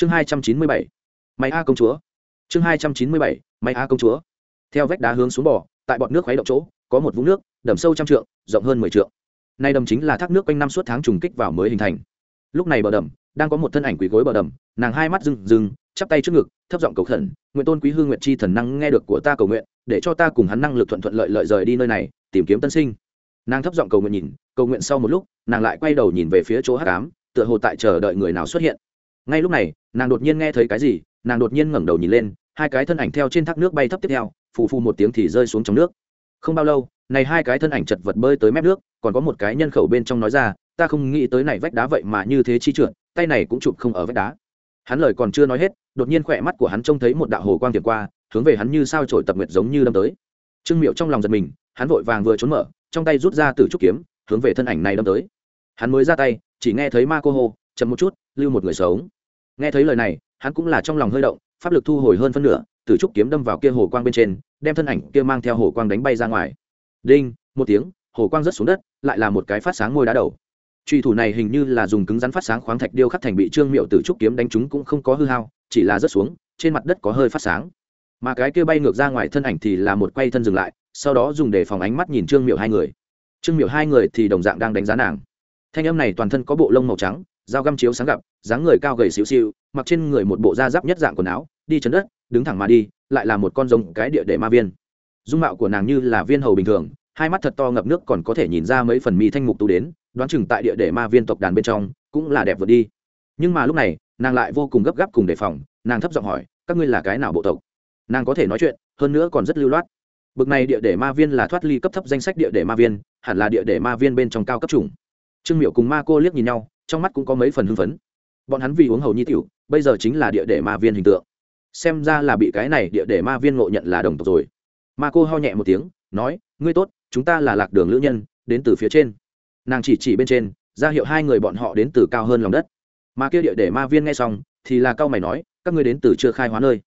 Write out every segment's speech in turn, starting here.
chương hai trăm chín mươi bảy máy a công chúa. Chương hai trăm chín mươi bảy máy a công chúa. Theo vách đá hướng xuống bò, tại bọt nước khuấy động chỗ, có một vũng nước, đầm sâu trăm trượng, rộng hơn mười trượng. Nay đầm chính là thác nước quanh năm suốt tháng trùng kích vào mới hình thành. Lúc này bờ đầm, đang có một thân ảnh quý gối bờ đầm, nàng hai mắt rừng rừng chắp tay trước ngực, thấp giọng cầu khẩn, nguyện tôn quý hương nguyện chi thần năng nghe được của ta cầu nguyện, để cho ta cùng hắn năng lực thuận thuận lợi lợi rời đi nơi này, tìm kiếm tân sinh. Nàng thấp giọng cầu nguyện nhìn, cầu nguyện sau một lúc, nàng lại quay đầu nhìn về phía chỗ hát cám tựa hồ tại chờ đợi người nào xuất hiện ngay lúc này, nàng đột nhiên nghe thấy cái gì, nàng đột nhiên ngẩng đầu nhìn lên, hai cái thân ảnh theo trên thác nước bay thấp tiếp theo, phù phù một tiếng thì rơi xuống trong nước. Không bao lâu, này hai cái thân ảnh chật vật bơi tới mép nước, còn có một cái nhân khẩu bên trong nói ra, ta không nghĩ tới này vách đá vậy mà như thế chi trượt, tay này cũng chụp không ở vách đá. Hắn lời còn chưa nói hết, đột nhiên khỏe mắt của hắn trông thấy một đạo hồ quang tiệm qua, hướng về hắn như sao trổi tập nguyệt giống như đâm tới. Trương miệu trong lòng giật mình, hắn vội vàng vừa trốn mở, trong tay rút ra từ trúc kiếm, hướng về thân ảnh này đâm tới. Hắn mới ra tay, chỉ nghe thấy ma cô hô, chậm một chút, lưu một người sống nghe thấy lời này, hắn cũng là trong lòng hơi động, pháp lực thu hồi hơn phân nửa, từ trúc kiếm đâm vào kia hồ quang bên trên, đem thân ảnh kia mang theo hồ quang đánh bay ra ngoài. Đinh, một tiếng, hồ quang rớt xuống đất, lại là một cái phát sáng ngôi đá đầu. Truy thủ này hình như là dùng cứng rắn phát sáng khoáng thạch điêu khắc thành bị trương miệu từ trúc kiếm đánh chúng cũng không có hư hao, chỉ là rớt xuống, trên mặt đất có hơi phát sáng. Mà cái kia bay ngược ra ngoài thân ảnh thì là một quay thân dừng lại, sau đó dùng để phòng ánh mắt nhìn trương miệu hai người. Trương miệu hai người thì đồng dạng đang đánh giá nàng. Thanh âm này toàn thân có bộ lông màu trắng dao găm chiếu sáng gặp, dáng người cao gầy xíu xiu, mặc trên người một bộ da giáp nhất dạng quần áo, đi chân đất, đứng thẳng mà đi, lại là một con rồng cái địa để ma viên. Dung mạo của nàng như là viên hầu bình thường, hai mắt thật to ngập nước còn có thể nhìn ra mấy phần mi thanh mục tu đến, đoán chừng tại địa để ma viên tộc đàn bên trong, cũng là đẹp vượt đi. Nhưng mà lúc này, nàng lại vô cùng gấp gáp cùng đề phòng, nàng thấp giọng hỏi, các ngươi là cái nào bộ tộc? Nàng có thể nói chuyện, hơn nữa còn rất lưu loát. Bực này địa để ma viên là thoát ly cấp thấp danh sách địa để ma viên, hẳn là địa để ma viên bên trong cao cấp chủng. Trương miệu cùng ma cô liếc nhìn nhau trong mắt cũng có mấy phần hưng phấn. Bọn hắn vì uống hầu nhi tiểu, bây giờ chính là địa để ma viên hình tượng. Xem ra là bị cái này địa để ma viên ngộ nhận là đồng tộc rồi. Ma cô ho nhẹ một tiếng, nói, ngươi tốt, chúng ta là lạc đường lữ nhân, đến từ phía trên. Nàng chỉ chỉ bên trên, ra hiệu hai người bọn họ đến từ cao hơn lòng đất. Mà kia địa để ma viên nghe xong, thì là cao mày nói, các ngươi đến từ chưa khai hóa nơi.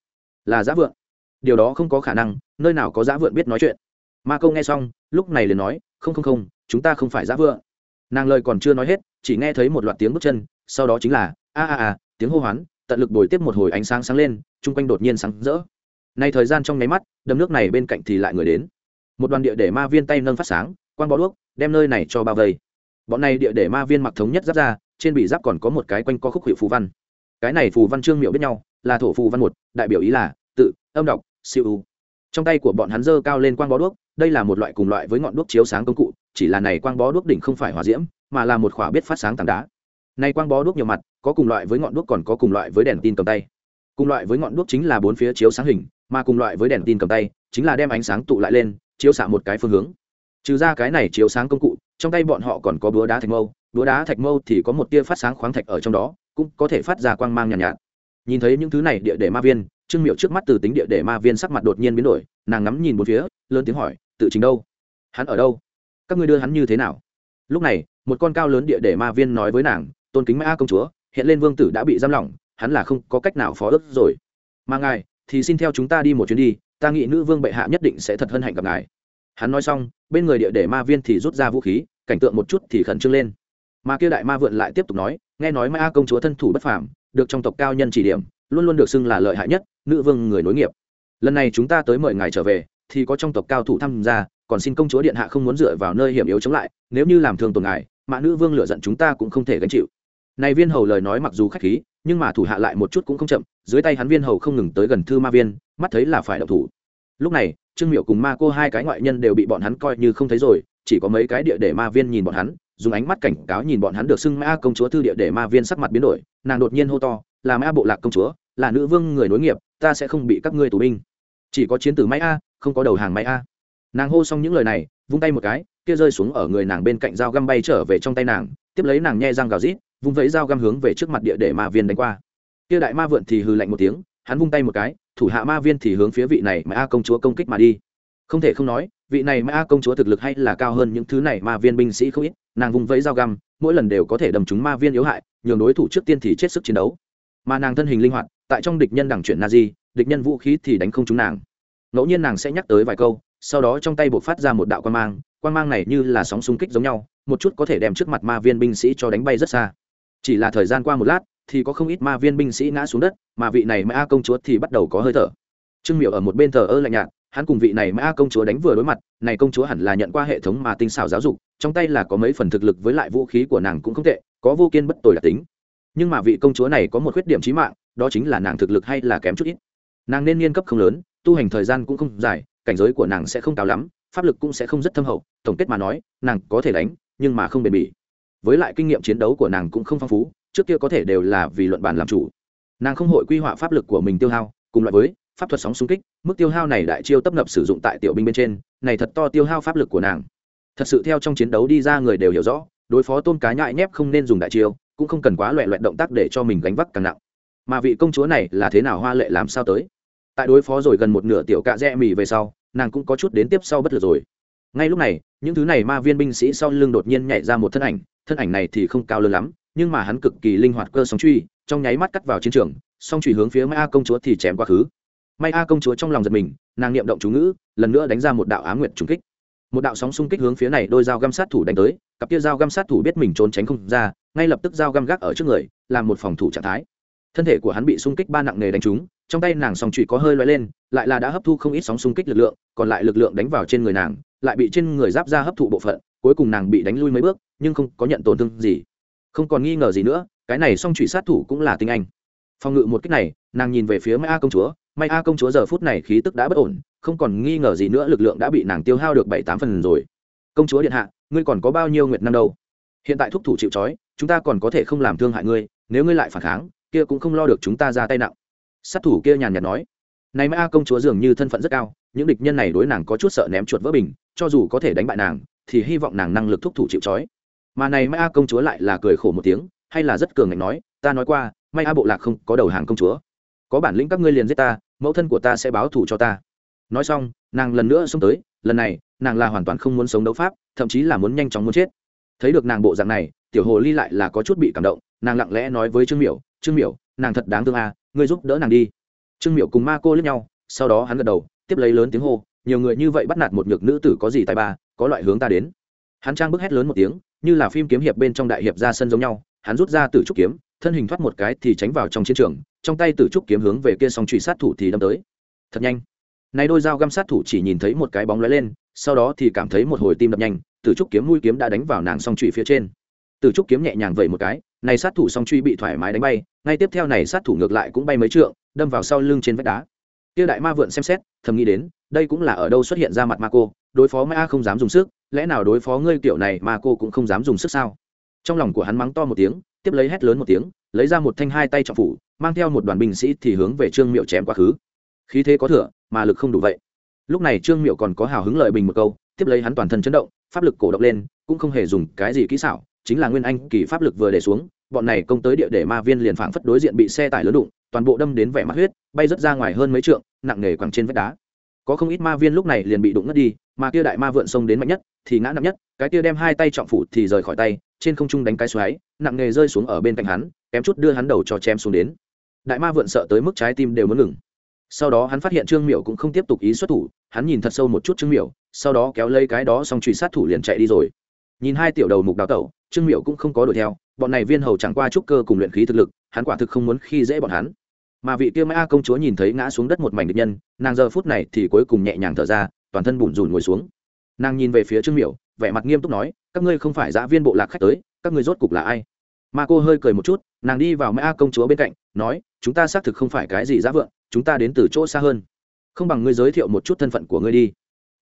Là giã vượn. Điều đó không có khả năng, nơi nào có giã vượn biết nói chuyện. Ma câu nghe xong, lúc này liền nói, không không không, chúng ta không phải giã vượn. Nàng lời còn chưa nói hết chỉ nghe thấy một loạt tiếng bước chân, sau đó chính là, a a a, tiếng hô hoán, tận lực bồi tiếp một hồi ánh sáng sáng lên, chung quanh đột nhiên sáng rỡ. Nay thời gian trong nháy mắt, đầm nước này bên cạnh thì lại người đến. Một đoàn địa để ma viên tay nâng phát sáng quan bó đuốc, đem nơi này cho bao vây. Bọn này địa để ma viên mặc thống nhất giáp ra, trên bị giáp còn có một cái quanh co khúc hiệu phù văn. Cái này phù văn trương miệu biết nhau, là thổ phù văn một, đại biểu ý là, tự, âm đọc, siêu u. Trong tay của bọn hắn dơ cao lên quang bó đuốc, đây là một loại cùng loại với ngọn đuốc chiếu sáng công cụ, chỉ là này quang bó đuốc đỉnh không phải hỏa diễm mà là một khỏa biết phát sáng tảng đá. Nay quang bó đuốc nhiều mặt có cùng loại với ngọn đuốc còn có cùng loại với đèn tin cầm tay. Cùng loại với ngọn đuốc chính là bốn phía chiếu sáng hình mà cùng loại với đèn tin cầm tay chính là đem ánh sáng tụ lại lên chiếu xạ một cái phương hướng. Trừ ra cái này chiếu sáng công cụ trong tay bọn họ còn có búa đá thạch mâu búa đá thạch mâu thì có một tia phát sáng khoáng thạch ở trong đó cũng có thể phát ra quang mang nhàn nhạt, nhạt. Nhìn thấy những thứ này địa để ma viên trương miệu trước mắt từ tính địa để ma viên sắc mặt đột nhiên biến đổi nàng ngắm nhìn một phía lớn tiếng hỏi tự chính đâu? Hắn ở đâu? Các ngươi đưa hắn như thế nào? Lúc này một con cao lớn địa để ma viên nói với nàng, tôn kính mã công chúa, hiện lên vương tử đã bị giam lỏng, hắn là không có cách nào phó ước rồi. Mà ngài thì xin theo chúng ta đi một chuyến đi, ta nghĩ nữ vương bệ hạ nhất định sẽ thật hân hạnh gặp ngài. Hắn nói xong, bên người địa để ma viên thì rút ra vũ khí, cảnh tượng một chút thì khẩn trương lên. Mà kia đại ma vượn lại tiếp tục nói, nghe nói ma công chúa thân thủ bất phàm, được trong tộc cao nhân chỉ điểm, luôn luôn được xưng là lợi hại nhất, nữ vương người nối nghiệp. Lần này chúng ta tới mời ngài trở về, thì có trong tộc cao thủ tham gia, còn xin công chúa điện hạ không muốn dựa vào nơi hiểm yếu chống lại, nếu như làm thương tổn ngài mạ nữ vương lựa giận chúng ta cũng không thể gánh chịu. Này viên hầu lời nói mặc dù khách khí, nhưng mà thủ hạ lại một chút cũng không chậm, dưới tay hắn viên hầu không ngừng tới gần thư ma viên, mắt thấy là phải đậu thủ. Lúc này, trương miệu cùng ma cô hai cái ngoại nhân đều bị bọn hắn coi như không thấy rồi, chỉ có mấy cái địa để ma viên nhìn bọn hắn, dùng ánh mắt cảnh cáo nhìn bọn hắn được xưng ma công chúa thư địa để ma viên sắc mặt biến đổi, nàng đột nhiên hô to, là ma bộ lạc công chúa, là nữ vương người nối nghiệp, ta sẽ không bị các ngươi tù binh. Chỉ có chiến tử máy a, không có đầu hàng máy a. Nàng hô xong những lời này, vung tay một cái kia rơi xuống ở người nàng bên cạnh dao găm bay trở về trong tay nàng, tiếp lấy nàng nhe răng gào rít, vung vẫy dao găm hướng về trước mặt địa để ma viên đánh qua. Kia đại ma vượn thì hừ lạnh một tiếng, hắn vung tay một cái, thủ hạ ma viên thì hướng phía vị này mà a công chúa công kích mà đi. Không thể không nói, vị này mà a công chúa thực lực hay là cao hơn những thứ này ma viên binh sĩ không ít, nàng vung vẫy dao găm, mỗi lần đều có thể đầm trúng ma viên yếu hại, nhường đối thủ trước tiên thì chết sức chiến đấu. Mà nàng thân hình linh hoạt, tại trong địch nhân đẳng chuyển na di địch nhân vũ khí thì đánh không trúng nàng. Ngẫu nhiên nàng sẽ nhắc tới vài câu, sau đó trong tay buộc phát ra một đạo quan mang quan mang này như là sóng xung kích giống nhau, một chút có thể đem trước mặt ma viên binh sĩ cho đánh bay rất xa. Chỉ là thời gian qua một lát, thì có không ít ma viên binh sĩ ngã xuống đất, mà vị này ma công chúa thì bắt đầu có hơi thở. Trương miệu ở một bên thờ ơ lạnh nhạt, hắn cùng vị này ma công chúa đánh vừa đối mặt, này công chúa hẳn là nhận qua hệ thống mà tinh xảo giáo dục, trong tay là có mấy phần thực lực với lại vũ khí của nàng cũng không tệ, có vô kiên bất tồi đặc tính. Nhưng mà vị công chúa này có một khuyết điểm chí mạng, đó chính là nàng thực lực hay là kém chút ít. Nàng nên niên cấp không lớn, tu hành thời gian cũng không dài, cảnh giới của nàng sẽ không cao lắm, pháp lực cũng sẽ không rất thâm hậu tổng kết mà nói, nàng có thể đánh, nhưng mà không bền bỉ. Với lại kinh nghiệm chiến đấu của nàng cũng không phong phú, trước kia có thể đều là vì luận bàn làm chủ. Nàng không hội quy hoạch pháp lực của mình tiêu hao, cùng loại với pháp thuật sóng xung kích, mức tiêu hao này đại chiêu tấp nập sử dụng tại tiểu binh bên trên, này thật to tiêu hao pháp lực của nàng. Thật sự theo trong chiến đấu đi ra người đều hiểu rõ, đối phó tôn cá nhại nhép không nên dùng đại chiêu, cũng không cần quá loẹ loẹt động tác để cho mình gánh vác càng nặng. Mà vị công chúa này là thế nào hoa lệ làm sao tới? Tại đối phó rồi gần một nửa tiểu cạ rẽ mì về sau, nàng cũng có chút đến tiếp sau bất lực rồi ngay lúc này, những thứ này ma viên binh sĩ sau lưng đột nhiên nhảy ra một thân ảnh thân ảnh này thì không cao lớn lắm, nhưng mà hắn cực kỳ linh hoạt cơ sóng truy, trong nháy mắt cắt vào chiến trường, song truy hướng phía mai a công chúa thì chém quá khứ. Mai a công chúa trong lòng giật mình, nàng niệm động chú ngữ, lần nữa đánh ra một đạo á nguyệt trúng kích. Một đạo sóng xung kích hướng phía này đôi dao găm sát thủ đánh tới, cặp kia dao găm sát thủ biết mình trốn tránh không ra, ngay lập tức dao găm gác ở trước người, làm một phòng thủ trạng thái. Thân thể của hắn bị xung kích ba nặng nề đánh trúng, trong tay nàng song trụy có hơi loay lên, lại là đã hấp thu không ít sóng xung kích lực lượng, còn lại lực lượng đánh vào trên người nàng lại bị trên người giáp ra hấp thụ bộ phận, cuối cùng nàng bị đánh lui mấy bước, nhưng không có nhận tổn thương gì. Không còn nghi ngờ gì nữa, cái này song trụy sát thủ cũng là tinh anh. Phòng ngự một cách này, nàng nhìn về phía mai a công chúa. May a công chúa giờ phút này khí tức đã bất ổn, không còn nghi ngờ gì nữa, lực lượng đã bị nàng tiêu hao được bảy tám phần rồi. Công chúa điện hạ, ngươi còn có bao nhiêu nguyệt năm đâu? Hiện tại thúc thủ chịu trói, chúng ta còn có thể không làm thương hại ngươi, nếu ngươi lại phản kháng, kia cũng không lo được chúng ta ra tay nặng. Sát thủ kia nhàn nhạt nói. Này mai a công chúa dường như thân phận rất cao, những địch nhân này đối nàng có chút sợ ném chuột vỡ bình cho dù có thể đánh bại nàng, thì hy vọng nàng năng lực thúc thủ chịu trói. Mà này mai a công chúa lại là cười khổ một tiếng, hay là rất cường ngạnh nói, ta nói qua may a bộ lạc không có đầu hàng công chúa. Có bản lĩnh các ngươi liền giết ta, mẫu thân của ta sẽ báo thù cho ta. Nói xong, nàng lần nữa xông tới, lần này, nàng là hoàn toàn không muốn sống đấu pháp, thậm chí là muốn nhanh chóng muốn chết. Thấy được nàng bộ dạng này, tiểu hồ ly lại là có chút bị cảm động, nàng lặng lẽ nói với trương miểu trương miểu, nàng thật đáng thương à ngươi giúp đỡ nàng đi. Trương miểu cùng ma cô lướt nhau, sau đó hắn gật đầu, tiếp lấy lớn tiếng hô nhiều người như vậy bắt nạt một nhược nữ tử có gì tài ba, có loại hướng ta đến. Hắn trang bức hét lớn một tiếng, như là phim kiếm hiệp bên trong đại hiệp ra sân giống nhau, hắn rút ra từ trúc kiếm, thân hình thoát một cái thì tránh vào trong chiến trường, trong tay tử trúc kiếm hướng về kia song truy sát thủ thì đâm tới. Thật nhanh. Này đôi dao găm sát thủ chỉ nhìn thấy một cái bóng lóe lên, sau đó thì cảm thấy một hồi tim đập nhanh, tử trúc kiếm mũi kiếm đã đánh vào nàng song truy phía trên. Tử trúc kiếm nhẹ nhàng vẩy một cái, này sát thủ song truy bị thoải mái đánh bay, ngay tiếp theo này sát thủ ngược lại cũng bay mấy trượng, đâm vào sau lưng trên vách đá kia đại ma vượn xem xét, thầm nghĩ đến, đây cũng là ở đâu xuất hiện ra mặt ma cô, đối phó ma không dám dùng sức, lẽ nào đối phó ngươi kiểu này ma cô cũng không dám dùng sức sao? Trong lòng của hắn mắng to một tiếng, tiếp lấy hét lớn một tiếng, lấy ra một thanh hai tay trọng phủ, mang theo một đoàn binh sĩ thì hướng về trương miệu chém quá khứ. Khí thế có thừa, mà lực không đủ vậy. Lúc này trương miệu còn có hào hứng lợi bình một câu, tiếp lấy hắn toàn thân chấn động, pháp lực cổ động lên, cũng không hề dùng cái gì kỹ xảo, chính là nguyên anh kỳ pháp lực vừa để xuống, bọn này công tới địa để ma viên liền phảng phất đối diện bị xe tải lớn đụng toàn bộ đâm đến vẻ mặt huyết, bay rớt ra ngoài hơn mấy trượng, nặng nề quẳng trên vách đá. Có không ít ma viên lúc này liền bị đụng ngất đi, mà kia đại ma vượn sông đến mạnh nhất, thì ngã nặng nhất, cái kia đem hai tay trọng phủ thì rời khỏi tay, trên không trung đánh cái xoáy, nặng nề rơi xuống ở bên cạnh hắn, kém chút đưa hắn đầu cho chém xuống đến. Đại ma vượn sợ tới mức trái tim đều muốn ngừng. Sau đó hắn phát hiện trương miểu cũng không tiếp tục ý xuất thủ, hắn nhìn thật sâu một chút trương miểu, sau đó kéo lấy cái đó xong truy sát thủ liền chạy đi rồi. Nhìn hai tiểu đầu mục đào tẩu, trương miểu cũng không có đuổi theo, bọn này viên hầu chẳng qua trúc cơ cùng luyện khí thực lực, hắn quả thực không muốn khi dễ bọn hắn mà vị kia mã công chúa nhìn thấy ngã xuống đất một mảnh địch nhân, nàng giờ phút này thì cuối cùng nhẹ nhàng thở ra, toàn thân bùn rùn ngồi xuống. Nàng nhìn về phía trương miểu, vẻ mặt nghiêm túc nói, các ngươi không phải giã viên bộ lạc khách tới, các ngươi rốt cục là ai? Ma cô hơi cười một chút, nàng đi vào mã công chúa bên cạnh, nói, chúng ta xác thực không phải cái gì giã vượng, chúng ta đến từ chỗ xa hơn. Không bằng ngươi giới thiệu một chút thân phận của ngươi đi.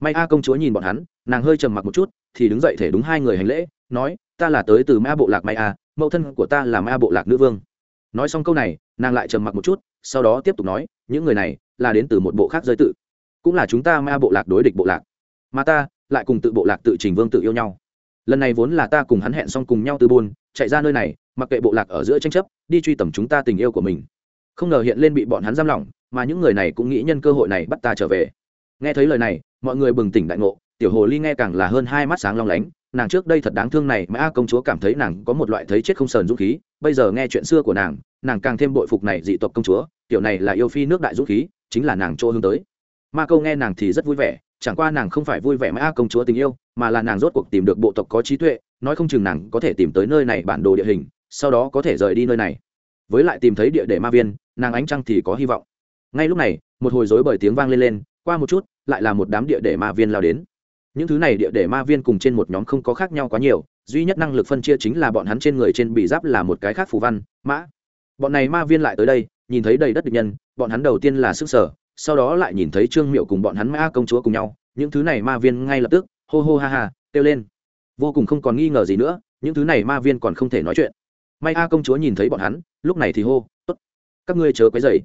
May a công chúa nhìn bọn hắn, nàng hơi trầm mặc một chút, thì đứng dậy thể đúng hai người hành lễ, nói, ta là tới từ ma bộ lạc may a mẫu thân của ta là ma bộ lạc nữ vương. Nói xong câu này, nàng lại trầm mặc một chút sau đó tiếp tục nói, những người này là đến từ một bộ khác giới tự, cũng là chúng ta ma bộ lạc đối địch bộ lạc. Mà ta lại cùng tự bộ lạc tự trình vương tự yêu nhau. Lần này vốn là ta cùng hắn hẹn xong cùng nhau từ buôn, chạy ra nơi này, mặc kệ bộ lạc ở giữa tranh chấp, đi truy tầm chúng ta tình yêu của mình. Không ngờ hiện lên bị bọn hắn giam lỏng, mà những người này cũng nghĩ nhân cơ hội này bắt ta trở về. Nghe thấy lời này, mọi người bừng tỉnh đại ngộ, tiểu hồ ly nghe càng là hơn hai mắt sáng long lánh, nàng trước đây thật đáng thương này, mà a công chúa cảm thấy nàng có một loại thấy chết không sờn dũng khí, bây giờ nghe chuyện xưa của nàng nàng càng thêm bội phục này dị tộc công chúa tiểu này là yêu phi nước đại dũng khí, chính là nàng chỗ hướng tới. Ma câu nghe nàng thì rất vui vẻ, chẳng qua nàng không phải vui vẻ mãi công chúa tình yêu, mà là nàng rốt cuộc tìm được bộ tộc có trí tuệ, nói không chừng nàng có thể tìm tới nơi này bản đồ địa hình, sau đó có thể rời đi nơi này. Với lại tìm thấy địa để ma viên, nàng ánh trăng thì có hy vọng. Ngay lúc này, một hồi rối bởi tiếng vang lên lên, qua một chút, lại là một đám địa để ma viên lao đến. Những thứ này địa để ma viên cùng trên một nhóm không có khác nhau quá nhiều, duy nhất năng lực phân chia chính là bọn hắn trên người trên bị giáp là một cái khác phù văn, mã bọn này ma viên lại tới đây, nhìn thấy đầy đất địch nhân, bọn hắn đầu tiên là sức sở, sau đó lại nhìn thấy trương miệu cùng bọn hắn ma công chúa cùng nhau, những thứ này ma viên ngay lập tức, hô hô ha ha, kêu lên. Vô cùng không còn nghi ngờ gì nữa, những thứ này ma viên còn không thể nói chuyện. May a công chúa nhìn thấy bọn hắn, lúc này thì hô, tốt, các ngươi chớ quấy dày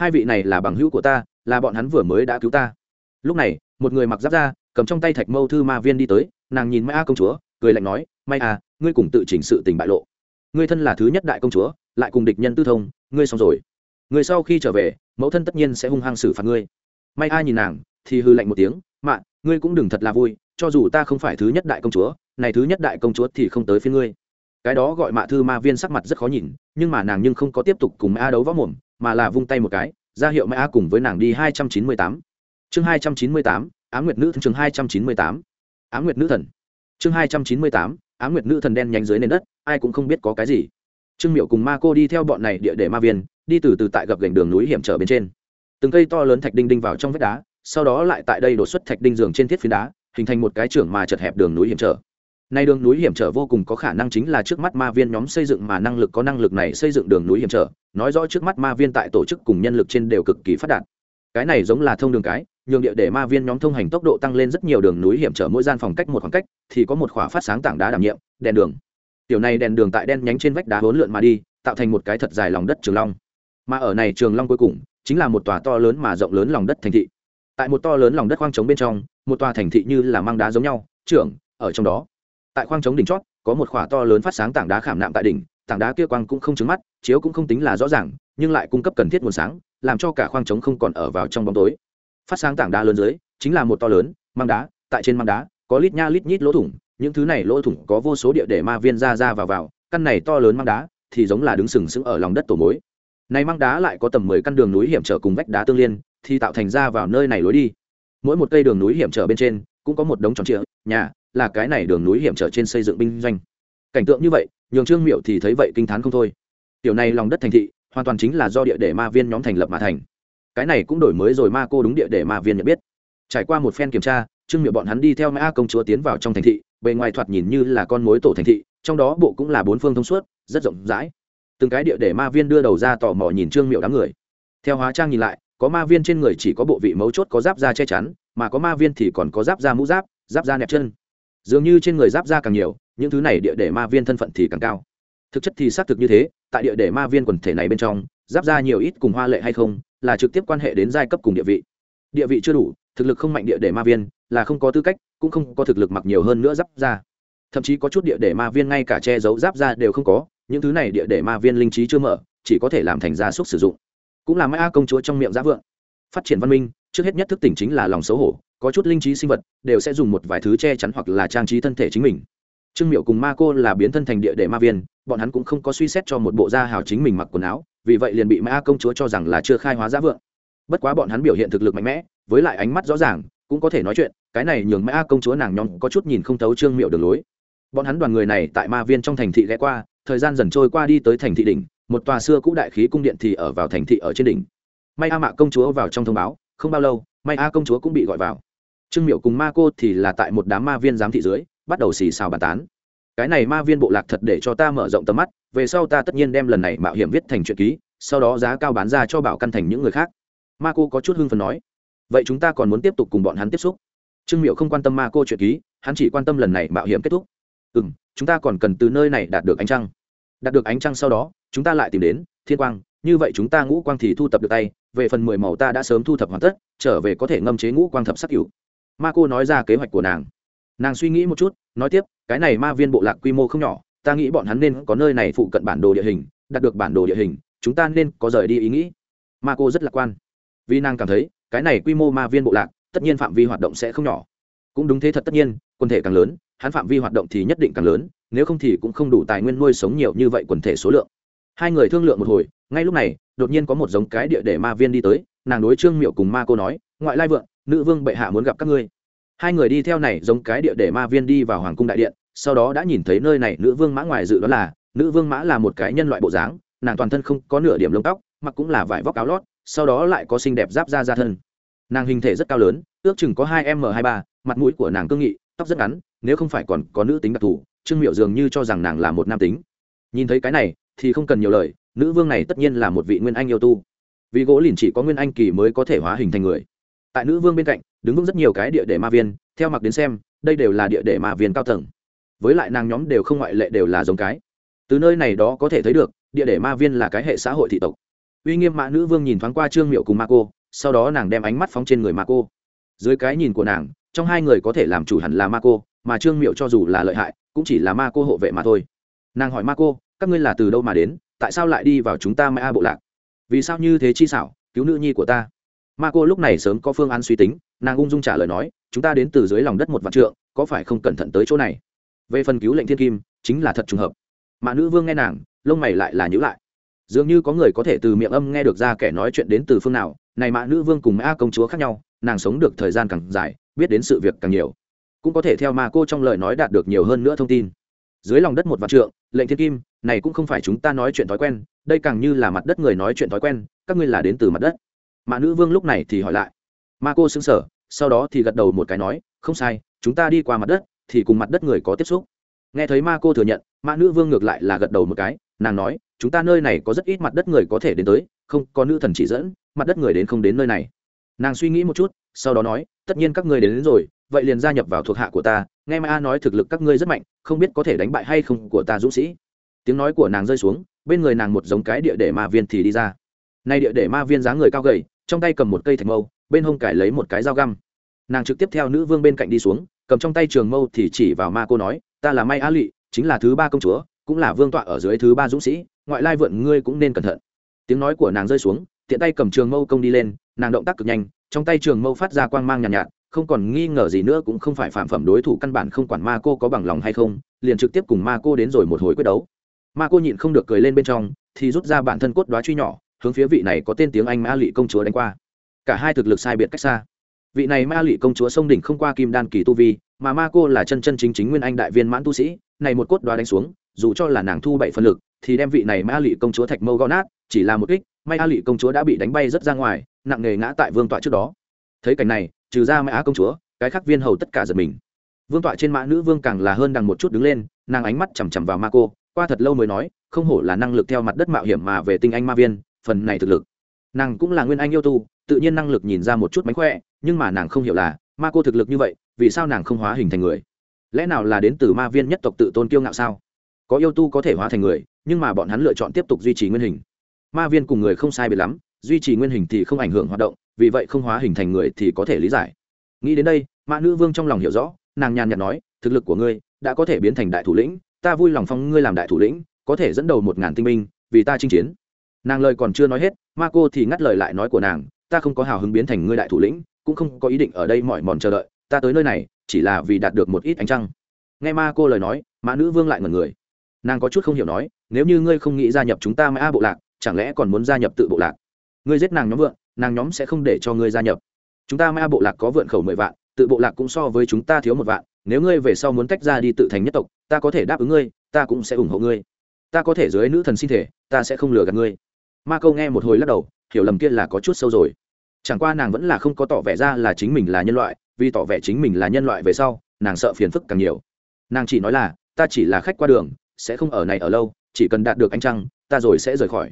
hai vị này là bằng hữu của ta, là bọn hắn vừa mới đã cứu ta. Lúc này, một người mặc giáp ra cầm trong tay thạch mâu thư ma viên đi tới, nàng nhìn may a công chúa, cười lạnh nói, may a, ngươi cùng tự chỉnh sự tình bại lộ. Ngươi thân là thứ nhất đại công chúa lại cùng địch nhân tư thông, ngươi xong rồi. Người sau khi trở về, mẫu thân tất nhiên sẽ hung hăng xử phạt ngươi. May ai nhìn nàng, thì hư lạnh một tiếng, mạ, ngươi cũng đừng thật là vui, cho dù ta không phải thứ nhất đại công chúa, này thứ nhất đại công chúa thì không tới phía ngươi. Cái đó gọi mạ thư ma viên sắc mặt rất khó nhìn, nhưng mà nàng nhưng không có tiếp tục cùng mã đấu võ mồm, mà là vung tay một cái, ra hiệu mã cùng với nàng đi hai trăm chín mươi tám. Chương hai trăm chín mươi tám á nguyệt nữ chương hai trăm chín mươi tám á nguyệt nữ thần. Chương hai trăm chín mươi tám á nguyệt nữ thần đen nhánh dưới nền đất, ai cũng không biết có cái gì trương miệu cùng ma cô đi theo bọn này địa để ma viên, đi từ từ tại gập gành đường núi hiểm trở bên trên. Từng cây to lớn thạch đinh đinh vào trong vách đá, sau đó lại tại đây đột xuất thạch đinh giường trên thiết phiến đá, hình thành một cái trưởng mà chật hẹp đường núi hiểm trở. Nay đường núi hiểm trở vô cùng có khả năng chính là trước mắt ma viên nhóm xây dựng mà năng lực có năng lực này xây dựng đường núi hiểm trở, nói rõ trước mắt ma viên tại tổ chức cùng nhân lực trên đều cực kỳ phát đạt. Cái này giống là thông đường cái, nhường địa để ma viên nhóm thông hành tốc độ tăng lên rất nhiều đường núi hiểm trở mỗi gian phòng cách một khoảng cách, thì có một khỏa phát sáng tảng đá đảm nhiệm, đèn đường tiểu này đèn đường tại đen nhánh trên vách đá hỗn lượn mà đi, tạo thành một cái thật dài lòng đất trường long. Mà ở này trường long cuối cùng, chính là một tòa to lớn mà rộng lớn lòng đất thành thị. Tại một to lớn lòng đất khoang trống bên trong, một tòa thành thị như là mang đá giống nhau, trưởng, ở trong đó. Tại khoang trống đỉnh chót, có một khỏa to lớn phát sáng tảng đá khảm nạm tại đỉnh, tảng đá kia quang cũng không trứng mắt, chiếu cũng không tính là rõ ràng, nhưng lại cung cấp cần thiết nguồn sáng, làm cho cả khoang trống không còn ở vào trong bóng tối. Phát sáng tảng đá lớn dưới, chính là một to lớn, mang đá, tại trên mang đá, có lít nha lít nhít lỗ thủng những thứ này lỗ thủng có vô số địa để ma viên ra ra vào vào, căn này to lớn mang đá thì giống là đứng sừng sững ở lòng đất tổ mối. Này mang đá lại có tầm mười căn đường núi hiểm trở cùng vách đá tương liên, thì tạo thành ra vào nơi này lối đi. Mỗi một cây đường núi hiểm trở bên trên, cũng có một đống tròn trịa, nhà, là cái này đường núi hiểm trở trên xây dựng binh doanh. Cảnh tượng như vậy, nhường trương miệu thì thấy vậy kinh t h á n không thôi. Tiểu này lòng đất thành thị, hoàn toàn chính là do địa để ma viên nhóm thành lập mà thành. Cái này cũng đổi mới rồi ma cô đúng địa để ma viên nhận biết. Trải qua một phen kiểm tra, trương miệu bọn hắn đi theo ma công chúa tiến vào trong thành thị bề ngoài thoạt nhìn như là con mối tổ thành thị, trong đó bộ cũng là bốn phương thông suốt, rất rộng rãi. Từng cái địa để ma viên đưa đầu ra tò mò nhìn trương miệu đám người. Theo hóa trang nhìn lại, có ma viên trên người chỉ có bộ vị mấu chốt có giáp da che chắn, mà có ma viên thì còn có giáp da mũ giáp giáp da nẹp chân. Dường như trên người giáp da càng nhiều, những thứ này địa để ma viên thân phận thì càng cao. Thực chất thì xác thực như thế, tại địa để ma viên quần thể này bên trong, giáp da nhiều ít cùng hoa lệ hay không, là trực tiếp quan hệ đến giai cấp cùng địa vị. Địa vị chưa đủ, thực lực không mạnh địa để ma viên là không có tư cách, cũng không có thực lực mặc nhiều hơn nữa giáp da thậm chí có chút địa để ma viên ngay cả che giấu giáp da đều không có, những thứ này địa để ma viên linh trí chưa mở, chỉ có thể làm thành gia súc sử dụng. Cũng là mai a công chúa trong miệng giá vượng. Phát triển văn minh, trước hết nhất thức tỉnh chính là lòng xấu hổ, có chút linh trí sinh vật, đều sẽ dùng một vài thứ che chắn hoặc là trang trí thân thể chính mình. Trương miệu cùng ma cô là biến thân thành địa để ma viên, bọn hắn cũng không có suy xét cho một bộ da hào chính mình mặc quần áo, vì vậy liền bị ma công chúa cho rằng là chưa khai hóa giá vượng. Bất quá bọn hắn biểu hiện thực lực mạnh mẽ, với lại ánh mắt rõ ràng cũng có thể nói chuyện, cái này nhường ma công chúa nàng nhóm có chút nhìn không thấu trương miệu đường lối. Bọn hắn đoàn người này tại ma viên trong thành thị ghé qua, thời gian dần trôi qua đi tới thành thị đỉnh, một tòa xưa cũ đại khí cung điện thì ở vào thành thị ở trên đỉnh. May a mạ công chúa vào trong thông báo, không bao lâu, may a công chúa cũng bị gọi vào. Trương miệu cùng ma cô thì là tại một đám ma viên giám thị dưới, bắt đầu xì xào bàn tán. Cái này ma viên bộ lạc thật để cho ta mở rộng tầm mắt, về sau ta tất nhiên đem lần này mạo hiểm viết thành truyện ký, sau đó giá cao bán ra cho bảo căn thành những người khác. Ma cô có chút hưng phần nói vậy chúng ta còn muốn tiếp tục cùng bọn hắn tiếp xúc? Trương miệu không quan tâm ma cô chuyện ký, hắn chỉ quan tâm lần này mạo hiểm kết thúc. Ừ m chúng ta còn cần từ nơi này đạt được ánh trăng. Đạt được ánh trăng sau đó, chúng ta lại tìm đến thiên quang, như vậy chúng ta ngũ quang thì thu thập được tay, về phần mười màu ta đã sớm thu thập hoàn tất, trở về có thể ngâm chế ngũ quang thập sắc cựu ma cô nói ra kế hoạch của nàng. Nàng suy nghĩ một chút, nói tiếp, cái này ma viên bộ lạc quy mô không nhỏ, ta nghĩ bọn hắn nên có nơi này phụ cận bản đồ địa hình, đạt được bản đồ địa hình, chúng ta nên có rời đi ý nghĩ. Ma cô rất lạc quan. Vì nàng cảm thấy cái này quy mô ma viên bộ lạc, tất nhiên phạm vi hoạt động sẽ không nhỏ. Cũng đúng thế thật tất nhiên, quần thể càng lớn, hắn phạm vi hoạt động thì nhất định càng lớn, nếu không thì cũng không đủ tài nguyên nuôi sống nhiều như vậy quần thể số lượng. Hai người thương lượng một hồi, ngay lúc này, đột nhiên có một giống cái địa để ma viên đi tới, nàng đối trương miệu cùng ma cô nói, ngoại lai vượng, nữ vương bệ hạ muốn gặp các ngươi. Hai người đi theo này giống cái địa để ma viên đi vào hoàng cung đại điện, sau đó đã nhìn thấy nơi này nữ vương mã ngoài dự đoán là, nữ vương mã là một cái nhân loại bộ dáng, nàng toàn thân không có nửa điểm lông tóc, mặc cũng là vải vóc áo lót sau đó lại có xinh đẹp giáp da ra thân. Nàng hình thể rất cao lớn, ước chừng có hai m hai ba, mặt mũi của nàng cương nghị, tóc rất ngắn, nếu không phải còn có nữ tính đặc thù, trương miệu dường như cho rằng nàng là một nam tính. Nhìn thấy cái này, thì không cần nhiều lời, nữ vương này tất nhiên là một vị nguyên anh yêu tu. Vì gỗ lìn chỉ có nguyên anh kỳ mới có thể hóa hình thành người. Tại nữ vương bên cạnh, đứng vững rất nhiều cái địa để ma viên, theo mặc đến xem, đây đều là địa để ma viên cao tầng. Với lại nàng nhóm đều không ngoại lệ đều là giống cái. Từ nơi này đó có thể thấy được, địa để ma viên là cái hệ xã hội thị tộc uy nghiêm mã nữ vương nhìn thoáng qua trương miệu cùng ma cô, sau đó nàng đem ánh mắt phóng trên người ma cô. Dưới cái nhìn của nàng, trong hai người có thể làm chủ hẳn là ma cô, mà trương miệu cho dù là lợi hại, cũng chỉ là ma cô hộ vệ mà thôi. Nàng hỏi ma cô, các ngươi là từ đâu mà đến, tại sao lại đi vào chúng ta mai a bộ lạc? Vì sao như thế chi xảo, cứu nữ nhi của ta? Ma cô lúc này sớm có phương án suy tính, nàng ung dung trả lời nói, chúng ta đến từ dưới lòng đất một vạn trượng, có phải không cẩn thận tới chỗ này? Về phần cứu lệnh thiên kim, chính là thật trùng hợp. Mà nữ vương nghe nàng, lông mày lại là nhữ lại dường như có người có thể từ miệng âm nghe được ra kẻ nói chuyện đến từ phương nào, này mã nữ vương cùng mã công chúa khác nhau, nàng sống được thời gian càng dài, biết đến sự việc càng nhiều. Cũng có thể theo mà cô trong lời nói đạt được nhiều hơn nữa thông tin. Dưới lòng đất một vạn trượng, lệnh thiên kim, này cũng không phải chúng ta nói chuyện thói quen, đây càng như là mặt đất người nói chuyện thói quen, các ngươi là đến từ mặt đất. Mà nữ vương lúc này thì hỏi lại. Ma cô xứng sở sau đó thì gật đầu một cái nói, không sai, chúng ta đi qua mặt đất, thì cùng mặt đất người có tiếp xúc. Nghe thấy ma cô thừa nhận ma nữ vương ngược lại là gật đầu một cái, nàng nói chúng ta nơi này có rất ít mặt đất người có thể đến tới không có nữ thần chỉ dẫn mặt đất người đến không đến nơi này. Nàng suy nghĩ một chút sau đó nói tất nhiên các ngươi đến, đến rồi vậy liền gia nhập vào thuộc hạ của ta nghe mai a nói thực lực các ngươi rất mạnh không biết có thể đánh bại hay không của ta dũng sĩ. Tiếng nói của nàng rơi xuống bên người nàng một giống cái địa để ma viên thì đi ra. Nay địa để ma viên dáng người cao gầy trong tay cầm một cây thạch mâu bên hông cải lấy một cái dao găm. Nàng trực tiếp theo nữ vương bên cạnh đi xuống cầm trong tay trường mâu thì chỉ vào ma cô nói ta là may a lụy chính là thứ ba công chúa cũng là vương tọa ở dưới thứ ba dũng sĩ ngoại lai vượn ngươi cũng nên cẩn thận. Tiếng nói của nàng rơi xuống tiện tay cầm trường mâu công đi lên nàng động tác cực nhanh trong tay trường mâu phát ra quang mang nhàn nhạt, nhạt không còn nghi ngờ gì nữa cũng không phải phạm phẩm đối thủ căn bản không quản ma cô có bằng lòng hay không liền trực tiếp cùng ma cô đến rồi một hồi quyết đấu. Ma cô nhịn không được cười lên bên trong thì rút ra bản thân cốt đoá truy nhỏ hướng phía vị này có tên tiếng anh ma lị công chúa đánh qua. Cả hai thực lực sai biệt cách xa. Vị này ma lị công chúa sông đỉnh không qua kim đan kỳ tu vi mà ma cô là chân chân chính chính nguyên anh đại viên mãn tu sĩ này một cốt đoá đánh xuống dù cho là nàng thu bảy phân lực thì đem vị này ma lị công chúa thạch mâu gõ nát, chỉ là một kích may a lị công chúa đã bị đánh bay rất ra ngoài, nặng nề ngã tại vương tọa trước đó. Thấy cảnh này, trừ ra mã công chúa, cái khác viên hầu tất cả giật mình. Vương tọa trên mã nữ vương càng là hơn đằng một chút đứng lên, nàng ánh mắt chằm chằm vào ma cô, qua thật lâu mới nói, không hổ là năng lực theo mặt đất mạo hiểm mà về tinh anh ma viên, phần này thực lực. Nàng cũng là nguyên anh yêu tu, tự nhiên năng lực nhìn ra một chút mánh khỏe, nhưng mà nàng không hiểu là, ma cô thực lực như vậy, vì sao nàng không hóa hình thành người? Lẽ nào là đến từ ma viên nhất tộc tự tôn kiêu ngạo sao? Có yêu tu có thể hóa thành người, nhưng mà bọn hắn lựa chọn tiếp tục duy trì nguyên hình. Ma viên cùng người không sai biệt lắm, duy trì nguyên hình thì không ảnh hưởng hoạt động, vì vậy không hóa hình thành người thì có thể lý giải. Nghĩ đến đây mã nữ vương trong lòng hiểu rõ, nàng nhàn nhạt nói, thực lực của ngươi đã có thể biến thành đại thủ lĩnh, ta vui lòng phong ngươi làm đại thủ lĩnh, có thể dẫn đầu một ngàn tinh binh, vì ta chinh chiến. Nàng lời còn chưa nói hết, ma cô thì ngắt lời lại nói của nàng, ta không có hào hứng biến thành ngươi đại thủ lĩnh, cũng không có ý định ở đây mỏi mòn chờ đợi, ta tới nơi này chỉ là vì đạt được một ít ánh trăng. Nghe ma cô lời nói mã nữ vương lại ngần người nàng có chút không hiểu nói, nếu như ngươi không nghĩ gia nhập chúng ta mã bộ lạc, chẳng lẽ còn muốn gia nhập tự bộ lạc? Ngươi giết nàng nhóm vượn nàng nhóm sẽ không để cho ngươi gia nhập. Chúng ta mã bộ lạc có vượn khẩu mười vạn, tự bộ lạc cũng so với chúng ta thiếu một vạn, nếu ngươi về sau muốn tách ra đi tự thành nhất tộc, ta có thể đáp ứng ngươi, ta cũng sẽ ủng hộ ngươi. Ta có thể dưới nữ thần sinh thể, ta sẽ không lừa gạt ngươi. Ma câu nghe một hồi lắc đầu, hiểu lầm kia là có chút sâu rồi. Chẳng qua nàng vẫn là không có tỏ vẻ ra là chính mình là nhân loại, vì tỏ vẻ chính mình là nhân loại về sau, nàng sợ phiền phức càng nhiều. Nàng chỉ nói là, ta chỉ là khách qua đường sẽ không ở này ở lâu, chỉ cần đạt được ánh trăng, ta rồi sẽ rời khỏi.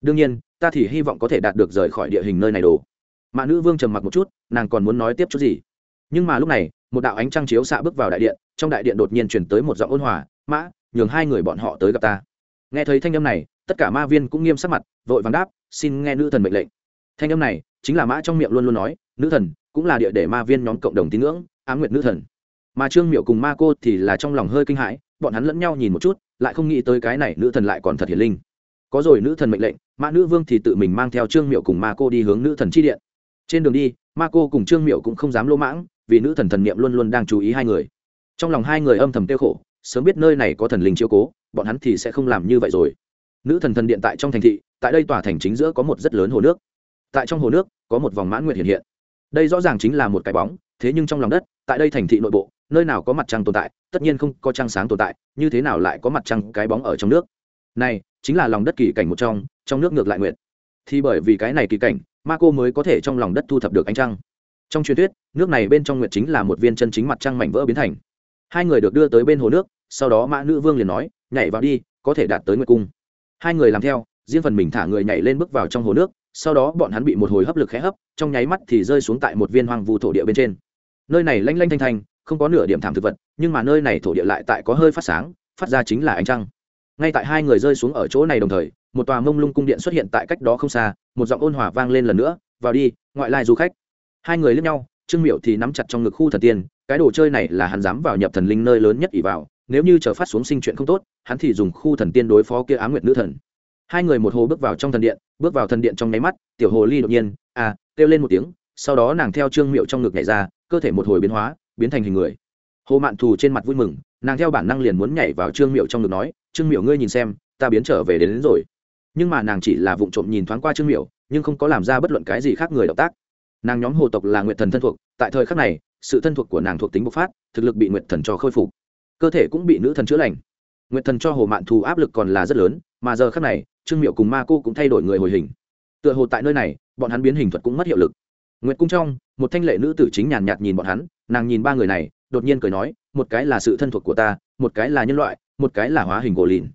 Đương nhiên, ta thì hy vọng có thể đạt được rời khỏi địa hình nơi này đồ. Mạ nữ vương trầm mặc một chút, nàng còn muốn nói tiếp chút gì? Nhưng mà lúc này, một đạo ánh trăng chiếu xạ bước vào đại điện, trong đại điện đột nhiên chuyển tới một giọng ôn hòa, mã, nhường hai người bọn họ tới gặp ta. Nghe thấy thanh âm này, tất cả ma viên cũng nghiêm sắc mặt, vội vàng đáp, xin nghe nữ thần mệnh lệnh. Thanh âm này chính là mã trong miệng luôn luôn nói, nữ thần, cũng là địa để ma viên nhóm cộng đồng tín ngưỡng, á nguyệt nữ thần. Mà trương miệu cùng ma cô thì là trong lòng hơi kinh hãi, bọn hắn lẫn nhau nhìn một chút lại không nghĩ tới cái này nữ thần lại còn thật hiển linh. Có rồi, nữ thần mệnh lệnh mã nữ vương thì tự mình mang theo trương miệu cùng ma cô đi hướng nữ thần chi điện. Trên đường đi, ma cô cùng trương miệu cũng không dám lỗ mãng, vì nữ thần thần niệm luôn luôn đang chú ý hai người. Trong lòng hai người âm thầm tiêu khổ, sớm biết nơi này có thần linh chiếu cố, bọn hắn thì sẽ không làm như vậy rồi. Nữ thần thần điện tại trong thành thị, tại đây tòa thành chính giữa có một rất lớn hồ nước. Tại trong hồ nước, có một vòng mãn nguyệt hiện hiện. Đây rõ ràng chính là một cái bóng, thế nhưng trong lòng đất, tại đây thành thị nội bộ nơi nào có mặt trăng tồn tại, tất nhiên không có trăng sáng tồn tại, như thế nào lại có mặt trăng cái bóng ở trong nước? Này, chính là lòng đất kỳ cảnh một trong trong nước ngược lại nguyện thì bởi vì cái này kỳ cảnh, ma cô mới có thể trong lòng đất thu thập được ánh trăng. Trong truyền thuyết, nước này bên trong nguyệt chính là một viên chân chính mặt trăng mảnh vỡ biến thành. Hai người được đưa tới bên hồ nước, sau đó mã nữ vương liền nói, nhảy vào đi, có thể đạt tới nguyệt cung. Hai người làm theo, riêng phần mình thả người nhảy lên bước vào trong hồ nước, sau đó bọn hắn bị một hồi hấp lực khẽ hấp, trong nháy mắt thì rơi xuống tại một viên hoang vu thổ địa bên trên. Nơi này lanh lanh thanh thanh không có nửa điểm thảm thực vật, nhưng mà nơi này thổ địa lại tại có hơi phát sáng, phát ra chính là ánh trăng. Ngay tại hai người rơi xuống ở chỗ này đồng thời, một tòa mông lung cung điện xuất hiện tại cách đó không xa, một giọng ôn hòa vang lên lần nữa, vào đi, ngoại lai du khách. Hai người lướt nhau, trương miệu thì nắm chặt trong ngực khu thần tiên, cái đồ chơi này là hắn dám vào nhập thần linh nơi lớn nhất ỷ vào, nếu như chờ phát xuống sinh chuyện không tốt, hắn thì dùng khu thần tiên đối phó kia á nguyệt nữ thần. Hai người một hồ bước vào trong thần điện, bước vào thần điện trong nháy mắt, tiểu hồ ly đột nhiên à kêu lên một tiếng, sau đó nàng theo trương miệu trong ngực nhảy ra, cơ thể một hồi biến hóa biến thành hình người. Hồ mạn thù trên mặt vui mừng nàng theo bản năng liền muốn nhảy vào trương miệu trong ngực nói trương miệu ngươi nhìn xem ta biến trở về đến, đến rồi. Nhưng mà nàng chỉ là vụng trộm nhìn thoáng qua trương miệu nhưng không có làm ra bất luận cái gì khác người động tác. Nàng nhóm hồ tộc là nguyện thần thân thuộc tại thời khắc này sự thân thuộc của nàng thuộc tính bộc phát thực lực bị nguyện thần cho khôi phục. Cơ thể cũng bị nữ thần chữa lành. Nguyện thần cho hồ mạn thù áp lực còn là rất lớn mà giờ khắc này trương miệu cùng ma cô cũng thay đổi người hồi hình. Tựa hồ tại nơi này bọn hắn biến hình thuật cũng mất hiệu lực. Nguyệt cung trong một thanh lệ nữ tử chính nhàn nhạt nhìn bọn hắn, nàng nhìn ba người này, đột nhiên cười nói, một cái là sự thân thuộc của ta, một cái là nhân loại, một cái là hóa hình gỗ lìn.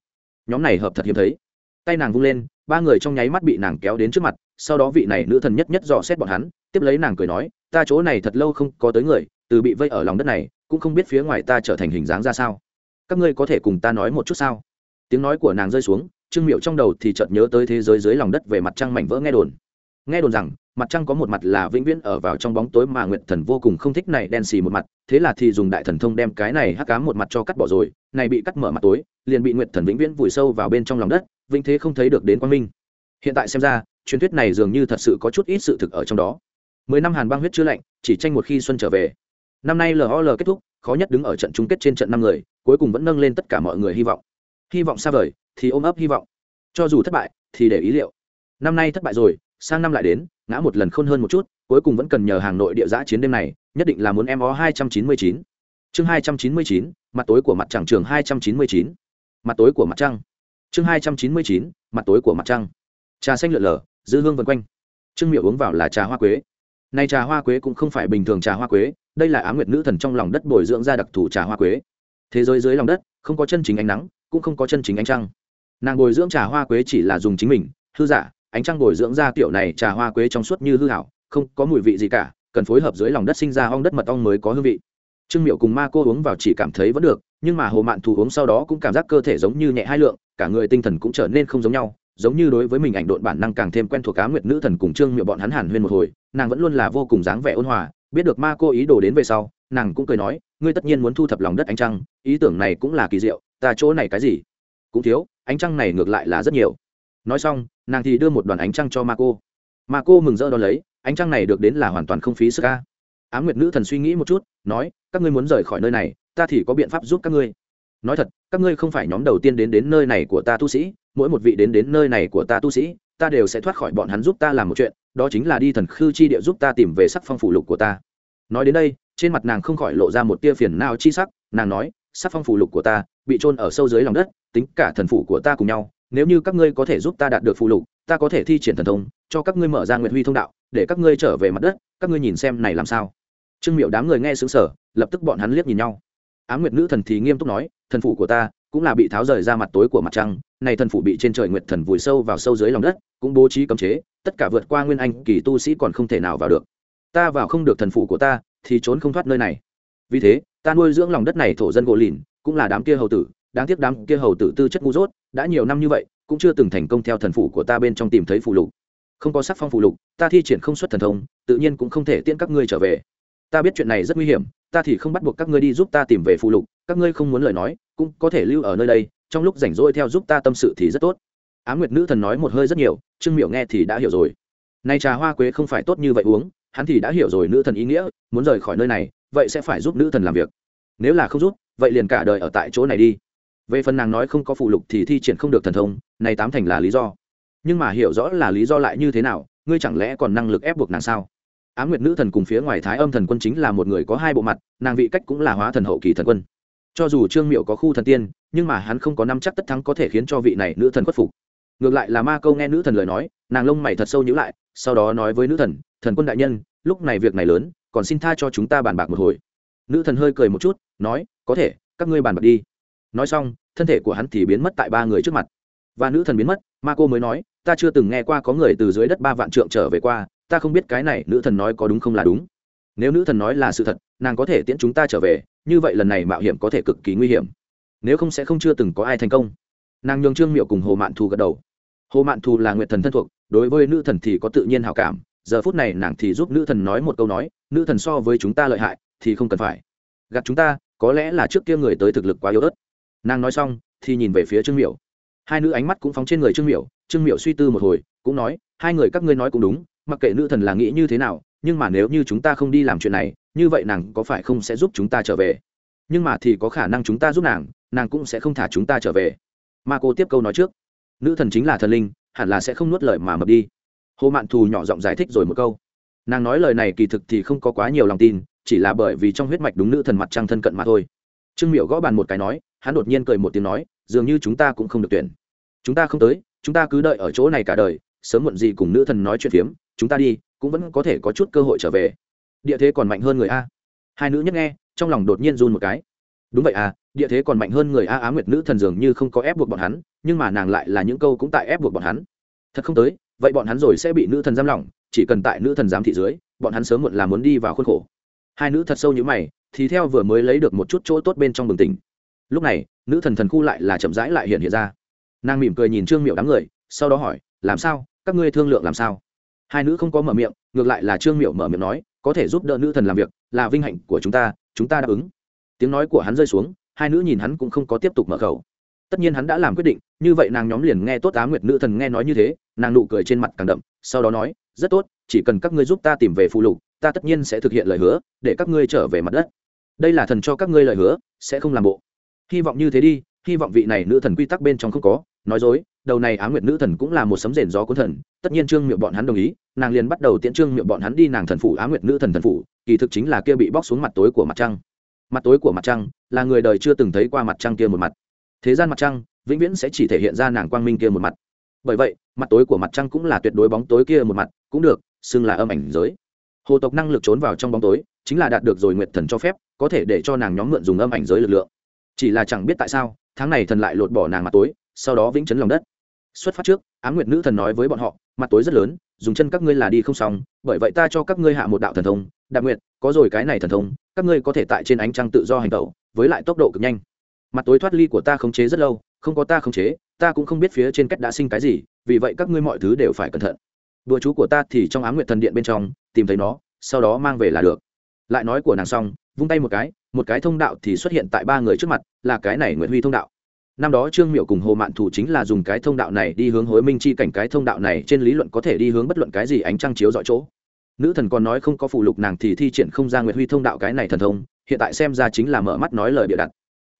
Nhóm này hợp thật hiếm thấy. Tay nàng vung lên, ba người trong nháy mắt bị nàng kéo đến trước mặt, sau đó vị này nữ thần nhất nhất dò xét bọn hắn, tiếp lấy nàng cười nói, ta chỗ này thật lâu không có tới người, từ bị vây ở lòng đất này, cũng không biết phía ngoài ta trở thành hình dáng ra sao. Các ngươi có thể cùng ta nói một chút sao? Tiếng nói của nàng rơi xuống, trương miệu trong đầu thì chợt nhớ tới thế giới dưới lòng đất về mặt trăng mảnh vỡ nghe đồn. Nghe đồn rằng mặt trăng có một mặt là vĩnh viễn ở vào trong bóng tối mà nguyệt thần vô cùng không thích này đen xì một mặt, thế là thì dùng đại thần thông đem cái này hắc cám một mặt cho cắt bỏ rồi, này bị cắt mở mặt tối, liền bị nguyệt thần vĩnh viễn vùi sâu vào bên trong lòng đất, vĩnh thế không thấy được đến quang minh. Hiện tại xem ra, truyền thuyết này dường như thật sự có chút ít sự thực ở trong đó. Mười năm hàn băng huyết chưa lạnh, chỉ tranh một khi xuân trở về. Năm nay lol kết thúc, khó nhất đứng ở trận chung kết trên trận năm người, cuối cùng vẫn nâng lên tất cả mọi người hy vọng. Hy vọng xa vời, thì ôm ấp hy vọng. Cho dù thất bại, thì để ý liệu. Năm nay thất bại rồi, sang năm lại đến ngã một lần khôn hơn một chút, cuối cùng vẫn cần nhờ hàng nội địa giã chiến đêm này, nhất định là muốn em ó hai trăm chín mươi chín. Chương hai trăm chín mươi chín, mặt tối của mặt trăng trường hai trăm chín mươi chín. Mặt tối của mặt trăng. Chương hai trăm chín mươi chín, mặt tối của mặt trăng. Trà xanh lượn lờ, dư hương vân quanh. Trương miệu uống vào là trà hoa quế. Nay trà hoa quế cũng không phải bình thường trà hoa quế, đây là á nguyệt nữ thần trong lòng đất bồi dưỡng ra đặc thù trà hoa quế. Thế giới dưới lòng đất, không có chân chính ánh nắng, cũng không có chân chính ánh trăng. Nàng bồi dưỡng trà hoa quế chỉ là dùng chính mình hư giả ánh trăng bồi dưỡng ra kiểu này trà hoa quế trong suốt như hư hảo, không có mùi vị gì cả, cần phối hợp dưới lòng đất sinh ra ong đất mật ong mới có hương vị. Trương miệu cùng ma cô uống vào chỉ cảm thấy vẫn được, nhưng mà hồ mạn thù uống sau đó cũng cảm giác cơ thể giống như nhẹ hai lượng, cả người tinh thần cũng trở nên không giống nhau, giống như đối với mình ảnh độn bản năng càng thêm quen thuộc cá nguyệt nữ thần cùng trương miệu bọn hắn hàn huyên một hồi, nàng vẫn luôn là vô cùng dáng vẻ ôn hòa, biết được ma cô ý đồ đến về sau, nàng cũng cười nói, ngươi tất nhiên muốn thu thập lòng đất ánh trăng, ý tưởng này cũng là kỳ diệu, ta chỗ này cái gì? Cũng thiếu, ánh trăng này ngược lại là rất nhiều nói xong, nàng thì đưa một đoàn ánh trăng cho ma cô ma cô mừng rỡ đón lấy, ánh trăng này được đến là hoàn toàn không phí sức ca á nguyệt nữ thần suy nghĩ một chút, nói, các ngươi muốn rời khỏi nơi này, ta thì có biện pháp giúp các ngươi. Nói thật, các ngươi không phải nhóm đầu tiên đến đến nơi này của ta tu sĩ, mỗi một vị đến đến nơi này của ta tu sĩ, ta đều sẽ thoát khỏi bọn hắn giúp ta làm một chuyện, đó chính là đi thần khư chi địa giúp ta tìm về sắc phong phủ lục của ta. Nói đến đây, trên mặt nàng không khỏi lộ ra một tia phiền nào chi sắc, nàng nói, sắc phong phủ lục của ta bị trôn ở sâu dưới lòng đất, tính cả thần phủ của ta cùng nhau nếu như các ngươi có thể giúp ta đạt được phụ lục, ta có thể thi triển thần thông, cho các ngươi mở ra nguyệt huy thông đạo, để các ngươi trở về mặt đất, các ngươi nhìn xem này làm sao. Trương miệu đám người nghe xứng sở lập tức bọn hắn liếc nhìn nhau. Á nguyệt nữ thần thì nghiêm túc nói, thần phụ của ta cũng là bị tháo rời ra mặt tối của mặt trăng, này thần phụ bị trên trời nguyệt thần vùi sâu vào sâu dưới lòng đất, cũng bố trí cấm chế, tất cả vượt qua nguyên anh kỳ tu sĩ còn không thể nào vào được. Ta vào không được thần phụ của ta, thì trốn không thoát nơi này. Vì thế, ta nuôi dưỡng lòng đất này thổ dân gỗ lìn, cũng là đám kia hầu tử, đáng tiếc đám kia hầu tử tư chất ngu dốt đã nhiều năm như vậy, cũng chưa từng thành công theo thần phủ của ta bên trong tìm thấy phụ lục. Không có sắc phong phụ lục, ta thi triển không xuất thần thông, tự nhiên cũng không thể tiễn các ngươi trở về. Ta biết chuyện này rất nguy hiểm, ta thì không bắt buộc các ngươi đi giúp ta tìm về phụ lục, các ngươi không muốn lời nói, cũng có thể lưu ở nơi đây, trong lúc rảnh rỗi theo giúp ta tâm sự thì rất tốt. Á nguyệt nữ thần nói một hơi rất nhiều, trương miệu nghe thì đã hiểu rồi. Nay trà hoa quế không phải tốt như vậy uống, hắn thì đã hiểu rồi nữ thần ý nghĩa, muốn rời khỏi nơi này, vậy sẽ phải giúp nữ thần làm việc. Nếu là không giúp, vậy liền cả đời ở tại chỗ này đi về phần nàng nói không có phụ lục thì thi triển không được thần thông, này tám thành là lý do. Nhưng mà hiểu rõ là lý do lại như thế nào, ngươi chẳng lẽ còn năng lực ép buộc nàng sao? Á m nguyệt nữ thần cùng phía ngoài thái âm thần quân chính là một người có hai bộ mặt, nàng vị cách cũng là hóa thần hậu kỳ thần quân. Cho dù trương miệu có khu thần tiên, nhưng mà hắn không có năm chắc tất thắng có thể khiến cho vị này nữ thần khuất phục. Ngược lại là ma câu nghe nữ thần lời nói, nàng lông mày thật sâu nhữ lại, sau đó nói với nữ thần thần quân đại nhân, lúc này việc này lớn, còn xin tha cho chúng ta bàn bạc một hồi. Nữ thần hơi cười một chút, nói, có thể, các ngươi bàn bạc đi nói xong, thân thể của hắn thì biến mất tại ba người trước mặt. Và nữ thần biến mất, ma cô mới nói, ta chưa từng nghe qua có người từ dưới đất ba vạn trượng trở về qua, ta không biết cái này nữ thần nói có đúng không là đúng. Nếu nữ thần nói là sự thật, nàng có thể tiễn chúng ta trở về, như vậy lần này mạo hiểm có thể cực kỳ nguy hiểm. Nếu không sẽ không chưa từng có ai thành công. Nàng nhường trương miệu cùng hồ mạn thù gật đầu. Hồ mạn thù là nguyện thần thân thuộc, đối với nữ thần thì có tự nhiên hào cảm, giờ phút này nàng thì giúp nữ thần nói một câu nói, nữ thần so với chúng ta lợi hại thì không cần phải. Gạt chúng ta, có lẽ là trước kia người tới thực lực quá yếu ớt nàng nói xong, thì nhìn về phía trương miểu. Hai nữ ánh mắt cũng phóng trên người trương miểu trương miểu suy tư một hồi, cũng nói, hai người các ngươi nói cũng đúng, mặc kệ nữ thần là nghĩ như thế nào, nhưng mà nếu như chúng ta không đi làm chuyện này, như vậy nàng có phải không sẽ giúp chúng ta trở về? Nhưng mà thì có khả năng chúng ta giúp nàng nàng cũng sẽ không thả chúng ta trở về. Mà cô tiếp câu nói trước. Nữ thần chính là thần linh, hẳn là sẽ không nuốt lời mà mập đi. Hồ mạn thù nhỏ giọng giải thích rồi một câu. Nàng nói lời này kỳ thực thì không có quá nhiều lòng tin, chỉ là bởi vì trong huyết mạch đúng nữ thần mặt trăng thân cận mà thôi. Trương miệu gõ bàn một cái nói hắn đột nhiên cười một tiếng nói, dường như chúng ta cũng không được tuyển. Chúng ta không tới, chúng ta cứ đợi ở chỗ này cả đời, sớm muộn gì cùng nữ thần nói chuyện phiếm, chúng ta đi, cũng vẫn có thể có chút cơ hội trở về. Địa thế còn mạnh hơn người a. Hai nữ nhất nghe, trong lòng đột nhiên run một cái. Đúng vậy à địa thế còn mạnh hơn người a, á nguyệt nữ thần dường như không có ép buộc bọn hắn, nhưng mà nàng lại là những câu cũng tại ép buộc bọn hắn. Thật không tới, vậy bọn hắn rồi sẽ bị nữ thần giam lỏng, chỉ cần tại nữ thần giám thị dưới, bọn hắn sớm muộn là muốn đi vào khuôn khổ. Hai nữ thật sâu như mày, thì theo vừa mới lấy được một chút chỗ tốt bên trong bừng tỉnh lúc này, nữ thần thần khu lại là chậm rãi lại hiện hiện ra. Nàng mỉm cười nhìn trương miệu đám người, sau đó hỏi, làm sao? Các ngươi thương lượng làm sao? Hai nữ không có mở miệng, ngược lại là trương miệu mở miệng nói, có thể giúp đỡ nữ thần làm việc, là vinh hạnh của chúng ta chúng ta đáp ứng. Tiếng nói của hắn rơi xuống, hai nữ nhìn hắn cũng không có tiếp tục mở khẩu. Tất nhiên hắn đã làm quyết định, như vậy nàng nhóm liền nghe tốt á nguyệt nữ thần nghe nói như thế, nàng nụ cười trên mặt càng đậm, sau đó nói, rất tốt, chỉ cần các ngươi giúp ta tìm về phụ lục, ta tất nhiên sẽ thực hiện lời hứa, để các ngươi trở về mặt đất. Đây là thần cho các ngươi lời hứa, sẽ không làm bộ hy vọng như thế đi, hy vọng vị này nữ thần quy tắc bên trong không có. Nói dối, đầu này á nguyệt nữ thần cũng là một sấm rền gió cuốn thần. Tất nhiên trương miệng bọn hắn đồng ý, nàng liền bắt đầu tiễn trương miệng bọn hắn đi nàng thần phủ, á nguyệt nữ thần thần phủ. Kỳ thực chính là kia bị bóc xuống mặt tối của mặt trăng. Mặt tối của mặt trăng là người đời chưa từng thấy qua mặt trăng kia một mặt. Thế gian mặt trăng vĩnh viễn sẽ chỉ thể hiện ra nàng quang minh kia một mặt. Bởi vậy, mặt tối của mặt trăng cũng là tuyệt đối bóng tối kia một mặt, cũng được, xưng là âm ảnh giới. Hồ tộc năng lực trốn vào trong bóng tối, chính là đạt được rồi nguyệt thần cho phép, có thể để cho nàng nhóm mượn dùng âm ảnh giới lực lượng chỉ là chẳng biết tại sao, tháng này thần lại lột bỏ nàng mặt tối, sau đó vĩnh chấn lòng đất. Xuất phát trước, ám nguyệt nữ thần nói với bọn họ, mặt tối rất lớn, dùng chân các ngươi là đi không xong, bởi vậy ta cho các ngươi hạ một đạo thần thông đặc nguyệt, có rồi cái này thần thông, các ngươi có thể tại trên ánh trăng tự do hành tẩu, với lại tốc độ cực nhanh. Mặt tối thoát ly của ta khống chế rất lâu, không có ta khống chế, ta cũng không biết phía trên cách đã sinh cái gì, vì vậy các ngươi mọi thứ đều phải cẩn thận. Đùa chú của ta thì trong ám nguyệt thần điện bên trong, tìm thấy nó, sau đó mang về là được. Lại nói của nàng xong vung tay một cái một cái thông đạo thì xuất hiện tại ba người trước mặt, là cái này nguyễn huy thông đạo. Năm đó trương miệu cùng hồ mạn thủ chính là dùng cái thông đạo này đi hướng hối minh chi cảnh, cái thông đạo này trên lý luận có thể đi hướng bất luận cái gì ánh trăng chiếu dọi chỗ. Nữ thần còn nói không có phụ lục nàng thì thi triển không ra nguyệt huy thông đạo cái này thần thông, hiện tại xem ra chính là mở mắt nói lời bịa đặt.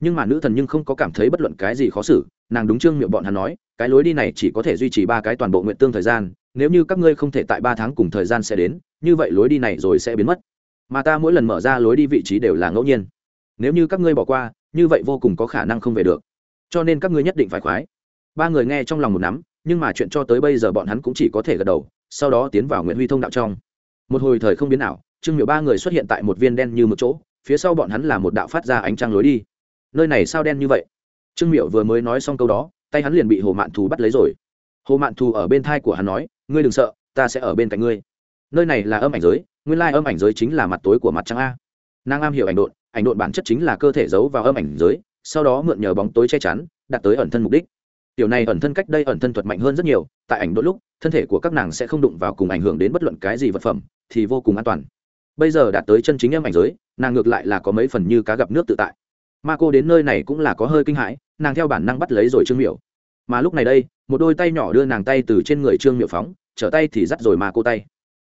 Nhưng mà nữ thần nhưng không có cảm thấy bất luận cái gì khó xử, nàng đúng trương Miệu bọn hắn nói, cái lối đi này chỉ có thể duy trì ba cái toàn bộ nguyện tương thời gian, nếu như các ngươi không thể tại ba tháng cùng thời gian sẽ đến, như vậy lối đi này rồi sẽ biến mất mà ta mỗi lần mở ra lối đi vị trí đều là ngẫu nhiên. Nếu như các ngươi bỏ qua, như vậy vô cùng có khả năng không về được. Cho nên các ngươi nhất định phải khoái. Ba người nghe trong lòng một nắm, nhưng mà chuyện cho tới bây giờ bọn hắn cũng chỉ có thể gật đầu, sau đó tiến vào nguyễn huy thông đạo trong. Một hồi thời không biến nào trương miệu ba người xuất hiện tại một viên đen như một chỗ, phía sau bọn hắn là một đạo phát ra ánh trăng lối đi. Nơi này sao đen như vậy? Trương miệu vừa mới nói xong câu đó, tay hắn liền bị hồ mạn thù bắt lấy rồi. Hồ mạn thù ở bên thai của hắn nói, ngươi đừng sợ, ta sẽ ở bên cạnh ngươi nơi này là âm ảnh giới, nguyên lai âm ảnh giới chính là mặt tối của mặt trăng a. Nàng am hiểu ảnh độn ảnh độn bản chất chính là cơ thể giấu vào âm ảnh giới, sau đó mượn nhờ bóng tối che chắn đạt tới ẩn thân mục đích. Tiểu này ẩn thân cách đây ẩn thân thuật mạnh hơn rất nhiều, tại ảnh độn lúc, thân thể của các nàng sẽ không đụng vào cùng ảnh hưởng đến bất luận cái gì vật phẩm, thì vô cùng an toàn. Bây giờ đạt tới chân chính âm ảnh giới, nàng ngược lại là có mấy phần như cá gặp nước tự tại. Ma cô đến nơi này cũng là có hơi kinh hãi, nàng theo bản năng bắt lấy rồi trương miểu. Mà lúc này đây, một đôi tay nhỏ đưa nàng tay từ trên người trương miểu phóng, trở tay thì dắt rồi ma cô tay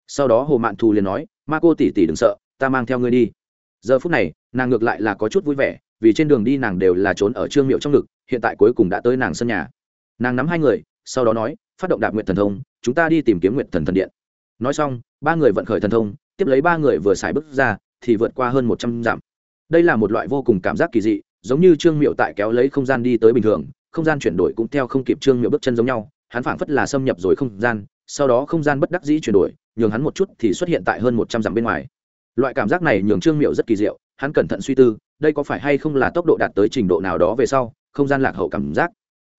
sau đó hồ mạn thù liền nói, ma cô tỉ tỉ đừng sợ, ta mang theo ngươi đi. Giờ phút này, nàng ngược lại là có chút vui vẻ, vì trên đường đi nàng đều là trốn ở trương miệu trong ngực, hiện tại cuối cùng đã tới nàng sân nhà. Nàng nắm hai người, sau đó nói, phát động đạp nguyện thần thông, chúng ta đi tìm kiếm nguyện thần thần điện. Nói xong, ba người vận khởi thần thông, tiếp lấy ba người vừa xài bước ra, thì vượt qua hơn một trăm dặm. Đây là một loại vô cùng cảm giác kỳ dị, giống như trương miệu tại kéo lấy không gian đi tới bình thường, không gian chuyển đổi cũng theo không kịp trương miệu bước chân giống nhau, hắn phảng phất là xâm nhập rồi không gian sau đó không gian bất đắc dĩ chuyển đổi, nhường hắn một chút thì xuất hiện tại hơn một trăm dặm bên ngoài. Loại cảm giác này nhường trương miệu rất kỳ diệu, hắn cẩn thận suy tư, đây có phải hay không là tốc độ đạt tới trình độ nào đó về sau, không gian lạc hậu cảm giác.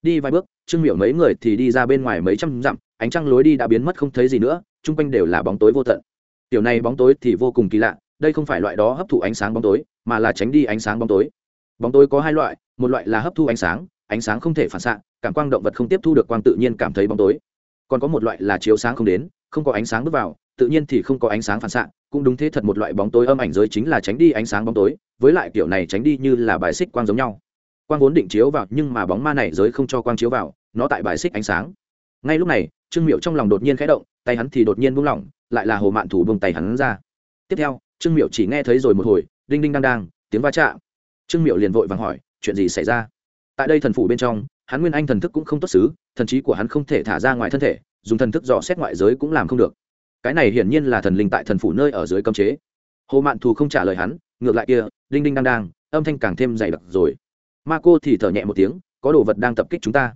Đi vài bước, trương miệu mấy người thì đi ra bên ngoài mấy trăm dặm, ánh trăng lối đi đã biến mất không thấy gì nữa, chung quanh đều là bóng tối vô tận. Tiểu này bóng tối thì vô cùng kỳ lạ, đây không phải loại đó hấp thụ ánh sáng bóng tối, mà là tránh đi ánh sáng bóng tối. Bóng tối có hai loại, một loại là hấp thu ánh sáng ánh sáng không thể phản xạ, cảm quang động vật không tiếp thu được quang tự nhiên cảm thấy bóng tối còn có một loại là chiếu sáng không đến, không có ánh sáng bước vào, tự nhiên thì không có ánh sáng phản xạ, cũng đúng thế thật một loại bóng tối âm ảnh giới chính là tránh đi ánh sáng bóng tối, với lại kiểu này tránh đi như là bài xích quang giống nhau. Quang vốn định chiếu vào nhưng mà bóng ma này giới không cho quang chiếu vào, nó tại bài xích ánh sáng. Ngay lúc này, trương miệu trong lòng đột nhiên khẽ động, tay hắn thì đột nhiên buông lỏng, lại là hồ mạn thủ buông tay hắn ra. Tiếp theo, trương miệu chỉ nghe thấy rồi một hồi, đinh đinh đang đang, tiếng va chạm. Trương miệu liền vội vàng hỏi, chuyện gì xảy ra? Tại đây thần phủ bên trong hắn nguyên anh thần thức cũng không tốt xứ, thần trí của hắn không thể thả ra ngoài thân thể, dùng thần thức dò xét ngoại giới cũng làm không được. Cái này hiển nhiên là thần linh tại thần phủ nơi ở dưới cấm chế. Hồ mạn thù không trả lời hắn, ngược lại kia, đinh đinh đang đang, âm thanh càng thêm dày đặc rồi. Ma cô thì thở nhẹ một tiếng, có đồ vật đang tập kích chúng ta.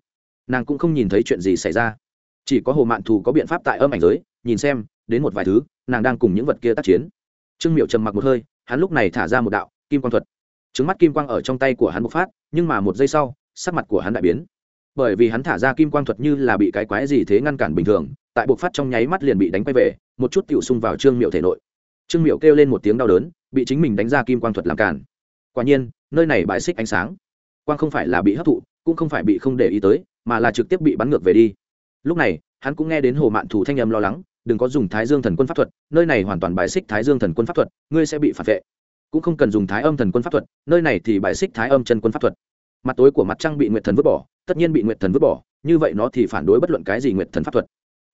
Nàng cũng không nhìn thấy chuyện gì xảy ra. Chỉ có hồ mạn thù có biện pháp tại âm ảnh giới, nhìn xem, đến một vài thứ, nàng đang cùng những vật kia tác chiến. Trương miệu trầm mặc một hơi, hắn lúc này thả ra một đạo, kim quang thuật. Trứng mắt kim quang ở trong tay của hắn bộc phát, nhưng mà một giây sau sắc mặt của hắn đại biến. Bởi vì hắn thả ra kim quang thuật như là bị cái quái gì thế ngăn cản bình thường, tại bộc phát trong nháy mắt liền bị đánh quay về, một chút tựu xung vào trương miệu thể nội. Trương miệu kêu lên một tiếng đau đớn, bị chính mình đánh ra kim quang thuật làm cản. Quả nhiên, nơi này bãi xích ánh sáng. Quang không phải là bị hấp thụ, cũng không phải bị không để ý tới, mà là trực tiếp bị bắn ngược về đi. Lúc này, hắn cũng nghe đến hồ mạn thủ thanh âm lo lắng, đừng có dùng thái dương thần quân pháp thuật, nơi này hoàn toàn bài xích thái dương thần quân pháp thuật, ngươi sẽ bị phản vệ. Cũng không cần dùng thái âm thần quân pháp thuật, nơi này thì bài xích thái âm chân quân pháp thuật mặt tối của mặt trăng bị nguyệt thần vứt bỏ tất nhiên bị nguyệt thần vứt bỏ như vậy nó thì phản đối bất luận cái gì nguyệt thần pháp thuật.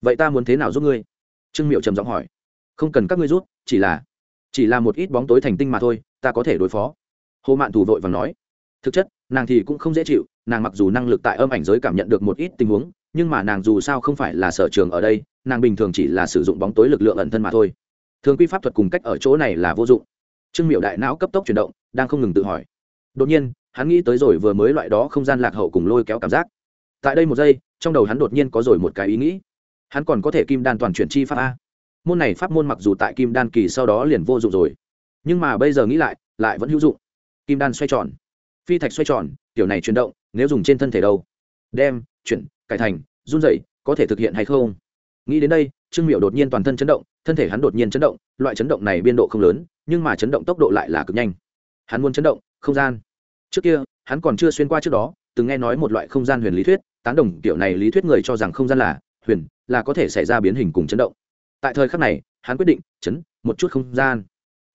Vậy ta muốn thế nào giúp ngươi? Trương miệu trầm giọng hỏi. Không cần các ngươi giúp, chỉ là chỉ là một ít bóng tối thành tinh mà thôi ta có thể đối phó. Hồ mạn thủ vội và nói. Thực chất nàng thì cũng không dễ chịu nàng mặc dù năng lực tại âm ảnh giới cảm nhận được một ít tình huống nhưng mà nàng dù sao không phải là sở trường ở đây nàng bình thường chỉ là sử dụng bóng tối lực lượng ẩn thân mà thôi. Thường quy pháp thuật cùng cách ở chỗ này là vô dụng. Trương miệu đại não cấp tốc chuyển động đang không ngừng tự hỏi. Đột nhiên hắn nghĩ tới rồi vừa mới loại đó không gian lạc hậu cùng lôi kéo cảm giác. Tại đây một giây, trong đầu hắn đột nhiên có rồi một cái ý nghĩ. Hắn còn có thể kim đan toàn chuyển chi pháp a. Môn này pháp môn mặc dù tại kim đan kỳ sau đó liền vô dụng rồi, nhưng mà bây giờ nghĩ lại lại vẫn hữu dụng. Kim đan xoay tròn, phi thạch xoay tròn kiểu này chuyển động, nếu dùng trên thân thể đâu? Đem, chuyển, cải thành, run dậy có thể thực hiện hay không? Nghĩ đến đây, trương miệu đột nhiên toàn thân chấn động, thân thể hắn đột nhiên chấn động, loại chấn động này biên độ không lớn, nhưng mà chấn động tốc độ lại là cực nhanh. Hắn muốn chấn động, không gian trước kia, hắn còn chưa xuyên qua trước đó, từng nghe nói một loại không gian huyền lý thuyết, tán đồng kiểu này lý thuyết người cho rằng không gian là huyền, là có thể xảy ra biến hình cùng chấn động. Tại thời khắc này, hắn quyết định chấn một chút không gian.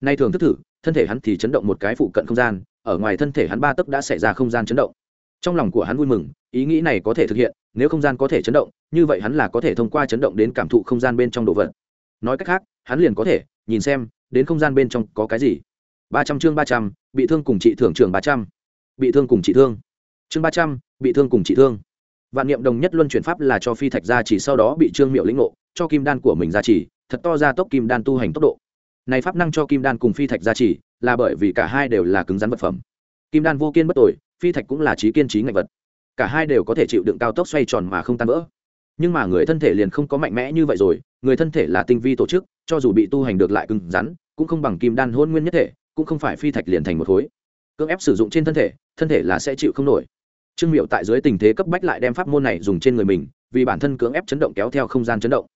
Nay thường thức thử, thân thể hắn thì chấn động một cái phụ cận không gian, ở ngoài thân thể hắn ba tấc đã xảy ra không gian chấn động. Trong lòng của hắn vui mừng, ý nghĩ này có thể thực hiện, nếu không gian có thể chấn động, như vậy hắn là có thể thông qua chấn động đến cảm thụ không gian bên trong đồ vật. Nói cách khác, hắn liền có thể nhìn xem, đến không gian bên trong có cái gì. Ba trăm chương ba trăm, bị thương cùng trị thưởng trường ba trăm bị thương cùng trị thương. Chương ba trăm, bị thương cùng trị thương. Vạn niệm đồng nhất luân chuyển pháp là cho phi thạch gia chỉ sau đó bị trương miệu lĩnh ngộ, cho kim đan của mình gia trì, thật to ra tốc kim đan tu hành tốc độ. Này pháp năng cho kim đan cùng phi thạch gia trì, là bởi vì cả hai đều là cứng rắn vật phẩm. Kim đan vô kiên bất tội, phi thạch cũng là trí kiên trí ngạch vật. Cả hai đều có thể chịu đựng cao tốc xoay tròn mà không tan vỡ. Nhưng mà người thân thể liền không có mạnh mẽ như vậy rồi, người thân thể là tinh vi tổ chức, cho dù bị tu hành được lại cứng rắn, cũng không bằng kim đan hôn nguyên nhất thể, cũng không phải phi thạch liền thành một khối cưỡng ép sử dụng trên thân thể thân thể là sẽ chịu không nổi. Trương miệu tại dưới tình thế cấp bách lại đem pháp môn này dùng trên người mình, vì bản thân cưỡng ép chấn động kéo theo không gian chấn động.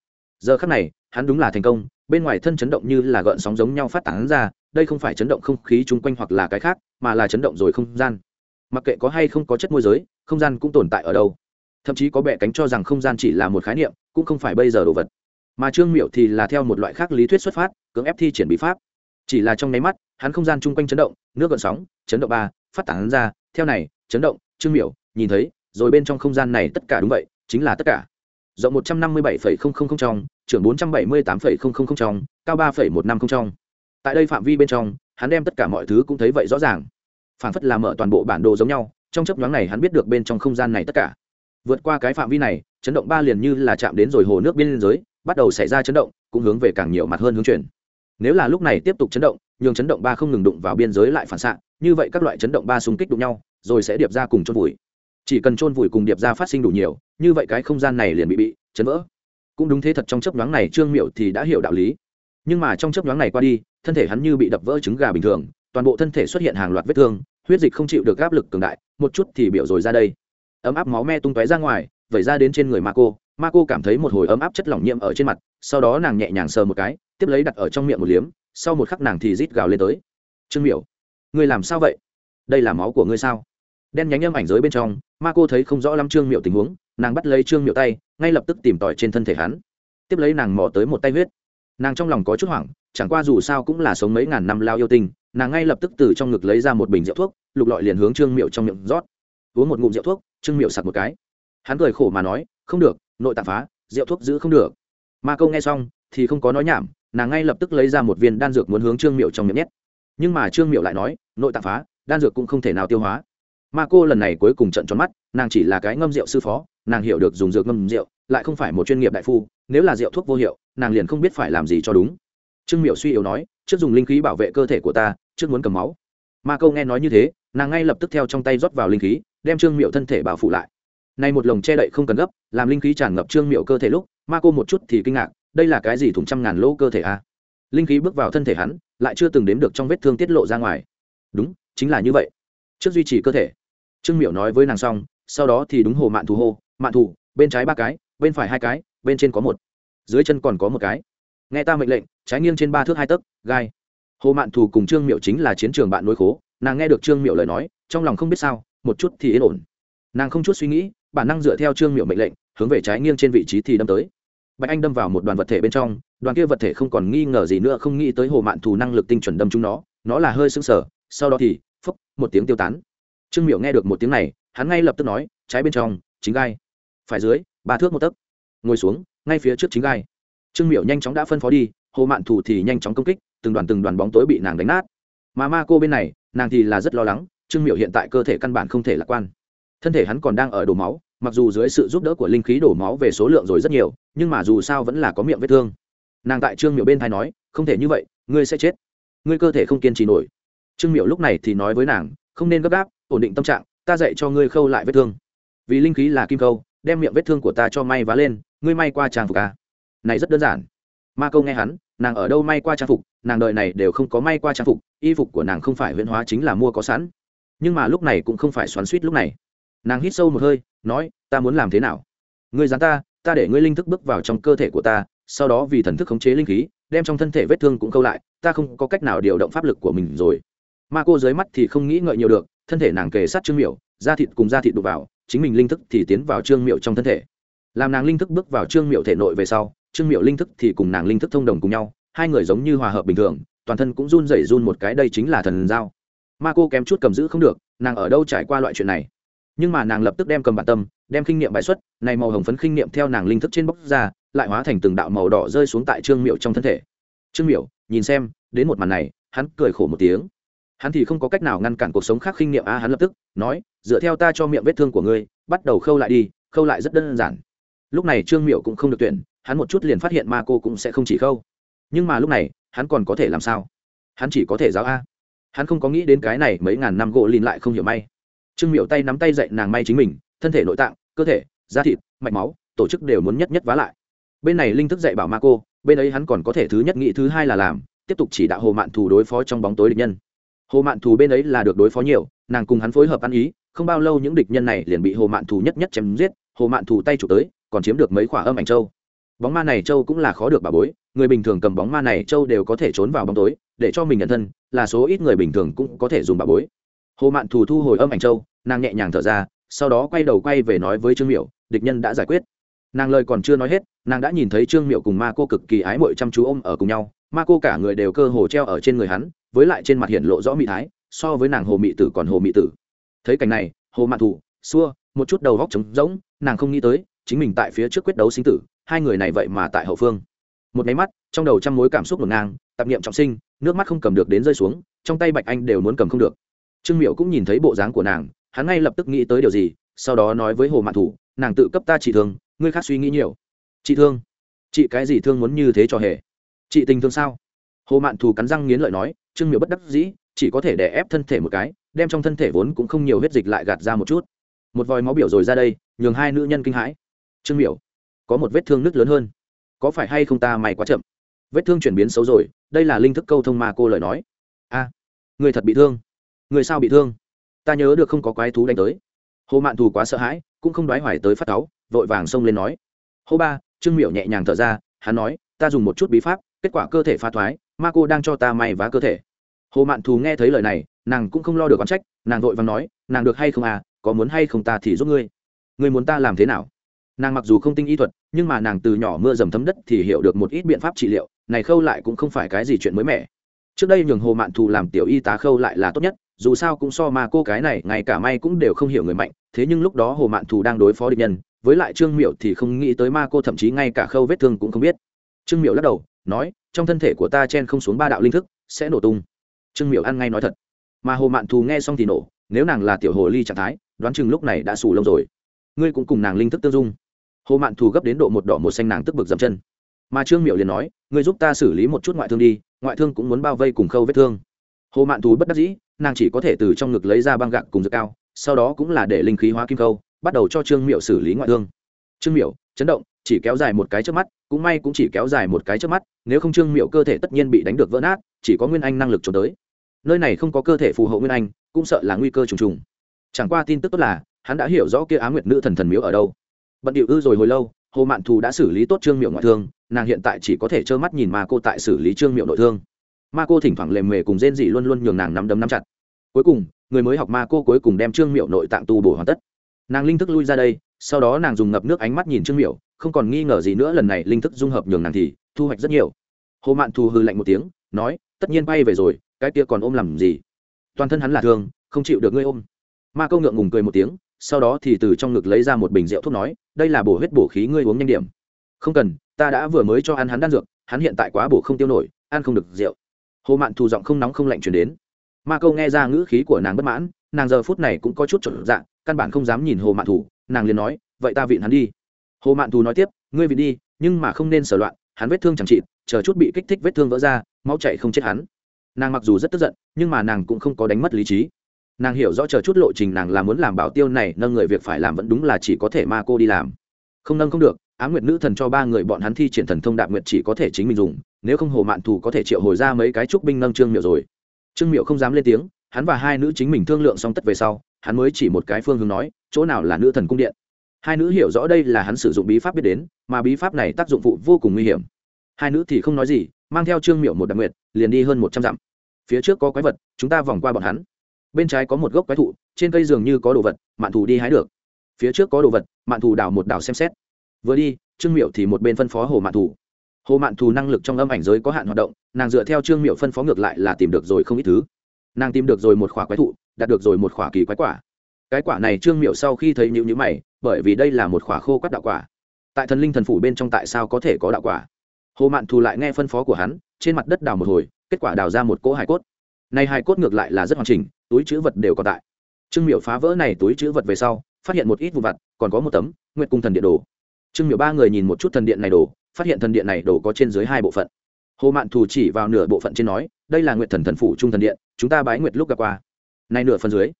Giờ khắc này, hắn đúng là thành công, bên ngoài thân chấn động như là gợn sóng giống nhau phát tán ra, đây không phải chấn động không khí chung quanh hoặc là cái khác, mà là chấn động rồi không gian. Mặc kệ có hay không có chất môi giới, không gian cũng tồn tại ở đâu. Thậm chí có bệ cánh cho rằng không gian chỉ là một khái niệm, cũng không phải bây giờ đồ vật. Mà trương miệu thì là theo một loại khác lý thuyết xuất phát, cưỡng ép thi triển bí pháp chỉ là trong nháy mắt, hắn không gian chung quanh chấn động, nước gợn sóng, chấn động ba, phát tán ra, theo này, chấn động, trương miểu, nhìn thấy, rồi bên trong không gian này tất cả đúng vậy, chính là tất cả. Rộng một trăm năm mươi bảy phẩy không không không trong, trưởng bốn trăm bảy mươi tám phẩy không không không trong, cao ba phẩy một năm không trong. Tại đây phạm vi bên trong, hắn đem tất cả mọi thứ cũng thấy vậy rõ ràng. Phản phất làm mở toàn bộ bản đồ giống nhau, trong chấp nhoáng này hắn biết được bên trong không gian này tất cả. Vượt qua cái phạm vi này, chấn động ba liền như là chạm đến rồi hồ nước biên giới, bắt đầu xảy ra chấn động, cũng hướng về càng nhiều mặt hơn hướng chuyển nếu là lúc này tiếp tục chấn động, nhường chấn động ba không ngừng đụng vào biên giới lại phản xạ, như vậy các loại chấn động ba xung kích đụng nhau, rồi sẽ điệp ra cùng chôn vùi. Chỉ cần chôn vùi cùng điệp ra phát sinh đủ nhiều, như vậy cái không gian này liền bị bị chấn vỡ. Cũng đúng thế thật trong chấp nhoáng này trương miệu thì đã hiểu đạo lý. Nhưng mà trong chấp nhoáng này qua đi, thân thể hắn như bị đập vỡ trứng gà bình thường, toàn bộ thân thể xuất hiện hàng loạt vết thương, huyết dịch không chịu được áp lực cường đại, một chút thì biểu rồi ra đây. Ấm áp máu me tung tóe ra ngoài, vẩy ra đến trên người ma cô. Ma cô cảm thấy một hồi ấm áp chất lỏng nhiễm ở trên mặt, sau đó nàng nhẹ nhàng sờ một cái tiếp lấy đặt ở trong miệng một liếm, sau một khắc nàng thì rít gào lên tới. Trương miểu, ngươi làm sao vậy? Đây là máu của ngươi sao? Đen nhánh âm ảnh giới bên trong, ma cô thấy không rõ lắm trương miệu tình huống, nàng bắt lấy trương miệu tay, ngay lập tức tìm tòi trên thân thể hắn. Tiếp lấy nàng mò tới một tay huyết. Nàng trong lòng có chút hoảng, chẳng qua dù sao cũng là sống mấy ngàn năm lao yêu tình nàng ngay lập tức từ trong ngực lấy ra một bình rượu thuốc, lục lọi liền hướng trương miệu trong miệng rót. Uống một ngụm rượu thuốc, trương miệu sặc một cái. Hắn cười khổ mà nói, không được, nội tạp phá, rượu thuốc giữ không được. Ma câu nghe xong thì không có nói nhảm nàng ngay lập tức lấy ra một viên đan dược muốn hướng trương miệu trong miệng nhét. Nhưng mà trương miệu lại nói, nội tạng phá, đan dược cũng không thể nào tiêu hóa. Ma cô lần này cuối cùng trận tròn mắt, nàng chỉ là cái ngâm rượu sư phó, nàng hiểu được dùng dược ngâm rượu lại không phải một chuyên nghiệp đại phu, nếu là rượu thuốc vô hiệu, nàng liền không biết phải làm gì cho đúng. Trương miệu suy yếu nói, trước dùng linh khí bảo vệ cơ thể của ta, trước muốn cầm máu. Ma câu nghe nói như thế, nàng ngay lập tức theo trong tay rót vào linh khí, đem trương miệu thân thể bảo phụ lại. Nay một lồng che đậy không cần gấp, làm linh khí tràn ngập trương miệu cơ thể lúc, ma cô một chút thì kinh ngạc đây là cái gì thùng trăm ngàn lỗ cơ thể a à? linh khí bước vào thân thể hắn, lại chưa từng đếm được trong vết thương tiết lộ ra ngoài. Đúng, chính là như vậy. Trước duy trì cơ thể. Trương miểu nói với nàng xong, sau đó thì đúng hồ mạn thù hô, mạn thù, bên trái ba cái, bên phải hai cái, bên trên có một. Dưới chân còn có một cái. Nghe ta mệnh lệnh, trái nghiêng trên ba thước hai tấc, gai. Hồ mạn thù cùng trương miệu chính là chiến trường bạn nối khố, nàng nghe được trương miệu lời nói, trong lòng không biết sao, một chút thì yên ổn. Nàng không chút suy nghĩ, bản năng dựa theo trương miệu mệnh lệnh, hướng về trái nghiêng trên vị trí thì đâm tới bạch anh đâm vào một đoàn vật thể bên trong, đoàn kia vật thể không còn nghi ngờ gì nữa, không nghĩ tới hồ mạn thù năng lực tinh chuẩn đâm chúng nó nó là hơi sưng sở sau đó thì phúc một tiếng tiêu tán. Trương miệu nghe được một tiếng này, hắn ngay lập tức nói, trái bên trong, chính gai. Phải dưới, ba thước một tấc. Ngồi xuống, ngay phía trước chính gai. Trương miệu nhanh chóng đã phân phó đi, hồ mạn thù thì nhanh chóng công kích, từng đoàn từng đoàn bóng tối bị nàng đánh nát. Mà ma cô bên này, nàng thì là rất lo lắng, trương miệu hiện tại cơ thể căn bản không thể lạc quan. Thân thể hắn còn đang ở đổ máu mặc dù dưới sự giúp đỡ của linh khí đổ máu về số lượng rồi rất nhiều, nhưng mà dù sao vẫn là có miệng vết thương. Nàng tại trương miệu bên thai nói, không thể như vậy, ngươi sẽ chết. Ngươi cơ thể không kiên trì nổi. Trương miệu lúc này thì nói với nàng, không nên gấp gáp, ổn định tâm trạng, ta dạy cho ngươi khâu lại vết thương. Vì linh khí là kim câu đem miệng vết thương của ta cho may vá lên, ngươi may qua trang phục ta này rất đơn giản. Ma câu nghe hắn, nàng ở đâu may qua trang phục, nàng đợi này đều không có may qua trang phục, y phục của nàng không phải huyễn hóa chính là mua có sẵn. Nhưng mà lúc này cũng không phải xoắn suýt lúc này nàng hít sâu một hơi nói ta muốn làm thế nào? Ngươi dán ta ta để ngươi linh thức bước vào trong cơ thể của ta sau đó vì thần thức khống chế linh khí đem trong thân thể vết thương cũng câu lại ta không có cách nào điều động pháp lực của mình rồi. Ma cô dưới mắt thì không nghĩ ngợi nhiều được thân thể nàng kề sát trương miệu, da thịt cùng da thịt đục vào chính mình linh thức thì tiến vào trương miệu trong thân thể. Làm nàng linh thức bước vào trương miệu thể nội về sau trương miệu linh thức thì cùng nàng linh thức thông đồng cùng nhau hai người giống như hòa hợp bình thường toàn thân cũng run rẩy run một cái đây chính là thần giao. Ma cô kém chút cầm giữ không được nàng ở đâu trải qua loại chuyện này? Nhưng mà nàng lập tức đem cầm bản tâm, đem kinh nghiệm bài xuất, này màu hồng phấn kinh nghiệm theo nàng linh thức trên bóc ra, lại hóa thành từng đạo màu đỏ rơi xuống tại trương miệu trong thân thể. Trương miệu nhìn xem, đến một màn này, hắn cười khổ một tiếng. Hắn thì không có cách nào ngăn cản cuộc sống khác kinh nghiệm a hắn lập tức, nói, dựa theo ta cho miệng vết thương của ngươi, bắt đầu khâu lại đi, khâu lại rất đơn giản. Lúc này trương miệu cũng không được tuyển, hắn một chút liền phát hiện ma cô cũng sẽ không chỉ khâu. Nhưng mà lúc này, hắn còn có thể làm sao? Hắn chỉ có thể giáo a. Hắn không có nghĩ đến cái này mấy ngàn năm gỗ lìn lại không hiểu may trương Miểu tay nắm tay dậy nàng may chính mình, thân thể nội tạng, cơ thể, da thịt, mạch máu, tổ chức đều muốn nhất nhất vá lại. Bên này linh thức dạy bảo ma cô, bên ấy hắn còn có thể thứ nhất nghĩ thứ hai là làm, tiếp tục chỉ đạo hồ mạn thù đối phó trong bóng tối địch nhân. Hồ mạn thù bên ấy là được đối phó nhiều, nàng cùng hắn phối hợp ăn ý, không bao lâu những địch nhân này liền bị hồ mạn thù nhất nhất chém giết, hồ mạn thù tay chụp tới, còn chiếm được mấy khoả âm ảnh châu. Bóng ma này châu cũng là khó được bà bối, người bình thường cầm bóng ma này châu đều có thể trốn vào bóng tối, để cho mình nhận thân, là số ít người bình thường cũng có thể dùng bà bối hồ mạn thù thu hồi âm ảnh châu, nàng nhẹ nhàng thở ra, sau đó quay đầu quay về nói với trương miệu địch nhân đã giải quyết. Nàng lời còn chưa nói hết, nàng đã nhìn thấy trương miệu cùng ma cô cực kỳ ái mội chăm chú ôm ở cùng nhau, ma cô cả người đều cơ hồ treo ở trên người hắn, với lại trên mặt hiện lộ rõ mị thái, so với nàng hồ mị tử còn hồ mị tử. Thấy cảnh này, hồ mạn thủ xua, một chút đầu góc trống rỗng, nàng không nghĩ tới, chính mình tại phía trước quyết đấu sinh tử, hai người này vậy mà tại hậu phương. Một máy mắt, trong đầu trăm mối cảm xúc ngổn ngang, tạp niệm trọng sinh, nước mắt không cầm được đến rơi xuống, trong tay bạch anh đều muốn cầm không được trương miệu cũng nhìn thấy bộ dáng của nàng, hắn ngay lập tức nghĩ tới điều gì, sau đó nói với hồ mạn thủ, nàng tự cấp ta trị thương, ngươi khác suy nghĩ nhiều. Chị thương? Chị cái gì thương muốn như thế cho hề? Chị tình thương sao? Hồ mạn thù cắn răng nghiến lợi nói, trương miệu bất đắc dĩ, chỉ có thể đè ép thân thể một cái, đem trong thân thể vốn cũng không nhiều huyết dịch lại gạt ra một chút. Một vòi máu biểu rồi ra đây, nhường hai nữ nhân kinh hãi. Trương miểu, có một vết thương nứt lớn hơn. Có phải hay không ta mày quá chậm? Vết thương chuyển biến xấu rồi, đây là linh thức câu thông mà cô lời nói. A, người thật bị thương người sao bị thương? Ta nhớ được không có quái thú đánh tới. Hồ mạn thù quá sợ hãi, cũng không đoái hoài tới phát cáu, vội vàng xông lên nói. Hô ba, trương miểu nhẹ nhàng thở ra, hắn nói, ta dùng một chút bí pháp, kết quả cơ thể pha thoái, ma cô đang cho ta may vá cơ thể. Hồ mạn thù nghe thấy lời này, nàng cũng không lo được oán trách, nàng vội vàng nói, nàng được hay không à có muốn hay không ta thì giúp ngươi. Ngươi muốn ta làm thế nào? Nàng mặc dù không tinh y thuật, nhưng mà nàng từ nhỏ mưa dầm thấm đất thì hiểu được một ít biện pháp trị liệu, này khâu lại cũng không phải cái gì chuyện mới mẻ. Trước đây nhường hồ mạn thù làm tiểu y tá khâu lại là tốt nhất dù sao cũng so mà cô cái này, ngay cả may cũng đều không hiểu người mạnh, thế nhưng lúc đó hồ mạn thù đang đối phó địch nhân, với lại trương miệu thì không nghĩ tới ma cô, thậm chí ngay cả khâu vết thương cũng không biết. Trương miệu lắc đầu, nói, trong thân thể của ta chen không xuống ba đạo linh thức, sẽ nổ tung. Trương miệu ăn ngay nói thật. Mà hồ mạn thù nghe xong thì nổ, nếu nàng là tiểu hồ ly trạng thái, đoán chừng lúc này đã xù lông rồi. Ngươi cũng cùng nàng linh thức tương dung. Hồ mạn thù gấp đến độ một đỏ một xanh nàng tức bực dậm chân. Mà trương miệu liền nói, ngươi giúp ta xử lý một chút ngoại thương đi, ngoại thương cũng muốn bao vây cùng khâu vết thương hồ mạn thù bất đắc dĩ, nàng chỉ có thể từ trong ngực lấy ra băng gạc cùng dược cao, sau đó cũng là để linh khí hóa kim khâu bắt đầu cho trương miệu xử lý ngoại thương. Trương miệu chấn động, chỉ kéo dài một cái trước mắt, cũng may cũng chỉ kéo dài một cái trước mắt, nếu không trương miệu cơ thể tất nhiên bị đánh được vỡ nát, chỉ có nguyên anh năng lực trốn tới. Nơi này không có cơ thể phù hộ nguyên anh, cũng sợ là nguy cơ trùng trùng. Chẳng qua tin tức tốt là, hắn đã hiểu rõ kia á nguyệt nữ thần thần miếu ở đâu. Bận điệu ư rồi hồi lâu, hồ mạn thù đã xử lý tốt trương miệu ngoại thương, nàng hiện tại chỉ có thể trơ mắt nhìn mà cô tại xử lý trương miệu nội thương ma cô thỉnh thoảng lề mề cùng rên dị luôn luôn nhường nàng nắm đấm nắm chặt. Cuối cùng, người mới học ma cô cuối cùng đem trương miệu nội tạng tu bổ hoàn tất. Nàng linh thức lui ra đây, sau đó nàng dùng ngập nước ánh mắt nhìn trương miệu không còn nghi ngờ gì nữa lần này linh thức dung hợp nhường nàng thì thu hoạch rất nhiều. Hồ mạn thù hư lạnh một tiếng, nói, tất nhiên bay về rồi, cái kia còn ôm làm gì? Toàn thân hắn là thương, không chịu được ngươi ôm. Ma câu ngượng ngùng cười một tiếng, sau đó thì từ trong ngực lấy ra một bình rượu thuốc nói, đây là bổ huyết bổ khí ngươi uống nhanh điểm. Không cần, ta đã vừa mới cho ăn hắn đan dược, hắn hiện tại quá bổ không tiêu nổi, ăn không được rượu hồ mạn thù giọng không nóng không lạnh chuyển đến. Ma câu nghe ra ngữ khí của nàng bất mãn, nàng giờ phút này cũng có chút trở dạng căn bản không dám nhìn hồ mạn thù, nàng liền nói, vậy ta vịn hắn đi. Hồ mạn thù nói tiếp, ngươi vịn đi, nhưng mà không nên sở loạn, hắn vết thương chẳng trị chờ chút bị kích thích vết thương vỡ ra, máu chạy không chết hắn. Nàng mặc dù rất tức giận, nhưng mà nàng cũng không có đánh mất lý trí. Nàng hiểu rõ chờ chút lộ trình nàng là muốn làm bảo tiêu này, nâng người việc phải làm vẫn đúng là chỉ có thể ma cô đi làm. Không nâng không được á nguyệt nữ thần cho ba người bọn hắn thi triển thần thông đạm nguyệt chỉ có thể chính mình dùng, nếu không hồ mạn thù có thể triệu hồi ra mấy cái trúc binh nâng trương miệu rồi. Trương miệu không dám lên tiếng, hắn và hai nữ chính mình thương lượng xong tất về sau, hắn mới chỉ một cái phương hướng nói, chỗ nào là nữ thần cung điện. Hai nữ hiểu rõ đây là hắn sử dụng bí pháp biết đến, mà bí pháp này tác dụng phụ vô cùng nguy hiểm. Hai nữ thì không nói gì, mang theo trương miệu một đặc nguyệt, liền đi hơn một trăm dặm. Phía trước có quái vật, chúng ta vòng qua bọn hắn. Bên trái có một gốc quái thụ, trên cây dường như có đồ vật, mạn thù đi hái được. Phía trước có đồ vật, mạn thù đào một đào xem xét vừa đi, trương miệu thì một bên phân phó hồ mạn thù. Hồ mạn thù năng lực trong âm ảnh giới có hạn hoạt động, nàng dựa theo trương miệu phân phó ngược lại là tìm được rồi không ít thứ. Nàng tìm được rồi một khỏa quái thụ, đạt được rồi một khỏa kỳ quái quả. Cái quả này trương miệu sau khi thấy nhữ nhữ mày, bởi vì đây là một khỏa khô quắt đạo quả. Tại thần linh thần phủ bên trong tại sao có thể có đạo quả? Hồ mạn thù lại nghe phân phó của hắn, trên mặt đất đào một hồi, kết quả đào ra một cỗ hải cốt. Này hải cốt ngược lại là rất hoàn chỉnh, túi chữ vật đều còn tại. Trương miệu phá vỡ này túi chữ vật về sau, phát hiện một ít vụ vặt, còn có một tấm nguyện cung thần địa đồ trương Miểu ba người nhìn một chút thần điện này đồ, phát hiện thần điện này đồ có trên dưới hai bộ phận. Hồ mạn thù chỉ vào nửa bộ phận trên nói, đây là nguyện thần thần phủ trung thần điện, chúng ta bái nguyệt lúc gặp qua. Này nửa phần dưới.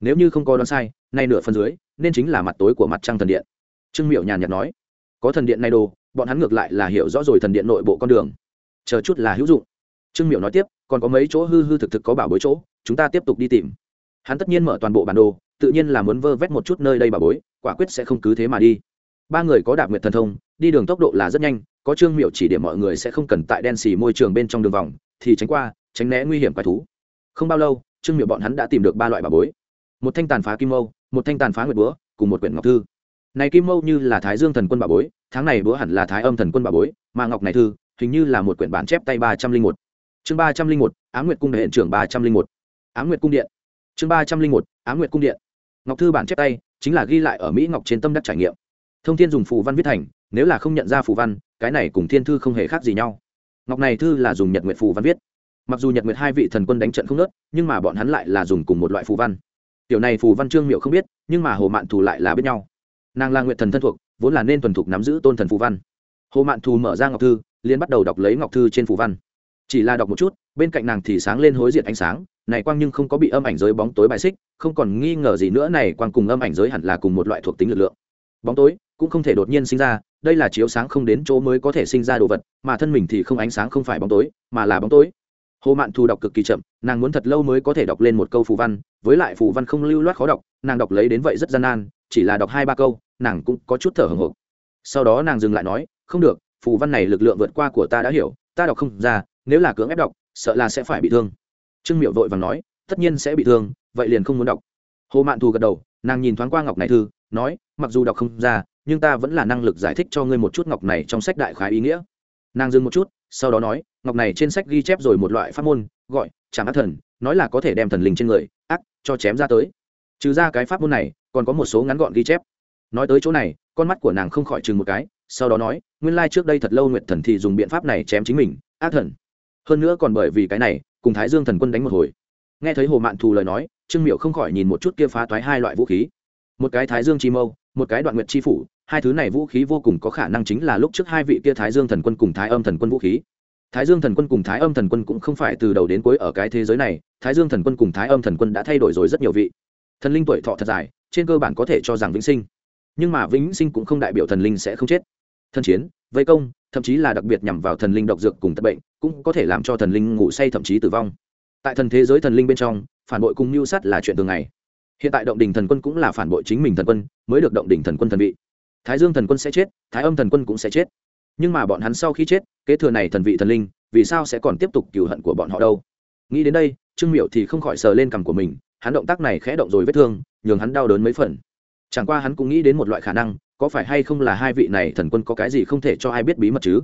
Nếu như không có đoán sai này nửa phần dưới, nên chính là mặt tối của mặt trăng thần điện. Trương Miểu nhàn nhạt nói, có thần điện này đồ, bọn hắn ngược lại là hiểu rõ rồi thần điện nội bộ con đường. Chờ chút là hữu dụng. Trương Miểu nói tiếp, còn có mấy chỗ hư hư thực thực có bảo bối chỗ, chúng ta tiếp tục đi tìm. Hắn tất nhiên mở toàn bộ bản đồ, tự nhiên là muốn vơ vét một chút nơi đây bảo bối, quả quyết sẽ không cứ thế mà đi ba người có đạp nguyệt thần thông, đi đường tốc độ là rất nhanh, có trương miệu chỉ điểm mọi người sẽ không cần tại đen xì môi trường bên trong đường vòng, thì tránh qua, tránh né nguy hiểm quái thú. Không bao lâu, trương miệu bọn hắn đã tìm được ba loại bảo bối. Một thanh tàn phá kim mâu, một thanh tàn phá nguyệt búa, cùng một quyển ngọc thư. Này kim mâu như là thái dương thần quân bảo bối, tháng này búa hẳn là thái âm thần quân bảo bối, mà ngọc này thư, hình như là một quyển bản chép tay ba trăm linh một. Chương ba trăm linh một, á nguyệt cung hiện trưởng ba trăm linh một. Á nguyệt cung điện. Chương ba trăm linh một, á nguyệt cung điện. Ngọc thư bản chép tay, chính là ghi lại ở mỹ ngọc trên tâm đắc trải nghiệm thông thiên dùng phù văn viết thành, nếu là không nhận ra phù văn, cái này cùng thiên thư không hề khác gì nhau. Ngọc này thư là dùng nhật nguyệt phù văn viết. Mặc dù nhật nguyệt hai vị thần quân đánh trận không nớt nhưng mà bọn hắn lại là dùng cùng một loại phù văn. Tiểu này phù văn trương miệu không biết, nhưng mà hồ mạn thù lại là biết nhau. Nàng là nguyệt thần thân thuộc, vốn là nên thuần thục nắm giữ tôn thần phù văn. Hồ mạn thù mở ra ngọc thư liên bắt đầu đọc lấy ngọc thư trên phù văn. Chỉ là đọc một chút, bên cạnh nàng thì sáng lên hối diện ánh sáng, này quang nhưng không có bị âm ảnh giới bóng tối bài xích, không còn nghi ngờ gì nữa, này quang cùng âm ảnh giới hẳn là cùng một loại thuộc tính lực lượng. Bóng tối cũng không thể đột nhiên sinh ra, đây là chiếu sáng không đến chỗ mới có thể sinh ra đồ vật, mà thân mình thì không ánh sáng không phải bóng tối, mà là bóng tối. Hồ mạn thu đọc cực kỳ chậm, nàng muốn thật lâu mới có thể đọc lên một câu phù văn, với lại phù văn không lưu loát khó đọc, nàng đọc lấy đến vậy rất gian nan, chỉ là đọc hai ba câu, nàng cũng có chút thở hồng hộc sau đó nàng dừng lại nói, không được, phù văn này lực lượng vượt qua của ta đã hiểu, ta đọc không ra, nếu là cưỡng ép đọc, sợ là sẽ phải bị thương. Trương miệu vội vàng nói, tất nhiên sẽ bị thương, vậy liền không muốn đọc. Hồ mạn thù gật đầu, nàng nhìn thoáng qua ngọc này thư, nói, mặc dù đọc không ra nhưng ta vẫn là năng lực giải thích cho ngươi một chút ngọc này trong sách đại khái ý nghĩa. Nàng dừng một chút, sau đó nói, ngọc này trên sách ghi chép rồi một loại pháp môn, gọi chẳng ác thần, nói là có thể đem thần linh trên người, ác, cho chém ra tới. Trừ ra cái pháp môn này, còn có một số ngắn gọn ghi chép. Nói tới chỗ này, con mắt của nàng không khỏi chừng một cái, sau đó nói, nguyên lai trước đây thật lâu nguyệt thần thì dùng biện pháp này chém chính mình, ác thần. Hơn nữa còn bởi vì cái này, cùng thái dương thần quân đánh một hồi. Nghe thấy hồ mạn thù lời nói, trương miệu không khỏi nhìn một chút kia phá toái hai loại vũ khí. Một cái thái dương chi mâu một cái đoạn nguyệt chi phủ, hai thứ này vũ khí vô cùng có khả năng chính là lúc trước hai vị kia thái dương thần quân cùng thái âm thần quân vũ khí. Thái dương thần quân cùng thái âm thần quân cũng không phải từ đầu đến cuối ở cái thế giới này, thái dương thần quân cùng thái âm thần quân đã thay đổi rồi rất nhiều vị. Thần linh tuổi thọ thật dài, trên cơ bản có thể cho rằng vĩnh sinh. Nhưng mà vĩnh sinh cũng không đại biểu thần linh sẽ không chết. Thân chiến, vây công, thậm chí là đặc biệt nhằm vào thần linh độc dược cùng tật bệnh, cũng có thể làm cho thần linh ngủ say thậm chí tử vong. Tại thần thế giới thần linh bên trong, phản bội cùng mưu sát là chuyện thường ngày hiện tại động đình thần quân cũng là phản bội chính mình thần quân, mới được động đình thần quân thần vị. Thái dương thần quân sẽ chết, thái âm thần quân cũng sẽ chết. Nhưng mà bọn hắn sau khi chết, kế thừa này thần vị thần linh, vì sao sẽ còn tiếp tục cừu hận của bọn họ đâu? Nghĩ đến đây, trương miệu thì không khỏi sờ lên cằm của mình, hắn động tác này khẽ động rồi vết thương, nhường hắn đau đớn mấy phần. Chẳng qua hắn cũng nghĩ đến một loại khả năng, có phải hay không là hai vị này thần quân có cái gì không thể cho ai biết bí mật chứ?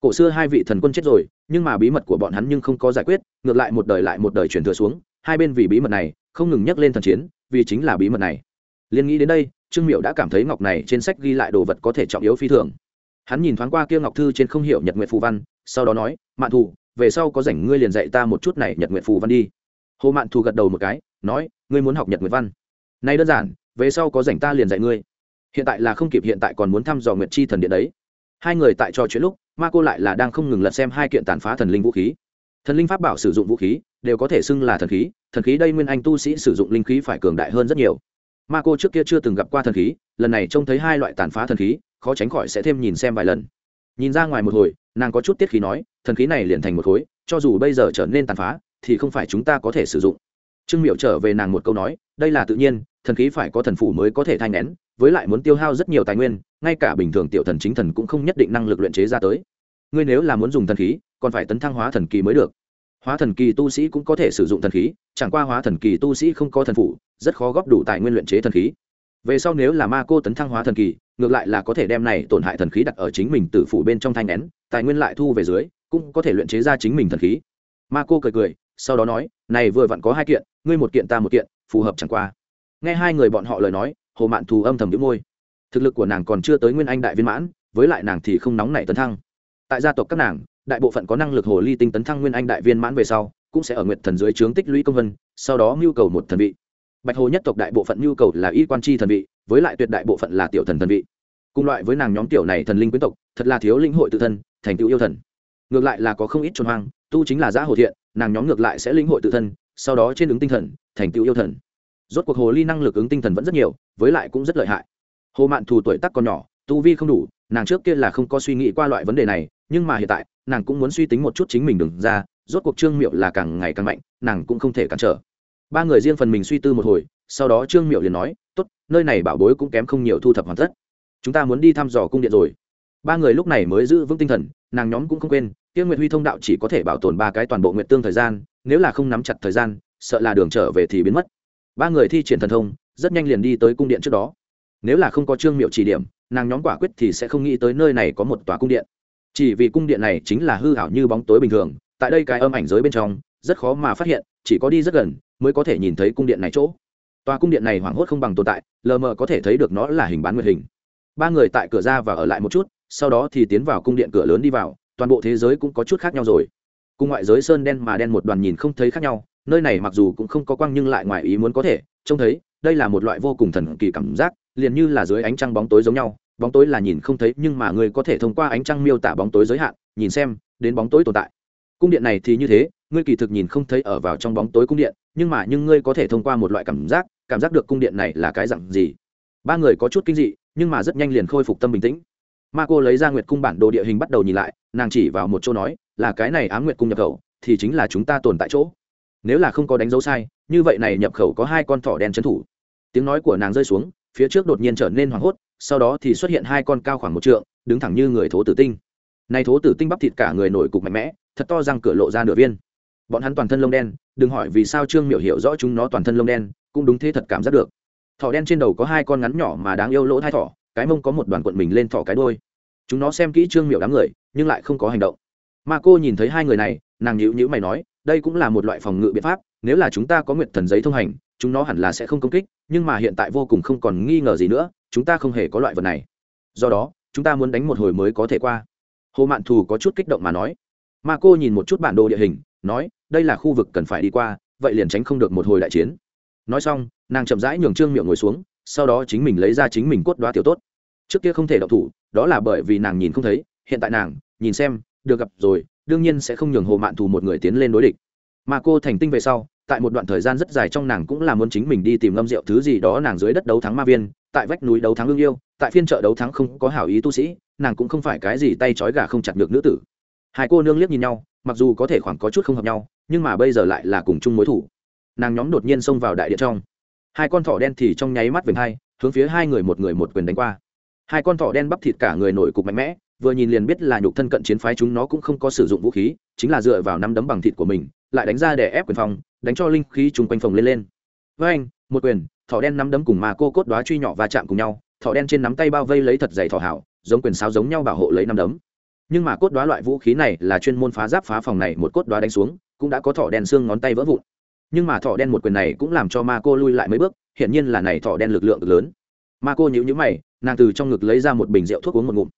Cổ xưa hai vị thần quân chết rồi, nhưng mà bí mật của bọn hắn nhưng không có giải quyết, ngược lại một đời lại một đời truyền thừa xuống, hai bên vì bí mật này, không ngừng nhắc lên thần chiến vì chính là bí mật này. Liên nghĩ đến đây, trương miệu đã cảm thấy ngọc này trên sách ghi lại đồ vật có thể trọng yếu phi thường. Hắn nhìn thoáng qua kia ngọc thư trên không hiểu nhật nguyện phù văn, sau đó nói, mạn thù, về sau có rảnh ngươi liền dạy ta một chút này nhật nguyện phù văn đi. Hồ mạn thù gật đầu một cái, nói, ngươi muốn học nhật nguyện văn? Nay đơn giản, về sau có rảnh ta liền dạy ngươi. Hiện tại là không kịp, hiện tại còn muốn thăm dò nguyệt chi thần điện đấy. Hai người tại trò chuyện lúc, ma cô lại là đang không ngừng lật xem hai kiện tàn phá thần linh vũ khí. Thần linh pháp bảo sử dụng vũ khí đều có thể xưng là thần khí thần khí đây nguyên anh tu sĩ sử dụng linh khí phải cường đại hơn rất nhiều. Ma cô trước kia chưa từng gặp qua thần khí, lần này trông thấy hai loại tàn phá thần khí, khó tránh khỏi sẽ thêm nhìn xem vài lần. Nhìn ra ngoài một hồi, nàng có chút tiết khí nói, thần khí này liền thành một khối, cho dù bây giờ trở nên tàn phá, thì không phải chúng ta có thể sử dụng. Trương miệu trở về nàng một câu nói, đây là tự nhiên, thần khí phải có thần phủ mới có thể thay nén, với lại muốn tiêu hao rất nhiều tài nguyên, ngay cả bình thường tiểu thần chính thần cũng không nhất định năng lực luyện chế ra tới. Ngươi nếu là muốn dùng thần khí, còn phải tấn thăng hóa thần kỳ mới được hóa thần kỳ tu sĩ cũng có thể sử dụng thần khí chẳng qua hóa thần kỳ tu sĩ không có thần phụ, rất khó góp đủ tài nguyên luyện chế thần khí. Về sau nếu là ma cô tấn thăng hóa thần kỳ ngược lại là có thể đem này tổn hại thần khí đặt ở chính mình tử phủ bên trong thanh nén tài nguyên lại thu về dưới cũng có thể luyện chế ra chính mình thần khí. Ma cô cười cười sau đó nói này vừa vặn có hai kiện ngươi một kiện ta một kiện phù hợp chẳng qua. Nghe hai người bọn họ lời nói hồ mạn thù âm thầm đĩu môi. Thực lực của nàng còn chưa tới nguyên anh đại viên mãn với lại nàng thì không nóng nảy tấn thăng. Tại gia tộc các nàng đại bộ phận có năng lực hồ ly tinh tấn thăng nguyên anh đại viên mãn về sau, cũng sẽ ở nguyện thần dưới trướng tích lũy công vân, sau đó mưu cầu một thần vị. Bạch hồ nhất tộc đại bộ phận nhu cầu là y quan chi thần vị, với lại tuyệt đại bộ phận là tiểu thần thần vị. Cùng loại với nàng nhóm tiểu này thần linh quyến tộc, thật là thiếu linh hội tự thân, thành tựu yêu thần. Ngược lại là có không ít trôn hoang, tu chính là giã hồ thiện, nàng nhóm ngược lại sẽ linh hội tự thân, sau đó trên ứng tinh thần, thành tựu yêu thần. Rốt cuộc hồ ly năng lực ứng tinh thần vẫn rất nhiều, với lại cũng rất lợi hại. Hồ mạn thù tuổi tắc còn nhỏ, tu vi không đủ, nàng trước kia là không có suy nghĩ qua loại vấn đề này, nhưng mà hiện tại nàng cũng muốn suy tính một chút chính mình đừng ra, rốt cuộc trương miệu là càng ngày càng mạnh, nàng cũng không thể cản trở. Ba người riêng phần mình suy tư một hồi, sau đó trương miệu liền nói, tốt, nơi này bảo bối cũng kém không nhiều thu thập hoàn tất. Chúng ta muốn đi thăm dò cung điện rồi. Ba người lúc này mới giữ vững tinh thần, nàng nhóm cũng không quên, tiêu nguyệt huy thông đạo chỉ có thể bảo tồn ba cái toàn bộ nguyệt tương thời gian, nếu là không nắm chặt thời gian, sợ là đường trở về thì biến mất. Ba người thi triển thần thông, rất nhanh liền đi tới cung điện trước đó. Nếu là không có trương miệu chỉ điểm, nàng nhóm quả quyết thì sẽ không nghĩ tới nơi này có một tòa cung điện chỉ vì cung điện này chính là hư hảo như bóng tối bình thường, tại đây cái âm ảnh giới bên trong, rất khó mà phát hiện, chỉ có đi rất gần mới có thể nhìn thấy cung điện này chỗ. Tòa cung điện này hoảng hốt không bằng tồn tại, lờ mờ có thể thấy được nó là hình bán nguyệt hình. Ba người tại cửa ra và ở lại một chút, sau đó thì tiến vào cung điện cửa lớn đi vào, toàn bộ thế giới cũng có chút khác nhau rồi. Cùng ngoại giới sơn đen mà đen một đoàn nhìn không thấy khác nhau, nơi này mặc dù cũng không có quang nhưng lại ngoài ý muốn có thể, trông thấy, đây là một loại vô cùng thần kỳ cảm giác, liền như là dưới ánh trăng bóng tối giống nhau bóng tối là nhìn không thấy, nhưng mà người có thể thông qua ánh trăng miêu tả bóng tối giới hạn, nhìn xem, đến bóng tối tồn tại. Cung điện này thì như thế, ngươi kỳ thực nhìn không thấy ở vào trong bóng tối cung điện, nhưng mà, nhưng ngươi có thể thông qua một loại cảm giác cảm giác được cung điện này là cái dặn gì. Ba người có chút kinh dị, nhưng mà rất nhanh liền khôi phục tâm bình tĩnh. Ma cô lấy ra nguyệt cung bản đồ địa hình bắt đầu nhìn lại, nàng chỉ vào một chỗ nói, là cái này ám nguyệt cung nhập khẩu, thì chính là chúng ta tồn tại chỗ. Nếu là không có đánh dấu sai, như vậy này nhập khẩu có hai con thỏ đen trấn thủ. Tiếng nói của nàng rơi xuống phía trước đột nhiên trở nên hoảng hốt, sau đó thì xuất hiện hai con cao khoảng một trượng, đứng thẳng như người thố tử tinh. Này thố tử tinh bắp thịt cả người nổi cục mạnh mẽ, thật to răng cửa lộ ra nửa viên. Bọn hắn toàn thân lông đen, đừng hỏi vì sao trương miểu hiểu rõ chúng nó toàn thân lông đen, cũng đúng thế thật cảm giác được. Thỏ đen trên đầu có hai con ngắn nhỏ mà đáng yêu lỗ thai thỏ, cái mông có một đoàn quận mình lên thỏ cái đôi chúng nó xem kỹ trương miểu đám người, nhưng lại không có hành động. Mà cô nhìn thấy hai người này, nàng nhữ nhữ mày nói, đây cũng là một loại phòng ngự biện pháp nếu là chúng ta có nguyện thần giấy thông hành, chúng nó hẳn là sẽ không công kích, nhưng mà hiện tại vô cùng không còn nghi ngờ gì nữa, chúng ta không hề có loại vật này. Do đó, chúng ta muốn đánh một hồi mới có thể qua. Hồ mạn thù có chút kích động mà nói. Mà cô nhìn một chút bản đồ địa hình, nói, đây là khu vực cần phải đi qua, vậy liền tránh không được một hồi đại chiến. Nói xong, nàng chậm rãi nhường trương miệng ngồi xuống, sau đó chính mình lấy ra chính mình cốt đoá tiểu tốt. Trước kia không thể đọc thủ, đó là bởi vì nàng nhìn không thấy, hiện tại nàng, nhìn xem, được gặp rồi, đương nhiên sẽ không nhường hồ mạn thù một người tiến lên đối địch mà cô thành tinh về sau, tại một đoạn thời gian rất dài trong nàng cũng là muốn chính mình đi tìm ngâm rượu thứ gì đó nàng dưới đất đấu thắng ma viên, tại vách núi đấu thắng ương yêu, tại phiên chợ đấu thắng không có hảo ý tu sĩ, nàng cũng không phải cái gì tay trói gà không chặt được nữ tử. Hai cô nương liếc nhìn nhau, mặc dù có thể khoảng có chút không hợp nhau, nhưng mà bây giờ lại là cùng chung mối thủ. Nàng nhóm đột nhiên xông vào đại điện trong. Hai con thỏ đen thì trong nháy mắt về hai, hướng phía hai người một người một quyền đánh qua. Hai con thỏ đen bắp thịt cả người nổi cục mạnh mẽ, vừa nhìn liền biết là nhục thân cận chiến phái chúng nó cũng không có sử dụng vũ khí, chính là dựa vào nắm đấm bằng thịt của mình lại đánh ra để ép quyền phòng, đánh cho linh khí chung quanh phòng lên lên. Với anh, một quyền, thỏ đen nắm đấm cùng mà cô cốt đoá truy nhỏ và chạm cùng nhau, thỏ đen trên nắm tay bao vây lấy thật dày thỏ hảo, giống quyền sáo giống nhau bảo hộ lấy nắm đấm. Nhưng mà cốt đoá loại vũ khí này là chuyên môn phá giáp phá phòng này một cốt đoá đánh xuống, cũng đã có thỏ đen xương ngón tay vỡ vụn. Nhưng mà thỏ đen một quyền này cũng làm cho ma cô lui lại mấy bước, hiển nhiên là này thỏ đen lực lượng lớn. Ma cô nhíu nhíu mày, nàng từ trong ngực lấy ra một bình rượu thuốc uống một ngụm.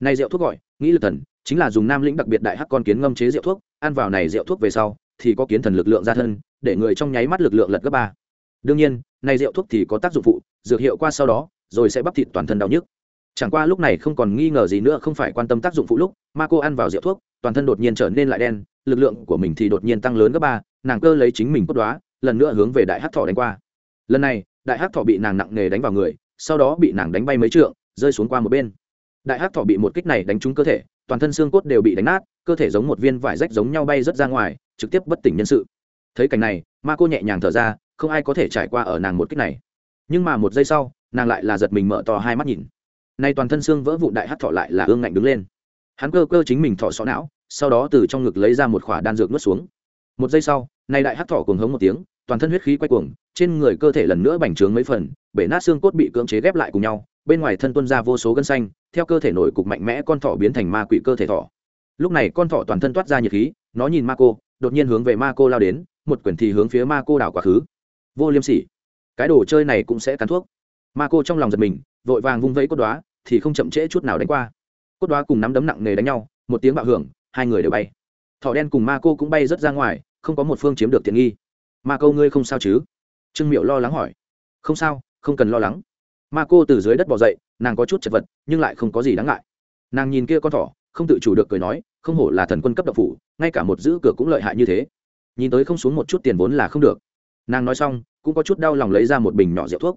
Này rượu thuốc gọi, nghĩ lực thần, chính là dùng nam lĩnh đặc biệt đại hắc con kiến ngâm chế rượu thuốc, ăn vào này rượu thuốc về sau thì có kiến thần lực lượng ra thân, để người trong nháy mắt lực lượng lật gấp ba. Đương nhiên, này rượu thuốc thì có tác dụng phụ, dược hiệu qua sau đó, rồi sẽ bắp thịt toàn thân đau nhức. Chẳng qua lúc này không còn nghi ngờ gì nữa, không phải quan tâm tác dụng phụ lúc ma cô ăn vào rượu thuốc, toàn thân đột nhiên trở nên lại đen, lực lượng của mình thì đột nhiên tăng lớn gấp ba, nàng cơ lấy chính mình cốt đoá, lần nữa hướng về đại hát thọ đánh qua. Lần này, đại hát thọ bị nàng nặng nề đánh vào người, sau đó bị nàng đánh bay mấy trượng, rơi xuống qua một bên. Đại hát thọ bị một kích này đánh trúng cơ thể, toàn thân xương cốt đều bị đánh nát, cơ thể giống một viên vải rách giống nhau bay rớt ra ngoài trực tiếp bất tỉnh nhân sự. Thấy cảnh này, ma cô nhẹ nhàng thở ra, không ai có thể trải qua ở nàng một kích này. Nhưng mà một giây sau, nàng lại là giật mình mở to hai mắt nhìn. Nay toàn thân xương vỡ vụn đại hát thọ lại là ương ngạnh đứng lên. Hắn cơ cơ chính mình thọ xó não, sau đó từ trong ngực lấy ra một khỏa đan dược nuốt xuống. Một giây sau, nay đại hát thọ cuồng hống một tiếng, toàn thân huyết khí quay cuồng, trên người cơ thể lần nữa bành trướng mấy phần, bể nát xương cốt bị cưỡng chế ghép lại cùng nhau, bên ngoài thân tuân ra vô số gân xanh, theo cơ thể nổi cục mạnh mẽ con thỏ biến thành ma quỷ cơ thể thỏ. Lúc này con thỏ toàn thân toát ra nhiệt khí, nó nhìn ma cô đột nhiên hướng về ma cô lao đến, một quyển thì hướng phía ma cô đảo quá khứ. Vô liêm sỉ. Cái đồ chơi này cũng sẽ cắn thuốc. Ma cô trong lòng giật mình, vội vàng vung vẫy cốt đoá thì không chậm trễ chút nào đánh qua. Cốt đoá cùng nắm đấm nặng nề đánh nhau, một tiếng bạo hưởng, hai người đều bay. Thỏ đen cùng ma cô cũng bay rất ra ngoài, không có một phương chiếm được tiện nghi. Ma cô ngươi không sao chứ? Trương miệu lo lắng hỏi. Không sao, không cần lo lắng. Ma cô từ dưới đất bỏ dậy, nàng có chút chật vật, nhưng lại không có gì đáng ngại. Nàng nhìn kia con thỏ không tự chủ được cười nói, không hổ là thần quân cấp độc phủ, ngay cả một giữ cửa cũng lợi hại như thế. Nhìn tới không xuống một chút tiền vốn là không được. Nàng nói xong, cũng có chút đau lòng lấy ra một bình nhỏ rượu thuốc.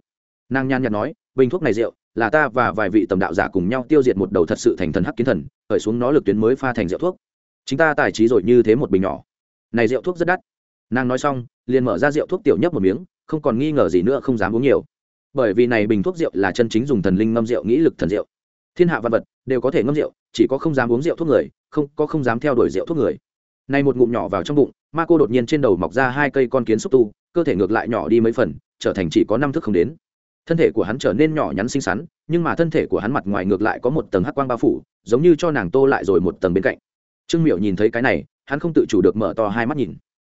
Nàng nhàn nhạt nói, bình thuốc này rượu, là ta và vài vị tầm đạo giả cùng nhau tiêu diệt một đầu thật sự thành thần hắc kiến thần, khởi xuống nó lực tuyến mới pha thành rượu thuốc. Chính ta tài trí rồi như thế một bình nhỏ. Này rượu thuốc rất đắt. Nàng nói xong, liền mở ra rượu thuốc tiểu nhấp một miếng, không còn nghi ngờ gì nữa, không dám uống nhiều. Bởi vì này bình thuốc rượu là chân chính dùng thần linh ngâm rượu, nghĩ lực thần rượu thiên hạ văn vật đều có thể ngâm rượu, chỉ có không dám uống rượu thuốc người, không, có không dám theo đuổi rượu thuốc người. Này một ngụm nhỏ vào trong bụng, ma cô đột nhiên trên đầu mọc ra hai cây con kiến xúc tu, cơ thể ngược lại nhỏ đi mấy phần, trở thành chỉ có năm thước không đến. Thân thể của hắn trở nên nhỏ nhắn xinh xắn, nhưng mà thân thể của hắn mặt ngoài ngược lại có một tầng hắc quang bao phủ, giống như cho nàng tô lại rồi một tầng bên cạnh. Trương miệu nhìn thấy cái này, hắn không tự chủ được mở to hai mắt nhìn.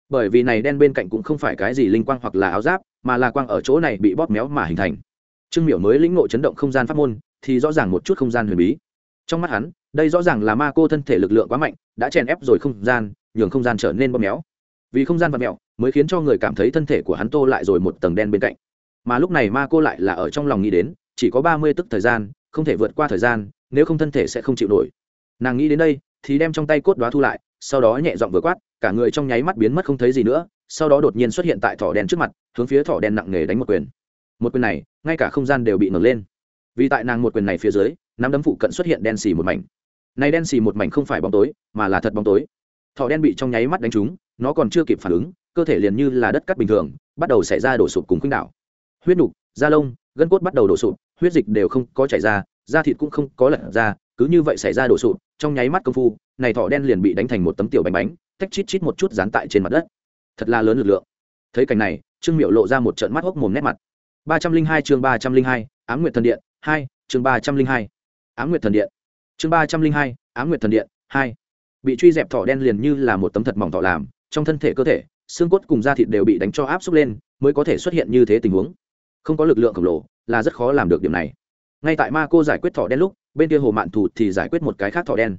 Bởi vì này đen bên cạnh cũng không phải cái gì linh quang hoặc là áo giáp, mà là quang ở chỗ này bị bóp méo mà hình thành. Trương miểu mới lĩnh ngộ chấn động không gian pháp môn thì rõ ràng một chút không gian huyền bí. Trong mắt hắn, đây rõ ràng là ma cô thân thể lực lượng quá mạnh, đã chèn ép rồi không gian, nhường không gian trở nên bóp méo. Vì không gian và mẹo mới khiến cho người cảm thấy thân thể của hắn tô lại rồi một tầng đen bên cạnh. Mà lúc này ma cô lại là ở trong lòng nghĩ đến, chỉ có ba mươi tức thời gian, không thể vượt qua thời gian, nếu không thân thể sẽ không chịu nổi. Nàng nghĩ đến đây, thì đem trong tay cốt đoá thu lại, sau đó nhẹ giọng vừa quát, cả người trong nháy mắt biến mất không thấy gì nữa, sau đó đột nhiên xuất hiện tại thỏ đen trước mặt, hướng phía thỏ đen nặng nề đánh một quyền. Một quyền này, ngay cả không gian đều bị nổi lên vì tại nàng một quyền này phía dưới, nắm đấm phụ cận xuất hiện đen xì một mảnh. Này đen xì một mảnh không phải bóng tối, mà là thật bóng tối. Thọ đen bị trong nháy mắt đánh trúng, nó còn chưa kịp phản ứng, cơ thể liền như là đất cắt bình thường, bắt đầu xảy ra đổ sụp cùng khuynh đảo. Huyết nục, da lông, gân cốt bắt đầu đổ sụp, huyết dịch đều không có chảy ra, da thịt cũng không có lật ra, cứ như vậy xảy ra đổ sụp, trong nháy mắt công phu, này thọ đen liền bị đánh thành một tấm tiểu bánh bánh, tách chít chít một chút dán tại trên mặt đất. Thật là lớn lực lượng. Thấy cảnh này, trương miệu lộ ra một trận mắt hốc mồm nét mặt. Ba trăm linh hai chương ba trăm linh hai, ám nguyện thần điện hai, chương ba trăm linh hai. Ám nguyệt thần điện. Chương ba trăm linh hai, ám nguyệt thần điện, hai. Bị truy dẹp thỏ đen liền như là một tấm thật mỏng thỏ làm, trong thân thể cơ thể, xương cốt cùng da thịt đều bị đánh cho áp xúc lên, mới có thể xuất hiện như thế tình huống. Không có lực lượng khổng lồ, là rất khó làm được điểm này. Ngay tại ma cô giải quyết thỏ đen lúc, bên kia hồ mạn thù thì giải quyết một cái khác thỏ đen.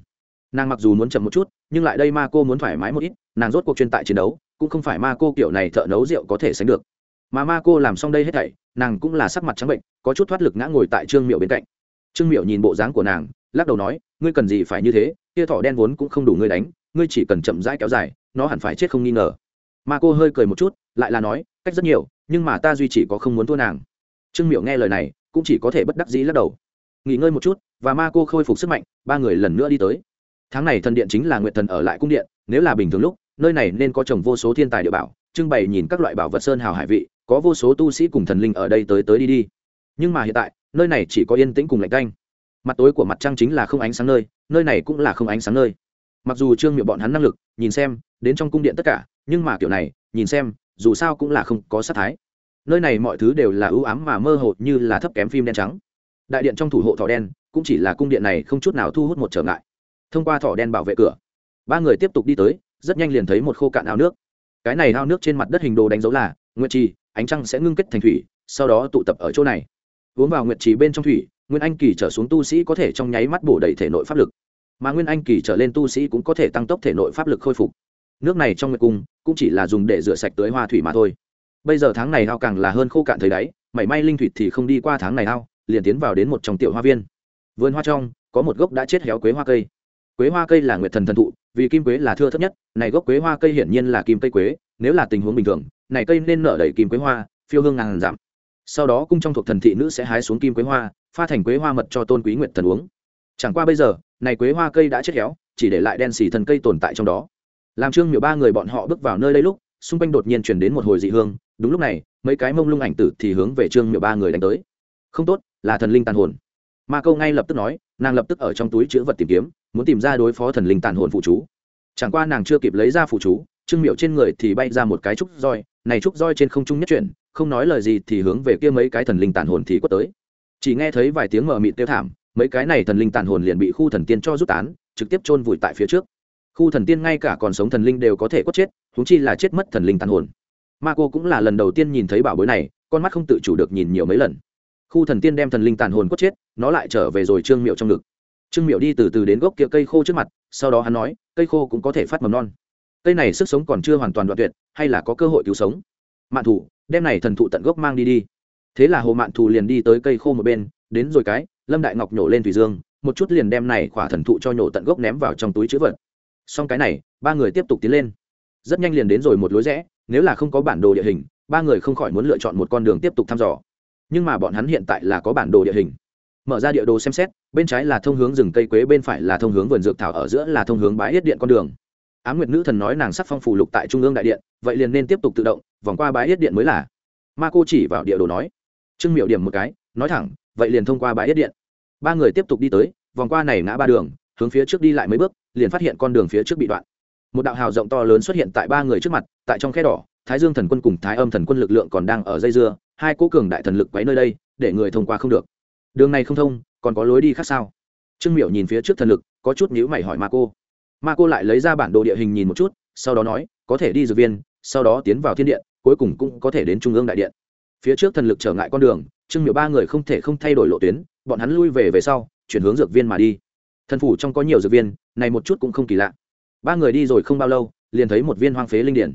Nàng mặc dù muốn chậm một chút, nhưng lại đây ma cô muốn thoải mái một ít, nàng rốt cuộc chuyên tại chiến đấu, cũng không phải ma cô kiểu này thợ nấu rượu có thể sánh được. Mà ma cô làm xong đây hết thảy nàng cũng là sắc mặt trắng bệnh, có chút thoát lực ngã ngồi tại trương miệu bên cạnh. Trương miệu nhìn bộ dáng của nàng, lắc đầu nói, ngươi cần gì phải như thế kia thỏ đen vốn cũng không đủ ngươi đánh, ngươi chỉ cần chậm rãi kéo dài, nó hẳn phải chết không nghi ngờ. Ma cô hơi cười một chút, lại là nói, cách rất nhiều, nhưng mà ta duy chỉ có không muốn thua nàng. Trương miệu nghe lời này, cũng chỉ có thể bất đắc dĩ lắc đầu. Nghỉ ngơi một chút, và ma cô khôi phục sức mạnh, ba người lần nữa đi tới. Tháng này thần điện chính là nguyện thần ở lại cung điện, nếu là bình thường lúc, nơi này nên có trồng vô số thiên tài địa bảo, trưng bày nhìn các loại bảo vật sơn hào hải vị có vô số tu sĩ cùng thần linh ở đây tới tới đi đi. Nhưng mà hiện tại, nơi này chỉ có yên tĩnh cùng lạnh canh mặt tối của mặt trăng chính là không ánh sáng nơi nơi này cũng là không ánh sáng nơi. Mặc dù trương miệng bọn hắn năng lực, nhìn xem, đến trong cung điện tất cả, nhưng mà kiểu này, nhìn xem, dù sao cũng là không có sát thái. Nơi này mọi thứ đều là ưu ám mà mơ hồ như là thấp kém phim đen trắng. Đại điện trong thủ hộ thỏ đen, cũng chỉ là cung điện này không chút nào thu hút một trở ngại. Thông qua thỏ đen bảo vệ cửa, ba người tiếp tục đi tới, rất nhanh liền thấy một khô cạn ao nước. Cái này ao nước trên mặt đất hình đồ đánh dấu là nguyệt trì ánh trăng sẽ ngưng kết thành thủy, sau đó tụ tập ở chỗ này. Uống vào nguyệt trì bên trong thủy, nguyên anh kỳ trở xuống tu sĩ có thể trong nháy mắt bổ đầy thể nội pháp lực. Mà nguyên anh kỳ trở lên tu sĩ cũng có thể tăng tốc thể nội pháp lực khôi phục. Nước này trong nguyệt cung cũng chỉ là dùng để rửa sạch tưới hoa thủy mà thôi. Bây giờ tháng này ao càng là hơn khô cạn thời đáy, mảy may linh thủy thì không đi qua tháng này ao, liền tiến vào đến một trong tiểu hoa viên. Vườn hoa trong, có một gốc đã chết héo quế hoa cây. Quế hoa cây là nguyệt thần thần thụ, vì kim quế là thưa thấp nhất, này gốc quế hoa cây hiển nhiên là kim cây quế, nếu là tình huống bình thường này cây nên nở đầy kim quế hoa, phiêu hương ngàn giảm sau đó cung trong thuộc thần thị nữ sẽ hái xuống kim quế hoa, pha thành quế hoa mật cho tôn quý nguyệt thần uống. Chẳng qua bây giờ, này quế hoa cây đã chết héo, chỉ để lại đen xì thần cây tồn tại trong đó. Làm trương miểu ba người bọn họ bước vào nơi đây lúc, xung quanh đột nhiên chuyển đến một hồi dị hương, đúng lúc này, mấy cái mông lung ảnh tử thì hướng về trương miểu ba người đánh tới. Không tốt, là thần linh tàn hồn. Ma câu ngay lập tức nói, nàng lập tức ở trong túi chữ vật tìm kiếm, muốn tìm ra đối phó thần linh tàn hồn phụ chú. Chẳng qua nàng chưa kịp lấy ra phụ chú, trương miểu trên người thì bay ra một cái trúc roi này trúc roi trên không trung nhất chuyển, không nói lời gì thì hướng về kia mấy cái thần linh tàn hồn thì quất tới. Chỉ nghe thấy vài tiếng mờ mịt tiêu thảm, mấy cái này thần linh tàn hồn liền bị khu thần tiên cho rút tán, trực tiếp chôn vùi tại phía trước. Khu thần tiên ngay cả còn sống thần linh đều có thể quất chết húng chi là chết mất thần linh tàn hồn. Ma cô cũng là lần đầu tiên nhìn thấy bảo bối này, con mắt không tự chủ được nhìn nhiều mấy lần. Khu thần tiên đem thần linh tàn hồn quất chết, nó lại trở về rồi trương miệu trong ngực. Trương miệu đi từ từ đến gốc kia cây khô trước mặt, sau đó hắn nói, cây khô cũng có thể phát mầm non cây này sức sống còn chưa hoàn toàn đoạn tuyệt, hay là có cơ hội cứu sống? Mạn thủ, đem này thần thụ tận gốc mang đi đi. Thế là hồ mạn thù liền đi tới cây khô một bên, đến rồi cái, lâm đại ngọc nhổ lên thủy dương, một chút liền đem này khỏa thần thụ cho nhổ tận gốc ném vào trong túi chữ vật. Xong cái này, ba người tiếp tục tiến lên. Rất nhanh liền đến rồi một lối rẽ, nếu là không có bản đồ địa hình, ba người không khỏi muốn lựa chọn một con đường tiếp tục thăm dò. Nhưng mà bọn hắn hiện tại là có bản đồ địa hình. Mở ra địa đồ xem xét, bên trái là thông hướng rừng cây quế, bên phải là thông hướng vườn dược thảo, ở giữa là thông hướng bãi yết điện con đường á nguyệt nữ thần nói nàng sắc phong phủ lục tại trung ương đại điện, vậy liền nên tiếp tục tự động, vòng qua bãi yết điện mới là. Ma cô chỉ vào địa đồ nói. Trương miệu điểm một cái, nói thẳng, vậy liền thông qua bãi yết điện. Ba người tiếp tục đi tới, vòng qua này ngã ba đường, hướng phía trước đi lại mấy bước, liền phát hiện con đường phía trước bị đoạn. Một đạo hào rộng to lớn xuất hiện tại ba người trước mặt, tại trong khe đỏ, thái dương thần quân cùng thái âm thần quân lực lượng còn đang ở dây dưa, hai cố cường đại thần lực quấy nơi đây, để người thông qua không được. Đường này không thông, còn có lối đi khác sao? Trương miểu nhìn phía trước thần lực, có chút nhữ mày hỏi ma cô ma cô lại lấy ra bản đồ địa hình nhìn một chút, sau đó nói, có thể đi dược viên, sau đó tiến vào thiên điện, cuối cùng cũng có thể đến trung ương đại điện. Phía trước thần lực trở ngại con đường, trương miệu ba người không thể không thay đổi lộ tuyến, bọn hắn lui về về sau, chuyển hướng dược viên mà đi. Thần phủ trong có nhiều dược viên, này một chút cũng không kỳ lạ. Ba người đi rồi không bao lâu, liền thấy một viên hoang phế linh điển.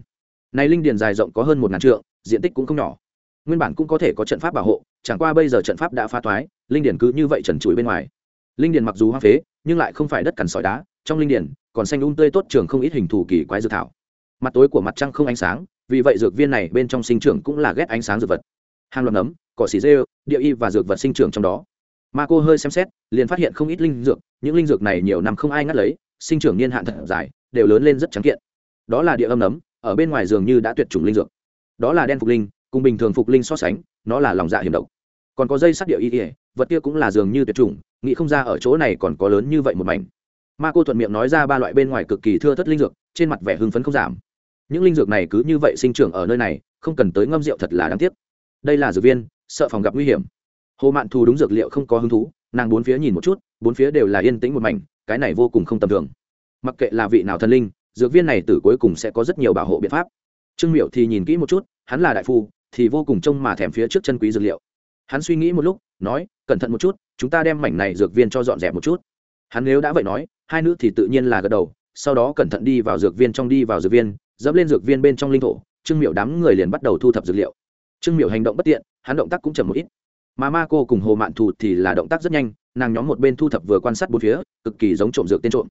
Này linh điển dài rộng có hơn một ngàn trượng, diện tích cũng không nhỏ. Nguyên bản cũng có thể có trận pháp bảo hộ, chẳng qua bây giờ trận pháp đã phá thoái linh điển cứ như vậy trần trụi bên ngoài. Linh điển mặc dù hoang phế, nhưng lại không phải đất cằn sỏi đá, trong linh điển còn xanh un tươi tốt trường không ít hình thù kỳ quái dược thảo. Mặt tối của mặt trăng không ánh sáng, vì vậy dược viên này bên trong sinh trưởng cũng là ghét ánh sáng dược vật. Hàng loạt nấm, cỏ xì rêu địa y và dược vật sinh trưởng trong đó. Mà cô hơi xem xét, liền phát hiện không ít linh dược, những linh dược này nhiều năm không ai ngắt lấy, sinh trưởng niên hạn thật dài, đều lớn lên rất trắng kiện. Đó là địa âm nấm, ở bên ngoài dường như đã tuyệt chủng linh dược. Đó là đen phục linh, cùng bình thường phục linh so sánh, nó là lòng dạ hiểm độc. Còn có dây sắt địa y, vật kia cũng là dường như tuyệt chủng, nghĩ không ra ở chỗ này còn có lớn như vậy một mảnh ma cô thuận miệng nói ra ba loại bên ngoài cực kỳ thưa thất linh dược, trên mặt vẻ hưng phấn không giảm. Những linh dược này cứ như vậy sinh trưởng ở nơi này, không cần tới ngâm rượu thật là đáng tiếc. Đây là dược viên, sợ phòng gặp nguy hiểm. Hồ mạn thù đúng dược liệu không có hứng thú, nàng bốn phía nhìn một chút, bốn phía đều là yên tĩnh một mảnh, cái này vô cùng không tầm thường. Mặc kệ là vị nào thần linh, dược viên này từ cuối cùng sẽ có rất nhiều bảo hộ biện pháp. Trương miệu thì nhìn kỹ một chút, hắn là đại phu, thì vô cùng trông mà thèm phía trước chân quý dược liệu. Hắn suy nghĩ một lúc, nói, cẩn thận một chút, chúng ta đem mảnh này dược viên cho dọn dẹp một chút. Hắn nếu đã vậy nói hai nữ thì tự nhiên là gật đầu, sau đó cẩn thận đi vào dược viên trong đi vào dược viên, dẫm lên dược viên bên trong linh thổ, trương miệu đám người liền bắt đầu thu thập dược liệu. Trương miệu hành động bất tiện, hắn động tác cũng chậm một ít. Mà ma cô cùng hồ mạn thù thì là động tác rất nhanh, nàng nhóm một bên thu thập vừa quan sát bốn phía, cực kỳ giống trộm dược tên trộm.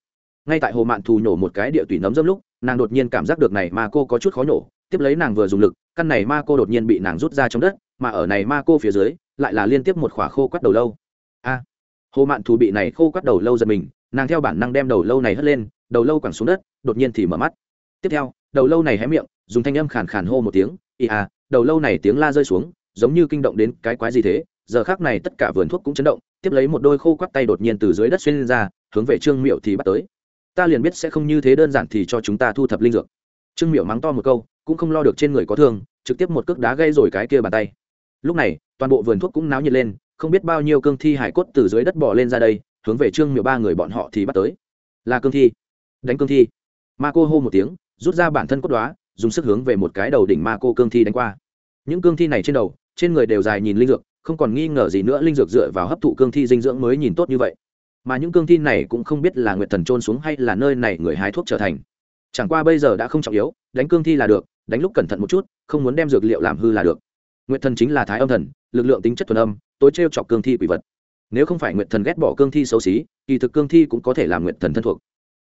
Ngay tại hồ mạn thù nhổ một cái địa tủy nấm dâm lúc, nàng đột nhiên cảm giác được này ma cô có chút khó nhổ, tiếp lấy nàng vừa dùng lực, căn này ma cô đột nhiên bị nàng rút ra trong đất, mà ở này ma cô phía dưới, lại là liên tiếp một khỏa khô quắt đầu lâu. A! Hồ mạn thù bị này khô quắt đầu lâu giật mình nàng theo bản năng đem đầu lâu này hất lên, đầu lâu quẳng xuống đất, đột nhiên thì mở mắt. Tiếp theo, đầu lâu này hé miệng, dùng thanh âm khàn khàn hô một tiếng ì à đầu lâu này tiếng la rơi xuống, giống như kinh động đến cái quái gì thế? Giờ khác này tất cả vườn thuốc cũng chấn động, tiếp lấy một đôi khô quắt tay đột nhiên từ dưới đất xuyên lên ra, hướng về trương miệu thì bắt tới. Ta liền biết sẽ không như thế đơn giản thì cho chúng ta thu thập linh dược. Trương miệu mắng to một câu, cũng không lo được trên người có thương, trực tiếp một cước đá gây rồi cái kia bàn tay. Lúc này, toàn bộ vườn thuốc cũng náo nhiệt lên, không biết bao nhiêu cương thi hải cốt từ dưới đất bỏ lên ra đây hướng về trương miệu ba người bọn họ thì bắt tới. Là cương thi. Đánh cương thi. Ma cô hô một tiếng, rút ra bản thân cốt đoá, dùng sức hướng về một cái đầu đỉnh ma cô cương thi đánh qua. Những cương thi này trên đầu, trên người đều dài nhìn linh dược, không còn nghi ngờ gì nữa linh dược dựa vào hấp thụ cương thi dinh dưỡng mới nhìn tốt như vậy. Mà những cương thi này cũng không biết là nguyệt thần trôn xuống hay là nơi này người hái thuốc trở thành. Chẳng qua bây giờ đã không trọng yếu, đánh cương thi là được, đánh lúc cẩn thận một chút, không muốn đem dược liệu làm hư là được. Nguyệt thần chính là thái âm thần, lực lượng tính chất thuần âm, tối t chọc cương thi quỷ vật nếu không phải nguyệt thần ghét bỏ cương thi xấu xí, kỳ thực cương thi cũng có thể làm nguyệt thần thân thuộc.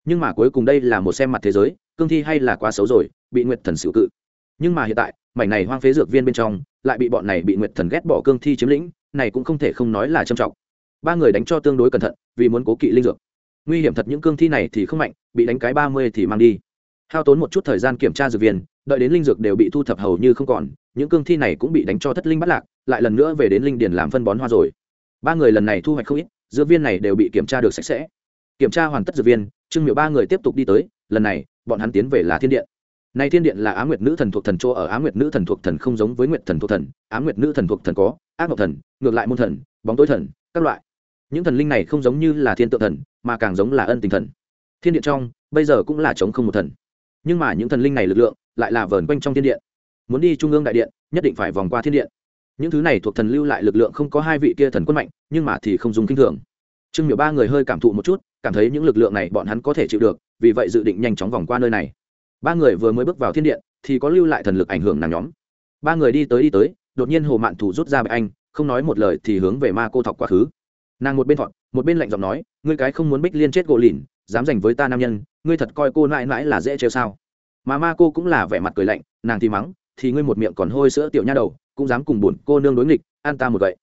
Nhưng mà cuối cùng đây là một xem mặt thế giới, cương thi hay là quá xấu rồi, bị nguyệt thần xử cự. Nhưng mà hiện tại, mảnh này hoang phế dược viên bên trong, lại bị bọn này bị nguyệt thần ghét bỏ cương thi chiếm lĩnh, này cũng không thể không nói là trầm trọng. Ba người đánh cho tương đối cẩn thận, vì muốn cố kỵ linh dược. Nguy hiểm thật những cương thi này thì không mạnh, bị đánh cái ba mươi thì mang đi. Hao tốn một chút thời gian kiểm tra dược viên, đợi đến linh dược đều bị thu thập hầu như không còn, những cương thi này cũng bị đánh cho thất linh bắt lạc, lại lần nữa về đến linh điền làm phân bón hoa rồi ba người lần này thu hoạch không ít, dược viên này đều bị kiểm tra được sạch sẽ. Kiểm tra hoàn tất dược viên, trương miệu ba người tiếp tục đi tới, lần này, bọn hắn tiến về là thiên điện. Nay thiên điện là á nguyệt nữ thần thuộc thần chỗ ở, á nguyệt nữ thần thuộc thần không giống với nguyệt thần thuộc thần, á nguyệt nữ thần thuộc thần có, ác ngọc thần, ngược lại môn thần, bóng tối thần, các loại. Những thần linh này không giống như là thiên tượng thần, mà càng giống là ân tình thần. Thiên điện trong, bây giờ cũng là chống không một thần. Nhưng mà những thần linh này lực lượng, lại là vờn quanh trong thiên điện. Muốn đi trung ương đại điện, nhất định phải vòng qua thiên điện những thứ này thuộc thần lưu lại lực lượng không có hai vị kia thần quân mạnh, nhưng mà thì không dùng kinh thường. Trương miểu ba người hơi cảm thụ một chút, cảm thấy những lực lượng này bọn hắn có thể chịu được, vì vậy dự định nhanh chóng vòng qua nơi này. Ba người vừa mới bước vào thiên điện, thì có lưu lại thần lực ảnh hưởng nàng nhóm. Ba người đi tới đi tới, đột nhiên hồ mạn thủ rút ra bạch anh, không nói một lời thì hướng về ma cô thọc quá khứ. Nàng một bên thọt, một bên lạnh giọng nói, ngươi cái không muốn bích liên chết gỗ lìn, dám giành với ta nam nhân, ngươi thật coi cô mãi mãi là dễ trêu sao? Mà ma cô cũng là vẻ mặt cười lạnh, nàng thì mắng, thì ngươi một miệng còn hôi sữa tiểu nha đầu cũng dám cùng buồn cô nương đối nghịch, an ta một vậy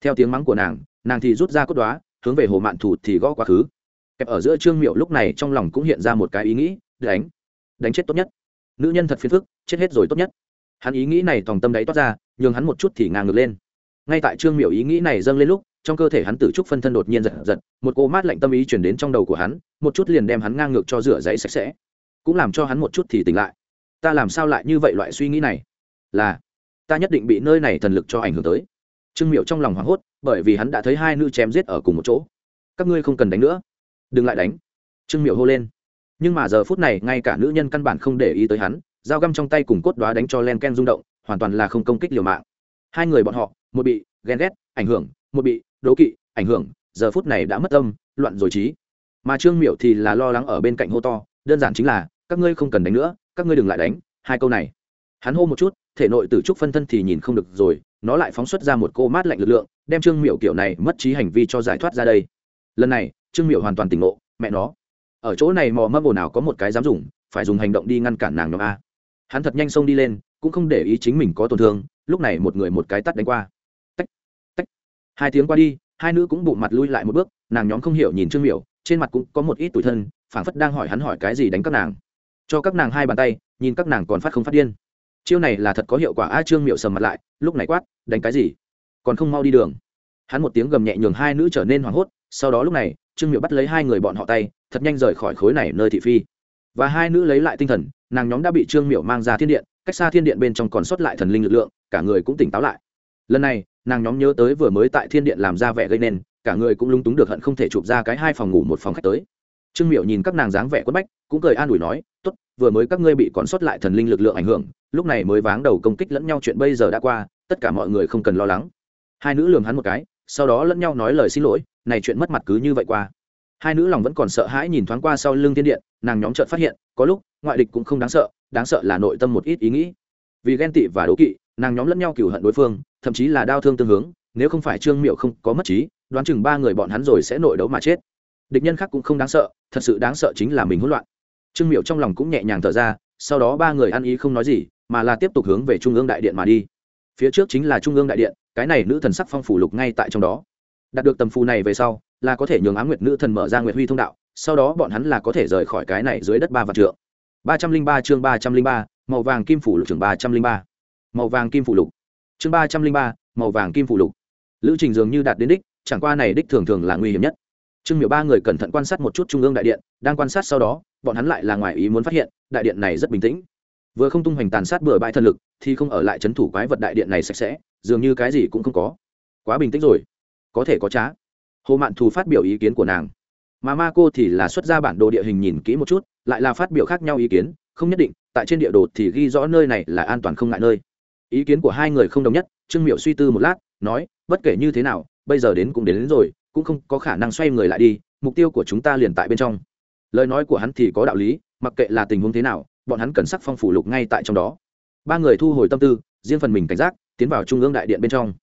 theo tiếng mắng của nàng nàng thì rút ra cốt đoá, hướng về hồ mạn thủ thì gõ quá khứ. Kẹp ở giữa trương miệu lúc này trong lòng cũng hiện ra một cái ý nghĩ, đánh đánh chết tốt nhất. Nữ nhân thật phiền phức, chết hết rồi tốt nhất. Hắn ý nghĩ này tòng tâm đáy toát ra, nhường hắn một chút thì ngang ngược lên. Ngay tại trương miểu ý nghĩ này dâng lên lúc, trong cơ thể hắn tử trúc phân thân đột nhiên giật giật, một cô mát lạnh tâm ý chuyển đến trong đầu của hắn, một chút liền đem hắn ngang ngược cho rửa giấy sạch sẽ, cũng làm cho hắn một chút thì tỉnh lại. Ta làm sao lại như vậy loại suy nghĩ này? Là ta nhất định bị nơi này thần lực cho ảnh hưởng tới. Trương miệu trong lòng hoảng hốt, bởi vì hắn đã thấy hai nữ chém giết ở cùng một chỗ. Các ngươi không cần đánh nữa. Đừng lại đánh. Trương miệu hô lên. Nhưng mà giờ phút này, ngay cả nữ nhân căn bản không để ý tới hắn, dao găm trong tay cùng cốt đoá đánh cho len ken rung động, hoàn toàn là không công kích liều mạng. Hai người bọn họ, một bị, ghen ghét, ảnh hưởng, một bị, đố kỵ, ảnh hưởng, giờ phút này đã mất tâm, loạn rồi trí mà trương miệu thì là lo lắng ở bên cạnh hô to, đơn giản chính là, các ngươi không cần đánh nữa, các ngươi đừng lại đánh, hai câu này. Hắn hô một chút thể nội tử trúc phân thân thì nhìn không được rồi, nó lại phóng xuất ra một cô mát lạnh lực lượng, đem trương miểu kiểu này mất trí hành vi cho giải thoát ra đây. Lần này, trương miểu hoàn toàn tỉnh ngộ, mẹ nó. Ở chỗ này mò mâm ồn nào có một cái dám dùng, phải dùng hành động đi ngăn cản nàng nhóm a. Hắn thật nhanh xông đi lên, cũng không để ý chính mình có tổn thương, lúc này một người một cái tắt đánh qua. Tách tách. Hai tiếng qua đi, hai nữ cũng bụng mặt lui lại một bước, nàng nhóm không hiểu nhìn trương miểu, trên mặt cũng có một ít tủi thân, phảng phất đang hỏi hắn hỏi cái gì đánh các nàng. Cho các nàng hai bàn tay, nhìn các nàng còn phát không phát điên chiêu này là thật có hiệu quả a trương miệu sầm mặt lại lúc này quát đánh cái gì còn không mau đi đường hắn một tiếng gầm nhẹ nhường hai nữ trở nên hoảng hốt sau đó lúc này trương miệu bắt lấy hai người bọn họ tay thật nhanh rời khỏi khối này nơi thị phi và hai nữ lấy lại tinh thần nàng nhóm đã bị trương miệu mang ra thiên điện cách xa thiên điện bên trong còn sót lại thần linh lực lượng cả người cũng tỉnh táo lại lần này nàng nhóm nhớ tới vừa mới tại thiên điện làm ra vẻ gây nên cả người cũng lung túng được hận không thể chụp ra cái hai phòng ngủ một phòng khách tới trương miệu nhìn các nàng dáng vẻ quất bách cũng cười an ủi nói tốt vừa mới các ngươi bị còn sót lại thần linh lực lượng ảnh hưởng, lúc này mới váng đầu công kích lẫn nhau chuyện bây giờ đã qua, tất cả mọi người không cần lo lắng. Hai nữ lường hắn một cái, sau đó lẫn nhau nói lời xin lỗi, này chuyện mất mặt cứ như vậy qua. Hai nữ lòng vẫn còn sợ hãi nhìn thoáng qua sau lưng thiên điện, nàng nhóm chợt phát hiện, có lúc, ngoại địch cũng không đáng sợ đáng sợ là nội tâm một ít ý nghĩ. Vì ghen tị và đố kỵ, nàng nhóm lẫn nhau cửu hận đối phương, thậm chí là đau thương tương hướng, nếu không phải trương miệu không có mất trí, đoán chừng ba người bọn hắn rồi sẽ nội đấu mà chết. Địch nhân khác cũng không đáng sợ, thật sự đáng sợ chính là mình hỗn loạn trương miệu trong lòng cũng nhẹ nhàng thở ra, sau đó ba người ăn ý không nói gì, mà là tiếp tục hướng về trung ương đại điện mà đi. Phía trước chính là trung ương đại điện, cái này nữ thần sắc phong phủ lục ngay tại trong đó. Đạt được tầm phù này về sau, là có thể nhường á nguyệt nữ thần mở ra nguyệt huy thông đạo, sau đó bọn hắn là có thể rời khỏi cái này dưới đất ba vạn trượng. Ba trăm linh ba chương ba trăm linh ba, màu vàng kim phủ lục chương ba trăm linh ba. Màu vàng kim phủ lục. Chương ba trăm linh ba, màu vàng kim phủ lục. Lữ trình dường như đạt đến đích, chẳng qua này đích thường thường là nguy hiểm nhất trương miểu ba người cẩn thận quan sát một chút trung ương đại điện đang quan sát sau đó bọn hắn lại là ngoài ý muốn phát hiện đại điện này rất bình tĩnh. Vừa không tung hoành tàn sát bừa bãi thần lực thì không ở lại c h ấ n thủ quái vật đại điện này sạch sẽ dường như cái gì cũng không có. Quá bình tĩnh rồi. Có thể có trá. Hồ mạn thù phát biểu ý kiến của nàng. Mà ma cô thì là xuất ra bản đồ địa hình nhìn kỹ một chút lại là phát biểu khác nhau ý kiến không nhất định tại trên địa đồ thì ghi rõ nơi này là an toàn không ngại nơi. Ý kiến của hai người không đồng nhất trương miệu suy tư một lát nói bất kể như thế nào bây giờ đến cũng đến, đến rồi cũng không có khả năng xoay người lại đi, mục tiêu của chúng ta liền tại bên trong. Lời nói của hắn thì có đạo lý, mặc kệ là tình huống thế nào, bọn hắn cần sắc phong phủ lục ngay tại trong đó. Ba người thu hồi tâm tư, riêng phần mình cảnh giác, tiến vào trung ương đại điện bên trong.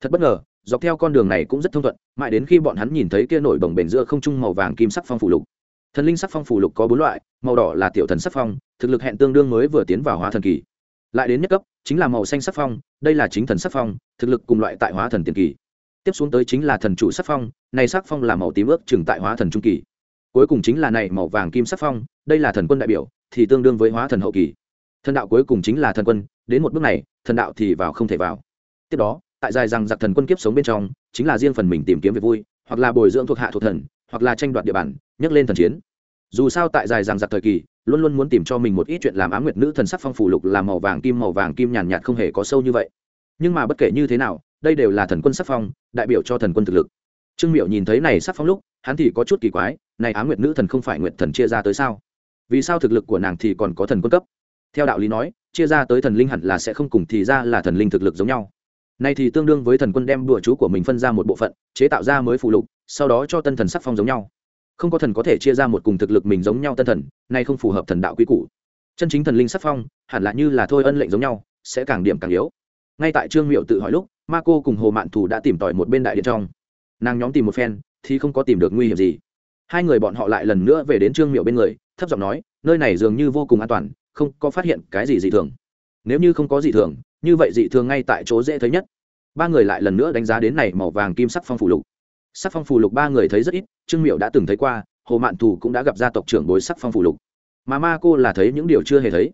Thật bất ngờ, dọc theo con đường này cũng rất thông thuận, mãi đến khi bọn hắn nhìn thấy kia nổi bồng bềnh giữa không trung màu vàng kim sắc phong phủ lục. Thần linh sắc phong phủ lục có bốn loại, màu đỏ là tiểu thần sắc phong, thực lực hẹn tương đương mới vừa tiến vào hóa thần kỳ. Lại đến nhất cấp, chính là màu xanh sắc phong, đây là chính thần sắc phong, thực lực cùng loại tại hóa thần tiền kỳ tiếp xuống tới chính là thần chủ sắc phong này sắc phong là màu tím ước chừng tại hóa thần trung kỳ. Cuối cùng chính là này màu vàng kim sắc phong, đây là thần quân đại biểu, thì tương đương với hóa thần hậu kỳ. Thần đạo cuối cùng chính là thần quân, đến một bước này, thần đạo thì vào không thể vào. Tiếp đó, tại dài rằng giặc thần quân kiếp sống bên trong, chính là riêng phần mình tìm kiếm việc vui, hoặc là bồi dưỡng thuộc hạ thuộc thần, hoặc là tranh đoạt địa bàn, nhấc lên thần chiến. Dù sao tại dài rằng giặc thời kỳ, luôn luôn muốn tìm cho mình một ít chuyện làm á nguyệt nữ thần sắc phong phủ lục làm màu vàng kim màu vàng kim nhàn nhạt không hề có sâu như vậy. Nhưng mà bất kể như thế nào đây đều là thần quân sắc phong, đại biểu cho thần quân thực lực. Trương miệu nhìn thấy này sắc phong lúc, hắn thì có chút kỳ quái, này á nguyệt nữ thần không phải nguyệt thần chia ra tới sao? Vì sao thực lực của nàng thì còn có thần quân cấp? Theo đạo lý nói, chia ra tới thần linh hẳn là sẽ không cùng thì ra là thần linh thực lực giống nhau. Nay thì tương đương với thần quân đem đùa chú của mình phân ra một bộ phận, chế tạo ra mới phụ lục, sau đó cho tân thần sắc phong giống nhau. Không có thần có thể chia ra một cùng thực lực mình giống nhau tân thần, nay không phù hợp thần đạo quy củ. Chân chính thần linh sắc phong, hẳn là như là thôi ân lệnh giống nhau, sẽ càng điểm càng yếu. Ngay tại trương miệu tự hỏi lúc ma cô cùng hồ mạn thủ đã tìm tòi một bên đại điện trong. Nàng nhóm tìm một phen, thì không có tìm được nguy hiểm gì. Hai người bọn họ lại lần nữa về đến trương miệu bên người, thấp giọng nói, nơi này dường như vô cùng an toàn, không có phát hiện cái gì dị thường. Nếu như không có dị thường, như vậy dị thường ngay tại chỗ dễ thấy nhất. Ba người lại lần nữa đánh giá đến này màu vàng kim sắc phong phủ lục. Sắc phong phủ lục ba người thấy rất ít, trương miệu đã từng thấy qua, hồ mạn thù cũng đã gặp gia tộc trưởng bối sắc phong phủ lục. Mà ma cô là thấy những điều chưa hề thấy.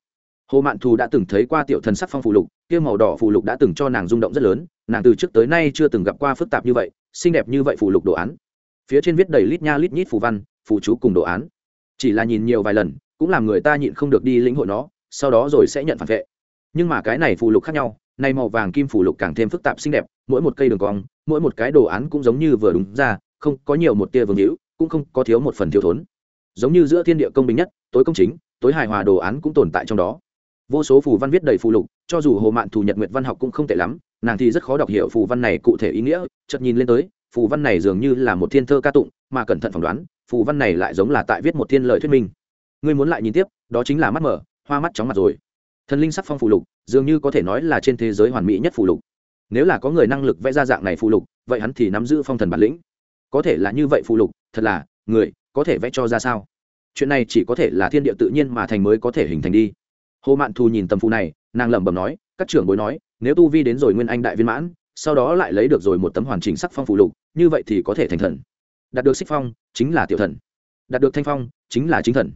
Hồ mạn thù đã từng thấy qua tiểu thần sắc phong phủ lục kia màu đỏ phụ lục đã từng cho nàng rung động rất lớn, nàng từ trước tới nay chưa từng gặp qua phức tạp như vậy, xinh đẹp như vậy phụ lục đồ án. Phía trên viết đầy lít nha lít nhít phù văn, phù chú cùng đồ án. Chỉ là nhìn nhiều vài lần, cũng làm người ta nhịn không được đi lĩnh hội nó, sau đó rồi sẽ nhận phản vệ. Nhưng mà cái này phụ lục khác nhau, nay màu vàng kim phụ lục càng thêm phức tạp xinh đẹp, mỗi một cây đường cong, mỗi một cái đồ án cũng giống như vừa đúng ra, không có nhiều một tia vương hữu, cũng không có thiếu một phần thiếu thốn. Giống như giữa thiên địa công bình nhất, tối công chính, tối hài hòa đồ án cũng tồn tại trong đó vô số phù văn viết đầy phù lục, cho dù hồ mạn thù nhật nguyệt văn học cũng không tệ lắm, nàng thì rất khó đọc hiểu phù văn này cụ thể ý nghĩa. Chợt nhìn lên tới, phù văn này dường như là một thiên thơ ca tụng, mà cẩn thận phỏng đoán, phù văn này lại giống là tại viết một thiên lời thuyết minh. Ngươi muốn lại nhìn tiếp, đó chính là mắt mở, hoa mắt chóng mặt rồi. Thần linh sắc phong phù lục, dường như có thể nói là trên thế giới hoàn mỹ nhất phù lục. Nếu là có người năng lực vẽ ra dạng này phù lục, vậy hắn thì nắm giữ phong thần bản lĩnh. Có thể là như vậy phù lục, thật là, người có thể vẽ cho ra sao? Chuyện này chỉ có thể là thiên địa tự nhiên mà thành mới có thể hình thành đi hồ mạn thù nhìn tầm phù này, nàng lẩm bẩm nói, các trưởng bối nói, nếu tu vi đến rồi nguyên anh đại viên mãn, sau đó lại lấy được rồi một tấm hoàn chỉnh sắc phong phụ lục, như vậy thì có thể thành thần. Đạt được xích phong, chính là tiểu thần. Đạt được thanh phong, chính là chính thần.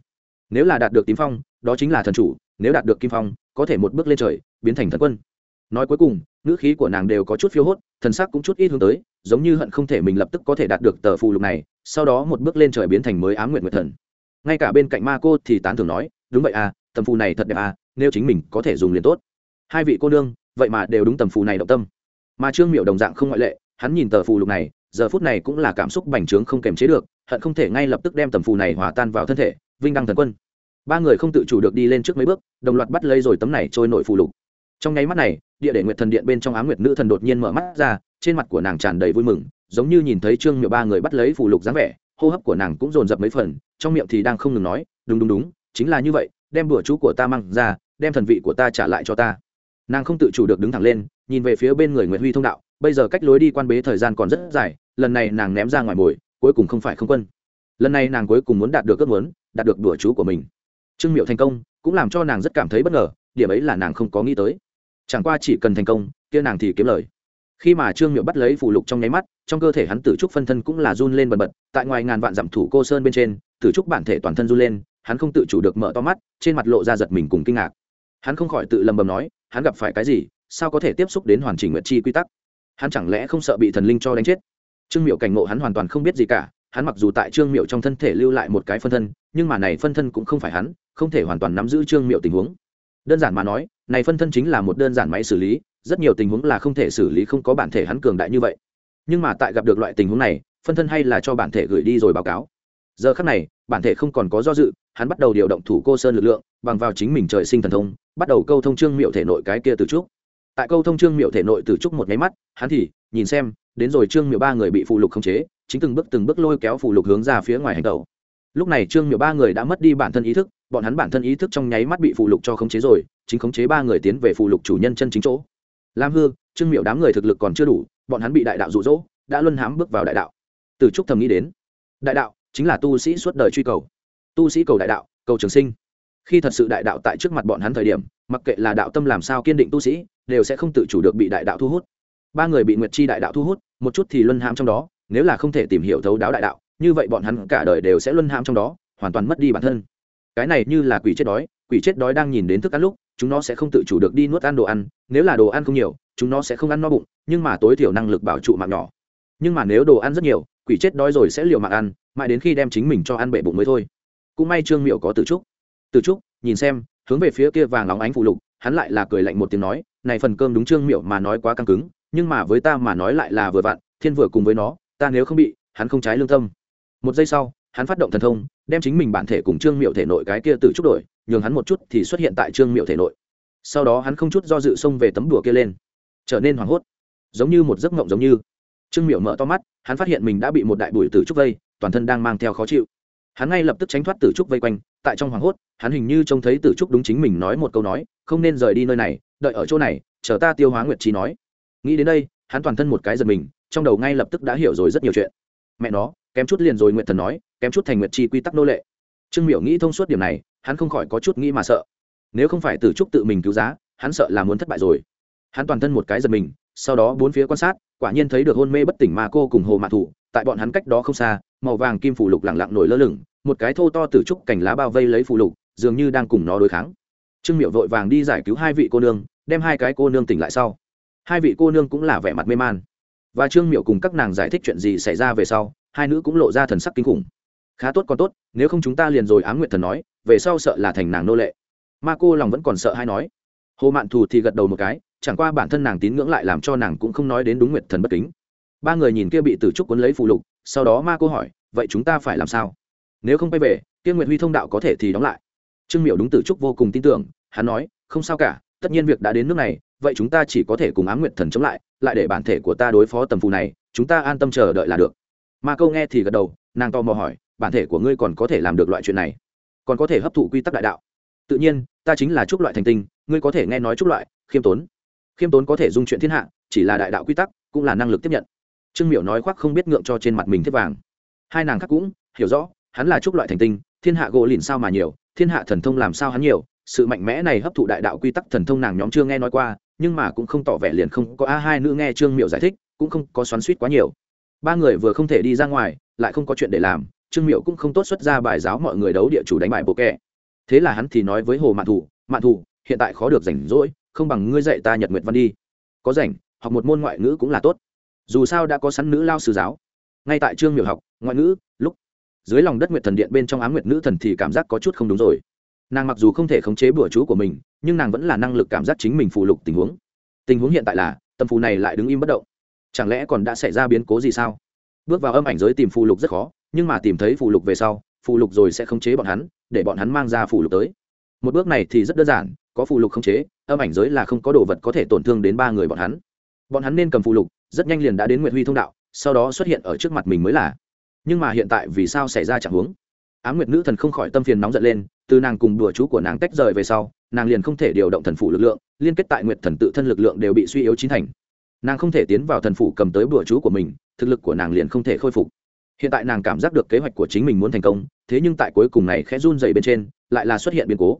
Nếu là đạt được tím phong, đó chính là thần chủ, nếu đạt được kim phong, có thể một bước lên trời, biến thành thần quân. Nói cuối cùng, ngữ khí của nàng đều có chút phiêu hốt, thần sắc cũng chút ít hướng tới, giống như hận không thể mình lập tức có thể đạt được tờ phù lục này, sau đó một bước lên trời biến thành mới ám nguyện nguyện thần. Ngay cả bên cạnh ma cô thì tán thường nói, đúng vậy à tầm phù này thật đẹp à nếu chính mình có thể dùng liền tốt. Hai vị cô nương, vậy mà đều đúng tầm phù này động tâm. Mà trương miệu đồng dạng không ngoại lệ, hắn nhìn tờ phù lục này, giờ phút này cũng là cảm xúc bành trướng không kềm chế được, hận không thể ngay lập tức đem tầm phù này hòa tan vào thân thể, vinh đăng thần quân. Ba người không tự chủ được đi lên trước mấy bước, đồng loạt bắt lấy rồi tấm này trôi nổi phù lục. Trong nháy mắt này, địa để nguyệt thần điện bên trong ám nguyệt nữ thần đột nhiên mở mắt ra, trên mặt của nàng tràn đầy vui mừng, giống như nhìn thấy trương miệu ba người bắt lấy phù lục dáng vẻ, hô hấp của nàng cũng dồn dập mấy phần, trong miệng thì đang không ngừng nói, đúng đúng đúng, chính là như vậy đem bữa chú của ta mang ra, đem thần vị của ta trả lại cho ta. Nàng không tự chủ được đứng thẳng lên, nhìn về phía bên người nguyễn huy thông đạo, bây giờ cách lối đi quan bế thời gian còn rất dài, lần này nàng ném ra ngoài mồi, cuối cùng không phải không quân. Lần này nàng cuối cùng muốn đạt được ước muốn, đạt được đùa chú của mình. Trương miệu thành công, cũng làm cho nàng rất cảm thấy bất ngờ, điểm ấy là nàng không có nghĩ tới. Chẳng qua chỉ cần thành công, kia nàng thì kiếm lời. Khi mà trương miệu bắt lấy phù lục trong nháy mắt, trong cơ thể hắn tử trúc phân thân cũng là run lên bần bật, tại ngoài ngàn vạn dặm thủ cô sơn bên trên, tử trúc bản thể toàn thân run lên hắn không tự chủ được mở to mắt, trên mặt lộ ra giật mình cùng kinh ngạc. Hắn không khỏi tự lầm bầm nói, hắn gặp phải cái gì, sao có thể tiếp xúc đến hoàn chỉnh nguyệt chi quy tắc? Hắn chẳng lẽ không sợ bị thần linh cho đánh chết? Trương miệu cảnh ngộ hắn hoàn toàn không biết gì cả, hắn mặc dù tại trương miệu trong thân thể lưu lại một cái phân thân, nhưng mà này phân thân cũng không phải hắn, không thể hoàn toàn nắm giữ trương miệu tình huống. Đơn giản mà nói, này phân thân chính là một đơn giản máy xử lý, rất nhiều tình huống là không thể xử lý, không có bản thể hắn cường đại như vậy. Nhưng mà tại gặp được loại tình huống này, phân thân hay là cho bản thể gửi đi rồi báo cáo. Giờ khắc này, bản thể không còn có do dự hắn bắt đầu điều động thủ cô sơn lực lượng, bằng vào chính mình trời sinh thần thông, bắt đầu câu thông trương miệu thể nội cái kia từ trúc. Tại câu thông trương miệu thể nội từ trúc một nháy mắt, hắn thì, nhìn xem, đến rồi trương miệu ba người bị phụ lục khống chế, chính từng bước từng bước lôi kéo phụ lục hướng ra phía ngoài hành tàu lúc này trương miệu ba người đã mất đi bản thân ý thức, bọn hắn bản thân ý thức trong nháy mắt bị phụ lục cho khống chế rồi, chính khống chế ba người tiến về phụ lục chủ nhân chân chính chỗ. Lam hư trương miệu đám người thực lực còn chưa đủ, bọn hắn bị đại đạo rụ rỗ đã luân hãm bước vào đại đạo. Từ trúc thầm nghĩ đến, đại đạo chính là tu sĩ suốt đời truy cầu tu sĩ cầu đại đạo, cầu trường sinh. Khi thật sự đại đạo tại trước mặt bọn hắn thời điểm, mặc kệ là đạo tâm làm sao kiên định tu sĩ, đều sẽ không tự chủ được bị đại đạo thu hút. Ba người bị nguyệt chi đại đạo thu hút, một chút thì luân hãm trong đó, nếu là không thể tìm hiểu thấu đáo đại đạo, như vậy bọn hắn cả đời đều sẽ luân hãm trong đó, hoàn toàn mất đi bản thân. Cái này như là quỷ chết đói, quỷ chết đói đang nhìn đến thức ăn lúc, chúng nó sẽ không tự chủ được đi nuốt ăn đồ ăn, nếu là đồ ăn không nhiều, chúng nó sẽ không ăn no bụng, nhưng mà tối thiểu năng lực bảo trụ mạng nhỏ. Nhưng mà nếu đồ ăn rất nhiều, quỷ chết đói rồi sẽ liều mạng ăn, mãi đến khi đem chính mình cho ăn bệ bụng mới thôi cũng may trương miệu có từ trúc. Từ trúc, nhìn xem, hướng về phía kia vàng óng ánh phụ lục, hắn lại là cười lạnh một tiếng nói, này phần cơm đúng trương miệu mà nói quá căng cứng, nhưng mà với ta mà nói lại là vừa vặn, thiên vừa cùng với nó, ta nếu không bị, hắn không trái lương tâm. Một giây sau, hắn phát động thần thông, đem chính mình bản thể cùng trương miệu thể nội cái kia từ trúc đổi, nhường hắn một chút thì xuất hiện tại trương miệu thể nội. Sau đó hắn không chút do dự xông về tấm đùa kia lên. Trở nên hoảng hốt. Giống như một giấc mộng giống như. Trương miệu mở to mắt, hắn phát hiện mình đã bị một đại bụi từ trúc vây, toàn thân đang mang theo khó chịu hắn ngay lập tức tránh thoát tử trúc vây quanh, tại trong hoảng hốt, hắn hình như trông thấy tử trúc đúng chính mình nói một câu nói, không nên rời đi nơi này, đợi ở chỗ này, chờ ta tiêu hóa nguyệt trí nói. Nghĩ đến đây, hắn toàn thân một cái giật mình, trong đầu ngay lập tức đã hiểu rồi rất nhiều chuyện. Mẹ nó, kém chút liền rồi nguyện thần nói, kém chút thành nguyệt chi quy tắc nô lệ. Trương miểu nghĩ thông suốt điểm này, hắn không khỏi có chút nghĩ mà sợ. Nếu không phải tử trúc tự mình cứu giá, hắn sợ là muốn thất bại rồi. Hắn toàn thân một cái giật mình, sau đó bốn phía quan sát, quả nhiên thấy được hôn mê bất tỉnh mà cô cùng hồ mạ thủ, tại bọn hắn cách đó không xa màu vàng kim phủ lục lẳng lặng nổi lơ lửng, một cái thô to tử trúc cành lá bao vây lấy phủ lục, dường như đang cùng nó đối kháng. Trương miệu vội vàng đi giải cứu hai vị cô nương, đem hai cái cô nương tỉnh lại sau. Hai vị cô nương cũng là vẻ mặt mê man. Và trương miệu cùng các nàng giải thích chuyện gì xảy ra về sau, hai nữ cũng lộ ra thần sắc kinh khủng. Khá tốt còn tốt, nếu không chúng ta liền rồi ám nguyện thần nói, về sau sợ là thành nàng nô lệ. Ma cô lòng vẫn còn sợ hay nói. Hồ mạn thù thì gật đầu một cái, chẳng qua bản thân nàng tín ngưỡng lại làm cho nàng cũng không nói đến đúng nguyệt thần bất kính. Ba người nhìn kia bị tử trúc cuốn lấy phụ lục sau đó ma cô hỏi, vậy chúng ta phải làm sao? Nếu không quay về tiên nguyệt huy thông đạo có thể thì đóng lại. Trương miệu đúng tử trúc vô cùng tin tưởng, hắn nói, không sao cả, tất nhiên việc đã đến nước này, vậy chúng ta chỉ có thể cùng ám nguyệt thần chống lại lại để bản thể của ta đối phó tầm phù này, chúng ta an tâm chờ đợi là được. Ma câu nghe thì gật đầu, nàng to mò hỏi, bản thể của ngươi còn có thể làm được loại chuyện này? Còn có thể hấp thụ quy tắc đại đạo? Tự nhiên, ta chính là trúc loại thành tinh, ngươi có thể nghe nói trúc loại, khiêm tốn. Khiêm tốn có thể dung chuyện thiên hạ, chỉ là đại đạo quy tắc, cũng là năng lực tiếp nhận trương miểu nói khoác không biết ngượng cho trên mặt mình thiết vàng. Hai nàng khác cũng hiểu rõ, hắn là chúc loại thành tinh, thiên hạ gỗ lìn sao mà nhiều, thiên hạ thần thông làm sao hắn nhiều, sự mạnh mẽ này hấp thụ đại đạo quy tắc thần thông nàng nhóm chưa nghe nói qua, nhưng mà cũng không tỏ vẻ liền không có a hai nữ nghe trương miệu giải thích, cũng không có xoắn suýt quá nhiều. Ba người vừa không thể đi ra ngoài, lại không có chuyện để làm, trương miệu cũng không tốt xuất ra bài giáo mọi người đấu địa chủ đánh bài bộ kẹ thế là hắn thì nói với hồ mạn thủ mạn thủ hiện tại khó được rảnh rỗi, không bằng ngươi dạy ta nhật nguyệt văn đi. Có rảnh, học một môn ngoại ngữ cũng là tốt dù sao đã có sẵn nữ lao sư giáo. Ngay tại trương miểu học, ngoại ngữ, lúc, dưới lòng đất nguyệt thần điện bên trong ám nguyệt nữ thần thì cảm giác có chút không đúng rồi. Nàng mặc dù không thể khống chế bữa chú của mình, nhưng nàng vẫn là năng lực cảm giác chính mình phụ lục tình huống. Tình huống hiện tại là, tâm phù này lại đứng im bất động. Chẳng lẽ còn đã xảy ra biến cố gì sao? Bước vào âm ảnh giới tìm phù lục rất khó, nhưng mà tìm thấy phù lục về sau phù lục rồi sẽ khống chế bọn hắn, để bọn hắn mang ra phù lục tới. Một bước này thì rất đơn giản, có phù lục khống chế, âm ảnh giới là không có đồ vật có thể tổn thương đến ba người bọn hắn. Bọn hắn nên cầm phù lục rất nhanh liền đã đến nguyệt huy thông đạo, sau đó xuất hiện ở trước mặt mình mới là. Nhưng mà hiện tại vì sao xảy ra chẳng huống? Á m nguyệt nữ thần không khỏi tâm phiền nóng giận lên, từ nàng cùng đùa chú của nàng tách rời về sau, nàng liền không thể điều động thần phủ lực lượng, liên kết tại nguyệt thần tự thân lực lượng đều bị suy yếu chín thành. Nàng không thể tiến vào thần phủ cầm tới bùa chú của mình, thực lực của nàng liền không thể khôi phục. Hiện tại nàng cảm giác được kế hoạch của chính mình muốn thành công, thế nhưng tại cuối cùng này khẽ run dày bên trên, lại là xuất hiện biến cố.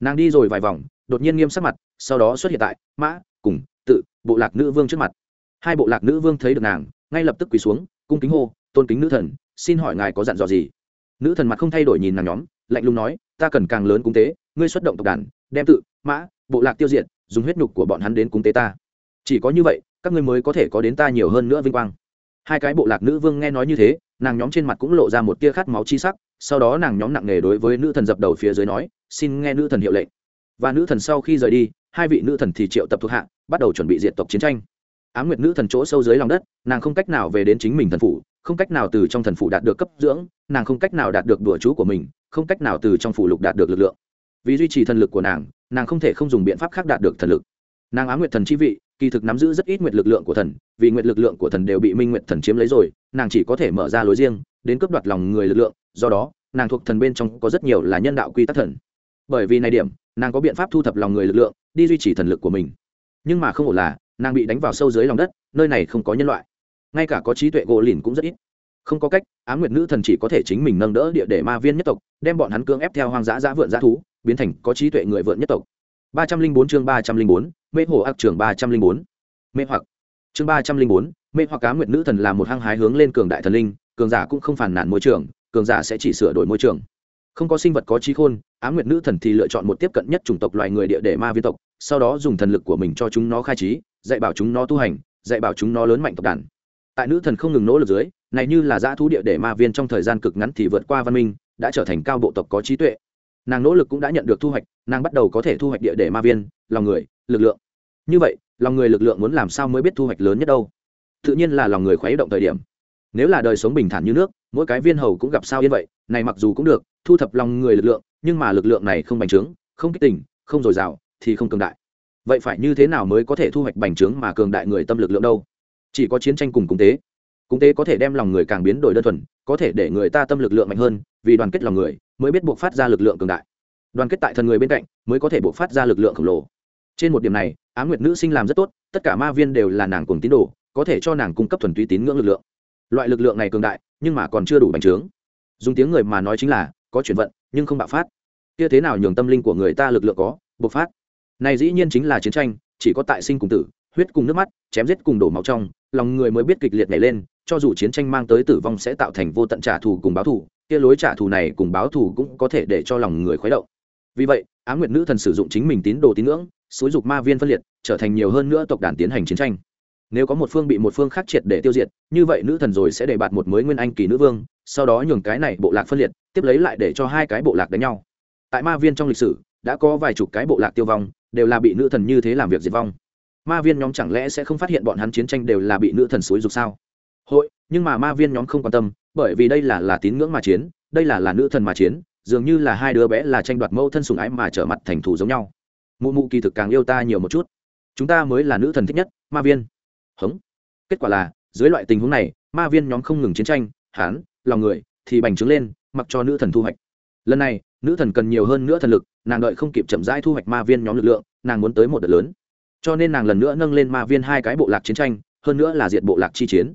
Nàng đi rồi vài vòng, đột nhiên nghiêm sắc mặt, sau đó xuất hiện tại mã, cùng, tự, bộ lạc nữ vương trước mặt hai bộ lạc nữ vương thấy được nàng, ngay lập tức quỳ xuống, cung kính hô, tôn kính nữ thần, xin hỏi ngài có dặn dò gì? Nữ thần mặt không thay đổi nhìn nàng nhóm, lạnh lùng nói, ta cần càng lớn cung tế, ngươi xuất động tộc đàn, đem tự, mã, bộ lạc tiêu diệt, dùng huyết nhục của bọn hắn đến cung tế ta. Chỉ có như vậy, các ngươi mới có thể có đến ta nhiều hơn nữa vinh quang. Hai cái bộ lạc nữ vương nghe nói như thế, nàng nhóm trên mặt cũng lộ ra một tia khát máu chi sắc, sau đó nàng nhóm nặng nề đối với nữ thần dập đầu phía dưới nói, xin nghe nữ thần hiệu lệnh. Và nữ thần sau khi rời đi, hai vị nữ thần thì triệu tập thuộc hạ, bắt đầu chuẩn bị diệt tộc chiến tranh á nguyệt nữ thần chỗ sâu dưới lòng đất, nàng không cách nào về đến chính mình thần phủ, không cách nào từ trong thần phủ đạt được cấp dưỡng, nàng không cách nào đạt được đùa chú của mình, không cách nào từ trong phủ lục đạt được lực lượng. Vì duy trì thần lực của nàng nàng không thể không dùng biện pháp khác đạt được thần lực. Nàng á nguyệt thần chi vị, kỳ thực nắm giữ rất ít nguyệt lực lượng của thần, vì nguyệt lực lượng của thần đều bị minh nguyệt thần chiếm lấy rồi, nàng chỉ có thể mở ra lối riêng, đến cướp đoạt lòng người lực lượng, do đó, nàng thuộc thần bên trong có rất nhiều là nhân đạo quy tắc thần. Bởi vì này điểm, nàng có biện pháp thu thập lòng người lực lượng, đi duy trì thần lực của mình. Nhưng mà không ổn là nàng bị đánh vào sâu dưới lòng đất, nơi này không có nhân loại. Ngay cả có trí tuệ gỗ lìn cũng rất ít. Không có cách á nguyệt nữ thần chỉ có thể chính mình nâng đỡ địa để ma viên nhất tộc, đem bọn hắn cưỡng ép theo hoang dã dã vượn dã thú, biến thành có trí tuệ người vượn nhất tộc. Ba trăm linh bốn chương ba trăm linh bốn, mê hồ ác trường ba trăm linh bốn. Mê hoặc. Chương ba trăm linh bốn, mê hoặc cá nguyệt nữ thần là một hăng hái hướng lên cường đại thần linh, cường giả cũng không phản nản môi trường, cường giả sẽ chỉ sửa đổi môi trường. Không có sinh vật có trí khôn á nguyệt nữ thần thì lựa chọn một tiếp cận nhất chủng tộc loài người địa để ma viên tộc, sau đó dùng thần lực của mình cho chúng nó khai trí dạy bảo chúng nó tu hành, dạy bảo chúng nó lớn mạnh tộc đàn. Tại nữ thần không ngừng nỗ lực dưới, này như là dã thú địa để ma viên trong thời gian cực ngắn thì vượt qua văn minh, đã trở thành cao bộ tộc có trí tuệ. Nàng nỗ lực cũng đã nhận được thu hoạch, nàng bắt đầu có thể thu hoạch địa để ma viên, lòng người, lực lượng. Như vậy, lòng người lực lượng muốn làm sao mới biết thu hoạch lớn nhất đâu? Tự nhiên là lòng người khuấy động thời điểm. Nếu là đời sống bình thản như nước, mỗi cái viên hầu cũng gặp sao yên vậy, này mặc dù cũng được, thu thập lòng người lực lượng, nhưng mà lực lượng này không bành trướng, không kích tình, không dồi dào, thì không cường đại vậy phải như thế nào mới có thể thu hoạch bành trướng mà cường đại người tâm lực lượng đâu? Chỉ có chiến tranh cùng cung tế. Cung tế có thể đem lòng người càng biến đổi đơn thuần, có thể để người ta tâm lực lượng mạnh hơn, vì đoàn kết lòng người mới biết buộc phát ra lực lượng cường đại. Đoàn kết tại thần người bên cạnh mới có thể buộc phát ra lực lượng khổng lồ. Trên một điểm này, á nguyệt nữ sinh làm rất tốt, tất cả ma viên đều là nàng cùng tín đồ, có thể cho nàng cung cấp thuần túy tín ngưỡng lực lượng. Loại lực lượng này cường đại, nhưng mà còn chưa đủ bành trướng. Dùng tiếng người mà nói chính là, có chuyển vận, nhưng không bạo phát. Kia thế nào nhường tâm linh của người ta lực lượng có, bộc phát này dĩ nhiên chính là chiến tranh, chỉ có tại sinh cùng tử, huyết cùng nước mắt, chém giết cùng đổ máu trong, lòng người mới biết kịch liệt nhảy lên, cho dù chiến tranh mang tới tử vong sẽ tạo thành vô tận trả thù cùng báo thù, kia lối trả thù này cùng báo thù cũng có thể để cho lòng người khuấy động. Vì vậy, á nguyệt nữ thần sử dụng chính mình tín đồ tín ngưỡng, xúi dục ma viên phân liệt, trở thành nhiều hơn nữa tộc đàn tiến hành chiến tranh. Nếu có một phương bị một phương khác triệt để tiêu diệt, như vậy nữ thần rồi sẽ để bạt một mới nguyên anh kỳ nữ vương, sau đó nhường cái này bộ lạc phân liệt, tiếp lấy lại để cho hai cái bộ lạc đánh nhau. Tại ma viên trong lịch sử, đã có vài chục cái bộ lạc tiêu vong đều là bị nữ thần như thế làm việc diệt vong. Ma viên nhóm chẳng lẽ sẽ không phát hiện bọn hắn chiến tranh đều là bị nữ thần xúi dục sao? Hội, nhưng mà ma viên nhóm không quan tâm, bởi vì đây là là tín ngưỡng mà chiến, đây là là nữ thần mà chiến, dường như là hai đứa bé là tranh đoạt mẫu thân sùng ái mà trở mặt thành thù giống nhau. Mụ mụ kỳ thực càng yêu ta nhiều một chút. Chúng ta mới là nữ thần thích nhất, ma viên. Hống. Kết quả là, dưới loại tình huống này, ma viên nhóm không ngừng chiến tranh, hán, lòng người, thì bành trướng lên, mặc cho nữ thần thu hoạch. Lần này, nữ thần cần nhiều hơn nữa thần lực nàng đợi không kịp chậm rãi thu hoạch ma viên nhóm lực lượng, nàng muốn tới một đợt lớn. Cho nên nàng lần nữa nâng lên ma viên hai cái bộ lạc chiến tranh, hơn nữa là diệt bộ lạc chi chiến.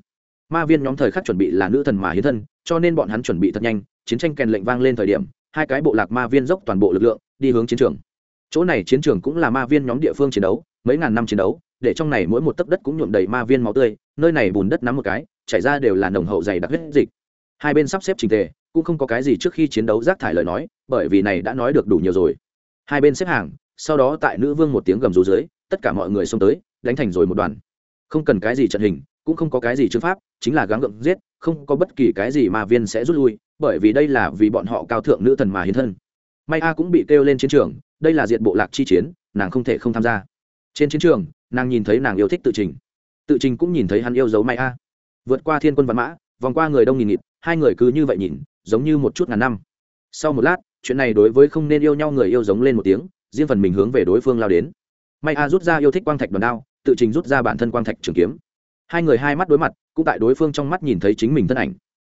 Ma viên nhóm thời khắc chuẩn bị là nữ thần mà hiến thân, cho nên bọn hắn chuẩn bị thật nhanh, chiến tranh kèn lệnh vang lên thời điểm, hai cái bộ lạc ma viên dốc toàn bộ lực lượng, đi hướng chiến trường. Chỗ này chiến trường cũng là ma viên nhóm địa phương chiến đấu, mấy ngàn năm chiến đấu, để trong này mỗi một tấc đất cũng nhuộm đầy ma viên máu tươi, nơi này bùn đất nắm một cái, chảy ra đều là nồng hậu dày đặc huyết dịch. Hai bên sắp xếp trình tề cũng không có cái gì trước khi chiến đấu rác thải lời nói, bởi vì này đã nói được đủ nhiều rồi. Hai bên xếp hàng, sau đó tại nữ vương một tiếng gầm rú dưới, tất cả mọi người xông tới, đánh thành rồi một đoàn. Không cần cái gì trận hình, cũng không có cái gì chương pháp, chính là gắng gượng giết, không có bất kỳ cái gì mà viên sẽ rút lui, bởi vì đây là vì bọn họ cao thượng nữ thần mà hiến thân. May a cũng bị kêu lên chiến trường, đây là diện bộ lạc chi chiến, nàng không thể không tham gia. Trên chiến trường, nàng nhìn thấy nàng yêu thích tự trình. Tự trình cũng nhìn thấy hắn yêu dấu may a. Vượt qua thiên quân văn mã, vòng qua người đông nghìn nghịt, hai người cứ như vậy nhìn giống như một chút ngàn năm. Sau một lát, chuyện này đối với không nên yêu nhau người yêu giống lên một tiếng, riêng phần mình hướng về đối phương lao đến. May a rút ra yêu thích quang thạch đòn đao, tự trình rút ra bản thân quang thạch trường kiếm. Hai người hai mắt đối mặt, cũng tại đối phương trong mắt nhìn thấy chính mình thân ảnh.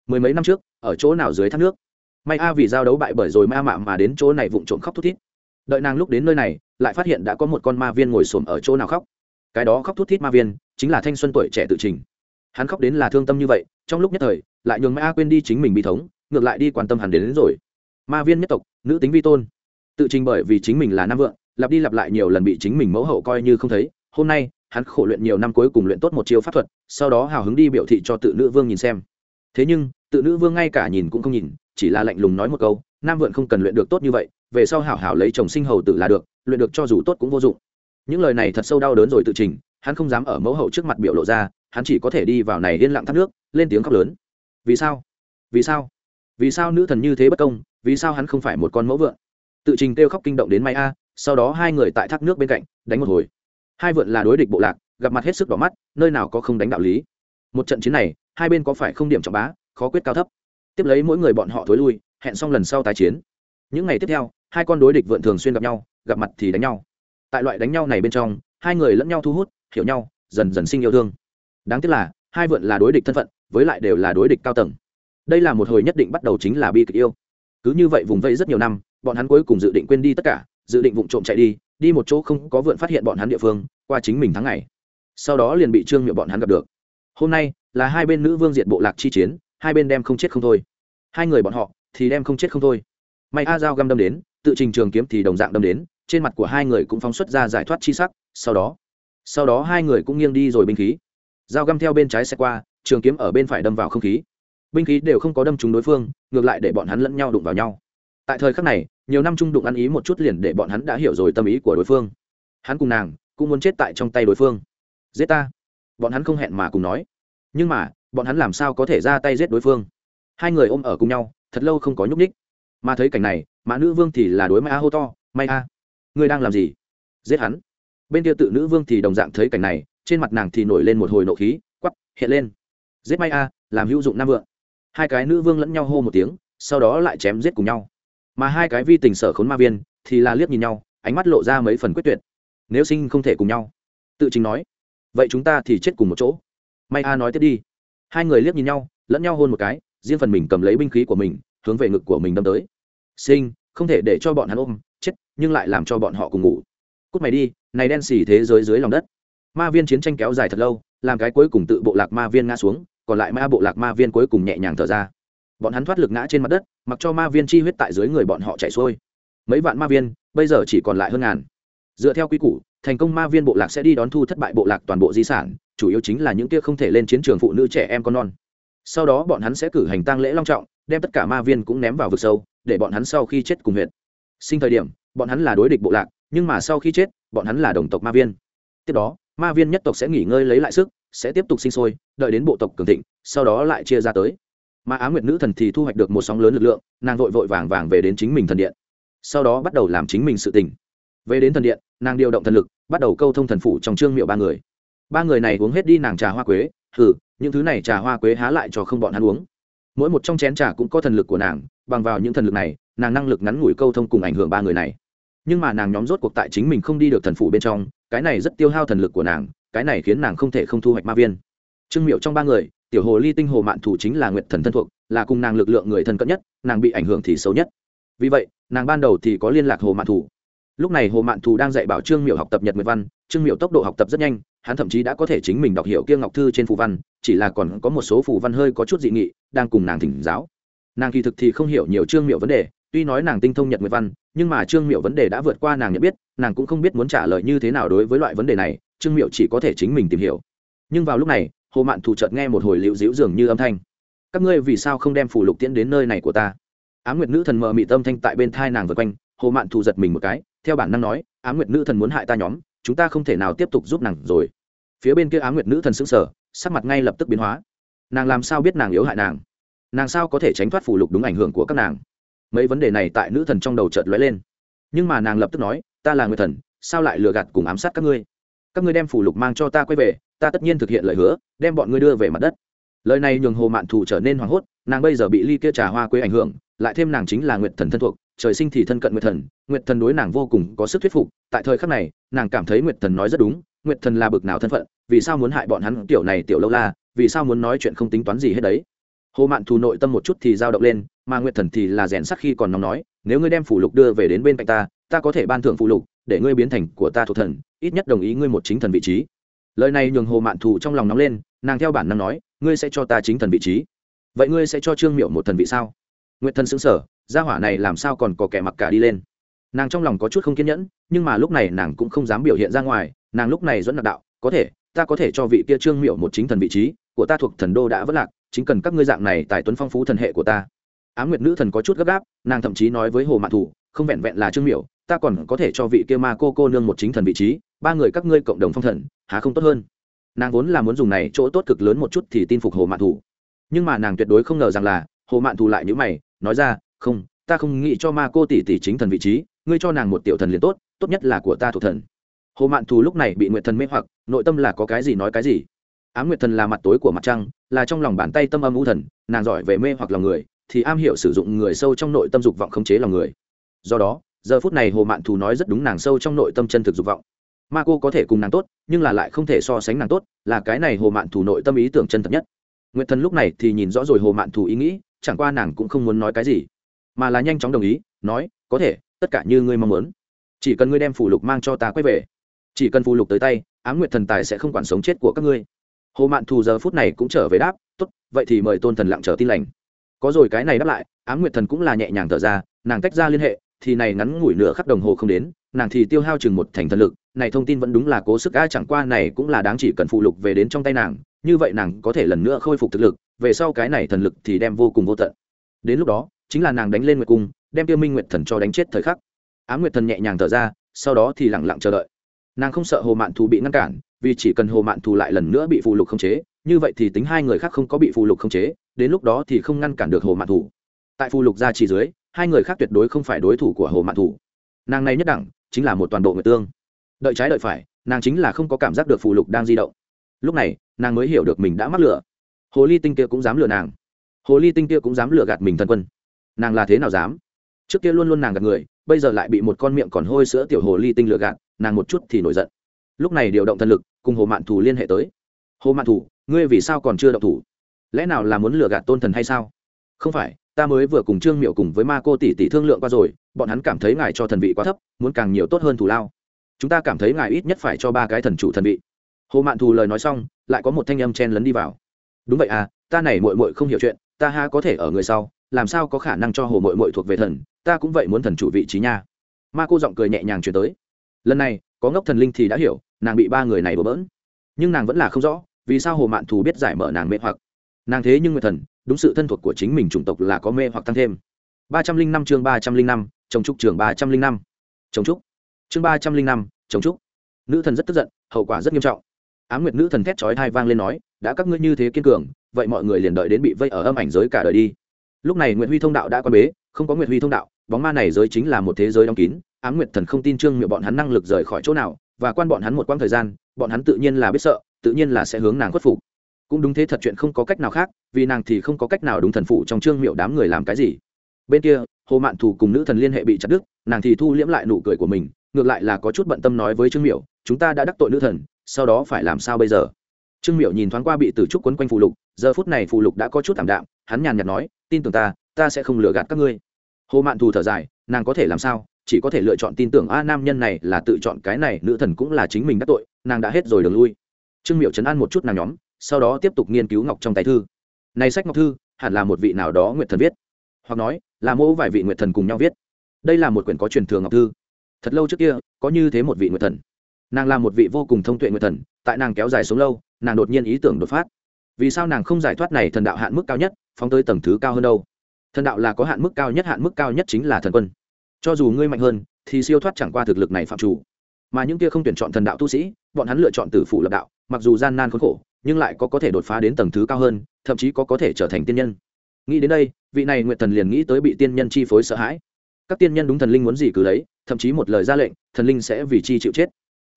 Mười mấy năm trước, ở chỗ nào dưới thác nước? May a vì giao đấu bại bởi rồi ma mạ mà đến chỗ này vụng trộm khóc thút thít. Đợi nàng lúc đến nơi này, lại phát hiện đã có một con ma viên ngồi xổm ở chỗ nào khóc. Cái đó khóc thút thít ma viên, chính là thanh xuân tuổi trẻ tự trình. Hắn khóc đến là thương tâm như vậy, trong lúc nhất thời, lại nhường ma quên đi chính mình bi thống ngược lại đi quan tâm hắn đến, đến rồi. Ma viên nhất tộc nữ tính vi tôn. Tự trình bởi vì chính mình là nam vượng lặp đi lặp lại nhiều lần bị chính mình mẫu hậu coi như không thấy hôm nay hắn khổ luyện nhiều năm cuối cùng luyện tốt một chiêu pháp thuật sau đó hào hứng đi biểu thị cho tự nữ vương nhìn xem. Thế nhưng tự nữ vương ngay cả nhìn cũng không nhìn chỉ là lạnh lùng nói một câu nam vượng không cần luyện được tốt như vậy về sau hảo hảo lấy chồng sinh hầu tử là được luyện được cho dù tốt cũng vô dụng. Những lời này thật sâu đau đớn rồi tự trình hắn không dám ở mẫu hậu trước mặt biểu lộ ra hắn chỉ có thể đi vào này yên lặng thắt nước lên tiếng khóc lớn. Vì sao? Vì sao? Vì sao nữ thần như thế bất công, vì sao hắn không phải một con mẫu vượn? tự trình kêu khóc kinh động đến may a, sau đó hai người tại thác nước bên cạnh, đánh một hồi. Hai vượn là đối địch bộ lạc, gặp mặt hết sức đỏ mắt, nơi nào có không đánh đạo lý. Một trận chiến này, hai bên có phải không điểm trọng bá, khó quyết cao thấp. Tiếp lấy mỗi người bọn họ thối lui, hẹn xong lần sau tái chiến. Những ngày tiếp theo, hai con đối địch vượn thường xuyên gặp nhau, gặp mặt thì đánh nhau. Tại loại đánh nhau này bên trong, hai người lẫn nhau thu hút, hiểu nhau, dần dần sinh yêu thương. Đáng tiếc là, hai vượn là đối địch thân phận, với lại đều là đối địch cao tầng đây là một hồi nhất định bắt đầu chính là bi kịch yêu. Cứ như vậy vùng vây rất nhiều năm, bọn hắn cuối cùng dự định quên đi tất cả, dự định vụng trộm chạy đi đi một chỗ không có vượn phát hiện bọn hắn địa phương, qua chính mình tháng ngày. Sau đó liền bị trương miệng bọn hắn gặp được. Hôm nay là hai bên nữ vương diệt bộ lạc chi chiến, hai bên đem không chết không thôi. Hai người bọn họ thì đem không chết không thôi. May a dao găm đâm đến, tự trình trường kiếm thì đồng dạng đâm đến, trên mặt của hai người cũng phóng xuất ra giải thoát chi sắc, sau đó sau đó hai người cũng nghiêng đi rồi binh khí. Dao găm theo bên trái xe qua, trường kiếm ở bên phải đâm vào không khí binh khí đều không có đâm trúng đối phương, ngược lại để bọn hắn lẫn nhau đụng vào nhau. Tại thời khắc này, nhiều năm trung đụng ăn ý một chút liền để bọn hắn đã hiểu rồi tâm ý của đối phương. Hắn cùng nàng cũng muốn chết tại trong tay đối phương. Giết ta. Bọn hắn không hẹn mà cùng nói. Nhưng mà, bọn hắn làm sao có thể ra tay giết đối phương? Hai người ôm ở cùng nhau, thật lâu không có nhúc ních mà thấy cảnh này, mã nữ vương thì là đối mai a hô to, may a, ngươi đang làm gì? Giết hắn. Bên kia tự nữ vương thì đồng dạng thấy cảnh này, trên mặt nàng thì nổi lên một hồi nộ khí quắp hiện lên. Giết may a, làm hữu dụng nam vượng hai cái nữ vương lẫn nhau hô một tiếng, sau đó lại chém giết cùng nhau. Mà hai cái vi tình sở khốn ma viên thì là liếc nhìn nhau, ánh mắt lộ ra mấy phần quyết tuyệt. Nếu sinh không thể cùng nhau, tự chính nói, vậy chúng ta thì chết cùng một chỗ. May a nói tiếp đi. Hai người liếc nhìn nhau, lẫn nhau hôn một cái, riêng phần mình cầm lấy binh khí của mình, hướng về ngực của mình đâm tới. Sinh, không thể để cho bọn hắn ôm, chết, nhưng lại làm cho bọn họ cùng ngủ. Cút mày đi, này đen xì thế giới dưới lòng đất. Ma viên chiến tranh kéo dài thật lâu, làm cái cuối cùng tự bộ lạc ma viên ngã xuống còn lại ma bộ lạc ma viên cuối cùng nhẹ nhàng thở ra. Bọn hắn thoát lực ngã trên mặt đất, mặc cho ma viên chi huyết tại dưới người bọn họ chạy xuôi. Mấy vạn ma viên, bây giờ chỉ còn lại hơn ngàn. Dựa theo quy củ, thành công ma viên bộ lạc sẽ đi đón thu thất bại bộ lạc toàn bộ di sản, chủ yếu chính là những kia không thể lên chiến trường phụ nữ trẻ em con non. Sau đó bọn hắn sẽ cử hành tang lễ long trọng, đem tất cả ma viên cũng ném vào vực sâu, để bọn hắn sau khi chết cùng huyện sinh thời điểm, bọn hắn là đối địch bộ lạc, nhưng mà sau khi chết, bọn hắn là đồng tộc ma viên. Tiếp đó, ma viên nhất tộc sẽ nghỉ ngơi lấy lại sức sẽ tiếp tục sinh sôi, đợi đến bộ tộc cường thịnh, sau đó lại chia ra tới. Mà á nguyệt nữ thần thì thu hoạch được một sóng lớn lực lượng, nàng vội vội vàng vàng về đến chính mình thần điện. Sau đó bắt đầu làm chính mình sự tình. Về đến thần điện, nàng điều động thần lực, bắt đầu câu thông thần phủ trong trương miệu ba người. Ba người này uống hết đi nàng trà hoa quế, hừ, những thứ này trà hoa quế há lại cho không bọn hắn uống. Mỗi một trong chén trà cũng có thần lực của nàng, bằng vào những thần lực này, nàng năng lực ngắn ngủi câu thông cùng ảnh hưởng ba người này. Nhưng mà nàng nhóm rốt cuộc tại chính mình không đi được thần phủ bên trong, cái này rất tiêu hao thần lực của nàng cái này khiến nàng không thể không thu hoạch ma viên. Trương miệu trong ba người, tiểu hồ ly tinh hồ mạn thủ chính là nguyệt thần thân thuộc, là cùng nàng lực lượng người thân cận nhất, nàng bị ảnh hưởng thì xấu nhất. Vì vậy, nàng ban đầu thì có liên lạc hồ mạn thủ. Lúc này hồ mạn thù đang dạy bảo trương miệu học tập nhật nguyệt văn, trương miệu tốc độ học tập rất nhanh, hắn thậm chí đã có thể chính mình đọc hiểu kia ngọc thư trên phù văn, chỉ là còn có một số phù văn hơi có chút dị nghị, đang cùng nàng thỉnh giáo. Nàng kỳ thực thì không hiểu nhiều trương miệu vấn đề, tuy nói nàng tinh thông nhật nguyệt văn, nhưng mà trương miệu vấn đề đã vượt qua nàng nhận biết, nàng cũng không biết muốn trả lời như thế nào đối với loại vấn đề này trương miệu chỉ có thể chính mình tìm hiểu. Nhưng vào lúc này, hồ mạn thù chợt nghe một hồi liễu dĩu dường như âm thanh. Các ngươi vì sao không đem phủ lục tiễn đến nơi này của ta? Á nguyệt nữ thần mờ mị tâm thanh tại bên thai nàng vượt quanh, hồ mạn thù giật mình một cái, theo bản năng nói, á nguyệt nữ thần muốn hại ta nhóm, chúng ta không thể nào tiếp tục giúp nàng rồi. Phía bên kia á nguyệt nữ thần xứng sở sắc mặt ngay lập tức biến hóa. Nàng làm sao biết nàng yếu hại nàng? Nàng sao có thể tránh thoát phủ lục đúng ảnh hưởng của các nàng? Mấy vấn đề này tại nữ thần trong đầu chợt lóe lên. Nhưng mà nàng lập tức nói, ta là người thần, sao lại lừa gạt cùng ám sát các ngươi? Các ngươi đem phủ lục mang cho ta quay về, ta tất nhiên thực hiện lời hứa, đem bọn ngươi đưa về mặt đất. Lời này nhường hồ mạn thù trở nên hoảng hốt, nàng bây giờ bị ly kia trà hoa quế ảnh hưởng, lại thêm nàng chính là nguyệt thần thân thuộc, trời sinh thì thân cận nguyệt thần nguyệt thần đối nàng vô cùng có sức thuyết phục, tại thời khắc này, nàng cảm thấy nguyệt thần nói rất đúng, nguyệt thần là bực nào thân phận, vì sao muốn hại bọn hắn tiểu này tiểu lâu la, vì sao muốn nói chuyện không tính toán gì hết đấy. Hồ mạn thù nội tâm một chút thì dao động lên, mà nguyệt thần thì là rèn sắc khi còn nóng nói, nếu ngươi đem phủ lục đưa về đến bên cạnh ta ta có thể ban thưởng phủ lục để ngươi biến thành của ta thuộc thần, ít nhất đồng ý ngươi một chính thần vị trí. Lời này nhường hồ mạn thù trong lòng nóng lên, nàng theo bản năng nói, ngươi sẽ cho ta chính thần vị trí. Vậy ngươi sẽ cho trương miệu một thần vị sao? Nguyệt thần xứng sở gia hỏa này làm sao còn có kẻ mặc cả đi lên? Nàng trong lòng có chút không kiên nhẫn, nhưng mà lúc này nàng cũng không dám biểu hiện ra ngoài, nàng lúc này dẫn nạp đạo, có thể, ta có thể cho vị kia trương miệu một chính thần vị trí, của ta thuộc thần đô đã vất lạc, chính cần các ngươi dạng này tại tuấn phong phú thần hệ của ta. Á nguyệt nữ thần có chút gấp gáp, nàng thậm chí nói với hồ mạn thủ không vẹn vẹn là trương miểu ta còn có thể cho vị kia ma cô cô nương một chính thần vị trí, ba người các ngươi cộng đồng phong thần, há không tốt hơn? Nàng vốn là muốn dùng này chỗ tốt cực lớn một chút thì tin phục hồ mạn thủ nhưng mà nàng tuyệt đối không ngờ rằng là, hồ mạn thủ lại như mày, nói ra, không, ta không nghĩ cho ma cô tỷ tỷ chính thần vị trí, ngươi cho nàng một tiểu thần liền tốt tốt nhất là của ta thuộc thần. Hồ mạn thù lúc này bị nguyệt thần mê hoặc, nội tâm là có cái gì nói cái gì. Ám nguyệt thần là mặt tối của mặt trăng, là trong lòng bàn tay tâm âm u thần, nàng giỏi về mê hoặc lòng người, thì am hiểu sử dụng người sâu trong nội tâm dục vọng khống chế lòng người. Do đó giờ phút này hồ mạn thù nói rất đúng nàng sâu trong nội tâm chân thực dục vọng. Ma cô có thể cùng nàng tốt, nhưng là lại không thể so sánh nàng tốt, là cái này hồ mạn thù nội tâm ý tưởng chân thật nhất. Nguyệt thần lúc này thì nhìn rõ rồi hồ mạn thù ý nghĩ, chẳng qua nàng cũng không muốn nói cái gì, mà là nhanh chóng đồng ý, nói, có thể, tất cả như ngươi mong muốn. Chỉ cần ngươi đem phù lục mang cho ta quay về. Chỉ cần phù lục tới tay, ám nguyệt thần tài sẽ không quản sống chết của các ngươi. Hồ mạn thù giờ phút này cũng trở về đáp, tốt, vậy thì mời tôn thần lặng chờ tin lành. Có rồi cái này đáp lại, ám nguyệt thần cũng là nhẹ nhàng thở ra, nàng tách ra liên hệ thì này ngắn ngủi nửa khắc đồng hồ không đến, nàng thì tiêu hao chừng một thành thần lực, này thông tin vẫn đúng là cố sức a, chẳng qua này cũng là đáng chỉ cần phụ lục về đến trong tay nàng, như vậy nàng có thể lần nữa khôi phục thực lực, về sau cái này thần lực thì đem vô cùng vô tận. Đến lúc đó, chính là nàng đánh lên nguyệt cung, đem tiêu minh nguyệt thần cho đánh chết thời khắc. Ám nguyệt thần nhẹ nhàng thở ra, sau đó thì lặng lặng chờ đợi. Nàng không sợ hồ mạn thù bị ngăn cản, vì chỉ cần hồ mạn thù lại lần nữa bị phụ lục khống chế, như vậy thì tính hai người khác không có bị phụ lục khống chế, đến lúc đó thì không ngăn cản được hồ mạn thù. Tại phụ lục gia chỉ dưới hai người khác tuyệt đối không phải đối thủ của hồ mạn thủ. Nàng này nhất đẳng, chính là một toàn bộ người tương. Đợi trái đợi phải, nàng chính là không có cảm giác được phụ lục đang di động. Lúc này, nàng mới hiểu được mình đã mắc lửa. Hồ ly tinh kia cũng dám lừa nàng. Hồ ly tinh kia cũng dám lừa gạt mình thân quân. Nàng là thế nào dám? Trước kia luôn luôn nàng gạt người, bây giờ lại bị một con miệng còn hôi sữa tiểu hồ ly tinh lừa gạt, nàng một chút thì nổi giận. Lúc này điều động thần lực, cùng hồ mạn thủ liên hệ tới. Hồ mạn thủ, ngươi vì sao còn chưa động thủ? Lẽ nào là muốn lừa gạt tôn thần hay sao? Không phải ta mới vừa cùng trương miệu cùng với ma cô tỷ tỷ thương lượng qua rồi, bọn hắn cảm thấy ngài cho thần vị quá thấp, muốn càng nhiều tốt hơn thủ lao. Chúng ta cảm thấy ngài ít nhất phải cho ba cái thần chủ thần vị. Hồ mạn thù lời nói xong, lại có một thanh âm chen lấn đi vào. Đúng vậy à ta này mội mội không hiểu chuyện, ta ha có thể ở người sau, làm sao có khả năng cho hồ mội mội thuộc về thần, ta cũng vậy muốn thần chủ vị trí nha. Ma cô giọng cười nhẹ nhàng chuyển tới. Lần này, có ngốc thần linh thì đã hiểu, nàng bị ba người này bỡ bỡn. Nhưng nàng vẫn là không rõ, vì sao hồ mạn thù biết giải mở nàng mê hoặc nàng thế nhưng người thần, đúng sự thân thuộc của chính mình chủng tộc là có mê hoặc tăng thêm. Ba trăm linh năm chương ba trăm linh năm trồng trúc trường ba trăm linh năm. Trồng trúc. Chương ba trăm linh năm trồng trúc. Nữ thần rất tức giận, hậu quả rất nghiêm trọng. Á m nguyệt nữ thần thét chói thai vang lên nói, đã các ngươi như thế kiên cường, vậy mọi người liền đợi đến bị vây ở âm ảnh giới cả đời đi. Lúc này nguyệt huy thông đạo đã quan bế, không có nguyệt huy thông đạo, bóng ma này giới chính là một thế giới đóng kín á m nguyệt thần không tin trương miệng bọn hắn năng lực rời khỏi chỗ nào, và quan bọn hắn một quãng thời gian, bọn hắn tự nhiên là biết sợ, tự nhiên là sẽ hướng nàng khuất phục cũng đúng thế thật chuyện không có cách nào khác, vì nàng thì không có cách nào đúng thần phụ trong trương miệu đám người làm cái gì. Bên kia, hồ mạn thù cùng nữ thần liên hệ bị chặt đứt, nàng thì thu liễm lại nụ cười của mình, ngược lại là có chút bận tâm nói với trương miệu, chúng ta đã đắc tội nữ thần, sau đó phải làm sao bây giờ? Trương miệu nhìn thoáng qua bị tử trúc quấn quanh phù lục, giờ phút này phù lục đã có chút thảm đạm, hắn nhàn nhạt nói, tin tưởng ta ta sẽ không lừa gạt các ngươi. Hồ mạn thù thở dài, nàng có thể làm sao? Chỉ có thể lựa chọn tin tưởng a nam nhân này là tự chọn cái này, nữ thần cũng là chính mình đắc tội, nàng đã hết rồi đường lui. Trương miệu chấn an một chút nàng nhóm sau đó tiếp tục nghiên cứu ngọc trong tay thư. Này sách ngọc thư, hẳn là một vị nào đó nguyệt thần viết. Hoặc nói, là mẫu vài vị nguyệt thần cùng nhau viết. Đây là một quyển có truyền thường ngọc thư. Thật lâu trước kia, có như thế một vị nguyệt thần. Nàng là một vị vô cùng thông tuệ nguyệt thần, tại nàng kéo dài xuống lâu, nàng đột nhiên ý tưởng đột phát. Vì sao nàng không giải thoát này thần đạo hạn mức cao nhất, phóng tới tầng thứ cao hơn đâu? Thần đạo là có hạn mức cao nhất, hạn mức cao nhất chính là thần quân. Cho dù ngươi mạnh hơn, thì siêu thoát chẳng qua thực lực này phạm chủ. Mà những kia không tuyển chọn thần đạo tu sĩ, bọn hắn lựa chọn tử phủ lập đạo, mặc dù gian nan khốn khổ nhưng lại có có thể đột phá đến tầng thứ cao hơn, thậm chí có có thể trở thành tiên nhân. Nghĩ đến đây, vị này nguyện thần liền nghĩ tới bị tiên nhân chi phối sợ hãi. Các tiên nhân đúng thần linh muốn gì cứ lấy, thậm chí một lời ra lệnh, thần linh sẽ vì chi chịu chết.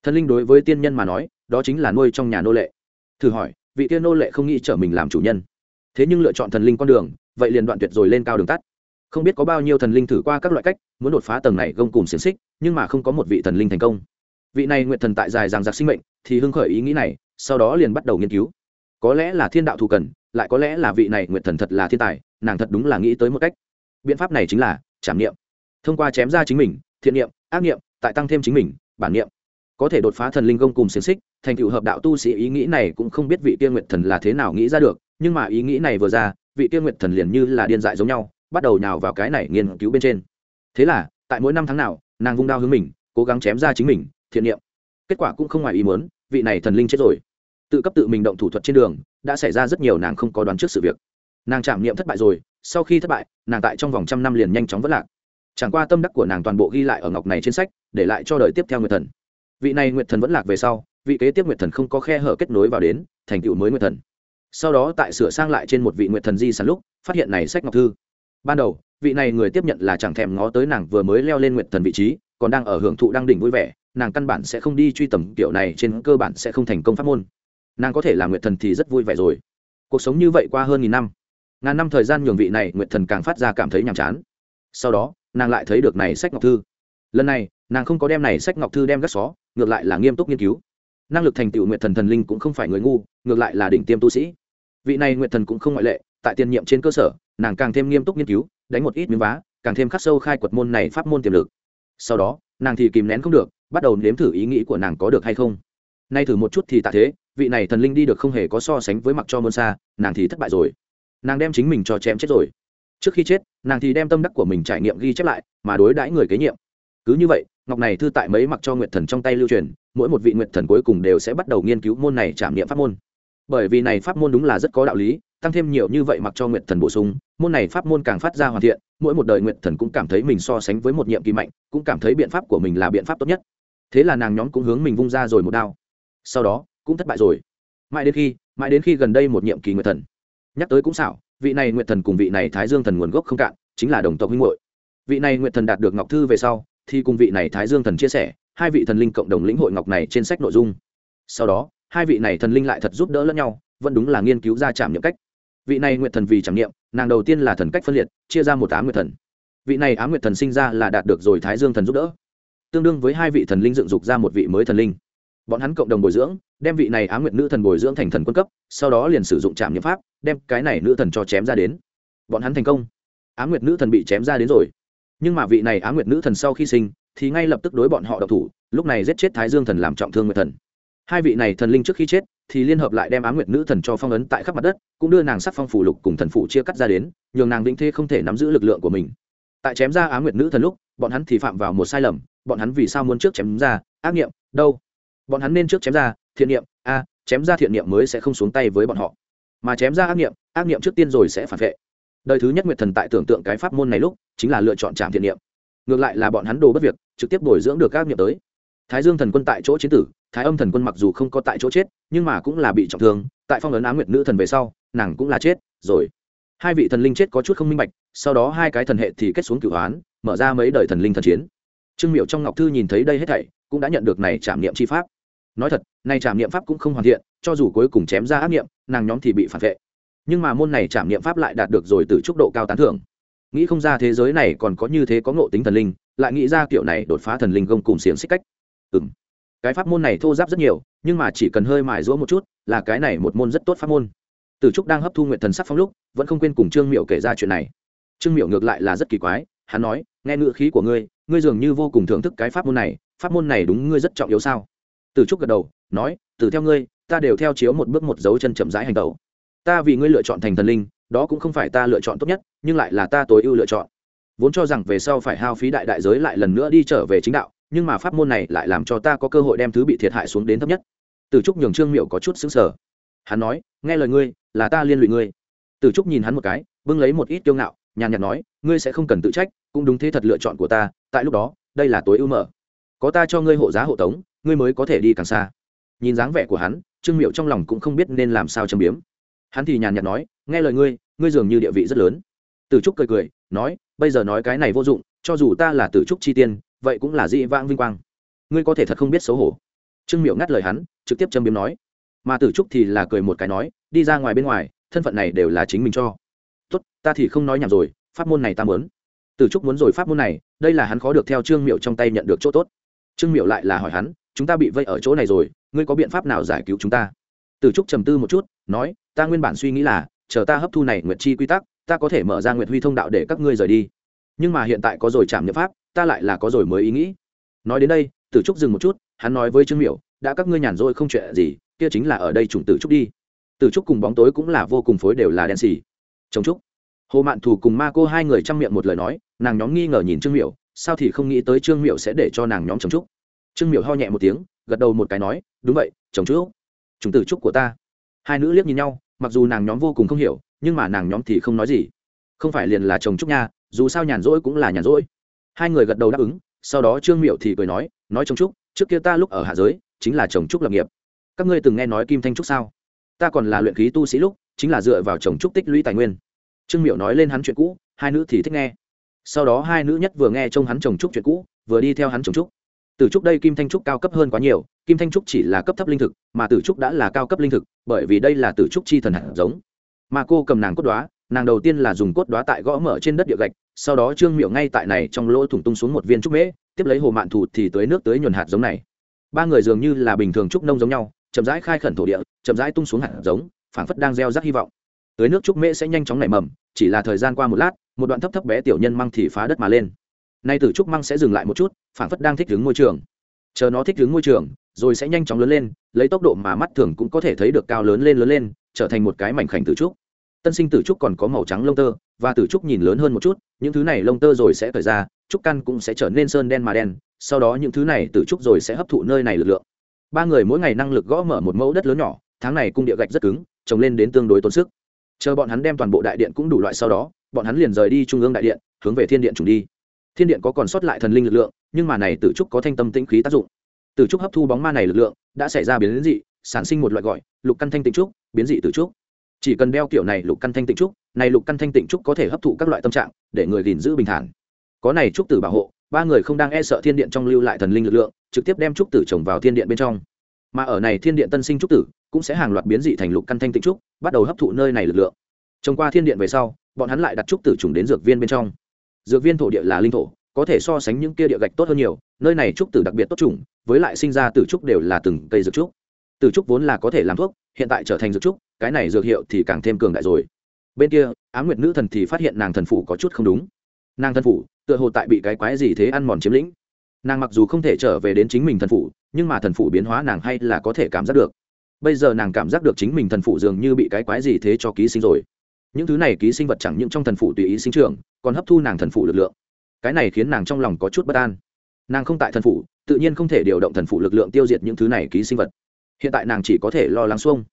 Thần linh đối với tiên nhân mà nói, đó chính là nuôi trong nhà nô lệ. Thử hỏi, vị tiên nô lệ không nghĩ trở mình làm chủ nhân? Thế nhưng lựa chọn thần linh con đường, vậy liền đoạn tuyệt rồi lên cao đường tắt. Không biết có bao nhiêu thần linh thử qua các loại cách, muốn đột phá tầng này gông cùng xiềng xích, nhưng mà không có một vị thần linh thành công. Vị này nguyện thần tại dài rằng giặc sinh mệnh, thì hưng khởi ý nghĩ này sau đó liền bắt đầu nghiên cứu. Có lẽ là thiên đạo thù cần, lại có lẽ là vị này nguyện thần thật là thiên tài, nàng thật đúng là nghĩ tới một cách. Biện pháp này chính là trảm niệm. Thông qua chém ra chính mình, thiện niệm, ác niệm, tại tăng thêm chính mình, bản niệm. Có thể đột phá thần linh công cùng xiềng xích, thành tựu hợp đạo tu sĩ ý nghĩ này cũng không biết vị tiên nguyện thần là thế nào nghĩ ra được, nhưng mà ý nghĩ này vừa ra, vị tiên nguyện thần liền như là điên dại giống nhau, bắt đầu nhào vào cái này nghiên cứu bên trên. Thế là, tại mỗi năm tháng nào, nàng vung đao hướng mình, cố gắng chém ra chính mình, thiện niệm. Kết quả cũng không ngoài ý muốn, vị này thần linh chết rồi tự cấp tự mình động thủ thuật trên đường, đã xảy ra rất nhiều nàng không có đoán trước sự việc. Nàng trảm nghiệm thất bại rồi, sau khi thất bại, nàng tại trong vòng trăm năm liền nhanh chóng vất lạc. Chẳng qua tâm đắc của nàng toàn bộ ghi lại ở ngọc này trên sách, để lại cho đời tiếp theo nguyệt thần. Vị này nguyệt thần vẫn lạc về sau, vị kế tiếp nguyệt thần không có khe hở kết nối vào đến, thành tựu mới nguyệt thần. Sau đó tại sửa sang lại trên một vị nguyệt thần di sản lúc, phát hiện này sách ngọc thư. Ban đầu, vị này người tiếp nhận là chẳng thèm ngó tới nàng vừa mới leo lên nguyệt thần vị trí, còn đang ở hưởng thụ đang đỉnh vui vẻ, nàng căn bản sẽ không đi truy tầm kiểu này trên cơ bản sẽ không thành công pháp môn nàng có thể là nguyệt thần thì rất vui vẻ rồi. Cuộc sống như vậy qua hơn nghìn năm, ngàn năm thời gian nhường vị này nguyệt thần càng phát ra cảm thấy nhàm chán. Sau đó, nàng lại thấy được này sách ngọc thư. Lần này, nàng không có đem này sách ngọc thư đem gác xó, ngược lại là nghiêm túc nghiên cứu. Năng lực thành tựu nguyệt thần thần linh cũng không phải người ngu, ngược lại là đỉnh tiêm tu sĩ. Vị này nguyệt thần cũng không ngoại lệ, tại tiền nhiệm trên cơ sở, nàng càng thêm nghiêm túc nghiên cứu, đánh một ít miếng vá, càng thêm khắc sâu khai quật môn này pháp môn tiềm lực. Sau đó, nàng thì kìm nén không được, bắt đầu nếm thử ý nghĩ của nàng có được hay không. Nay thử một chút thì tạ thế vị này thần linh đi được không hề có so sánh với mặc cho môn xa, nàng thì thất bại rồi. Nàng đem chính mình cho chém chết rồi. Trước khi chết, nàng thì đem tâm đắc của mình trải nghiệm ghi chép lại, mà đối đãi người kế nhiệm. Cứ như vậy, ngọc này thư tại mấy mặc cho nguyệt thần trong tay lưu truyền, mỗi một vị nguyệt thần cuối cùng đều sẽ bắt đầu nghiên cứu môn này trảm nghiệm pháp môn. Bởi vì này pháp môn đúng là rất có đạo lý, tăng thêm nhiều như vậy mặc cho nguyệt thần bổ sung, môn này pháp môn càng phát ra hoàn thiện, mỗi một đời nguyệt thần cũng cảm thấy mình so sánh với một nhiệm kỳ mạnh, cũng cảm thấy biện pháp của mình là biện pháp tốt nhất. Thế là nàng nhóm cũng hướng mình vung ra rồi một đao. Sau đó cũng thất bại rồi. Mãi đến khi, mãi đến khi gần đây một nhiệm kỳ nguyệt thần. Nhắc tới cũng xảo, vị này nguyệt thần cùng vị này thái dương thần nguồn gốc không cạn, chính là đồng tộc huynh hội vị này nguyệt thần đạt được ngọc thư về sau, thì cùng vị này thái dương thần chia sẻ, hai vị thần linh cộng đồng lĩnh hội ngọc này trên sách nội dung. Sau đó, hai vị này thần linh lại thật giúp đỡ lẫn nhau, vẫn đúng là nghiên cứu ra trảm nhiệm cách. Vị này nguyệt thần vì trảm nhiệm nàng đầu tiên là thần cách phân liệt, chia ra một á nguyệt thần. Vị này á nguyệt thần sinh ra là đạt được rồi thái dương thần giúp đỡ. Tương đương với hai vị thần linh dựng dục ra một vị mới thần linh bọn hắn cộng đồng bồi dưỡng, đem vị này á nguyệt nữ thần bồi dưỡng thành thần quân cấp, sau đó liền sử dụng trạm nhiễm pháp, đem cái này nữ thần cho chém ra đến. Bọn hắn thành công. Á nguyệt nữ thần bị chém ra đến rồi. Nhưng mà vị này á nguyệt nữ thần sau khi sinh, thì ngay lập tức đối bọn họ độc thủ, lúc này giết chết thái dương thần làm trọng thương nguyệt thần. Hai vị này thần linh trước khi chết, thì liên hợp lại đem á nguyệt nữ thần cho phong ấn tại khắp mặt đất, cũng đưa nàng sắc phong phủ lục cùng thần phủ chia cắt ra đến, nhường nàng vĩnh thế không thể nắm giữ lực lượng của mình. Tại chém ra á nguyệt nữ thần lúc, bọn hắn thì phạm vào một sai lầm, bọn hắn vì sao muốn trước chém ra, ác nghiệm, đâu? Bọn hắn nên trước chém ra thiện niệm, a, chém ra thiện niệm mới sẽ không xuống tay với bọn họ. Mà chém ra ác niệm ác niệm trước tiên rồi sẽ phản vệ. Đời thứ nhất nguyệt thần tại tưởng tượng cái pháp môn này lúc, chính là lựa chọn trạm thiện niệm. Ngược lại là bọn hắn đồ bất việc, trực tiếp bồi dưỡng được ác niệm tới. Thái dương thần quân tại chỗ chiến tử, thái âm thần quân mặc dù không có tại chỗ chết, nhưng mà cũng là bị trọng thương, tại phong ấn á nguyệt nữ thần về sau, nàng cũng là chết rồi. Hai vị thần linh chết có chút không minh bạch, sau đó hai cái thần hệ thì kết xuống cửu hoán mở ra mấy đời thần linh thần chiến. Trương miệu trong ngọc thư nhìn thấy đây hết thảy, cũng đã nhận được này trảm niệm chi pháp nói thật, này trảm niệm pháp cũng không hoàn thiện, cho dù cuối cùng chém ra ác niệm, nàng nhóm thì bị phản vệ. Nhưng mà môn này trảm niệm pháp lại đạt được rồi từ trúc độ cao tán thưởng. Nghĩ không ra thế giới này còn có như thế có ngộ tính thần linh, lại nghĩ ra kiểu này đột phá thần linh gông cùng xiềng xích cách. Ừ m cái pháp môn này thô giáp rất nhiều, nhưng mà chỉ cần hơi mài rũa một chút, là cái này một môn rất tốt pháp môn. Từ trúc đang hấp thu nguyện thần sắc phong lúc, vẫn không quên cùng trương miệu kể ra chuyện này. Trương miệu ngược lại là rất kỳ quái, hắn nói, nghe ngữ khí của ngươi ngươi dường như vô cùng thưởng thức cái pháp môn này, pháp môn này đúng ngươi rất trọng yếu sao? Từ trúc gật đầu, nói, từ theo ngươi, ta đều theo chiếu một bước một dấu chân chậm rãi hành tẩu. Ta vì ngươi lựa chọn thành thần linh, đó cũng không phải ta lựa chọn tốt nhất, nhưng lại là ta tối ưu lựa chọn. Vốn cho rằng về sau phải hao phí đại đại giới lại lần nữa đi trở về chính đạo, nhưng mà pháp môn này lại làm cho ta có cơ hội đem thứ bị thiệt hại xuống đến thấp nhất. Từ trúc nhường trương miệu có chút xứng sở hắn nói, nghe lời ngươi, là ta liên lụy ngươi. Từ trúc nhìn hắn một cái, bưng lấy một ít tiêu ngạo, nhàn nhạt nói, ngươi sẽ không cần tự trách, cũng đúng thế thật lựa chọn của ta, tại lúc đó, đây là tối ưu mở. Có ta cho ngươi hộ giá hộ tống ngươi mới có thể đi càng xa. Nhìn dáng vẻ của hắn, trương miệu trong lòng cũng không biết nên làm sao châm biếm. Hắn thì nhàn nhạt nói, nghe lời ngươi ngươi dường như địa vị rất lớn. Tử trúc cười cười, nói, bây giờ nói cái này vô dụng, cho dù ta là tử trúc chi tiên, vậy cũng là dị vãng vinh quang. Ngươi có thể thật không biết xấu hổ. Trương miệu ngắt lời hắn, trực tiếp châm biếm nói, mà tử trúc thì là cười một cái nói, đi ra ngoài bên ngoài, thân phận này đều là chính mình cho. Tốt, ta thì không nói nhảm rồi, pháp môn này ta muốn. Tử trúc muốn rồi pháp môn này, đây là hắn khó được theo trương miệu trong tay nhận được chỗ tốt. Trương miệu lại là hỏi hắn chúng ta bị vây ở chỗ này rồi, ngươi có biện pháp nào giải cứu chúng ta? Tử trúc trầm tư một chút, nói, ta nguyên bản suy nghĩ là, chờ ta hấp thu này nguyệt chi quy tắc, ta có thể mở ra nguyệt huy thông đạo để các ngươi rời đi. Nhưng mà hiện tại có rồi chạm nhập pháp, ta lại là có rồi mới ý nghĩ. Nói đến đây tử trúc dừng một chút, hắn nói với trương miểu, đã các ngươi nhàn rỗi không chuyện gì, kia chính là ở đây chủng tử trúc đi. Tử trúc cùng bóng tối cũng là vô cùng phối đều là đen xì. Chống trúc. Hồ mạn thù cùng ma cô hai người chăm miệng một lời nói, nàng nhóm nghi ngờ nhìn trương miểu, sao thì không nghĩ tới trương miểu sẽ để cho nàng nhóm chống trúc? Trương miểu ho nhẹ một tiếng, gật đầu một cái nói, đúng vậy, chồng chú chúng tử trúc của ta. Hai nữ liếc nhìn nhau, mặc dù nàng nhóm vô cùng không hiểu, nhưng mà nàng nhóm thì không nói gì. Không phải liền là chồng trúc nha, dù sao nhàn rỗi cũng là nhàn rỗi. Hai người gật đầu đáp ứng, sau đó trương miệu thì cười nói nói chồng trúc, trước kia ta lúc ở hạ giới, chính là chồng trúc lập nghiệp. Các ngươi từng nghe nói kim thanh trúc sao? Ta còn là luyện khí tu sĩ lúc, chính là dựa vào chồng trúc tích lũy tài nguyên. Trương miệu nói lên hắn chuyện cũ, hai nữ thì thích nghe. Sau đó hai nữ nhất vừa nghe trông hắn chồng trúc chuyện cũ, vừa đi theo hắn chồng trúc. Tử trúc đây kim thanh trúc cao cấp hơn quá nhiều kim thanh trúc chỉ là cấp thấp linh thực mà tử trúc đã là cao cấp linh thực bởi vì đây là tử trúc chi thần hạt giống. Mà cô cầm nàng cốt đóa, nàng đầu tiên là dùng cốt đóa tại gõ mở trên đất địa gạch sau đó trương Miểu ngay tại này trong lỗ thủng tung xuống một viên trúc mễ tiếp lấy hồ mạn thủ thì tới nước tới nhuần hạt giống này. Ba người dường như là bình thường trúc nông giống nhau chậm rãi khai khẩn thổ địa chậm rãi tung xuống hạt giống phảng phất đang gieo rắc hy vọng. Tới nước trúc mễ sẽ nhanh chóng nảy mầm chỉ là thời gian qua một lát một đoạn thấp thấp bé tiểu nhân mang thì phá đất mà lên nay tử trúc măng sẽ dừng lại một chút, phảng phất đang thích ứng môi trường. Chờ nó thích ứng môi trường, rồi sẽ nhanh chóng lớn lên, lấy tốc độ mà mắt thường cũng có thể thấy được cao lớn lên lớn lên, trở thành một cái mảnh khảnh tử trúc. Tân sinh tử trúc còn có màu trắng lông tơ, và tử trúc nhìn lớn hơn một chút, những thứ này lông tơ rồi sẽ thời ra, trúc căn cũng sẽ trở nên sơn đen mà đen, sau đó những thứ này tử trúc rồi sẽ hấp thụ nơi này lực lượng. Ba người mỗi ngày năng lực gõ mở một mẫu đất lớn nhỏ, tháng này cung địa gạch rất cứng, trồng lên đến tương đối tốn sức. Chờ bọn hắn đem toàn bộ đại điện cũng đủ loại sau đó, bọn hắn liền rời đi trung ương đại điện, hướng về thiên điện trùng đi thiên điện có còn sót lại thần linh lực lượng, nhưng mà này tử trúc có thanh tâm tĩnh khí tác dụng. Tử trúc hấp thu bóng ma này lực lượng, đã xảy ra biến dị, sản sinh một loại gọi, lục căn thanh tịnh trúc, biến dị tử trúc. Chỉ cần đeo kiểu này lục căn thanh tịnh trúc, này lục căn thanh tịnh trúc có thể hấp thụ các loại tâm trạng, để người gìn giữ bình thản. Có này trúc tử bảo hộ, ba người không đang e sợ thiên điện trong lưu lại thần linh lực lượng, trực tiếp đem trúc tử trồng vào thiên điện bên trong. Mà ở này thiên điện tân sinh trúc tử, cũng sẽ hàng loạt biến dị thành lục căn thanh tịnh trúc, bắt đầu hấp thụ nơi này lực lượng. Trồng qua thiên điện về sau, bọn hắn lại đặt trúc tử trùng đến dược viên bên trong dược viên thổ địa là linh thổ có thể so sánh những kia địa gạch tốt hơn nhiều nơi này trúc tử đặc biệt tốt chủng, với lại sinh ra từ trúc đều là từng cây dược trúc. Từ trúc vốn là có thể làm thuốc hiện tại trở thành dược trúc cái này dược hiệu thì càng thêm cường đại rồi. Bên kia á nguyệt nữ thần thì phát hiện nàng thần phủ có chút không đúng. Nàng thần phủ tựa hồ tại bị cái quái gì thế ăn mòn chiếm lĩnh. Nàng mặc dù không thể trở về đến chính mình thần phủ nhưng mà thần phủ biến hóa nàng hay là có thể cảm giác được. Bây giờ nàng cảm giác được chính mình thần phủ dường như bị cái quái gì thế cho ký sinh rồi những thứ này ký sinh vật chẳng những trong thần phủ tùy ý sinh trưởng, còn hấp thu nàng thần phủ lực lượng. Cái này khiến nàng trong lòng có chút bất an. Nàng không tại thần phủ, tự nhiên không thể điều động thần phủ lực lượng tiêu diệt những thứ này ký sinh vật. Hiện tại nàng chỉ có thể lo lắng xuông.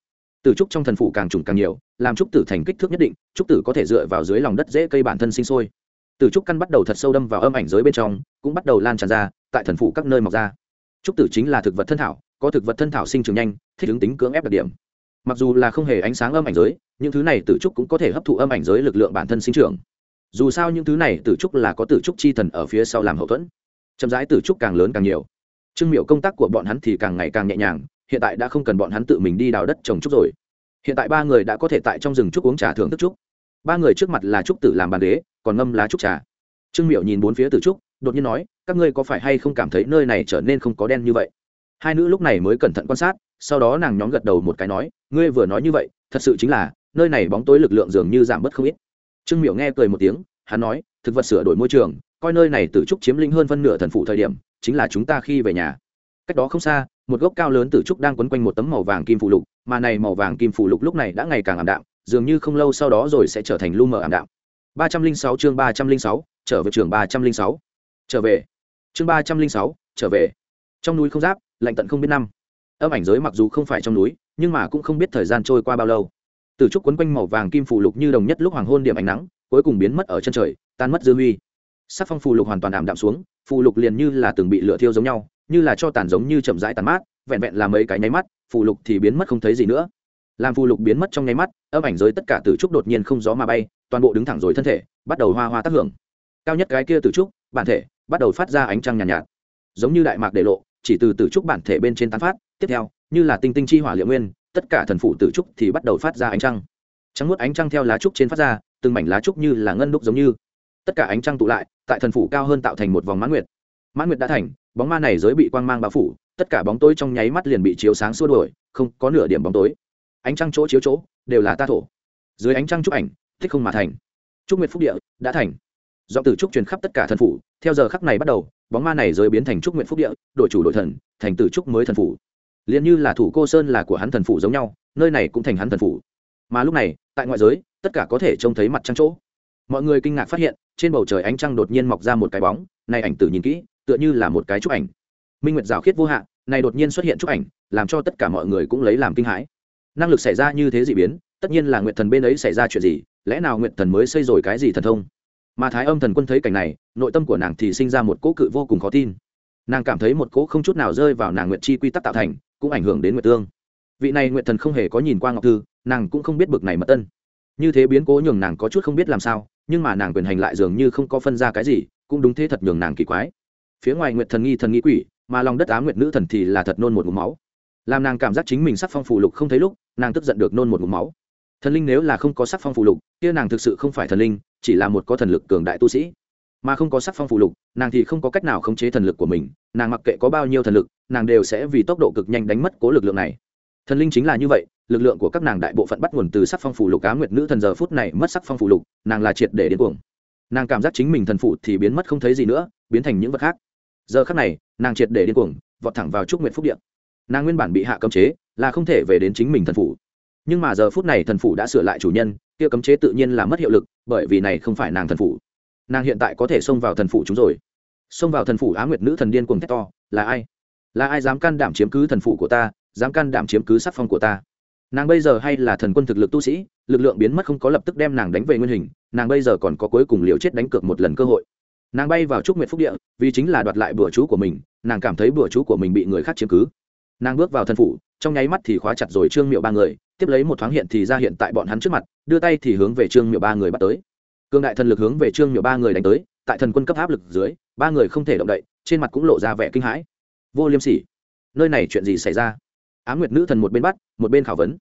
Từ trúc trong thần phủ càng trùng càng nhiều, làm trúc tử thành kích thước nhất định, trúc tử có thể dựa vào dưới lòng đất dễ cây bản thân sinh sôi. Từ trúc căn bắt đầu thật sâu đâm vào âm ảnh giới bên trong, cũng bắt đầu lan tràn ra, tại thần phủ các nơi mọc ra. Trúc tử chính là thực vật thân thảo, có thực vật thân thảo sinh trưởng nhanh, thích ứng tính cưỡng ép đặc điểm mặc dù là không hề ánh sáng âm ảnh giới, những thứ này tử trúc cũng có thể hấp thụ âm ảnh giới lực lượng bản thân sinh trưởng. Dù sao những thứ này tử trúc là có tử trúc chi thần ở phía sau làm hậu thuẫn. Chậm rãi tử trúc càng lớn càng nhiều. Trương miệu công tác của bọn hắn thì càng ngày càng nhẹ nhàng, hiện tại đã không cần bọn hắn tự mình đi đào đất trồng trúc rồi. Hiện tại ba người đã có thể tại trong rừng trúc uống trà thưởng thức trúc. Ba người trước mặt là trúc tử làm bàn ghế, còn ngâm lá trúc trà. Trương miệu nhìn bốn phía tử trúc, đột nhiên nói, các ngươi có phải hay không cảm thấy nơi này trở nên không có đen như vậy? Hai nữ lúc này mới cẩn thận quan sát sau đó nàng nhóm gật đầu một cái nói, ngươi vừa nói như vậy, thật sự chính là, nơi này bóng tối lực lượng dường như giảm bớt không ít. Trương miểu nghe cười một tiếng, hắn nói, thực vật sửa đổi môi trường, coi nơi này tử trúc chiếm lĩnh hơn phân nửa thần phụ thời điểm, chính là chúng ta khi về nhà. Cách đó không xa, một gốc cao lớn tử trúc đang quấn quanh một tấm màu vàng kim phụ lục, mà này màu vàng kim phụ lục lúc này đã ngày càng ảm đạm, dường như không lâu sau đó rồi sẽ trở thành lu mờ ảm đạm. ba trăm linh sáu chương ba trăm linh sáu, trở về trường ba trăm linh sáu. Trở về. Chương ba trăm linh sáu, trở về. Trong núi không giáp, lạnh tận không biết năm âm ảnh giới mặc dù không phải trong núi nhưng mà cũng không biết thời gian trôi qua bao lâu. Từ trúc quấn quanh màu vàng kim phù lục như đồng nhất lúc hoàng hôn điểm ánh nắng cuối cùng biến mất ở chân trời tan mất dư huy. Sắc phong phù lục hoàn toàn ảm đạm xuống phù lục liền như là từng bị lửa thiêu giống nhau như là cho tàn giống như chậm rãi tàn mát vẹn vẹn là mấy cái nháy mắt phù lục thì biến mất không thấy gì nữa. Làm phù lục biến mất trong nháy mắt âm ảnh giới tất cả tử trúc đột nhiên không gió mà bay toàn bộ đứng thẳng rồi thân thể bắt đầu hoa hoa tác hưởng. Cao nhất cái kia tử trúc bản thể bắt đầu phát ra ánh trăng nhàn nhạt, nhạt. Giống như đại mạc để lộ chỉ từ tử trúc bản thể bên trên tán phát tiếp theo, như là tinh tinh chi hỏa liệu nguyên, tất cả thần phụ tử trúc thì bắt đầu phát ra ánh trăng. Trắng nuốt ánh trăng theo lá trúc trên phát ra, từng mảnh lá trúc như là ngân đúc giống như. Tất cả ánh trăng tụ lại, tại thần phủ cao hơn tạo thành một vòng mãn nguyệt. Mãn nguyệt đã thành, bóng ma này giới bị quang mang bao phủ, tất cả bóng tối trong nháy mắt liền bị chiếu sáng xua đuổi, không có nửa điểm bóng tối. Ánh trăng chỗ chiếu chỗ, đều là ta thổ. Dưới ánh trăng trúc ảnh, thích không mà thành. Trúc nguyệt phúc địa, đã thành. Do từ trúc truyền khắp tất cả thần phủ, theo giờ khắc này bắt đầu, bóng ma này giới biến thành trúc nguyệt phúc địa đội chủ đội thần, thành từ trúc mới thần phủ liền như là thủ cô sơn là của hắn thần phủ giống nhau, nơi này cũng thành hắn thần phủ. Mà lúc này, tại ngoại giới, tất cả có thể trông thấy mặt trăng chỗ. Mọi người kinh ngạc phát hiện, trên bầu trời ánh trăng đột nhiên mọc ra một cái bóng, này ảnh tử nhìn kỹ, tựa như là một cái chụp ảnh. Minh nguyệt rào khiết vô hạn này đột nhiên xuất hiện chụp ảnh, làm cho tất cả mọi người cũng lấy làm kinh hãi. Năng lực xảy ra như thế dị biến, tất nhiên là nguyệt thần bên ấy xảy ra chuyện gì, lẽ nào nguyệt thần mới xây rồi cái gì thần thông? Mà thái âm thần quân thấy cảnh này, nội tâm của nàng thì sinh ra một cỗ cự vô cùng khó tin. Nàng cảm thấy một cỗ không chút nào rơi vào nàng nguyệt chi quy tắc tạo thành cũng ảnh hưởng đến nguyệt tương. Vị này nguyệt thần không hề có nhìn qua ngọc thư, nàng cũng không biết bực này mật tân. Như thế biến cố nhường nàng có chút không biết làm sao, nhưng mà nàng quyền hành lại dường như không có phân ra cái gì, cũng đúng thế thật nhường nàng kỳ quái. Phía ngoài nguyệt thần nghi thần nghi quỷ, mà lòng đất á nguyệt nữ thần thì là thật nôn một ngụm máu. Làm nàng cảm giác chính mình sắc phong phù lục không thấy lúc, nàng tức giận được nôn một ngụm máu. Thần linh nếu là không có sắc phong phù lục, kia nàng thực sự không phải thần linh, chỉ là một có thần lực cường đại tu sĩ mà không có sắc phong phụ lục, nàng thì không có cách nào khống chế thần lực của mình, nàng mặc kệ có bao nhiêu thần lực, nàng đều sẽ vì tốc độ cực nhanh đánh mất cố lực lượng này thần linh chính là như vậy, lực lượng của các nàng đại bộ phận bắt nguồn từ sắc phong phụ lục cá nguyệt nữ thần giờ phút này mất sắc phong phụ lục, nàng là triệt để đến cuồng nàng cảm giác chính mình thần phụ thì biến mất không thấy gì nữa, biến thành những vật khác giờ khác này, nàng triệt để điên cuồng, vọt thẳng vào trúc nguyện phúc điện nàng nguyên bản bị hạ cấm chế, là không thể về đến chính mình thần phụ. nhưng mà giờ phút này thần phụ đã sửa lại chủ nhân, kia cấm chế tự nhiên là mất hiệu lực, bởi vì này không phải nàng thần phụ nàng hiện tại có thể xông vào thần phủ chúng rồi. Xông vào thần phủ á nguyệt nữ thần điên cuồng thét to, là ai? Là ai dám can đảm chiếm cứ thần phủ của ta, dám can đảm chiếm cứ sắc phong của ta? Nàng bây giờ hay là thần quân thực lực tu sĩ, lực lượng biến mất không có lập tức đem nàng đánh về nguyên hình, nàng bây giờ còn có cuối cùng liều chết đánh cược một lần cơ hội. Nàng bay vào trúc nguyệt phúc địa, vì chính là đoạt lại bữa chú của mình, nàng cảm thấy bữa chú của mình bị người khác chiếm cứ. Nàng bước vào thần phủ, trong nháy mắt thì khóa chặt rồi trương miệu ba người, tiếp lấy một thoáng hiện thì ra hiện tại bọn hắn trước mặt, đưa tay thì hướng về trương miệu ba người bắt tới cương đại thần lực hướng về trương miệu ba người đánh tới, tại thần quân cấp áp lực dưới, ba người không thể động đậy, trên mặt cũng lộ ra vẻ kinh hãi. Vô liêm sỉ, nơi này chuyện gì xảy ra? Á nguyệt nữ thần một bên bắt, một bên khảo vấn.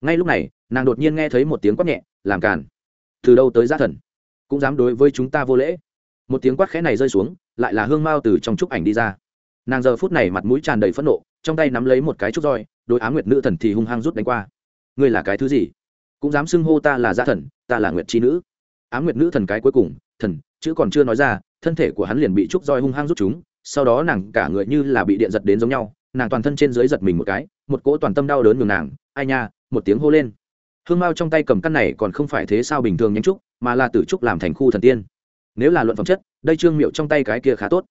Ngay lúc này, nàng đột nhiên nghe thấy một tiếng quát nhẹ, làm càn. Từ đâu tới gia thần? Cũng dám đối với chúng ta vô lễ. Một tiếng quát khẽ này rơi xuống, lại là hương mao từ trong trúc ảnh đi ra. Nàng giờ phút này mặt mũi tràn đầy phẫn nộ, trong tay nắm lấy một cái trúc roi đôi á nguyệt nữ thần thì hung hăng rút đánh qua. Ngươi là cái thứ gì? Cũng dám xưng hô ta là gia thần, ta là nguyệt chi nữ á nguyệt nữ thần cái cuối cùng, thần, chữ còn chưa nói ra, thân thể của hắn liền bị trúc roi hung hăng rút chúng, sau đó nàng cả người như là bị điện giật đến giống nhau, nàng toàn thân trên dưới giật mình một cái, một cỗ toàn tâm đau đớn ngừng nàng, ai nha, một tiếng hô lên. Hương mao trong tay cầm căn này còn không phải thế sao bình thường nhánh trúc, mà là tử trúc làm thành khu thần tiên. Nếu là luận phẩm chất, đây trương miệu trong tay cái kia khá tốt.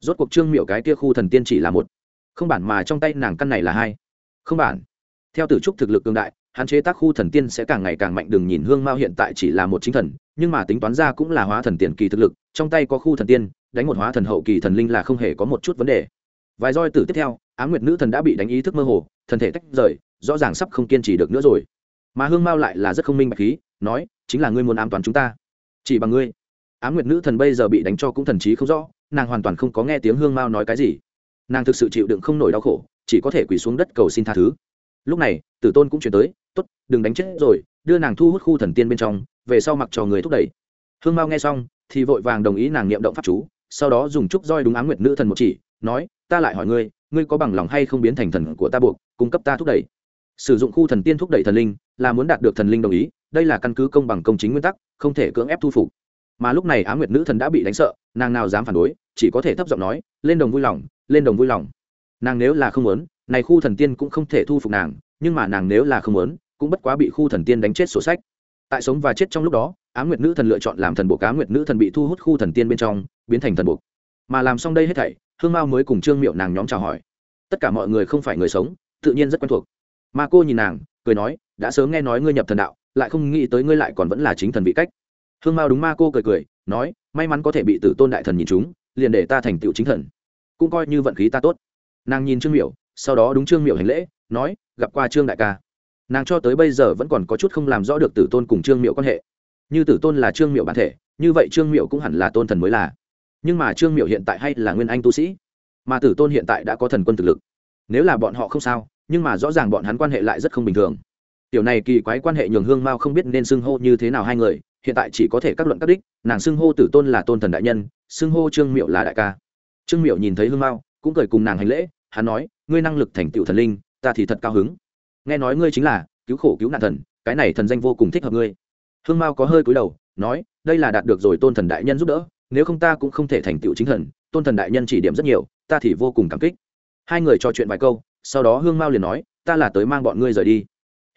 Rốt cuộc trương miệu cái kia khu thần tiên chỉ là một. Không bản mà trong tay nàng căn này là hai. Không bản. Theo tử trúc thực lực cường đại hạn chế tác khu thần tiên sẽ càng ngày càng mạnh, đừng nhìn hương mao hiện tại chỉ là một chính thần, nhưng mà tính toán ra cũng là hóa thần tiền kỳ thực lực, trong tay có khu thần tiên, đánh một hóa thần hậu kỳ thần linh là không hề có một chút vấn đề. Vài roi tử tiếp theo á nguyệt nữ thần đã bị đánh ý thức mơ hồ thần thể tách rời, rõ ràng sắp không kiên trì được nữa rồi. Mà hương mao lại là rất không minh bạch khí, nói, chính là ngươi muốn ám toán chúng ta. Chỉ bằng ngươi. Á nguyệt nữ thần bây giờ bị đánh cho cũng thần trí không rõ, nàng hoàn toàn không có nghe tiếng hương mao nói cái gì. Nàng thực sự chịu đựng không nổi đau khổ, chỉ có thể quỳ xuống đất cầu xin tha thứ. Lúc này, tử tôn cũng chuyển tới tốt, đừng đánh chết rồi đưa nàng thu hút khu thần tiên bên trong về sau mặc cho người thúc đẩy. Hương mao nghe xong thì vội vàng đồng ý nàng niệm động pháp chú sau đó dùng trúc roi đúng á nguyệt nữ thần một chỉ nói ta lại hỏi ngươi ngươi có bằng lòng hay không biến thành thần của ta buộc cung cấp ta thúc đẩy? Sử dụng khu thần tiên thúc đẩy thần linh là muốn đạt được thần linh đồng ý đây là căn cứ công bằng công chính nguyên tắc không thể cưỡng ép thu phục. Mà lúc này á nguyệt nữ thần đã bị đánh sợ nàng nào dám phản đối chỉ có thể thấp giọng nói lên đồng vui lòng lên đồng vui lòng. Nàng nếu là không muốn này khu thần tiên cũng không thể thu phục nàng nhưng mà nàng nếu là không muốn cũng bất quá bị khu thần tiên đánh chết sổ sách. Tại sống và chết trong lúc đó, á nguyệt nữ thần lựa chọn làm thần buộc á nguyệt nữ thần bị thu hút khu thần tiên bên trong, biến thành thần buộc. Mà làm xong đây hết thảy, hương mao mới cùng trương miệu nàng nhóm chào hỏi. Tất cả mọi người không phải người sống, tự nhiên rất quen thuộc. Mà cô nhìn nàng, cười nói, đã sớm nghe nói ngươi nhập thần đạo, lại không nghĩ tới ngươi lại còn vẫn là chính thần vị cách. Hương mao đúng ma cô cười cười, nói, may mắn có thể bị tử tôn đại thần nhìn chúng, liền để ta thành tựu chính thần. Cũng coi như vận khí ta tốt. Nàng nhìn trương miểu sau đó đúng trương miểu hành lễ, nói, gặp qua trương đại ca nàng cho tới bây giờ vẫn còn có chút không làm rõ được tử tôn cùng trương miệu quan hệ. Như tử tôn là trương miệu bản thể, như vậy trương miệu cũng hẳn là tôn thần mới là. Nhưng mà trương miệu hiện tại hay là nguyên anh tu sĩ. Mà tử tôn hiện tại đã có thần quân thực lực. Nếu là bọn họ không sao, nhưng mà rõ ràng bọn hắn quan hệ lại rất không bình thường. Tiểu này kỳ quái quan hệ nhường hương mao không biết nên xưng hô như thế nào hai người, hiện tại chỉ có thể các luận các đích, nàng xưng hô tử tôn là tôn thần đại nhân, xưng hô trương miệu là đại ca. Trương miệu nhìn thấy hương mao, cũng cười cùng nàng hành lễ, hắn nói, ngươi năng lực thành tựu thần linh, ta thì thật cao hứng nghe nói ngươi chính là cứu khổ cứu nạn thần, cái này thần danh vô cùng thích hợp ngươi. Hương mao có hơi cúi đầu, nói, đây là đạt được rồi tôn thần đại nhân giúp đỡ, nếu không ta cũng không thể thành tựu chính thần, tôn thần đại nhân chỉ điểm rất nhiều, ta thì vô cùng cảm kích. Hai người trò chuyện vài câu, sau đó hương mao liền nói, ta là tới mang bọn ngươi rời đi.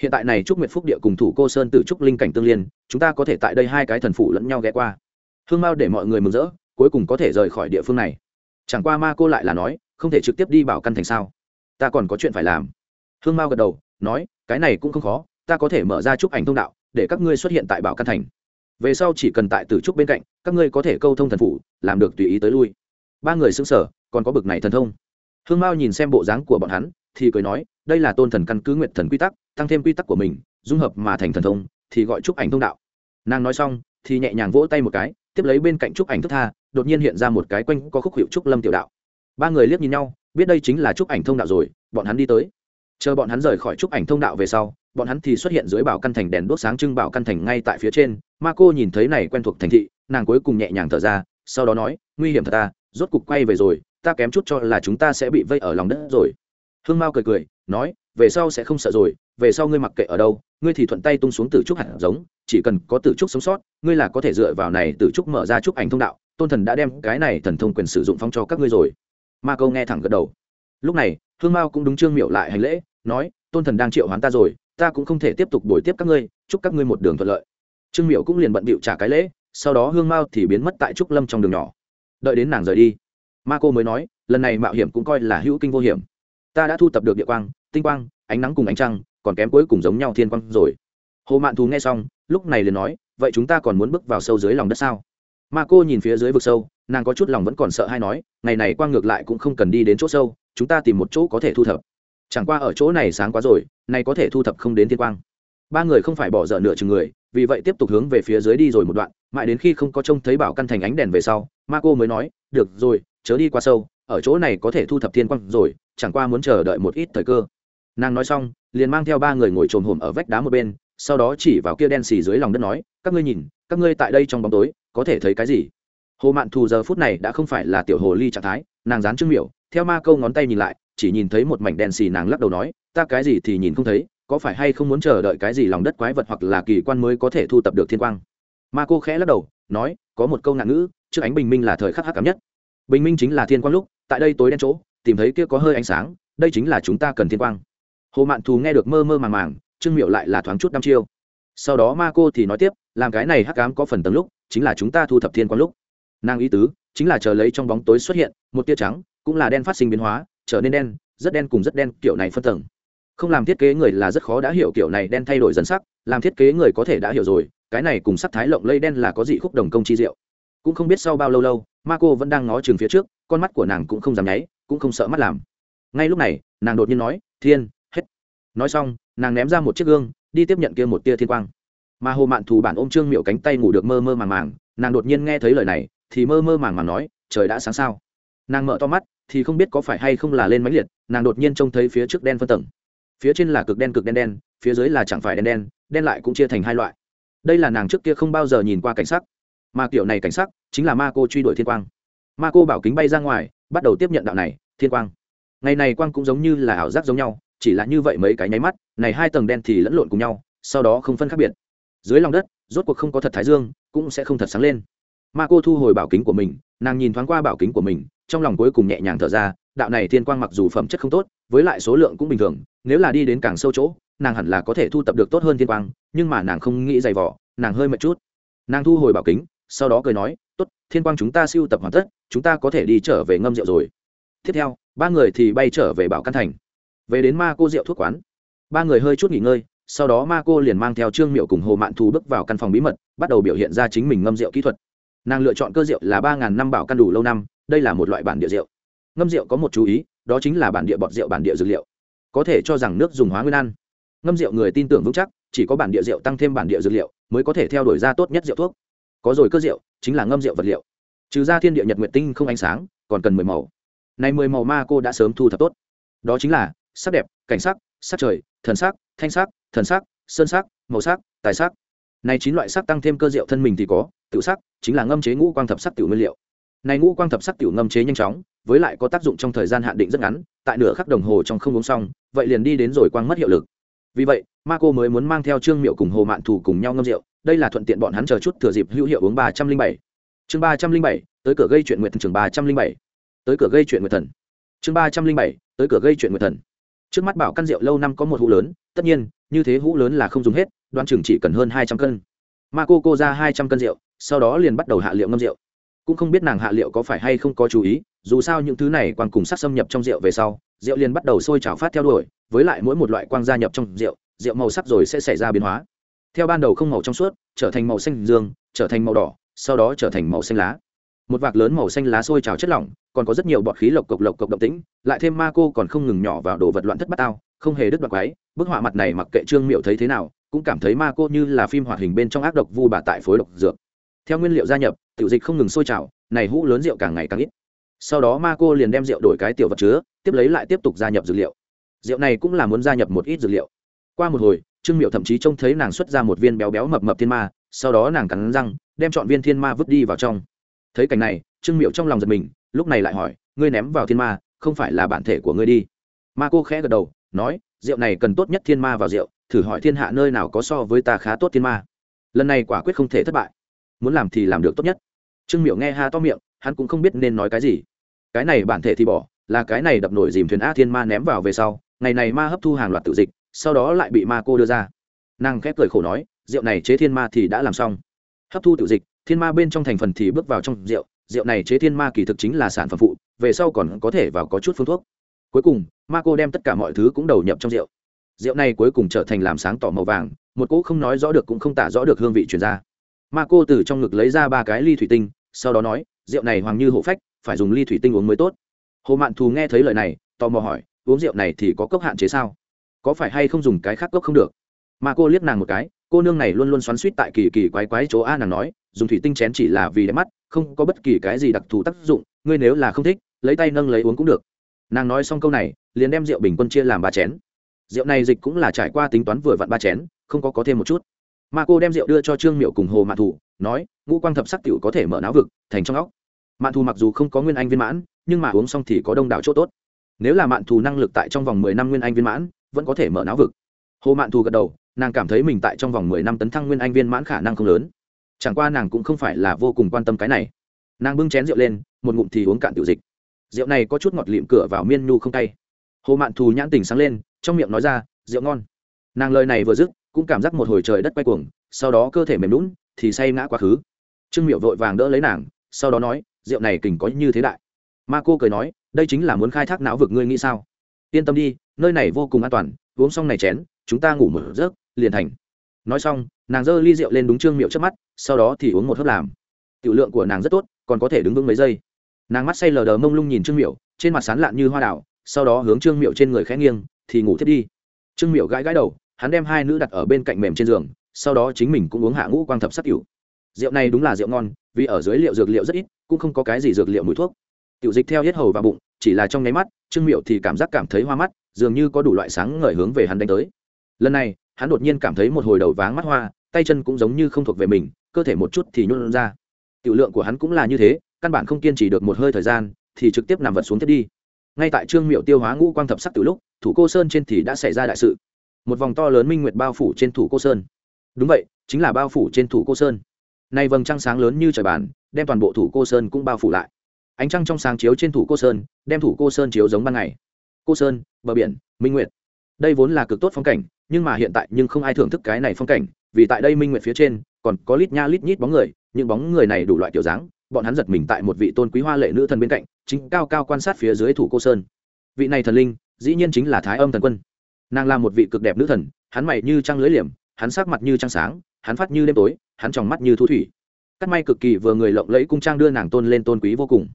Hiện tại này trúc nguyệt phúc địa cùng thủ cô sơn tự trúc linh cảnh tương liên, chúng ta có thể tại đây hai cái thần phủ lẫn nhau ghé qua. Hương mao để mọi người mừng rỡ, cuối cùng có thể rời khỏi địa phương này. Chẳng qua ma cô lại là nói, không thể trực tiếp đi bảo căn thành sao. Ta còn có chuyện phải làm. Hương mao gật đầu nói, cái này cũng không khó, ta có thể mở ra trúc ảnh thông đạo, để các ngươi xuất hiện tại bảo căn thành. Về sau chỉ cần tại tử trúc bên cạnh, các ngươi có thể câu thông thần phủ, làm được tùy ý tới lui. Ba người xứng sở còn có bực này thần thông. Hương mao nhìn xem bộ dáng của bọn hắn, thì cười nói, đây là tôn thần căn cứ nguyện thần quy tắc, tăng thêm quy tắc của mình, dung hợp mà thành thần thông, thì gọi trúc ảnh thông đạo. Nàng nói xong, thì nhẹ nhàng vỗ tay một cái, tiếp lấy bên cạnh trúc ảnh thức tha, đột nhiên hiện ra một cái quanh có khúc hiệu trúc lâm tiểu đạo. Ba người liếc nhìn nhau, biết đây chính là trúc ảnh thông đạo rồi, bọn hắn đi tới chờ bọn hắn rời khỏi trúc ảnh thông đạo về sau, bọn hắn thì xuất hiện dưới bảo căn thành đèn đốt sáng trưng bảo căn thành ngay tại phía trên. Ma cô nhìn thấy này quen thuộc thành thị, nàng cuối cùng nhẹ nhàng thở ra, sau đó nói, nguy hiểm thật ta rốt cục quay về rồi, ta kém chút cho là chúng ta sẽ bị vây ở lòng đất rồi. Hương mao cười cười, nói, về sau sẽ không sợ rồi, về sau ngươi mặc kệ ở đâu, ngươi thì thuận tay tung xuống từ trúc hạt giống, chỉ cần có từ trúc sống sót, ngươi là có thể dựa vào này từ trúc mở ra trúc ảnh thông đạo, tôn thần đã đem cái này thần thông quyền sử dụng phong cho các ngươi rồi. Ma câu nghe thẳng gật đầu. Lúc này, hương mao cũng đúng trương miệu lại hành lễ nói, tôn thần đang triệu hoán ta rồi, ta cũng không thể tiếp tục đổi tiếp các ngươi, chúc các ngươi một đường thuận lợi. Trương miệu cũng liền bận bịu trả cái lễ, sau đó hương mao thì biến mất tại trúc lâm trong đường nhỏ. Đợi đến nàng rời đi, ma cô mới nói, lần này mạo hiểm cũng coi là hữu kinh vô hiểm. Ta đã thu tập được địa quang, tinh quang, ánh nắng cùng ánh trăng, còn kém cuối cùng giống nhau thiên quang rồi. Hồ mạn thú nghe xong, lúc này liền nói, vậy chúng ta còn muốn bước vào sâu dưới lòng đất sao? Ma cô nhìn phía dưới vực sâu, nàng có chút lòng vẫn còn sợ hay nói, ngày này quang ngược lại cũng không cần đi đến chỗ sâu, chúng ta tìm một chỗ có thể thu thập chẳng qua ở chỗ này sáng quá rồi, nay có thể thu thập không đến thiên quang. Ba người không phải bỏ dở nửa chừng người, vì vậy tiếp tục hướng về phía dưới đi rồi một đoạn, mãi đến khi không có trông thấy bảo căn thành ánh đèn về sau ma cô mới nói, được rồi, chớ đi qua sâu, ở chỗ này có thể thu thập thiên quang rồi, chẳng qua muốn chờ đợi một ít thời cơ. Nàng nói xong, liền mang theo ba người ngồi trồm hổm ở vách đá một bên, sau đó chỉ vào kia đen xì dưới lòng đất nói, các ngươi nhìn, các ngươi tại đây trong bóng tối, có thể thấy cái gì? Hồ mạn thù giờ phút này đã không phải là tiểu hồ ly trạng thái, nàng dán trương miểu, theo ma câu ngón tay nhìn lại chỉ nhìn thấy một mảnh đen xì nàng lắc đầu nói, ta cái gì thì nhìn không thấy, có phải hay không muốn chờ đợi cái gì lòng đất quái vật hoặc là kỳ quan mới có thể thu tập được thiên quang? Ma cô khẽ lắc đầu, nói, có một câu ngạn ngữ, trước ánh bình minh là thời khắc hắc cảm nhất. Bình minh chính là thiên quang lúc, tại đây tối đen chỗ, tìm thấy kia có hơi ánh sáng, đây chính là chúng ta cần thiên quang. Hồ mạn thù nghe được mơ mơ màng màng, trương miệu lại là thoáng chút năm chiêu. Sau đó ma cô thì nói tiếp, làm cái này hắc cám có phần tầng lúc, chính là chúng ta thu thập thiên quang lúc. Nàng ý tứ, chính là chờ lấy trong bóng tối xuất hiện, một tia trắng, cũng là đen phát sinh biến hóa trở nên đen, rất đen cùng rất đen, kiểu này phân tầng. Không làm thiết kế người là rất khó đã hiểu kiểu này đen thay đổi dần sắc, làm thiết kế người có thể đã hiểu rồi, cái này cùng sắc thái lộng lây đen là có dị khúc đồng công chi diệu. Cũng không biết sau bao lâu lâu, Marco vẫn đang ngó chừng phía trước, con mắt của nàng cũng không dám nháy, cũng không sợ mắt làm. Ngay lúc này, nàng đột nhiên nói, thiên, hết. Nói xong, nàng ném ra một chiếc gương, đi tiếp nhận kia một tia thiên quang. Mà hồ mạn thù bản ôm trương miệu cánh tay ngủ được mơ mơ màng màng, nàng đột nhiên nghe thấy lời này, thì mơ mơ màng màng nói, trời đã sáng sao? Nàng mở to mắt thì không biết có phải hay không là lên máy liệt, nàng đột nhiên trông thấy phía trước đen phân tầng. Phía trên là cực đen cực đen đen, phía dưới là chẳng phải đen đen đen lại cũng chia thành hai loại. Đây là nàng trước kia không bao giờ nhìn qua cảnh sắc. Mà kiểu này cảnh sắc chính là ma cô truy đuổi thiên quang. Ma cô bảo kính bay ra ngoài, bắt đầu tiếp nhận đạo này, thiên quang. Ngày này quang cũng giống như là ảo giác giống nhau, chỉ là như vậy mấy cái nháy mắt, này hai tầng đen thì lẫn lộn cùng nhau, sau đó không phân khác biệt. Dưới lòng đất, rốt cuộc không có thật thái dương, cũng sẽ không thật sáng lên. Ma cô thu hồi bảo kính của mình, nàng nhìn thoáng qua bảo kính của mình trong lòng cuối cùng nhẹ nhàng thở ra, đạo này thiên quang mặc dù phẩm chất không tốt, với lại số lượng cũng bình thường, nếu là đi đến càng sâu chỗ, nàng hẳn là có thể thu tập được tốt hơn thiên quang, nhưng mà nàng không nghĩ dày vỏ nàng hơi mệt chút. Nàng thu hồi bảo kính, sau đó cười nói, tốt, thiên quang chúng ta siêu tập hoàn tất, chúng ta có thể đi trở về ngâm rượu rồi. Tiếp theo, ba người thì bay trở về bảo căn thành. Về đến ma cô rượu thuốc quán, ba người hơi chút nghỉ ngơi, sau đó ma cô liền mang theo trương miệu cùng hồ mạn thù bước vào căn phòng bí mật, bắt đầu biểu hiện ra chính mình ngâm rượu kỹ thuật. Nàng lựa chọn cơ rượu là ba ngàn năm bảo căn đủ lâu năm đây là một loại bản địa rượu. Ngâm rượu có một chú ý, đó chính là bản địa bọt rượu bản địa dược liệu. Có thể cho rằng nước dùng hóa nguyên ăn. Ngâm rượu người tin tưởng vững chắc, chỉ có bản địa rượu tăng thêm bản địa dược liệu, mới có thể theo đuổi ra tốt nhất rượu thuốc. Có rồi cơ rượu, chính là ngâm rượu vật liệu. Trừ ra thiên địa nhật nguyện tinh không ánh sáng, còn cần mười màu. Này mười màu ma cô đã sớm thu thập tốt. Đó chính là sắc đẹp, cảnh sắc sắc trời, thần sắc, thanh sắc, thần sắc, sơn sắc, màu sắc, tài sắc. Này chín loại sắc tăng thêm cơ rượu thân mình thì có, tự sắc, chính là ngâm chế ngũ quang thập sắc tiểu nguyên liệu này ngũ quang thập sắc tiểu ngâm chế nhanh chóng, với lại có tác dụng trong thời gian hạn định rất ngắn, tại nửa khắc đồng hồ trong không uống xong, vậy liền đi đến rồi quang mất hiệu lực. Vì vậy, ma cô mới muốn mang theo trương miệu cùng hồ mạn thù cùng nhau ngâm rượu, đây là thuận tiện bọn hắn chờ chút thừa dịp hữu hiệu uống ba trăm linh bảy. Chương ba trăm linh bảy, tới cửa gây chuyện nguyện thần, chương ba trăm linh bảy. Tới cửa gây chuyện nguyện thần. Chương ba trăm linh bảy, tới cửa gây chuyện nguyện thần. Trước mắt bảo căn rượu lâu năm có một hũ lớn, tất nhiên, như thế hũ lớn là không dùng hết, đoán chừng chỉ cần hơn hai trăm cân. Ma cô cô ra hai trăm cân rượu, sau đó liền bắt đầu hạ liệu ngâm rượu cũng không biết nàng hạ liệu có phải hay không có chú ý, dù sao những thứ này quang cùng sắc xâm nhập trong rượu về sau, rượu liền bắt đầu sôi trào phát theo đuổi, với lại mỗi một loại quang gia nhập trong rượu rượu màu sắc rồi sẽ xảy ra biến hóa. Theo ban đầu không màu trong suốt, trở thành màu xanh dương, trở thành màu đỏ, sau đó trở thành màu xanh lá. Một vạc lớn màu xanh lá sôi trào chất lỏng, còn có rất nhiều bọt khí lộc cộc lộc cộc động tĩnh, lại thêm ma cô còn không ngừng nhỏ vào đồ vật loạn thất bát tao không hề đứt đoạt quái, bức họa mặt này mặc kệ trương miệu thấy thế nào, cũng cảm thấy ma cô như là phim hoạt hình bên trong ác độc vu bà tại phối độc dược. Theo nguyên liệu gia nhập tiểu dịch không ngừng sôi trào, này hũ lớn rượu càng ngày càng ít. Sau đó ma cô liền đem rượu đổi cái tiểu vật chứa, tiếp lấy lại tiếp tục gia nhập dược liệu. Rượu này cũng là muốn gia nhập một ít dược liệu. Qua một hồi, trương miệu thậm chí trông thấy nàng xuất ra một viên béo béo mập mập thiên ma, sau đó nàng cắn răng, đem chọn viên thiên ma vứt đi vào trong. Thấy cảnh này, trương miệu trong lòng giật mình, lúc này lại hỏi, ngươi ném vào thiên ma, không phải là bản thể của ngươi đi? Ma cô khẽ gật đầu, nói, rượu này cần tốt nhất thiên ma vào rượu, thử hỏi thiên hạ nơi nào có so với ta khá tốt thiên ma. Lần này quả quyết không thể thất bại. Muốn làm thì làm được tốt nhất trương miệu nghe ha to miệng, hắn cũng không biết nên nói cái gì. Cái này bản thể thì bỏ, là cái này đập nổi dìm thuyền a thiên ma ném vào về sau, ngày này ma hấp thu hàng loạt tự dịch, sau đó lại bị ma cô đưa ra. Nàng khép cười khổ nói, rượu này chế thiên ma thì đã làm xong. Hấp thu tự dịch, thiên ma bên trong thành phần thì bước vào trong rượu. Rượu này chế thiên ma kỳ thực chính là sản phẩm phụ, về sau còn có thể vào có chút phương thuốc. Cuối cùng, ma cô đem tất cả mọi thứ cũng đầu nhập trong rượu. Rượu này cuối cùng trở thành làm sáng tỏ màu vàng, một cỗ không nói rõ được cũng không tả rõ được hương vị chuyển ra. Ma cô từ trong ngực lấy ra ba cái ly thủy tinh sau đó nói, rượu này hoàng như hộ phách, phải dùng ly thủy tinh uống mới tốt. Hồ mạn thù nghe thấy lời này, tò mò hỏi, uống rượu này thì có cốc hạn chế sao? Có phải hay không dùng cái khác cốc không được? Mà cô liếc nàng một cái, cô nương này luôn luôn xoắn suýt tại kỳ kỳ quái quái chỗ a nàng nói, dùng thủy tinh chén chỉ là vì đẹp mắt, không có bất kỳ cái gì đặc thù tác dụng, ngươi nếu là không thích, lấy tay nâng lấy uống cũng được. Nàng nói xong câu này, liền đem rượu bình quân chia làm ba chén. Rượu này dịch cũng là trải qua tính toán vừa vặn ba chén, không có có thêm một chút. Mà cô đem rượu đưa cho trương miệu cùng hồ mạn thủ nói, ngũ quang thập sắc tiểu có thể mở não vực, thành trong óc. Mạn thù mặc dù không có nguyên anh viên mãn, nhưng mà uống xong thì có đông đảo chỗ tốt. Nếu là mạn thù năng lực tại trong vòng mười năm nguyên anh viên mãn, vẫn có thể mở não vực. Hồ mạn thù gật đầu, nàng cảm thấy mình tại trong vòng mười năm tấn thăng nguyên anh viên mãn khả năng không lớn. Chẳng qua nàng cũng không phải là vô cùng quan tâm cái này. Nàng bưng chén rượu lên, một ngụm thì uống cạn tiểu dịch. Rượu này có chút ngọt lịm cửa vào miên nhu không tay hồ mạn thù nhãn tình sáng lên, trong miệng nói ra, rượu ngon. Nàng lời này vừa dứt, cũng cảm giác một hồi trời đất quay cuồng, sau đó cơ thể mềm lún thì say ngã quá khứ. Trương miệu vội vàng đỡ lấy nàng, sau đó nói, rượu này kình có như thế đại. Ma cô cười nói, đây chính là muốn khai thác não vực ngươi nghĩ sao? Yên tâm đi, nơi này vô cùng an toàn, uống xong này chén, chúng ta ngủ mở giấc, liền thành. Nói xong, nàng giơ ly rượu lên đúng trương miệu trước mắt, sau đó thì uống một hớp làm. Tiểu lượng của nàng rất tốt, còn có thể đứng vững mấy giây. Nàng mắt say lờ đờ mông lung nhìn trương miệu trên mặt sán lạn như hoa đảo sau đó hướng trương miệu trên người khẽ nghiêng, thì ngủ thiết đi. Trương miệu gãi gãi đầu, hắn đem hai nữ đặt ở bên cạnh mềm trên giường sau đó chính mình cũng uống hạ ngũ quang thập sắc cửu rượu này đúng là rượu ngon, vì ở dưới liệu dược liệu rất ít, cũng không có cái gì dược liệu mùi thuốc. Tiểu dịch theo hết hầu và bụng, chỉ là trong nháy mắt, trương miệu thì cảm giác cảm thấy hoa mắt, dường như có đủ loại sáng ngời hướng về hắn đánh tới. Lần này, hắn đột nhiên cảm thấy một hồi đầu váng mắt hoa, tay chân cũng giống như không thuộc về mình, cơ thể một chút thì nhún ra. Tiểu lượng của hắn cũng là như thế, căn bản không kiên trì được một hơi thời gian, thì trực tiếp nằm vật xuống thiết đi. Ngay tại trương miệu tiêu hóa ngũ quang thập sắc từ lúc, thủ cô sơn trên thì đã xảy ra đại sự. Một vòng to lớn minh nguyệt bao phủ trên thủ cô sơn đúng vậy, chính là bao phủ trên thủ cô sơn. Nay vầng trăng sáng lớn như trời bàn, đem toàn bộ thủ cô sơn cũng bao phủ lại. Ánh trăng trong sáng chiếu trên thủ cô sơn, đem thủ cô sơn chiếu giống ban ngày. Cô sơn, bờ biển, minh nguyệt. Đây vốn là cực tốt phong cảnh, nhưng mà hiện tại nhưng không ai thưởng thức cái này phong cảnh, vì tại đây minh nguyệt phía trên, còn có lít nha lít nhít bóng người, những bóng người này đủ loại kiểu dáng, bọn hắn giật mình tại một vị tôn quý hoa lệ nữ thần bên cạnh, chính cao cao quan sát phía dưới thủ cô sơn. Vị này thần linh, dĩ nhiên chính là thái âm thần quân. Nàng là một vị cực đẹp nữ thần, hắn mày như trăng lưới liềm hắn sắc mặt như trăng sáng, hắn phát như đêm tối, hắn tròng mắt như thu thủy. Cắt may cực kỳ vừa người lộng lẫy cung trang đưa nàng tôn lên tôn quý vô cùng.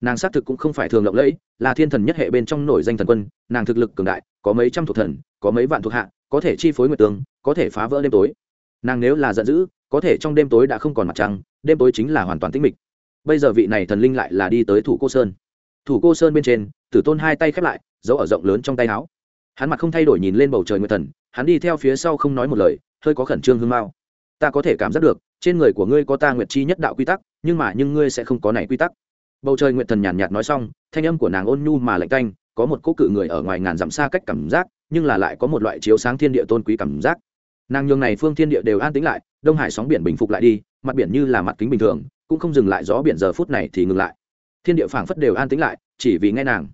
Nàng xác thực cũng không phải thường lộng lẫy, là thiên thần nhất hệ bên trong nổi danh thần quân, nàng thực lực cường đại, có mấy trăm thuộc thần, có mấy vạn thuộc hạ, có thể chi phối nguyệt tường, có thể phá vỡ đêm tối. Nàng nếu là giận dữ, có thể trong đêm tối đã không còn mặt trăng, đêm tối chính là hoàn toàn tĩnh mịch. Bây giờ vị này thần linh lại là đi tới thủ cô sơn. Thủ cô sơn bên trên, tử tôn hai tay khép lại, giấu ở rộng lớn trong tay áo. Hắn mặt không thay đổi nhìn lên bầu trời nguyệt thần, hắn đi theo phía sau không nói một lời hơi có khẩn trương hương mao ta có thể cảm giác được, trên người của ngươi có ta nguyệt chi nhất đạo quy tắc, nhưng mà nhưng ngươi sẽ không có này quy tắc. Bầu trời nguyệt thần nhàn nhạt nói xong, thanh âm của nàng ôn nhu mà lạnh canh có một cỗ cự người ở ngoài ngàn dặm xa cách cảm giác, nhưng là lại có một loại chiếu sáng thiên địa tôn quý cảm giác. Nàng nhường này phương thiên địa đều an tĩnh lại, đông hải sóng biển bình phục lại đi, mặt biển như là mặt kính bình thường, cũng không dừng lại gió biển giờ phút này thì ngừng lại. Thiên địa phảng phất đều an tĩnh lại, chỉ vì nghe nàng.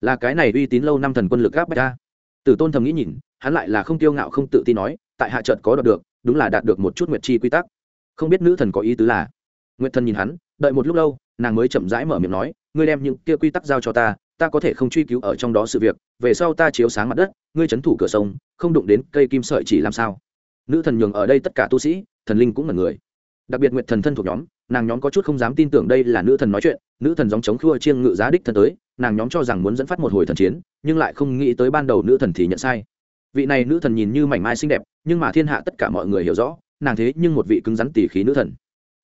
Là cái này uy tín lâu năm thần quân lực gáp bách ta. Tử tôn thầm nghĩ nhìn, hắn lại là không tiêu ngạo không tự tin nói tại hạ trợt có đạt được, đúng là đạt được một chút nguyệt chi quy tắc. Không biết nữ thần có ý tứ là? Nguyệt thần nhìn hắn, đợi một lúc lâu, nàng mới chậm rãi mở miệng nói, ngươi đem những kia quy tắc giao cho ta ta có thể không truy cứu ở trong đó sự việc, về sau ta chiếu sáng mặt đất, ngươi c h ấ n thủ cửa sông, không đụng đến cây kim sợi chỉ làm sao? Nữ thần nhường ở đây tất cả tu sĩ, thần linh cũng là người. Đặc biệt nguyệt thần thân thuộc nhóm, nàng nhóm có chút không dám tin tưởng đây là nữ thần nói chuyện, nữ thần dòng chống khua chiêng ngự giá đích thân tới, nàng nhóm cho rằng muốn dẫn phát một hồi thần chiến, nhưng lại không nghĩ tới ban đầu nữ thần thì nhận sai vị này nữ thần nhìn như mảnh mai xinh đẹp, nhưng mà thiên hạ tất cả mọi người hiểu rõ, nàng thế nhưng một vị cứng rắn tỉ khí nữ thần.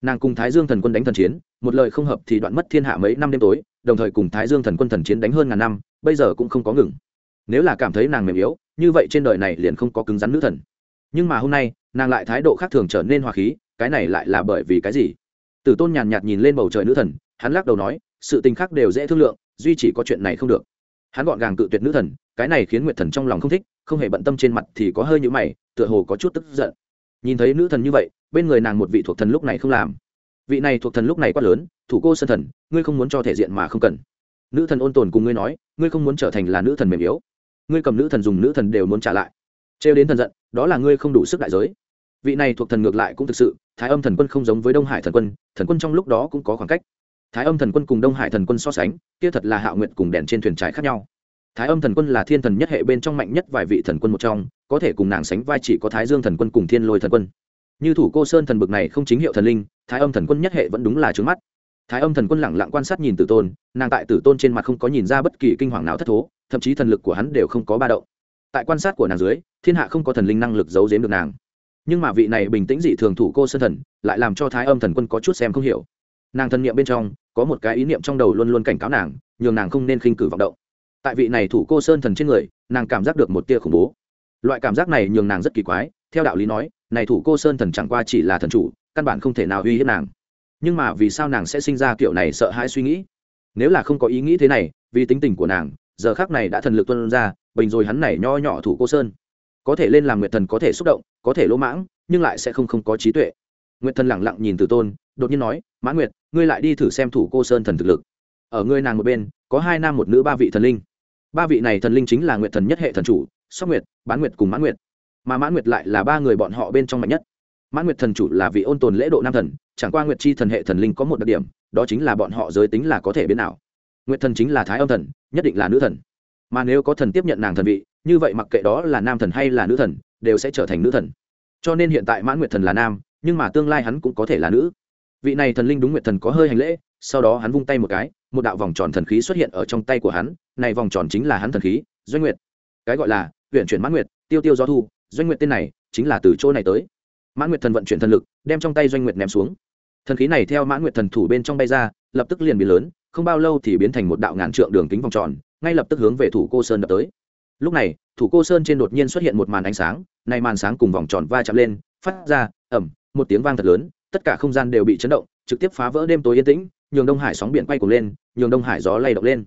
Nàng cùng thái dương thần quân đánh thần chiến, một lời không hợp thì đoạn mất thiên hạ mấy năm đêm tối, đồng thời cùng thái dương thần quân thần chiến đánh hơn ngàn năm, bây giờ cũng không có ngừng. Nếu là cảm thấy nàng mềm yếu, như vậy trên đời này liền không có cứng rắn nữ thần. Nhưng mà hôm nay, nàng lại thái độ khác thường trở nên hòa khí, cái này lại là bởi vì cái gì? Tử tôn nhàn nhạt nhìn lên bầu trời nữ thần, hắn lắc đầu nói, sự tình khác đều dễ thương lượng, duy chỉ có chuyện này không được. Hắn gọn gàng cự tuyệt nữ thần, cái này khiến nguyệt thần trong lòng không thích không hề bận tâm trên mặt thì có hơi nhũ mày, tựa hồ có chút tức giận. Nhìn thấy nữ thần như vậy, bên người nàng một vị thuộc thần lúc này không làm. Vị này thuộc thần lúc này quá lớn, thủ cô sân thần, ngươi không muốn cho thể diện mà không cần. Nữ thần ôn tồn cùng ngươi nói, ngươi không muốn trở thành là nữ thần mềm yếu. Ngươi cầm nữ thần dùng nữ thần đều muốn trả lại. Trêu đến thần giận, đó là ngươi không đủ sức đại giới. Vị này thuộc thần ngược lại cũng thực sự, thái âm thần quân không giống với đông hải thần quân thần quân trong lúc đó cũng có khoảng cách. Thái âm thần quân cùng đông hải thần quân so sánh, kia thật là hạ nguyện cùng đèn trên thuyền trái khác nhau thái âm thần quân là thiên thần nhất hệ bên trong mạnh nhất vài vị thần quân một trong, có thể cùng nàng sánh vai chỉ có thái dương thần quân cùng thiên lôi thần quân. Như thủ cô sơn thần bực này không chính hiệu thần linh, thái âm thần quân nhất hệ vẫn đúng là trướng mắt. Thái âm thần quân lẳng lặng quan sát nhìn tử tôn, nàng tại tử tôn trên mặt không có nhìn ra bất kỳ kinh hoàng nào thất thố, thậm chí thần lực của hắn đều không có ba động. Tại quan sát của nàng dưới, thiên hạ không có thần linh năng lực giấu giếm được nàng. Nhưng mà vị này bình tĩnh dị thường thủ cô sơn thần, lại làm cho thái âm thần quân có chút xem không hiểu. Nàng thần niệm bên trong, có một cái ý niệm trong đầu luôn luôn cảnh cáo nàng, nhường nàng không nên khinh cử vọng động tại vị này thủ cô sơn thần trên người, nàng cảm giác được một tia khủng bố. Loại cảm giác này nhường nàng rất kỳ quái, theo đạo lý nói, này thủ cô sơn thần chẳng qua chỉ là thần chủ, căn bản không thể nào uy hiếp nàng. Nhưng mà vì sao nàng sẽ sinh ra kiểu này sợ hãi suy nghĩ? Nếu là không có ý nghĩ thế này, vì tính tình của nàng, giờ khác này đã thần lực tuân ra, bình rồi hắn này nho nhỏ thủ cô sơn. Có thể lên làm nguyệt thần có thể xúc động, có thể lỗ mãng, nhưng lại sẽ không không có trí tuệ. Nguyệt thần lẳng lặng nhìn từ tôn, đột nhiên nói, mã nguyệt, ngươi lại đi thử xem thủ cô sơn thần thực lực. Ở ngươi nàng một bên, có hai nam một nữ ba vị thần linh ba vị này thần linh chính là nguyệt thần nhất hệ thần chủ, sóc nguyệt, bán nguyệt cùng mãn nguyệt. Mà mãn nguyệt lại là ba người bọn họ bên trong mạnh nhất. Mãn nguyệt thần chủ là vị ôn tồn lễ độ nam thần, chẳng qua nguyệt chi thần hệ thần linh có một đặc điểm, đó chính là bọn họ giới tính là có thể biến nào nguyệt thần chính là thái âm thần, nhất định là nữ thần. Mà nếu có thần tiếp nhận nàng thần vị, như vậy mặc kệ đó là nam thần hay là nữ thần, đều sẽ trở thành nữ thần. Cho nên hiện tại mãn nguyệt thần là nam, nhưng mà tương lai hắn cũng có thể là nữ. Vị này thần linh đúng nguyệt thần có hơi hành lễ, sau đó hắn vung tay một cái một đạo vòng tròn thần khí xuất hiện ở trong tay của hắn, này vòng tròn chính là hắn thần khí, doanh nguyệt. Cái gọi là huyện chuyển mãn nguyệt, tiêu tiêu do thu, doanh nguyệt tên này, chính là từ chỗ này tới. Mãn nguyệt thần vận chuyển thần lực, đem trong tay doanh nguyệt ném xuống. Thần khí này theo mãn nguyệt thần thủ bên trong bay ra, lập tức liền biến lớn, không bao lâu thì biến thành một đạo ngàn trượng đường kính vòng tròn, ngay lập tức hướng về thủ cô sơn đập tới. Lúc này, thủ cô sơn trên đột nhiên xuất hiện một màn ánh sáng, này màn sáng cùng vòng tròn va chạm lên, phát ra ẩm một tiếng vang thật lớn, tất cả không gian đều bị chấn động, trực tiếp phá vỡ đêm tối yên tĩnh nhường đông hải sóng biển quay cuồng lên, nhường đông hải gió lay động lên.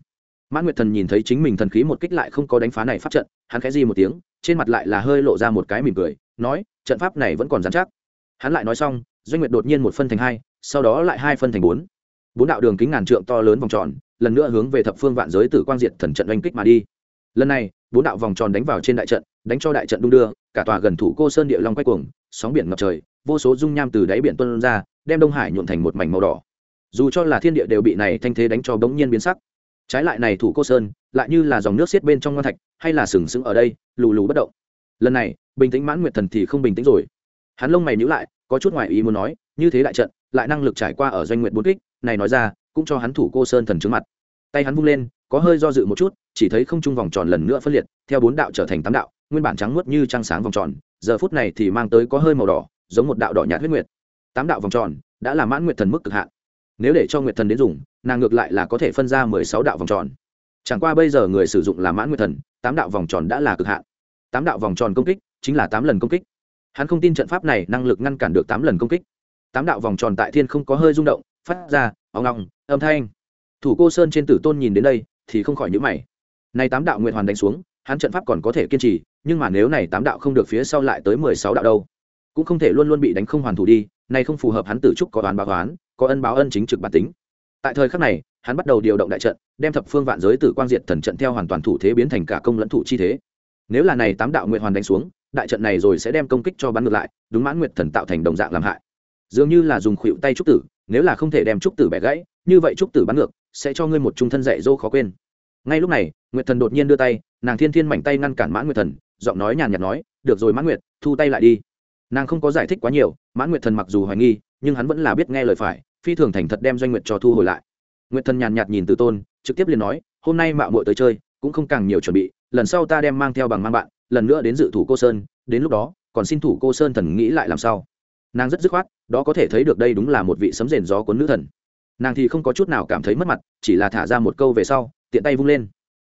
Mãn nguyệt thần nhìn thấy chính mình thần khí một kích lại không có đánh phá này pháp trận, hắn khẽ di một tiếng, trên mặt lại là hơi lộ ra một cái mỉm cười, nói, trận pháp này vẫn còn dán chắc. Hắn lại nói xong, doanh nguyệt đột nhiên một phân thành hai, sau đó lại hai phân thành bốn. Bốn đạo đường kính ngàn trượng to lớn vòng tròn, lần nữa hướng về thập phương vạn giới tử quang diệt thần trận oanh kích mà đi. Lần này, bốn đạo vòng tròn đánh vào trên đại trận, đánh cho đại trận đung đưa, cả tòa gần thủ cô sơn địa long quay cuồng, sóng biển ngập trời, vô số dung nham từ đáy biển tuân ra, đem đông hải nhuộn thành một mảnh màu đỏ dù cho là thiên địa đều bị này thanh thế đánh cho bỗng nhiên biến sắc. Trái lại này thủ cô sơn, lại như là dòng nước xiết bên trong ngon thạch, hay là sừng sững ở đây, lù lù bất động. Lần này, bình tĩnh mãn nguyệt thần thì không bình tĩnh rồi. Hắn lông mày nhíu lại, có chút ngoại ý muốn nói, như thế đại trận, lại năng lực trải qua ở doanh nguyện bốn kích, này nói ra, cũng cho hắn thủ cô sơn thần trướng mặt. Tay hắn vung lên, có hơi do dự một chút, chỉ thấy không trung vòng tròn lần nữa phân liệt, theo bốn đạo trở thành tám đạo, nguyên bản trắng muốt như trăng sáng vòng tròn, giờ phút này thì mang tới có hơi màu đỏ, giống một đạo đỏ nhạt huyết nguyệt. Tám đạo vòng tròn, đã là mãn nguyệt thần mức cực hạn nếu để cho nguyệt thần đến dùng, nàng ngược lại là có thể phân ra mười sáu đạo vòng tròn. Chẳng qua bây giờ người sử dụng là mãn nguyệt thần, tám đạo vòng tròn đã là cực hạn. Tám đạo vòng tròn công kích chính là tám lần công kích. Hắn không tin trận pháp này năng lực ngăn cản được tám lần công kích. Tám đạo vòng tròn tại thiên không có hơi rung động, phát ra ong ong, âm thanh. Thủ cô sơn trên tử tôn nhìn đến đây thì không khỏi nhữ mày. Nay tám đạo nguyện hoàn đánh xuống, hắn trận pháp còn có thể kiên trì, nhưng mà nếu này tám đạo không được phía sau lại tới mười sáu đạo đâu? Cũng không thể luôn luôn bị đánh không hoàn thủ đi, này không phù hợp hắn tử trúc có đoán báo toán có ân báo ân chính trực bản tính. Tại thời khắc này, hắn bắt đầu điều động đại trận, đem thập phương vạn giới tử quang diệt thần trận theo hoàn toàn thủ thế biến thành cả công lẫn thủ chi thế. Nếu là này tám đạo nguyện hoàn đánh xuống, đại trận này rồi sẽ đem công kích cho bắn ngược lại, đúng mãn nguyệt thần tạo thành đồng dạng làm hại. Dường như là dùng khuỵu tay trúc tử, nếu là không thể đem trúc tử bẻ gãy, như vậy trúc tử bắn ngược, sẽ cho ngươi một trung thân dạy dỗ khó quên. Ngay lúc này, nguyệt thần đột nhiên đưa tay, nàng thiên thiên mảnh tay ngăn cản mãn nguyệt thần, giọng nói nhàn nhạt nói, được rồi mãn nguyệt, thu tay lại đi. Nàng không có giải thích quá nhiều, mãn nguyệt thần mặc dù hoài nghi, nhưng hắn vẫn là biết nghe lời phải phi thường thành thật đem doanh nguyệt cho thu hồi lại. Nguyệt thần nhàn nhạt nhìn từ tôn, trực tiếp liền nói, hôm nay mạo muội tới chơi, cũng không càng nhiều chuẩn bị, lần sau ta đem mang theo bằng mang bạn, lần nữa đến dự thủ cô sơn, đến lúc đó, còn xin thủ cô sơn thần nghĩ lại làm sao. Nàng rất dứt khoát, đó có thể thấy được đây đúng là một vị sấm rền gió cuốn nữ thần. Nàng thì không có chút nào cảm thấy mất mặt, chỉ là thả ra một câu về sau, tiện tay vung lên.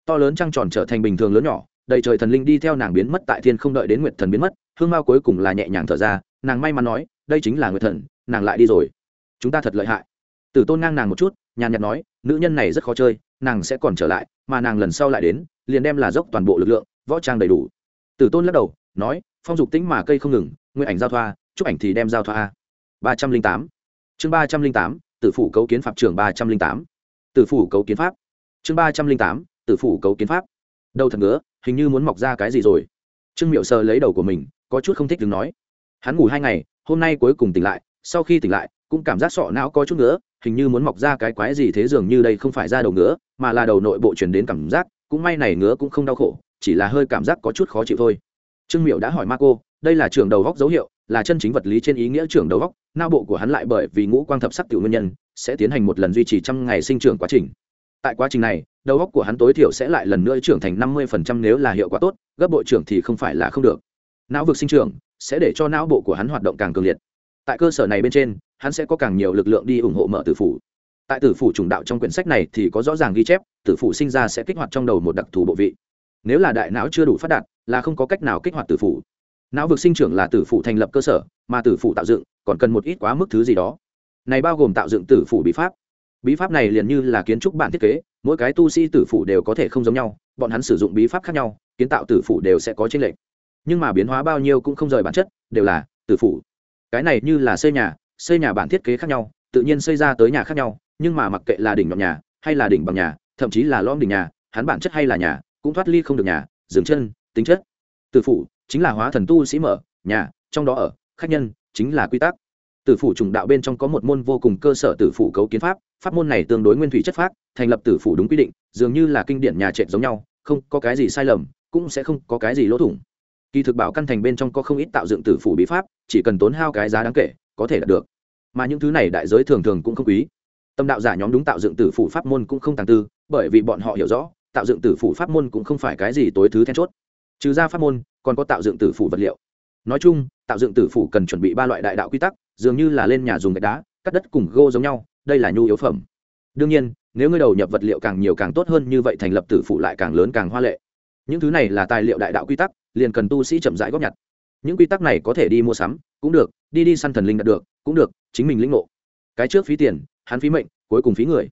To lớn trăng tròn trở thành bình thường lớn nhỏ, đầy trời thần linh đi theo nàng biến mất tại thiên không đợi đến nguyệt thần biến mất, hương mao cuối cùng là nhẹ nhàng thở ra, nàng may mắn nói, đây chính là nguyệt thần, nàng lại đi rồi chúng ta thật lợi hại. Tử tôn ngang nàng một chút, nhàn nhạt nói, nữ nhân này rất khó chơi, nàng sẽ còn trở lại, mà nàng lần sau lại đến, liền đem là dốc toàn bộ lực lượng, võ trang đầy đủ. Tử tôn lắc đầu, nói, phong dục tính mà cây không ngừng, nguyên ảnh giao thoa chúc ảnh thì đem giao thoa. ba trăm linh tám. Chương ba trăm linh tám, tử phủ cấu kiến pháp trường ba trăm linh tám. Tử phủ cấu kiến pháp. Chương ba trăm linh tám, tử phủ cấu kiến pháp. Đầu thật ngứa, hình như muốn mọc ra cái gì rồi. Trương miệu sờ lấy đầu của mình, có chút không thích đứng nói. Hắn ngủ hai ngày, hôm nay cuối cùng tỉnh lại, sau khi tỉnh lại cũng cảm giác sọ não có chút nữa hình như muốn mọc ra cái quái gì thế dường như đây không phải ra đầu ngứa, mà là đầu nội bộ chuyển đến cảm giác, cũng may này ngứa cũng không đau khổ, chỉ là hơi cảm giác có chút khó chịu thôi. Trương miệu đã hỏi ma cô đây là trường đầu góc dấu hiệu, là chân chính vật lý trên ý nghĩa trường đầu góc, não bộ của hắn lại bởi vì ngũ quang thập sắc tiểu nguyên nhân, sẽ tiến hành một lần duy trì trăm ngày sinh trưởng quá trình. Tại quá trình này, đầu góc của hắn tối thiểu sẽ lại lần nữa trưởng thành năm mươi nếu là hiệu quả tốt, gấp bội trưởng thì không phải là không được. Não vực sinh trưởng sẽ để cho não bộ của hắn hoạt động càng cường liệt. Tại cơ sở này bên trên hắn sẽ có càng nhiều lực lượng đi ủng hộ mở tử phủ. Tại tử phủ trùng đạo trong quyển sách này thì có rõ ràng ghi chép, tử phủ sinh ra sẽ kích hoạt trong đầu một đặc thù bộ vị. Nếu là đại não chưa đủ phát đạt, là không có cách nào kích hoạt tử phủ. Não vực sinh trưởng là tử phủ thành lập cơ sở, mà tử phủ tạo dựng còn cần một ít quá mức thứ gì đó. Này bao gồm tạo dựng tử phủ bí pháp. Bí pháp này liền như là kiến trúc bản thiết kế, mỗi cái tu sĩ tử phủ đều có thể không giống nhau, bọn hắn sử dụng bí pháp khác nhau, kiến tạo tử phủ đều sẽ có tranh lệch. Nhưng mà biến hóa bao nhiêu cũng không rời bản chất, đều là tử phủ. Cái này như là xây nhà xây nhà bản thiết kế khác nhau, tự nhiên xây ra tới nhà khác nhau, nhưng mà mặc kệ là đỉnh nhọn nhà hay là đỉnh bằng nhà, thậm chí là lõm đỉnh nhà, hắn bản chất hay là nhà, cũng thoát ly không được nhà, dừng chân, tính chất. Tử phủ chính là hóa thần tu sĩ mở, nhà, trong đó ở, khách nhân, chính là quy tắc. Tử phủ trùng đạo bên trong có một môn vô cùng cơ sở tử phủ cấu kiến pháp pháp môn này tương đối nguyên thủy chất pháp thành lập tử phủ đúng quy định, dường như là kinh điển nhà trệt giống nhau, không có cái gì sai lầm, cũng sẽ không có cái gì lỗ thủng. Kỳ thực bảo căn thành bên trong có không ít tạo dựng tử phủ bí pháp, chỉ cần tốn hao cái giá đáng kể có thể đạt được. Mà những thứ này đại giới thường thường cũng không quý. Tâm đạo giả nhóm đúng tạo dựng tử phủ pháp môn cũng không tàng tư, bởi vì bọn họ hiểu rõ, tạo dựng tử phủ pháp môn cũng không phải cái gì tối thứ then chốt. Trừ ra pháp môn, còn có tạo dựng tử phủ vật liệu. Nói chung, tạo dựng tử phủ cần chuẩn bị ba loại đại đạo quy tắc, dường như là lên nhà dùng gạch đá, cắt đất cùng gô giống nhau, đây là nhu yếu phẩm. Đương nhiên, nếu ngươi đầu nhập vật liệu càng nhiều càng tốt hơn như vậy thành lập tử phụ lại càng lớn càng hoa lệ. Những thứ này là tài liệu đại đạo quy tắc, liền cần tu sĩ chậm rãi góp nhặt. Những quy tắc này có thể đi mua sắm cũng được, đi đi săn thần linh đạt được, cũng được, chính mình lĩnh ngộ. Cái trước phí tiền, hắn phí mệnh, cuối cùng phí người.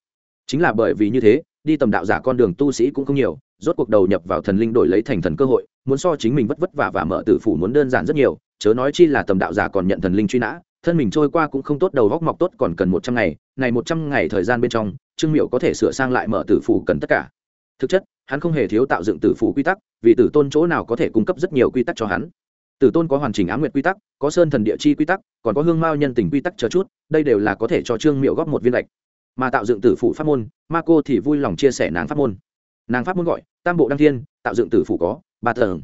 Chính là bởi vì như thế, đi tầm đạo giả con đường tu sĩ cũng không nhiều, rốt cuộc đầu nhập vào thần linh đổi lấy thành thần cơ hội, muốn so chính mình vất vất vả và mở tử phủ muốn đơn giản rất nhiều, chớ nói chi là tầm đạo giả còn nhận thần linh truy nã, thân mình trôi qua cũng không tốt, đầu góc mọc tốt còn cần một trăm ngày, này một trăm ngày thời gian bên trong, trương miệu có thể sửa sang lại mở tử phủ cần tất cả. Thực chất, hắn không hề thiếu tạo dựng tử phủ quy tắc, vì tử tôn chỗ nào có thể cung cấp rất nhiều quy tắc cho hắn tử tôn có hoàn chỉnh á nguyệt quy tắc, có sơn thần địa chi quy tắc, còn có hương mao nhân tình quy tắc chờ chút, đây đều là có thể cho trương miệu góp một viên lệch mà tạo dựng tử phủ pháp môn, ma cô thì vui lòng chia sẻ nàng pháp môn. Nàng pháp môn gọi, tam bộ đăng thiên, tạo dựng tử phủ có ba tầng.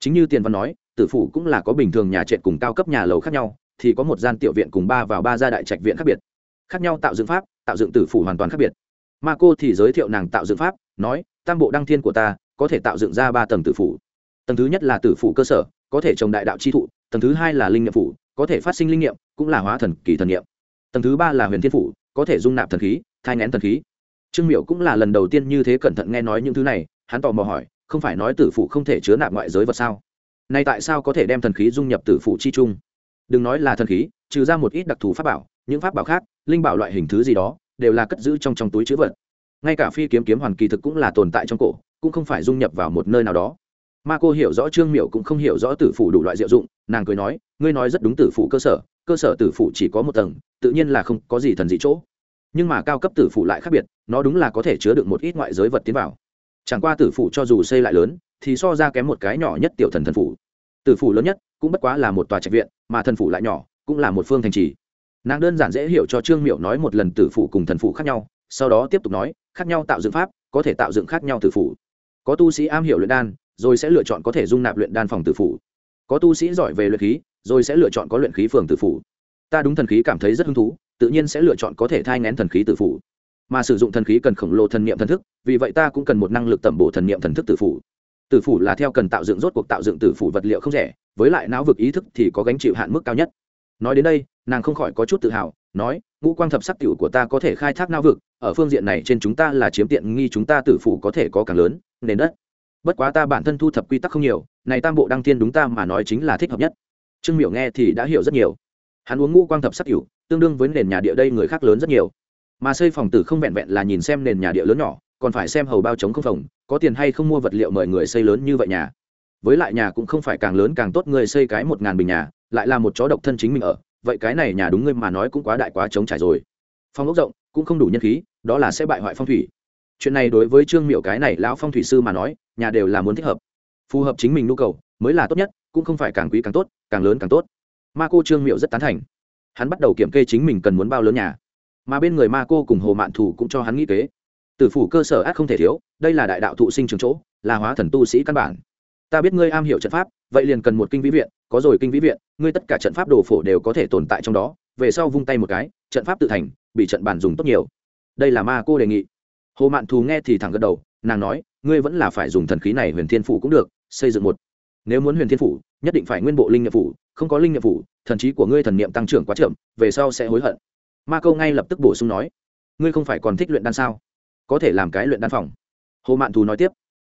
Chính như tiền văn nói, tử phủ cũng là có bình thường nhà trệt cùng cao cấp nhà lầu khác nhau, thì có một gian tiểu viện cùng ba vào ba gia đại trạch viện khác biệt. Khác nhau tạo dựng pháp, tạo dựng tử phủ hoàn toàn khác biệt. Ma cô thì giới thiệu nàng tạo dựng pháp, nói, tam bộ đăng thiên của ta, có thể tạo dựng ra ba tầng tử phủ. Tầng thứ nhất là tử phủ cơ sở có thể trồng đại đạo chi thụ, tầng thứ hai là linh nghiệm phủ, có thể phát sinh linh nghiệm cũng là hóa thần kỳ thần nghiệm tầng thứ ba là huyền thiên phủ, có thể dung nạp thần khí, thai ngén thần khí. Trương miệu cũng là lần đầu tiên như thế cẩn thận nghe nói những thứ này, hắn tò mò hỏi, không phải nói tử phụ không thể chứa nạp ngoại giới vật sao? Nay tại sao có thể đem thần khí dung nhập tử phụ chi trung? đừng nói là thần khí, trừ ra một ít đặc thù pháp bảo, những pháp bảo khác, linh bảo loại hình thứ gì đó, đều là cất giữ trong trong túi chữ vật. Ngay cả phi kiếm kiếm hoàn kỳ thực cũng là tồn tại trong cổ, cũng không phải dung nhập vào một nơi nào đó ma cô hiểu rõ trương miểu cũng không hiểu rõ tử phủ đủ loại diệu dụng, nàng cười nói, ngươi nói rất đúng tử phủ cơ sở cơ sở tử phủ chỉ có một tầng, tự nhiên là không có gì thần gì chỗ. Nhưng mà cao cấp tử phủ lại khác biệt, nó đúng là có thể chứa được một ít ngoại giới vật tiến vào. Chẳng qua tử phủ cho dù xây lại lớn, thì so ra kém một cái nhỏ nhất tiểu thần thần phủ. Tử phủ lớn nhất cũng bất quá là một tòa trạch viện, mà thần phủ lại nhỏ cũng là một phương thành trì. Nàng đơn giản dễ hiểu cho trương miệu nói một lần tử phủ cùng thần phủ khác nhau, sau đó tiếp tục nói, khác nhau tạo dựng pháp, có thể tạo dựng khác nhau tử phủ. Có tu sĩ am hiểu luyện đan rồi sẽ lựa chọn có thể dung nạp luyện đan phòng tử phủ. Có tu sĩ giỏi về luyện khí, rồi sẽ lựa chọn có luyện khí phường tử phủ. Ta đúng thần khí cảm thấy rất hứng thú, tự nhiên sẽ lựa chọn có thể thai ngén thần khí tử phủ. Mà sử dụng thần khí cần khổng lồ thần niệm thần thức, vì vậy ta cũng cần một năng lực tẩm bổ thần niệm thần thức tử phủ. Tử phủ là theo cần tạo dựng rốt cuộc tạo dựng tử phủ vật liệu không rẻ, với lại não vực ý thức thì có gánh chịu hạn mức cao nhất. Nói đến đây, nàng không khỏi có chút tự hào, nói, ngũ quang thập sắc tiểu của ta có thể khai thác não vực, ở phương diện này trên chúng ta là chiếm tiện nghi chúng ta tử phủ có thể có càng lớn, nền đất bất quá ta bản thân thu thập quy tắc không nhiều, này tam bộ đăng tiên đúng ta mà nói chính là thích hợp nhất. Trương miểu nghe thì đã hiểu rất nhiều. Hắn uống ngũ quang thập sắc cửu, tương đương với nền nhà địa đây người khác lớn rất nhiều. Mà xây phòng tử không vẹn vẹn là nhìn xem nền nhà địa lớn nhỏ, còn phải xem hầu bao chống không phòng, có tiền hay không mua vật liệu mời người xây lớn như vậy nhà. Với lại nhà cũng không phải càng lớn càng tốt người xây cái một ngàn bình nhà, lại là một chó độc thân chính mình ở, vậy cái này nhà đúng ngươi mà nói cũng quá đại quá chống trải rồi. Phong ốc rộng, cũng không đủ nhân khí, đó là sẽ bại hoại phong thủy. Chuyện này đối với trương miệu cái này lão phong thủy sư mà nói nhà đều là muốn thích hợp. Phù hợp chính mình nhu cầu, mới là tốt nhất, cũng không phải càng quý càng tốt, càng lớn càng tốt. Ma cô trương miệu rất tán thành. Hắn bắt đầu kiểm kê chính mình cần muốn bao lớn nhà. Mà bên người ma cô cùng hồ mạn thủ cũng cho hắn nghĩ kế. Tử phủ cơ sở ác không thể thiếu, đây là đại đạo thụ sinh trường chỗ, là hóa thần tu sĩ căn bản. Ta biết ngươi am hiểu trận pháp, vậy liền cần một kinh vĩ viện, có rồi kinh vĩ viện, ngươi tất cả trận pháp đồ phổ đều có thể tồn tại trong đó, về sau vung tay một cái, trận pháp tự thành, bị trận bàn dùng tốt nhiều. Đây là ma cô đề nghị. Hồ mạn thù nghe thì thẳng gật đầu, nàng nói ngươi vẫn là phải dùng thần khí này huyền thiên phủ cũng được, xây dựng một. Nếu muốn huyền thiên phủ, nhất định phải nguyên bộ linh nghiệm phủ, không có linh nghiệm phủ, thần trí của ngươi thần niệm tăng trưởng quá chậm, về sau sẽ hối hận. Ma câu ngay lập tức bổ sung nói, ngươi không phải còn thích luyện đan sao? Có thể làm cái luyện đan phòng. Hồ mạn thù nói tiếp,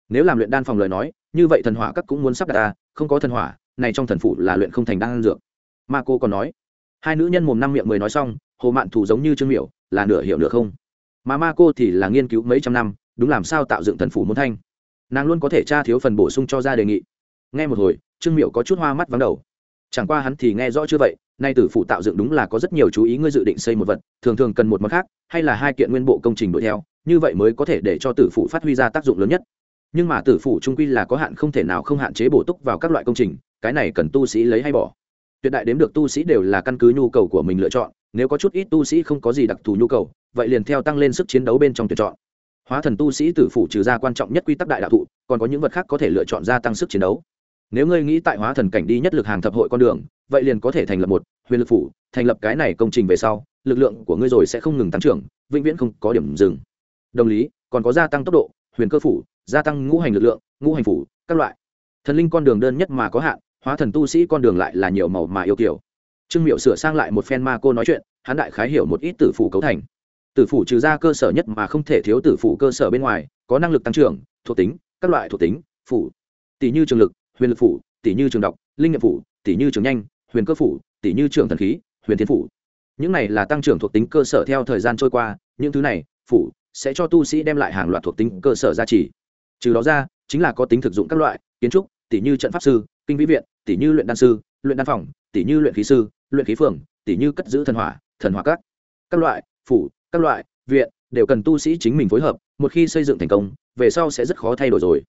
nếu làm luyện đan phòng lời nói, như vậy thần hỏa các cũng muốn sắp đặt ta, không có thần hỏa, này trong thần phủ là luyện không thành đan dược. Ma cô còn nói, hai nữ nhân mồm năm miệng mười nói xong, hồ mạn thù giống như trương miểu, là nửa hiểu nửa không. Mà ma cô thì là nghiên cứu mấy trăm năm đúng làm sao tạo dựng thần phủ môn thanh. Nàng luôn có thể tra thiếu phần bổ sung cho ra đề nghị. Nghe một hồi, trương miệu có chút hoa mắt vắng đầu. Chẳng qua hắn thì nghe rõ chưa vậy, nay tử phụ tạo dựng đúng là có rất nhiều chú ý ngươi dự định xây một vật, thường thường cần một món khác, hay là hai kiện nguyên bộ công trình đuổi theo, như vậy mới có thể để cho tử phụ phát huy ra tác dụng lớn nhất. Nhưng mà tử phụ trung quy là có hạn không thể nào không hạn chế bổ túc vào các loại công trình, cái này cần tu sĩ lấy hay bỏ. Tuyệt đại đếm được tu sĩ đều là căn cứ nhu cầu của mình lựa chọn, nếu có chút ít tu sĩ không có gì đặc thù nhu cầu, vậy liền theo tăng lên sức chiến đấu bên trong tuyển chọn hóa thần tu sĩ tử phụ trừ ra quan trọng nhất quy tắc đại đạo thụ, còn có những vật khác có thể lựa chọn gia tăng sức chiến đấu. Nếu ngươi nghĩ tại hóa thần cảnh đi nhất lực hàng thập hội con đường, vậy liền có thể thành lập một huyền lực phủ, thành lập cái này công trình về sau, lực lượng của ngươi rồi sẽ không ngừng tăng trưởng, vĩnh viễn không có điểm dừng. Đồng lý, còn có gia tăng tốc độ, huyền cơ phủ, gia tăng ngũ hành lực lượng, ngũ hành phủ, các loại. Thần linh con đường đơn nhất mà có hạn, hóa thần tu sĩ con đường lại là nhiều màu mà yêu kiểu. Trương miệu sửa sang lại một phen ma cô nói chuyện, hắn đại khái hiểu một ít tử phủ cấu thành tử phủ trừ ra cơ sở nhất mà không thể thiếu tử phủ cơ sở bên ngoài, có năng lực tăng trưởng, thuộc tính, các loại thuộc tính, phủ. Tỷ như trường lực, huyền lực phủ, tỷ như trường đọc linh nghiệm phủ, tỷ như trường nhanh, huyền cơ phủ, tỷ như trường thần khí, huyền thiên phủ. Những này là tăng trưởng thuộc tính cơ sở theo thời gian trôi qua, những thứ này, phủ, sẽ cho tu sĩ đem lại hàng loạt thuộc tính cơ sở giá trị trừ đó ra, chính là có tính thực dụng các loại, kiến trúc, tỷ như trận pháp sư, kinh vĩ viện, tỷ như luyện đan sư, luyện đan phòng, tỷ như luyện khí sư, luyện khí phường, tỷ như cất giữ thần hỏa thần hỏa các. Các loại, phủ các loại, viện, đều cần tu sĩ chính mình phối hợp, một khi xây dựng thành công, về sau sẽ rất khó thay đổi rồi.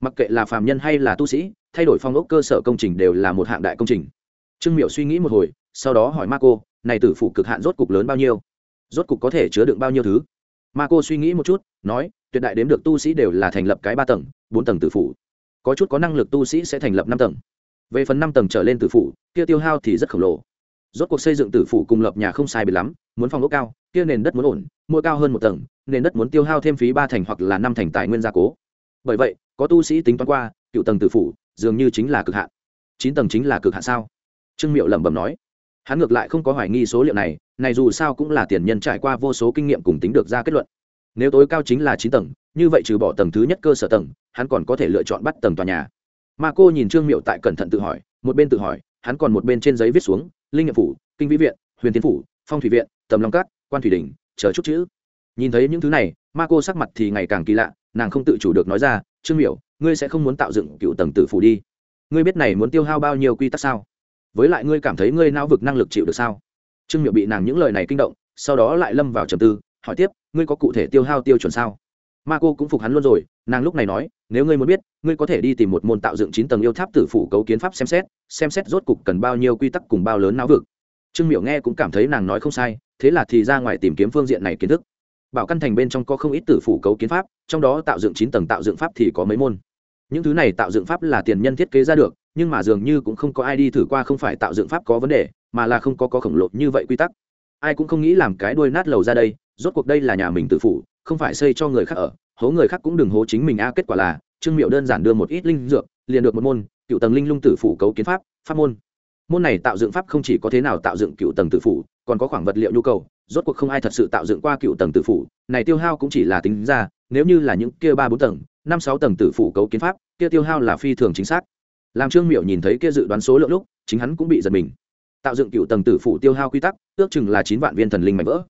Mặc kệ là phàm nhân hay là tu sĩ, thay đổi phong ốc cơ sở công trình đều là một hạng đại công trình. Trương miệu suy nghĩ một hồi, sau đó hỏi ma cô này tử phủ cực hạn rốt cục lớn bao nhiêu? Rốt cục có thể chứa đựng bao nhiêu thứ? Ma cô suy nghĩ một chút, nói, tuyệt đại đếm được tu sĩ đều là thành lập cái ba tầng, bốn tầng tử phủ. Có chút có năng lực tu sĩ sẽ thành lập năm tầng. Về phần năm tầng trở lên tử phủ, kia tiêu hao thì rất khổng lồ. Rốt cuộc xây dựng tử phủ cùng lập nhà không sai biệt lắm, muốn phòng ốc cao kia nền đất muốn ổn, mua cao hơn một tầng, nền đất muốn tiêu hao thêm phí ba thành hoặc là năm thành tài nguyên gia cố. Bởi vậy, có tu sĩ tính toán qua, cựu tầng tử phủ dường như chính là cực hạn. Chín tầng chính là cực hạn sao? Trương miệu lẩm bẩm nói. Hắn ngược lại không có hoài nghi số liệu này này dù sao cũng là tiền nhân trải qua vô số kinh nghiệm cùng tính được ra kết luận. Nếu tối cao chính là chín tầng, như vậy trừ bỏ tầng thứ nhất cơ sở tầng, hắn còn có thể lựa chọn bắt tầng tòa nhà. Mà cô nhìn trương miệu tại cẩn thận tự hỏi, một bên tự hỏi, hắn còn một bên trên giấy viết xuống, linh nghiệm phủ, kinh vĩ viện, huyền tiến phủ, phong thủy viện, tầm long cát quan thủy đình chờ chút chữ. Nhìn thấy những thứ này ma cô sắc mặt thì ngày càng kỳ lạ, nàng không tự chủ được nói ra, trương miểu, ngươi sẽ không muốn tạo dựng cựu tầng tử phủ đi. Ngươi biết này muốn tiêu hao bao nhiêu quy tắc sao? Với lại ngươi cảm thấy ngươi não vực năng lực chịu được sao? Trương miểu bị nàng những lời này kinh động, sau đó lại lâm vào trầm tư, hỏi tiếp, ngươi có cụ thể tiêu hao tiêu chuẩn sao? Ma cô cũng phục hắn luôn rồi, nàng lúc này nói, nếu ngươi muốn biết, ngươi có thể đi tìm một môn tạo dựng chín tầng yêu tháp tử phủ cấu kiến pháp xem xét xem xét rốt cục cần bao nhiêu quy tắc cùng bao lớn não vực trương miểu nghe cũng cảm thấy nàng nói không sai, thế là thì ra ngoài tìm kiếm phương diện này kiến thức. Bảo căn thành bên trong có không ít tử phủ cấu kiến pháp, trong đó tạo dựng chín tầng tạo dựng pháp thì có mấy môn. Những thứ này tạo dựng pháp là tiền nhân thiết kế ra được, nhưng mà dường như cũng không có ai đi thử qua không phải tạo dựng pháp có vấn đề, mà là không có có khổng lồ như vậy quy tắc. Ai cũng không nghĩ làm cái đuôi nát lầu ra đây, rốt cuộc đây là nhà mình tự phủ, không phải xây cho người khác ở, hố người khác cũng đừng hố chính mình a, kết quả là, trương miệu đơn giản đưa một ít linh dược, liền được một môn, cựu tầng linh lung tử phủ cấu kiến pháp pháp môn môn này tạo dựng pháp không chỉ có thế nào tạo dựng cựu tầng tử phủ, còn có khoảng vật liệu nhu cầu, rốt cuộc không ai thật sự tạo dựng qua cựu tầng tử phủ, này tiêu hao cũng chỉ là tính ra, nếu như là những kia ba bốn tầng, năm sáu tầng tử phủ cấu kiến pháp, kia tiêu hao là phi thường chính xác. Làm trương miệu nhìn thấy kia dự đoán số lượng lúc, chính hắn cũng bị giật mình. Tạo dựng cựu tầng tử phủ tiêu hao quy tắc, ước chừng là chín vạn viên thần linh mảnh vỡ.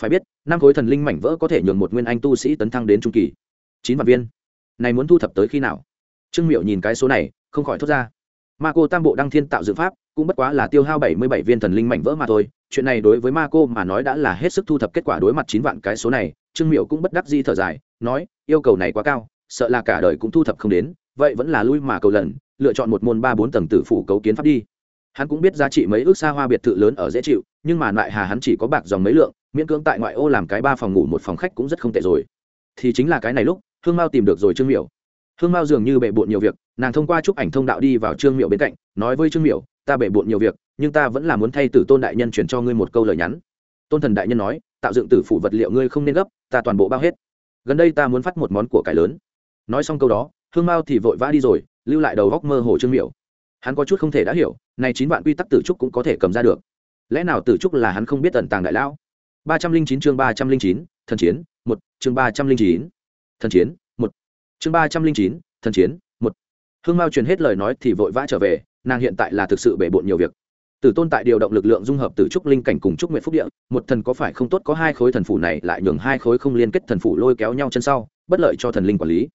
Phải biết, năm khối thần linh mảnh vỡ có thể nhường một nguyên anh tu sĩ tấn thăng đến trung kỳ. Chín vạn viên. Này muốn thu thập tới khi nào? Trương miệu nhìn cái số này, không khỏi thốt ra ma cô tam bộ đăng thiên tạo dự pháp, cũng bất quá là tiêu hao bảy mươi bảy viên thần linh mảnh vỡ mà thôi. Chuyện này đối với ma cô mà nói đã là hết sức thu thập kết quả đối mặt chín vạn cái số này. Trương miệu cũng bất đắc di thở dài, nói, yêu cầu này quá cao, sợ là cả đời cũng thu thập không đến, vậy vẫn là lui mà cầu lần, lựa chọn một môn ba bốn tầng tử phủ cấu kiến pháp đi. Hắn cũng biết giá trị mấy ước xa hoa biệt thự lớn ở dễ chịu, nhưng mà lại hà hắn chỉ có bạc dòng mấy lượng, miễn cưỡng tại ngoại ô làm cái ba phòng ngủ một phòng khách cũng rất không tệ rồi. Thì chính là cái này lúc, hương mao tìm được rồi trương miểu hương mao dường như bệ bộn nhiều việc, nàng thông qua chụp ảnh thông đạo đi vào trương miệu bên cạnh, nói với trương miệu: ta bệ bộn nhiều việc, nhưng ta vẫn là muốn thay tử tôn đại nhân chuyển cho ngươi một câu lời nhắn. Tôn thần đại nhân nói, tạo dựng tử phủ vật liệu ngươi không nên gấp, ta toàn bộ bao hết. Gần đây ta muốn phát một món của cải lớn. Nói xong câu đó, hương mao thì vội vã đi rồi, lưu lại đầu góc mơ hồ trương miệu. hắn có chút không thể đã hiểu, này chín vạn quy tắc tử trúc cũng có thể cầm ra được. Lẽ nào tử trúc là hắn không biết tận tàng đại lão? Ba trăm linh chín chương ba trăm linh chín, thần chiến, một, chương ba trăm linh chín, thần chiến chương ba trăm linh chín, thần chiến, một. Hương mao truyền hết lời nói thì vội vã trở về, nàng hiện tại là thực sự bể bộn nhiều việc. Tử tôn tại điều động lực lượng dung hợp từ trúc linh cảnh cùng trúc nguyện phúc địa, một thần có phải không tốt có hai khối thần phủ này lại nhường hai khối không liên kết thần phủ lôi kéo nhau chân sau, bất lợi cho thần linh quản lý.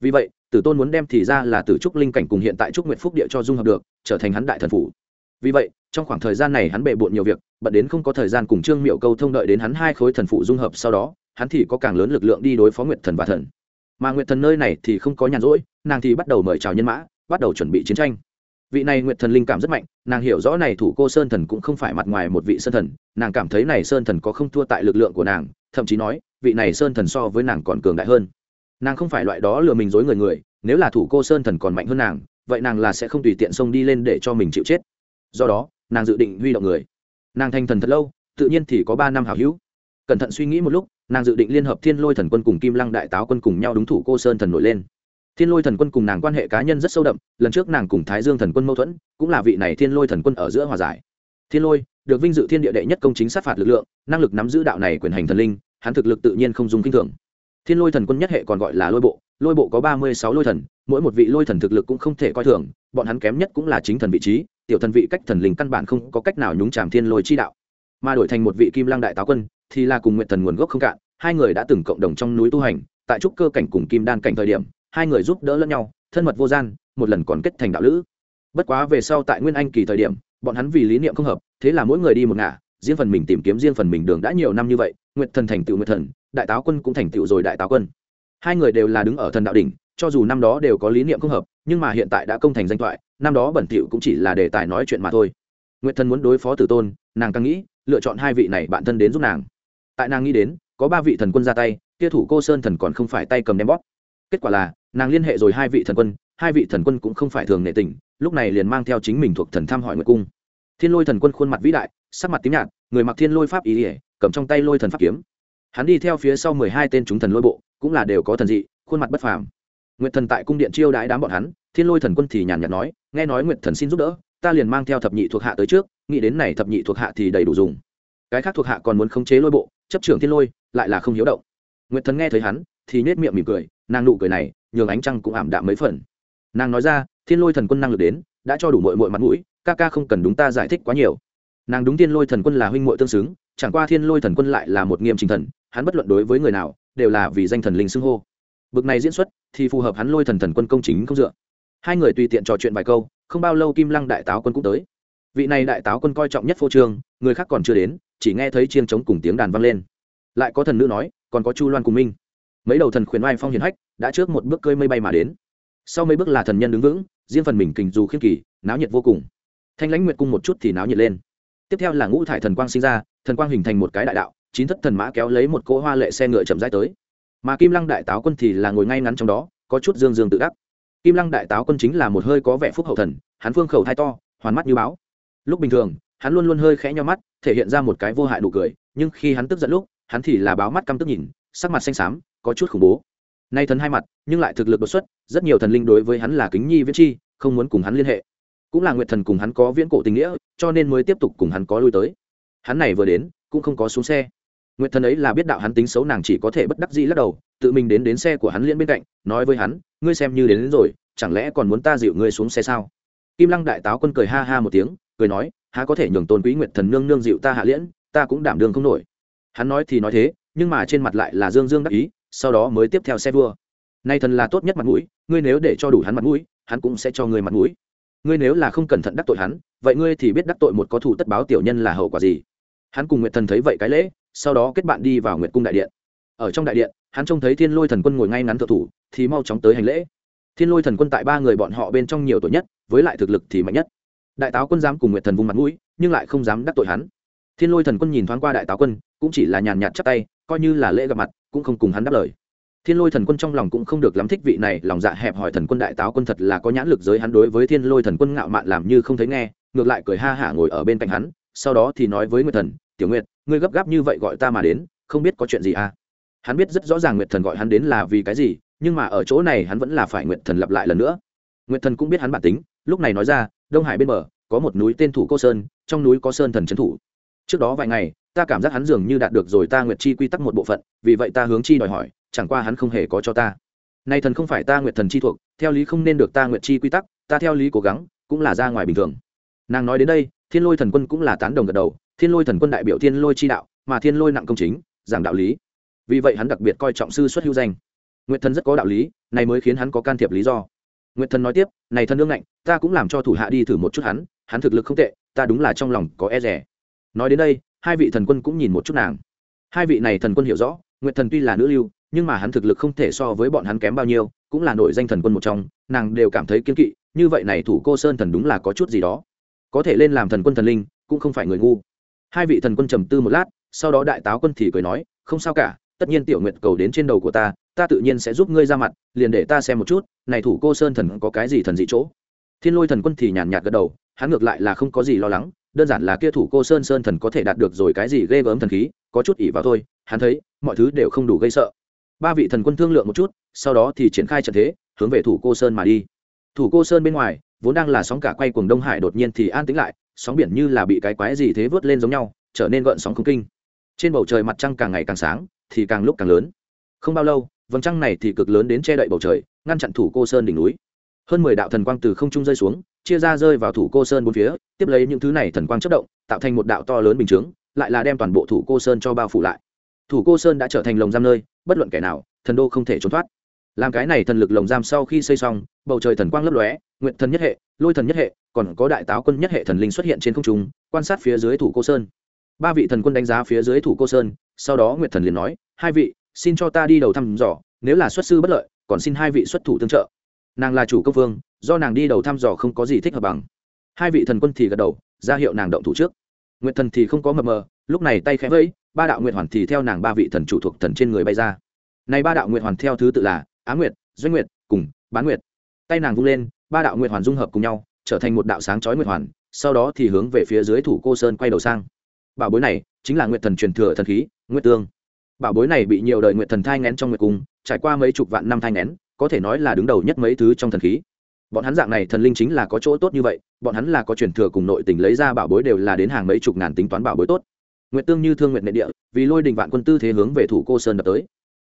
Vì vậy, tử tôn muốn đem thì ra là tử trúc linh cảnh cùng hiện tại trúc nguyện phúc địa cho dung hợp được, trở thành hắn đại thần phủ. Vì vậy, trong khoảng thời gian này hắn bề bộn nhiều việc, bận đến không có thời gian cùng trương miệu câu thông đợi đến hắn hai khối thần phụ dung hợp sau đó, hắn thì có càng lớn lực lượng đi đối phó nguyệt thần và thần mà nguyệt thần nơi này thì không có nhàn rỗi, nàng thì bắt đầu mời chào nhân mã, bắt đầu chuẩn bị chiến tranh. Vị này nguyệt thần linh cảm rất mạnh, nàng hiểu rõ này thủ cô sơn thần cũng không phải mặt ngoài một vị sơn thần, nàng cảm thấy này sơn thần có không thua tại lực lượng của nàng, thậm chí nói, vị này sơn thần so với nàng còn cường đại hơn. Nàng không phải loại đó lừa mình dối người người, nếu là thủ cô sơn thần còn mạnh hơn nàng, vậy nàng là sẽ không tùy tiện xông đi lên để cho mình chịu chết. Do đó, nàng dự định huy động người. Nàng thành thần thật lâu, tự nhiên thì có ba năm hào hữu. Cẩn thận suy nghĩ một lúc nàng dự định liên hợp thiên lôi thần quân cùng kim lăng đại táo quân cùng nhau đúng thủ cô sơn thần nổi lên thiên lôi thần quân cùng nàng quan hệ cá nhân rất sâu đậm lần trước nàng cùng thái dương thần quân mâu thuẫn cũng là vị này thiên lôi thần quân ở giữa hòa giải thiên lôi được vinh dự thiên địa đệ nhất công chính sát phạt lực lượng năng lực nắm giữ đạo này quyền hành thần linh hắn thực lực tự nhiên không dùng kinh thường thiên lôi thần quân nhất hệ còn gọi là lôi bộ lôi bộ có ba mươi sáu lôi thần mỗi một vị lôi thần thực lực cũng không thể coi thường bọn hắn kém nhất cũng là chính thần vị trí tiểu thần vị cách thần linh căn bản không có cách nào nhúng chàm thiên lôi chi đạo mà đổi thành một vị kim lang đại táo quân thì là cùng nguyện thần nguồn gốc không cạn, hai người đã từng cộng đồng trong núi tu hành, tại trúc cơ cảnh cùng kim đan cảnh thời điểm, hai người giúp đỡ lẫn nhau, thân mật vô gian, một lần còn kết thành đạo lữ. Bất quá về sau tại nguyên anh kỳ thời điểm, bọn hắn vì lý niệm không hợp, thế là mỗi người đi một ngả, riêng phần mình tìm kiếm riêng phần mình đường đã nhiều năm như vậy, nguyệt thần thành tựu nguyệt thần, đại táo quân cũng thành tựu rồi đại táo quân. Hai người đều là đứng ở thần đạo đỉnh, cho dù năm đó đều có lý niệm không hợp, nhưng mà hiện tại đã công thành danh thoại, năm đó bẩn thỉu cũng chỉ là đề tài nói chuyện mà thôi. Nguyệt thần muốn đối phó tử tôn, nàng càng nghĩ, lựa chọn hai vị này bạn thân đến giúp nàng tại nàng nghĩ đến, có ba vị thần quân ra tay, kia thủ cô sơn thần còn không phải tay cầm đem bóp. Kết quả là, nàng liên hệ rồi hai vị thần quân, hai vị thần quân cũng không phải thường nệ tình, lúc này liền mang theo chính mình thuộc thần thăm hỏi nguyệt cung. Thiên lôi thần quân khuôn mặt vĩ đại, sắc mặt tím nhạt, người mặc thiên lôi pháp ý ỉa cầm trong tay lôi thần pháp kiếm. Hắn đi theo phía sau mười hai tên chúng thần lôi bộ, cũng là đều có thần dị, khuôn mặt bất phàm. Nguyệt thần tại cung điện chiêu đãi đám bọn hắn, thiên lôi thần quân thì nhàn nhạt nói, nghe nói nguyệt thần xin giúp đỡ, ta liền mang theo thập nhị thuộc hạ tới trước, nghĩ đến này thập nhị thuộc hạ thì đầy đủ dùng. Cái khác thuộc hạ còn muốn khống chế lôi bộ chấp trưởng thiên lôi, lại là không hiếu động. Nguyệt thần nghe thấy hắn, thì nết miệng mỉm cười, nàng nụ cười này, nhường ánh trăng cũng ảm đạm mấy phần. Nàng nói ra, thiên lôi thần quân năng lực đến, đã cho đủ mội mội mặt mũi, ca ca không cần đúng ta giải thích quá nhiều. Nàng đúng thiên lôi thần quân là huynh mội tương xứng, chẳng qua thiên lôi thần quân lại là một nghiêm trình thần, hắn bất luận đối với người nào, đều là vì danh thần linh xưng hô. Bực này diễn xuất, thì phù hợp hắn lôi thần thần quân công chính không dựa. Hai người tùy tiện trò chuyện vài câu, không bao lâu kim lăng đại táo quân cũng tới. Vị này đại táo quân coi trọng nhất phô trương, người khác còn chưa đến chỉ nghe thấy chiêng trống cùng tiếng đàn vang lên. Lại có thần nữ nói, còn có chu loan cùng minh. Mấy đầu thần khuyển oai phong hiền hách, đã trước một bước cơi mây bay mà đến. Sau mấy bước là thần nhân đứng vững, riêng phần mình kình dù khiên kỳ, náo nhiệt vô cùng. Thanh lãnh nguyệt cung một chút thì náo nhiệt lên. Tiếp theo là ngũ thải thần quang sinh ra, thần quang hình thành một cái đại đạo, chín thất thần mã kéo lấy một cỗ hoa lệ xe ngựa chậm rãi tới. Mà kim lăng đại táo quân thì là ngồi ngay ngắn trong đó, có chút dương dương tự đắc. Kim lăng đại táo quân chính là một hơi có vẻ phúc hậu thần, hắn phương khẩu thai to, hoàn mắt như báo. Lúc bình thường hắn luôn luôn hơi khẽ nhau mắt thể hiện ra một cái vô hại nụ cười nhưng khi hắn tức giận lúc hắn thì là báo mắt căm tức nhìn sắc mặt xanh xám có chút khủng bố. Nay thần hai mặt nhưng lại thực lực đột xuất rất nhiều thần linh đối với hắn là kính nhi viễn chi không muốn cùng hắn liên hệ. Cũng là nguyệt thần cùng hắn có viễn cổ tình nghĩa cho nên mới tiếp tục cùng hắn có lui tới. Hắn này vừa đến cũng không có xuống xe. Nguyệt thần ấy là biết đạo hắn tính xấu nàng chỉ có thể bất đắc dĩ lắc đầu tự mình đến đến xe của hắn liên bên cạnh nói với hắn ngươi xem như đến, đến rồi chẳng lẽ còn muốn ta dịu ngươi xuống xe sao? Kim lăng đại táo quân cười ha ha một tiếng cười nói há có thể nhường tôn quý nguyệt thần nương nương dịu ta hạ liễn, ta cũng đảm đương không nổi. Hắn nói thì nói thế, nhưng mà trên mặt lại là dương dương đắc ý, sau đó mới tiếp theo xe vua. Nay thần là tốt nhất mặt mũi, ngươi nếu để cho đủ hắn mặt mũi, hắn cũng sẽ cho ngươi mặt mũi. Ngươi nếu là không cẩn thận đắc tội hắn, vậy ngươi thì biết đắc tội một có thủ tất báo tiểu nhân là hậu quả gì. Hắn cùng nguyệt thần thấy vậy cái lễ, sau đó kết bạn đi vào nguyệt cung đại điện. Ở trong đại điện, hắn trông thấy thiên lôi thần quân ngồi ngay ngắn thợ thủ, thì mau chóng tới hành lễ. Thiên lôi thần quân tại ba người bọn họ bên trong nhiều tuổi nhất, với lại thực lực thì mạnh nhất đại táo quân dám cùng nguyệt thần vùng mặt mũi, nhưng lại không dám đắc tội hắn. Thiên lôi thần quân nhìn thoáng qua đại táo quân, cũng chỉ là nhàn nhạt chắp tay, coi như là lễ gặp mặt, cũng không cùng hắn đáp lời. Thiên lôi thần quân trong lòng cũng không được lắm thích vị này, lòng dạ hẹp hỏi thần quân đại táo quân thật là có nhãn lực giới hắn đối với thiên lôi thần quân ngạo mạn làm như không thấy nghe, ngược lại cười ha hả ngồi ở bên cạnh hắn, sau đó thì nói với nguyệt thần, tiểu nguyệt, ngươi gấp gáp như vậy gọi ta mà đến, không biết có chuyện gì à? Hắn biết rất rõ ràng nguyệt thần gọi hắn đến là vì cái gì, nhưng mà ở chỗ này hắn vẫn là phải nguyệt thần lặp lại lần nữa. Nguyệt thần cũng biết hắn bản tính, lúc này nói ra đông hải bên bờ, có một núi tên thủ cô sơn, trong núi có sơn thần trấn thủ. Trước đó vài ngày, ta cảm giác hắn dường như đạt được rồi ta nguyệt chi quy tắc một bộ phận, vì vậy ta hướng chi đòi hỏi, chẳng qua hắn không hề có cho ta. Nay thần không phải ta nguyệt thần chi thuộc, theo lý không nên được ta nguyệt chi quy tắc, ta theo lý cố gắng, cũng là ra ngoài bình thường. Nàng nói đến đây, thiên lôi thần quân cũng là tán đồng gật đầu, thiên lôi thần quân đại biểu thiên lôi chi đạo, mà thiên lôi nặng công chính, giảng đạo lý. Vì vậy hắn đặc biệt coi trọng sư xuất hữu danh. Nguyệt thần rất có đạo lý, này mới khiến hắn có can thiệp lý do nguyệt thần nói tiếp, này thần Nương ngạnh, ta cũng làm cho thủ hạ đi thử một chút hắn hắn thực lực không tệ, ta đúng là trong lòng có e rẻ nói đến đây, hai vị thần quân cũng nhìn một chút nàng. Hai vị này thần quân hiểu rõ, nguyệt thần tuy là nữ lưu, nhưng mà hắn thực lực không thể so với bọn hắn kém bao nhiêu, cũng là nội danh thần quân một trong, nàng đều cảm thấy kiên kỵ, như vậy này thủ cô sơn thần đúng là có chút gì đó. Có thể lên làm thần quân thần linh, cũng không phải người ngu. Hai vị thần quân trầm tư một lát, sau đó đại táo quân thì cười nói, không sao cả, tất nhiên tiểu nguyệt cầu đến trên đầu của ta ta tự nhiên sẽ giúp ngươi ra mặt, liền để ta xem một chút, này thủ cô sơn thần có cái gì thần dị chỗ. Thiên lôi thần quân thì nhàn nhạt gật đầu, hắn ngược lại là không có gì lo lắng, đơn giản là kia thủ cô sơn sơn thần có thể đạt được rồi cái gì ghê gớm thần khí, có chút ỉ vào thôi, hắn thấy, mọi thứ đều không đủ gây sợ. Ba vị thần quân thương lượng một chút, sau đó thì triển khai trận thế, hướng về thủ cô sơn mà đi. Thủ cô sơn bên ngoài, vốn đang là sóng cả quay cuồng đông hải đột nhiên thì an tĩnh lại, sóng biển như là bị cái quái gì thế vớt lên giống nhau, trở nên gợn sóng không kinh. Trên bầu trời mặt trăng càng ngày càng sáng, thì càng lúc càng lớn. Không bao lâu vầng trăng này thì cực lớn đến che đậy bầu trời, ngăn chặn thủ cô sơn đỉnh núi. Hơn mười đạo thần quang từ không trung rơi xuống, chia ra rơi vào thủ cô sơn bốn phía, tiếp lấy những thứ này thần quang chất động, tạo thành một đạo to lớn bình chướng, lại là đem toàn bộ thủ cô sơn cho bao phủ lại. Thủ cô sơn đã trở thành lồng giam nơi, bất luận kẻ nào, thần đô không thể trốn thoát. Làm cái này thần lực lồng giam sau khi xây xong, bầu trời thần quang lấp lóe, nguyện thần nhất hệ, lôi thần nhất hệ, còn có đại táo quân nhất hệ thần linh xuất hiện trên không trung, quan sát phía dưới thủ cô sơn. Ba vị thần quân đánh giá phía dưới thủ cô sơn, sau đó nguyệt thần liền nói, hai vị xin cho ta đi đầu thăm dò, nếu là xuất sư bất lợi, còn xin hai vị xuất thủ tương trợ. Nàng là chủ công vương, do nàng đi đầu thăm dò không có gì thích hợp bằng. Hai vị thần quân thì gật đầu, ra hiệu nàng động thủ trước. Nguyệt thần thì không có mập mờ, lúc này tay khẽ vẫy, ba đạo nguyệt hoàn thì theo nàng ba vị thần chủ thuộc thần trên người bay ra. Này ba đạo nguyệt hoàn theo thứ tự là á nguyệt, doanh nguyệt, cùng bán nguyệt. Tay nàng vung lên, ba đạo nguyệt hoàn dung hợp cùng nhau, trở thành một đạo sáng chói nguyệt hoàn, sau đó thì hướng về phía dưới thủ cô sơn quay đầu sang. Bảo bối này chính là nguyệt thần truyền thừa thần khí, nguyệt tương bảo bối này bị nhiều đời nguyệt thần thai ngén trong nguyệt cung trải qua mấy chục vạn năm thai ngén có thể nói là đứng đầu nhất mấy thứ trong thần khí. Bọn hắn dạng này thần linh chính là có chỗ tốt như vậy bọn hắn là có truyền thừa cùng nội tình lấy ra bảo bối đều là đến hàng mấy chục ngàn tính toán bảo bối tốt. Nguyệt tương như thương nguyện nệ địa vì lôi đình vạn quân tư thế hướng về thủ cô sơn đập tới.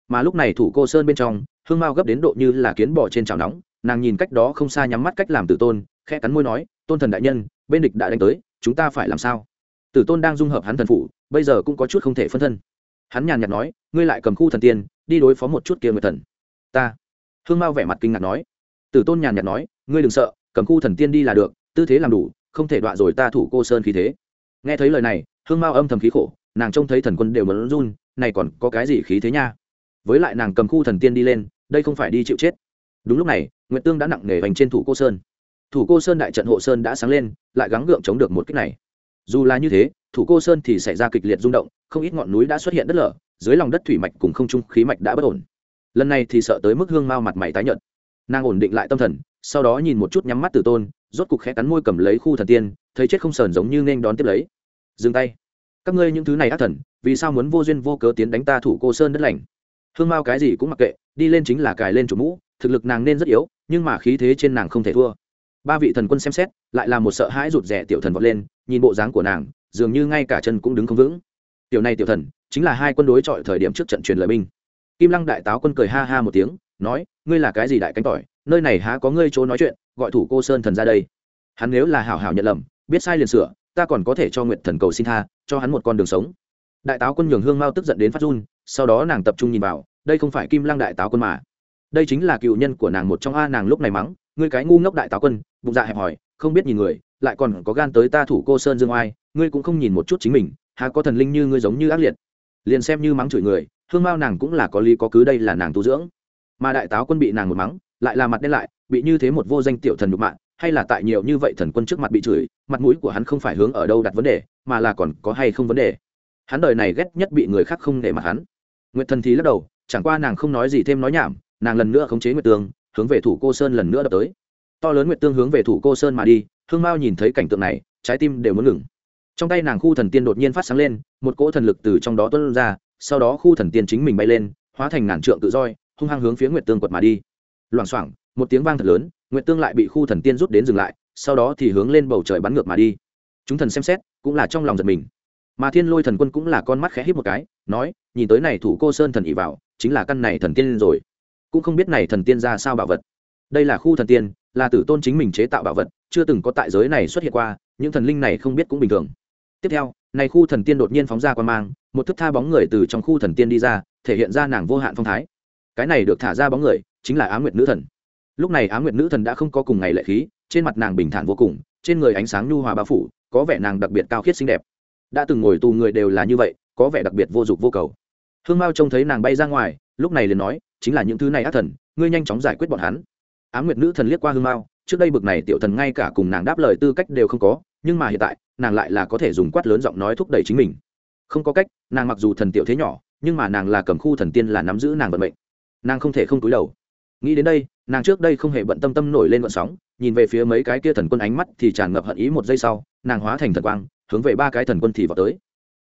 Mà lúc này thủ cô sơn bên trong hương mao gấp đến độ như là kiến bỏ trên chảo nóng nàng nhìn cách đó không xa nhắm mắt cách làm tử tôn khẽ cắn môi nói tôn thần đại nhân bên địch đã đánh tới chúng ta phải làm sao? Tử tôn đang dung hợp hắn thần phụ, bây giờ cũng có chút không thể phân thân hắn nhàn nhạt nói, ngươi lại cầm khu thần tiên, đi đối phó một chút kia người thần. Ta. Hương mao vẻ mặt kinh ngạc nói. Tử tôn nhàn nhạt nói, ngươi đừng sợ, cầm khu thần tiên đi là được, tư thế làm đủ, không thể đọa rồi ta thủ cô sơn khí thế. Nghe thấy lời này, hương mao âm thầm khí khổ, nàng trông thấy thần quân đều mẫn run, này còn có cái gì khí thế nha? Với lại nàng cầm khu thần tiên đi lên, đây không phải đi chịu chết. Đúng lúc này, nguyệt tương đã nặng nề vành trên thủ cô sơn. Thủ cô sơn đại trận hộ sơn đã sáng lên, lại gắng gượng chống được một cách này dù là như thế, thủ cô sơn thì xảy ra kịch liệt rung động, không ít ngọn núi đã xuất hiện đất lở, dưới lòng đất thủy mạch cùng không trung khí mạch đã bất ổn. Lần này thì sợ tới mức hương mau mặt mày tái nhợt. Nàng ổn định lại tâm thần, sau đó nhìn một chút nhắm mắt tử tôn, rốt cục khẽ cắn môi cầm lấy khu thần tiên, thấy chết không sờn giống như nên đón tiếp lấy. Dừng tay. Các ngươi những thứ này ác thần, vì sao muốn vô duyên vô cớ tiến đánh ta thủ cô sơn đất lành? Hương mao cái gì cũng mặc kệ, đi lên chính là cài lên chủ mũ, thực lực nàng nên rất yếu, nhưng mà khí thế trên nàng không thể thua ba vị thần quân xem xét, lại là một sợ hãi rụt rè tiểu thần vọt lên, nhìn bộ dáng của nàng, dường như ngay cả chân cũng đứng không vững. Tiểu này tiểu thần, chính là hai quân đối chọi thời điểm trước trận truyền lời binh. Kim lăng đại táo quân cười ha ha một tiếng, nói, ngươi là cái gì đại cánh tỏi, nơi này há có ngươi chỗ nói chuyện, gọi thủ cô sơn thần ra đây. Hắn nếu là hảo hảo nhận lầm, biết sai liền sửa, ta còn có thể cho nguyện thần cầu xin tha, cho hắn một con đường sống. Đại táo quân nhường hương mao tức giận đến phát run, sau đó nàng tập trung nhìn vào, đây không phải kim lăng đại táo quân mà. Đây chính là cựu nhân của nàng một trong a nàng lúc này mắng ngươi cái ngu ngốc đại táo quân, bụng dạ hẹp hòi, không biết nhìn người, lại còn có gan tới ta thủ cô sơn dương oai, ngươi cũng không nhìn một chút chính mình, há có thần linh như ngươi giống như ác liệt. Liền xem như mắng chửi người, hương mao nàng cũng là có lý có cứ đây là nàng tu dưỡng. Mà đại táo quân bị nàng một mắng, lại là mặt đen lại, bị như thế một vô danh tiểu thần nhục mạng hay là tại nhiều như vậy thần quân trước mặt bị chửi, mặt mũi của hắn không phải hướng ở đâu đặt vấn đề, mà là còn có hay không vấn đề. Hắn đời này ghét nhất bị người khác không để mặt hắn. Nguyệt thần thì lắc đầu, chẳng qua nàng không nói gì thêm nói nhảm, nàng lần nữa khống chế nguyệt tường hướng về thủ cô sơn lần nữa đập tới. To lớn nguyệt tương hướng về thủ cô sơn mà đi, hương mao nhìn thấy cảnh tượng này, trái tim đều muốn ngừng. Trong tay nàng khu thần tiên đột nhiên phát sáng lên, một cỗ thần lực từ trong đó tuân ra, sau đó khu thần tiên chính mình bay lên, hóa thành ngàn trượng tự roi, hung hăng hướng phía nguyệt tương quật mà đi. Loảng xoảng, một tiếng vang thật lớn, nguyệt tương lại bị khu thần tiên rút đến dừng lại, sau đó thì hướng lên bầu trời bắn ngược mà đi. Chúng thần xem xét, cũng là trong lòng giật mình. Mà thiên lôi thần quân cũng là con mắt khẽ hít một cái, nói, nhìn tới này thủ cô sơn thần ỉ vào, chính là căn này thần tiên rồi cũng không biết này thần tiên ra sao bảo vật. Đây là khu thần tiên, là tử tôn chính mình chế tạo bảo vật, chưa từng có tại giới này xuất hiện qua, những thần linh này không biết cũng bình thường. Tiếp theo, này khu thần tiên đột nhiên phóng ra quan mang, một thức tha bóng người từ trong khu thần tiên đi ra, thể hiện ra nàng vô hạn phong thái. Cái này được thả ra bóng người, chính là á nguyệt nữ thần. Lúc này á nguyệt nữ thần đã không có cùng ngày lệ khí, trên mặt nàng bình thản vô cùng, trên người ánh sáng nhu hòa bao phủ, có vẻ nàng đặc biệt cao khiết xinh đẹp. Đã từng ngồi tù người đều là như vậy, có vẻ đặc biệt vô dụng vô cầu hương mao trông thấy nàng bay ra ngoài, lúc này liền nói, chính là những thứ này ác thần, ngươi nhanh chóng giải quyết bọn hắn. Á nguyệt nữ thần liếc qua hương mao, trước đây bực này tiểu thần ngay cả cùng nàng đáp lời tư cách đều không có, nhưng mà hiện tại, nàng lại là có thể dùng quát lớn giọng nói thúc đẩy chính mình. Không có cách, nàng mặc dù thần tiểu thế nhỏ, nhưng mà nàng là cầm khu thần tiên là nắm giữ nàng vận mệnh. Nàng không thể không túi đầu. Nghĩ đến đây, nàng trước đây không hề bận tâm tâm nổi lên vận sóng, nhìn về phía mấy cái kia thần quân ánh mắt thì tràn ngập hận ý một giây sau, nàng hóa thành thần quang, hướng về ba cái thần quân thì vào tới.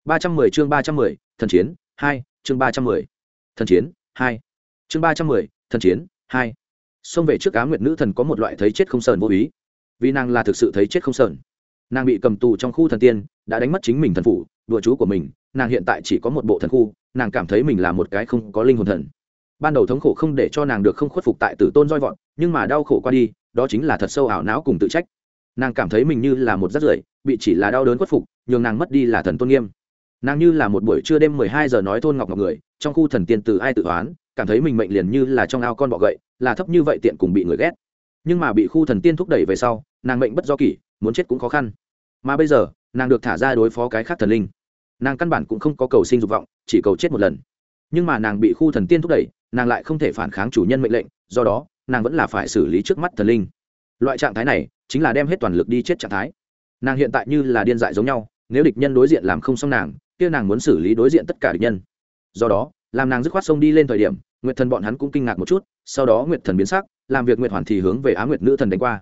ba trăm mười chương ba trăm mười, thần chiến, hai chương ba trăm mười, thần chiến, hai. Chương ba trăm mười, thần chiến, hai. Xông về trước á nguyệt nữ thần có một loại thấy chết không sờn vô ý. Vì nàng là thực sự thấy chết không sờn. Nàng bị cầm tù trong khu thần tiên, đã đánh mất chính mình thần phủ, đùa chú của mình, nàng hiện tại chỉ có một bộ thần khu, nàng cảm thấy mình là một cái không có linh hồn thần. Ban đầu thống khổ không để cho nàng được không khuất phục tại tử tôn roi vọt, nhưng mà đau khổ qua đi, đó chính là thật sâu ảo não cùng tự trách. Nàng cảm thấy mình như là một rắt rưởi, bị chỉ là đau đớn khuất phục, nhường nàng mất đi là thần tôn nghiêm nàng như là một buổi trưa đêm mười hai giờ nói thôn ngọc ngọc người, trong khu thần tiên từ ai tự oán, cảm thấy mình mệnh liền như là trong ao con bọ gậy, là thấp như vậy tiện cùng bị người ghét. Nhưng mà bị khu thần tiên thúc đẩy về sau, nàng mệnh bất do kỷ, muốn chết cũng khó khăn. Mà bây giờ, nàng được thả ra đối phó cái khác thần linh. Nàng căn bản cũng không có cầu sinh dục vọng, chỉ cầu chết một lần. Nhưng mà nàng bị khu thần tiên thúc đẩy, nàng lại không thể phản kháng chủ nhân mệnh lệnh, do đó, nàng vẫn là phải xử lý trước mắt thần linh. Loại trạng thái này, chính là đem hết toàn lực đi chết trạng thái. Nàng hiện tại như là điên dại giống nhau, nếu địch nhân đối diện làm không xong nàng kia nàng muốn xử lý đối diện tất cả địch nhân. Do đó, làm nàng dứt khoát sông đi lên thời điểm, nguyệt thần bọn hắn cũng kinh ngạc một chút, sau đó nguyệt thần biến sắc, làm việc nguyệt hoàn thì hướng về á nguyệt nữ thần đánh qua.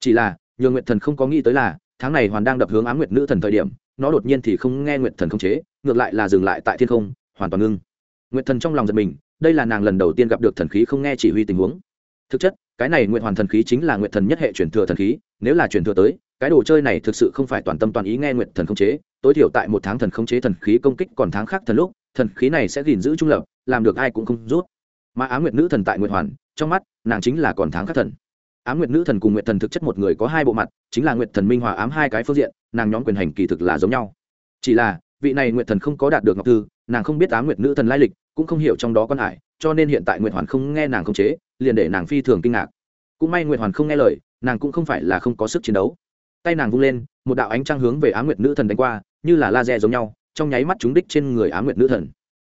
Chỉ là, nhường nguyệt thần không có nghĩ tới là, tháng này hoàn đang đập hướng á nguyệt nữ thần thời điểm, nó đột nhiên thì không nghe nguyệt thần không chế, ngược lại là dừng lại tại thiên không, hoàn toàn ngưng. Nguyệt thần trong lòng giật mình, đây là nàng lần đầu tiên gặp được thần khí không nghe chỉ huy tình huống. Thực chất, cái này nguyệt hoàn thần khí chính là nguyệt thần nhất hệ truyền thừa thần khí, nếu là truyền thừa tới cái đồ chơi này thực sự không phải toàn tâm toàn ý nghe nguyệt thần không chế, tối thiểu tại một tháng thần không chế thần khí công kích còn tháng khác thần lúc, thần khí này sẽ gìn giữ trung lập, làm được ai cũng không rút. Mà á nguyệt nữ thần tại nguyệt hoàn, trong mắt, nàng chính là còn tháng khác thần. Á nguyệt nữ thần cùng nguyệt thần thực chất một người có hai bộ mặt, chính là nguyệt thần minh hòa ám hai cái phương diện, nàng nhóm quyền hành kỳ thực là giống nhau. Chỉ là, vị này nguyệt thần không có đạt được ngọc thư, nàng không biết á nguyệt nữ thần lai lịch, cũng không hiểu trong đó con hải, cho nên hiện tại nguyệt hoàn không nghe nàng không chế, liền để nàng phi thường kinh ngạc. Cũng may nguyệt hoàn không nghe lời, nàng cũng không phải là không có sức chiến đấu tay nàng vung lên, một đạo ánh trăng hướng về á nguyệt nữ thần đánh qua, như là laser giống nhau, trong nháy mắt chúng đích trên người á nguyệt nữ thần.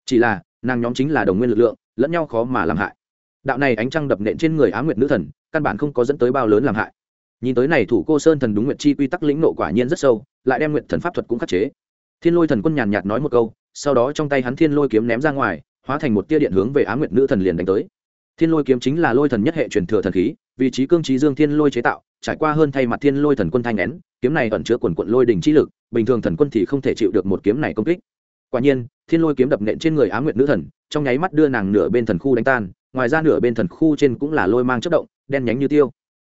Chỉ là, nàng nhóm chính là đồng nguyên lực lượng, lẫn nhau khó mà làm hại. Đạo này ánh trăng đập nện trên người á nguyệt nữ thần, căn bản không có dẫn tới bao lớn làm hại. Nhìn tới này thủ cô sơn thần đúng nguyệt chi quy tắc lĩnh nộ quả nhiên rất sâu, lại đem nguyệt thần pháp thuật cũng khắc chế. Thiên lôi thần quân nhàn nhạt nói một câu, sau đó trong tay hắn thiên lôi kiếm ném ra ngoài, hóa thành một tia điện hướng về á nguyệt nữ thần liền đánh tới. Thiên lôi kiếm chính là lôi thần nhất hệ truyền thừa thần khí, vị trí cương trí dương thiên lôi chế tạo trải qua hơn thay mặt thiên lôi thần quân thanh nén, kiếm này ẩn chứa quần quận lôi đình chi lực, bình thường thần quân thì không thể chịu được một kiếm này công kích. Quả nhiên, thiên lôi kiếm đập nện trên người á nguyệt nữ thần, trong nháy mắt đưa nàng nửa bên thần khu đánh tan, ngoài ra nửa bên thần khu trên cũng là lôi mang chất động, đen nhánh như tiêu.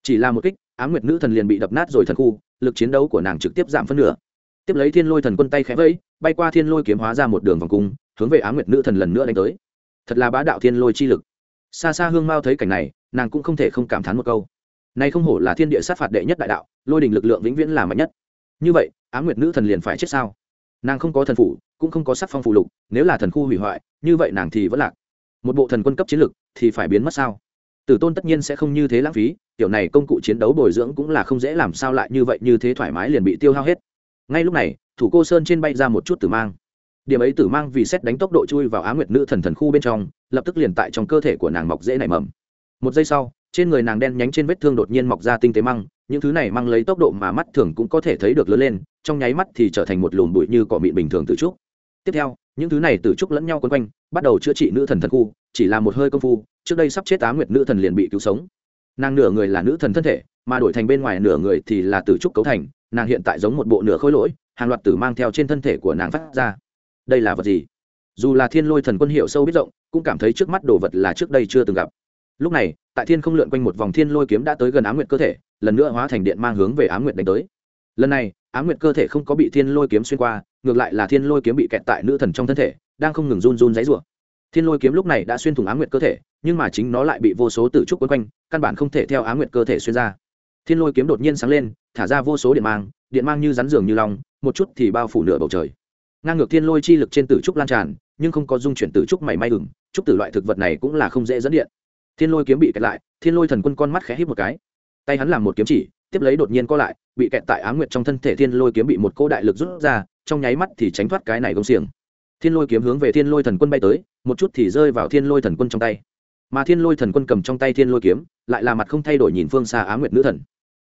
Chỉ là một kích, á nguyệt nữ thần liền bị đập nát rồi thần khu, lực chiến đấu của nàng trực tiếp giảm phân nửa. Tiếp lấy thiên lôi thần quân tay khẽ vẫy, bay qua thiên lôi kiếm hóa ra một đường vòng cung, hướng về á nguyệt nữ thần lần nữa đánh tới. Thật là bá đạo thiên lôi chi lực. Xa xa hương mao thấy cảnh này, nàng cũng không thể không cảm thán một câu nay không hổ là thiên địa sát phạt đệ nhất đại đạo, lôi đình lực lượng vĩnh viễn là mạnh nhất. Như vậy á nguyệt nữ thần liền phải chết sao? Nàng không có thần phủ, cũng không có sắc phong phụ lục, nếu là thần khu hủy hoại, như vậy nàng thì vẫn lạc. Một bộ thần quân cấp chiến lực thì phải biến mất sao? Tử tôn tất nhiên sẽ không như thế lãng phí, tiểu này công cụ chiến đấu bồi dưỡng cũng là không dễ làm sao lại như vậy như thế thoải mái liền bị tiêu hao hết. Ngay lúc này, thủ cô sơn trên bay ra một chút tử mang. Điểm ấy tử mang vì xét đánh tốc độ chui vào á nguyệt nữ thần thần khu bên trong, lập tức liền tại trong cơ thể của nàng mọc dễ nảy mầm. Một giây sau trên người nàng đen nhánh trên vết thương đột nhiên mọc ra tinh tế măng, những thứ này măng lấy tốc độ mà mắt thường cũng có thể thấy được lớn lên, trong nháy mắt thì trở thành một lùm bụi như cỏ mịn bình thường từ trúc. Tiếp theo, những thứ này tự trúc lẫn nhau quấn quanh, bắt đầu chữa trị nữ thần thần khu, chỉ là một hơi công phu, trước đây sắp chết á nguyệt nữ thần liền bị cứu sống. Nàng nửa người là nữ thần thân thể, mà đổi thành bên ngoài nửa người thì là tử trúc cấu thành, nàng hiện tại giống một bộ nửa khối lỗi, hàng loạt tử mang theo trên thân thể của nàng phát ra. Đây là vật gì? Dù là thiên lôi thần quân hiệu sâu biết rộng, cũng cảm thấy trước mắt đồ vật là trước đây chưa từng gặp lúc này, tại thiên không lượn quanh một vòng thiên lôi kiếm đã tới gần á nguyệt cơ thể, lần nữa hóa thành điện mang hướng về á nguyệt đánh tới. Lần này á nguyệt cơ thể không có bị thiên lôi kiếm xuyên qua, ngược lại là thiên lôi kiếm bị kẹt tại nữ thần trong thân thể, đang không ngừng run run dãy rủa thiên lôi kiếm lúc này đã xuyên thủng á nguyệt cơ thể, nhưng mà chính nó lại bị vô số tử trúc quấn quanh, căn bản không thể theo á nguyệt cơ thể xuyên ra. Thiên lôi kiếm đột nhiên sáng lên, thả ra vô số điện mang điện mang như rắn giường như lòng một chút thì bao phủ nửa bầu trời. Ngang ngược thiên lôi chi lực trên tử trúc lan tràn, nhưng không có dung chuyển tử trúc mảy may ửng, trúc tử loại thực vật này cũng là không dễ dẫn điện thiên lôi kiếm bị kẹt lại, thiên lôi thần quân con mắt khẽ hít một cái. Tay hắn làm một kiếm chỉ, tiếp lấy đột nhiên co lại, bị kẹt tại á nguyệt trong thân thể thiên lôi kiếm bị một cô đại lực rút ra, trong nháy mắt thì tránh thoát cái này gông xiềng. Thiên lôi kiếm hướng về thiên lôi thần quân bay tới, một chút thì rơi vào thiên lôi thần quân trong tay. Mà thiên lôi thần quân cầm trong tay thiên lôi kiếm, lại là mặt không thay đổi nhìn phương xa á nguyệt nữ thần.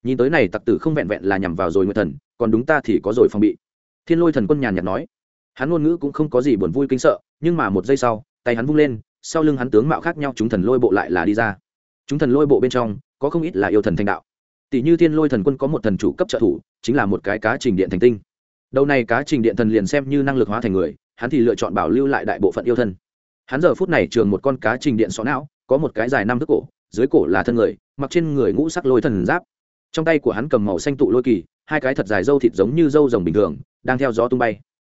Nhìn tới này, tặc tử không vẹn vẹn là nhằm vào rồi nguyệt thần, còn đúng ta thì có rồi phòng bị. Thiên lôi thần quân nhàn nhạt nói. Hắn ngôn ngữ cũng không có gì buồn vui kinh sợ, nhưng mà một giây sau, tay hắn vung lên sau lưng hắn tướng mạo khác nhau chúng thần lôi bộ lại là đi ra. Chúng thần lôi bộ bên trong, có không ít là yêu thần thành đạo. Tỷ như thiên lôi thần quân có một thần chủ cấp trợ thủ, chính là một cái cá trình điện thành tinh. Đầu này cá trình điện thần liền xem như năng lực hóa thành người, hắn thì lựa chọn bảo lưu lại đại bộ phận yêu thân. Hắn giờ phút này trường một con cá trình điện xó não, có một cái dài năm thước cổ, dưới cổ là thân người, mặc trên người ngũ sắc lôi thần giáp. Trong tay của hắn cầm màu xanh tụ lôi kỳ, hai cái thật dài dâu thịt giống như dâu rồng bình thường, đang theo gió tung bay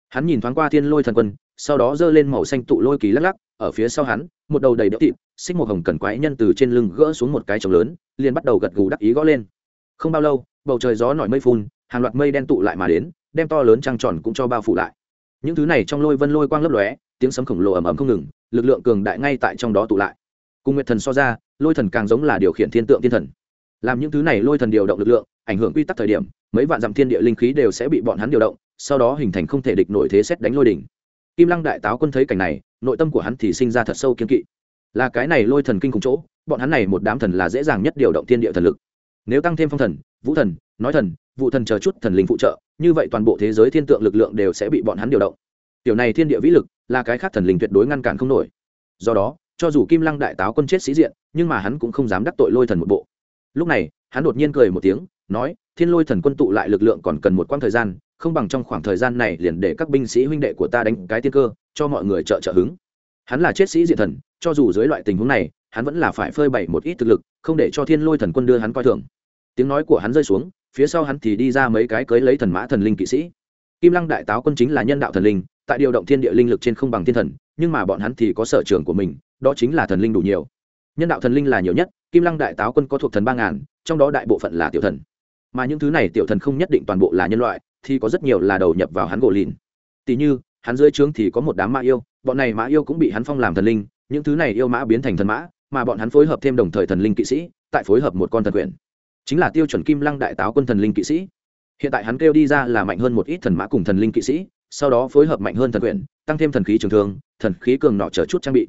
hắn nhìn thoáng qua thiên lôi thần quân, sau đó giơ lên màu xanh tụ lôi kỳ lắc lắc, ở phía sau hắn, một đầu đầy đẽo tịt xích một hồng cần quái nhân từ trên lưng gỡ xuống một cái trống lớn, liền bắt đầu gật gù đắc ý gõ lên. Không bao lâu, bầu trời gió nổi mây phun, hàng loạt mây đen tụ lại mà đến, đem to lớn trăng tròn cũng cho bao phủ lại. Những thứ này trong lôi vân lôi quang lấp lóe, tiếng sấm khổng lồ ầm ầm không ngừng, lực lượng cường đại ngay tại trong đó tụ lại. Cùng nguyệt thần so ra, lôi thần càng giống là điều khiển thiên tượng thiên thần. Làm những thứ này lôi thần điều động lực lượng, ảnh hưởng quy tắc thời điểm, mấy vạn dặm thiên địa linh khí đều sẽ bị bọn hắn điều động sau đó hình thành không thể địch nổi thế xét đánh lôi đỉnh. Kim lăng đại táo quân thấy cảnh này, nội tâm của hắn thì sinh ra thật sâu kiên kỵ. Là cái này lôi thần kinh cùng chỗ, bọn hắn này một đám thần là dễ dàng nhất điều động thiên địa thần lực. Nếu tăng thêm phong thần, vũ thần, nói thần, vụ thần chờ chút thần linh phụ trợ, như vậy toàn bộ thế giới thiên tượng lực lượng đều sẽ bị bọn hắn điều động. Tiểu này thiên địa vĩ lực, là cái khác thần linh tuyệt đối ngăn cản không nổi. Do đó, cho dù kim lăng đại táo quân chết sĩ diện, nhưng mà hắn cũng không dám đắc tội lôi thần một bộ. Lúc này, hắn đột nhiên cười một tiếng, nói, thiên lôi thần quân tụ lại lực lượng còn cần một quãng thời gian không bằng trong khoảng thời gian này liền để các binh sĩ huynh đệ của ta đánh cái tiên cơ, cho mọi người trợ trợ hứng. Hắn là chết sĩ diện thần, cho dù dưới loại tình huống này, hắn vẫn là phải phơi bày một ít thực lực, không để cho thiên lôi thần quân đưa hắn coi thường. Tiếng nói của hắn rơi xuống, phía sau hắn thì đi ra mấy cái cưới lấy thần mã thần linh kỵ sĩ. Kim lăng đại táo quân chính là nhân đạo thần linh, tại điều động thiên địa linh lực trên không bằng thiên thần, nhưng mà bọn hắn thì có sở trường của mình, đó chính là thần linh đủ nhiều. Nhân đạo thần linh là nhiều nhất, kim lăng đại táo quân có thuộc thần ba ngàn, trong đó đại bộ phận là tiểu thần. Mà những thứ này tiểu thần không nhất định toàn bộ là nhân loại thì có rất nhiều là đầu nhập vào hắn gỗ lìn. Tỷ như, hắn dưới trướng thì có một đám mã yêu, bọn này mã yêu cũng bị hắn phong làm thần linh, những thứ này yêu mã biến thành thần mã, mà bọn hắn phối hợp thêm đồng thời thần linh kỵ sĩ, tại phối hợp một con thần quyền. Chính là tiêu chuẩn kim lăng đại táo quân thần linh kỵ sĩ. Hiện tại hắn kêu đi ra là mạnh hơn một ít thần mã cùng thần linh kỵ sĩ, sau đó phối hợp mạnh hơn thần quyền, tăng thêm thần khí trường thương, thần khí cường nọ trở chút trang bị.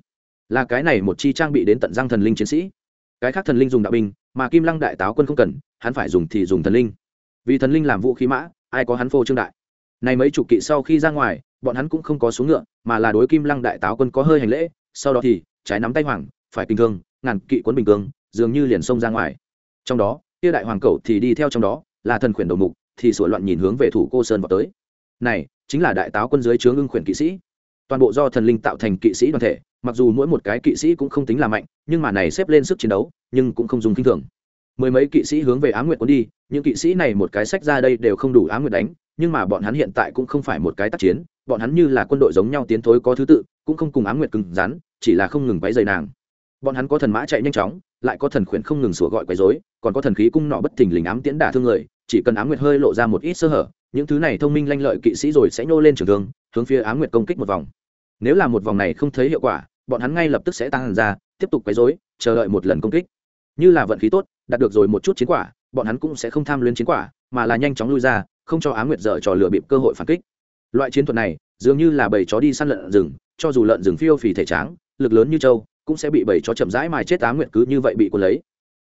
Là cái này một chi trang bị đến tận răng thần linh chiến sĩ. Cái khác thần linh dùng đạo binh, mà kim lăng đại táo quân không cần, hắn phải dùng thì dùng thần linh. Vì thần linh làm vũ khí mã ai có hắn phô trương đại. Này mấy chục kỵ sau khi ra ngoài, bọn hắn cũng không có xuống ngựa, mà là đối kim lăng đại táo quân có hơi hành lễ, sau đó thì trái nắm tay hoàng, phải kinh thương, ngàn kỵ quân bình cương dường như liền xông ra ngoài. Trong đó, kia đại hoàng cẩu thì đi theo trong đó, là thần khuyển đầu mục, thì sửa loạn nhìn hướng về thủ cô sơn vào tới. Này, chính là đại táo quân dưới trướng ưng khuyển kỵ sĩ. Toàn bộ do thần linh tạo thành kỵ sĩ đoàn thể, mặc dù mỗi một cái kỵ sĩ cũng không tính là mạnh, nhưng mà này xếp lên sức chiến đấu, nhưng cũng không dùng kinh thường mười mấy kỵ sĩ hướng về á nguyệt cuốn đi, những kỵ sĩ này một cái sách ra đây đều không đủ á nguyệt đánh, nhưng mà bọn hắn hiện tại cũng không phải một cái tác chiến, bọn hắn như là quân đội giống nhau tiến thối có thứ tự, cũng không cùng á nguyệt cứng rắn, chỉ là không ngừng váy dày nàng. Bọn hắn có thần mã chạy nhanh chóng, lại có thần khuyển không ngừng sủa gọi quấy rối, còn có thần khí cung nọ bất thình lình ám tiễn đả thương người, chỉ cần á nguyệt hơi lộ ra một ít sơ hở, những thứ này thông minh lanh lợi kỵ sĩ rồi sẽ nhô lên trường thương, hướng phía á nguyệt công kích một vòng. Nếu là một vòng này không thấy hiệu quả, bọn hắn ngay lập tức sẽ tăng ra, tiếp tục quấy rối, chờ đợi một lần công kích. Như là vận khí tốt đạt được rồi một chút chiến quả, bọn hắn cũng sẽ không tham luyến chiến quả, mà là nhanh chóng lui ra, không cho á nguyệt dở trò lừa bịp cơ hội phản kích. Loại chiến thuật này, dường như là bầy chó đi săn lợn rừng, cho dù lợn rừng phiêu phì thể tráng, lực lớn như trâu, cũng sẽ bị bầy chó chậm rãi mài chết á nguyệt cứ như vậy bị quân lấy.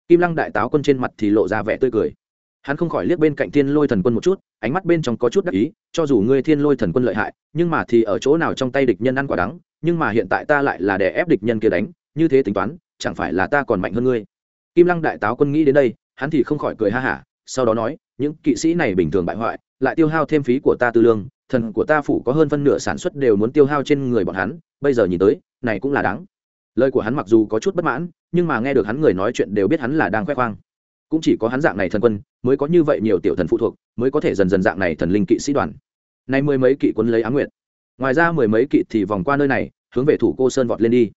Kim lăng đại táo quân trên mặt thì lộ ra vẻ tươi cười. Hắn không khỏi liếc bên cạnh thiên lôi thần quân một chút, ánh mắt bên trong có chút đắc ý, cho dù ngươi thiên lôi thần quân lợi hại, nhưng mà thì ở chỗ nào trong tay địch nhân ăn quả đắng, nhưng mà hiện tại ta lại là để ép địch nhân kia đánh, như thế tính toán, chẳng phải là ta còn mạnh hơn ngươi kim lăng đại táo quân nghĩ đến đây, hắn thì không khỏi cười ha hả, sau đó nói, những kỵ sĩ này bình thường bại hoại, lại tiêu hao thêm phí của ta tư lương, thần của ta phủ có hơn phân nửa sản xuất đều muốn tiêu hao trên người bọn hắn, bây giờ nhìn tới, này cũng là đáng. Lời của hắn mặc dù có chút bất mãn, nhưng mà nghe được hắn người nói chuyện đều biết hắn là đang khoe khoang. Cũng chỉ có hắn dạng này thần quân, mới có như vậy nhiều tiểu thần phụ thuộc, mới có thể dần dần dạng này thần linh kỵ sĩ đoàn. Nay mười mấy kỵ quân lấy á nguyện ngoài ra mười mấy kỵ thì vòng qua nơi này, hướng về thủ cô sơn vọt lên đi.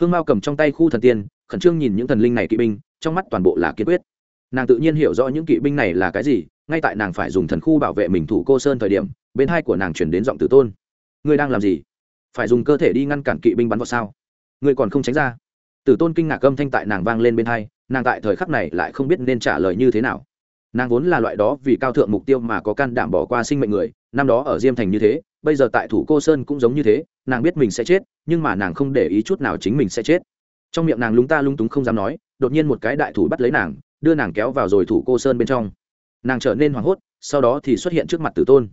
Hương mao cầm trong tay khu thần tiên, khẩn trương nhìn những thần linh này kỵ binh trong mắt toàn bộ là kiên quyết. Nàng tự nhiên hiểu rõ những kỵ binh này là cái gì, ngay tại nàng phải dùng thần khu bảo vệ mình thủ cô sơn thời điểm, bên hai của nàng chuyển đến giọng tử tôn. Ngươi đang làm gì? Phải dùng cơ thể đi ngăn cản kỵ binh bắn vào sao? Ngươi còn không tránh ra. Tử tôn kinh ngạc âm thanh tại nàng vang lên bên hai, nàng tại thời khắc này lại không biết nên trả lời như thế nào. Nàng vốn là loại đó vì cao thượng mục tiêu mà có can đảm bỏ qua sinh mệnh người, năm đó ở diêm thành như thế, bây giờ tại thủ cô sơn cũng giống như thế, nàng biết mình sẽ chết, nhưng mà nàng không để ý chút nào chính mình sẽ chết. Trong miệng nàng lúng ta lung túng không dám nói đột nhiên một cái đại thủ bắt lấy nàng, đưa nàng kéo vào rồi thủ cô sơn bên trong. Nàng trở nên hoảng hốt, sau đó thì xuất hiện trước mặt tử tôn.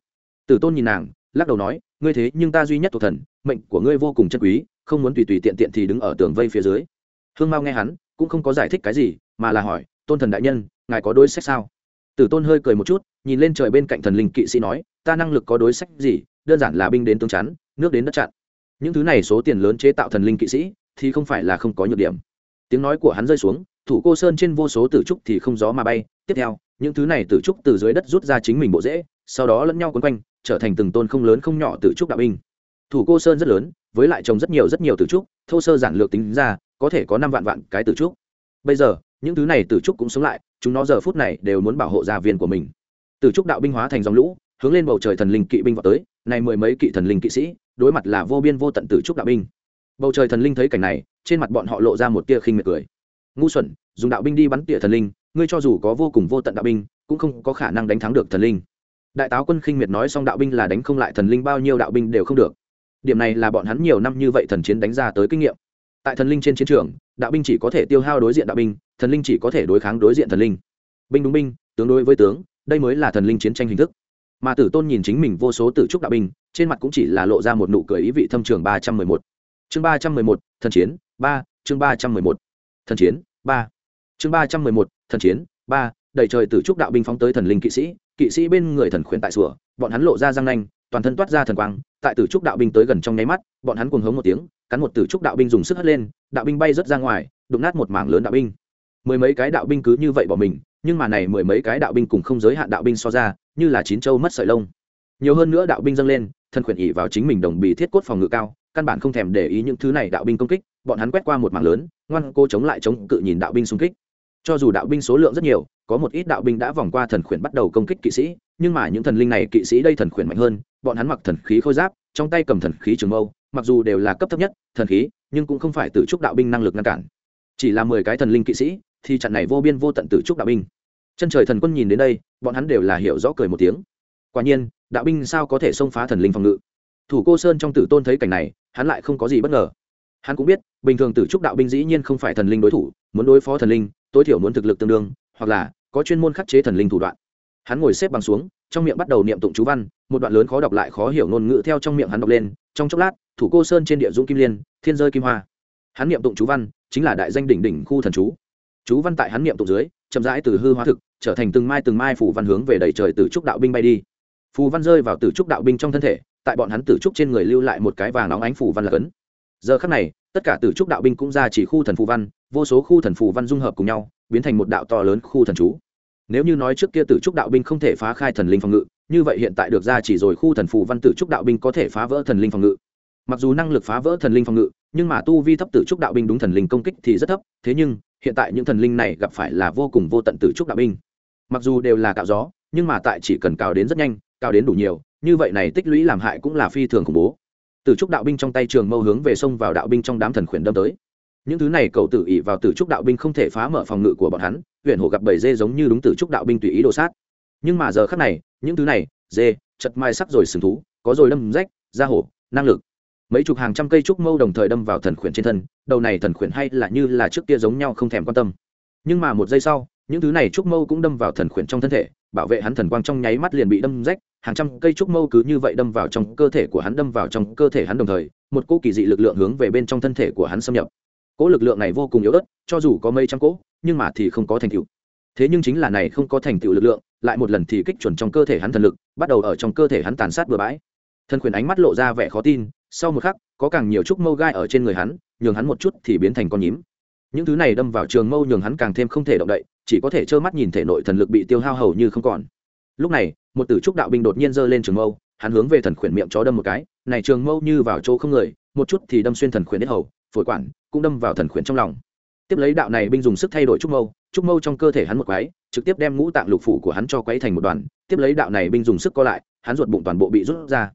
Tử tôn nhìn nàng, lắc đầu nói, ngươi thế nhưng ta duy nhất thuộc thần, mệnh của ngươi vô cùng chân quý, không muốn tùy tùy tiện tiện thì đứng ở tường vây phía dưới. Hương mao nghe hắn, cũng không có giải thích cái gì, mà là hỏi, tôn thần đại nhân, ngài có đối sách sao? Tử tôn hơi cười một chút, nhìn lên trời bên cạnh thần linh kỵ sĩ nói, ta năng lực có đối sách gì? Đơn giản là binh đến tương chắn, nước đến đất chặn. Những thứ này số tiền lớn chế tạo thần linh kỵ sĩ, thì không phải là không có nhược điểm tiếng nói của hắn rơi xuống, thủ cô sơn trên vô số tử trúc thì không gió mà bay. Tiếp theo, những thứ này tử trúc từ dưới đất rút ra chính mình bộ dễ sau đó lẫn nhau quấn quanh, trở thành từng tôn không lớn không nhỏ tử trúc đạo binh. Thủ cô sơn rất lớn, với lại trồng rất nhiều rất nhiều tử trúc, thô sơ giản lược tính ra, có thể có năm vạn vạn cái tử trúc. Bây giờ, những thứ này tử trúc cũng sống lại, chúng nó giờ phút này đều muốn bảo hộ gia viên của mình. Tử trúc đạo binh hóa thành dòng lũ, hướng lên bầu trời thần linh kỵ binh vào tới, này mười mấy kỵ thần linh kỵ sĩ, đối mặt là vô biên vô tận tử trúc đạo binh bầu trời thần linh thấy cảnh này, trên mặt bọn họ lộ ra một tia khinh miệt cười. Ngu xuẩn, dùng đạo binh đi bắn tỉa thần linh, ngươi cho dù có vô cùng vô tận đạo binh, cũng không có khả năng đánh thắng được thần linh. Đại táo quân khinh miệt nói xong đạo binh là đánh không lại thần linh, bao nhiêu đạo binh đều không được. Điểm này là bọn hắn nhiều năm như vậy thần chiến đánh ra tới kinh nghiệm. Tại thần linh trên chiến trường, đạo binh chỉ có thể tiêu hao đối diện đạo binh, thần linh chỉ có thể đối kháng đối diện thần linh. Binh đúng binh, tướng đối với tướng, đây mới là thần linh chiến tranh hình thức. Mà tử tôn nhìn chính mình vô số tử trúc đạo binh, trên mặt cũng chỉ là lộ ra một nụ cười ý vị thâm trường ba trăm mười một chương ba trăm mười một, thần chiến, ba, chương ba trăm mười một, thần chiến, ba. Chương ba trăm mười một, thần chiến, ba đầy trời tử trúc đạo binh phóng tới thần linh kỵ sĩ kỵ sĩ bên người thần khuyển tại sủa bọn hắn lộ ra răng nanh, toàn thân toát ra thần quang, tại tử trúc đạo binh tới gần trong nháy mắt, bọn hắn cuồng hống một tiếng, cắn một tử trúc đạo binh dùng sức hất lên, đạo binh bay rớt ra ngoài, đụng nát một mảng lớn đạo binh. Mười mấy cái đạo binh cứ như vậy bỏ mình, nhưng mà này mười mấy cái đạo binh cùng không giới hạn đạo binh so ra, như là chín châu mất sợi lông. Nhiều hơn nữa đạo binh dâng lên thân khuyển ỉ vào chính mình đồng bì thiết cốt phòng ngự cao căn bản không thèm để ý những thứ này đạo binh công kích, bọn hắn quét qua một mảng lớn, ngoan cô chống lại chống cự nhìn đạo binh xung kích. Cho dù đạo binh số lượng rất nhiều, có một ít đạo binh đã vòng qua thần khuyển bắt đầu công kích kỵ sĩ, nhưng mà những thần linh này kỵ sĩ đây thần khuyển mạnh hơn, bọn hắn mặc thần khí khôi giáp, trong tay cầm thần khí trường mâu, mặc dù đều là cấp thấp nhất thần khí, nhưng cũng không phải tự trúc đạo binh năng lực ngăn cản. Chỉ là mười cái thần linh kỵ sĩ, thì trận này vô biên vô tận tự trúc đạo binh. Chân trời thần quân nhìn đến đây, bọn hắn đều là hiểu rõ cười một tiếng. Quả nhiên, đạo binh sao có thể xông phá thần linh phòng ngự? Thủ cô sơn trong tử tôn thấy cảnh này, hắn lại không có gì bất ngờ. Hắn cũng biết, bình thường tử trúc đạo binh dĩ nhiên không phải thần linh đối thủ, muốn đối phó thần linh, tối thiểu muốn thực lực tương đương, hoặc là có chuyên môn khắc chế thần linh thủ đoạn. Hắn ngồi xếp bằng xuống, trong miệng bắt đầu niệm tụng chú văn, một đoạn lớn khó đọc lại khó hiểu ngôn ngữ theo trong miệng hắn đọc lên, trong chốc lát, thủ cô sơn trên địa dũng kim liên, thiên rơi kim hoa. Hắn niệm tụng chú văn, chính là đại danh đỉnh đỉnh khu thần chú. Chú văn tại hắn niệm tụng dưới, chậm rãi từ hư hóa thực, trở thành từng mai từng mai phủ văn hướng về đầy trời từ trúc đạo binh bay đi. Phù văn rơi vào từ trúc đạo binh trong thân thể tại bọn hắn tử trúc trên người lưu lại một cái vàng óng ánh phủ văn là cấn. Giờ khắc này, tất cả tử trúc đạo binh cũng ra chỉ khu thần phù văn, vô số khu thần phù văn dung hợp cùng nhau, biến thành một đạo to lớn khu thần chú. Nếu như nói trước kia tử trúc đạo binh không thể phá khai thần linh phòng ngự, như vậy hiện tại được ra chỉ rồi khu thần phù văn tử trúc đạo binh có thể phá vỡ thần linh phòng ngự. Mặc dù năng lực phá vỡ thần linh phòng ngự, nhưng mà tu vi thấp tử trúc đạo binh đúng thần linh công kích thì rất thấp, thế nhưng, hiện tại những thần linh này gặp phải là vô cùng vô tận tử trúc đạo binh. Mặc dù đều là cạo gió, nhưng mà tại chỉ cần cào đến rất nhanh, cào đến đủ nhiều như vậy này tích lũy làm hại cũng là phi thường khủng bố. Tử trúc đạo binh trong tay trường mâu hướng về sông vào đạo binh trong đám thần khuyển đâm tới. Những thứ này cầu tử ỉ vào tử trúc đạo binh không thể phá mở phòng ngự của bọn hắn, huyện hổ gặp bầy dê giống như đúng tử trúc đạo binh tùy ý đồ sát. Nhưng mà giờ khác này, những thứ này, dê, chật mai sắc rồi sừng thú, có rồi đâm rách, da hổ, năng lực. Mấy chục hàng trăm cây trúc mâu đồng thời đâm vào thần khuyển trên thân, đầu này thần khuyển hay là như là trước kia giống nhau không thèm quan tâm. Nhưng mà một giây sau, những thứ này trúc mâu cũng đâm vào thần khuyển trong thân thể bảo vệ hắn thần quang trong nháy mắt liền bị đâm rách, hàng trăm cây trúc mâu cứ như vậy đâm vào trong cơ thể của hắn, đâm vào trong cơ thể hắn đồng thời, một cỗ kỳ dị lực lượng hướng về bên trong thân thể của hắn xâm nhập. Cỗ lực lượng này vô cùng yếu ớt, cho dù có mấy trăm cỗ, nhưng mà thì không có thành tựu. Thế nhưng chính là này không có thành tựu lực lượng, lại một lần thì kích chuẩn trong cơ thể hắn thần lực, bắt đầu ở trong cơ thể hắn tàn sát bừa bãi. Thân quyền ánh mắt lộ ra vẻ khó tin, sau một khắc, có càng nhiều trúc mâu gai ở trên người hắn, nhường hắn một chút thì biến thành con nhím những thứ này đâm vào trường mâu nhường hắn càng thêm không thể động đậy, chỉ có thể trơ mắt nhìn thể nội thần lực bị tiêu hao hầu như không còn. Lúc này, một tử trúc đạo binh đột nhiên giơ lên trường mâu, hắn hướng về thần khuyển miệng chó đâm một cái, này trường mâu như vào chỗ không người, một chút thì đâm xuyên thần khuyển đến hầu, phổi quản cũng đâm vào thần khuyển trong lòng. Tiếp lấy đạo này binh dùng sức thay đổi trúc mâu trúc mâu trong cơ thể hắn một quái, trực tiếp đem ngũ tạng lục phủ của hắn cho quấy thành một đoàn, tiếp lấy đạo này binh dùng sức co lại, hắn ruột bụng toàn bộ bị rút ra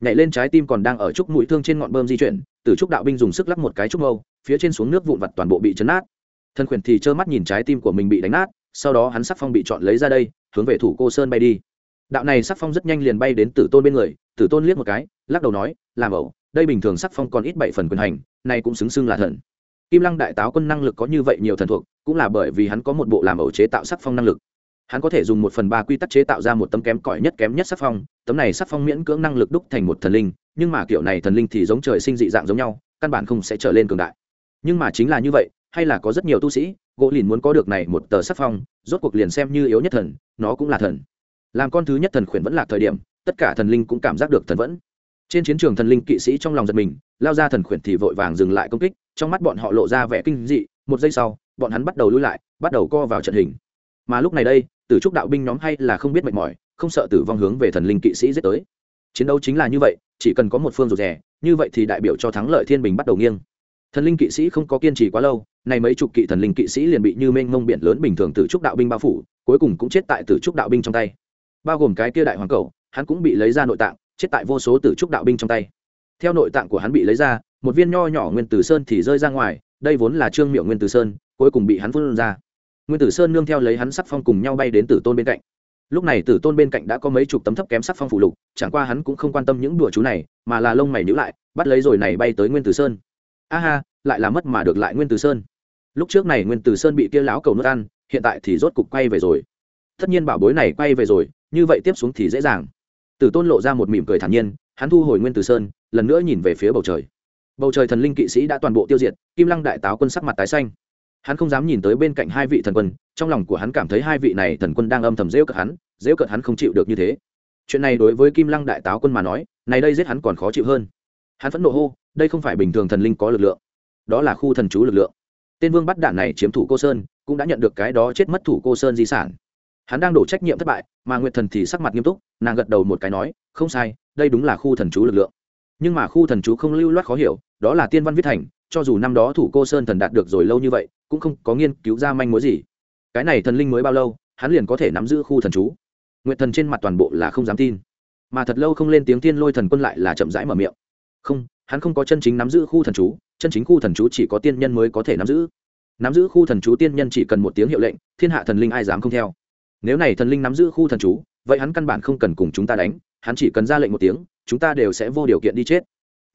nhảy lên trái tim còn đang ở trúc mũi thương trên ngọn bơm di chuyển, từ trúc đạo binh dùng sức lắc một cái trúc mâu, phía trên xuống nước vụn vặt toàn bộ bị chấn nát. Thân khuyển thì trơ mắt nhìn trái tim của mình bị đánh nát, sau đó hắn sắc phong bị chọn lấy ra đây, hướng về thủ cô sơn bay đi. Đạo này sắc phong rất nhanh liền bay đến tử tôn bên người, tử tôn liếc một cái, lắc đầu nói, làm ẩu, đây bình thường sắc phong còn ít bảy phần quyền hành, nay cũng xứng xưng là thần. Kim lăng đại táo quân năng lực có như vậy nhiều thần thuộc, cũng là bởi vì hắn có một bộ làm ẩu chế tạo sắc phong năng lực hắn có thể dùng một phần ba quy tắc chế tạo ra một tấm kém cỏi nhất kém nhất sắc phong, tấm này sắc phong miễn cưỡng năng lực đúc thành một thần linh, nhưng mà kiểu này thần linh thì giống trời sinh dị dạng giống nhau, căn bản không sẽ trở lên cường đại. Nhưng mà chính là như vậy, hay là có rất nhiều tu sĩ, gỗ lìn muốn có được này một tờ sắc phong, rốt cuộc liền xem như yếu nhất thần, nó cũng là thần. Làm con thứ nhất thần khuyển vẫn là thời điểm, tất cả thần linh cũng cảm giác được thần vẫn. Trên chiến trường thần linh kỵ sĩ trong lòng giật mình, lao ra thần khuyển thì vội vàng dừng lại công kích, trong mắt bọn họ lộ ra vẻ kinh dị, một giây sau, bọn hắn bắt đầu lui lại, bắt đầu co vào trận hình. Mà lúc này đây tử trúc đạo binh nhóm hay là không biết mệt mỏi, không sợ tử vong hướng về thần linh kỵ sĩ giết tới. Chiến đấu chính là như vậy, chỉ cần có một phương rụt rè, như vậy thì đại biểu cho thắng lợi thiên bình bắt đầu nghiêng. Thần linh kỵ sĩ không có kiên trì quá lâu, nay mấy chục kỵ thần linh kỵ sĩ liền bị như mênh mông biển lớn bình thường tử trúc đạo binh bao phủ, cuối cùng cũng chết tại tử trúc đạo binh trong tay. Bao gồm cái kia đại hoàng cầu, hắn cũng bị lấy ra nội tạng, chết tại vô số tử trúc đạo binh trong tay. Theo nội tạng của hắn bị lấy ra, một viên nho nhỏ nguyên tử sơn thì rơi ra ngoài, đây vốn là trương miệu nguyên tử sơn, cuối cùng bị hắn phun ra nguyên tử sơn nương theo lấy hắn sắc phong cùng nhau bay đến tử tôn bên cạnh. Lúc này tử tôn bên cạnh đã có mấy chục tấm thấp kém sắc phong phủ lục, chẳng qua hắn cũng không quan tâm những đùa chú này, mà là lông mày nhữ lại, bắt lấy rồi này bay tới nguyên tử sơn. A ha, lại là mất mà được lại nguyên tử sơn. Lúc trước này nguyên tử sơn bị kia láo cầu nước ăn, hiện tại thì rốt cục quay về rồi. Tất nhiên bảo bối này quay về rồi, như vậy tiếp xuống thì dễ dàng. Tử tôn lộ ra một mỉm cười thản nhiên, hắn thu hồi nguyên tử sơn, lần nữa nhìn về phía bầu trời. Bầu trời thần linh kỵ sĩ đã toàn bộ tiêu diệt, kim lăng đại táo quân sắc mặt tái xanh hắn không dám nhìn tới bên cạnh hai vị thần quân, trong lòng của hắn cảm thấy hai vị này thần quân đang âm thầm rêu cợt hắn rêu cợt hắn không chịu được như thế. Chuyện này đối với kim lăng đại táo quân mà nói, này đây giết hắn còn khó chịu hơn. Hắn phẫn nộ hô, đây không phải bình thường thần linh có lực lượng. Đó là khu thần chú lực lượng. Tên vương bắt đạn này chiếm thủ cô sơn, cũng đã nhận được cái đó chết mất thủ cô sơn di sản. Hắn đang đổ trách nhiệm thất bại, mà nguyệt thần thì sắc mặt nghiêm túc, nàng gật đầu một cái nói, không sai, đây đúng là khu thần chú lực lượng. Nhưng mà khu thần chú không lưu loát khó hiểu, đó là tiên văn viết thành cho dù năm đó thủ cô sơn thần đạt được rồi lâu như vậy, cũng không có nghiên cứu ra manh mối gì. Cái này thần linh mới bao lâu, hắn liền có thể nắm giữ khu thần chú. Nguyện thần trên mặt toàn bộ là không dám tin. Mà thật lâu không lên tiếng tiên lôi thần quân lại là chậm rãi mở miệng. Không, hắn không có chân chính nắm giữ khu thần chú, chân chính khu thần chú chỉ có tiên nhân mới có thể nắm giữ. Nắm giữ khu thần chú tiên nhân chỉ cần một tiếng hiệu lệnh, thiên hạ thần linh ai dám không theo. Nếu này thần linh nắm giữ khu thần chú, vậy hắn căn bản không cần cùng chúng ta đánh, hắn chỉ cần ra lệnh một tiếng, chúng ta đều sẽ vô điều kiện đi chết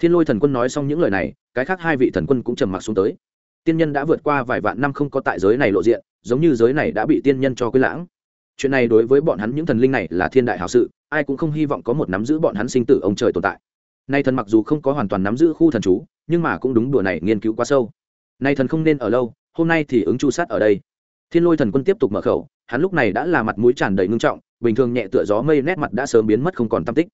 thiên lôi thần quân nói xong những lời này, cái khác hai vị thần quân cũng trầm mặc xuống tới. Tiên nhân đã vượt qua vài vạn năm không có tại giới này lộ diện, giống như giới này đã bị tiên nhân cho quy lãng. Chuyện này đối với bọn hắn những thần linh này là thiên đại hào sự, ai cũng không hy vọng có một nắm giữ bọn hắn sinh tử ông trời tồn tại. Nay thần mặc dù không có hoàn toàn nắm giữ khu thần chú, nhưng mà cũng đúng đùa này nghiên cứu quá sâu. Nay thần không nên ở lâu, hôm nay thì ứng chu sát ở đây. Thiên lôi thần quân tiếp tục mở khẩu, hắn lúc này đã là mặt mũi tràn đầy ngưng trọng, bình thường nhẹ tựa gió mây nét mặt đã sớm biến mất không còn tam tích.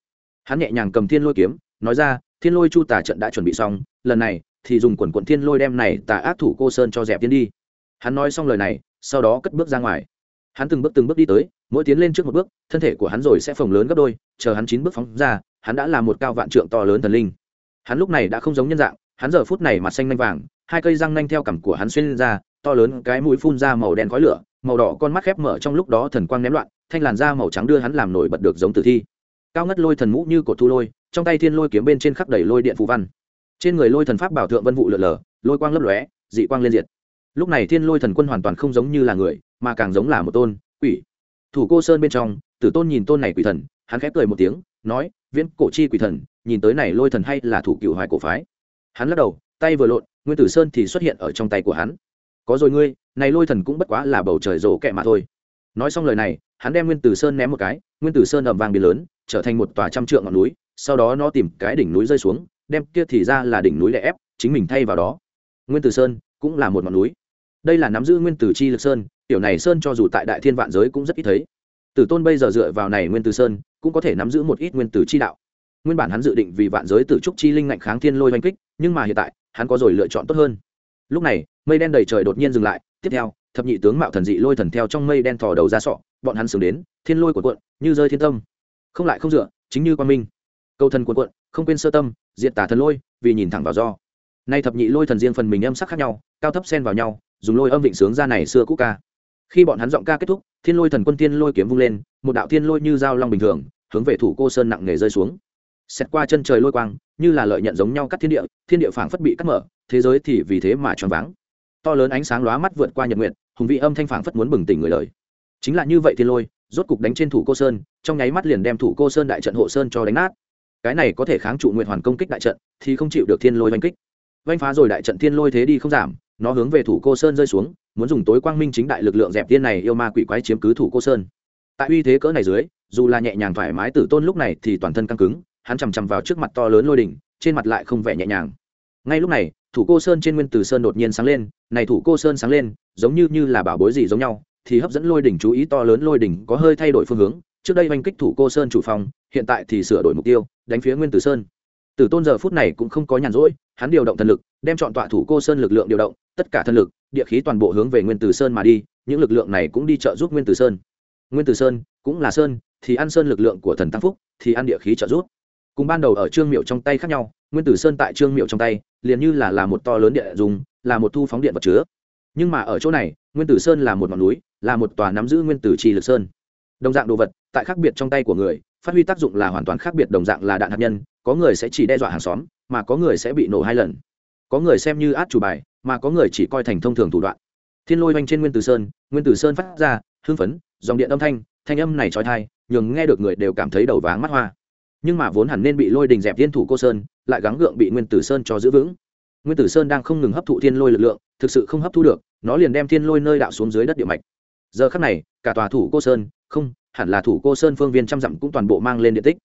Hắn nhẹ nhàng cầm thiên lôi kiếm nói ra, thiên lôi chu tà trận đã chuẩn bị xong, lần này thì dùng quần quận thiên lôi đem này tà ác thủ cô sơn cho dẹp tiến đi. Hắn nói xong lời này, sau đó cất bước ra ngoài. Hắn từng bước từng bước đi tới, mỗi tiến lên trước một bước, thân thể của hắn rồi sẽ phồng lớn gấp đôi, chờ hắn chín bước phóng ra, hắn đã là một cao vạn trượng to lớn thần linh. Hắn lúc này đã không giống nhân dạng, hắn giờ phút này mặt xanh nanh vàng, hai cây răng nanh theo cằm của hắn xuyên lên ra, to lớn cái mũi phun ra màu đen khói lửa, màu đỏ con mắt khép mở trong lúc đó thần quang ném loạn, thanh làn da màu trắng đưa hắn làm nổi bật được giống tử thi. Cao ngất lôi thần mũ như cột thu lôi trong tay thiên lôi kiếm bên trên khắc đầy lôi điện phù văn. Trên người lôi thần pháp bảo thượng vân vụ lượn lờ, lôi quang lấp lóe, dị quang liên diệt. Lúc này thiên lôi thần quân hoàn toàn không giống như là người, mà càng giống là một tôn quỷ. Thủ cô sơn bên trong, tử tôn nhìn tôn này quỷ thần, hắn khép cười một tiếng, nói, viễn cổ chi quỷ thần, nhìn tới này lôi thần hay là thủ cựu hoài cổ phái? Hắn lắc đầu, tay vừa lộn, nguyên tử sơn thì xuất hiện ở trong tay của hắn. Có rồi ngươi, này lôi thần cũng bất quá là bầu trời rổ kẹ mà thôi. Nói xong lời này, hắn đem nguyên tử sơn ném một cái, nguyên tử sơn ẩm vàng biến lớn, trở thành một tòa trăm trượng ngọn núi sau đó nó tìm cái đỉnh núi rơi xuống, đem kia thì ra là đỉnh núi đè ép, chính mình thay vào đó. Nguyên tử sơn cũng là một ngọn núi. Đây là nắm giữ nguyên tử chi lực sơn, tiểu này sơn cho dù tại đại thiên vạn giới cũng rất ít thấy. Tử tôn bây giờ dựa vào này nguyên tử sơn cũng có thể nắm giữ một ít nguyên tử chi đạo. Nguyên bản hắn dự định vì vạn giới tử trúc chi linh ngạnh kháng thiên lôi oanh kích, nhưng mà hiện tại, hắn có rồi lựa chọn tốt hơn. Lúc này, mây đen đầy trời đột nhiên dừng lại, tiếp theo, thập nhị tướng mạo thần dị lôi thần theo trong mây đen thò đầu ra sọ, bọn hắn sướng đến, thiên lôi của cuộn, như rơi thiên tâm. Không lại không dựa, chính như quan minh câu thần cuộn cuộn, không quên sơ tâm diện tả thần lôi, vì nhìn thẳng vào do. Nay thập nhị lôi thần riêng phần mình âm sắc khác nhau, cao thấp xen vào nhau, dùng lôi âm vịnh sướng ra này xưa cũ ca. Khi bọn hắn giọng ca kết thúc, thiên lôi thần quân thiên lôi kiếm vung lên, một đạo thiên lôi như dao long bình thường, hướng về thủ cô sơn nặng nề rơi xuống. Xét qua chân trời lôi quang, như là lợi nhận giống nhau cắt thiên địa thiên địa phảng phất bị cắt mở, thế giới thì vì thế mà choáng váng. To lớn ánh sáng lóa mắt vượt qua nhật nguyện hùng vị âm thanh phảng phất muốn bừng tỉnh người lời chính là như vậy thiên lôi, rốt cục đánh trên thủ cô sơn, trong nháy mắt liền đem thủ cô sơn đại trận hộ sơn cho đánh nát cái này có thể kháng trụ nguyện hoàn công kích đại trận, thì không chịu được thiên lôi oanh kích. Oanh phá rồi đại trận thiên lôi thế đi không giảm, nó hướng về thủ cô sơn rơi xuống, muốn dùng tối quang minh chính đại lực lượng dẹp tiên này yêu ma quỷ quái chiếm cứ thủ cô sơn. Tại uy thế cỡ này dưới, dù là nhẹ nhàng thoải mái tử tôn lúc này thì toàn thân căng cứng, hắn chằm chằm vào trước mặt to lớn lôi đỉnh, trên mặt lại không vẻ nhẹ nhàng. Ngay lúc này, thủ cô sơn trên nguyên tử sơn đột nhiên sáng lên, này thủ cô sơn sáng lên, giống như như là bảo bối gì giống nhau, thì hấp dẫn lôi đỉnh chú ý to lớn lôi đỉnh có hơi thay đổi phương hướng. Trước đây oanh kích thủ cô sơn chủ phòng, hiện tại thì sửa đổi mục tiêu đánh phía nguyên tử sơn tử tôn giờ phút này cũng không có nhàn rỗi hắn điều động thần lực đem chọn tọa thủ cô sơn lực lượng điều động tất cả thần lực địa khí toàn bộ hướng về nguyên tử sơn mà đi những lực lượng này cũng đi trợ giúp nguyên tử sơn nguyên tử sơn cũng là sơn thì ăn sơn lực lượng của thần tăng phúc thì ăn địa khí trợ giúp cùng ban đầu ở trương miệu trong tay khác nhau nguyên tử sơn tại trương miệu trong tay liền như là là một to lớn địa dùng là một thu phóng điện vật chứa nhưng mà ở chỗ này nguyên tử sơn là một ngọn núi là một tòa nắm giữ nguyên tử trì lực sơn đồng dạng đồ vật, tại khác biệt trong tay của người, phát huy tác dụng là hoàn toàn khác biệt đồng dạng là đạn hạt nhân, có người sẽ chỉ đe dọa hàng xóm, mà có người sẽ bị nổ hai lần. Có người xem như át chủ bài, mà có người chỉ coi thành thông thường thủ đoạn. Thiên lôi oanh trên nguyên tử sơn, nguyên tử sơn phát ra, hưng phấn, dòng điện âm thanh thanh âm này trói thai, nhường nghe được người đều cảm thấy đầu váng mắt hoa. Nhưng mà vốn hẳn nên bị lôi đình dẹp thiên thủ cô sơn, lại gắng gượng bị nguyên tử sơn cho giữ vững. Nguyên tử sơn đang không ngừng hấp thụ thiên lôi lực lượng, thực sự không hấp thu được, nó liền đem thiên lôi nơi đạo xuống dưới đất địa mạch. Giờ khắc này, cả tòa thủ cô sơn không, hẳn là thủ cô sơn phương viên trăm dặm cũng toàn bộ mang lên điện tích.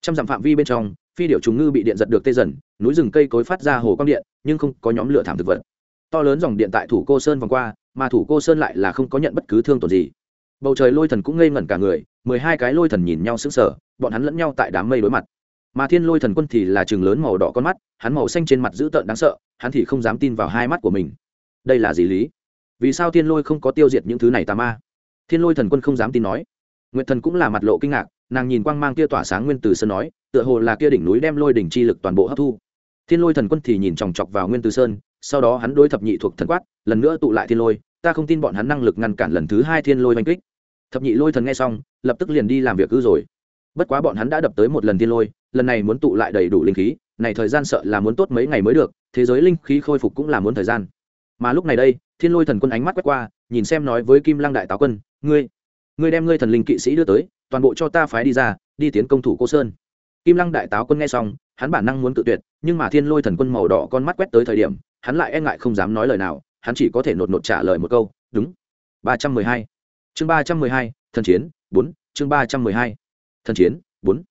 Trăm dặm phạm vi bên trong, phi điệu trùng ngư bị điện giật được tê dần, núi rừng cây cối phát ra hồ quang điện, nhưng không có nhóm lửa thảm thực vật. To lớn dòng điện tại thủ cô sơn vòng qua, mà thủ cô sơn lại là không có nhận bất cứ thương tổn gì. Bầu trời lôi thần cũng ngây ngẩn cả người, mười hai cái lôi thần nhìn nhau sững sờ, bọn hắn lẫn nhau tại đám mây đối mặt. Mà thiên lôi thần quân thì là chừng lớn màu đỏ con mắt, hắn màu xanh trên mặt dữ tợn đáng sợ, hắn thì không dám tin vào hai mắt của mình. Đây là gì lý? Vì sao thiên lôi không có tiêu diệt những thứ này tà ma? Thiên lôi thần quân không dám tin nói nguyệt thần cũng là mặt lộ kinh ngạc, nàng nhìn quang mang kia tỏa sáng nguyên từ sơn nói, tựa hồ là kia đỉnh núi đem lôi đỉnh chi lực toàn bộ hấp thu. Thiên lôi thần quân thì nhìn chòng chọc vào nguyên từ sơn, sau đó hắn đối thập nhị thuộc thần quát, lần nữa tụ lại thiên lôi, ta không tin bọn hắn năng lực ngăn cản lần thứ hai thiên lôi oanh kích. Thập nhị lôi thần nghe xong, lập tức liền đi làm việc cứ rồi. Bất quá bọn hắn đã đập tới một lần thiên lôi, lần này muốn tụ lại đầy đủ linh khí, này thời gian sợ là muốn tốt mấy ngày mới được, thế giới linh khí khôi phục cũng là muốn thời gian. Mà lúc này đây, thiên lôi thần quân ánh mắt quét qua, nhìn xem nói với kim lăng đại táo quân, ngươi ngươi đem ngươi thần linh kỵ sĩ đưa tới, toàn bộ cho ta phái đi ra, đi tiến công thủ cô sơn. Kim lăng đại táo quân nghe xong, hắn bản năng muốn tự tuyệt, nhưng mà thiên lôi thần quân màu đỏ con mắt quét tới thời điểm, hắn lại e ngại không dám nói lời nào, hắn chỉ có thể nột nột trả lời một câu, đúng. Ba trăm mười hai. Chương ba trăm mười hai, thần chiến, bốn. Chương ba trăm mười hai, thần chiến, bốn.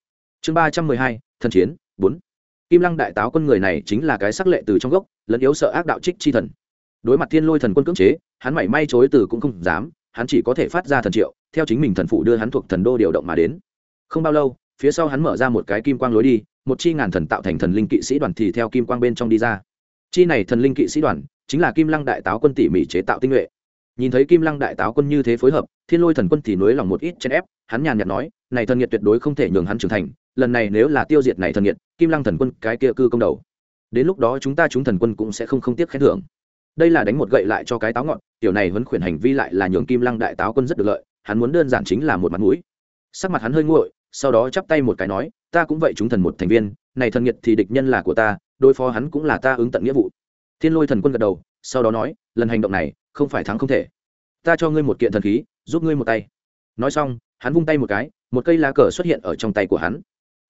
Chương ba trăm mười hai, thần chiến, bốn. Kim lăng đại táo quân người này chính là cái sắc lệ từ trong gốc, lẫn yếu sợ ác đạo trích chi thần. Đối mặt thiên lôi thần quân cưỡng chế, hắn mảy may chối từ cũng không dám hắn chỉ có thể phát ra thần triệu, theo chính mình thần phụ đưa hắn thuộc thần đô điều động mà đến. Không bao lâu, phía sau hắn mở ra một cái kim quang lối đi, một chi ngàn thần tạo thành thần linh kỵ sĩ đoàn thì theo kim quang bên trong đi ra. Chi này thần linh kỵ sĩ đoàn chính là kim lăng đại táo quân tỉ mỉ chế tạo tinh nhuệ. Nhìn thấy kim lăng đại táo quân như thế phối hợp, thiên lôi thần quân thì nối lòng một ít chèn ép, hắn nhàn nhạt nói, này thần nhiệt tuyệt đối không thể nhường hắn trưởng thành, lần này nếu là tiêu diệt này thần nhiệt kim lăng thần quân cái kia cư công đầu. Đến lúc đó chúng ta chúng thần quân cũng sẽ không không tiếc khen thưởng đây là đánh một gậy lại cho cái táo ngọn, tiểu này huấn khuyển hành vi lại là nhường kim lăng đại táo quân rất được lợi, hắn muốn đơn giản chính là một mặt mũi. Sắc mặt hắn hơi nguội, sau đó chắp tay một cái nói, ta cũng vậy chúng thần một thành viên, này thần nhiệt thì địch nhân là của ta, đối phó hắn cũng là ta ứng tận nghĩa vụ. Thiên lôi thần quân gật đầu, sau đó nói, lần hành động này, không phải thắng không thể. Ta cho ngươi một kiện thần khí, giúp ngươi một tay. Nói xong, hắn vung tay một cái, một cây lá cờ xuất hiện ở trong tay của hắn.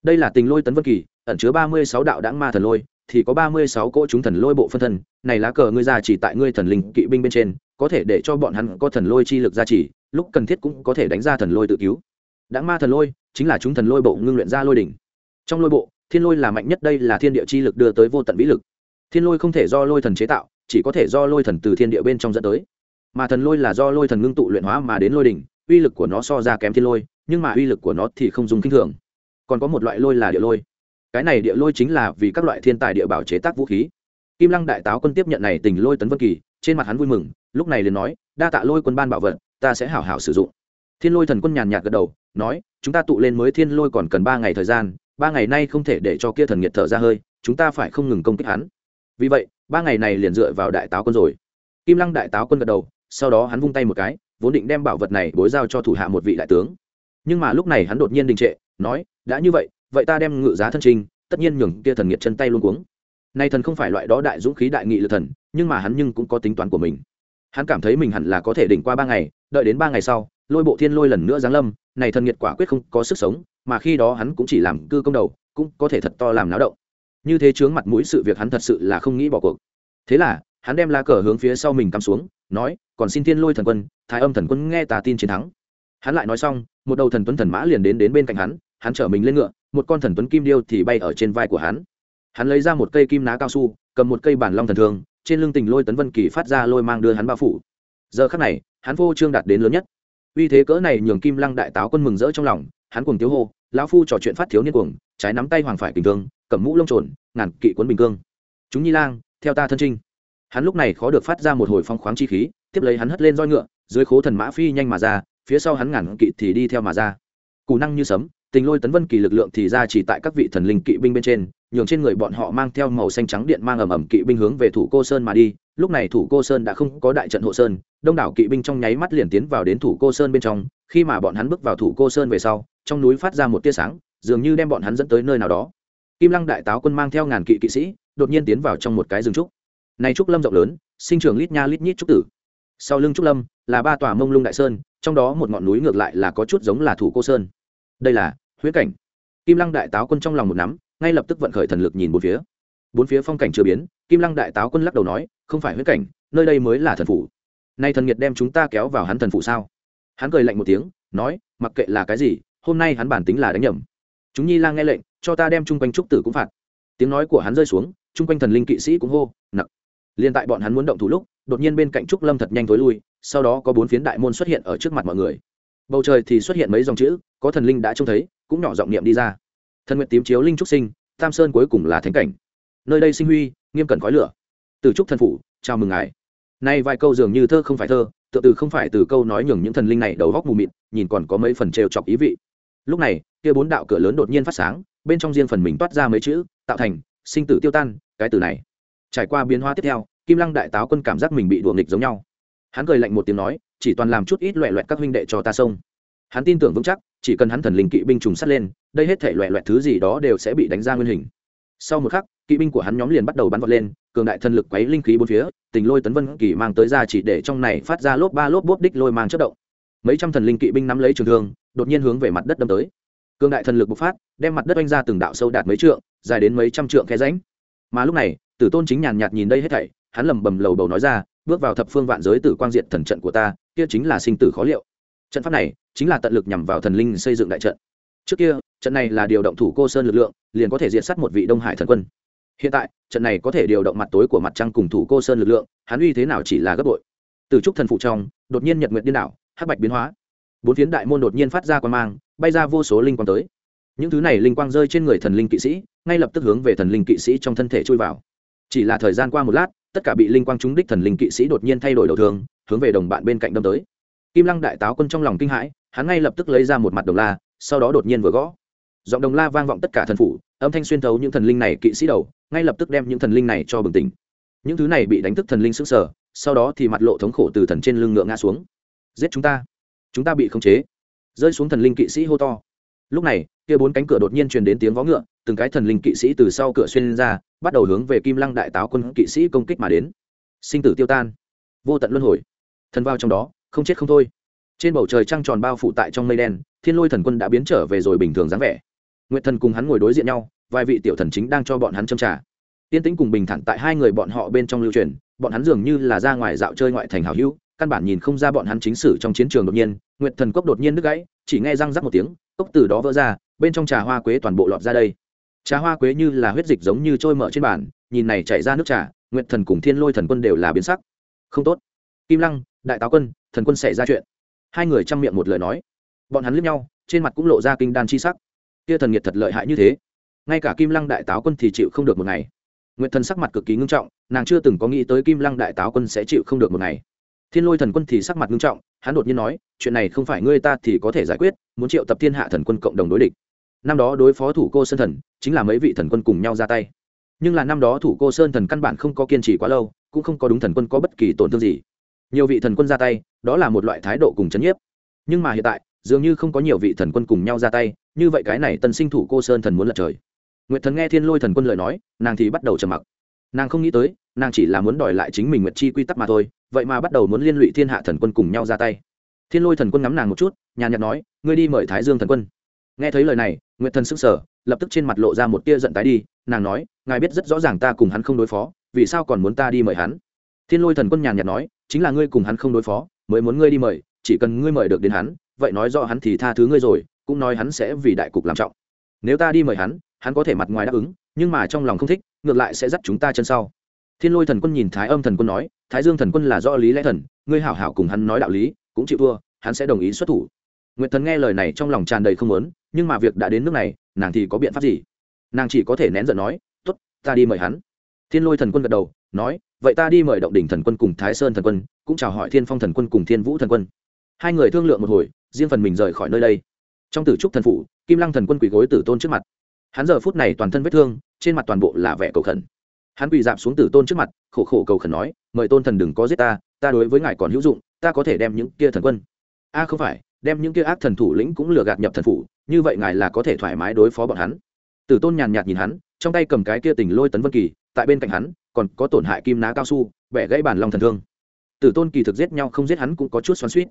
Đây là tình lôi tấn vân kỳ, ẩn chứa ba mươi sáu đạo đãng ma thần lôi thì có ba mươi sáu cỗ chúng thần lôi bộ phân thân, này lá cờ ngươi ra chỉ tại ngươi thần linh kỵ binh bên trên, có thể để cho bọn hắn có thần lôi chi lực ra chỉ lúc cần thiết cũng có thể đánh ra thần lôi tự cứu. Đãng ma thần lôi, chính là chúng thần lôi bộ ngưng luyện ra lôi đỉnh. Trong lôi bộ, thiên lôi là mạnh nhất đây là thiên địa chi lực đưa tới vô tận vĩ lực. Thiên lôi không thể do lôi thần chế tạo, chỉ có thể do lôi thần từ thiên địa bên trong dẫn tới. Mà thần lôi là do lôi thần ngưng tụ luyện hóa mà đến lôi đỉnh, uy lực của nó so ra kém thiên lôi, nhưng mà uy lực của nó thì không dùng kinh thường. Còn có một loại lôi là địa lôi cái này địa lôi chính là vì các loại thiên tài địa bảo chế tác vũ khí. Kim lăng đại táo quân tiếp nhận này tình lôi tấn vân kỳ, trên mặt hắn vui mừng, lúc này liền nói, đa tạ lôi quân ban bảo vật, ta sẽ hảo hảo sử dụng. Thiên lôi thần quân nhàn nhạt gật đầu, nói, chúng ta tụ lên mới thiên lôi còn cần ba ngày thời gian, ba ngày nay không thể để cho kia thần nhiệt thở ra hơi, chúng ta phải không ngừng công kích hắn. Vì vậy, ba ngày này liền dựa vào đại táo quân rồi. Kim lăng đại táo quân gật đầu, sau đó hắn vung tay một cái, vốn định đem bảo vật này bối giao cho thủ hạ một vị đại tướng. Nhưng mà lúc này hắn đột nhiên đình trệ, nói, đã như vậy vậy ta đem ngự giá thân trình, tất nhiên nhường kia thần nghiệt chân tay luôn cuống. Nay thần không phải loại đó đại dũng khí đại nghị lực thần, nhưng mà hắn nhưng cũng có tính toán của mình. Hắn cảm thấy mình hẳn là có thể đỉnh qua ba ngày, đợi đến ba ngày sau, lôi bộ thiên lôi lần nữa giáng lâm, này thần nghiệt quả quyết không có sức sống, mà khi đó hắn cũng chỉ làm cư công đầu, cũng có thể thật to làm náo động. Như thế chướng mặt mũi sự việc hắn thật sự là không nghĩ bỏ cuộc. Thế là, hắn đem lá cờ hướng phía sau mình cắm xuống, nói, còn xin thiên lôi thần quân, thái âm thần quân nghe tà tin chiến thắng. Hắn lại nói xong, một đầu thần tuấn thần mã liền đến đến bên cạnh hắn hắn chở mình lên ngựa một con thần tuấn kim điêu thì bay ở trên vai của hắn. Hắn lấy ra một cây kim ná cao su, cầm một cây bản long thần thương, trên lưng tình lôi tấn vân kỳ phát ra lôi mang đưa hắn bao phủ. Giờ khắc này, hắn vô trương đạt đến lớn nhất. Uy thế cỡ này nhường kim lăng đại táo quân mừng rỡ trong lòng, hắn cùng tiếu hô, lão phu trò chuyện phát thiếu niên cuồng, trái nắm tay hoàng phải bình thương, cầm mũ lông trồn, ngàn kỵ quấn bình cương. Chúng nhi lang, theo ta thân trinh. Hắn lúc này khó được phát ra một hồi phong khoáng chi khí, tiếp lấy hắn hất lên roi ngựa, dưới khố thần mã phi nhanh mà ra, phía sau hắn ngàn kỵ thì đi theo mà ra. Cù năng như sấm tình lôi tấn vân kỳ lực lượng thì ra chỉ tại các vị thần linh kỵ binh bên trên, nhường trên người bọn họ mang theo màu xanh trắng điện mang ầm ầm kỵ binh hướng về thủ cô sơn mà đi. Lúc này thủ cô sơn đã không có đại trận hộ sơn, đông đảo kỵ binh trong nháy mắt liền tiến vào đến thủ cô sơn bên trong. Khi mà bọn hắn bước vào thủ cô sơn về sau, trong núi phát ra một tia sáng, dường như đem bọn hắn dẫn tới nơi nào đó. Kim lăng đại táo quân mang theo ngàn kỵ kỵ sĩ, đột nhiên tiến vào trong một cái rừng trúc. Này trúc lâm rộng lớn, sinh trưởng lít nha lít nhít trúc tử. Sau lưng trúc lâm là ba tòa mông lung đại sơn, trong đó một ngọn núi ngược lại là có chút giống là thủ cô sơn. Đây là huyễn cảnh. Kim lăng đại táo quân trong lòng một nắm, ngay lập tức vận khởi thần lực nhìn bốn phía. Bốn phía phong cảnh chưa biến, kim lăng đại táo quân lắc đầu nói, không phải huyễn cảnh, nơi đây mới là thần phủ. Nay thần nhiệt đem chúng ta kéo vào hắn thần phủ sao? Hắn cười lạnh một tiếng, nói, mặc kệ là cái gì, hôm nay hắn bản tính là đánh nhầm. Chúng nhi lang nghe lệnh, cho ta đem chung quanh trúc tử cũng phạt. Tiếng nói của hắn rơi xuống, chung quanh thần linh kỵ sĩ cũng hô, nặc. Liền tại bọn hắn muốn động thủ lúc, đột nhiên bên cạnh trúc lâm thật nhanh tối lui, sau đó có bốn phiến đại môn xuất hiện ở trước mặt mọi người. Bầu trời thì xuất hiện mấy dòng chữ, có thần linh đã trông thấy cũng nhỏ giọng niệm đi ra. Thần nguyện tím chiếu linh trúc sinh, tam sơn cuối cùng là thánh cảnh. Nơi đây sinh huy, nghiêm cẩn khói lửa. Từ trúc thần phủ, chào mừng ngài. Nay vài câu dường như thơ không phải thơ tự từ không phải từ câu nói nhường những thần linh này đầu góc mù mịt, nhìn còn có mấy phần trêu chọc ý vị. Lúc này, kia bốn đạo cửa lớn đột nhiên phát sáng, bên trong riêng phần mình toát ra mấy chữ, tạo thành, sinh tử tiêu tan, cái từ này. Trải qua biến hóa tiếp theo, kim lăng đại táo quân cảm giác mình bị đùa nghịch giống nhau. Hắn cười lạnh một tiếng nói, chỉ toàn làm chút ít loẹ loẹt các huynh đệ cho ta xông hắn tin tưởng vững chắc chỉ cần hắn thần linh kỵ binh trùng sắt lên, đây hết thể loẹ loẹt thứ gì đó đều sẽ bị đánh ra nguyên hình. Sau một khắc, kỵ binh của hắn nhóm liền bắt đầu bắn vọt lên, cường đại thần lực quấy linh khí bốn phía, tình lôi tấn vân kỳ mang tới ra chỉ để trong này phát ra lốp ba lốp bốp đích lôi mang chất động. Mấy trăm thần linh kỵ binh nắm lấy trường thương, đột nhiên hướng về mặt đất đâm tới. Cường đại thần lực bộc phát, đem mặt đất oanh ra từng đạo sâu đạt mấy trượng, dài đến mấy trăm trượng khe ránh mà lúc này, tử tôn chính nhàn nhạt nhìn đây hết thảy, hắn lầm bầm lầu bầu nói ra, bước vào thập phương vạn giới tử quang diện thần trận của ta, kia chính là sinh tử khó liệu trận pháp này chính là tận lực nhằm vào thần linh xây dựng đại trận. Trước kia, trận này là điều động thủ cô sơn lực lượng, liền có thể diệt sát một vị đông hải thần quân. Hiện tại, trận này có thể điều động mặt tối của mặt trăng cùng thủ cô sơn lực lượng, hắn uy thế nào chỉ là gấp bội. Từ trúc thần phụ trong, đột nhiên nhật nguyện điên đảo, hắc bạch biến hóa. Bốn phiến đại môn đột nhiên phát ra quan mang, bay ra vô số linh quang tới. Những thứ này linh quang rơi trên người thần linh kỵ sĩ, ngay lập tức hướng về thần linh kỵ sĩ trong thân thể chui vào. Chỉ là thời gian qua một lát, tất cả bị linh quang trúng đích thần linh kỵ sĩ đột nhiên thay đổi đầu thường, hướng về đồng bạn bên cạnh đâm tới kim lăng đại táo quân trong lòng kinh hãi, hắn ngay lập tức lấy ra một mặt đồng la, sau đó đột nhiên vừa gõ. Giọng đồng la vang vọng tất cả thần phủ, âm thanh xuyên thấu những thần linh này kỵ sĩ đầu, ngay lập tức đem những thần linh này cho bừng tỉnh. Những thứ này bị đánh thức thần linh sức sở sau đó thì mặt lộ thống khổ từ thần trên lưng ngựa ngã xuống. Giết chúng ta. Chúng ta bị khống chế. Rơi xuống thần linh kỵ sĩ hô to. Lúc này, kia bốn cánh cửa đột nhiên truyền đến tiếng vó ngựa, từng cái thần linh kỵ sĩ từ sau cửa xuyên ra, bắt đầu hướng về kim lăng đại táo quân kỵ sĩ công kích mà đến. Sinh tử tiêu tan. Vô tận luân hồi. Thần vào trong đó không chết không thôi. Trên bầu trời trăng tròn bao phủ tại trong mây đen, thiên lôi thần quân đã biến trở về rồi bình thường dáng vẻ. Nguyệt thần cùng hắn ngồi đối diện nhau, vài vị tiểu thần chính đang cho bọn hắn châm trả tiên tĩnh cùng bình thản tại hai người bọn họ bên trong lưu truyền, bọn hắn dường như là ra ngoài dạo chơi ngoại thành hào hữu, căn bản nhìn không ra bọn hắn chính sử trong chiến trường đột nhiên, nguyệt thần cốc đột nhiên đứt gãy, chỉ nghe răng rắc một tiếng, cốc từ đó vỡ ra, bên trong trà hoa quế toàn bộ lọt ra đây. Trà hoa quế như là huyết dịch giống như trôi mở trên bàn, nhìn này chảy ra nước trà, nguyệt thần cùng thiên lôi thần quân đều là biến sắc. Không tốt. Kim lăng đại táo quân, thần quân xảy ra chuyện. Hai người chăm miệng một lời nói. Bọn hắn liếc nhau, trên mặt cũng lộ ra kinh đan chi sắc. Kia thần nhiệt thật lợi hại như thế. Ngay cả kim lăng đại táo quân thì chịu không được một ngày. Nguyện thần sắc mặt cực kỳ ngưng trọng, nàng chưa từng có nghĩ tới kim lăng đại táo quân sẽ chịu không được một ngày. Thiên lôi thần quân thì sắc mặt ngưng trọng, hắn đột nhiên nói, chuyện này không phải ngươi ta thì có thể giải quyết, muốn triệu tập thiên hạ thần quân cộng đồng đối địch. Năm đó đối phó thủ cô sơn thần, chính là mấy vị thần quân cùng nhau ra tay. Nhưng là năm đó thủ cô sơn thần căn bản không có kiên trì quá lâu, cũng không có đúng thần quân có bất kỳ tổn thương gì nhiều vị thần quân ra tay, đó là một loại thái độ cùng chấn nhiếp. Nhưng mà hiện tại, dường như không có nhiều vị thần quân cùng nhau ra tay, như vậy cái này tân sinh thủ cô sơn thần muốn lật trời. Nguyệt thần nghe thiên lôi thần quân lời nói, nàng thì bắt đầu trầm mặc. Nàng không nghĩ tới, nàng chỉ là muốn đòi lại chính mình nguyệt chi quy tắc mà thôi, vậy mà bắt đầu muốn liên lụy thiên hạ thần quân cùng nhau ra tay. Thiên lôi thần quân ngắm nàng một chút, nhàn nhạt nói, ngươi đi mời thái dương thần quân. Nghe thấy lời này, nguyệt thần sức sở lập tức trên mặt lộ ra một tia giận tái đi, nàng nói, ngài biết rất rõ ràng ta cùng hắn không đối phó, vì sao còn muốn ta đi mời hắn? Thiên lôi thần quân nhàn nhạt nói chính là ngươi cùng hắn không đối phó, mới muốn ngươi đi mời, chỉ cần ngươi mời được đến hắn, vậy nói rõ hắn thì tha thứ ngươi rồi, cũng nói hắn sẽ vì đại cục làm trọng. Nếu ta đi mời hắn hắn có thể mặt ngoài đáp ứng, nhưng mà trong lòng không thích, ngược lại sẽ dắt chúng ta chân sau. Thiên lôi thần quân nhìn thái âm thần quân nói, thái dương thần quân là do lý lẽ thần, ngươi hảo hảo cùng hắn nói đạo lý, cũng chịu thua, hắn sẽ đồng ý xuất thủ. Nguyệt thần nghe lời này trong lòng tràn đầy không muốn, nhưng mà việc đã đến nước này, nàng thì có biện pháp gì? Nàng chỉ có thể nén giận nói t ố t ta đi mời hắn thiên lôi thần quân gật đầu, nói, vậy ta đi mời động đỉnh thần quân cùng thái sơn thần quân, cũng chào hỏi thiên phong thần quân cùng thiên vũ thần quân. Hai người thương lượng một hồi, riêng phần mình rời khỏi nơi đây. Trong tử trúc thần phủ, kim lăng thần quân quỳ gối tử tôn trước mặt. Hắn giờ phút này toàn thân vết thương, trên mặt toàn bộ là vẻ cầu khẩn. Hắn quỳ dạp xuống tử tôn trước mặt, khổ khổ cầu khẩn nói, mời tôn thần đừng có giết ta ta đối với ngài còn hữu dụng, ta có thể đem những kia thần quân. A, không phải, đem những kia ác thần thủ lĩnh cũng lừa gạt nhập thần phủ, như vậy ngài là có thể thoải mái đối phó bọn hắn. Tử tôn nhàn nhạt nhìn hắn, trong tay cầm cái kia tình lôi tấn vân kỳ tại bên cạnh hắn, còn có tổn hại kim ná cao su, bẻ gãy bản lòng thần thương. Tử tôn kỳ thực giết nhau không giết hắn cũng có chút xoắn suýt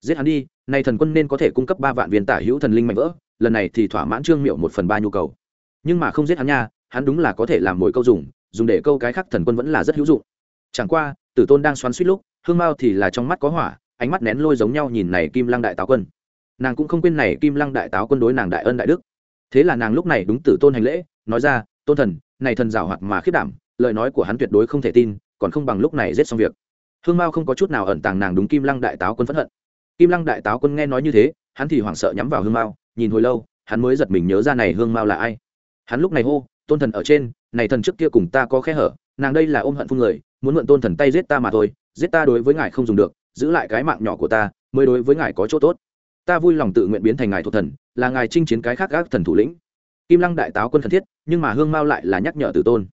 giết hắn đi, nay thần quân nên có thể cung cấp ba vạn viên tả hữu thần linh mạnh vỡ, lần này thì thỏa mãn trương miệu một phần ba nhu cầu. Nhưng mà không giết hắn nha, hắn đúng là có thể làm mồi câu dùng dùng để câu cái khác thần quân vẫn là rất hữu dụng. Chẳng qua, tử tôn đang xoắn suýt lúc, hương mao thì là trong mắt có hỏa, ánh mắt nén lôi giống nhau nhìn này kim lăng đại táo quân. Nàng cũng không quên này kim lăng đại táo quân đối nàng đại ân đại đức. Thế là nàng lúc này đúng tử tôn hành lễ, nói ra, tôn thần này thần giảo hoạt mà khiết đảm, lời nói của hắn tuyệt đối không thể tin, còn không bằng lúc này giết xong việc. Hương mao không có chút nào ẩn tàng nàng đúng kim lăng đại táo quân phẫn hận. Kim lăng đại táo quân nghe nói như thế, hắn thì hoảng sợ nhắm vào hương mao, nhìn hồi lâu, hắn mới giật mình nhớ ra này hương mao là ai. Hắn lúc này hô, tôn thần ở trên, này thần trước kia cùng ta có khe hở, nàng đây là ôm hận phun người, muốn mượn tôn thần tay giết ta mà thôi, giết ta đối với ngài không dùng được, giữ lại cái mạng nhỏ của ta, mới đối với ngài có chỗ tốt. Ta vui lòng tự nguyện biến thành ngài thuộc thần, là ngài chinh chiến cái khác gác thần thủ lĩnh kim lăng đại táo quân khẩn thiết, nhưng mà hương mao lại là nhắc nhở tử tôn.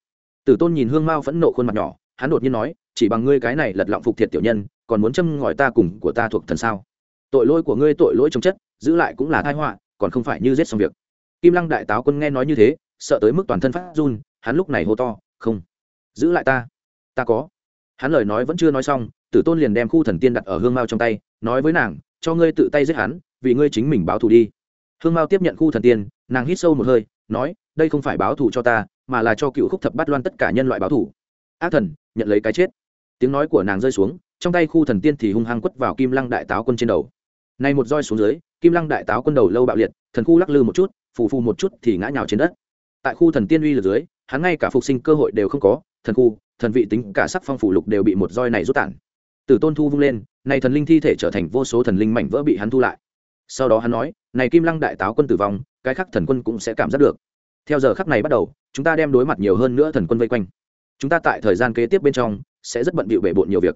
Tử tôn nhìn hương mao phẫn nộ khuôn mặt nhỏ, hắn đột nhiên nói, chỉ bằng ngươi cái này lật lọng phục thiệt tiểu nhân, còn muốn châm ngòi ta cùng của ta thuộc thần sao? Tội lỗi của ngươi tội lỗi trong chất, giữ lại cũng là thai họa, còn không phải như giết xong việc. Kim lăng đại táo quân nghe nói như thế, sợ tới mức toàn thân phát run, hắn lúc này hô to, không, giữ lại ta ta có. Hắn lời nói vẫn chưa nói xong, tử tôn liền đem khu thần tiên đặt ở hương mao trong tay, nói với nàng, cho ngươi tự tay giết hắn, vì ngươi chính mình báo thù đi hương mao tiếp nhận khu thần tiên, nàng hít sâu một hơi, nói, đây không phải báo thù cho ta, mà là cho cựu khúc thập bát loan tất cả nhân loại báo thù. Ác thần, nhận lấy cái chết. Tiếng nói của nàng rơi xuống, trong tay khu thần tiên thì hung hăng quất vào kim lăng đại táo quân trên đầu. Nay một roi xuống dưới, kim lăng đại táo quân đầu lâu bạo liệt, thần khu lắc lư một chút, phù phù một chút thì ngã nhào trên đất. Tại khu thần tiên uy lực dưới, hắn ngay cả phục sinh cơ hội đều không có, thần khu, thần vị tính cả sắc phong phủ lục đều bị một roi này rút tản. Từ tôn thu vung lên này thần linh thi thể trở thành vô số thần linh mảnh vỡ bị hắn thu lại sau đó hắn nói, này kim lăng đại táo quân tử vong, cái khắc thần quân cũng sẽ cảm giác được. Theo giờ khắc này bắt đầu, chúng ta đem đối mặt nhiều hơn nữa thần quân vây quanh. Chúng ta tại thời gian kế tiếp bên trong, sẽ rất bận bịu bể bộn nhiều việc.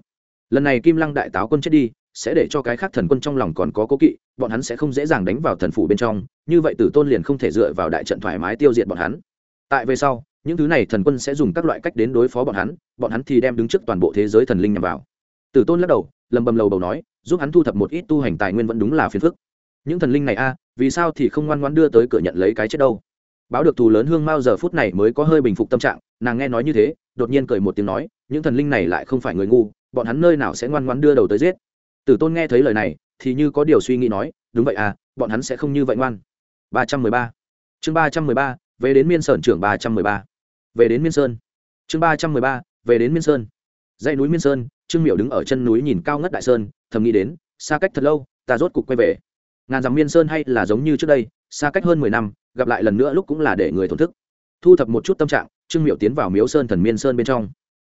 Lần này kim lăng đại táo quân chết đi, sẽ để cho cái khác thần quân trong lòng còn có cố kỵ, bọn hắn sẽ không dễ dàng đánh vào thần phủ bên trong, như vậy tử tôn liền không thể dựa vào đại trận thoải mái tiêu diệt bọn hắn. Tại về sau, những thứ này thần quân sẽ dùng các loại cách đến đối phó bọn hắn bọn hắn thì đem đứng trước toàn bộ thế giới thần linh nhằm vào. Tử tôn lắc đầu, lầm bầm lầu đầu nói, giúp hắn thu thập một ít tu hành tài nguyên vẫn đúng là phiền phức những thần linh này a à, vì sao thì không ngoan ngoan đưa tới cửa nhận lấy cái chết đâu? Báo được thù lớn hương mao giờ phút này mới có hơi bình phục tâm trạng, nàng nghe nói như thế, đột nhiên cười một tiếng nói, những thần linh này lại không phải người ngu, bọn hắn nơi nào sẽ ngoan ngoan đưa đầu tới giết? Tử tôn nghe thấy lời này, thì như có điều suy nghĩ nói, đúng vậy à bọn hắn sẽ không như vậy ngoan. Ba trăm mười ba. Chương ba trăm mười ba, về đến miên sơn trưởng ba trăm mười ba. Về đến miên sơn. Chương ba trăm mười ba, về đến miên sơn. Dãy núi miên sơn, trương miểu đứng ở chân núi nhìn cao ngất đại sơn, thầm nghĩ đến, xa cách thật lâu, ta rốt cục quay về ngàn dặm miên sơn hay là giống như trước đây, xa cách hơn mười năm, gặp lại lần nữa lúc cũng là để người thổn thức. Thu thập một chút tâm trạng, trương miệu tiến vào miếu sơn thần miên sơn bên trong.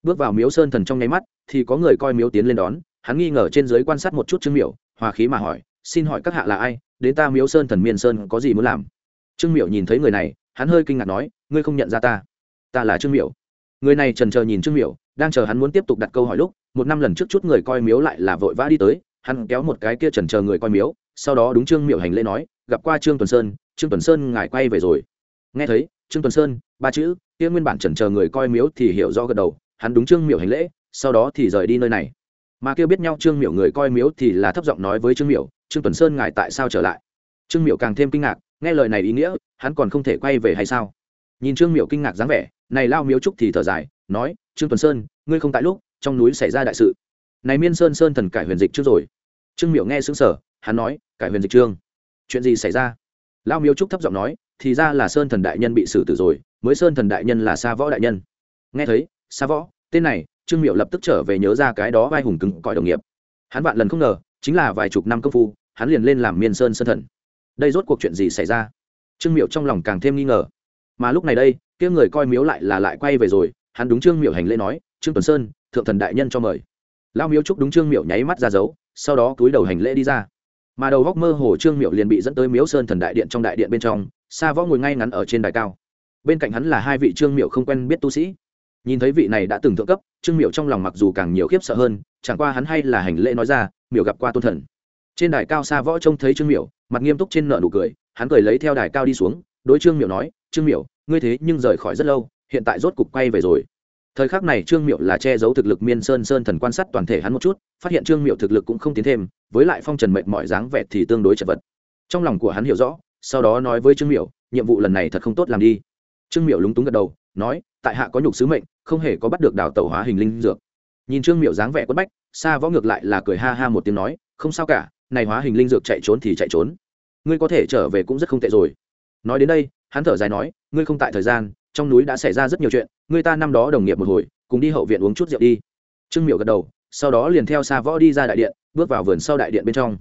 Bước vào miếu sơn thần trong nháy mắt, thì có người coi miếu tiến lên đón, hắn nghi ngờ trên giới quan sát một chút trương miệu hòa khí mà hỏi, xin hỏi các hạ là ai? Đến ta miếu sơn thần miên sơn có gì muốn làm? Trương miệu nhìn thấy người này, hắn hơi kinh ngạc nói, ngươi không nhận ra ta. Ta là trương miệu người này trần chờ nhìn trương miệu đang chờ hắn muốn tiếp tục đặt câu hỏi lúc, một năm lần trước chút người coi miếu lại là vội vã đi tới, hắn kéo một cái kia trần chờ người coi miếu sau đó đúng trương miệu hành lễ nói, gặp qua trương tuần sơn, trương tuần sơn ngài quay về rồi. Nghe thấy, trương tuần sơn, ba chữ, kia nguyên bản chần chờ người coi miếu thì hiểu rõ gật đầu, hắn đúng trương miểu hành lễ, sau đó thì rời đi nơi này. Mà kêu biết nhau trương miểu người coi miếu thì là thấp giọng nói với trương miểu, trương tuần sơn ngài tại sao trở lại? Trương miểu càng thêm kinh ngạc, nghe lời này ý nghĩa, hắn còn không thể quay về hay sao? Nhìn trương miểu kinh ngạc dáng vẻ, này lao miếu trúc thì thở dài, nói, trương tuần sơn, ngươi không tại lúc, trong núi xảy ra đại sự. Này miên sơn sơn thần cải huyền dịch trước rồi. Trương miểu nghe xứng sở hắn nói cải huyền dịch trương. Chuyện gì xảy ra? Lao miếu trúc thấp giọng nói, thì ra là sơn thần đại nhân bị xử tử rồi, mới sơn thần đại nhân là sa võ đại nhân. Nghe thấy, sa võ, tên này, trương miệu lập tức trở về nhớ ra cái đó vai hùng cứng cõi đồng nghiệp. Hắn vạn lần không ngờ, chính là vài chục năm công phu, hắn liền lên làm miên sơn sơn thần. Đây rốt cuộc chuyện gì xảy ra? Trương miệu trong lòng càng thêm nghi ngờ. Mà lúc này đây, kia người coi miếu lại là lại quay về rồi, hắn đúng trương miệu hành lễ nói, trương tuần sơn, thượng thần đại nhân cho mời. Lao miếu trúc đúng trương miệu nháy mắt ra dấu, sau đó túi đầu hành lễ đi ra mà đầu góc mơ hồ trương miệu liền bị dẫn tới miếu sơn thần đại điện trong đại điện bên trong xa võ ngồi ngay ngắn ở trên đài cao. Bên cạnh hắn là hai vị trương miệu không quen biết tu sĩ. Nhìn thấy vị này đã từng thượng cấp, trương miệu trong lòng mặc dù càng nhiều khiếp sợ hơn, chẳng qua hắn hay là hành lễ nói ra miệu gặp qua tôn thần. Trên đài cao xa võ trông thấy trương miệu mặt nghiêm túc trên nợ nụ cười, hắn cười lấy theo đài cao đi xuống, đối trương miệu nói, trương miệu ngươi thế nhưng rời khỏi rất lâu, hiện tại rốt cục quay về rồi thời khắc này trương miệu là che giấu thực lực miên sơn sơn thần quan sát toàn thể hắn một chút, phát hiện trương miệu thực lực cũng không tiến thêm, với lại phong trần mệnh mọi dáng vẻ thì tương đối chật vật. Trong lòng của hắn hiểu rõ, sau đó nói với trương miệu nhiệm vụ lần này thật không tốt làm đi. Trương miệu lúng túng gật đầu, nói, tại hạ có nhục sứ mệnh, không hề có bắt được đào tẩu hóa hình linh dược. Nhìn trương miệu dáng vẻ quất bách xa võ ngược lại là cười ha ha một tiếng nói, không sao cả, này hóa hình linh dược chạy trốn thì chạy trốn. Ngươi có thể trở về cũng rất không tệ rồi. Nói đến đây, hắn thở dài nói, ngươi không tại thời gian trong núi đã xảy ra rất nhiều chuyện, người ta năm đó đồng nghiệp một hồi, cùng đi hậu viện uống chút rượu đi. Trương miệu gật đầu, sau đó liền theo xa võ đi ra đại điện, bước vào vườn sau đại điện bên trong.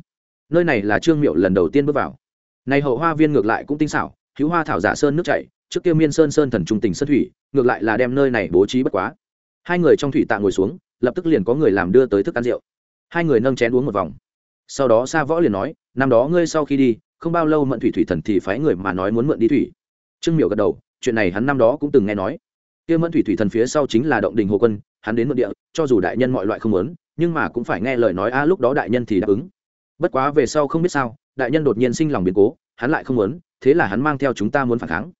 Nơi này là trương miệu lần đầu tiên bước vào. Này hậu hoa viên ngược lại cũng tinh xảo, hữu hoa thảo giả sơn nước chảy, trước kia miên sơn sơn thần trung tình sơn thủy, ngược lại là đem nơi này bố trí bất quá. Hai người trong thủy tạ ngồi xuống, lập tức liền có người làm đưa tới thức ăn rượu. Hai người nâng chén uống một vòng. Sau đó xa võ liền nói, năm đó ngươi sau khi đi, không bao lâu mận thủy thủy thần thì phái người mà nói muốn mượn đi thủy. Trương miệu gật đầu chuyện này hắn năm đó cũng từng nghe nói. Kia mẫn thủy thủy thần phía sau chính là động đình hồ quân, hắn đến mượn địa, cho dù đại nhân mọi loại không muốn, nhưng mà cũng phải nghe lời nói a, lúc đó đại nhân thì đáp ứng. Bất quá về sau không biết sao, đại nhân đột nhiên sinh lòng biến cố, hắn lại không muốn, thế là hắn mang theo chúng ta muốn phản kháng.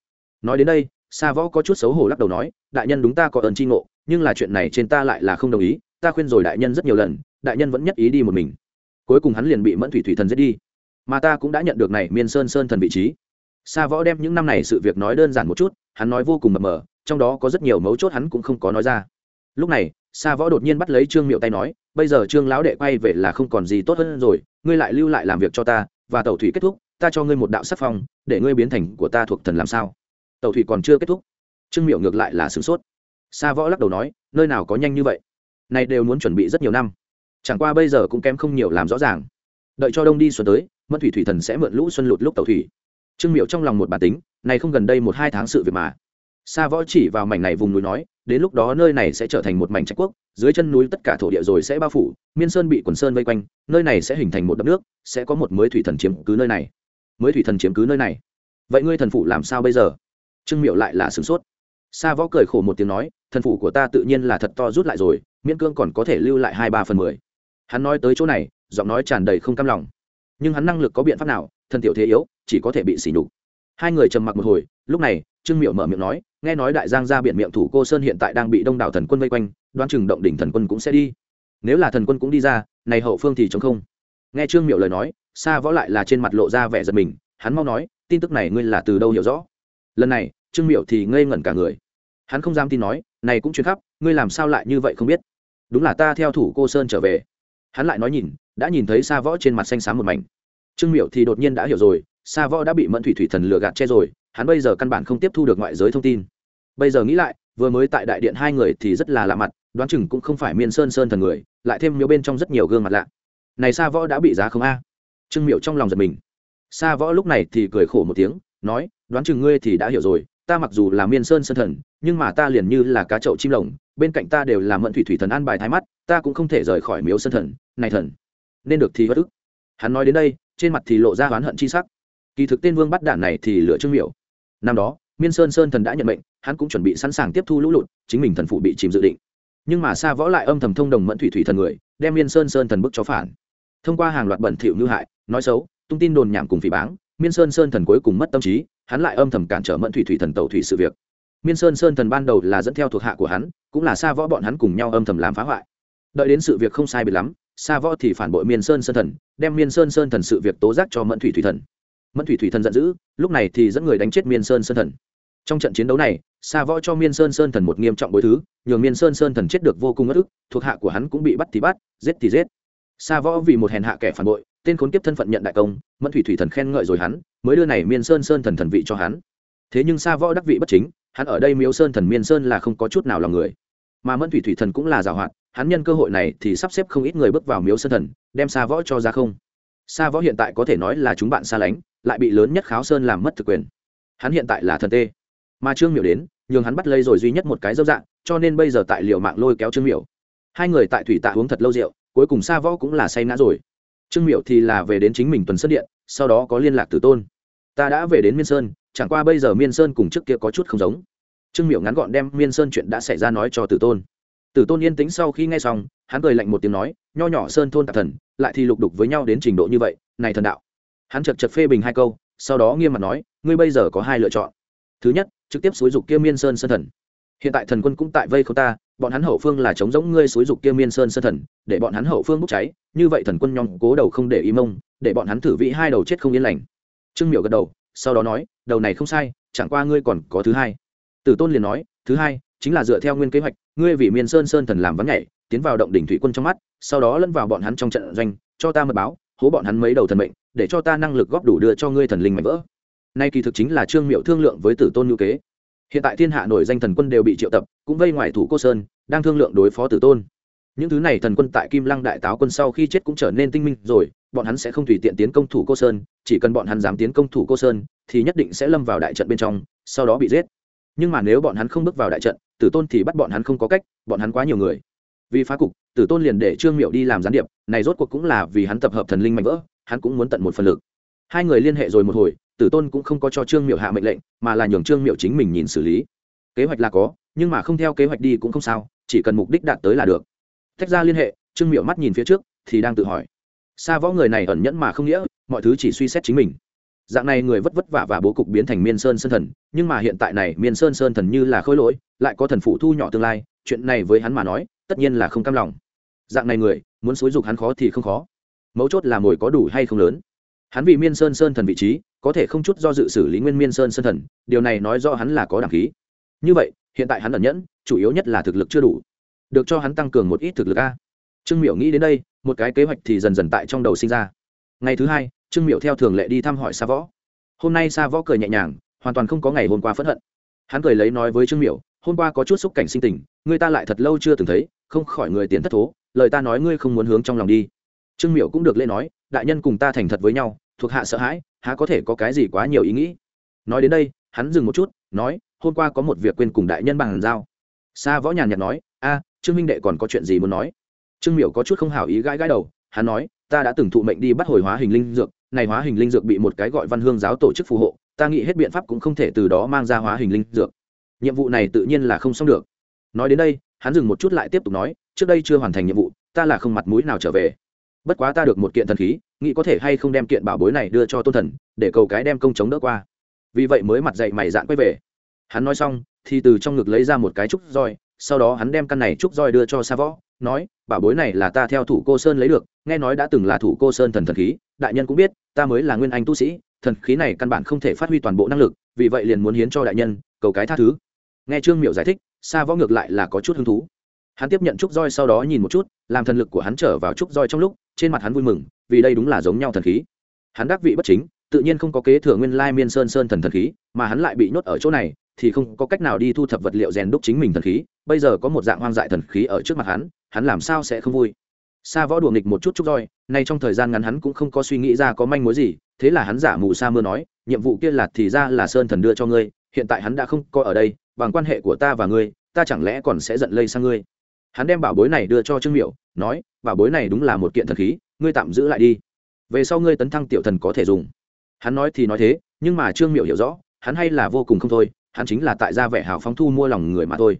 Nói đến đây, sa võ có chút xấu hổ lắc đầu nói, đại nhân đúng ta có ơn tri ngộ, nhưng là chuyện này trên ta lại là không đồng ý, ta khuyên rồi đại nhân rất nhiều lần, đại nhân vẫn nhất ý đi một mình. Cuối cùng hắn liền bị mẫn thủy thủy thần giết đi. Mà ta cũng đã nhận được này miên sơn sơn thần vị trí sa võ đem những năm này sự việc nói đơn giản một chút, hắn nói vô cùng mập mờ, trong đó có rất nhiều mấu chốt hắn cũng không có nói ra. Lúc này, sa võ đột nhiên bắt lấy trương miệu tay nói, bây giờ trương lão đệ quay về là không còn gì tốt hơn rồi, ngươi lại lưu lại làm việc cho ta, và tàu thủy kết thúc, ta cho ngươi một đạo sắc phong, để ngươi biến thành của ta thuộc thần làm sao? Tàu thủy còn chưa kết thúc, trương miệu ngược lại là sửng sốt. Sa võ lắc đầu nói, nơi nào có nhanh như vậy? Này đều muốn chuẩn bị rất nhiều năm. Chẳng qua bây giờ cũng kém không nhiều làm rõ ràng. Đợi cho đông đi xuân tới, mẫn thủy thủy thần sẽ mượn lũ xuân lụt lúc tàu thủy trương miệu trong lòng một bản tính, này không gần đây một hai tháng sự việc mà. Sa võ chỉ vào mảnh này vùng núi nói, đến lúc đó nơi này sẽ trở thành một mảnh trạch quốc, dưới chân núi tất cả thổ địa rồi sẽ bao phủ, miên sơn bị quần sơn vây quanh, nơi này sẽ hình thành một đất nước, sẽ có một mới thủy thần chiếm cứ nơi này. Mới thủy thần chiếm cứ nơi này. Vậy ngươi thần phủ làm sao bây giờ? Trương miệu lại là sửng sốt. Sa võ cười khổ một tiếng nói, thần phủ của ta tự nhiên là thật to rút lại rồi, miễn cương còn có thể lưu lại hai ba phần mười. Hắn nói tới chỗ này, giọng nói tràn đầy không cam lòng. Nhưng hắn năng lực có biện pháp nào, thần tiểu thế yếu chỉ có thể bị xỉ nhục. Hai người trầm mặc một hồi, lúc này, trương miệu mở miệng nói, nghe nói đại giang ra biển miệng thủ cô sơn hiện tại đang bị đông đảo thần quân vây quanh, đoán chừng động đỉnh thần quân cũng sẽ đi. Nếu là thần quân cũng đi ra, này hậu phương thì chống không. Nghe trương miệu lời nói xa võ lại là trên mặt lộ ra vẻ giật mình, hắn mau nói, tin tức này ngươi là từ đâu hiểu rõ? Lần này, trương miệu thì ngây ngẩn cả người. Hắn không dám tin nói, này cũng chuyến khắp, ngươi làm sao lại như vậy không biết? Đúng là ta theo thủ cô sơn trở về. Hắn lại nói nhìn, đã nhìn thấy xa võ trên mặt xanh xám một mảnh. Trương miệu thì đột nhiên đã hiểu rồi Sa võ đã bị mẫn thủy thủy thần lừa gạt che rồi, hắn bây giờ căn bản không tiếp thu được ngoại giới thông tin. Bây giờ nghĩ lại, vừa mới tại đại điện hai người thì rất là lạ mặt, đoán chừng cũng không phải miên sơn sơn thần người, lại thêm miếu bên trong rất nhiều gương mặt lạ. Này Sa võ đã bị giá không a? Trương miệu trong lòng giật mình. Sa võ lúc này thì cười khổ một tiếng, nói, đoán chừng ngươi thì đã hiểu rồi, ta mặc dù là miên sơn sơn thần, nhưng mà ta liền như là cá chậu chim lồng, bên cạnh ta đều là mẫn thủy thủy thần an bài thái mắt, ta cũng không thể rời khỏi miếu sơn thần, này thần. Nên được thì bất ức. Hắn nói đến đây, trên mặt thì lộ ra oán hận chi sắc kỳ thực tên vương bắt đạn này thì lựa trương miểu. Năm đó, miên sơn sơn thần đã nhận mệnh, hắn cũng chuẩn bị sẵn sàng tiếp thu lũ lụt, chính mình thần phụ bị chìm dự định. Nhưng mà xa võ lại âm thầm thông đồng mẫn thủy thủy thần người, đem miên sơn sơn thần bức cho phản. Thông qua hàng loạt bẩn thỉu như hại, nói xấu, tung tin đồn nhảm cùng phỉ báng, miên sơn sơn thần cuối cùng mất tâm trí, hắn lại âm thầm cản trở mẫn thủy thủy thần tàu thủy sự việc. Miên sơn sơn thần ban đầu là dẫn theo thuộc hạ của hắn, cũng là xa võ bọn hắn cùng nhau âm thầm làm phá hoại. Đợi đến sự việc không sai biệt lắm xa võ thì phản bội miên sơn sơn thần, đem miên sơn sơn thần sự việc tố giác cho mẫn thủy thủy thần mẫn thủy thủy thần giận dữ, lúc này thì dẫn người đánh chết miên sơn sơn thần. Trong trận chiến đấu này xa võ cho miên sơn sơn thần một nghiêm trọng bối thứ, nhường miên sơn sơn thần chết được vô cùng ất ức, thuộc hạ của hắn cũng bị bắt thì bắt, giết thì giết. Xa võ vì một hèn hạ kẻ phản bội, tên khốn kiếp thân phận nhận đại công, mẫn thủy thủy thần khen ngợi rồi hắn, mới đưa này miên sơn sơn thần thần vị cho hắn. Thế nhưng xa võ đắc vị bất chính, hắn ở đây miếu sơn thần miên sơn là không có chút nào lòng người. Mà mẫn thủy thủy thần cũng là giảo hoạt, hắn nhân cơ hội này thì sắp xếp không ít người bước vào miếu sơn thần, đem xa võ cho ra không. Sa võ hiện tại có thể nói là chúng bạn xa lánh, lại bị lớn nhất kháo sơn làm mất thực quyền. Hắn hiện tại là thần tê. Mà trương miểu đến, nhường hắn bắt lấy rồi duy nhất một cái dấu dạng, cho nên bây giờ tại liều mạng lôi kéo trương miểu. Hai người tại thủy tạ uống thật lâu rượu, cuối cùng Sa võ cũng là say ngã rồi. Trương miểu thì là về đến chính mình tuần xuất điện, sau đó có liên lạc từ tôn. Ta đã về đến miên sơn, chẳng qua bây giờ miên sơn cùng trước kia có chút không giống. Trương miểu ngắn gọn đem miên sơn chuyện đã xảy ra nói cho tử tôn. Tử tôn yên tĩnh sau khi nghe xong, hắn cười lạnh một tiếng nói, nho nhỏ sơn thôn tạp thần lại thì lục đục với nhau đến trình độ như vậy, này thần đạo. Hắn chật chật phê bình hai câu, sau đó nghiêm mặt nói, ngươi bây giờ có hai lựa chọn. Thứ nhất, trực tiếp xúi dục kia miên sơn sơn thần. Hiện tại thần quân cũng tại vây không ta, bọn hắn hậu phương là chống giống ngươi xúi dục kia miên sơn sơn thần, để bọn hắn hậu phương bốc cháy, như vậy thần quân nhóm cố đầu không để ý mông, để bọn hắn thử vị hai đầu chết không yên lành. Trương miệu gật đầu, sau đó nói, đầu này không sai, chẳng qua ngươi còn có thứ hai. Tử tôn liền nói, thứ hai, chính là dựa theo nguyên kế hoạch, ngươi vì miên sơn sơn thần làm vắng nhảy tiến vào động đỉnh thủy quân trong mắt, sau đó lẫn vào bọn hắn trong trận doanh, cho ta mật báo, hố bọn hắn mấy đầu thần mệnh, để cho ta năng lực góp đủ đưa cho ngươi thần linh mạnh vỡ. Nay kỳ thực chính là trương miệu thương lượng với tử tôn ngữ kế. Hiện tại thiên hạ nổi danh thần quân đều bị triệu tập, cũng vây ngoài thủ cô sơn, đang thương lượng đối phó tử tôn. Những thứ này thần quân tại kim lăng đại táo quân sau khi chết cũng trở nên tinh minh rồi, bọn hắn sẽ không tùy tiện tiến công thủ cô sơn, chỉ cần bọn hắn dám tiến công thủ cô sơn, thì nhất định sẽ lâm vào đại trận bên trong, sau đó bị giết. Nhưng mà nếu bọn hắn không bước vào đại trận, tử tôn thì bắt bọn hắn không có cách, bọn hắn quá nhiều người vì phá cục, tử tôn liền để trương miệu đi làm gián điệp, này rốt cuộc cũng là vì hắn tập hợp thần linh mạnh vỡ, hắn cũng muốn tận một phần lực. Hai người liên hệ rồi một hồi, tử tôn cũng không có cho trương miệu hạ mệnh lệnh, mà là nhường trương miệu chính mình nhìn xử lý. Kế hoạch là có, nhưng mà không theo kế hoạch đi cũng không sao, chỉ cần mục đích đạt tới là được. Tách ra liên hệ, trương miệu mắt nhìn phía trước, thì đang tự hỏi. Xa võ người này ẩn nhẫn mà không nghĩa, mọi thứ chỉ suy xét chính mình. Dạng này người vất vất vả và bố cục biến thành miên sơn sơn thần, nhưng mà hiện tại này miên sơn sơn thần như là khôi lỗi, lại có thần phụ thu nhỏ tương lai chuyện này với hắn mà nói, tất nhiên là không cam lòng. Dạng này người, muốn xúi dục hắn khó thì không khó. Mấu chốt là mồi có đủ hay không lớn. Hắn vì miên sơn sơn thần vị trí, có thể không chút do dự xử lý nguyên miên sơn sơn thần, điều này nói do hắn là có đẳng khí. Như vậy, hiện tại hắn ẩn nhẫn, chủ yếu nhất là thực lực chưa đủ. Được cho hắn tăng cường một ít thực lực a. Trương miểu nghĩ đến đây, một cái kế hoạch thì dần dần tại trong đầu sinh ra. Ngày thứ hai, trương miểu theo thường lệ đi thăm hỏi sa võ. Hôm nay sa võ cười nhẹ nhàng, hoàn toàn không có ngày hôm qua phẫn hận. Hắn cười lấy nói với trương miểu hôm qua có chút xúc cảnh sinh tình, người ta lại thật lâu chưa từng thấy, không khỏi người tiền thất thố, lời ta nói ngươi không muốn hướng trong lòng đi. Trương miểu cũng được lễ nói, đại nhân cùng ta thành thật với nhau, thuộc hạ sợ hãi, há có thể có cái gì quá nhiều ý nghĩ. Nói đến đây, hắn dừng một chút, nói, hôm qua có một việc quên cùng đại nhân bằng giao. Sa võ nhàn nhạt nói, a, trương minh đệ còn có chuyện gì muốn nói? Trương miểu có chút không hảo ý gãi gãi đầu, hắn nói, ta đã từng thụ mệnh đi bắt hồi hóa hình linh dược, này hóa hình linh dược bị một cái gọi văn hương giáo tổ chức phù hộ, ta nghĩ hết biện pháp cũng không thể từ đó mang ra hóa hình linh dược nhiệm vụ này tự nhiên là không xong được. Nói đến đây, hắn dừng một chút lại tiếp tục nói, trước đây chưa hoàn thành nhiệm vụ, ta là không mặt mũi nào trở về. Bất quá ta được một kiện thần khí, nghĩ có thể hay không đem kiện bảo bối này đưa cho tôn thần, để cầu cái đem công chống đỡ qua. Vì vậy mới mặt dậy mày dạn quay về. Hắn nói xong, thì từ trong ngực lấy ra một cái trúc roi, sau đó hắn đem căn này trúc roi đưa cho sa võ, nói, bảo bối này là ta theo thủ cô sơn lấy được, nghe nói đã từng là thủ cô sơn thần thần khí, đại nhân cũng biết, ta mới là nguyên anh tu sĩ, thần khí này căn bản không thể phát huy toàn bộ năng lực, vì vậy liền muốn hiến cho đại nhân, cầu cái tha thứ nghe trương miệu giải thích, sa võ ngược lại là có chút hứng thú. Hắn tiếp nhận trúc roi sau đó nhìn một chút, làm thần lực của hắn trở vào trúc roi trong lúc, trên mặt hắn vui mừng, vì đây đúng là giống nhau thần khí. Hắn đắc vị bất chính, tự nhiên không có kế thừa nguyên lai miên sơn sơn thần thần khí, mà hắn lại bị nhốt ở chỗ này, thì không có cách nào đi thu thập vật liệu rèn đúc chính mình thần khí, bây giờ có một dạng hoang dại thần khí ở trước mặt hắn hắn làm sao sẽ không vui? Sa võ đùa nghịch một chút chút roi, nay trong thời gian ngắn hắn cũng không có suy nghĩ ra có manh mối gì, thế là hắn giả mù sa mưa nói, nhiệm vụ kia là thì ra là sơn thần đưa cho ngươi, hiện tại hắn đã không có ở đây bằng quan hệ của ta và ngươi, ta chẳng lẽ còn sẽ giận lây sang ngươi? Hắn đem bảo bối này đưa cho trương miệu nói, bảo bối này đúng là một kiện thần khí, ngươi tạm giữ lại đi. Về sau ngươi tấn thăng tiểu thần có thể dùng. Hắn nói thì nói thế, nhưng mà trương miệu hiểu rõ, hắn hay là vô cùng không thôi, hắn chính là tại gia vẻ hào phóng thu mua lòng người mà thôi.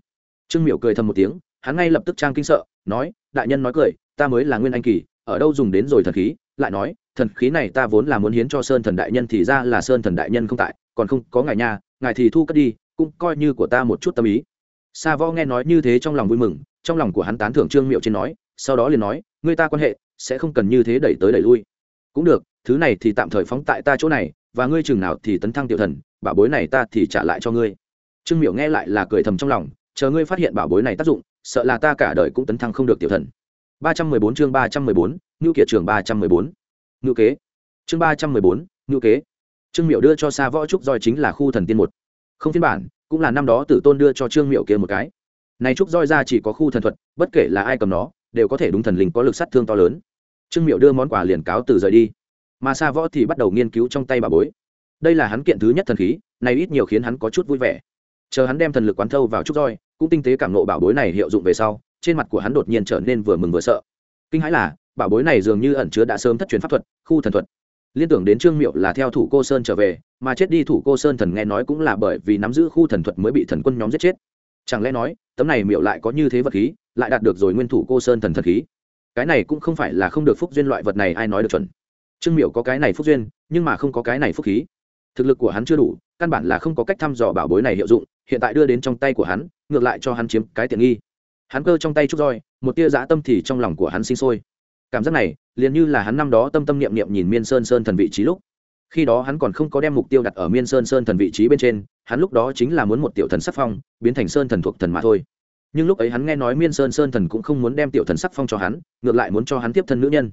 Trương miệu cười thầm một tiếng, hắn ngay lập tức trang kinh sợ, nói, đại nhân nói cười, ta mới là nguyên anh kỳ, ở đâu dùng đến rồi thần khí? Lại nói, thần khí này ta vốn là muốn hiến cho sơn thần đại nhân thì ra là sơn thần đại nhân không tại, còn không có ngài nhà ngài thì thu cất đi cũng coi như của ta một chút tâm ý. Sa võ nghe nói như thế trong lòng vui mừng, trong lòng của hắn tán thưởng trương miệu trên nói, sau đó liền nói người ta quan hệ, sẽ không cần như thế đẩy tới đẩy lui. Cũng được, thứ này thì tạm thời phóng tại ta chỗ này, và ngươi chừng nào thì tấn thăng tiểu thần, bảo bối này ta thì trả lại cho ngươi. Trương miệu nghe lại là cười thầm trong lòng, chờ ngươi phát hiện bảo bối này tác dụng, sợ là ta cả đời cũng tấn thăng không được tiểu thần. ba trăm mười bốn chương ba trăm mười bốn kiệt trường ba trăm mười bốn. Kế. Chương ba trăm mười bốn kế. Trương miểu đưa cho xa võ trúc roi chính là khu thần tiên một không phiên bản, cũng là năm đó tử tôn đưa cho trương Miệu kia một cái. Này trúc roi ra chỉ có khu thần thuật, bất kể là ai cầm nó, đều có thể đúng thần linh có lực sát thương to lớn. Trương miệu đưa món quà liền cáo từ rời đi. Mà xa võ thì bắt đầu nghiên cứu trong tay bà bối. Đây là hắn kiện thứ nhất thần khí, này ít nhiều khiến hắn có chút vui vẻ. Chờ hắn đem thần lực quán thâu vào trúc roi, cũng tinh tế cảm nộ bảo bối này hiệu dụng về sau, trên mặt của hắn đột nhiên trở nên vừa mừng vừa sợ. Kinh hãi là, bảo bối này dường như ẩn chứa đã sớm thất truyền pháp thuật, khu thần thuật liên tưởng đến trương miệu là theo thủ cô sơn trở về, mà chết đi thủ cô sơn thần nghe nói cũng là bởi vì nắm giữ khu thần thuật mới bị thần quân nhóm giết chết. Chẳng lẽ nói, tấm này miệu lại có như thế vật khí, lại đạt được rồi nguyên thủ cô sơn thần thần khí? Cái này cũng không phải là không được phúc duyên loại vật này ai nói được chuẩn. Trương miệu có cái này phúc duyên, nhưng mà không có cái này phúc khí. Thực lực của hắn chưa đủ, căn bản là không có cách thăm dò bảo bối này hiệu dụng, hiện tại đưa đến trong tay của hắn, ngược lại cho hắn chiếm cái tiện nghi. Hắn cơ trong tay trúc roi, một tia dã tâm thì trong lòng của hắn sinh sôi cảm giác này, liền như là hắn năm đó tâm tâm niệm niệm nhìn miên sơn sơn thần vị trí lúc. Khi đó hắn còn không có đem mục tiêu đặt ở miên sơn sơn thần vị trí bên trên, hắn lúc đó chính là muốn một tiểu thần sắc phong, biến thành sơn thần thuộc thần mà thôi. Nhưng lúc ấy hắn nghe nói miên sơn sơn thần cũng không muốn đem tiểu thần sắc phong cho hắn, ngược lại muốn cho hắn tiếp thân nữ nhân.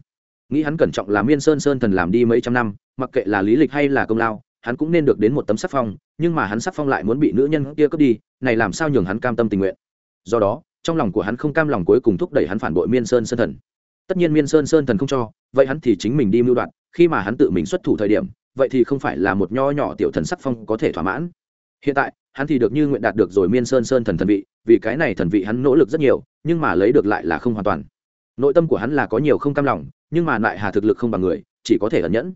Nghĩ hắn cẩn trọng là miên sơn sơn thần làm đi mấy trăm năm, mặc kệ là lý lịch hay là công lao, hắn cũng nên được đến một tấm sắc phong, nhưng mà hắn sắc phong lại muốn bị nữ nhân kia cướp đi, này làm sao nhường hắn cam tâm tình nguyện. Do đó, trong lòng của hắn không cam lòng cuối cùng thúc đẩy hắn phản bội miên sơn sơn thần tất nhiên miên sơn sơn thần không cho, vậy hắn thì chính mình đi mưu đoạn khi mà hắn tự mình xuất thủ thời điểm, vậy thì không phải là một nho nhỏ tiểu thần sắc phong có thể thỏa mãn. Hiện tại, hắn thì được như nguyện đạt được rồi miên sơn sơn thần thần vị, vì cái này thần vị hắn nỗ lực rất nhiều, nhưng mà lấy được lại là không hoàn toàn. Nội tâm của hắn là có nhiều không cam lòng, nhưng mà lại hà thực lực không bằng người, chỉ có thể ẩn nhẫn.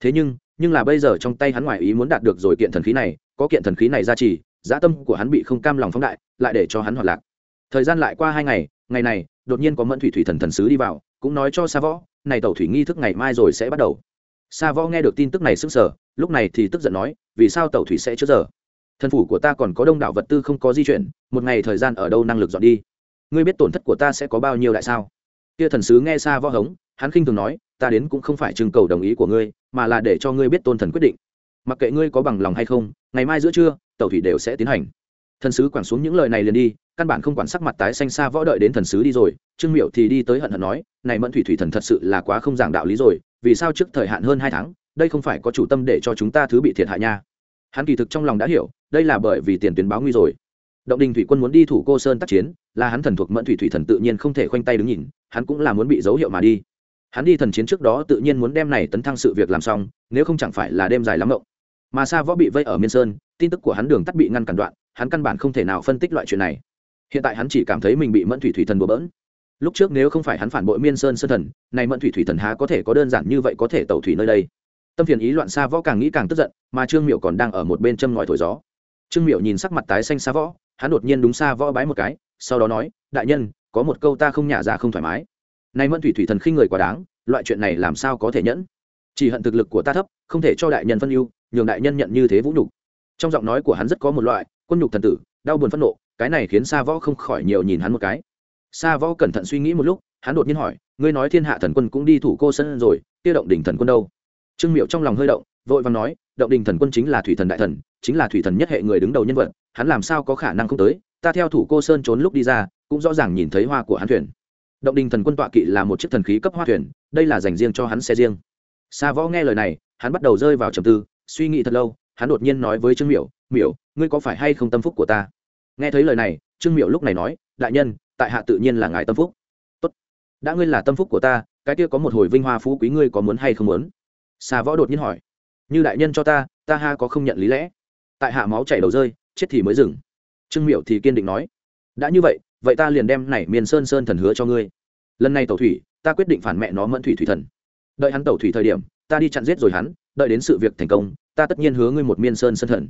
Thế nhưng nhưng là bây giờ trong tay hắn ngoài ý muốn đạt được rồi kiện thần khí này, có kiện thần khí này ra trì dã tâm của hắn bị không cam lòng phóng đại, lại để cho hắn hoạt lạc. Thời gian lại qua hai ngày ngày này, đột nhiên có mẫn thủy thủy thần thần sứ đi vào cũng nói cho sa võ, này tàu thủy nghi thức ngày mai rồi sẽ bắt đầu. Sa võ nghe được tin tức này sững sờ, lúc này thì tức giận nói, vì sao tàu thủy sẽ trước giờ? Thần phủ của ta còn có đông đảo vật tư không có di chuyển, một ngày thời gian ở đâu năng lực dọn đi? Ngươi biết tổn thất của ta sẽ có bao nhiêu đại sao? Kia thần sứ nghe xa võ hống, hắn khinh thường nói, ta đến cũng không phải trưng cầu đồng ý của ngươi, mà là để cho ngươi biết tôn thần quyết định. Mặc kệ ngươi có bằng lòng hay không, ngày mai giữa trưa tàu thủy đều sẽ tiến hành thần sứ quẳng xuống những lời này liền đi, căn bản không quản sắc mặt tái xanh xa võ đợi đến thần sứ đi rồi, trương miệu thì đi tới hận hận nói, này mẫn thủy thủy thần thật sự là quá không giảng đạo lý rồi, vì sao trước thời hạn hơn hai tháng, đây không phải có chủ tâm để cho chúng ta thứ bị thiệt hại nha? Hắn kỳ thực trong lòng đã hiểu, đây là bởi vì tiền tuyến báo nguy rồi. Động đình thủy quân muốn đi thủ cô sơn tác chiến, là hắn thần thuộc mẫn thủy thủy thần tự nhiên không thể khoanh tay đứng nhìn, hắn cũng là muốn bị dấu hiệu mà đi. Hắn đi thần chiến trước đó tự nhiên muốn đem này tấn thăng sự việc làm xong, nếu không chẳng phải là đêm dài lắm ngộng mà xa võ bị vây ở miên sơn, tin tức của hắn đường tắt bị ngăn cản đoạn hắn căn bản không thể nào phân tích loại chuyện này. Hiện tại hắn chỉ cảm thấy mình bị mẫn thủy thủy thần bừa bỡn. Lúc trước nếu không phải hắn phản bội miên sơn sơn thần, này mẫn thủy thủy thần há có thể có đơn giản như vậy có thể tẩu thủy nơi đây? Tâm phiền ý loạn xa võ càng nghĩ càng tức giận, mà trương miệu còn đang ở một bên châm ngòi thổi gió. Trương miệu nhìn sắc mặt tái xanh xa võ, hắn đột nhiên đúng xa võ bái một cái, sau đó nói, đại nhân, có một câu ta không nhả ra không thoải mái. Nay mẫn thủy thủy thần khi người quá đáng, loại chuyện này làm sao có thể nhẫn? Chỉ hận thực lực của ta thấp, không thể cho đại nhân phân ưu, nhường đại nhân nhận như thế vũ nhục. Trong giọng nói của hắn rất có một loại quân nhục thần tử, đau buồn phẫn nộ, cái này khiến sa võ không khỏi nhiều nhìn hắn một cái. Sa võ cẩn thận suy nghĩ một lúc, hắn đột nhiên hỏi, ngươi nói thiên hạ thần quân cũng đi thủ cô sân rồi tiêu động đỉnh thần quân đâu? Trương miệu trong lòng hơi động, vội vàng nói, động đình thần quân chính là thủy thần đại thần, chính là thủy thần nhất hệ người đứng đầu nhân vật, hắn làm sao có khả năng không tới? Ta theo thủ cô sơn trốn lúc đi ra, cũng rõ ràng nhìn thấy hoa của hắn thuyền. Động đình thần quân tọa kỵ là một chiếc thần khí cấp hoa thuyền, đây là dành riêng cho hắn xe riêng. Sa võ nghe lời này, hắn bắt đầu rơi vào trầm tư, suy nghĩ thật lâu, hắn đột nhiên nói với trương miểu miểu, ngươi có phải hay không tâm phúc của ta? Nghe thấy lời này, trương miểu lúc này nói, đại nhân, tại hạ tự nhiên là ngài tâm phúc. Tốt. Đã ngươi là tâm phúc của ta, cái kia có một hồi vinh hoa phú quý ngươi có muốn hay không muốn? Xà võ đột nhiên hỏi. Như đại nhân cho ta ta ha có không nhận lý lẽ. Tại hạ máu chảy đầu rơi, chết thì mới dừng. Trương Miểu thì kiên định nói. Đã như vậy vậy ta liền đem này miền sơn sơn thần hứa cho ngươi. Lần này tàu thủy, ta quyết định phản mẹ nó mẫn thủy thủy thần. Đợi hắn tàu thủy thời điểm, ta đi chặn giết rồi hắn, đợi đến sự việc thành công, ta tất nhiên hứa ngươi một miên sơn sơn thần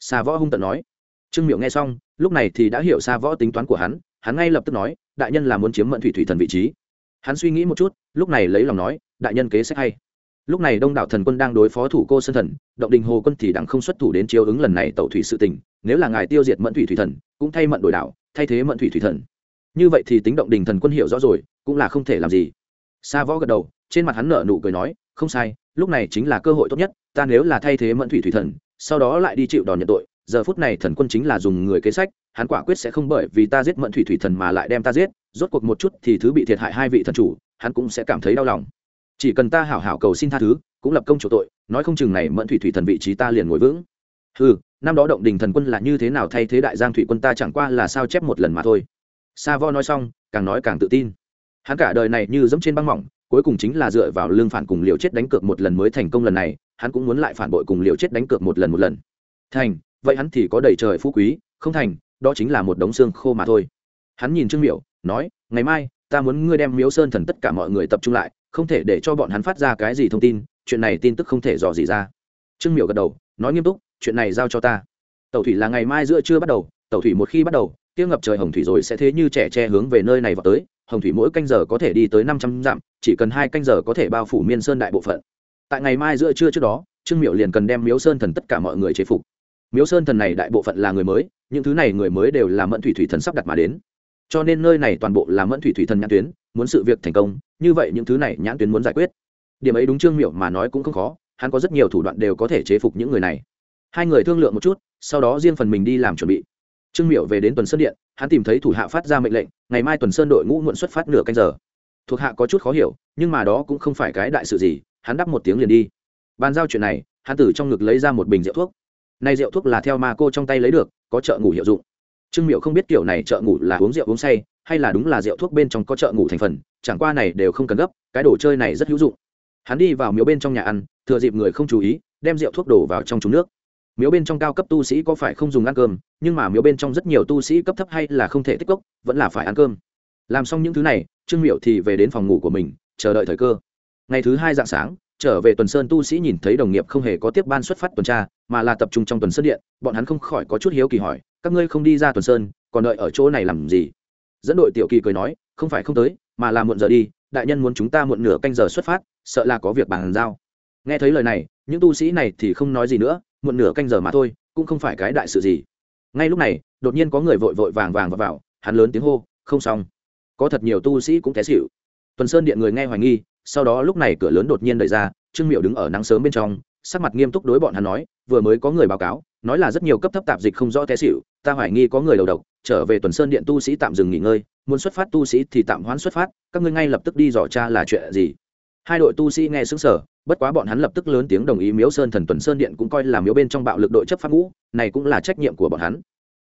xà võ hung tận nói. Trương miệu nghe xong, lúc này thì đã hiểu xa võ tính toán của hắn hắn ngay lập tức nói, đại nhân là muốn chiếm mẫn thủy thủy thần vị trí. Hắn suy nghĩ một chút, lúc này lấy lòng nói, đại nhân kế sách hay. Lúc này đông đảo thần quân đang đối phó thủ cô sơn thần, động đình hồ quân thì đặng không xuất thủ đến chiếu ứng lần này tẩu thủy sự tình, nếu là ngài tiêu diệt mẫn thủy thủy thần, cũng thay mận đổi đảo, thay thế Mận thủy thủy thần. Như vậy thì tính động đình thần quân hiểu rõ rồi, cũng là không thể làm gì. Sa võ gật đầu, trên mặt hắn nở nụ cười nói, không sai, lúc này chính là cơ hội tốt nhất ta nếu là thay thế mẫn thủy thủy thần, sau đó lại đi chịu đòn nhận tội, giờ phút này thần quân chính là dùng người kế sách, hắn quả quyết sẽ không bởi vì ta giết mẫn thủy thủy thần mà lại đem ta giết, rốt cuộc một chút thì thứ bị thiệt hại hai vị thần chủ, hắn cũng sẽ cảm thấy đau lòng. Chỉ cần ta hảo hảo cầu xin tha thứ, cũng lập công chủ tội, nói không chừng này mẫn thủy thủy thần vị trí ta liền ngồi vững. Ừ năm đó động đình thần quân là như thế nào thay thế đại giang thủy quân ta chẳng qua là sao chép một lần mà thôi. Sa vo nói xong, càng nói càng tự tin. Hắn cả đời này như dẫm trên băng mỏng, cuối cùng chính là dựa vào lương phản cùng liều chết đánh cược một lần mới thành công lần này hắn cũng muốn lại phản bội cùng liều chết đánh cược một lần một lần. Thành, vậy hắn thì có đầy trời phú quý, không thành, đó chính là một đống xương khô mà thôi. Hắn nhìn trương miểu, nói, ngày mai, ta muốn ngươi đem miếu sơn thần tất cả mọi người tập trung lại, không thể để cho bọn hắn phát ra cái gì thông tin, chuyện này tin tức không thể dò gì ra. Trương miểu gật đầu, nói nghiêm túc, chuyện này giao cho ta. Tàu thủy là ngày mai giữa trưa bắt đầu tàu thủy một khi bắt đầu tiêu ngập trời hồng thủy rồi sẽ thế như trẻ tre hướng về nơi này vào tới, hồng thủy mỗi canh giờ có thể đi tới năm trăm dặm, chỉ cần hai canh giờ có thể bao phủ miên sơn đại bộ phận tại ngày mai giữa trưa trước đó, trương miệu liền cần đem miếu sơn thần tất cả mọi người chế phục. Miếu sơn thần này đại bộ phận là người mới, những thứ này người mới đều là mẫn thủy thủy thần sắp đặt mà đến. Cho nên nơi này toàn bộ là mẫn thủy thủy thần nhãn tuyến, muốn sự việc thành công, như vậy những thứ này nhãn tuyến muốn giải quyết. Điểm ấy đúng trương miệu mà nói cũng không khó, hắn có rất nhiều thủ đoạn đều có thể chế phục những người này. Hai người thương lượng một chút, sau đó riêng phần mình đi làm chuẩn bị. Trương miệu về đến tuần sơn điện, hắn tìm thấy thủ hạ phát ra mệnh lệnh, ngày mai tuần sơn đội ngũ muộn xuất phát nửa canh giờ thuộc hạ có chút khó hiểu, nhưng mà đó cũng không phải cái đại sự gì, hắn đáp một tiếng liền đi. Bàn giao chuyện này, hắn từ trong ngực lấy ra một bình rượu thuốc. Này rượu thuốc là theo ma cô trong tay lấy được, có trợ ngủ hiệu dụng. Trương miệu không biết kiểu này trợ ngủ là uống rượu uống say, hay là đúng là rượu thuốc bên trong có trợ ngủ thành phần, chẳng qua này đều không cần gấp, cái đồ chơi này rất hữu dụng. Hắn đi vào miếu bên trong nhà ăn, thừa dịp người không chú ý, đem rượu thuốc đổ vào trong trúng nước. Miếu bên trong cao cấp tu sĩ có phải không dùng ăn cơm, nhưng mà miếu bên trong rất nhiều tu sĩ cấp thấp hay là không thể tích cốc, vẫn là phải ăn cơm làm xong những thứ này trương miệu thì về đến phòng ngủ của mình chờ đợi thời cơ. Ngày thứ hai dạng sáng trở về tuần sơn tu sĩ nhìn thấy đồng nghiệp không hề có tiếp ban xuất phát tuần tra mà là tập trung trong tuần sơn điện bọn hắn không khỏi có chút hiếu kỳ hỏi các ngươi không đi ra tuần sơn còn đợi ở chỗ này làm gì? Dẫn đội tiểu kỳ cười nói không phải không tới mà là muộn giờ đi đại nhân muốn chúng ta muộn nửa canh giờ xuất phát sợ là có việc bàn giao. Nghe thấy lời này những tu sĩ này thì không nói gì nữa muộn nửa canh giờ mà thôi cũng không phải cái đại sự gì. Ngay lúc này đột nhiên có người vội vội vàng vàng vào, vào hắn lớn tiếng hô không xong có thật nhiều tu sĩ cũng té xịu tuần sơn điện người nghe hoài nghi, sau đó lúc này cửa lớn đột nhiên đẩy ra, trương miệu đứng ở nắng sớm bên trong, sắc mặt nghiêm túc đối bọn hắn nói, vừa mới có người báo cáo, nói là rất nhiều cấp thấp tạp dịch không rõ té xịu ta hoài nghi có người đầu độc, trở về tuần sơn điện tu sĩ tạm dừng nghỉ ngơi, muốn xuất phát tu sĩ thì tạm hoãn xuất phát, các ngươi ngay lập tức đi dò cha là chuyện gì. Hai đội tu sĩ nghe xứng sở bất quá bọn hắn lập tức lớn tiếng đồng ý miếu sơn thần tuần sơn điện cũng coi là miếu bên trong bạo lực đội chấp pháp ngũ, này cũng là trách nhiệm của bọn hắn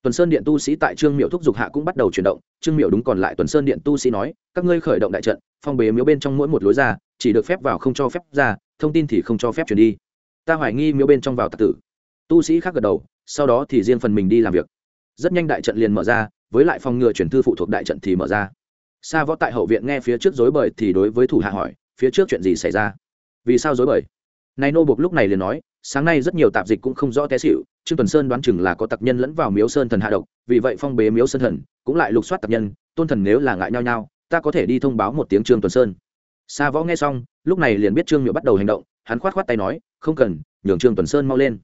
tuần sơn điện tu sĩ tại trương miệu thúc giục hạ cũng bắt đầu chuyển động, trương miệu đúng còn lại tuần sơn điện tu sĩ nói, các ngươi khởi động đại trận, phong bế miếu bên trong mỗi một lối ra, chỉ được phép vào không cho phép ra, thông tin thì không cho phép chuyển đi. Ta hoài nghi miếu bên trong vào tạc tử. Tu sĩ khác gật đầu, sau đó thì riêng phần mình đi làm việc. Rất nhanh đại trận liền mở ra, với lại phòng ngừa chuyển thư phụ thuộc đại trận thì mở ra. Sa võ tại hậu viện nghe phía trước dối bời thì đối với thủ hạ hỏi, phía trước chuyện gì xảy ra? Vì sao dối bời? Nai nô buộc lúc này liền nói sáng nay rất nhiều tạp dịch cũng không rõ té xịu trương tuần sơn đoán chừng là có tặc nhân lẫn vào miếu sơn thần hạ độc, vì vậy phong bế miếu sơn thần, cũng lại lục soát tặc nhân, tôn thần nếu là ngại nhau nhau ta có thể đi thông báo một tiếng trương tuần sơn. Xa võ nghe xong, lúc này liền biết trương miệu bắt đầu hành động, hắn khoát khoát tay nói, không cần, nhường trương tuần sơn mau lên.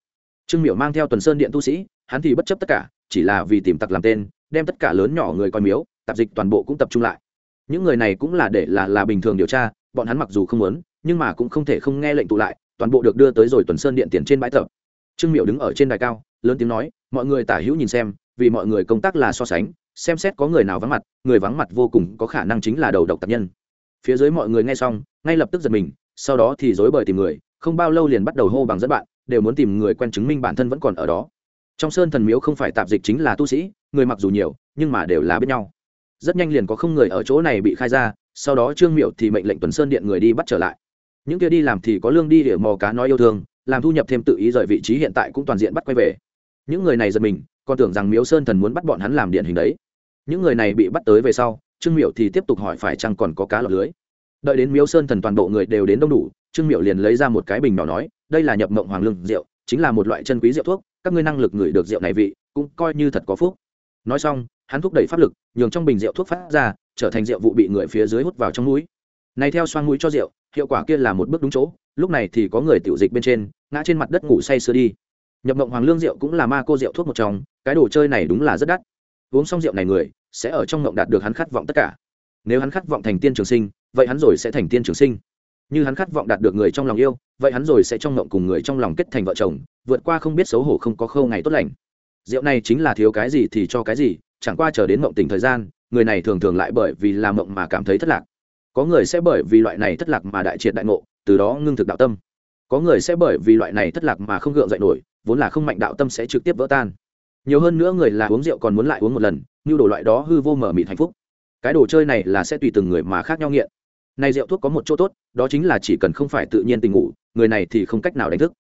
Trương miệu mang theo tuần sơn điện tu sĩ, hắn thì bất chấp tất cả, chỉ là vì tìm tặc làm tên, đem tất cả lớn nhỏ người coi miếu, tạp dịch toàn bộ cũng tập trung lại. Những người này cũng là để là là bình thường điều tra, bọn hắn mặc dù không muốn, nhưng mà cũng không thể không nghe lệnh tụ lại toàn bộ được đưa tới rồi tuần sơn điện tiền trên bãi tập. Trương miệu đứng ở trên đài cao, lớn tiếng nói, mọi người tả hữu nhìn xem, vì mọi người công tác là so sánh, xem xét có người nào vắng mặt, người vắng mặt vô cùng có khả năng chính là đầu độc tập nhân. Phía dưới mọi người nghe xong, ngay lập tức giật mình, sau đó thì dối bời tìm người, không bao lâu liền bắt đầu hô bằng dẫn bạn, đều muốn tìm người quen chứng minh bản thân vẫn còn ở đó. Trong sơn thần miếu không phải tạp dịch chính là tu sĩ, người mặc dù nhiều, nhưng mà đều là biết nhau. Rất nhanh liền có không người ở chỗ này bị khai ra, sau đó trương miệu thì mệnh lệnh tuần sơn điện người đi bắt trở lại những kia đi làm thì có lương đi để mò cá nói yêu thương, làm thu nhập thêm tự ý rời vị trí hiện tại cũng toàn diện bắt quay về. Những người này giật mình, còn tưởng rằng miếu sơn thần muốn bắt bọn hắn làm điện hình đấy. Những người này bị bắt tới về sau, trương miệu thì tiếp tục hỏi phải chăng còn có cá lọc lưới. Đợi đến miếu sơn thần toàn bộ người đều đến đông đủ, trương miệu liền lấy ra một cái bình nhỏ nói, đây là nhập mộng hoàng lương rượu, chính là một loại chân quý rượu thuốc, các ngươi năng lực ngửi được rượu này vị, cũng coi như thật có phúc. Nói xong, hắn thúc đẩy pháp lực, nhường trong bình rượu thuốc phát ra, trở thành rượu vụ bị người phía dưới hút vào trong mũi. Này theo xoang mũi cho rượu hiệu quả kia là một bước đúng chỗ, lúc này thì có người tiểu dịch bên trên, ngã trên mặt đất ngủ say sưa đi. Nhập mộng hoàng lương rượu cũng là ma cô rượu thuốc một trong, cái đồ chơi này đúng là rất đắt. Uống xong rượu này người, sẽ ở trong mộng đạt được hắn khát vọng tất cả. Nếu hắn khát vọng thành tiên trường sinh, vậy hắn rồi sẽ thành tiên trường sinh. Như hắn khát vọng đạt được người trong lòng yêu, vậy hắn rồi sẽ trong mộng cùng người trong lòng kết thành vợ chồng, vượt qua không biết xấu hổ không có khâu ngày tốt lành. Rượu này chính là thiếu cái gì thì cho cái gì, chẳng qua chờ đến mộng tình thời gian, người này thường thường lại bởi vì làm mộng mà cảm thấy thất lạc có người sẽ bởi vì loại này thất lạc mà đại triệt đại ngộ, từ đó ngưng thực đạo tâm. Có người sẽ bởi vì loại này thất lạc mà không gượng dậy nổi, vốn là không mạnh đạo tâm sẽ trực tiếp vỡ tan. Nhiều hơn nữa người là uống rượu còn muốn lại uống một lần, như đồ loại đó hư vô mở mịt hạnh phúc. Cái đồ chơi này là sẽ tùy từng người mà khác nhau nghiện. Này rượu thuốc có một chỗ tốt, đó chính là chỉ cần không phải tự nhiên tình ngủ, người này thì không cách nào đánh thức.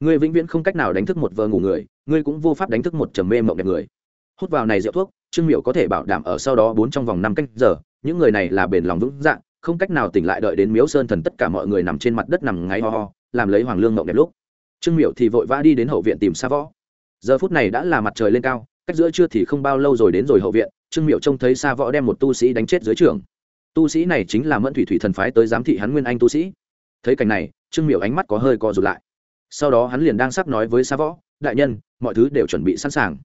Người vĩnh viễn không cách nào đánh thức một vợ ngủ người ngươi cũng vô pháp đánh thức một trầm mê mộng đẹp người. Hút vào này rượu thuốc, trương miệu có thể bảo đảm ở sau đó bốn trong vòng năm cách giờ, những người này là bền lòng vững dạng không cách nào tỉnh lại đợi đến miếu sơn thần tất cả mọi người nằm trên mặt đất nằm ngáy ho ho, làm lấy hoàng lương mộng đẹp lúc. Trương miệu thì vội vã đi đến hậu viện tìm xa võ. Giờ phút này đã là mặt trời lên cao, cách giữa trưa thì không bao lâu rồi đến rồi hậu viện, trương miệu trông thấy xa võ đem một tu sĩ đánh chết dưới trường. Tu sĩ này chính là mẫn thủy thủy thần phái tới giám thị hắn nguyên anh tu sĩ. Thấy cảnh này, trương miệu ánh mắt có hơi co rụt lại. Sau đó hắn liền đang sắp nói với xa võ, đại nhân, mọi thứ đều chuẩn bị sẵn sàng.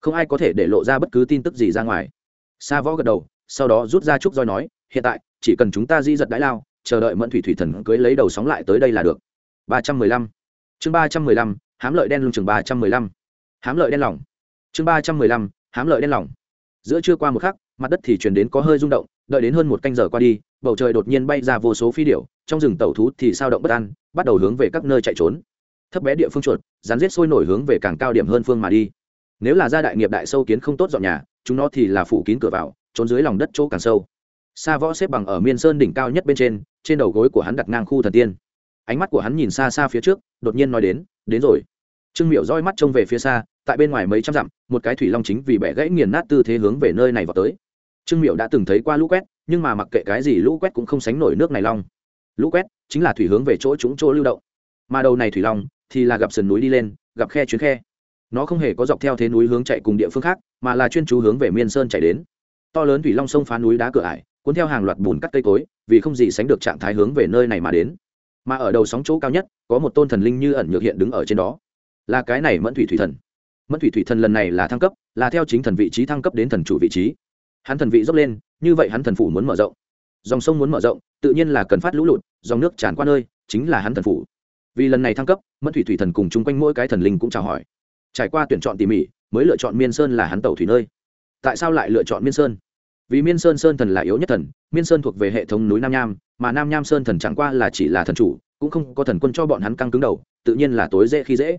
Không ai có thể để lộ ra bất cứ tin tức gì ra ngoài. Xa võ gật đầu, sau đó rút ra trúc roi nói, hiện tại chỉ cần chúng ta di giật đãi lao, chờ đợi mẫn thủy thủy thần cưới lấy đầu sóng lại tới đây là được. ba trăm mười lăm. Chương ba trăm mười lăm, hám lợi đen lưng chừng ba trăm mười lăm. Hám lợi đen lỏng chương ba trăm mười lăm, hám lợi đen lỏng giữa trưa qua một khắc, mặt đất thì chuyển đến có hơi rung động, đợi đến hơn một canh giờ qua đi, bầu trời đột nhiên bay ra vô số phi điểu, trong rừng tẩu thú thì sao động bất an, bắt đầu hướng về các nơi chạy trốn. Thấp bé địa phương chuột rán giết sôi nổi hướng về càng cao điểm hơn phương mà đi. Nếu là gia đại nghiệp đại sâu kiến không tốt dọn nhà, chúng nó thì là phủ kín cửa vào, trốn dưới lòng đất chỗ càng sâu sa võ xếp bằng ở miên sơn đỉnh cao nhất bên trên trên đầu gối của hắn đặt ngang khu thần tiên. Ánh mắt của hắn nhìn xa xa phía trước, đột nhiên nói đến đến rồi. Trương miểu roi mắt trông về phía xa, tại bên ngoài mấy trăm dặm, một cái thủy long chính vì bẻ gãy nghiền nát tư thế hướng về nơi này vào tới. Trương miểu đã từng thấy qua lũ quét, nhưng mà mặc kệ cái gì lũ quét cũng không sánh nổi nước này long. Lũ quét chính là thủy hướng về chỗ chúng chỗ lưu động. Mà đầu này thủy long thì là gặp sườn núi đi lên, gặp khe chuyến khe. Nó không hề có dọc theo thế núi hướng chạy cùng địa phương khác, mà là chuyên chú hướng về miên sơn chạy đến. To lớn thủy long sông phá núi đá cửa ải cuốn theo hàng loạt bùn cắt cây cối, vì không gì sánh được trạng thái hướng về nơi này mà đến. Mà ở đầu sóng chỗ cao nhất, có một tôn thần linh như ẩn nhược hiện đứng ở trên đó. Là cái này mẫn thủy thủy thần. Mẫn thủy thủy thần lần này là thăng cấp, là theo chính thần vị trí thăng cấp đến thần chủ vị trí. Hắn thần vị dốc lên, như vậy hắn thần phủ muốn mở rộng. Dòng sông muốn mở rộng, tự nhiên là cần phát lũ lụt, dòng nước tràn qua nơi, chính là hắn thần phủ. Vì lần này thăng cấp, mẫn thủy thủy thần cùng chung quanh mỗi cái thần linh cũng chào hỏi. Trải qua tuyển chọn tỉ mỉ, mới lựa chọn miên sơn là hắn tàu thủy nơi. Tại sao lại lựa chọn miên sơn? Vì miên sơn sơn thần là yếu nhất thần, miên sơn thuộc về hệ thống núi nam nham, mà nam nham sơn thần chẳng qua là chỉ là thần chủ, cũng không có thần quân cho bọn hắn căng cứng đầu, tự nhiên là tối dễ khi dễ.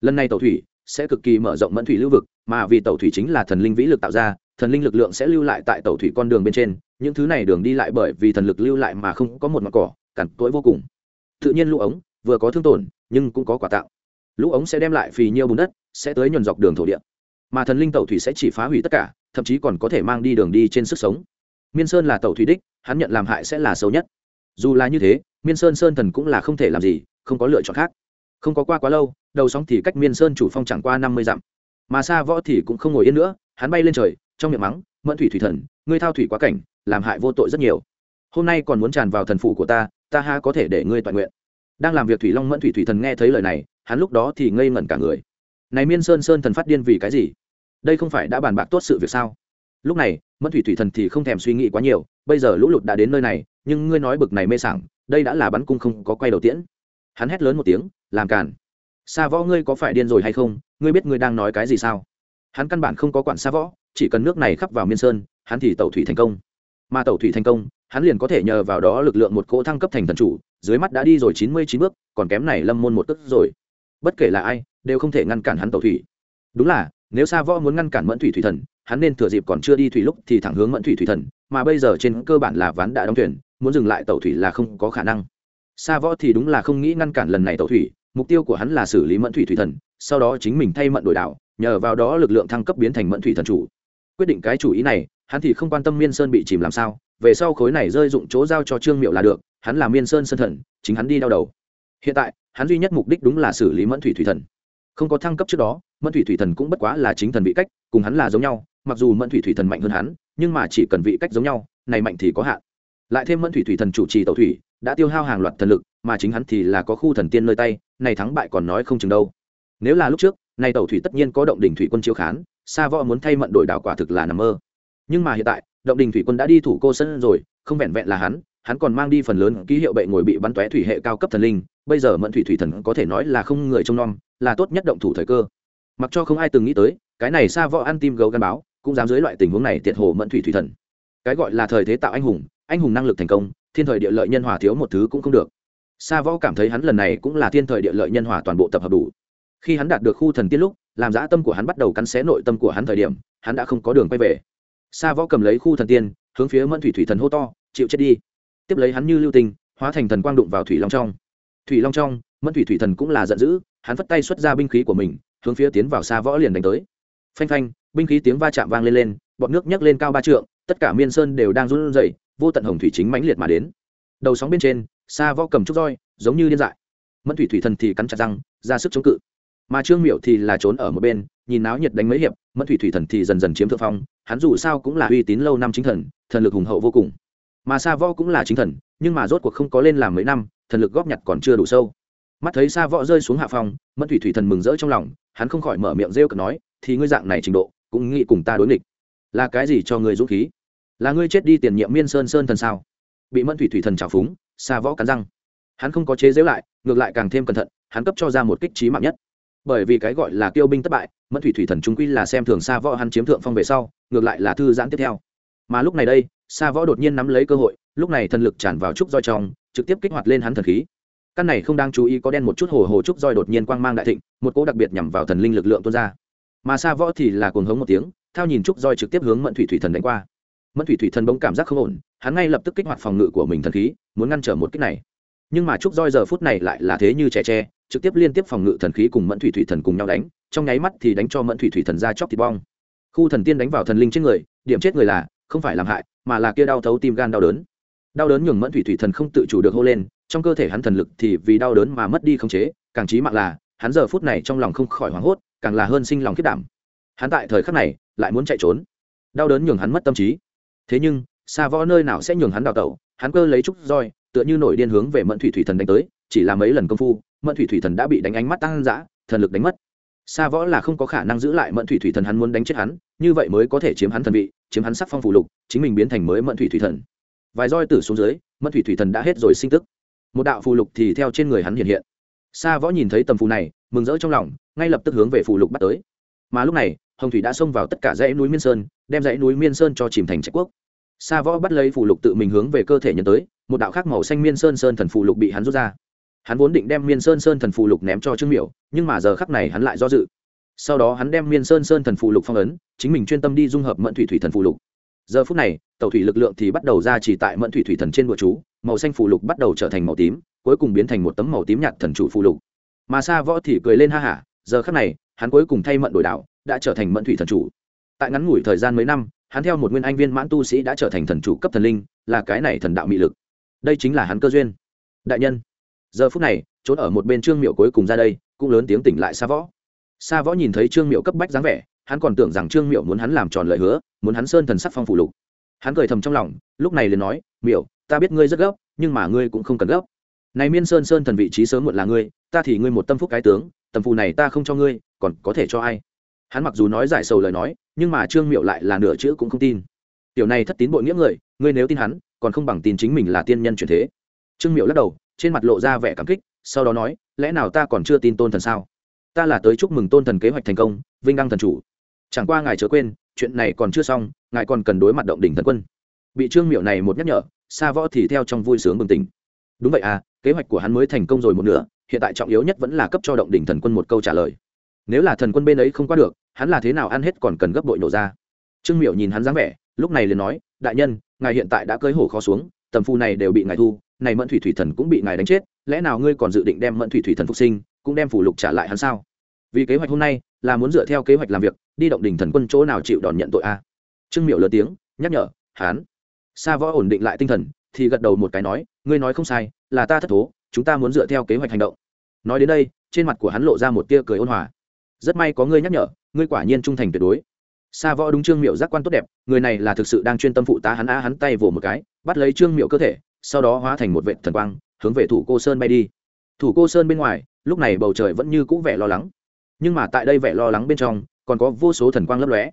Lần này tàu thủy sẽ cực kỳ mở rộng mẫn thủy lưu vực, mà vì tàu thủy chính là thần linh vĩ lực tạo ra, thần linh lực lượng sẽ lưu lại tại tàu thủy con đường bên trên, những thứ này đường đi lại bởi vì thần lực lưu lại mà không có một mặt cỏ, cằn cỗi vô cùng. Tự nhiên lũ ống vừa có thương tổn, nhưng cũng có quả tạo. Lũ ống sẽ đem lại phì nhiêu bùn đất, sẽ tới nhuần dọc đường thổ địa mà thần linh tàu thủy sẽ chỉ phá hủy tất cả, thậm chí còn có thể mang đi đường đi trên sức sống. Miên sơn là tàu thủy đích, hắn nhận làm hại sẽ là xấu nhất. Dù là như thế, miên sơn sơn thần cũng là không thể làm gì, không có lựa chọn khác. Không có qua quá lâu, đầu sóng thì cách miên sơn chủ phong chẳng qua năm mươi dặm. Mà xa võ thì cũng không ngồi yên nữa, hắn bay lên trời, trong miệng mắng, mẫn thủy thủy thần, ngươi thao thủy quá cảnh, làm hại vô tội rất nhiều. Hôm nay còn muốn tràn vào thần phủ của ta ta ha có thể để ngươi toàn nguyện. Đang làm việc thủy long mẫn thủy thủy thần nghe thấy lời này, hắn lúc đó thì ngây ngẩn cả người này miên sơn sơn thần phát điên vì cái gì? Đây không phải đã bàn bạc tốt sự việc sao? Lúc này, mẫn thủy thủy thần thì không thèm suy nghĩ quá nhiều, bây giờ lũ lụt đã đến nơi này, nhưng ngươi nói bực này mê sảng, đây đã là bắn cung không có quay đầu tiễn. Hắn hét lớn một tiếng, làm cản xa võ ngươi có phải điên rồi hay không? Ngươi biết ngươi đang nói cái gì sao? Hắn căn bản không có quản xa võ, chỉ cần nước này khắp vào miên sơn, hắn thì tẩu thủy thành công. Mà tẩu thủy thành công, hắn liền có thể nhờ vào đó lực lượng một cỗ thăng cấp thành thần chủ, dưới mắt đã đi rồi chín mươi chín bước, còn kém này lâm môn một tức rồi. Bất kể là ai đều không thể ngăn cản hắn tẩu thủy. Đúng là, nếu sa võ muốn ngăn cản mẫn thủy thủy thần, hắn nên thừa dịp còn chưa đi thủy lúc thì thẳng hướng mẫn thủy thủy thần, mà bây giờ trên cơ bản là ván đã đóng thuyền, muốn dừng lại tàu thủy là không có khả năng. Sa võ thì đúng là không nghĩ ngăn cản lần này tàu thủy, mục tiêu của hắn là xử lý mẫn thủy thủy thần, sau đó chính mình thay mận đổi đảo nhờ vào đó lực lượng thăng cấp biến thành mẫn thủy thần chủ. Quyết định cái chủ ý này, hắn thì không quan tâm miên sơn bị chìm làm sao, về sau khối này rơi dụng chỗ giao cho trương miệu là được, hắn là miên sơn sơn thần, chính hắn đi đau đầu. Hiện tại, hắn duy nhất mục đích đúng là xử lý mẫn thủy thủy thần không có thăng cấp trước đó, mẫn thủy thủy thần cũng bất quá là chính thần vị cách, cùng hắn là giống nhau, mặc dù mẫn thủy thủy thần mạnh hơn hắn, nhưng mà chỉ cần vị cách giống nhau, này mạnh thì có hạn. Lại thêm mẫn thủy thủy thần chủ trì tàu thủy, đã tiêu hao hàng loạt thần lực, mà chính hắn thì là có khu thần tiên nơi tay, này thắng bại còn nói không chừng đâu. Nếu là lúc trước, này tàu thủy tất nhiên có động đỉnh thủy quân chiếu khán xa võ muốn thay mận đổi đảo quả thực là nằm mơ. Nhưng mà hiện tại, động đình thủy quân đã đi thủ cô sân rồi, không vẹn vẹn là hắn hắn còn mang đi phần lớn ký hiệu bệ ngồi bị bắn tóe thủy hệ cao cấp thần linh, bây giờ mẫn thủy thủy thần có thể nói là không người trông nom, là tốt nhất động thủ thời cơ. Mặc cho không ai từng nghĩ tới, cái này xa võ ăn tim gấu gắn báo, cũng dám dưới loại tình huống này tiệt hồ mẫn thủy thủy thần. Cái gọi là thời thế tạo anh hùng anh hùng năng lực thành công, thiên thời địa lợi nhân hòa thiếu một thứ cũng không được. Sa võ cảm thấy hắn lần này cũng là thiên thời địa lợi nhân hòa toàn bộ tập hợp đủ. Khi hắn đạt được khu thần tiên lúc, làm dã tâm của hắn bắt đầu cắn xé nội tâm của hắn thời điểm, hắn đã không có đường quay về. Sa võ cầm lấy khu thần tiên, hướng phía mẫn thủy thủy thần hô to, chịu chết đi tiếp lấy hắn như lưu tình, hóa thành thần quang đụng vào thủy long trong. Thủy long trong mẫn thủy thủy thần cũng là giận dữ hắn phất tay xuất ra binh khí của mình hướng phía tiến vào xa võ liền đánh tới. Phanh phanh binh khí tiếng va chạm vang lên lên bọt nước nhấc lên cao ba trượng tất cả miên sơn đều đang run rẩy vô tận hồng thủy chính mãnh liệt mà đến. Đầu sóng bên trên xa võ cầm trúc roi giống như điên dại. Mẫn thủy thủy thần thì cắn chặt răng ra sức chống cự. Mà trương miệu thì là trốn ở một bên nhìn náo nhiệt đánh mấy hiệp mẫn thủy thủy thần thì dần dần chiếm thượng phong hắn dù sao cũng là uy tín lâu năm chính thần thần lực hùng hậu vô cùng mà sa võ cũng là chính thần, nhưng mà rốt cuộc không có lên làm mấy năm, thần lực góp nhặt còn chưa đủ sâu. Mắt thấy sa võ rơi xuống hạ phòng mẫn thủy thủy thần mừng rỡ trong lòng, hắn không khỏi mở miệng rêu cực nói, thì ngươi dạng này trình độ, cũng nghĩ cùng ta đối nghịch. Là cái gì cho ngươi dũng khí? Là ngươi chết đi tiền nhiệm miên sơn sơn thần sao? Bị mẫn thủy thủy thần trào phúng, sa võ cắn răng. Hắn không có chế giễu lại, ngược lại càng thêm cẩn thận, hắn cấp cho ra một kích trí mạng nhất. Bởi vì cái gọi là tiêu binh thất bại, mẫn thủy thủy thần trung quy là xem thường sa võ hắn chiếm thượng phong về sau, ngược lại là thư giãn tiếp theo. Mà lúc này đây Sa võ đột nhiên nắm lấy cơ hội, lúc này thần lực tràn vào trúc roi trong, trực tiếp kích hoạt lên hắn thần khí. Căn này không đang chú ý, có đen một chút hồ hồ trúc roi đột nhiên quang mang đại thịnh, một cỗ đặc biệt nhằm vào thần linh lực lượng tuôn ra. Mà Sa võ thì là cuồng hống một tiếng, thao nhìn trúc roi trực tiếp hướng mẫn thủy thủy thần đánh qua. Mẫn thủy thủy thần bỗng cảm giác không ổn, hắn ngay lập tức kích hoạt phòng ngự của mình thần khí, muốn ngăn trở một kích này. Nhưng mà trúc roi giờ phút này lại là thế như trẻ tre, trực tiếp liên tiếp phòng ngự thần khí cùng mẫn thủy thủy thần cùng nhau đánh, trong nháy mắt thì đánh cho mẫn thủy thủy thần ra chóc thịt bong. Khu thần tiên đánh vào thần linh trên người, điểm chết người là, không phải làm hại mà là kia đau thấu tim gan đau đớn. Đau đớn nhường mẫn thủy thủy thần không tự chủ được hô lên, trong cơ thể hắn thần lực thì vì đau đớn mà mất đi khống chế, càng trí mạng là, hắn giờ phút này trong lòng không khỏi hoảng hốt, càng là hơn sinh lòng khiết đảm. Hắn tại thời khắc này, lại muốn chạy trốn. Đau đớn nhường hắn mất tâm trí. Thế nhưng, xa võ nơi nào sẽ nhường hắn đào tẩu, hắn cơ lấy trúc roi, tựa như nổi điên hướng về mẫn thủy thủy thần đánh tới, chỉ là mấy lần công phu, mẫn thủy thủy thần đã bị đánh ánh mắt tăng dã, thần lực đánh mất. Sa võ là không có khả năng giữ lại mẫn thủy thủy thần, hắn muốn đánh chết hắn, như vậy mới có thể chiếm hắn thần vị, chiếm hắn sắc phong phù lục, chính mình biến thành mới mẫn thủy thủy thần. Vài roi tử xuống dưới, mẫn thủy thủy thần đã hết rồi sinh tức. Một đạo phù lục thì theo trên người hắn hiện hiện. Sa võ nhìn thấy tầm phù này, mừng rỡ trong lòng, ngay lập tức hướng về phù lục bắt tới. Mà lúc này, hồng thủy đã xông vào tất cả dãy núi miên sơn, đem dãy núi miên sơn cho chìm thành trạch quốc. Sa võ bắt lấy phù lục tự mình hướng về cơ thể nhận tới, một đạo khác màu xanh miên sơn sơn thần phù lục bị hắn rút ra hắn vốn định đem miên sơn sơn thần phù lục ném cho trương miểu, nhưng mà giờ khắc này hắn lại do dự. Sau đó hắn đem miên sơn sơn thần phù lục phong ấn, chính mình chuyên tâm đi dung hợp mẫn thủy thủy thần phù lục. Giờ phút này tàu thủy lực lượng thì bắt đầu ra chỉ tại mẫn thủy thủy thần trên bụa chú, màu xanh phù lục bắt đầu trở thành màu tím, cuối cùng biến thành một tấm màu tím nhạt thần chủ phù lục. Mà xa võ thì cười lên ha hả, giờ khắc này, hắn cuối cùng thay mận đổi đạo, đã trở thành mẫn thủy thần chủ. Tại ngắn ngủi thời gian mấy năm, hắn theo một nguyên anh viên mãn tu sĩ đã trở thành thần chủ cấp thần linh, là cái này thần đạo mị lực. Đây chính là hắn cơ duyên. Đại nhân giờ phút này, trốn ở một bên trương miệu cuối cùng ra đây, cũng lớn tiếng tỉnh lại xa võ. Xa võ nhìn thấy trương miệu cấp bách dáng vẻ, hắn còn tưởng rằng trương miệu muốn hắn làm tròn lời hứa, muốn hắn sơn thần sắc phong phủ lục. Hắn cười thầm trong lòng, lúc này liền nói miệu ta biết ngươi rất gấp, nhưng mà ngươi cũng không cần gấp. Này miên sơn sơn thần vị trí sớm muộn là ngươi, ta thì ngươi một tâm phúc cái tướng, tầm phù này ta không cho ngươi, còn có thể cho ai? Hắn mặc dù nói giải sầu lời nói, nhưng mà trương miệu lại là nửa chữ cũng không tin. Tiểu này thất tín bội nghĩa người, ngươi nếu tin hắn, còn không bằng tin chính mình là tiên nhân truyền thế. Trương miệu lắc đầu trên mặt lộ ra vẻ cảm kích, sau đó nói, lẽ nào ta còn chưa tin tôn thần sao? Ta là tới chúc mừng tôn thần kế hoạch thành công, vinh đăng thần chủ. Chẳng qua ngài chớ quên, chuyện này còn chưa xong, ngài còn cần đối mặt động đỉnh thần quân. Bị trương miệu này một nhắc nhở xa võ thì theo trong vui sướng bừng tỉnh. Đúng vậy à kế hoạch của hắn mới thành công rồi một nửa, hiện tại trọng yếu nhất vẫn là cấp cho động đỉnh thần quân một câu trả lời. Nếu là thần quân bên ấy không qua được, hắn là thế nào ăn hết còn cần gấp bội nổ ra. Trương miệu nhìn hắn dáng vẻ, lúc này liền nói, đại nhân, ngài hiện tại đã cưới hổ khó xuống tầm phu này đều bị ngài thu, này mẫn thủy thủy thần cũng bị ngài đánh chết, lẽ nào ngươi còn dự định đem mẫn thủy thủy thần phục sinh, cũng đem phủ lục trả lại hắn sao? Vì kế hoạch hôm nay là muốn dựa theo kế hoạch làm việc, đi động đỉnh thần quân chỗ nào chịu đòn nhận tội a? Trương miệu lớn tiếng, nhắc nhở hắn sa võ ổn định lại tinh thần, thì gật đầu một cái nói, ngươi nói không sai, là ta thất thố, chúng ta muốn dựa theo kế hoạch hành động. Nói đến đây, trên mặt của hắn lộ ra một tia cười ôn hòa. Rất may có ngươi nhắc nhở, ngươi quả nhiên trung thành tuyệt đối. Sa võ đúng trương miệu giác quan tốt đẹp, người này là thực sự đang chuyên tâm phụ tá hắn á hắn tay vỗ một cái bắt lấy trương miệu cơ thể, sau đó hóa thành một vệ thần quang, hướng về thủ cô sơn bay đi. Thủ cô sơn bên ngoài, lúc này bầu trời vẫn như cũ vẻ lo lắng. Nhưng mà tại đây vẻ lo lắng bên trong, còn có vô số thần quang lấp lóe.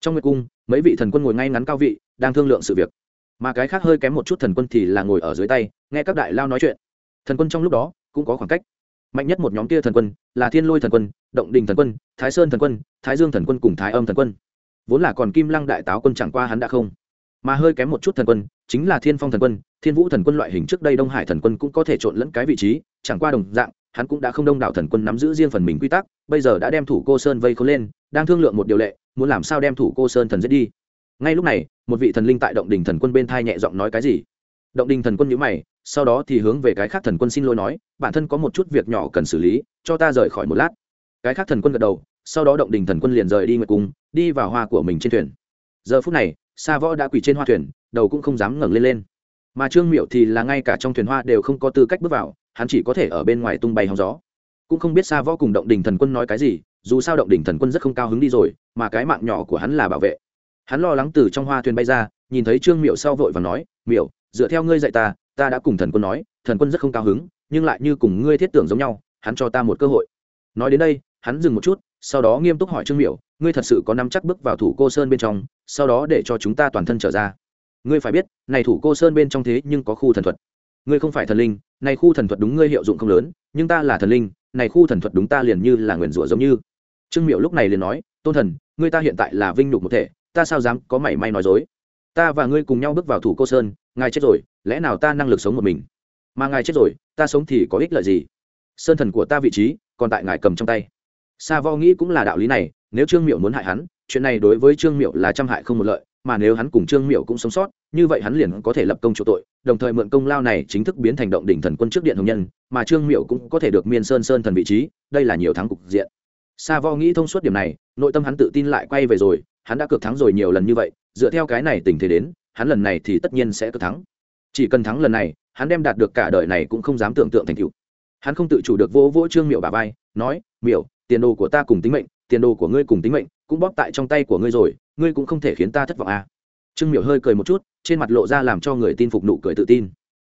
Trong nguyệt cung, mấy vị thần quân ngồi ngay ngắn cao vị, đang thương lượng sự việc. Mà cái khác hơi kém một chút thần quân thì là ngồi ở dưới tay, nghe các đại lao nói chuyện. Thần quân trong lúc đó, cũng có khoảng cách. Mạnh nhất một nhóm kia thần quân, là thiên lôi thần quân, động đình thần quân, thái sơn thần quân, thái dương thần quân cùng thái âm thần quân. Vốn là còn kim lăng đại táo quân chẳng qua hắn đã không mà hơi kém một chút thần quân, chính là thiên phong thần quân, thiên vũ thần quân loại hình trước đây đông hải thần quân cũng có thể trộn lẫn cái vị trí, chẳng qua đồng dạng, hắn cũng đã không đông đảo thần quân nắm giữ riêng phần mình quy tắc, bây giờ đã đem thủ cô sơn vây khốn lên, đang thương lượng một điều lệ, muốn làm sao đem thủ cô sơn thần giết đi. Ngay lúc này, một vị thần linh tại động đình thần quân bên thai nhẹ giọng nói cái gì? Động đình thần quân nhữ mày, sau đó thì hướng về cái khác thần quân xin lỗi nói, bản thân có một chút việc nhỏ cần xử lý, cho ta rời khỏi một lát. Cái khác thần quân gật đầu, sau đó động đình thần quân liền rời đi nguyệt cung, đi vào hoa của mình trên thuyền. Giờ phút này sa võ đã quỳ trên hoa thuyền, đầu cũng không dám ngẩng lên lên. Mà trương miệu thì là ngay cả trong thuyền hoa đều không có tư cách bước vào, hắn chỉ có thể ở bên ngoài tung bay hóng gió. Cũng không biết sa võ cùng động đình thần quân nói cái gì, dù sao động đình thần quân rất không cao hứng đi rồi, mà cái mạng nhỏ của hắn là bảo vệ. Hắn lo lắng từ trong hoa thuyền bay ra, nhìn thấy trương miệu sau vội và nói miệu dựa theo ngươi dạy ta ta đã cùng thần quân nói, thần quân rất không cao hứng, nhưng lại như cùng ngươi thiết tưởng giống nhau, hắn cho ta một cơ hội. Nói đến đây, hắn dừng một chút, sau đó nghiêm túc hỏi trương miểu ngươi thật sự có nắm chắc bước vào thủ cô sơn bên trong, sau đó để cho chúng ta toàn thân trở ra. Ngươi phải biết, này thủ cô sơn bên trong thế nhưng có khu thần thuật. Ngươi không phải thần linh, này khu thần thuật đúng ngươi hiệu dụng không lớn, nhưng ta là thần linh, này khu thần thuật đúng ta liền như là nguyền rủa giống như. Trương miệu lúc này liền nói, tôn thần, ngươi ta hiện tại là vinh nhục một thể, ta sao dám có mảy may nói dối? Ta và ngươi cùng nhau bước vào thủ cô sơn, ngài chết rồi, lẽ nào ta năng lực sống một mình? Mà ngài chết rồi, ta sống thì có ích lợi gì? Sơn thần của ta vị trí còn tại ngài cầm trong tay sa vo nghĩ cũng là đạo lý này, nếu trương miệu muốn hại hắn, chuyện này đối với trương miệu là trăm hại không một lợi, mà nếu hắn cùng trương miệu cũng sống sót, như vậy hắn liền có thể lập công chỗ tội, đồng thời mượn công lao này chính thức biến thành động đỉnh thần quân trước điện hồng nhân, mà trương miệu cũng có thể được miên sơn sơn thần vị trí, đây là nhiều thắng cục diện. Sa vo nghĩ thông suốt điểm này, nội tâm hắn tự tin lại quay về rồi, hắn đã cược thắng rồi nhiều lần như vậy, dựa theo cái này tình thế đến, hắn lần này thì tất nhiên sẽ cược thắng. Chỉ cần thắng lần này, hắn đem đạt được cả đời này cũng không dám tưởng tượng thành tựu. Hắn không tự chủ được vỗ vỗ trương miệu bà vai, nói miệu tiền đồ của ta cùng tính mệnh, tiền đồ của ngươi cùng tính mệnh, cũng bóp tại trong tay của ngươi rồi, ngươi cũng không thể khiến ta thất vọng à. trương Miểu hơi cười một chút, trên mặt lộ ra làm cho người tin phục nụ cười tự tin.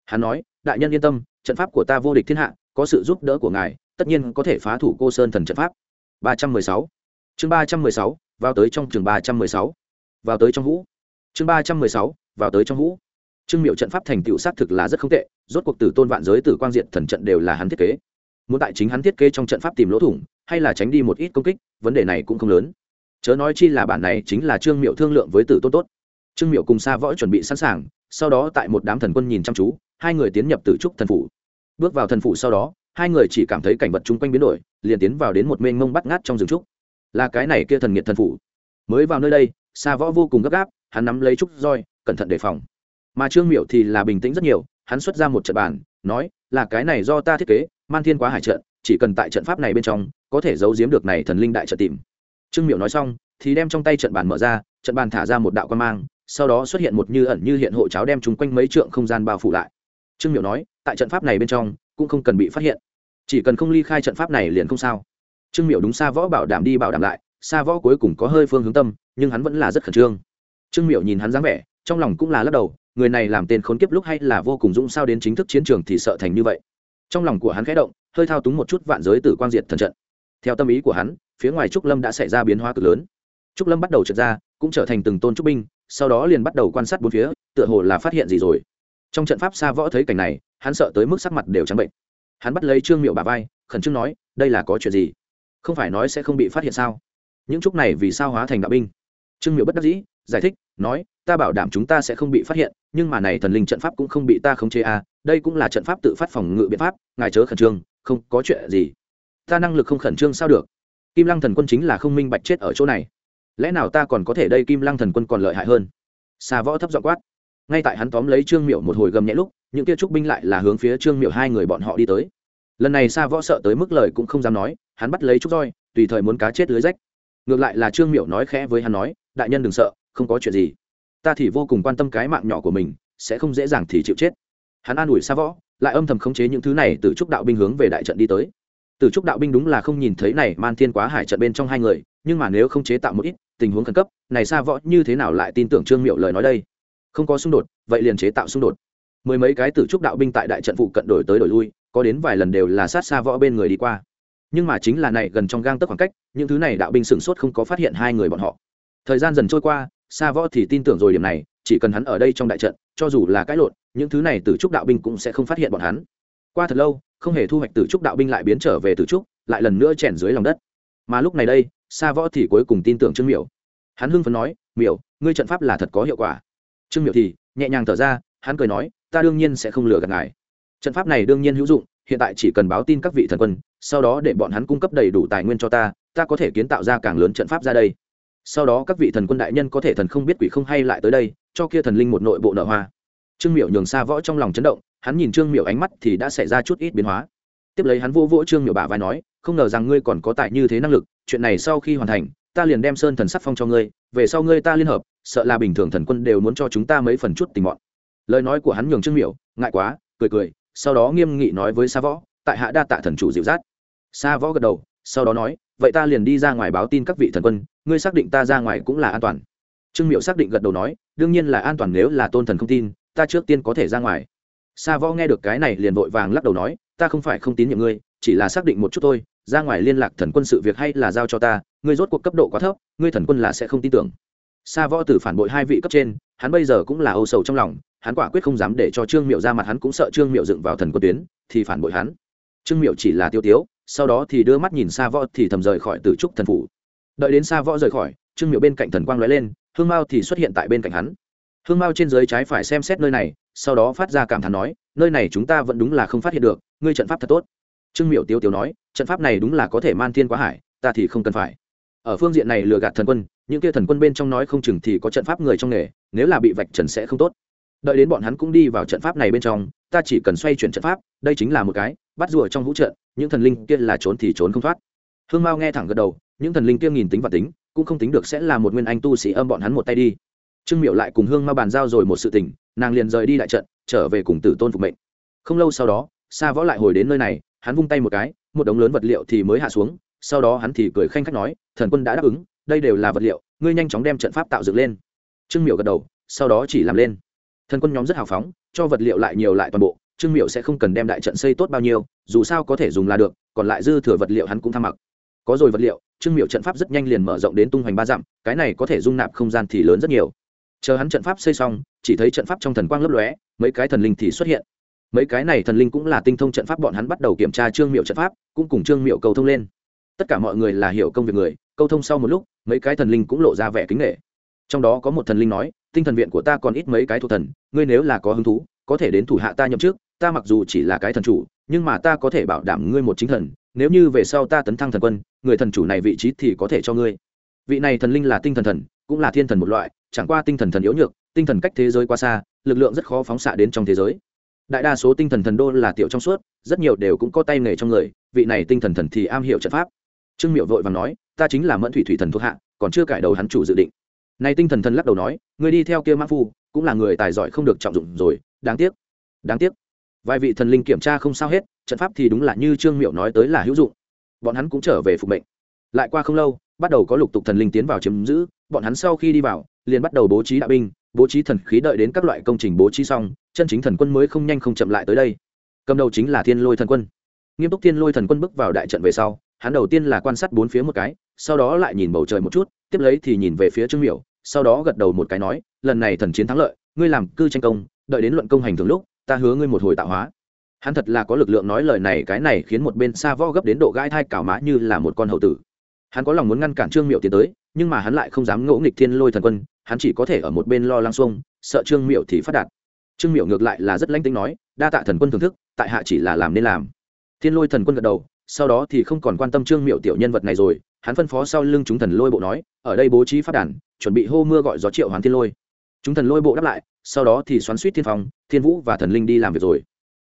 Hắn nói, đại nhân yên tâm, trận pháp của ta vô địch thiên hạ, có sự giúp đỡ của ngài, tất nhiên có thể phá thủ cô sơn thần trận pháp. Ba trăm mười sáu. Chương ba trăm mười sáu, vào tới trong trường ba trăm mười sáu. Vào tới trong hũ chương ba trăm mười sáu, vào tới trong hũ trương miệu trận pháp thành tựu xác thực là rất không tệ, rốt cuộc tử tôn vạn giới tử quang diện thần trận đều là hắn thiết kế muốn tại chính hắn thiết kế trong trận pháp tìm lỗ thủng, hay là tránh đi một ít công kích, vấn đề này cũng không lớn. Chớ nói chi là bản này chính là trương miệu thương lượng với tử tôn tốt. Trương miệu cùng xa võ chuẩn bị sẵn sàng, sau đó tại một đám thần quân nhìn chăm chú, hai người tiến nhập tử trúc thần phủ. Bước vào thần phủ sau đó, hai người chỉ cảm thấy cảnh vật chung quanh biến đổi, liền tiến vào đến một mênh mông bắt ngát trong rừng trúc. Là cái này kia thần nghiệt thần phủ. Mới vào nơi đây xa võ vô cùng gấp gáp, hắn nắm lấy trúc roi, cẩn thận đề phòng. Mà trương miệu thì là bình tĩnh rất nhiều, hắn xuất ra một trận bàn, nói, là cái này do ta thiết kế man thiên quá hải trận, chỉ cần tại trận pháp này bên trong, có thể giấu giếm được này thần linh đại trận tìm. Trương miệu nói xong, thì đem trong tay trận bàn mở ra, trận bàn thả ra một đạo quan mang, sau đó xuất hiện một như ẩn như hiện hộ cháo đem chúng quanh mấy trượng không gian bao phủ lại. Trương miệu nói, tại trận pháp này bên trong, cũng không cần bị phát hiện. Chỉ cần không ly khai trận pháp này liền không sao. Trương miệu đúng xa võ bảo đảm đi bảo đảm lại, xa võ cuối cùng có hơi phương hướng tâm, nhưng hắn vẫn là rất khẩn trương. Trương miệu nhìn hắn dáng vẻ, trong lòng cũng là lắc đầu, người này làm tên khốn kiếp lúc hay là vô cùng dũng sao đến chính thức chiến trường thì sợ thành như vậy trong lòng của hắn khẽ động, hơi thao túng một chút vạn giới tử quang diệt thần trận. Theo tâm ý của hắn, phía ngoài trúc lâm đã xảy ra biến hóa cực lớn. Trúc lâm bắt đầu trượt ra, cũng trở thành từng tôn trúc binh, sau đó liền bắt đầu quan sát bốn phía, tựa hồ là phát hiện gì rồi. Trong trận pháp xa võ thấy cảnh này, hắn sợ tới mức sắc mặt đều trắng bệnh. Hắn bắt lấy trương miệu bà vai, khẩn trương nói, đây là có chuyện gì? Không phải nói sẽ không bị phát hiện sao? Những trúc này vì sao hóa thành đạo binh? Trương miệu bất đắc dĩ, giải thích nói, ta bảo đảm chúng ta sẽ không bị phát hiện, nhưng mà này thần linh trận pháp cũng không bị ta khống chế à đây cũng là trận pháp tự phát phòng ngự biện pháp, ngài chớ khẩn trương, không có chuyện gì. Ta năng lực không khẩn trương sao được? Kim lăng thần quân chính là không minh bạch chết ở chỗ này. Lẽ nào ta còn có thể đây kim lăng thần quân còn lợi hại hơn? Xà võ thấp dọ quát. Ngay tại hắn tóm lấy trương miệu một hồi gầm nhẹ lúc, những kia trúc binh lại là hướng phía trương miệu hai người bọn họ đi tới. Lần này xa võ sợ tới mức lời cũng không dám nói, hắn bắt lấy trúc roi, tùy thời muốn cá chết lưới rách. Ngược lại là trương miệu nói khẽ với hắn nói, đại nhân đừng sợ không có chuyện gì. Ta thì vô cùng quan tâm cái mạng nhỏ của mình, sẽ không dễ dàng thì chịu chết. Hắn an ủi xa võ, lại âm thầm khống chế những thứ này từ trúc đạo binh hướng về đại trận đi tới. Từ trúc đạo binh đúng là không nhìn thấy này man thiên quá hải trận bên trong hai người, nhưng mà nếu không chế tạo một ít tình huống khẩn cấp, này xa võ như thế nào lại tin tưởng trương miệu lời nói đây? Không có xung đột, vậy liền chế tạo xung đột. Mười mấy cái tử trúc đạo binh tại đại trận phụ cận đổi tới đổi lui, có đến vài lần đều là sát xa võ bên người đi qua. Nhưng mà chính là này gần trong gang tấc khoảng cách, những thứ này đạo binh sửng sốt không có phát hiện hai người bọn họ. Thời gian dần trôi qua Sa võ thì tin tưởng rồi điểm này, chỉ cần hắn ở đây trong đại trận, cho dù là cãi lộn, những thứ này tử trúc đạo binh cũng sẽ không phát hiện bọn hắn. Qua thật lâu, không hề thu hoạch tử trúc đạo binh lại biến trở về tử trúc, lại lần nữa chèn dưới lòng đất. Mà lúc này đây, Sa võ thì cuối cùng tin tưởng trương miểu. Hắn hưng phấn nói, miểu, ngươi trận pháp là thật có hiệu quả. Trương miểu thì nhẹ nhàng thở ra, hắn cười nói, ta đương nhiên sẽ không lừa gạt ngài. Trận pháp này đương nhiên hữu dụng, hiện tại chỉ cần báo tin các vị thần quân, sau đó để bọn hắn cung cấp đầy đủ tài nguyên cho ta ta có thể kiến tạo ra càng lớn trận pháp ra đây sau đó các vị thần quân đại nhân có thể thần không biết quỷ không hay lại tới đây, cho kia thần linh một nội bộ nợ hoa. Trương miệu nhường xa võ trong lòng chấn động, hắn nhìn trương miệu ánh mắt thì đã xảy ra chút ít biến hóa. Tiếp lấy hắn vô vỗ trương miệu bả vai nói, không ngờ rằng ngươi còn có tài như thế năng lực, chuyện này sau khi hoàn thành, ta liền đem sơn thần sắc phong cho ngươi, về sau ngươi ta liên hợp, sợ là bình thường thần quân đều muốn cho chúng ta mấy phần chút tình mọn. Lời nói của hắn nhường trương miệu ngại quá, cười cười, sau đó nghiêm nghị nói với sa võ, tại hạ đa tạ thần chủ dịu dắt. Sa võ gật đầu, sau đó nói, vậy ta liền đi ra ngoài báo tin các vị thần quân ngươi xác định ta ra ngoài cũng là an toàn. Trương miệu xác định gật đầu nói, đương nhiên là an toàn nếu là tôn thần không tin, ta trước tiên có thể ra ngoài. Sa võ nghe được cái này liền vội vàng lắc đầu nói, ta không phải không tín nhiệm ngươi, chỉ là xác định một chút thôi, ra ngoài liên lạc thần quân sự việc hay là giao cho ta, ngươi rốt cuộc cấp độ quá thấp, ngươi thần quân là sẽ không tin tưởng. Sa võ tử phản bội hai vị cấp trên, hắn bây giờ cũng là âu sầu trong lòng, hắn quả quyết không dám để cho trương miệu ra mặt, hắn cũng sợ trương miệu dựng vào thần quân tuyến, thì phản bội hắn. Trương miệu chỉ là tiêu tiếu, sau đó thì đưa mắt nhìn Sa võ thì thầm rời khỏi từ trúc thần phủ đợi đến xa võ rời khỏi, trương miệu bên cạnh thần quang lóe lên, hương mao thì xuất hiện tại bên cạnh hắn. Hương mao trên dưới trái phải xem xét nơi này, sau đó phát ra cảm thán nói, nơi này chúng ta vẫn đúng là không phát hiện được, ngươi trận pháp thật tốt. Trương miểu tiêu tiêu nói, trận pháp này đúng là có thể man thiên quá hải, ta thì không cần phải. Ở phương diện này lừa gạt thần quân, những kia thần quân bên trong nói không chừng thì có trận pháp người trong nghề, nếu là bị vạch trần sẽ không tốt. Đợi đến bọn hắn cũng đi vào trận pháp này bên trong, ta chỉ cần xoay chuyển trận pháp, đây chính là một cái, bắt rùa trong vũ trận, những thần linh kia là trốn thì trốn không thoát. Hương mao nghe thẳng gật đầu những thần linh kia nghìn tính và tính, cũng không tính được sẽ là một nguyên anh tu sĩ âm bọn hắn một tay đi. Trương miệu lại cùng hương ma bàn giao rồi một sự tình, nàng liền rời đi đại trận, trở về cùng tử tôn phục mệnh. Không lâu sau đó, sa võ lại hồi đến nơi này, hắn vung tay một cái, một đống lớn vật liệu thì mới hạ xuống, sau đó hắn thì cười khanh khách nói, thần quân đã đáp ứng, đây đều là vật liệu, ngươi nhanh chóng đem trận pháp tạo dựng lên. Trương miệu gật đầu, sau đó chỉ làm lên. Thần quân nhóm rất hào phóng, cho vật liệu lại nhiều lại toàn bộ, trương miệu sẽ không cần đem đại trận xây tốt bao nhiêu, dù sao có thể dùng là được, còn lại dư thừa vật liệu hắn cũng tham mặc có rồi vật liệu, trương miệu trận pháp rất nhanh liền mở rộng đến tung hoành ba dặm, cái này có thể dung nạp không gian thì lớn rất nhiều. Chờ hắn trận pháp xây xong, chỉ thấy trận pháp trong thần quang lấp lóe, mấy cái thần linh thì xuất hiện. Mấy cái này thần linh cũng là tinh thông trận pháp, bọn hắn bắt đầu kiểm tra trương miệu trận pháp, cũng cùng trương miệu cầu thông lên. Tất cả mọi người là hiểu công việc người, câu thông sau một lúc, mấy cái thần linh cũng lộ ra vẻ kính nghệ trong đó có một thần linh nói, tinh thần viện của ta còn ít mấy cái thuộc thần, ngươi nếu là có hứng thú, có thể đến thủ hạ ta nhậm trước ta mặc dù chỉ là cái thần chủ, nhưng mà ta có thể bảo đảm ngươi một chính thần, nếu như về sau ta tấn thăng thần quân người thần chủ này vị trí thì có thể cho ngươi. Vị này thần linh là tinh thần thần, cũng là thiên thần một loại, chẳng qua tinh thần thần yếu nhược, tinh thần cách thế giới quá xa, lực lượng rất khó phóng xạ đến trong thế giới. Đại đa số tinh thần thần đô là tiểu trong suốt, rất nhiều đều cũng có tay nghề trong người, vị này tinh thần thần thì am hiểu trận pháp. Trương miệu vội và nói, ta chính là mẫn thủy thủy thần thuộc hạ, còn chưa cải đầu hắn chủ dự định. Nay tinh thần thần lắc đầu nói người đi theo kia mã phu, cũng là người tài giỏi không được trọng dụng rồi, đáng tiếc đáng tiếc. Vài vị thần linh kiểm tra không sao hết, trận pháp thì đúng là như trương miệu nói tới là hữu dụng bọn hắn cũng trở về phục mệnh. Lại qua không lâu, bắt đầu có lục tục thần linh tiến vào chiếm giữ, bọn hắn sau khi đi vào, liền bắt đầu bố trí đạo binh, bố trí thần khí đợi đến các loại công trình bố trí xong, chân chính thần quân mới không nhanh không chậm lại tới đây. Cầm đầu chính là thiên lôi thần quân. Nghiêm túc thiên lôi thần quân bước vào đại trận về sau, hắn đầu tiên là quan sát bốn phía một cái, sau đó lại nhìn bầu trời một chút, tiếp lấy thì nhìn về phía trương miểu, sau đó gật đầu một cái nói, lần này thần chiến thắng lợi, ngươi làm cư tranh công, đợi đến luận công hành thường lúc, ta hứa ngươi một hồi tạo hóa hắn thật là có lực lượng nói lời này, cái này khiến một bên xa vo gấp đến độ gai thai cào má như là một con hậu tử. Hắn có lòng muốn ngăn cản trương miệu tiến tới, nhưng mà hắn lại không dám ngỗ nghịch thiên lôi thần quân, hắn chỉ có thể ở một bên lo lăng xuông, sợ trương miệu thì phát đạt. Trương miệu ngược lại là rất lanh tính nói, đa tạ thần quân thưởng thức, tại hạ chỉ là làm nên làm. Thiên lôi thần quân gật đầu, sau đó thì không còn quan tâm trương miệu tiểu nhân vật này rồi, hắn phân phó sau lưng chúng thần lôi bộ nói, ở đây bố trí phát đàn, chuẩn bị hô mưa gọi gió triệu hoàng thiên lôi. Chúng thần lôi bộ đáp lại, sau đó thì xoắn suýt thiên phong, thiên vũ và thần linh đi làm việc rồi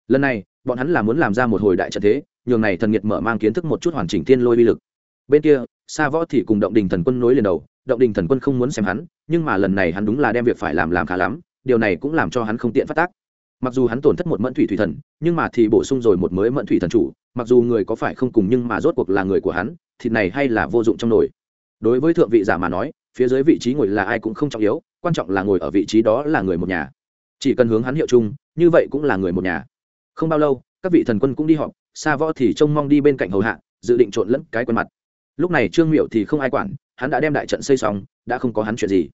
lần này, bọn hắn là muốn làm ra một hồi đại trận thế, nhường này thần nghiệt mở mang kiến thức một chút hoàn chỉnh thiên lôi vi lực. Bên kia xa võ thì cùng động đình thần quân nối liền đầu, động đình thần quân không muốn xem hắn, nhưng mà lần này hắn đúng là đem việc phải làm làm khá lắm, điều này cũng làm cho hắn không tiện phát tác. Mặc dù hắn tổn thất một mẫn thủy thủy thần, nhưng mà thì bổ sung rồi một mới mẫn thủy thần chủ, mặc dù người có phải không cùng nhưng mà rốt cuộc là người của hắn thịt này hay là vô dụng trong nồi. Đối với thượng vị giả mà nói, phía dưới vị trí ngồi là ai cũng không trọng yếu, quan trọng là ngồi ở vị trí đó là người một nhà. Chỉ cần hướng hắn hiệu chung, như vậy cũng là người một nhà không bao lâu, các vị thần quân cũng đi họp xa võ thì trông mong đi bên cạnh hầu hạ, dự định trộn lẫn cái quần mặt. Lúc này trương miệu thì không ai quản, hắn đã đem đại trận xây xong, đã không có hắn chuyện gì.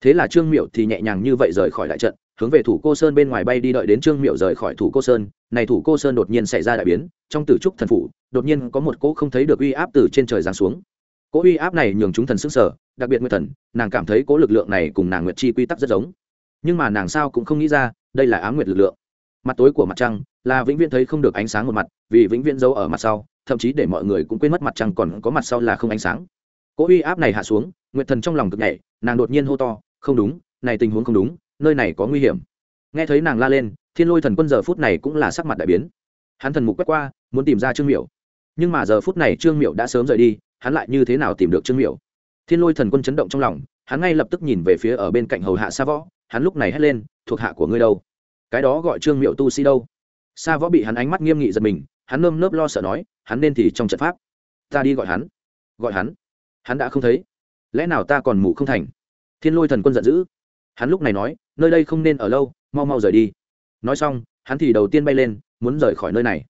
Thế là trương miệu thì nhẹ nhàng như vậy rời khỏi đại trận, hướng về thủ cô sơn bên ngoài bay đi đợi đến trương miệu rời khỏi thủ cô sơn. Này thủ cô sơn đột nhiên xảy ra đại biến, trong tử trúc thần phủ, đột nhiên có một cỗ không thấy được uy áp từ trên trời giáng xuống. Cỗ uy áp này nhường chúng thần sức sở đặc biệt nguyệt thần, nàng cảm thấy cỗ lực lượng này cùng nàng nguyệt chi quy tắc rất giống. Nhưng mà nàng sao cũng không nghĩ ra, đây là á nguyệt lực lượng mặt tối của mặt trăng là vĩnh viễn thấy không được ánh sáng một mặt, vì vĩnh viễn giấu ở mặt sau, thậm chí để mọi người cũng quên mất mặt trăng còn có mặt sau là không ánh sáng. Cỗ uy áp này hạ xuống, nguyệt thần trong lòng cực nhảy nàng đột nhiên hô to, không đúng, này tình huống không đúng, nơi này có nguy hiểm. Nghe thấy nàng la lên, thiên lôi thần quân giờ phút này cũng là sắc mặt đại biến. Hắn thần mục quét qua, muốn tìm ra trương miểu. Nhưng mà giờ phút này trương miểu đã sớm rời đi, hắn lại như thế nào tìm được trương miểu? Thiên lôi thần quân chấn động trong lòng, hắn ngay lập tức nhìn về phía ở bên cạnh hầu hạ sa võ, hắn lúc này hét lên, thuộc hạ của ngươi đâu? Cái đó gọi trương miệu tu sĩ đâu? Sa võ bị hắn ánh mắt nghiêm nghị giật mình, hắn nơm nớp lo sợ nói, hắn nên thì trong trận pháp. Ta đi gọi hắn. Gọi hắn? Hắn đã không thấy. Lẽ nào ta còn mù không thành? Thiên lôi thần quân giận dữ. Hắn lúc này nói, nơi đây không nên ở lâu, mau mau rời đi. Nói xong, hắn thì đầu tiên bay lên, muốn rời khỏi nơi này.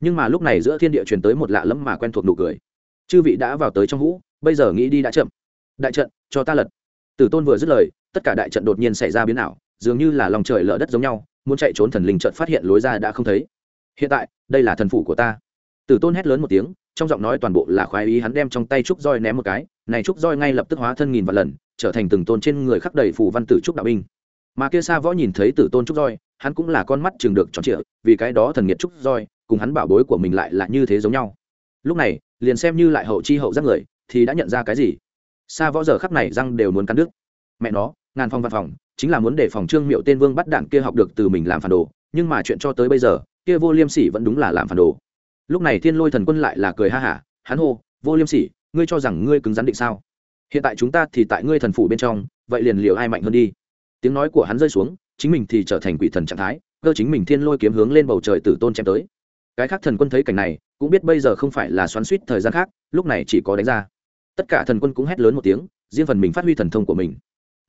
Nhưng mà lúc này giữa thiên địa truyền tới một lạ lẫm mà quen thuộc nụ cười. Chư vị đã vào tới trong hũ bây giờ nghĩ đi đã chậm. Đại trận, cho ta lật. Tử tôn vừa dứt lời, tất cả đại trận đột nhiên xảy ra biến ảo, dường như là lòng trời lở đất giống nhau muốn chạy trốn thần linh chợt phát hiện lối ra đã không thấy. Hiện tại, đây là thần phủ của ta. Tử tôn hét lớn một tiếng, trong giọng nói toàn bộ là khoái ý, hắn đem trong tay trúc roi ném một cái, này trúc roi ngay lập tức hóa thân nghìn vạn lần, trở thành từng tôn trên người khắc đầy phù văn tử trúc đạo binh. Mà kia xa võ nhìn thấy tử tôn trúc roi, hắn cũng là con mắt chừng được tròn trịa, vì cái đó thần nghiệt trúc roi, cùng hắn bảo bối của mình lại là như thế giống nhau. Lúc này, liền xem như lại hậu chi hậu giác người, thì đã nhận ra cái gì? Xa võ giờ khắc này răng đều muốn cắn đứt. Mẹ nó ngàn phong văn phòng, chính là muốn để phòng trương miệu tên vương bắt đạn kia học được từ mình làm phản đồ, nhưng mà chuyện cho tới bây giờ, kia vô liêm sỉ vẫn đúng là làm phản đồ. Lúc này thiên lôi thần quân lại là cười ha hả, hắn hô, vô liêm sỉ, ngươi cho rằng ngươi cứng rắn định sao? Hiện tại chúng ta thì tại ngươi thần phủ bên trong, vậy liền liệu ai mạnh hơn đi. Tiếng nói của hắn rơi xuống, chính mình thì trở thành quỷ thần trạng thái, cơ chính mình thiên lôi kiếm hướng lên bầu trời tử tôn chém tới. Cái khác thần quân thấy cảnh này, cũng biết bây giờ không phải là xoắn suýt thời gian khác, lúc này chỉ có đánh ra. Tất cả thần quân cũng hét lớn một tiếng, riêng phần mình phát huy thần thông của mình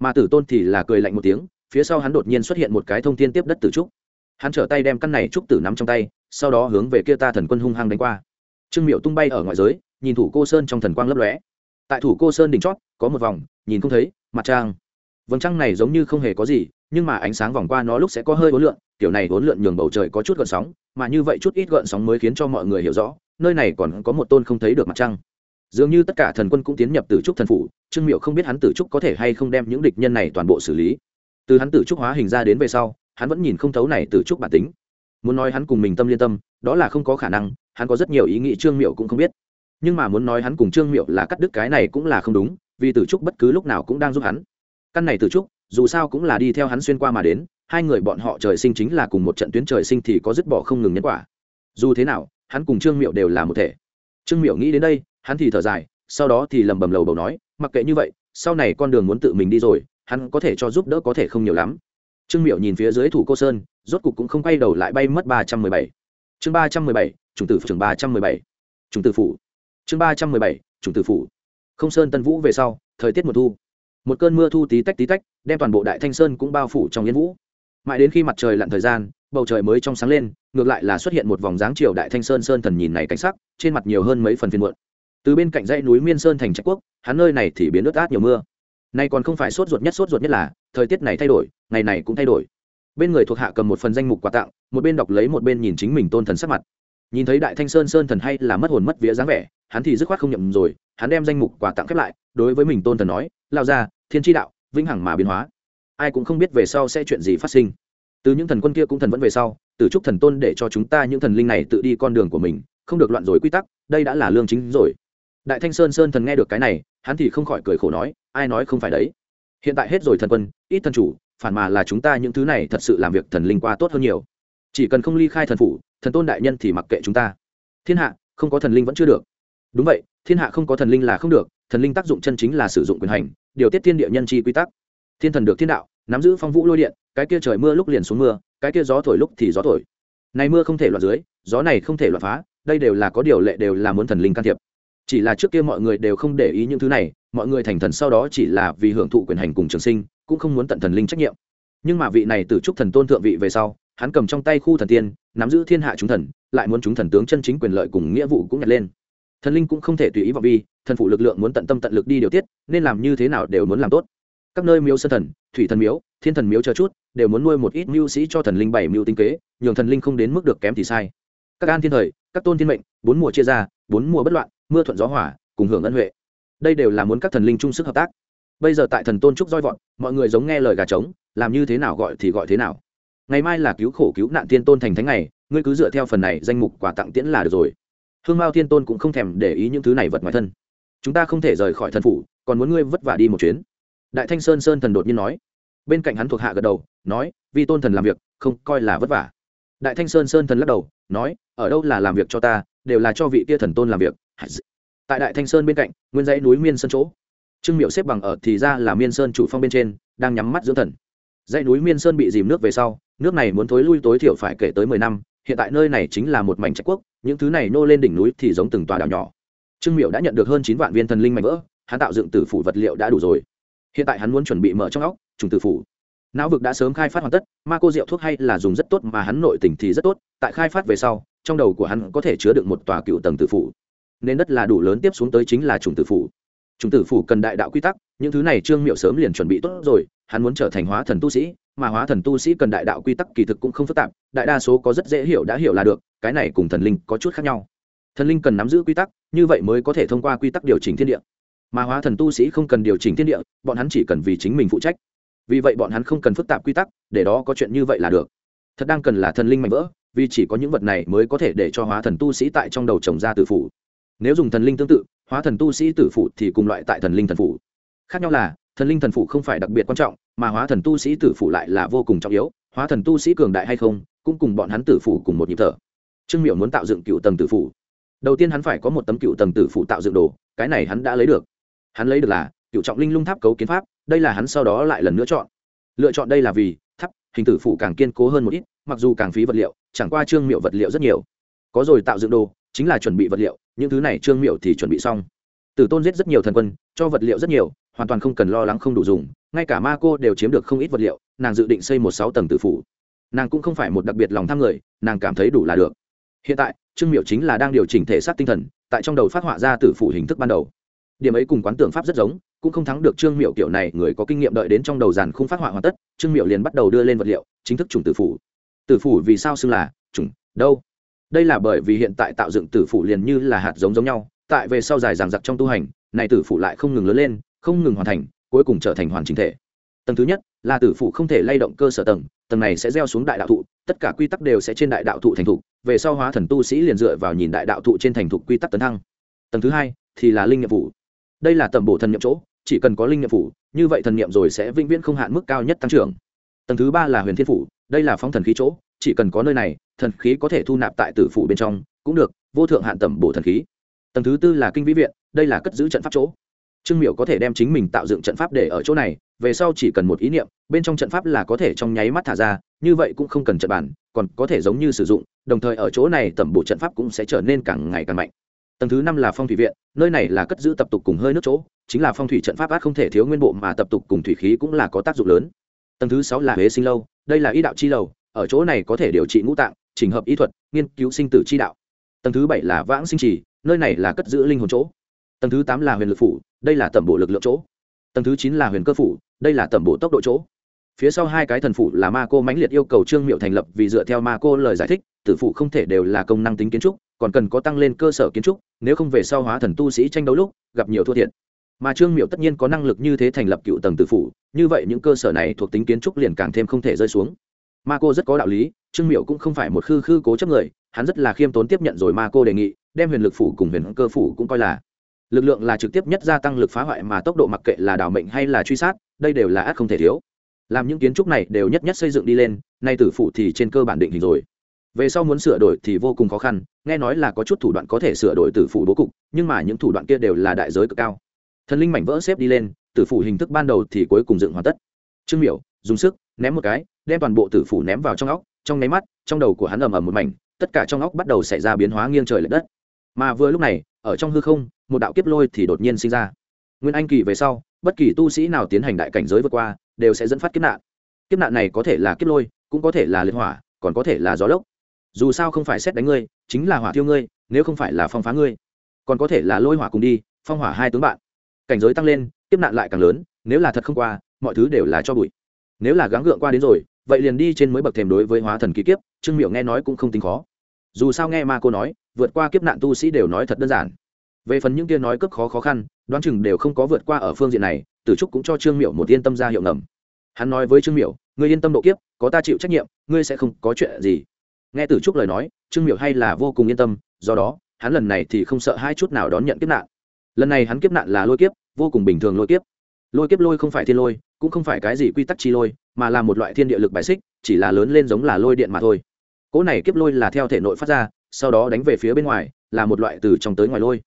mà tử tôn thì là cười lạnh một tiếng, phía sau hắn đột nhiên xuất hiện một cái thông tin tiếp đất tử trúc. Hắn trở tay đem căn này trúc tử nắm trong tay, sau đó hướng về kia ta thần quân hung hăng đánh qua. Trương miệu tung bay ở ngoại giới, nhìn thủ cô sơn trong thần quang lấp lóe. Tại thủ cô sơn đỉnh chót, có một vòng, nhìn không thấy, mặt trăng. Vầng trăng này giống như không hề có gì, nhưng mà ánh sáng vòng qua nó lúc sẽ có hơi hỗn lượn, kiểu này hỗn lượn nhường bầu trời có chút gợn sóng, mà như vậy chút ít gợn sóng mới khiến cho mọi người hiểu rõ, nơi này còn có một tôn không thấy được mặt trăng dường như tất cả thần quân cũng tiến nhập tử trúc thần phủ, trương miệu không biết hắn tử trúc có thể hay không đem những địch nhân này toàn bộ xử lý. Từ hắn tử trúc hóa hình ra đến về sau, hắn vẫn nhìn không thấu này tử trúc bản tính. Muốn nói hắn cùng mình tâm liên tâm, đó là không có khả năng, hắn có rất nhiều ý nghĩ trương miệu cũng không biết. Nhưng mà muốn nói hắn cùng trương miệu là cắt đứt cái này cũng là không đúng, vì tử trúc bất cứ lúc nào cũng đang giúp hắn. Căn này tử trúc, dù sao cũng là đi theo hắn xuyên qua mà đến, hai người bọn họ trời sinh chính là cùng một trận tuyến trời sinh thì có dứt bỏ không ngừng nhân quả. Dù thế nào, hắn cùng trương miệu đều là một thể. Trương miệu nghĩ đến đây hắn thì thở dài, sau đó thì lầm bầm lầu bầu nói, mặc kệ như vậy, sau này con đường muốn tự mình đi rồi, hắn có thể cho giúp đỡ có thể không nhiều lắm. Trương miệu nhìn phía dưới thủ cô sơn, rốt cục cũng không quay đầu lại bay mất ba trăm mười bảy. Chương ba trăm mười bảy chủng tử trường ba trăm mười bảy chủng tử phủ. Chương ba trăm mười bảy chủng tử phủ. Không sơn tân vũ về sau, thời tiết mùa thu. Một cơn mưa thu tí tách tí tách, đem toàn bộ đại thanh sơn cũng bao phủ trong yên vũ. Mãi đến khi mặt trời lặn thời gian, bầu trời mới trong sáng lên, ngược lại là xuất hiện một vòng dáng chiều đại thanh sơn sơn thần nhìn này cảnh sắc, trên mặt nhiều hơn mấy phần phiên muộn từ bên cạnh dãy núi miên sơn thành trạch quốc, hắn nơi này thì biến ướt át nhiều mưa. Nay còn không phải sốt ruột nhất sốt ruột nhất là, thời tiết này thay đổi, ngày này cũng thay đổi. Bên người thuộc hạ cầm một phần danh mục quà tặng, một bên đọc lấy một bên nhìn chính mình tôn thần sắc mặt. Nhìn thấy đại thanh sơn sơn thần hay là mất hồn mất vía dáng vẻ, hắn thì dứt khoát không nhậm rồi, hắn đem danh mục quà tặng khép lại, đối với mình tôn thần nói lao ra thiên tri đạo, vĩnh hằng mà biến hóa. Ai cũng không biết về sau sẽ chuyện gì phát sinh. Từ những thần quân kia cũng thần vẫn về sau, từ chúc thần tôn để cho chúng ta những thần linh này tự đi con đường của mình, không được loạn rồi quy tắc, đây đã là lương chính rồi đại thanh sơn sơn thần nghe được cái này, hắn thì không khỏi cười khổ nói, ai nói không phải đấy? Hiện tại hết rồi thần quân, ít thần chủ, phản mà là chúng ta những thứ này thật sự làm việc thần linh qua tốt hơn nhiều. Chỉ cần không ly khai thần phủ, thần tôn đại nhân thì mặc kệ chúng ta. Thiên hạ, không có thần linh vẫn chưa được. Đúng vậy, thiên hạ không có thần linh là không được, thần linh tác dụng chân chính là sử dụng quyền hành, điều tiết thiên địa nhân chi quy tắc. Thiên thần được thiên đạo, nắm giữ phong vũ lôi điện, cái kia trời mưa lúc liền xuống mưa, cái kia gió thổi lúc thì gió thổi. Này mưa không thể loạn dưới, gió này không thể loạn phá, đây đều là có điều lệ đều là muốn thần linh can thiệp chỉ là trước kia mọi người đều không để ý những thứ này, mọi người thành thần sau đó chỉ là vì hưởng thụ quyền hành cùng trường sinh, cũng không muốn tận thần linh trách nhiệm. Nhưng mà vị này từ chúc thần tôn thượng vị về sau, hắn cầm trong tay khu thần tiên, nắm giữ thiên hạ chúng thần, lại muốn chúng thần tướng chân chính quyền lợi cùng nghĩa vụ cũng nhặt lên. Thần linh cũng không thể tùy ý vào vi, thần phụ lực lượng muốn tận tâm tận lực đi điều tiết, nên làm như thế nào đều muốn làm tốt. Các nơi miếu sơ thần, thủy thần miếu, thiên thần miếu chờ chút, đều muốn nuôi một ít mưu sĩ cho thần linh bảy mưu tinh kế, nhường thần linh không đến mức được kém thì sai. Các an thiên thời, các tôn thiên mệnh, bốn mùa chia ra, bốn mùa bất loạn mưa thuận gió hỏa cùng hưởng ân huệ. Đây đều là muốn các thần linh chung sức hợp tác. Bây giờ tại thần tôn trúc roi vọn mọi người giống nghe lời gà trống, làm như thế nào gọi thì gọi thế nào. Ngày mai là cứu khổ cứu nạn thiên tôn thành thánh ngày, ngươi cứ dựa theo phần này danh mục quà tặng tiễn là được rồi. Hương mao thiên tôn cũng không thèm để ý những thứ này vật ngoài thân. Chúng ta không thể rời khỏi thần phủ, còn muốn ngươi vất vả đi một chuyến. Đại thanh sơn sơn thần đột nhiên nói. Bên cạnh hắn thuộc hạ gật đầu, nói vì tôn thần làm việc, không coi là vất vả. Đại thanh sơn sơn thần lắc đầu, nói, ở đâu là làm việc cho ta, đều là cho vị tia thần tôn làm việc tại đại thanh sơn bên cạnh, nguyên dãy núi miên sơn chỗ. Trương miệu xếp bằng ở thì ra là miên sơn chủ phong bên trên, đang nhắm mắt dưỡng thần. Dãy núi miên sơn bị dìm nước về sau, nước này muốn thối lui tối thiểu phải kể tới mười năm, hiện tại nơi này chính là một mảnh trạch quốc, những thứ này nô lên đỉnh núi thì giống từng tòa đảo nhỏ. Trương miệu đã nhận được hơn chín vạn viên thần linh mạnh vỡ, hắn tạo dựng tử phủ vật liệu đã đủ rồi. Hiện tại hắn muốn chuẩn bị mở trong óc, trùng tử phủ. Não vực đã sớm khai phát hoàn tất, ma cô rượu thuốc hay là dùng rất tốt mà hắn nội tình thì rất tốt, tại khai phát về sau, trong đầu của hắn có thể chứa được một tòa cựu tầng tử phủ nên đất là đủ lớn tiếp xuống tới chính là trùng tử phủ. Trùng tử phủ cần đại đạo quy tắc, những thứ này trương miệu sớm liền chuẩn bị tốt rồi, hắn muốn trở thành hóa thần tu sĩ, mà hóa thần tu sĩ cần đại đạo quy tắc kỳ thực cũng không phức tạp, đại đa số có rất dễ hiểu đã hiểu là được, cái này cùng thần linh có chút khác nhau. Thần linh cần nắm giữ quy tắc, như vậy mới có thể thông qua quy tắc điều chỉnh thiên địa. Mà hóa thần tu sĩ không cần điều chỉnh thiên địa, bọn hắn chỉ cần vì chính mình phụ trách. Vì vậy bọn hắn không cần phức tạp quy tắc, để đó có chuyện như vậy là được. Thật đang cần là thần linh mạnh vỡ, vì chỉ có những vật này mới có thể để cho hóa thần tu sĩ tại trong đầu trồng ra tử phủ nếu dùng thần linh tương tự hóa thần tu sĩ tử phụ thì cùng loại tại thần linh thần phụ. khác nhau là thần linh thần phụ không phải đặc biệt quan trọng mà hóa thần tu sĩ tử phụ lại là vô cùng trọng yếu hóa thần tu sĩ cường đại hay không cũng cùng bọn hắn tử phụ cùng một nhịp thở. Trương miểu muốn tạo dựng cựu tầng tử phụ, đầu tiên hắn phải có một tấm cựu tầng tử phụ tạo dựng đồ cái này hắn đã lấy được. Hắn lấy được là cựu trọng linh lung tháp cấu kiến pháp đây là hắn sau đó lại lần nữa chọn. Lựa chọn đây là vì tháp hình tử phụ càng kiên cố hơn một ít mặc dù càng phí vật liệu chẳng qua trương miệu vật liệu rất nhiều. Có rồi tạo dựng đồ chính là chuẩn bị vật liệu những thứ này trương miệu thì chuẩn bị xong. Tử tôn giết rất nhiều thần quân, cho vật liệu rất nhiều, hoàn toàn không cần lo lắng không đủ dùng, ngay cả ma cô đều chiếm được không ít vật liệu, nàng dự định xây một sáu tầng tử phủ. Nàng cũng không phải một đặc biệt lòng tham người, nàng cảm thấy đủ là được. Hiện tại, trương miệu chính là đang điều chỉnh thể xác tinh thần, tại trong đầu phát họa ra tử phủ hình thức ban đầu. Điểm ấy cùng quán tưởng pháp rất giống, cũng không thắng được trương miệu kiểu này người có kinh nghiệm đợi đến trong đầu giàn không phát họa hoàn tất, trương miệu liền bắt đầu đưa lên vật liệu, chính thức chủng tử phủ. Tử phủ vì sao xưng là chủng, đâu? Đây là bởi vì hiện tại tạo dựng tử phủ liền như là hạt giống giống nhau, tại về sau dài ràng giặc trong tu hành, này tử phủ lại không ngừng lớn lên, không ngừng hoàn thành, cuối cùng trở thành hoàn chỉnh thể. Tầng thứ nhất, là tử phủ không thể lay động cơ sở tầng tầng này sẽ gieo xuống đại đạo thụ, tất cả quy tắc đều sẽ trên đại đạo thụ thành thục, về sau hóa thần tu sĩ liền dựa vào nhìn đại đạo thụ trên thành thục quy tắc tấn thăng. Tầng thứ hai, thì là linh nghiệm vụ đây là tầm bổ thần nhiệm chỗ, chỉ cần có linh nghiệm phủ, như vậy thần nhiệm rồi sẽ vĩnh viễn không hạn mức cao nhất tăng trưởng. Tầng thứ ba là huyền thiên phủ, đây là phóng thần khí chỗ chỉ cần có nơi này, thần khí có thể thu nạp tại tử phủ bên trong, cũng được, vô thượng hạn tầm bổ thần khí. Tầng thứ tư là kinh vĩ viện, đây là cất giữ trận pháp chỗ. Trương miệu có thể đem chính mình tạo dựng trận pháp để ở chỗ này, về sau chỉ cần một ý niệm, bên trong trận pháp là có thể trong nháy mắt thả ra, như vậy cũng không cần trận bản còn có thể giống như sử dụng, đồng thời ở chỗ này tầm bổ trận pháp cũng sẽ trở nên càng ngày càng mạnh. Tầng thứ năm là phong thủy viện, nơi này là cất giữ tập tục cùng hơi nước chỗ, chính là phong thủy trận pháp át không thể thiếu nguyên bộ mà tập tục cùng thủy khí cũng là có tác dụng lớn. Tầng thứ sáu là huế sinh lâu, đây là ý đạo chi lầu ở chỗ này có thể điều trị ngũ tạng trình hợp y thuật, nghiên cứu sinh tử chi đạo. Tầng thứ bảy là vãng sinh trì, nơi này là cất giữ linh hồn chỗ. Tầng thứ tám là huyền lực phủ, đây là tẩm bộ lực lượng chỗ. Tầng thứ chín là huyền cơ phủ, đây là tẩm bộ tốc độ chỗ. Phía sau hai cái thần phủ là ma cô mãnh liệt yêu cầu trương miệu thành lập vì dựa theo ma cô lời giải thích, tử phủ không thể đều là công năng tính kiến trúc, còn cần có tăng lên cơ sở kiến trúc, nếu không về sau hóa thần tu sĩ tranh đấu lúc, gặp nhiều thua thiệt. Mà trương miệu tất nhiên có năng lực như thế thành lập cựu tầng tử phủ, như vậy những cơ sở này thuộc tính kiến trúc liền càng thêm không thể rơi xuống ma cô rất có đạo lý, trương miệu cũng không phải một khư khư cố chấp người, hắn rất là khiêm tốn tiếp nhận rồi ma cô đề nghị, đem huyền lực phủ cùng huyền cơ phủ cũng coi là. Lực lượng là trực tiếp nhất gia tăng lực phá hoại mà tốc độ mặc kệ là đảo mệnh hay là truy sát, đây đều là ác không thể thiếu. Làm những kiến trúc này đều nhất nhất xây dựng đi lên, nay tử phủ thì trên cơ bản định hình rồi. Về sau muốn sửa đổi thì vô cùng khó khăn, nghe nói là có chút thủ đoạn có thể sửa đổi tử phủ bố cục, nhưng mà những thủ đoạn kia đều là đại giới cực cao. Thần linh mảnh vỡ xếp đi lên, tử phủ hình thức ban đầu thì cuối cùng dựng hoàn tất. Trương miểu, dùng sức, ném một cái đem toàn bộ tử phủ ném vào trong óc, trong nháy mắt, trong đầu của hắn ầm ầm một mảnh, tất cả trong óc bắt đầu xảy ra biến hóa nghiêng trời l ệ đất. Mà vừa lúc này, ở trong hư không, một đạo kiếp lôi thì đột nhiên sinh ra. Nguyên anh kỳ về sau, bất kỳ tu sĩ nào tiến hành đại cảnh giới vượt qua, đều sẽ dẫn phát kiếp nạn. Kiếp nạn này có thể là kiếp lôi, cũng có thể là liệt hỏa, còn có thể là gió lốc. Dù sao không phải xét đánh ngươi, chính là hỏa thiêu ngươi, nếu không phải là phong phá ngươi, còn có thể là lôi hỏa cùng đi, phong hỏa hai tướng bạn. Cảnh giới tăng lên, kiếp nạn lại càng lớn, nếu là thật không qua, mọi thứ đều là cho bụi. Nếu là gắng gượng qua đến rồi vậy liền đi trên mới bậc thềm đối với hóa thần ký kiếp, trương miệu nghe nói cũng không tính khó. Dù sao nghe ma cô nói, vượt qua kiếp nạn tu sĩ đều nói thật đơn giản. Về phần những kia nói cấp khó khó khăn, đoán chừng đều không có vượt qua ở phương diện này, tử trúc cũng cho trương miệu một yên tâm ra hiệu ngầm. Hắn nói với trương miệu ngươi yên tâm độ kiếp, có ta chịu trách nhiệm, ngươi sẽ không có chuyện gì. Nghe tử trúc lời nói, trương miệu hay là vô cùng yên tâm, do đó, hắn lần này thì không sợ hai chút nào đón nhận kiếp nạn. Lần này hắn kiếp nạn là lôi kiếp, vô cùng bình thường lôi kiếp. Lôi kiếp lôi không phải thiên lôi cũng không phải cái gì quy tắc chi lôi, mà là một loại thiên địa lực bài xích, chỉ là lớn lên giống là lôi điện mà thôi. Cỗ này kiếp lôi là theo thể nội phát ra, sau đó đánh về phía bên ngoài, là một loại từ trong tới ngoài lôi.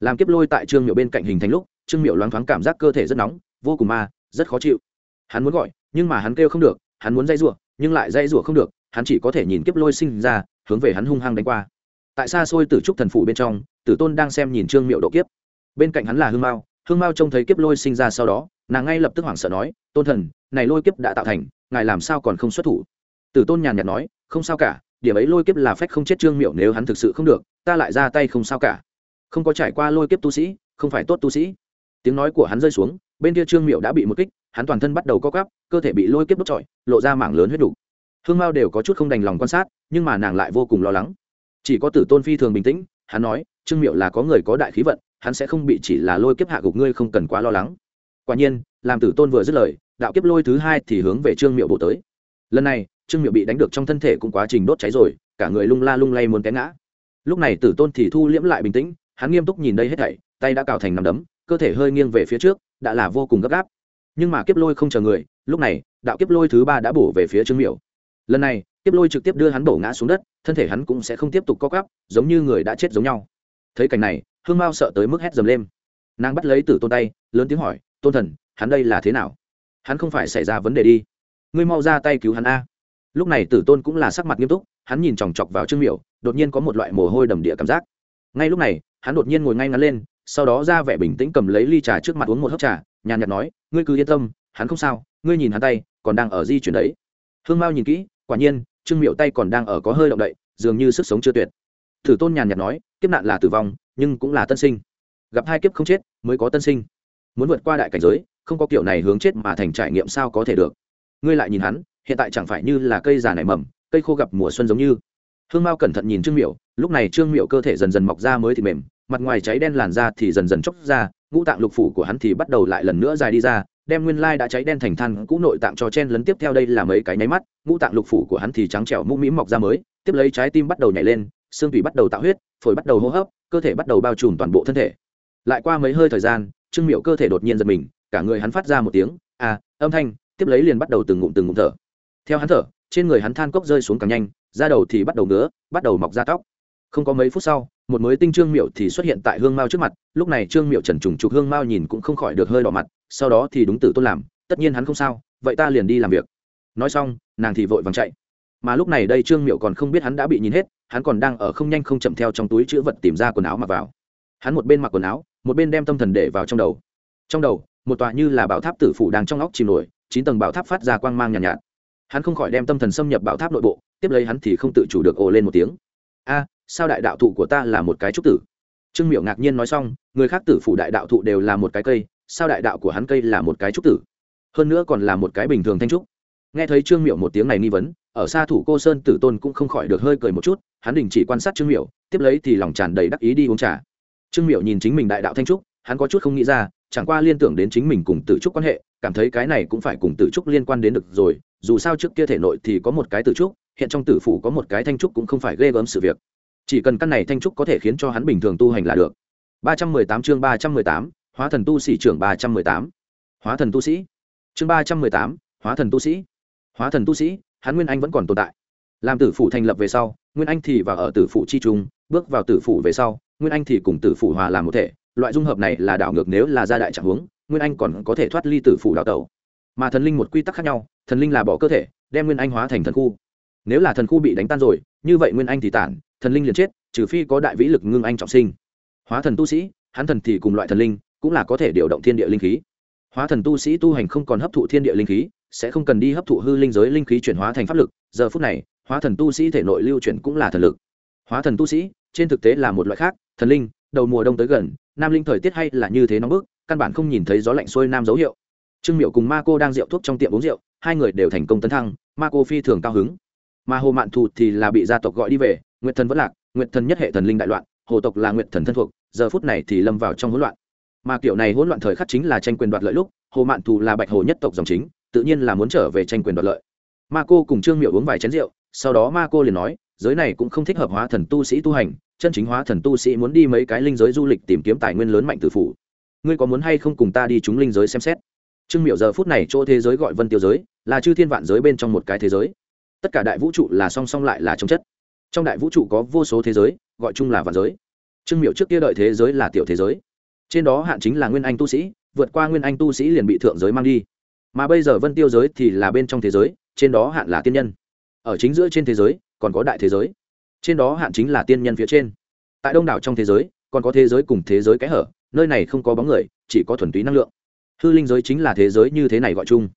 Làm kiếp lôi tại trương miệu bên cạnh hình thành lúc, trương miệu loáng thoáng cảm giác cơ thể rất nóng, vô cùng ma, rất khó chịu. Hắn muốn gọi, nhưng mà hắn kêu không được, hắn muốn dây rủa, nhưng lại dây rủa không được, hắn chỉ có thể nhìn kiếp lôi sinh ra, hướng về hắn hung hăng đánh qua. Tại xa xôi tử trúc thần phủ bên trong, tử tôn đang xem nhìn trương miệu độ kiếp. Bên cạnh hắn là hương mao hương mao trông thấy kiếp lôi sinh ra sau đó nàng ngay lập tức hoảng sợ nói, tôn thần, này lôi kiếp đã tạo thành, ngài làm sao còn không xuất thủ? Tử tôn nhàn nhạt nói, không sao cả, điểm ấy lôi kiếp là phách không chết trương miệu nếu hắn thực sự không được, ta lại ra tay không sao cả. Không có trải qua lôi kiếp tu sĩ, không phải tốt tu sĩ. Tiếng nói của hắn rơi xuống, bên kia trương miệu đã bị một kích, hắn toàn thân bắt đầu co cắp cơ thể bị lôi kiếp đốt trọi, lộ ra mảng lớn huyết đủ. hương mao đều có chút không đành lòng quan sát, nhưng mà nàng lại vô cùng lo lắng. Chỉ có tử tôn phi thường bình tĩnh, hắn nói, trương miệu là có người có đại khí vận, hắn sẽ không bị chỉ là lôi kiếp hạ gục ngươi không cần quá lo lắng quả nhiên, làm tử tôn vừa dứt lời, đạo kiếp lôi thứ hai thì hướng về trương miệu bộ tới. Lần này, trương miệu bị đánh được trong thân thể cũng quá trình đốt cháy rồi, cả người lung la lung lay muốn té ngã. Lúc này tử tôn thì thu liễm lại bình tĩnh, hắn nghiêm túc nhìn đây hết thảy, tay đã cào thành nằm đấm, cơ thể hơi nghiêng về phía trước, đã là vô cùng gấp gáp. Nhưng mà kiếp lôi không chờ người, lúc này, đạo kiếp lôi thứ ba đã bổ về phía trương miệu. lần này, kiếp lôi trực tiếp đưa hắn bổ ngã xuống đất, thân thể hắn cũng sẽ không tiếp tục co gắp giống như người đã chết giống nhau. Thấy cảnh này, hương mao sợ tới mức hét dầm lên. Nàng bắt lấy tử tôn tay, lớn tiếng hỏi tôn thần, hắn đây là thế nào? Hắn không phải xảy ra vấn đề đi. Ngươi mau ra tay cứu hắn a. Lúc này tử tôn cũng là sắc mặt nghiêm túc, hắn nhìn chòng chọc vào trương miểu, đột nhiên có một loại mồ hôi đầm địa cảm giác. Ngay lúc này, hắn đột nhiên ngồi ngay ngắn lên, sau đó ra vẻ bình tĩnh cầm lấy ly trà trước mặt uống một hớp trà, nhàn nhạt nói, ngươi cứ yên tâm, hắn không sao, ngươi nhìn hắn tay, còn đang ở di chuyển đấy. Hương mao nhìn kỹ, quả nhiên, trương miệu tay còn đang ở có hơi động đậy, dường như sức sống chưa tuyệt. Thử tôn nhàn nhạt nói, kiếp nạn là tử vong, nhưng cũng là tân sinh. Gặp hai kiếp không chết, mới có tân sinh muốn vượt qua đại cảnh giới, không có kiểu này hướng chết mà thành trải nghiệm sao có thể được. Ngươi lại nhìn hắn, hiện tại chẳng phải như là cây già nảy mầm, cây khô gặp mùa xuân giống như. Hương mao cẩn thận nhìn trương miệu lúc này trương miệu cơ thể dần dần mọc ra mới thì mềm, mặt ngoài cháy đen làn da thì dần dần chóc ra, ngũ tạng lục phủ của hắn thì bắt đầu lại lần nữa dài đi ra, đem nguyên lai đã cháy đen thành than cũ nội tạng cho chen lấn tiếp theo đây là mấy cái nháy mắt, ngũ tạng lục phủ của hắn thì trắng trẻo mũ mĩ mọc ra mới, tiếp lấy trái tim bắt đầu nhảy lên, xương tủy bắt đầu tạo huyết, phổi bắt đầu hô hấp, cơ thể bắt đầu bao trùm toàn bộ thân thể. Lại qua mấy hơi thời gian trương miệu cơ thể đột nhiên giật mình, cả người hắn phát ra một tiếng à âm thanh, tiếp lấy liền bắt đầu từng ngụm từng ngụm thở. Theo hắn thở, trên người hắn than cốc rơi xuống càng nhanh, da đầu thì bắt đầu ngứa, bắt đầu mọc ra tóc. Không có mấy phút sau, một mới tinh trương miệu thì xuất hiện tại hương mao trước mặt, lúc này trương miệu trần trùng trục hương mao nhìn cũng không khỏi được hơi đỏ mặt, sau đó thì đúng tử tôn làm, tất nhiên hắn không sao, vậy ta liền đi làm việc. Nói xong, nàng thì vội vàng chạy. Mà lúc này đây trương miệu còn không biết hắn đã bị nhìn hết, hắn còn đang ở không nhanh không chậm theo trong túi chữ vật tìm ra quần áo mặc vào. Hắn một bên mặc quần áo một bên đem tâm thần để vào trong đầu. Trong đầu một tòa như là bảo tháp tử phủ đang trong óc chìm nổi chín tầng bảo tháp phát ra quang mang nhàn nhạt, nhạt. Hắn không khỏi đem tâm thần xâm nhập bảo tháp nội bộ tiếp lấy hắn thì không tự chủ được ồ lên một tiếng. A sao đại đạo thụ của ta là một cái trúc tử? Trương miệu ngạc nhiên nói xong người khác tử phủ đại đạo thụ đều là một cái cây sao đại đạo của hắn cây là một cái trúc tử? Hơn nữa còn là một cái bình thường thanh trúc. Nghe thấy trương miệu một tiếng này nghi vấn ở xa thủ cô sơn tử tôn cũng không khỏi được hơi cười một chút hắn đình chỉ quan sát trương miệu tiếp lấy thì lòng tràn đầy đắc ý đi uống trà trương miệu nhìn chính mình đại đạo thanh trúc, hắn có chút không nghĩ ra, chẳng qua liên tưởng đến chính mình cùng tử trúc quan hệ, cảm thấy cái này cũng phải cùng tử trúc liên quan đến được rồi, dù sao trước kia thể nội thì có một cái tử trúc, hiện trong tử phủ có một cái thanh trúc cũng không phải ghê gớm sự việc. Chỉ cần căn này thanh trúc có thể khiến cho hắn bình thường tu hành là được. ba trăm mười tám chương ba trăm mười tám, hóa thần tu sĩ trưởng ba trăm mười tám. Hóa thần tu sĩ. Chương ba trăm mười tám, hóa thần tu sĩ. Hóa thần tu sĩ, hắn nguyên anh vẫn còn tồn tại. Làm tử phủ thành lập về sau, nguyên anh thì vào ở tử phủ chi trung, bước vào tử phủ về sau nguyên anh thì cùng tử phủ hòa làm một thể, loại dung hợp này là đảo ngược nếu là gia đại trạng huống, nguyên anh còn có thể thoát ly tử phủ đảo tẩu. Mà thần linh một quy tắc khác nhau, thần linh là bỏ cơ thể, đem nguyên anh hóa thành thần khu. Nếu là thần khu bị đánh tan rồi, như vậy nguyên anh thì tản, thần linh liền chết, trừ phi có đại vĩ lực ngưng anh trọng sinh. Hóa thần tu sĩ, hắn thần thì cùng loại thần linh, cũng là có thể điều động thiên địa linh khí. Hóa thần tu sĩ tu hành không còn hấp thụ thiên địa linh khí, sẽ không cần đi hấp thụ hư linh giới linh khí chuyển hóa thành pháp lực. Giờ phút này, hóa thần tu sĩ thể nội lưu chuyển cũng là thần lực. Hóa thần tu sĩ trên thực tế là một loại khác, thần linh, đầu mùa đông tới gần, nam linh thời tiết hay là như thế nóng bức, căn bản không nhìn thấy gió lạnh xuôi nam dấu hiệu. Trương miệu cùng ma cô đang rượu thuốc trong tiệm uống rượu, hai người đều thành công tấn thăng, ma cô phi thường cao hứng. Mà hồ mạn thù thì là bị gia tộc gọi đi về, nguyệt thần vẫn lạc, nguyệt thần nhất hệ thần linh đại loạn, hồ tộc là nguyệt thần thân thuộc, giờ phút này thì lâm vào trong hỗn loạn. Mà kiểu này hỗn loạn thời khắc chính là tranh quyền đoạt lợi lúc, hồ mạn thù là bạch hồ nhất tộc dòng chính, tự nhiên là muốn trở về tranh quyền đoạt lợi. Ma cô cùng trương miệu uống vài chén rượu, sau đó ma cô liền nói giới này cũng không thích hợp hóa thần tu sĩ tu hành, chân chính hóa thần tu sĩ muốn đi mấy cái linh giới du lịch tìm kiếm tài nguyên lớn mạnh từ phủ. Ngươi có muốn hay không cùng ta đi chúng linh giới xem xét? Trương miệu giờ phút này chỗ thế giới gọi vân tiêu giới, là chư thiên vạn giới bên trong một cái thế giới. Tất cả đại vũ trụ là song song lại là trong chất. Trong đại vũ trụ có vô số thế giới, gọi chung là vạn giới. Trương miệu trước kia đợi thế giới là tiểu thế giới. Trên đó hạn chính là nguyên anh tu sĩ, vượt qua nguyên anh tu sĩ liền bị thượng giới mang đi. Mà bây giờ vân tiêu giới thì là bên trong thế giới, trên đó hạn là tiên nhân. Ở chính giữa trên thế giới còn có đại thế giới. Trên đó hạn chính là tiên nhân phía trên. Tại đông đảo trong thế giới, còn có thế giới cùng thế giới kẽ hở, nơi này không có bóng người, chỉ có thuần túy năng lượng. Hư linh giới chính là thế giới như thế này gọi chung.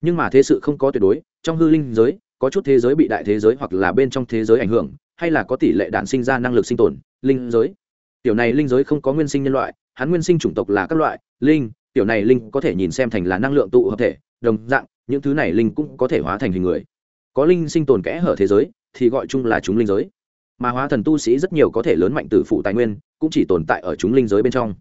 Nhưng mà thế sự không có tuyệt đối, trong hư linh giới, có chút thế giới bị đại thế giới hoặc là bên trong thế giới ảnh hưởng, hay là có tỷ lệ đạn sinh ra năng lực sinh tồn, linh giới. Tiểu này linh giới không có nguyên sinh nhân loại, hắn nguyên sinh chủng tộc là các loại, linh, tiểu này linh có thể nhìn xem thành là năng lượng tụ hợp thể, đồng dạng, những thứ này linh cũng có thể hóa thành hình người. Có linh sinh tồn kẽ hở thế giới thì gọi chung là chúng linh giới. Mà hóa thần tu sĩ rất nhiều có thể lớn mạnh từ phụ tài nguyên, cũng chỉ tồn tại ở chúng linh giới bên trong.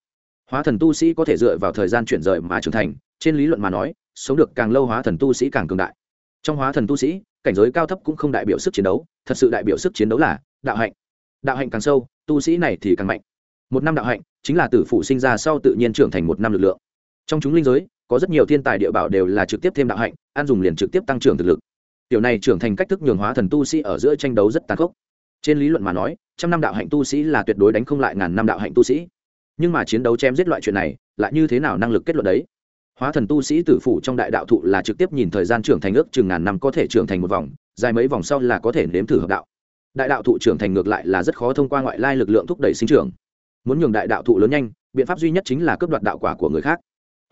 Hóa thần tu sĩ có thể dựa vào thời gian chuyển rời mà trưởng thành, trên lý luận mà nói, sống được càng lâu hóa thần tu sĩ càng cường đại. Trong hóa thần tu sĩ, cảnh giới cao thấp cũng không đại biểu sức chiến đấu, thật sự đại biểu sức chiến đấu là đạo hạnh. Đạo hạnh càng sâu, tu sĩ này thì càng mạnh. Một năm đạo hạnh chính là tử phụ sinh ra sau tự nhiên trưởng thành một năm lực lượng. Trong chúng linh giới, có rất nhiều thiên tài địa bảo đều là trực tiếp thêm đạo hạnh an dùng liền trực tiếp tăng trưởng thực lực tiểu này trưởng thành cách thức nhường hóa thần tu sĩ ở giữa tranh đấu rất tàn khốc. Trên lý luận mà nói, trăm năm đạo hạnh tu sĩ là tuyệt đối đánh không lại ngàn năm đạo hạnh tu sĩ. Nhưng mà chiến đấu chém giết loại chuyện này, lại như thế nào năng lực kết luận đấy? Hóa thần tu sĩ tử phủ trong đại đạo thụ là trực tiếp nhìn thời gian trưởng thành ước chừng ngàn năm có thể trưởng thành một vòng, dài mấy vòng sau là có thể nếm thử hợp đạo. Đại đạo thụ trưởng thành ngược lại là rất khó thông qua ngoại lai lực lượng thúc đẩy sinh trưởng. Muốn nhường đại đạo thụ lớn nhanh, biện pháp duy nhất chính là cướp đoạt đạo quả của người khác.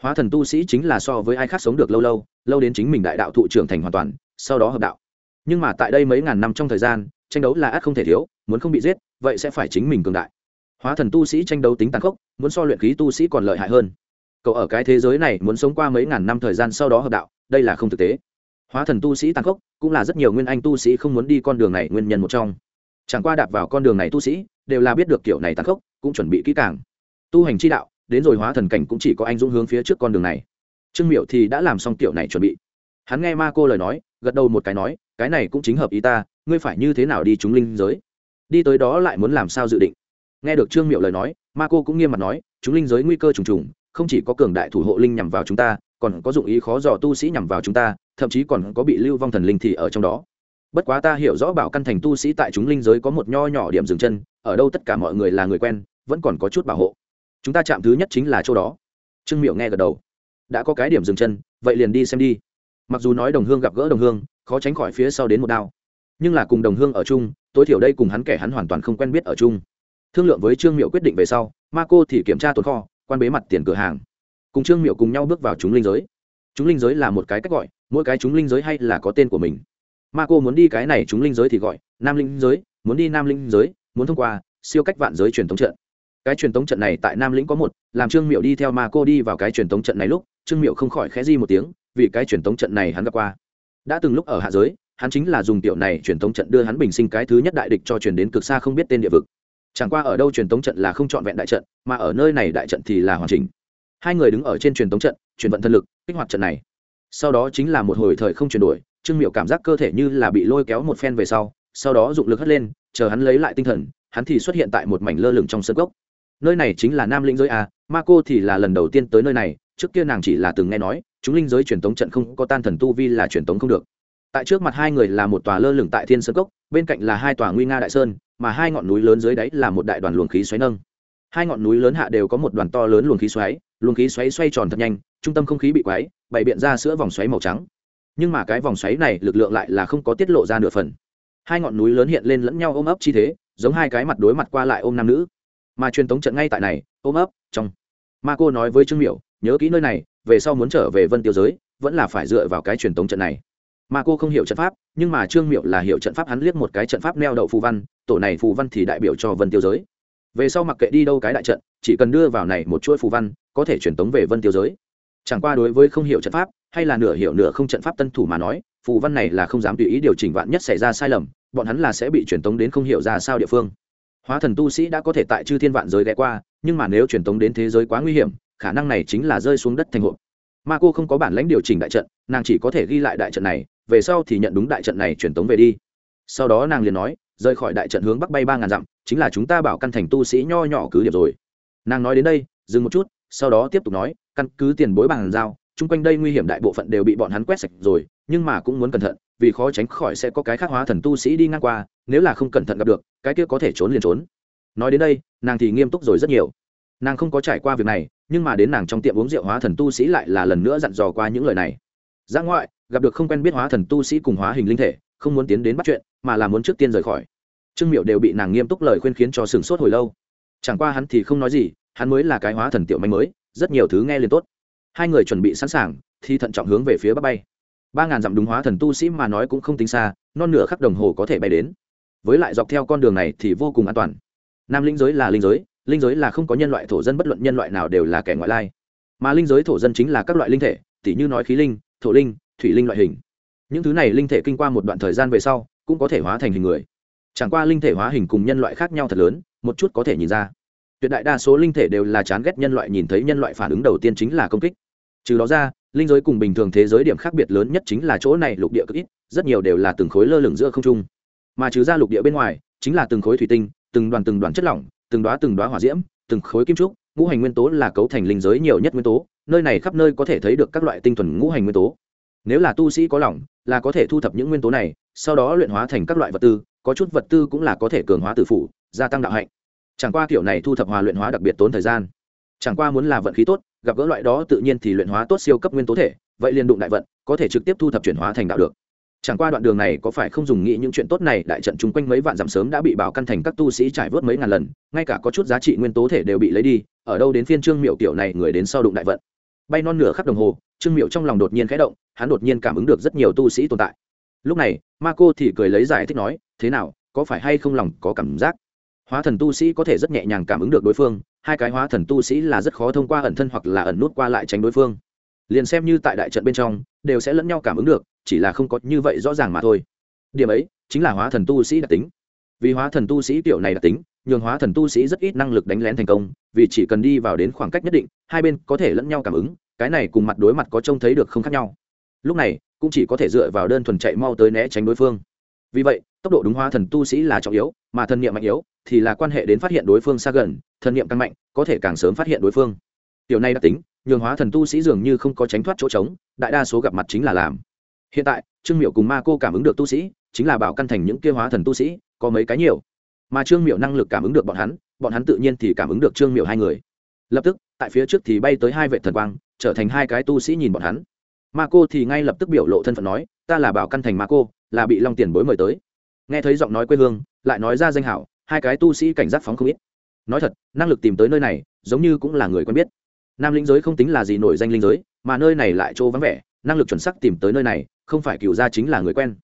Hóa thần tu sĩ chính là so với ai khác sống được lâu lâu lâu đến chính mình đại đạo thụ trưởng thành hoàn toàn sau đó hợp đạo. Nhưng mà tại đây mấy ngàn năm trong thời gian, tranh đấu là ác không thể thiếu, muốn không bị giết, vậy sẽ phải chính mình cường đại. Hóa thần tu sĩ tranh đấu tính tàn khốc, muốn so luyện khí tu sĩ còn lợi hại hơn. Cậu ở cái thế giới này muốn sống qua mấy ngàn năm thời gian sau đó hợp đạo, đây là không thực tế. Hóa thần tu sĩ tàn khốc, cũng là rất nhiều nguyên anh tu sĩ không muốn đi con đường này nguyên nhân một trong. Chẳng qua đạp vào con đường này tu sĩ, đều là biết được kiểu này tàn khốc, cũng chuẩn bị kỹ càng. Tu hành chi đạo, đến rồi hóa thần cảnh cũng chỉ có anh dũng hướng phía trước con đường này. Trương miệu thì đã làm xong kiểu này chuẩn bị hắn nghe ma cô lời nói, gật đầu một cái nói, cái này cũng chính hợp ý ta, ngươi phải như thế nào đi chúng linh giới? Đi tới đó lại muốn làm sao dự định? Nghe được trương miệu lời nói, ma cô cũng nghiêm mặt nói, chúng linh giới nguy cơ trùng trùng, không chỉ có cường đại thủ hộ linh nhằm vào chúng ta, còn có dụng ý khó dò tu sĩ nhằm vào chúng ta, thậm chí còn có bị lưu vong thần linh thì ở trong đó. Bất quá ta hiểu rõ bảo căn thành tu sĩ tại chúng linh giới có một nho nhỏ điểm dừng chân, ở đâu tất cả mọi người là người quen, vẫn còn có chút bảo hộ. Chúng ta chạm thứ nhất chính là chỗ đó. Trương miệu nghe gật đầu. Đã có cái điểm dừng chân, vậy liền đi xem đi mặc dù nói đồng hương gặp gỡ đồng hương, khó tránh khỏi phía sau đến một đao. Nhưng là cùng đồng hương ở chung, tối thiểu đây cùng hắn kẻ hắn hoàn toàn không quen biết ở chung. Thương lượng với trương miệu quyết định về sau, ma cô thì kiểm tra tồn kho, quan bế mặt tiền cửa hàng. Cùng trương miệu cùng nhau bước vào chúng linh giới. Chúng linh giới là một cái cách gọi, mỗi cái chúng linh giới hay là có tên của mình. Ma cô muốn đi cái này chúng linh giới thì gọi, nam linh giới, muốn đi nam linh giới, muốn thông qua, siêu cách vạn giới truyền thống trận. Cái truyền thống trận này tại nam lĩnh có một, làm trương miệu đi theo ma cô đi vào cái truyền thống trận này lúc, trương miệu không khỏi khẽ di một tiếng vì cái truyền thống trận này hắn gặp qua. Đã từng lúc ở hạ giới, hắn chính là dùng tiểu này truyền thống trận đưa hắn bình sinh cái thứ nhất đại địch cho truyền đến cực xa không biết tên địa vực. Chẳng qua ở đâu truyền thống trận là không trọn vẹn đại trận, mà ở nơi này đại trận thì là hoàn chỉnh. Hai người đứng ở trên truyền thống trận, truyền vận thân lực, kích hoạt trận này. Sau đó chính là một hồi thời không chuyển đổi, trương miệu cảm giác cơ thể như là bị lôi kéo một phen về sau sau đó dụng lực hất lên, chờ hắn lấy lại tinh thần, hắn thì xuất hiện tại một mảnh lơ lửng trong sân gốc nơi này chính là nam linh giới a ma cô thì là lần đầu tiên tới nơi này trước kia nàng chỉ là từng nghe nói, chúng linh giới truyền tống trận không có tan thần tu vi là truyền tống không được. Tại trước mặt hai người là một tòa lơ lửng tại thiên sơn cốc, bên cạnh là hai tòa nguy nga đại sơn, mà hai ngọn núi lớn dưới đáy là một đại đoàn luồng khí xoáy nâng. Hai ngọn núi lớn hạ đều có một đoàn to lớn luồng khí xoáy, luồng khí xoáy xoay tròn thật nhanh, trung tâm không khí bị quáy bày biện ra sữa vòng xoáy màu trắng. Nhưng mà cái vòng xoáy này lực lượng lại là không có tiết lộ ra nửa phần. Hai ngọn núi lớn hiện lên lẫn nhau ôm ấp chi thế, giống hai cái mặt đối mặt qua lại ôm nam nữ. Mà truyền tống trận ngay tại này, ôm ấp, trong. Ma cô nói với trương miểu nhớ kỹ nơi này, về sau muốn trở về vân tiêu giới, vẫn là phải dựa vào cái truyền tống trận này. Mà cô không hiểu trận pháp, nhưng mà trương miệu là hiểu trận pháp, hắn liếc một cái trận pháp neo đậu phù văn, tổ này phù văn thì đại biểu cho vân tiêu giới. Về sau mặc kệ đi đâu cái đại trận, chỉ cần đưa vào này một chuỗi phù văn, có thể truyền tống về vân tiêu giới. Chẳng qua đối với không hiểu trận pháp, hay là nửa hiểu nửa không trận pháp tân thủ mà nói, phù văn này là không dám tùy ý điều chỉnh vạn nhất xảy ra sai lầm, bọn hắn là sẽ bị truyền tống đến không hiểu ra sao địa phương. Hóa thần tu sĩ đã có thể tại chư thiên vạn giới ghé qua, nhưng mà nếu truyền tống đến thế giới quá nguy hiểm khả năng này chính là rơi xuống đất thành hộp. Ma cô không có bản lãnh điều chỉnh đại trận, nàng chỉ có thể ghi lại đại trận này, về sau thì nhận đúng đại trận này truyền tống về đi. Sau đó nàng liền nói, rời khỏi đại trận hướng bắc bay ba ngàn dặm, chính là chúng ta bảo căn thành tu sĩ nho nhỏ cứ điểm rồi. Nàng nói đến đây, dừng một chút, sau đó tiếp tục nói, căn cứ tiền bối bằng giao, chung quanh đây nguy hiểm đại bộ phận đều bị bọn hắn quét sạch rồi, nhưng mà cũng muốn cẩn thận, vì khó tránh khỏi sẽ có cái khác hóa thần tu sĩ đi ngang qua, nếu là không cẩn thận gặp được, cái kia có thể trốn liền trốn. Nói đến đây, nàng thì nghiêm túc rồi rất nhiều. Nàng không có trải qua việc này nhưng mà đến nàng trong tiệm uống rượu hóa thần tu sĩ lại là lần nữa dặn dò qua những lời này. Ra ngoại, gặp được không quen biết hóa thần tu sĩ cùng hóa hình linh thể, không muốn tiến đến bắt chuyện, mà là muốn trước tiên rời khỏi. Trương miệu đều bị nàng nghiêm túc lời khuyên khiến cho sừng sốt hồi lâu. Chẳng qua hắn thì không nói gì, hắn mới là cái hóa thần tiểu manh mới, rất nhiều thứ nghe liền tốt. Hai người chuẩn bị sẵn sàng, thì thận trọng hướng về phía bắc bay. Ba ngàn dặm đúng hóa thần tu sĩ mà nói cũng không tính xa, non nửa khắc đồng hồ có thể bay đến. Với lại dọc theo con đường này thì vô cùng an toàn. Nam linh giới là linh giới linh giới là không có nhân loại thổ dân bất luận nhân loại nào đều là kẻ ngoại lai. Mà linh giới thổ dân chính là các loại linh thể, tỉ như nói khí linh, thổ linh, thủy linh loại hình. Những thứ này linh thể kinh qua một đoạn thời gian về sau, cũng có thể hóa thành hình người. Chẳng qua linh thể hóa hình cùng nhân loại khác nhau thật lớn, một chút có thể nhìn ra. Tuyệt đại đa số linh thể đều là chán ghét nhân loại nhìn thấy nhân loại phản ứng đầu tiên chính là công kích. Trừ đó ra, linh giới cùng bình thường thế giới điểm khác biệt lớn nhất chính là chỗ này lục địa cực ít, rất nhiều đều là từng khối lơ lửng giữa không trung. Mà trừ ra lục địa bên ngoài, chính là từng khối thủy tinh, từng đoàn từng đoàn chất lỏng từng đóa từng đóa hỏa diễm, từng khối kim trúc, ngũ hành nguyên tố là cấu thành linh giới nhiều nhất nguyên tố, nơi này khắp nơi có thể thấy được các loại tinh thuần ngũ hành nguyên tố. Nếu là tu sĩ có lòng, là có thể thu thập những nguyên tố này, sau đó luyện hóa thành các loại vật tư, có chút vật tư cũng là có thể cường hóa tử phủ, gia tăng đạo hạnh. Chẳng qua kiểu này thu thập hòa luyện hóa đặc biệt tốn thời gian. Chẳng qua muốn là vận khí tốt, gặp gỡ loại đó tự nhiên thì luyện hóa tốt siêu cấp nguyên tố thể, vậy liền đụng đại vận, có thể trực tiếp thu thập chuyển hóa thành đạo được chẳng qua đoạn đường này có phải không dùng nghĩ những chuyện tốt này, đại trận chung quanh mấy vạn dặm sớm đã bị bảo căn thành các tu sĩ trải vớt mấy ngàn lần, ngay cả có chút giá trị nguyên tố thể đều bị lấy đi, ở đâu đến phiên trương miệu tiểu này người đến sau đụng đại vận. Bay non nửa khắp đồng hồ, trương miệu trong lòng đột nhiên khẽ động, hắn đột nhiên cảm ứng được rất nhiều tu sĩ tồn tại. Lúc này, ma cô thì cười lấy giải thích nói, thế nào, có phải hay không lòng có cảm giác? Hóa thần tu sĩ có thể rất nhẹ nhàng cảm ứng được đối phương, hai cái hóa thần tu sĩ là rất khó thông qua ẩn thân hoặc là ẩn nút qua lại tránh đối phương liền xem như tại đại trận bên trong, đều sẽ lẫn nhau cảm ứng được, chỉ là không có như vậy rõ ràng mà thôi. Điểm ấy, chính là hóa thần tu sĩ đặc tính. Vì hóa thần tu sĩ kiểu này đặc tính, nhường hóa thần tu sĩ rất ít năng lực đánh lén thành công, vì chỉ cần đi vào đến khoảng cách nhất định, hai bên có thể lẫn nhau cảm ứng, cái này cùng mặt đối mặt có trông thấy được không khác nhau. Lúc này, cũng chỉ có thể dựa vào đơn thuần chạy mau tới né tránh đối phương. Vì vậy, tốc độ đúng hóa thần tu sĩ là trọng yếu, mà thần niệm mạnh yếu, thì là quan hệ đến phát hiện đối phương xa gần, thần niệm càng mạnh, có thể càng sớm phát hiện đối phương. Tiểu này đặc tính, nhường hóa thần tu sĩ dường như không có tránh thoát chỗ trống, đại đa số gặp mặt chính là làm. Hiện tại, trương miệu cùng ma cô cảm ứng được tu sĩ, chính là bảo căn thành những kia hóa thần tu sĩ, có mấy cái nhiều. Mà trương miệu năng lực cảm ứng được bọn hắn bọn hắn tự nhiên thì cảm ứng được trương miệu hai người. Lập tức, tại phía trước thì bay tới hai vệ thần quang, trở thành hai cái tu sĩ nhìn bọn hắn. Ma cô thì ngay lập tức biểu lộ thân phận nói, ta là bảo căn thành ma cô, là bị long tiền bối mời tới. Nghe thấy giọng nói quê hương, lại nói ra danh hảo, hai cái tu sĩ cảnh giác phóng không ít. Nói thật, năng lực tìm tới nơi này, giống như cũng là người quen biết nam linh giới không tính là gì nổi danh linh giới, mà nơi này lại chỗ vắng vẻ, năng lực chuẩn sắc tìm tới nơi này, không phải cựu gia chính là người quen.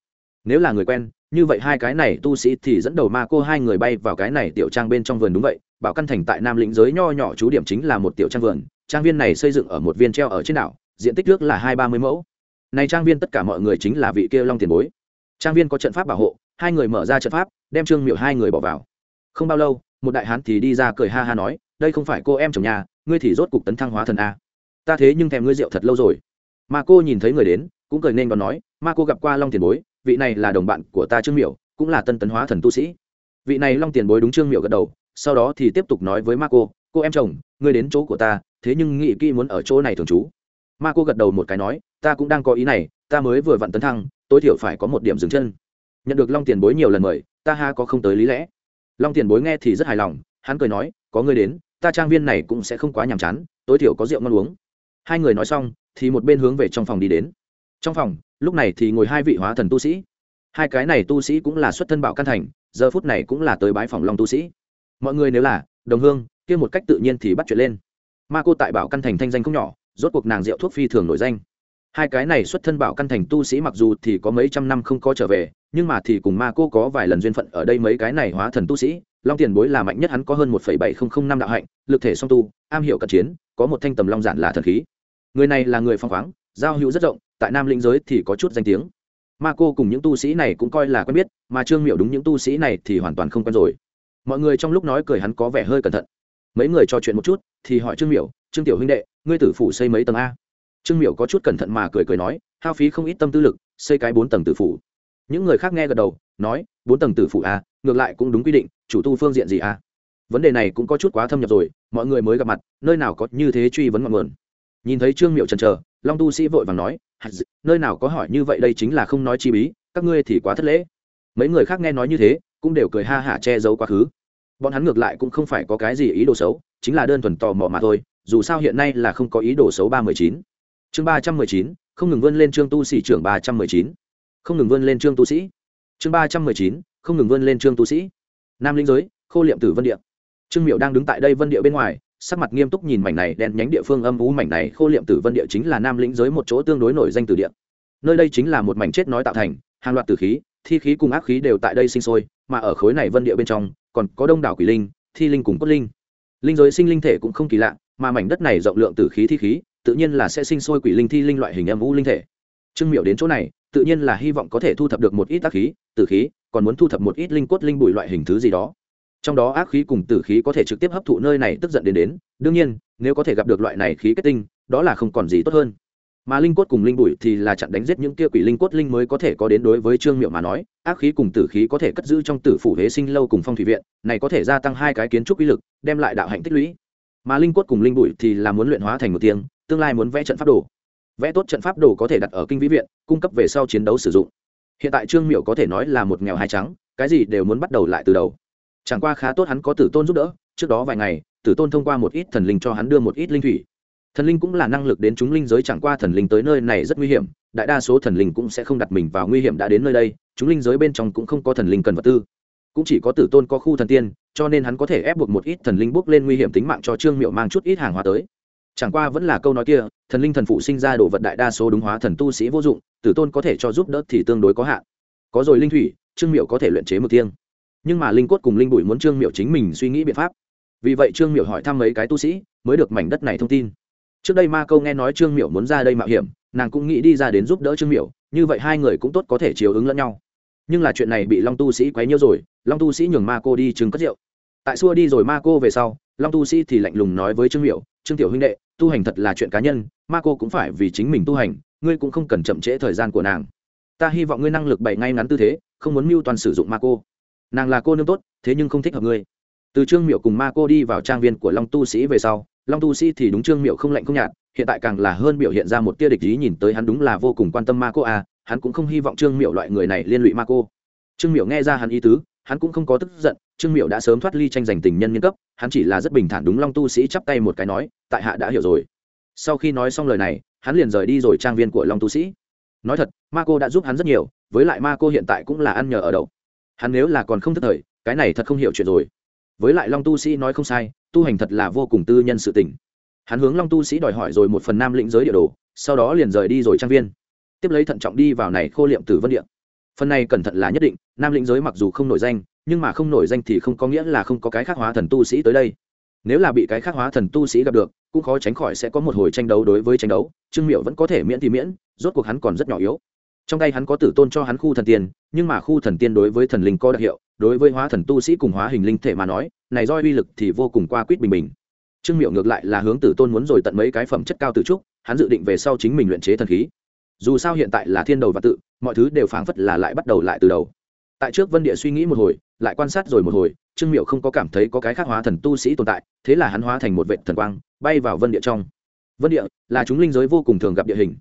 Nếu là người quen, như vậy hai cái này tu sĩ thì dẫn đầu ma cô hai người bay vào cái này tiểu trang bên trong vườn đúng vậy, bảo căn thành tại nam lĩnh giới nho nhỏ chú điểm chính là một tiểu trang vườn, trang viên này xây dựng ở một viên treo ở trên đảo, diện tích nước là hai ba mươi mẫu. Này trang viên tất cả mọi người chính là vị kia long tiền bối. Trang viên có trận pháp bảo hộ, hai người mở ra trận pháp, đem trương miệu hai người bỏ vào. Không bao lâu, một đại hán thì đi ra cười ha ha nói, đây không phải cô em chồng nhà ngươi thì rốt cục tấn thăng hóa thần a. Ta thế nhưng thèm ngươi rượu thật lâu rồi. Mà cô nhìn thấy người đến, cũng cười nên còn nói, ma cô gặp qua long tiền bối, vị này là đồng bạn của ta trương miểu, cũng là tân tấn hóa thần tu sĩ. Vị này long tiền bối đúng trương miểu gật đầu, sau đó thì tiếp tục nói với ma cô cô em chồng, ngươi đến chỗ của ta, thế nhưng nghĩ kỹ muốn ở chỗ này thường trú. Ma cô gật đầu một cái nói, ta cũng đang có ý này, ta mới vừa vặn tấn thăng, tối thiểu phải có một điểm dừng chân. Nhận được long tiền bối nhiều lần mời, ta ha có không tới lý lẽ. Long tiền bối nghe thì rất hài lòng, hắn cười nói, có ngươi đến ta trang viên này cũng sẽ không quá nhàm chán, tối thiểu có rượu ngon uống. Hai người nói xong, thì một bên hướng về trong phòng đi đến. Trong phòng, lúc này thì ngồi hai vị hóa thần tu sĩ. Hai cái này tu sĩ cũng là xuất thân bảo căn thành, giờ phút này cũng là tới bái phòng long tu sĩ. Mọi người nếu là, đồng hương, kia một cách tự nhiên thì bắt chuyện lên. Ma cô tại bảo căn thành thanh danh không nhỏ, rốt cuộc nàng rượu thuốc phi thường nổi danh. Hai cái này xuất thân bảo căn thành tu sĩ mặc dù thì có mấy trăm năm không có trở về, nhưng mà thì cùng ma cô có vài lần duyên phận ở đây mấy cái này hóa thần tu sĩ long tiền bối là mạnh nhất hắn có hơn một bảy nghìn năm đạo hạnh lực thể song tu am hiểu cận chiến có một thanh tầm long giản là thần khí. Người này là người phong khoáng giao hữu rất rộng tại nam lĩnh giới thì có chút danh tiếng. Ma cô cùng những tu sĩ này cũng coi là quen biết mà trương miệu đúng những tu sĩ này thì hoàn toàn không quen rồi. Mọi người trong lúc nói cười hắn có vẻ hơi cẩn thận. Mấy người trò chuyện một chút thì hỏi trương miểu, trương tiểu huynh đệ ngươi tử phủ xây mấy tầng a? Trương miểu có chút cẩn thận mà cười cười nói hao phí không ít tâm tư lực xây cái bốn tầng tử phủ. Những người khác nghe gật đầu nói bốn tầng tử phủ a, ngược lại cũng đúng quy định, chủ tu phương diện gì a? Vấn đề này cũng có chút quá thâm nhập rồi, mọi người mới gặp mặt, nơi nào có như thế truy vấn ngọn nguồn. Nhìn thấy trương miệu trần trờ long tu sĩ vội vàng nói nơi nào có hỏi như vậy đây chính là không nói chi bí, các ngươi thì quá thất lễ. Mấy người khác nghe nói như thế, cũng đều cười ha hả che giấu quá khứ. Bọn hắn ngược lại cũng không phải có cái gì ý đồ xấu, chính là đơn thuần tò mò mà thôi, dù sao hiện nay là không có ý đồ xấu ba mười chín. Chương ba trăm mười chín, không ngừng vươn lên trương tu sĩ trưởng ba trăm mười chín. Không ngừng vươn lên trương tu sĩ chương ba trăm mười chín, không ngừng vươn lên trương tu sĩ. Nam linh giới, khô liệm tử vân địa. Trương miệu đang đứng tại đây vân địa bên ngoài, sắc mặt nghiêm túc nhìn mảnh này đen nhánh địa phương âm u mảnh này khô liệm tử vân địa chính là nam lĩnh giới một chỗ tương đối nổi danh từ địa. Nơi đây chính là một mảnh chết nói tạo thành, hàng loạt tử khí, thi khí cùng ác khí đều tại đây sinh sôi, mà ở khối này vân địa bên trong, còn có đông đảo quỷ linh, thi linh cùng cốt linh. Linh giới sinh linh thể cũng không kỳ lạ, mà mảnh đất này rộng lượng tử khí thi khí, tự nhiên là sẽ sinh sôi quỷ linh thi linh loại hình âm u linh thể. Trương miệu đến chỗ này tự nhiên là hy vọng có thể thu thập được một ít ác khí, tử khí, còn muốn thu thập một ít linh cốt linh bụi loại hình thứ gì đó. Trong đó ác khí cùng tử khí có thể trực tiếp hấp thụ nơi này tức giận đến đến, đương nhiên, nếu có thể gặp được loại này khí kết tinh, đó là không còn gì tốt hơn. Mà linh cốt cùng linh bụi thì là chặn đánh giết những kia quỷ linh cốt linh mới có thể có đến đối với trương miệu mà nói, ác khí cùng tử khí có thể cất giữ trong tử phủ hế sinh lâu cùng phong thủy viện, này có thể gia tăng hai cái kiến trúc uy lực, đem lại đạo hạnh tích lũy. Mà linh cốt cùng linh bụi thì là muốn luyện hóa thành một tiếng, tương lai muốn vẽ trận pháp đồ vẽ tốt trận pháp đồ có thể đặt ở kinh vĩ viện, cung cấp về sau chiến đấu sử dụng. Hiện tại trương miệu có thể nói là một nghèo hai trắng, cái gì đều muốn bắt đầu lại từ đầu. Chẳng qua khá tốt hắn có tử tôn giúp đỡ, trước đó vài ngày, tử tôn thông qua một ít thần linh cho hắn đưa một ít linh thủy. Thần linh cũng là năng lực đến chúng linh giới chẳng qua thần linh tới nơi này rất nguy hiểm, đại đa số thần linh cũng sẽ không đặt mình vào nguy hiểm đã đến nơi đây, chúng linh giới bên trong cũng không có thần linh cần vật tư. Cũng chỉ có tử tôn có khu thần tiên, cho nên hắn có thể ép buộc một ít thần linh bước lên nguy hiểm tính mạng cho trương miệu mang chút ít hàng hóa tới chẳng qua vẫn là câu nói kia, thần linh thần phụ sinh ra đồ vật đại đa số đúng hóa thần tu sĩ vô dụng, tử tôn có thể cho giúp đỡ thì tương đối có hạn. Có rồi linh thủy, trương miệu có thể luyện chế một thiêng. Nhưng mà linh cốt cùng linh bụi muốn trương miệu chính mình suy nghĩ biện pháp. Vì vậy trương miệu hỏi thăm mấy cái tu sĩ, mới được mảnh đất này thông tin. Trước đây ma câu nghe nói trương miệu muốn ra đây mạo hiểm, nàng cũng nghĩ đi ra đến giúp đỡ trương miệu như vậy hai người cũng tốt có thể chiều ứng lẫn nhau. Nhưng là chuyện này bị long tu sĩ quấy nhiễu rồi, long tu sĩ nhường ma cô đi chừng cất rượu. Tại xua đi rồi ma cô về sau, long tu sĩ thì lạnh lùng nói với trương miệu trương tiểu huynh đệ tu hành thật là chuyện cá nhân, ma cô cũng phải vì chính mình tu hành, ngươi cũng không cần chậm trễ thời gian của nàng. Ta hy vọng ngươi năng lực bày ngay ngắn tư thế, không muốn mưu toàn sử dụng ma cô. Nàng là cô nương tốt, thế nhưng không thích hợp ngươi. Từ trương miệu cùng ma cô đi vào trang viên của long tu sĩ về sau, long tu sĩ thì đúng trương miệu không lạnh không nhạt, hiện tại càng là hơn biểu hiện ra một tia địch ý nhìn tới hắn đúng là vô cùng quan tâm ma cô à hắn cũng không hy vọng trương miệu loại người này liên lụy ma cô. Trương miệu nghe ra hắn ý tứ, hắn cũng không có tức giận trương miệu đã sớm thoát ly tranh giành tình nhân nhân cấp, hắn chỉ là rất bình thản đúng long tu sĩ chắp tay một cái nói, tại hạ đã hiểu rồi. Sau khi nói xong lời này, hắn liền rời đi rồi trang viên của long tu sĩ. Nói thật, ma cô đã giúp hắn rất nhiều, với lại ma cô hiện tại cũng là ăn nhờ ở đậu. Hắn nếu là còn không thức thời, cái này thật không hiểu chuyện rồi. Với lại long tu sĩ nói không sai, tu hành thật là vô cùng tư nhân sự tình. Hắn hướng long tu sĩ đòi hỏi rồi một phần nam lĩnh giới địa đồ, sau đó liền rời đi rồi trang viên. Tiếp lấy thận trọng đi vào này khô liệm tử vân Điện. phần này cẩn thận là nhất định, nam lĩnh giới mặc dù không nổi danh nhưng mà không nổi danh thì không có nghĩa là không có cái khác hóa thần tu sĩ tới đây. Nếu là bị cái khác hóa thần tu sĩ gặp được, cũng khó tránh khỏi sẽ có một hồi tranh đấu đối với tranh đấu. Trương miệu vẫn có thể miễn thì miễn, rốt cuộc hắn còn rất nhỏ yếu. Trong tay hắn có tử tôn cho hắn khu thần tiên, nhưng mà khu thần tiên đối với thần linh có đặc hiệu, đối với hóa thần tu sĩ cùng hóa hình linh thể mà nói, này roi uy lực thì vô cùng qua quýt bình bình. Trương miệu ngược lại là hướng tử tôn muốn rồi tận mấy cái phẩm chất cao từ trúc, hắn dự định về sau chính mình luyện chế thần khí. Dù sao hiện tại là thiên đầu và tự, mọi thứ đều phảng phất là lại bắt đầu lại từ đầu. Tại trước vân địa suy nghĩ một hồi lại quan sát rồi một hồi, trương miệu không có cảm thấy có cái khác hóa thần tu sĩ tồn tại, thế là hắn hóa thành một vệ thần quang, bay vào vân địa trong. Vân địa là chúng linh giới vô cùng thường gặp địa hình.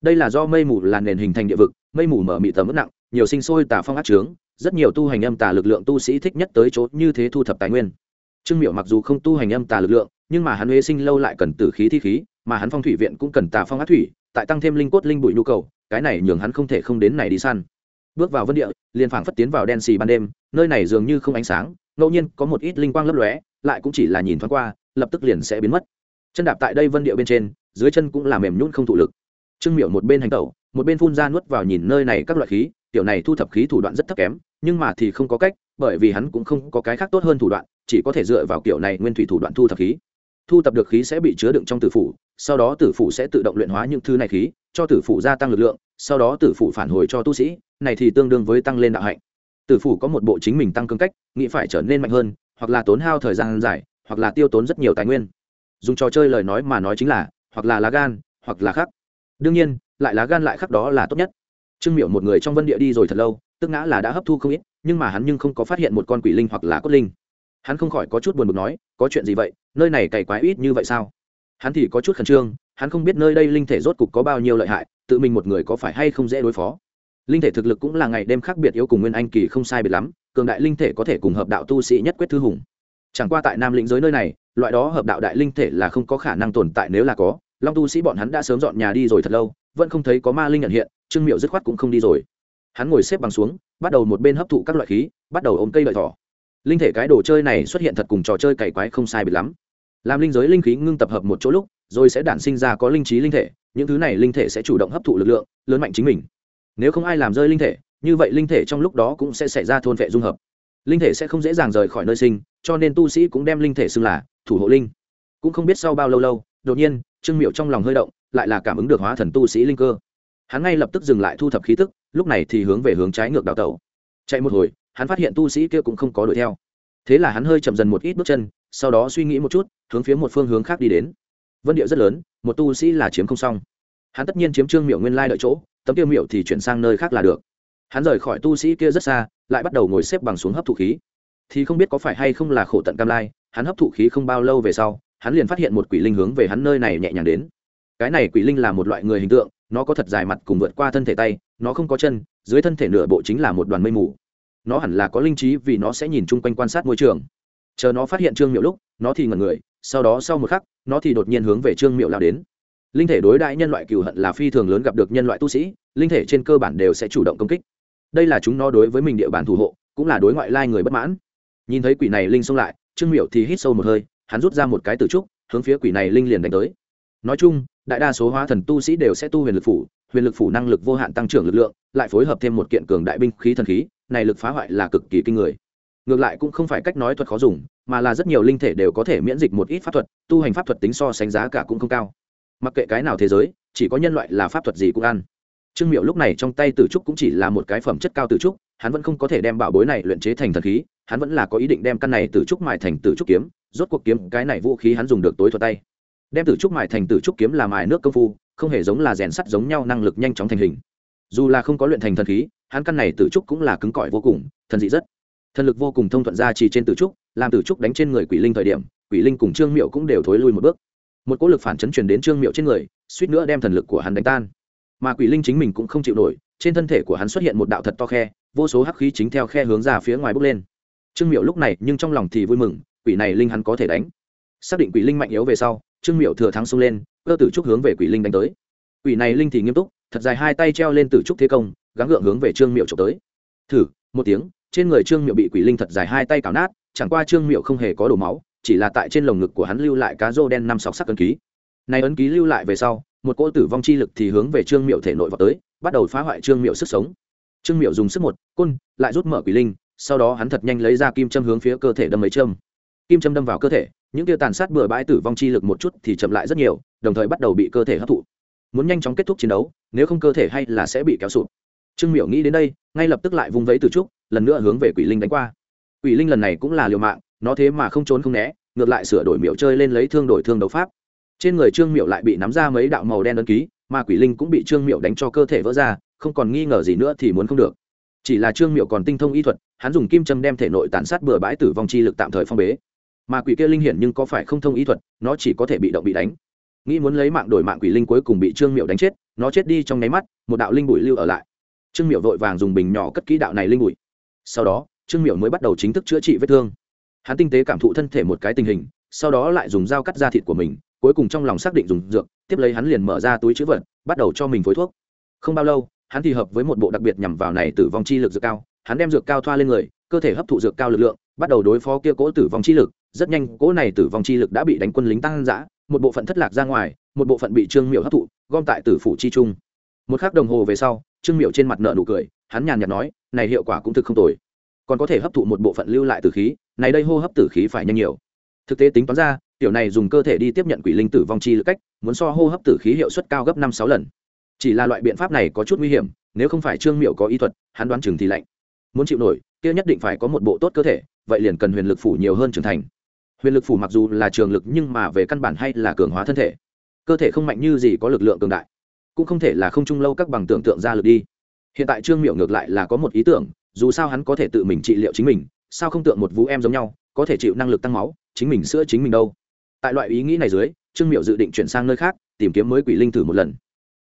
Đây là do mây mù là nền hình thành địa vực, mây mù mở mị tầm ướt nặng, nhiều sinh sôi tà phong ác trướng rất nhiều tu hành âm tà lực lượng tu sĩ thích nhất tới chỗ như thế thu thập tài nguyên. Trương miệu mặc dù không tu hành âm tà lực lượng, nhưng mà hắn huế sinh lâu lại cần tử khí thi khí, mà hắn phong thủy viện cũng cần tà phong ác thủy, tại tăng thêm linh cốt linh bụi nhu cầu, cái này nhường hắn không thể không đến này đi săn bước vào vân địa, liền phảng phất tiến vào đen xì ban đêm, nơi này dường như không ánh sáng, ngẫu nhiên có một ít linh quang lấp lóe, lại cũng chỉ là nhìn thoáng qua, lập tức liền sẽ biến mất. Chân đạp tại đây vân địa bên trên, dưới chân cũng là mềm nhún không thụ lực. Trương miệu một bên hành tẩu, một bên phun ra nuốt vào nhìn nơi này các loại khí, tiểu này thu thập khí thủ đoạn rất thấp kém, nhưng mà thì không có cách, bởi vì hắn cũng không có cái khác tốt hơn thủ đoạn, chỉ có thể dựa vào kiểu này nguyên thủy thủ đoạn thu thập khí. Thu thập được khí sẽ bị chứa đựng trong tử phủ, sau đó tử phủ sẽ tự động luyện hóa những thứ này khí, cho tử phủ gia tăng lực lượng sau đó tử phụ phản hồi cho tu sĩ, này thì tương đương với tăng lên đạo hạnh. Tử phụ có một bộ chính mình tăng cương cách, nghĩ phải trở nên mạnh hơn, hoặc là tốn hao thời gian dài, hoặc là tiêu tốn rất nhiều tài nguyên. Dùng trò chơi lời nói mà nói chính là, hoặc là lá gan, hoặc là khắc. Đương nhiên, lại lá gan lại khắc đó là tốt nhất. Trương miệu một người trong vân địa đi rồi thật lâu, tức ngã là đã hấp thu không ít, nhưng mà hắn nhưng không có phát hiện một con quỷ linh hoặc là cốt linh. Hắn không khỏi có chút buồn bực nói, có chuyện gì vậy? Nơi này cày quá ít như vậy sao? Hắn thì có chút khẩn trương, hắn không biết nơi đây linh thể rốt cục có bao nhiêu lợi hại tự mình một người có phải hay không dễ đối phó. Linh thể thực lực cũng là ngày đêm khác biệt yếu cùng nguyên anh kỳ không sai biệt lắm, cường đại linh thể có thể cùng hợp đạo tu sĩ nhất quyết thư hùng. Chẳng qua tại nam lĩnh giới nơi này, loại đó hợp đạo đại linh thể là không có khả năng tồn tại nếu là có. Long tu sĩ bọn hắn đã sớm dọn nhà đi rồi thật lâu, vẫn không thấy có ma linh nhận hiện, trương miệu dứt khoát cũng không đi rồi. Hắn ngồi xếp bằng xuống, bắt đầu một bên hấp thụ các loại khí, bắt đầu ôm cây lợi thỏ. Linh thể cái đồ chơi này xuất hiện thật cùng trò chơi cày quái không sai biệt lắm. Làm linh giới linh khí ngưng tập hợp một chỗ lúc, rồi sẽ đản sinh ra có linh trí linh thể những thứ này linh thể sẽ chủ động hấp thụ lực lượng, lớn mạnh chính mình. Nếu không ai làm rơi linh thể, như vậy linh thể trong lúc đó cũng sẽ xảy ra thôn vệ dung hợp. Linh thể sẽ không dễ dàng rời khỏi nơi sinh, cho nên tu sĩ cũng đem linh thể xưng là thủ hộ linh. Cũng không biết sau bao lâu lâu, đột nhiên, trương miệu trong lòng hơi động, lại là cảm ứng được hóa thần tu sĩ linh cơ. Hắn ngay lập tức dừng lại thu thập khí tức, lúc này thì hướng về hướng trái ngược đào tẩu. Chạy một hồi, hắn phát hiện tu sĩ kia cũng không có đuổi theo. Thế là hắn hơi chậm dần một ít bước chân, sau đó suy nghĩ một chút, hướng phía một phương hướng khác đi đến vân điệu rất lớn, một tu sĩ là chiếm không xong. Hắn tất nhiên chiếm trương miệu nguyên lai đợi chỗ, tấm tiêu miệu thì chuyển sang nơi khác là được. Hắn rời khỏi tu sĩ kia rất xa, lại bắt đầu ngồi xếp bằng xuống hấp thụ khí. Thì không biết có phải hay không là khổ tận cam lai, hắn hấp thụ khí không bao lâu về sau, hắn liền phát hiện một quỷ linh hướng về hắn nơi này nhẹ nhàng đến. Cái này quỷ linh là một loại người hình tượng, nó có thật dài mặt cùng vượt qua thân thể tay, nó không có chân, dưới thân thể nửa bộ chính là một đoàn mây mù. Nó hẳn là có linh trí vì nó sẽ nhìn chung quanh quan sát môi trường. Chờ nó phát hiện trương miệu lúc, nó thì ngẩn người sau đó sau một khắc, nó thì đột nhiên hướng về trương miệu lao đến. Linh thể đối đại nhân loại cừu hận là phi thường lớn gặp được nhân loại tu sĩ, linh thể trên cơ bản đều sẽ chủ động công kích. Đây là chúng nó đối với mình địa bàn thủ hộ, cũng là đối ngoại lai người bất mãn. Nhìn thấy quỷ này linh xông lại, trương miệu thì hít sâu một hơi, hắn rút ra một cái từ trúc, hướng phía quỷ này linh liền đánh tới. Nói chung, đại đa số hóa thần tu sĩ đều sẽ tu huyền lực phủ, huyền lực phủ năng lực vô hạn tăng trưởng lực lượng, lại phối hợp thêm một kiện cường đại binh khí thần khí, này lực phá hoại là cực kỳ kinh người. Ngược lại cũng không phải cách nói thuật khó dùng mà là rất nhiều linh thể đều có thể miễn dịch một ít pháp thuật, tu hành pháp thuật tính so sánh giá cả cũng không cao. Mặc kệ cái nào thế giới, chỉ có nhân loại là pháp thuật gì cũng ăn. Trương miệu lúc này trong tay tử trúc cũng chỉ là một cái phẩm chất cao tử trúc, hắn vẫn không có thể đem bảo bối này luyện chế thành thần khí, hắn vẫn là có ý định đem căn này tử trúc mài thành tử trúc kiếm, rốt cuộc kiếm cái này vũ khí hắn dùng được tối thuật tay. Đem tử trúc mài thành tử trúc kiếm là mài nước công phu, không hề giống là rèn sắt giống nhau năng lực nhanh chóng thành hình. Dù là không có luyện thành thần khí, hắn căn này tử trúc cũng là cứng cỏi vô cùng, thần dị rất. Thần lực vô cùng thông thuận ra chỉ trên tử trúc làm tử trúc đánh trên người quỷ linh thời điểm, quỷ linh cùng trương miệu cũng đều thối lui một bước. Một cỗ lực phản chấn truyền đến trương miệu trên người, suýt nữa đem thần lực của hắn đánh tan. Mà quỷ linh chính mình cũng không chịu nổi, trên thân thể của hắn xuất hiện một đạo thật to khe, vô số hắc khí chính theo khe hướng ra phía ngoài bốc lên. Trương miệu lúc này nhưng trong lòng thì vui mừng, quỷ này linh hắn có thể đánh. Xác định quỷ linh mạnh yếu về sau, trương miệu thừa thắng xông lên, cơ tử trúc hướng về quỷ linh đánh tới. Quỷ này linh thì nghiêm túc, thật dài hai tay treo lên tử trúc thế công, gắng gượng hướng về trương miệu trộm tới. Thử, một tiếng, trên người trương miệu bị quỷ linh thật dài hai tay cào nát chẳng qua trương miệu không hề có đổ máu, chỉ là tại trên lồng ngực của hắn lưu lại cá rô đen năm sọc sắc ấn ký. Này ấn ký lưu lại về sau, một cỗ tử vong chi lực thì hướng về trương miệu thể nội vào tới, bắt đầu phá hoại trương miệu sức sống. Trương miệu dùng sức một, côn, lại rút mở quỷ linh, sau đó hắn thật nhanh lấy ra kim châm hướng phía cơ thể đâm mấy châm. Kim châm đâm vào cơ thể, những tiêu tàn sát bừa bãi tử vong chi lực một chút thì chậm lại rất nhiều, đồng thời bắt đầu bị cơ thể hấp thụ. Muốn nhanh chóng kết thúc chiến đấu, nếu không cơ thể hay là sẽ bị kéo sụp. Trương miểu nghĩ đến đây, ngay lập tức lại vung vẫy từ trúc, lần nữa hướng về quỷ linh đánh qua quỷ linh lần này cũng là liều mạng, nó thế mà không trốn không né, ngược lại sửa đổi miểu chơi lên lấy thương đổi thương đấu pháp. Trên người trương miểu lại bị nắm ra mấy đạo màu đen ấn ký, mà quỷ linh cũng bị trương miểu đánh cho cơ thể vỡ ra, không còn nghi ngờ gì nữa thì muốn không được. Chỉ là trương miểu còn tinh thông y thuật, hắn dùng kim châm đem thể nội tàn sát bừa bãi tử vong chi lực tạm thời phong bế. Mà quỷ kia linh hiển nhưng có phải không thông y thuật, nó chỉ có thể bị động bị đánh. Nghĩ muốn lấy mạng đổi mạng quỷ linh cuối cùng bị trương miệu đánh chết, nó chết đi trong nháy mắt, một đạo linh bụi lưu ở lại. Trương miệu vội vàng dùng bình nhỏ cất kỹ đạo này linh bụi. Sau đó trương miệu mới bắt đầu chính thức chữa trị vết thương. Hắn tinh tế cảm thụ thân thể một cái tình hình, sau đó lại dùng dao cắt da thịt của mình, cuối cùng trong lòng xác định dùng dược, tiếp lấy hắn liền mở ra túi chữ vật, bắt đầu cho mình phối thuốc. Không bao lâu, hắn thì hợp với một bộ đặc biệt nhằm vào này tử vong chi lực dược cao, hắn đem dược cao thoa lên người, cơ thể hấp thụ dược cao lực lượng, bắt đầu đối phó kia cỗ tử vong chi lực, rất nhanh, cỗ này tử vong chi lực đã bị đánh quân lính tăng giã một bộ phận thất lạc ra ngoài, một bộ phận bị trương miệu hấp thụ, gom tại tử phủ chi trung. Một k h ắ c đồng hồ về sau, trương miệu trên mặt nợ nụ cười, hắn nhàn nhạt nói, này hiệu quả cũng thực không tồi còn có thể hấp thụ một bộ phận lưu lại tử khí, này đây hô hấp tử khí phải nhanh nhiều. Thực tế tính toán ra, tiểu này dùng cơ thể đi tiếp nhận quỷ linh tử vong chi lực cách, muốn so hô hấp tử khí hiệu suất cao gấp năm sáu lần. Chỉ là loại biện pháp này có chút nguy hiểm, nếu không phải trương miệu có ý thuật, hắn đoán chừng thì lạnh. Muốn chịu nổi, kia nhất định phải có một bộ tốt cơ thể, vậy liền cần huyền lực phủ nhiều hơn trưởng thành. Huyền lực phủ mặc dù là trường lực nhưng mà về căn bản hay là cường hóa thân thể. Cơ thể không mạnh như gì có lực lượng cường đại. Cũng không thể là không chung lâu các bằng tưởng tượng ra lực đi. Hiện tại trương miệu ngược lại là có một ý tưởng dù sao hắn có thể tự mình trị liệu chính mình, sao không tượng một vũ em giống nhau, có thể chịu năng lực tăng máu, chính mình sữa chính mình đâu. Tại loại ý nghĩ này dưới, trương miệu dự định chuyển sang nơi khác, tìm kiếm mới quỷ linh thử một lần.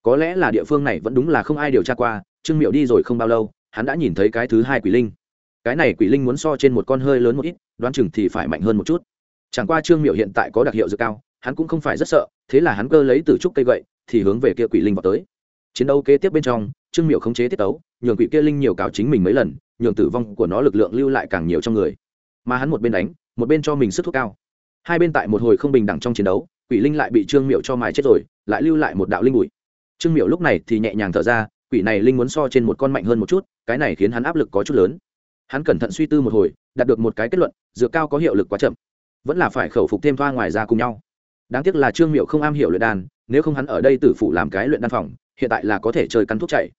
Có lẽ là địa phương này vẫn đúng là không ai điều tra qua, trương miệu đi rồi không bao lâu, hắn đã nhìn thấy cái thứ hai quỷ linh. Cái này quỷ linh muốn so trên một con hơi lớn một ít, đoán chừng thì phải mạnh hơn một chút. Chẳng qua trương miệu hiện tại có đặc hiệu dược cao, hắn cũng không phải rất sợ, thế là hắn cơ lấy từ trúc cây gậy, thì hướng về kia quỷ linh vào tới. Chiến đấu kế tiếp bên trong, trương miệu khống chế tiết tấu, nhường quỷ kia linh nhiều cào chính mình mấy lần nhường tử vong của nó lực lượng lưu lại càng nhiều trong người. Mà hắn một bên đánh, một bên cho mình sức thuốc cao. Hai bên tại một hồi không bình đẳng trong chiến đấu, quỷ linh lại bị trương miệu cho mài chết rồi, lại lưu lại một đạo linh bụi. Trương miệu lúc này thì nhẹ nhàng thở ra, quỷ này linh muốn so trên một con mạnh hơn một chút, cái này khiến hắn áp lực có chút lớn. Hắn cẩn thận suy tư một hồi, đạt được một cái kết luận dựa cao có hiệu lực quá chậm. Vẫn là phải khẩu phục thêm thoa ngoài ra cùng nhau. Đáng tiếc là trương miệu không am hiểu luyện đan, nếu không hắn ở đây tử phủ làm cái luyện đan phòng, hiện tại là có thể chơi cắn thuốc chảy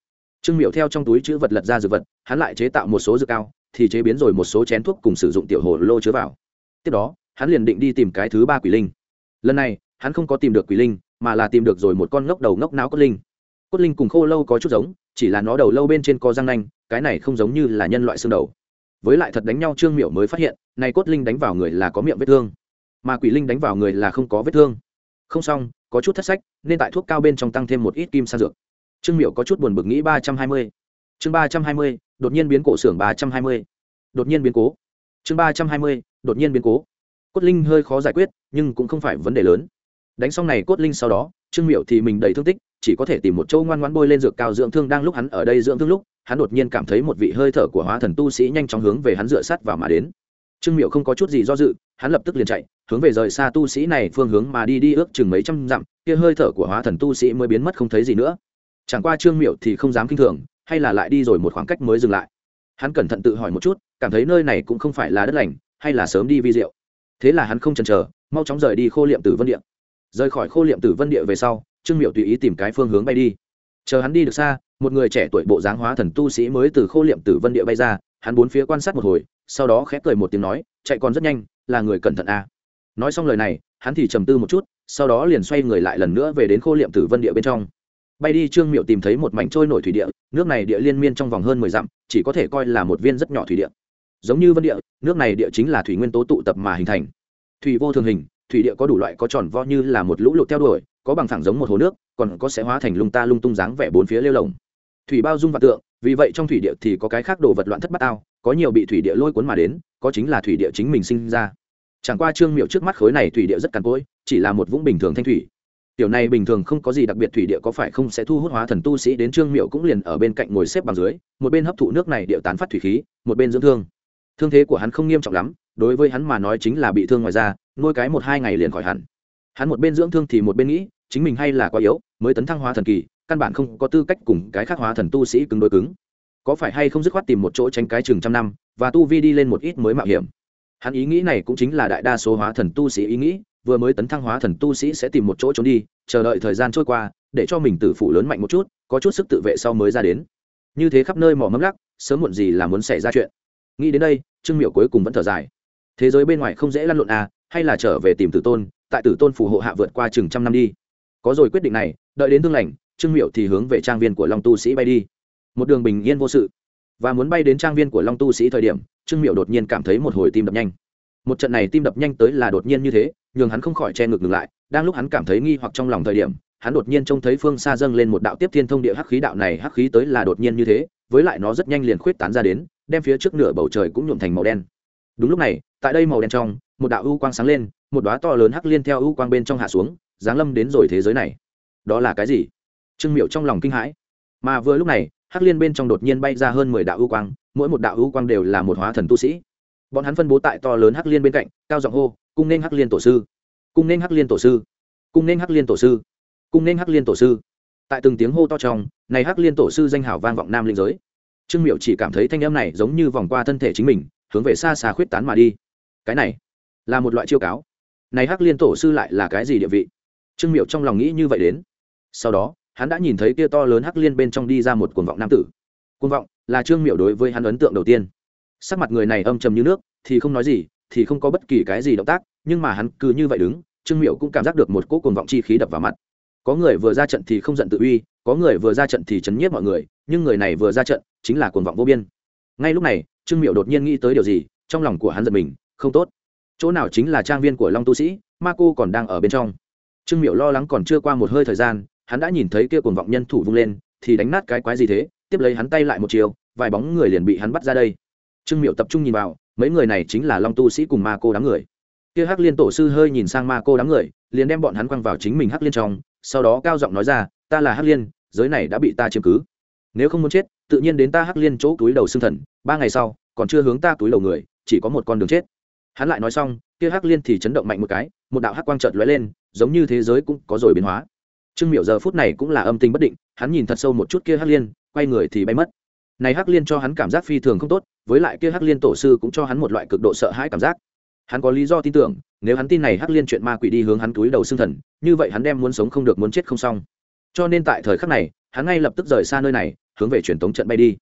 trương miệu theo trong túi chữ vật lật ra dược vật, hắn lại chế tạo một số dược cao, thì chế biến rồi một số chén thuốc cùng sử dụng tiểu hồ lô chứa vào. Tiếp đó, hắn liền định đi tìm cái thứ ba quỷ linh. Lần này, hắn không có tìm được quỷ linh, mà là tìm được rồi một con ngốc đầu ngốc não cốt linh. Cốt linh cùng khô lâu có chút giống, chỉ là nó đầu lâu bên trên có răng nanh, cái này không giống như là nhân loại xương đầu. Với lại thật đánh nhau trương miệu mới phát hiện, này cốt linh đánh vào người là có miệng vết thương, mà quỷ linh đánh vào người là không có vết thương. Không xong, có chút thất sách, nên tại thuốc cao bên trong tăng thêm một ít kim sang dược trương miệu có chút buồn bực nghĩ ba trăm hai mươi. Chương ba trăm hai mươi, đột nhiên biến cổ xưởng ba trăm hai mươi. Đột nhiên biến cố. Chương ba trăm hai mươi, đột nhiên biến cố. Cốt linh hơi khó giải quyết, nhưng cũng không phải vấn đề lớn. Đánh xong này cốt linh sau đó, trương miệu thì mình đầy thương tích, chỉ có thể tìm một châu ngoan ngoãn bôi lên dược cao dưỡng thương đang lúc hắn ở đây dưỡng thương lúc, hắn đột nhiên cảm thấy một vị hơi thở của hóa thần tu sĩ nhanh chóng hướng về hắn dựa sát vào mà đến. Trương miệu không có chút gì do dự, hắn lập tức liền chạy, hướng về rời xa tu sĩ này phương hướng mà đi đi ước chừng mấy trăm dặm, kia hơi thở của hóa thần tu sĩ mới biến mất không thấy gì nữa chẳng qua trương miệu thì không dám kinh thường, hay là lại đi rồi một khoảng cách mới dừng lại. Hắn cẩn thận tự hỏi một chút, cảm thấy nơi này cũng không phải là đất lành, hay là sớm đi vi diệu. Thế là hắn không chần chờ, mau chóng rời đi khô liệm tử vân địa. Rời khỏi khô liệm tử vân địa về sau, trương miệu tùy ý tìm cái phương hướng bay đi. Chờ hắn đi được xa, một người trẻ tuổi bộ dáng hóa thần tu sĩ mới từ khô liệm tử vân địa bay ra, hắn bốn phía quan sát một hồi, sau đó khẽ cười một tiếng nói, chạy còn rất nhanh, là người cẩn thận à. nói xong lời này, hắn thì trầm tư một chút, sau đó liền xoay người lại lần nữa về đến khô liệm tử vân địa bên trong bay đi trương miệu tìm thấy một mảnh trôi nổi thủy địa, nước này địa liên miên trong vòng hơn mười dặm, chỉ có thể coi là một viên rất nhỏ thủy địa. Giống như vân địa, nước này địa chính là thủy nguyên tố tụ tập mà hình thành. Thủy vô thường hình, thủy địa có đủ loại có tròn vo như là một lũ lụt theo đuổi, có bằng thẳng giống một hồ nước, còn có sẽ hóa thành lung ta lung tung dáng vẻ bốn phía lêu lồng. Thủy bao dung và tượng, vì vậy trong thủy địa thì có cái khác đồ vật loạn thất bát ao, có nhiều bị thủy địa lôi cuốn mà đến, có chính là thủy địa chính mình sinh ra. Chẳng qua trương miệu trước mắt khối này thủy địa rất cằn cỗi, chỉ là một vũng bình thường thanh thủy tiểu này bình thường không có gì đặc biệt thủy địa có phải không sẽ thu hút hóa thần tu sĩ đến trương miệu cũng liền ở bên cạnh ngồi xếp bằng dưới, một bên hấp thụ nước này điệu tán phát thủy khí, một bên dưỡng thương. Thương thế của hắn không nghiêm trọng lắm, đối với hắn mà nói chính là bị thương ngoài da, nuôi cái một hai ngày liền khỏi hẳn. Hắn một bên dưỡng thương thì một bên nghĩ, chính mình hay là quá yếu, mới tấn thăng hóa thần kỳ, căn bản không có tư cách cùng cái khác hóa thần tu sĩ cứng đối cứng. Có phải hay không dứt khoát tìm một chỗ tránh cái chừng trăm năm, và tu vi đi lên một ít mới mạo hiểm? Hắn ý nghĩ này cũng chính là đại đa số hóa thần tu sĩ ý nghĩ vừa mới tấn thăng hóa thần tu sĩ sẽ tìm một chỗ trốn đi, chờ đợi thời gian trôi qua, để cho mình tử phụ lớn mạnh một chút, có chút sức tự vệ sau mới ra đến. Như thế khắp nơi mỏ mẫm lắc, sớm muộn gì là muốn xảy ra chuyện. Nghĩ đến đây, trương miệu cuối cùng vẫn thở dài. Thế giới bên ngoài không dễ lăn lộn à hay là trở về tìm tử tôn, tại tử tôn phù hộ hạ vượt qua chừng trăm năm đi. Có rồi quyết định này, đợi đến thương lành, trương miệu thì hướng về trang viên của long tu sĩ bay đi. Một đường bình yên vô sự. Và muốn bay đến trang viên của long tu sĩ thời điểm, trương miệu đột nhiên cảm thấy một hồi tim đập nhanh một trận này tim đập nhanh tới là đột nhiên như thế, nhường hắn không khỏi che ngực ngừng lại, đang lúc hắn cảm thấy nghi hoặc trong lòng thời điểm, hắn đột nhiên trông thấy phương xa dâng lên một đạo tiếp thiên thông địa hắc khí, đạo này hắc khí tới là đột nhiên như thế, với lại nó rất nhanh liền khuyết tán ra đến, đem phía trước nửa bầu trời cũng nhuộm thành màu đen. Đúng lúc này, tại đây màu đen trong, một đạo ưu quang sáng lên, một đóa to lớn hắc liên theo ưu quang bên trong hạ xuống, giáng lâm đến rồi thế giới này. Đó là cái gì? Trương miệu trong lòng kinh hãi. Mà vừa lúc này, hắc liên bên trong đột nhiên bay ra hơn mười đạo ưu quang, mỗi một đạo ưu quang đều là một hóa thần tu sĩ bọn hắn phân bố tại to lớn hắc liên bên cạnh, cao giọng hô, cung nên hắc liên tổ sư! Cung nên hắc liên tổ sư! Cung nên hắc liên tổ sư! Cung nên hắc liên tổ sư! Tại từng tiếng hô to trong, này hắc liên tổ sư danh hảo vang vọng nam linh giới. Trương miệu chỉ cảm thấy thanh âm này giống như vòng qua thân thể chính mình, hướng về xa xa khuyết tán mà đi. Cái này là một loại chiêu cáo. Này hắc liên tổ sư lại là cái gì địa vị? Trương miệu trong lòng nghĩ như vậy đến. Sau đó, hắn đã nhìn thấy kia to lớn hắc liên bên trong đi ra một cuồng vọng nam tử. Cuồng vọng là trương miệu đối với hắn ấn tượng đầu tiên sắc mặt người này âm trầm như nước, thì không nói gì, thì không có bất kỳ cái gì động tác, nhưng mà hắn cứ như vậy đứng, trương miệu cũng cảm giác được một cỗ cuồng vọng chi khí đập vào mặt. Có người vừa ra trận thì không giận tự uy, có người vừa ra trận thì chấn nhiếp mọi người, nhưng người này vừa ra trận chính là cuồng vọng vô biên. Ngay lúc này, trương miệu đột nhiên nghĩ tới điều gì, trong lòng của hắn giật mình, không tốt. Chỗ nào chính là trang viên của long tu sĩ, ma cô còn đang ở bên trong. Trương miệu lo lắng còn chưa qua một hơi thời gian, hắn đã nhìn thấy kia cuồng vọng nhân thủ vung lên, thì đánh nát cái quái gì thế, tiếp lấy hắn tay lại một chiều, vài bóng người liền bị hắn bắt ra đây trương miệu tập trung nhìn vào, mấy người này chính là long tu sĩ cùng ma cô đám người. Kia hắc liên tổ sư hơi nhìn sang ma cô đám người, liền đem bọn hắn quăng vào chính mình hắc liên trong, sau đó cao giọng nói ra, ta là hắc liên, giới này đã bị ta chiếm cứ. Nếu không muốn chết, tự nhiên đến ta hắc liên chỗ túi đầu xương thần, ba ngày sau, còn chưa hướng ta túi đầu người, chỉ có một con đường chết. Hắn lại nói xong, kia hắc liên thì chấn động mạnh một cái, một đạo hắc quang chợt lóe lên, giống như thế giới cũng có rồi biến hóa. Trương miệu giờ phút này cũng là âm tình bất định, hắn nhìn thật sâu một chút kia hắc liên, quay người thì bay mất này hắc liên cho hắn cảm giác phi thường không tốt, với lại kia hắc liên tổ sư cũng cho hắn một loại cực độ sợ hãi cảm giác. Hắn có lý do tin tưởng, nếu hắn tin này hắc liên chuyện ma quỷ đi hướng hắn túi đầu xương thần, như vậy hắn đem muốn sống không được muốn chết không xong. Cho nên tại thời khắc này, hắn ngay lập tức rời xa nơi này, hướng về truyền tống trận bay đi.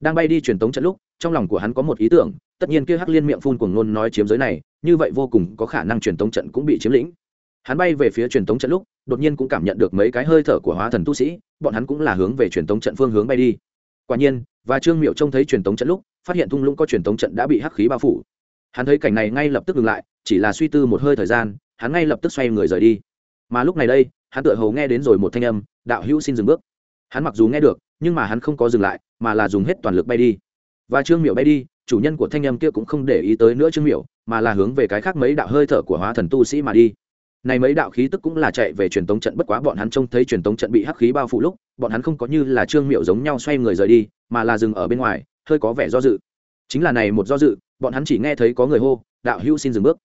Đang bay đi truyền tống trận lúc, trong lòng của hắn có một ý tưởng, tất nhiên kia hắc liên miệng phun cuồng ngôn nói chiếm giới này, như vậy vô cùng có khả năng truyền tống trận cũng bị chiếm lĩnh. Hắn bay về phía truyền tống trận lúc, đột nhiên cũng cảm nhận được mấy cái hơi thở của hóa thần tu sĩ, bọn hắn cũng là hướng về truyền tống trận phương hướng bay đi quả nhiên, và trương miệu trông thấy truyền tống trận lúc, phát hiện thung lũng có truyền tống trận đã bị hắc khí bao phủ. Hắn thấy cảnh này ngay lập tức ngừng lại, chỉ là suy tư một hơi thời gian, hắn ngay lập tức xoay người rời đi. Mà lúc này đây, hắn tựa hầu nghe đến rồi một thanh âm, đạo hữu xin dừng bước. Hắn mặc dù nghe được, nhưng mà hắn không có dừng lại, mà là dùng hết toàn lực bay đi. Và trương miệu bay đi, chủ nhân của thanh âm kia cũng không để ý tới nữa trương miệu mà là hướng về cái khác mấy đạo hơi thở của hóa thần tu sĩ mà đi này mấy đạo khí tức cũng là chạy về truyền tống trận, bất quá bọn hắn trông thấy truyền tống trận bị hắc khí bao phủ lúc, bọn hắn không có như là trương miệu giống nhau xoay người rời đi, mà là dừng ở bên ngoài, hơi có vẻ do dự. Chính là này một do dự, bọn hắn chỉ nghe thấy có người hô, đạo hữu xin dừng bước.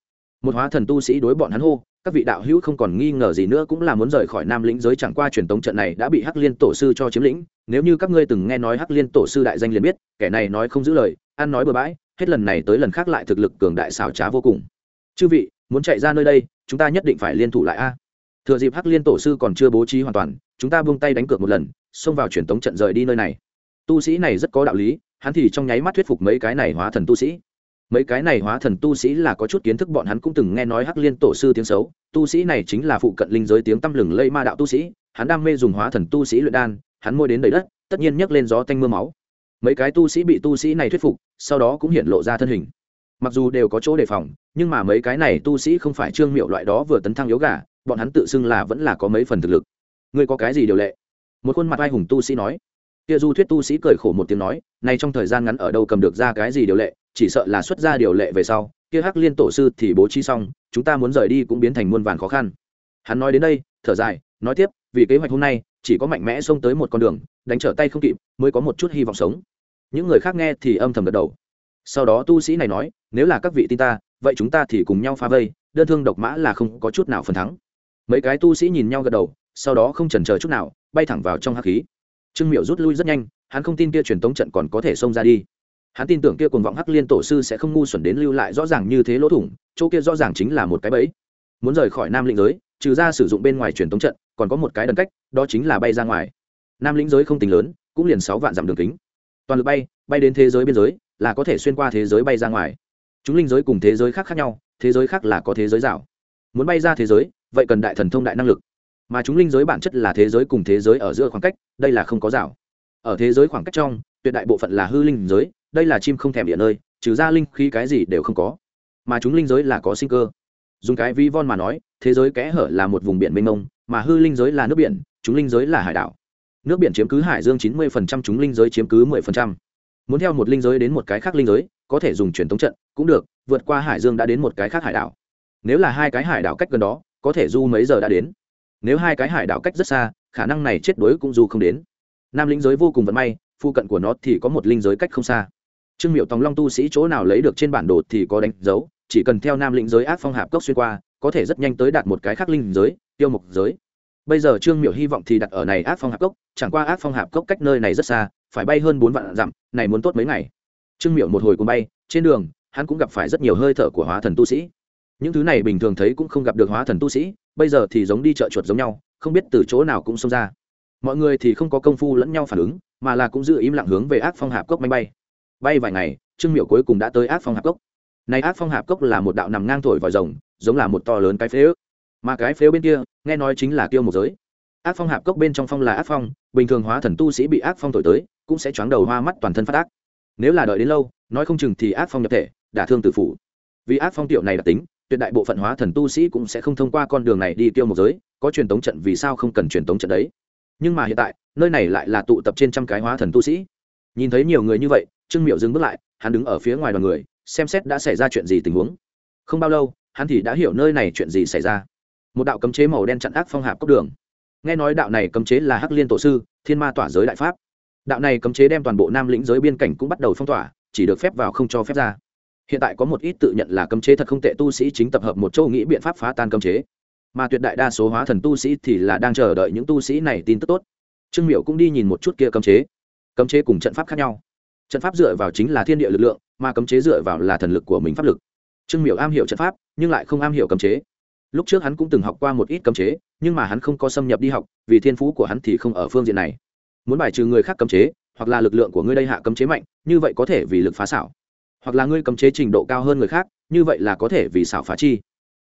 Một hóa thần tu sĩ đối bọn hắn hô, các vị đạo hữu không còn nghi ngờ gì nữa, cũng là muốn rời khỏi nam lĩnh giới, chẳng qua truyền tống trận này đã bị hắc liên tổ sư cho chiếm lĩnh, nếu như các ngươi từng nghe nói hắc liên tổ sư đại danh liền biết, kẻ này nói không giữ lời, ăn nói bừa bãi, hết lần này tới lần khác lại thực lực cường đại xảo trá vô cùng. Chư vị, muốn chạy ra nơi đây chúng ta nhất định phải liên thủ lại a. Thừa dịp hắc liên tổ sư còn chưa bố trí hoàn toàn, chúng ta buông tay đánh cược một lần, xông vào truyền tống trận rời đi nơi này. Tu sĩ này rất có đạo lý, hắn thì trong nháy mắt thuyết phục mấy cái này hóa thần tu sĩ. Mấy cái này hóa thần tu sĩ là có chút kiến thức, bọn hắn cũng từng nghe nói hắc liên tổ sư tiếng xấu, tu sĩ này chính là phụ cận linh giới tiếng tăm lừng lây ma đạo tu sĩ, hắn đam mê dùng hóa thần tu sĩ luyện đan, hắn môi đến đầy đất, tất nhiên nhấc lên gió tanh mưa máu. Mấy cái tu sĩ bị tu sĩ này thuyết phục, sau đó cũng hiện lộ ra thân hình mặc dù đều có chỗ đề phòng, nhưng mà mấy cái này tu sĩ không phải trương miệu loại đó vừa tấn thăng yếu gà, bọn hắn tự xưng là vẫn là có mấy phần thực lực. Ngươi có cái gì điều lệ? Một khuôn mặt ai hùng tu sĩ nói. Kia du thuyết tu sĩ cười khổ một tiếng nói, nay trong thời gian ngắn ở đâu cầm được ra cái gì điều lệ, chỉ sợ là xuất ra điều lệ về sau, kia hắc liên tổ sư thì bố trí xong, chúng ta muốn rời đi cũng biến thành muôn vàn khó khăn. Hắn nói đến đây, thở dài, nói tiếp, vì kế hoạch hôm nay, chỉ có mạnh mẽ xông tới một con đường, đánh trở tay không kịp, mới có một chút hy vọng sống. Những người khác nghe thì âm thầm gật đầu sau đó tu sĩ này nói, nếu là các vị tin ta, vậy chúng ta thì cùng nhau phá vây, đơn thương độc mã là không có chút nào phần thắng. Mấy cái tu sĩ nhìn nhau gật đầu, sau đó không chần chờ chút nào, bay thẳng vào trong hắc khí. Trương miệu rút lui rất nhanh, hắn không tin kia truyền tống trận còn có thể xông ra đi. Hắn tin tưởng kia cùng vọng hắc liên tổ sư sẽ không ngu xuẩn đến lưu lại rõ ràng như thế lỗ thủng, chỗ kia rõ ràng chính là một cái bẫy. Muốn rời khỏi nam lĩnh giới, trừ ra sử dụng bên ngoài truyền tống trận, còn có một cái đần cách, đó chính là bay ra ngoài. Nam lĩnh giới không tính lớn, cũng liền sáu vạn dặm đường kính. Toàn lực bay bay đến thế giới biên giới là có thể xuyên qua thế giới bay ra ngoài. Chúng linh giới cùng thế giới khác khác nhau, thế giới khác là có thế giới rào muốn bay ra thế giới, vậy cần đại thần thông đại năng lực. Mà chúng linh giới bản chất là thế giới cùng thế giới ở giữa khoảng cách, đây là không có rào ở thế giới khoảng cách trong, tuyệt đại bộ phận là hư linh giới, đây là chim không thèm địa nơi, trừ ra linh khi cái gì đều không có. Mà chúng linh giới là có sinh cơ. Dùng cái vi von mà nói, thế giới kẽ hở là một vùng biển mênh mông, mà hư linh giới là nước biển, chúng linh giới là hải đảo. Nước biển chiếm cứ hải dương chín mươi phần trăm, chúng linh giới chiếm cứ mười phần trăm muốn theo một linh giới đến một cái khác linh giới, có thể dùng truyền thống trận, cũng được, vượt qua hải dương đã đến một cái khác hải đảo. Nếu là hai cái hải đảo cách gần đó, có thể du mấy giờ đã đến. Nếu hai cái hải đảo cách rất xa, khả năng này chết đuối cũng du không đến. Nam linh giới vô cùng vận may phụ cận của nó thì có một linh giới cách không xa. Trương miệu tòng long tu sĩ chỗ nào lấy được trên bản đồ thì có đánh dấu, chỉ cần theo nam lĩnh giới ác phong hạp cốc xuyên qua, có thể rất nhanh tới đạt một cái khác linh giới, tiêu mục giới. Bây giờ trương miệu hy vọng thì đặt ở này ác phong hạp cốc, chẳng qua ác phong hạp cốc cách nơi này rất xa phải bay hơn bốn vạn dặm, này muốn tốt mấy ngày. Trương miệu một hồi cùng bay, trên đường, hắn cũng gặp phải rất nhiều hơi thở của hóa thần tu sĩ. Những thứ này bình thường thấy cũng không gặp được hóa thần tu sĩ, bây giờ thì giống đi chợ chuột giống nhau, không biết từ chỗ nào cũng xông ra. Mọi người thì không có công phu lẫn nhau phản ứng, mà là cũng giữ im lặng hướng về ác phong hạp cốc máy bay. Bay vài ngày, trương miệu cuối cùng đã tới ác phong hạp cốc. Này ác phong hạp cốc là một đạo nằm ngang thổi vòi rồng, giống là một to lớn cái phế ước. Mà cái phế bên kia, nghe nói chính là tiêu một giới ác phong hạp cốc bên trong phong là ác phong, bình thường hóa thần tu sĩ bị ác phong thổi tới, cũng sẽ choáng đầu hoa mắt toàn thân phát ác. Nếu là đợi đến lâu, nói không chừng thì ác phong nhập thể, đả thương tử phủ. Vì ác phong tiểu này đặc tính, tuyệt đại bộ phận hóa thần tu sĩ cũng sẽ không thông qua con đường này đi tiêu một giới, có truyền tống trận vì sao không cần truyền tống trận đấy. Nhưng mà hiện tại, nơi này lại là tụ tập trên trăm cái hóa thần tu sĩ. Nhìn thấy nhiều người như vậy, trương miệu dừng bước lại, hắn đứng ở phía ngoài đoàn người, xem xét đã xảy ra chuyện gì tình huống. Không bao lâu, hắn thì đã hiểu nơi này chuyện gì xảy ra. Một đạo cấm chế màu đen chặn ác phong hạp cốc đường nghe nói đạo này cấm chế là hắc liên tổ sư, thiên ma tỏa giới đại pháp. Đạo này cấm chế đem toàn bộ nam lĩnh giới biên cảnh cũng bắt đầu phong tỏa, chỉ được phép vào không cho phép ra. Hiện tại có một ít tự nhận là cấm chế thật không tệ tu sĩ chính tập hợp một châu nghĩ biện pháp phá tan cấm chế. Mà tuyệt đại đa số hóa thần tu sĩ thì là đang chờ đợi những tu sĩ này tin tức tốt. Trương miệu cũng đi nhìn một chút kia cấm chế. Cấm chế cùng trận pháp khác nhau. Trận pháp dựa vào chính là thiên địa lực lượng, mà cấm chế dựa vào là thần lực của mình pháp lực. Trương miệu am hiểu trận pháp, nhưng lại không am hiểu cấm chế lúc trước hắn cũng từng học qua một ít cấm chế, nhưng mà hắn không có xâm nhập đi học, vì thiên phú của hắn thì không ở phương diện này. Muốn bài trừ người khác cấm chế, hoặc là lực lượng của ngươi đây hạ cấm chế mạnh, như vậy có thể vì lực phá xảo. Hoặc là ngươi cấm chế trình độ cao hơn người khác, như vậy là có thể vì xảo phá chi.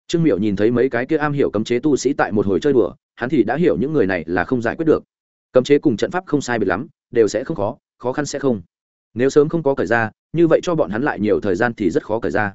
Trương miệu nhìn thấy mấy cái kia am hiểu cấm chế tu sĩ tại một hồi chơi đùa, hắn thì đã hiểu những người này là không giải quyết được. Cấm chế cùng trận pháp không sai biệt lắm, đều sẽ không khó khó khăn sẽ không. Nếu sớm không có cởi ra, như vậy cho bọn hắn lại nhiều thời gian thì rất khó cởi ra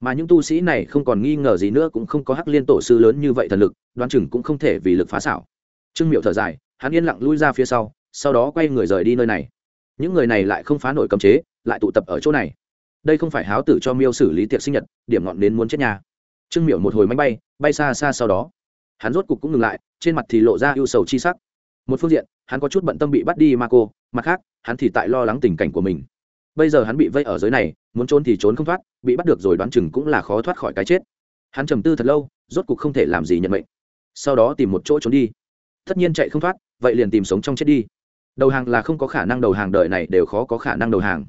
mà những tu sĩ này không còn nghi ngờ gì nữa cũng không có hắc liên tổ sư lớn như vậy thần lực, đoán chừng cũng không thể vì lực phá xảo. Trương miệu thở dài, hắn yên lặng lui ra phía sau sau đó quay người rời đi nơi này. Những người này lại không phá nổi cấm chế, lại tụ tập ở chỗ này. Đây không phải háo tử cho miêu xử lý tiệc sinh nhật, điểm ngọn đến muốn chết nhà. Trương miệu một hồi máy bay bay xa xa sau đó. Hắn rốt cục cũng ngừng lại, trên mặt thì lộ ra ưu sầu chi sắc. Một phương diện, hắn có chút bận tâm bị bắt đi ma cô mặt khác, hắn thì tại lo lắng tình cảnh của mình. Bây giờ hắn bị vây ở giới này muốn trốn thì trốn không thoát, bị bắt được rồi đoán chừng cũng là khó thoát khỏi cái chết. Hắn trầm tư thật lâu, rốt cục không thể làm gì nhận mệnh. Sau đó tìm một chỗ trốn đi. Tất nhiên chạy không thoát, vậy liền tìm sống trong chết đi. Đầu hàng là không có khả năng đầu hàng đời này đều khó có khả năng đầu hàng.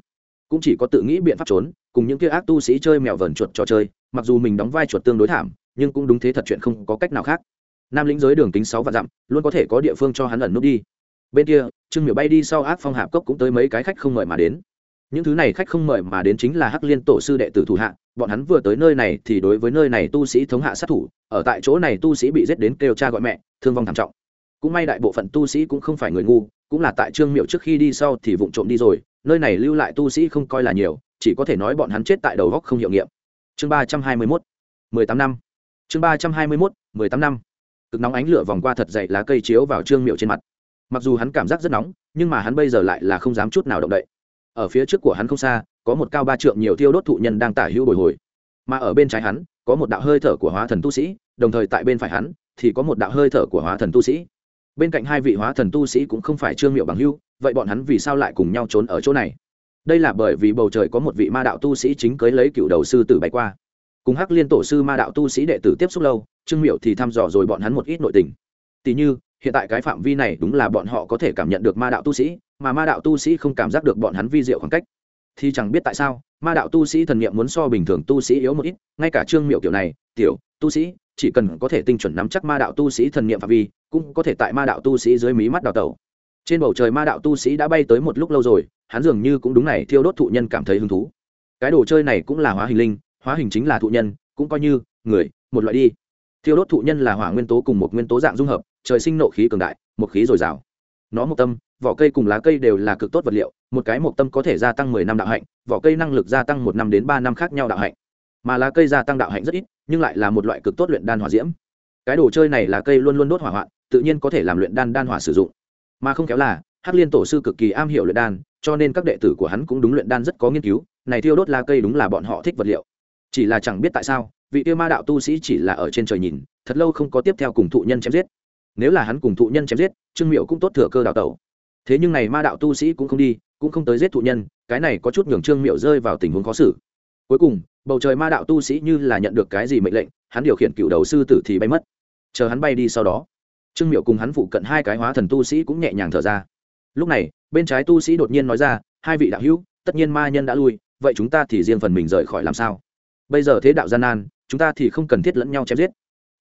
Cũng chỉ có tự nghĩ biện pháp trốn, cùng những kia ác tu sĩ chơi mèo vờn chuột trò chơi, mặc dù mình đóng vai chuột tương đối thảm, nhưng cũng đúng thế thật chuyện không có cách nào khác. Nam lĩnh giới đường kính sáu và dặm, luôn có thể có địa phương cho hắn ẩn nút đi. Bên kia, trương miểu bay đi sau ác phong hạp cốc cũng tới mấy cái khách không mời mà đến những thứ này khách không mời mà đến chính là hắc liên tổ sư đệ tử thủ hạ, bọn hắn vừa tới nơi này thì đối với nơi này tu sĩ thống hạ sát thủ, ở tại chỗ này tu sĩ bị giết đến kêu cha gọi mẹ, thương vong thảm trọng. Cũng may đại bộ phận tu sĩ cũng không phải người ngu, cũng là tại trương miệu trước khi đi sau thì vụng trộm đi rồi, nơi này lưu lại tu sĩ không coi là nhiều, chỉ có thể nói bọn hắn chết tại đầu góc không hiệu nghiệm. Chương ba trăm hai mươi mốt, mười tám năm. Chương ba trăm hai mươi mốt, mười tám năm. Cực nóng ánh lửa vòng qua thật dậy lá cây chiếu vào trương miệu trên mặt. Mặc dù hắn cảm giác rất nóng, nhưng mà hắn bây giờ lại là không dám chút nào động đậy ở phía trước của hắn không xa, có một cao ba trượng nhiều tiêu đốt thụ nhân đang tả hữu bồi hồi. Mà ở bên trái hắn, có một đạo hơi thở của hóa thần tu sĩ, đồng thời tại bên phải hắn, thì có một đạo hơi thở của hóa thần tu sĩ. Bên cạnh hai vị hóa thần tu sĩ cũng không phải trương miệu bằng hưu vậy bọn hắn vì sao lại cùng nhau trốn ở chỗ này? Đây là bởi vì bầu trời có một vị ma đạo tu sĩ chính cưới lấy cựu đầu sư tử bay qua. Cùng hắc liên tổ sư ma đạo tu sĩ đệ tử tiếp xúc lâu, trương miệu thì thăm dò rồi bọn hắn một ít nội tình. Tỉ như hiện tại cái phạm vi này đúng là bọn họ có thể cảm nhận được ma đạo tu sĩ, mà ma đạo tu sĩ không cảm giác được bọn hắn vi diệu khoảng cách. Thì chẳng biết tại sao, ma đạo tu sĩ thần nghiệm muốn so bình thường tu sĩ yếu một ít, ngay cả trương miệu kiểu này, tiểu, tu sĩ, chỉ cần có thể tinh chuẩn nắm chắc ma đạo tu sĩ thần nghiệm phạm vi, cũng có thể tại ma đạo tu sĩ dưới mí mắt đào tẩu. Trên bầu trời ma đạo tu sĩ đã bay tới một lúc lâu rồi, hắn dường như cũng đúng này, thiêu đốt thụ nhân cảm thấy hứng thú. Cái đồ chơi này cũng là hóa hình linh, hóa hình chính là thụ nhân, cũng coi như người, một loại đi. Thiêu đốt thụ nhân là hỏa nguyên tố cùng một nguyên tố dạng dung hợp trời sinh nộ khí cường đại, một khí dồi dào. Nó một tâm, vỏ cây cùng lá cây đều là cực tốt vật liệu, một cái một tâm có thể gia tăng mười năm đạo hạnh, vỏ cây năng lực gia tăng một năm đến ba năm khác nhau đạo hạnh. Mà lá cây gia tăng đạo hạnh rất ít, nhưng lại là một loại cực tốt luyện đan hỏa diễm. Cái đồ chơi này là cây luôn luôn đốt hỏa hoạn, tự nhiên có thể làm luyện đan đan hỏa sử dụng. Mà không kéo là, hắc liên tổ sư cực kỳ am hiểu luyện đan, cho nên các đệ tử của hắn cũng đúng luyện đan rất có nghiên cứu, này thiêu đốt lá cây đúng là bọn họ thích vật liệu. Chỉ là chẳng biết tại sao, vị tiêu ma đạo tu sĩ chỉ là ở trên trời nhìn, thật lâu không có tiếp theo cùng thụ nhân chém giết nếu là hắn cùng thụ nhân chém giết, trương miệu cũng tốt thừa cơ đào tẩu. Thế nhưng này ma đạo tu sĩ cũng không đi, cũng không tới giết thụ nhân, cái này có chút nhường trương miệu rơi vào tình huống khó xử. Cuối cùng, bầu trời ma đạo tu sĩ như là nhận được cái gì mệnh lệnh, hắn điều khiển cựu đầu sư tử thì bay mất. Chờ hắn bay đi sau đó, trương miệu cùng hắn phụ cận hai cái hóa thần tu sĩ cũng nhẹ nhàng thở ra. Lúc này, bên trái tu sĩ đột nhiên nói ra, hai vị đạo hữu, tất nhiên ma nhân đã lui, vậy chúng ta thì riêng phần mình rời khỏi làm sao? Bây giờ thế đạo gian nan, chúng ta thì không cần thiết lẫn nhau chém giết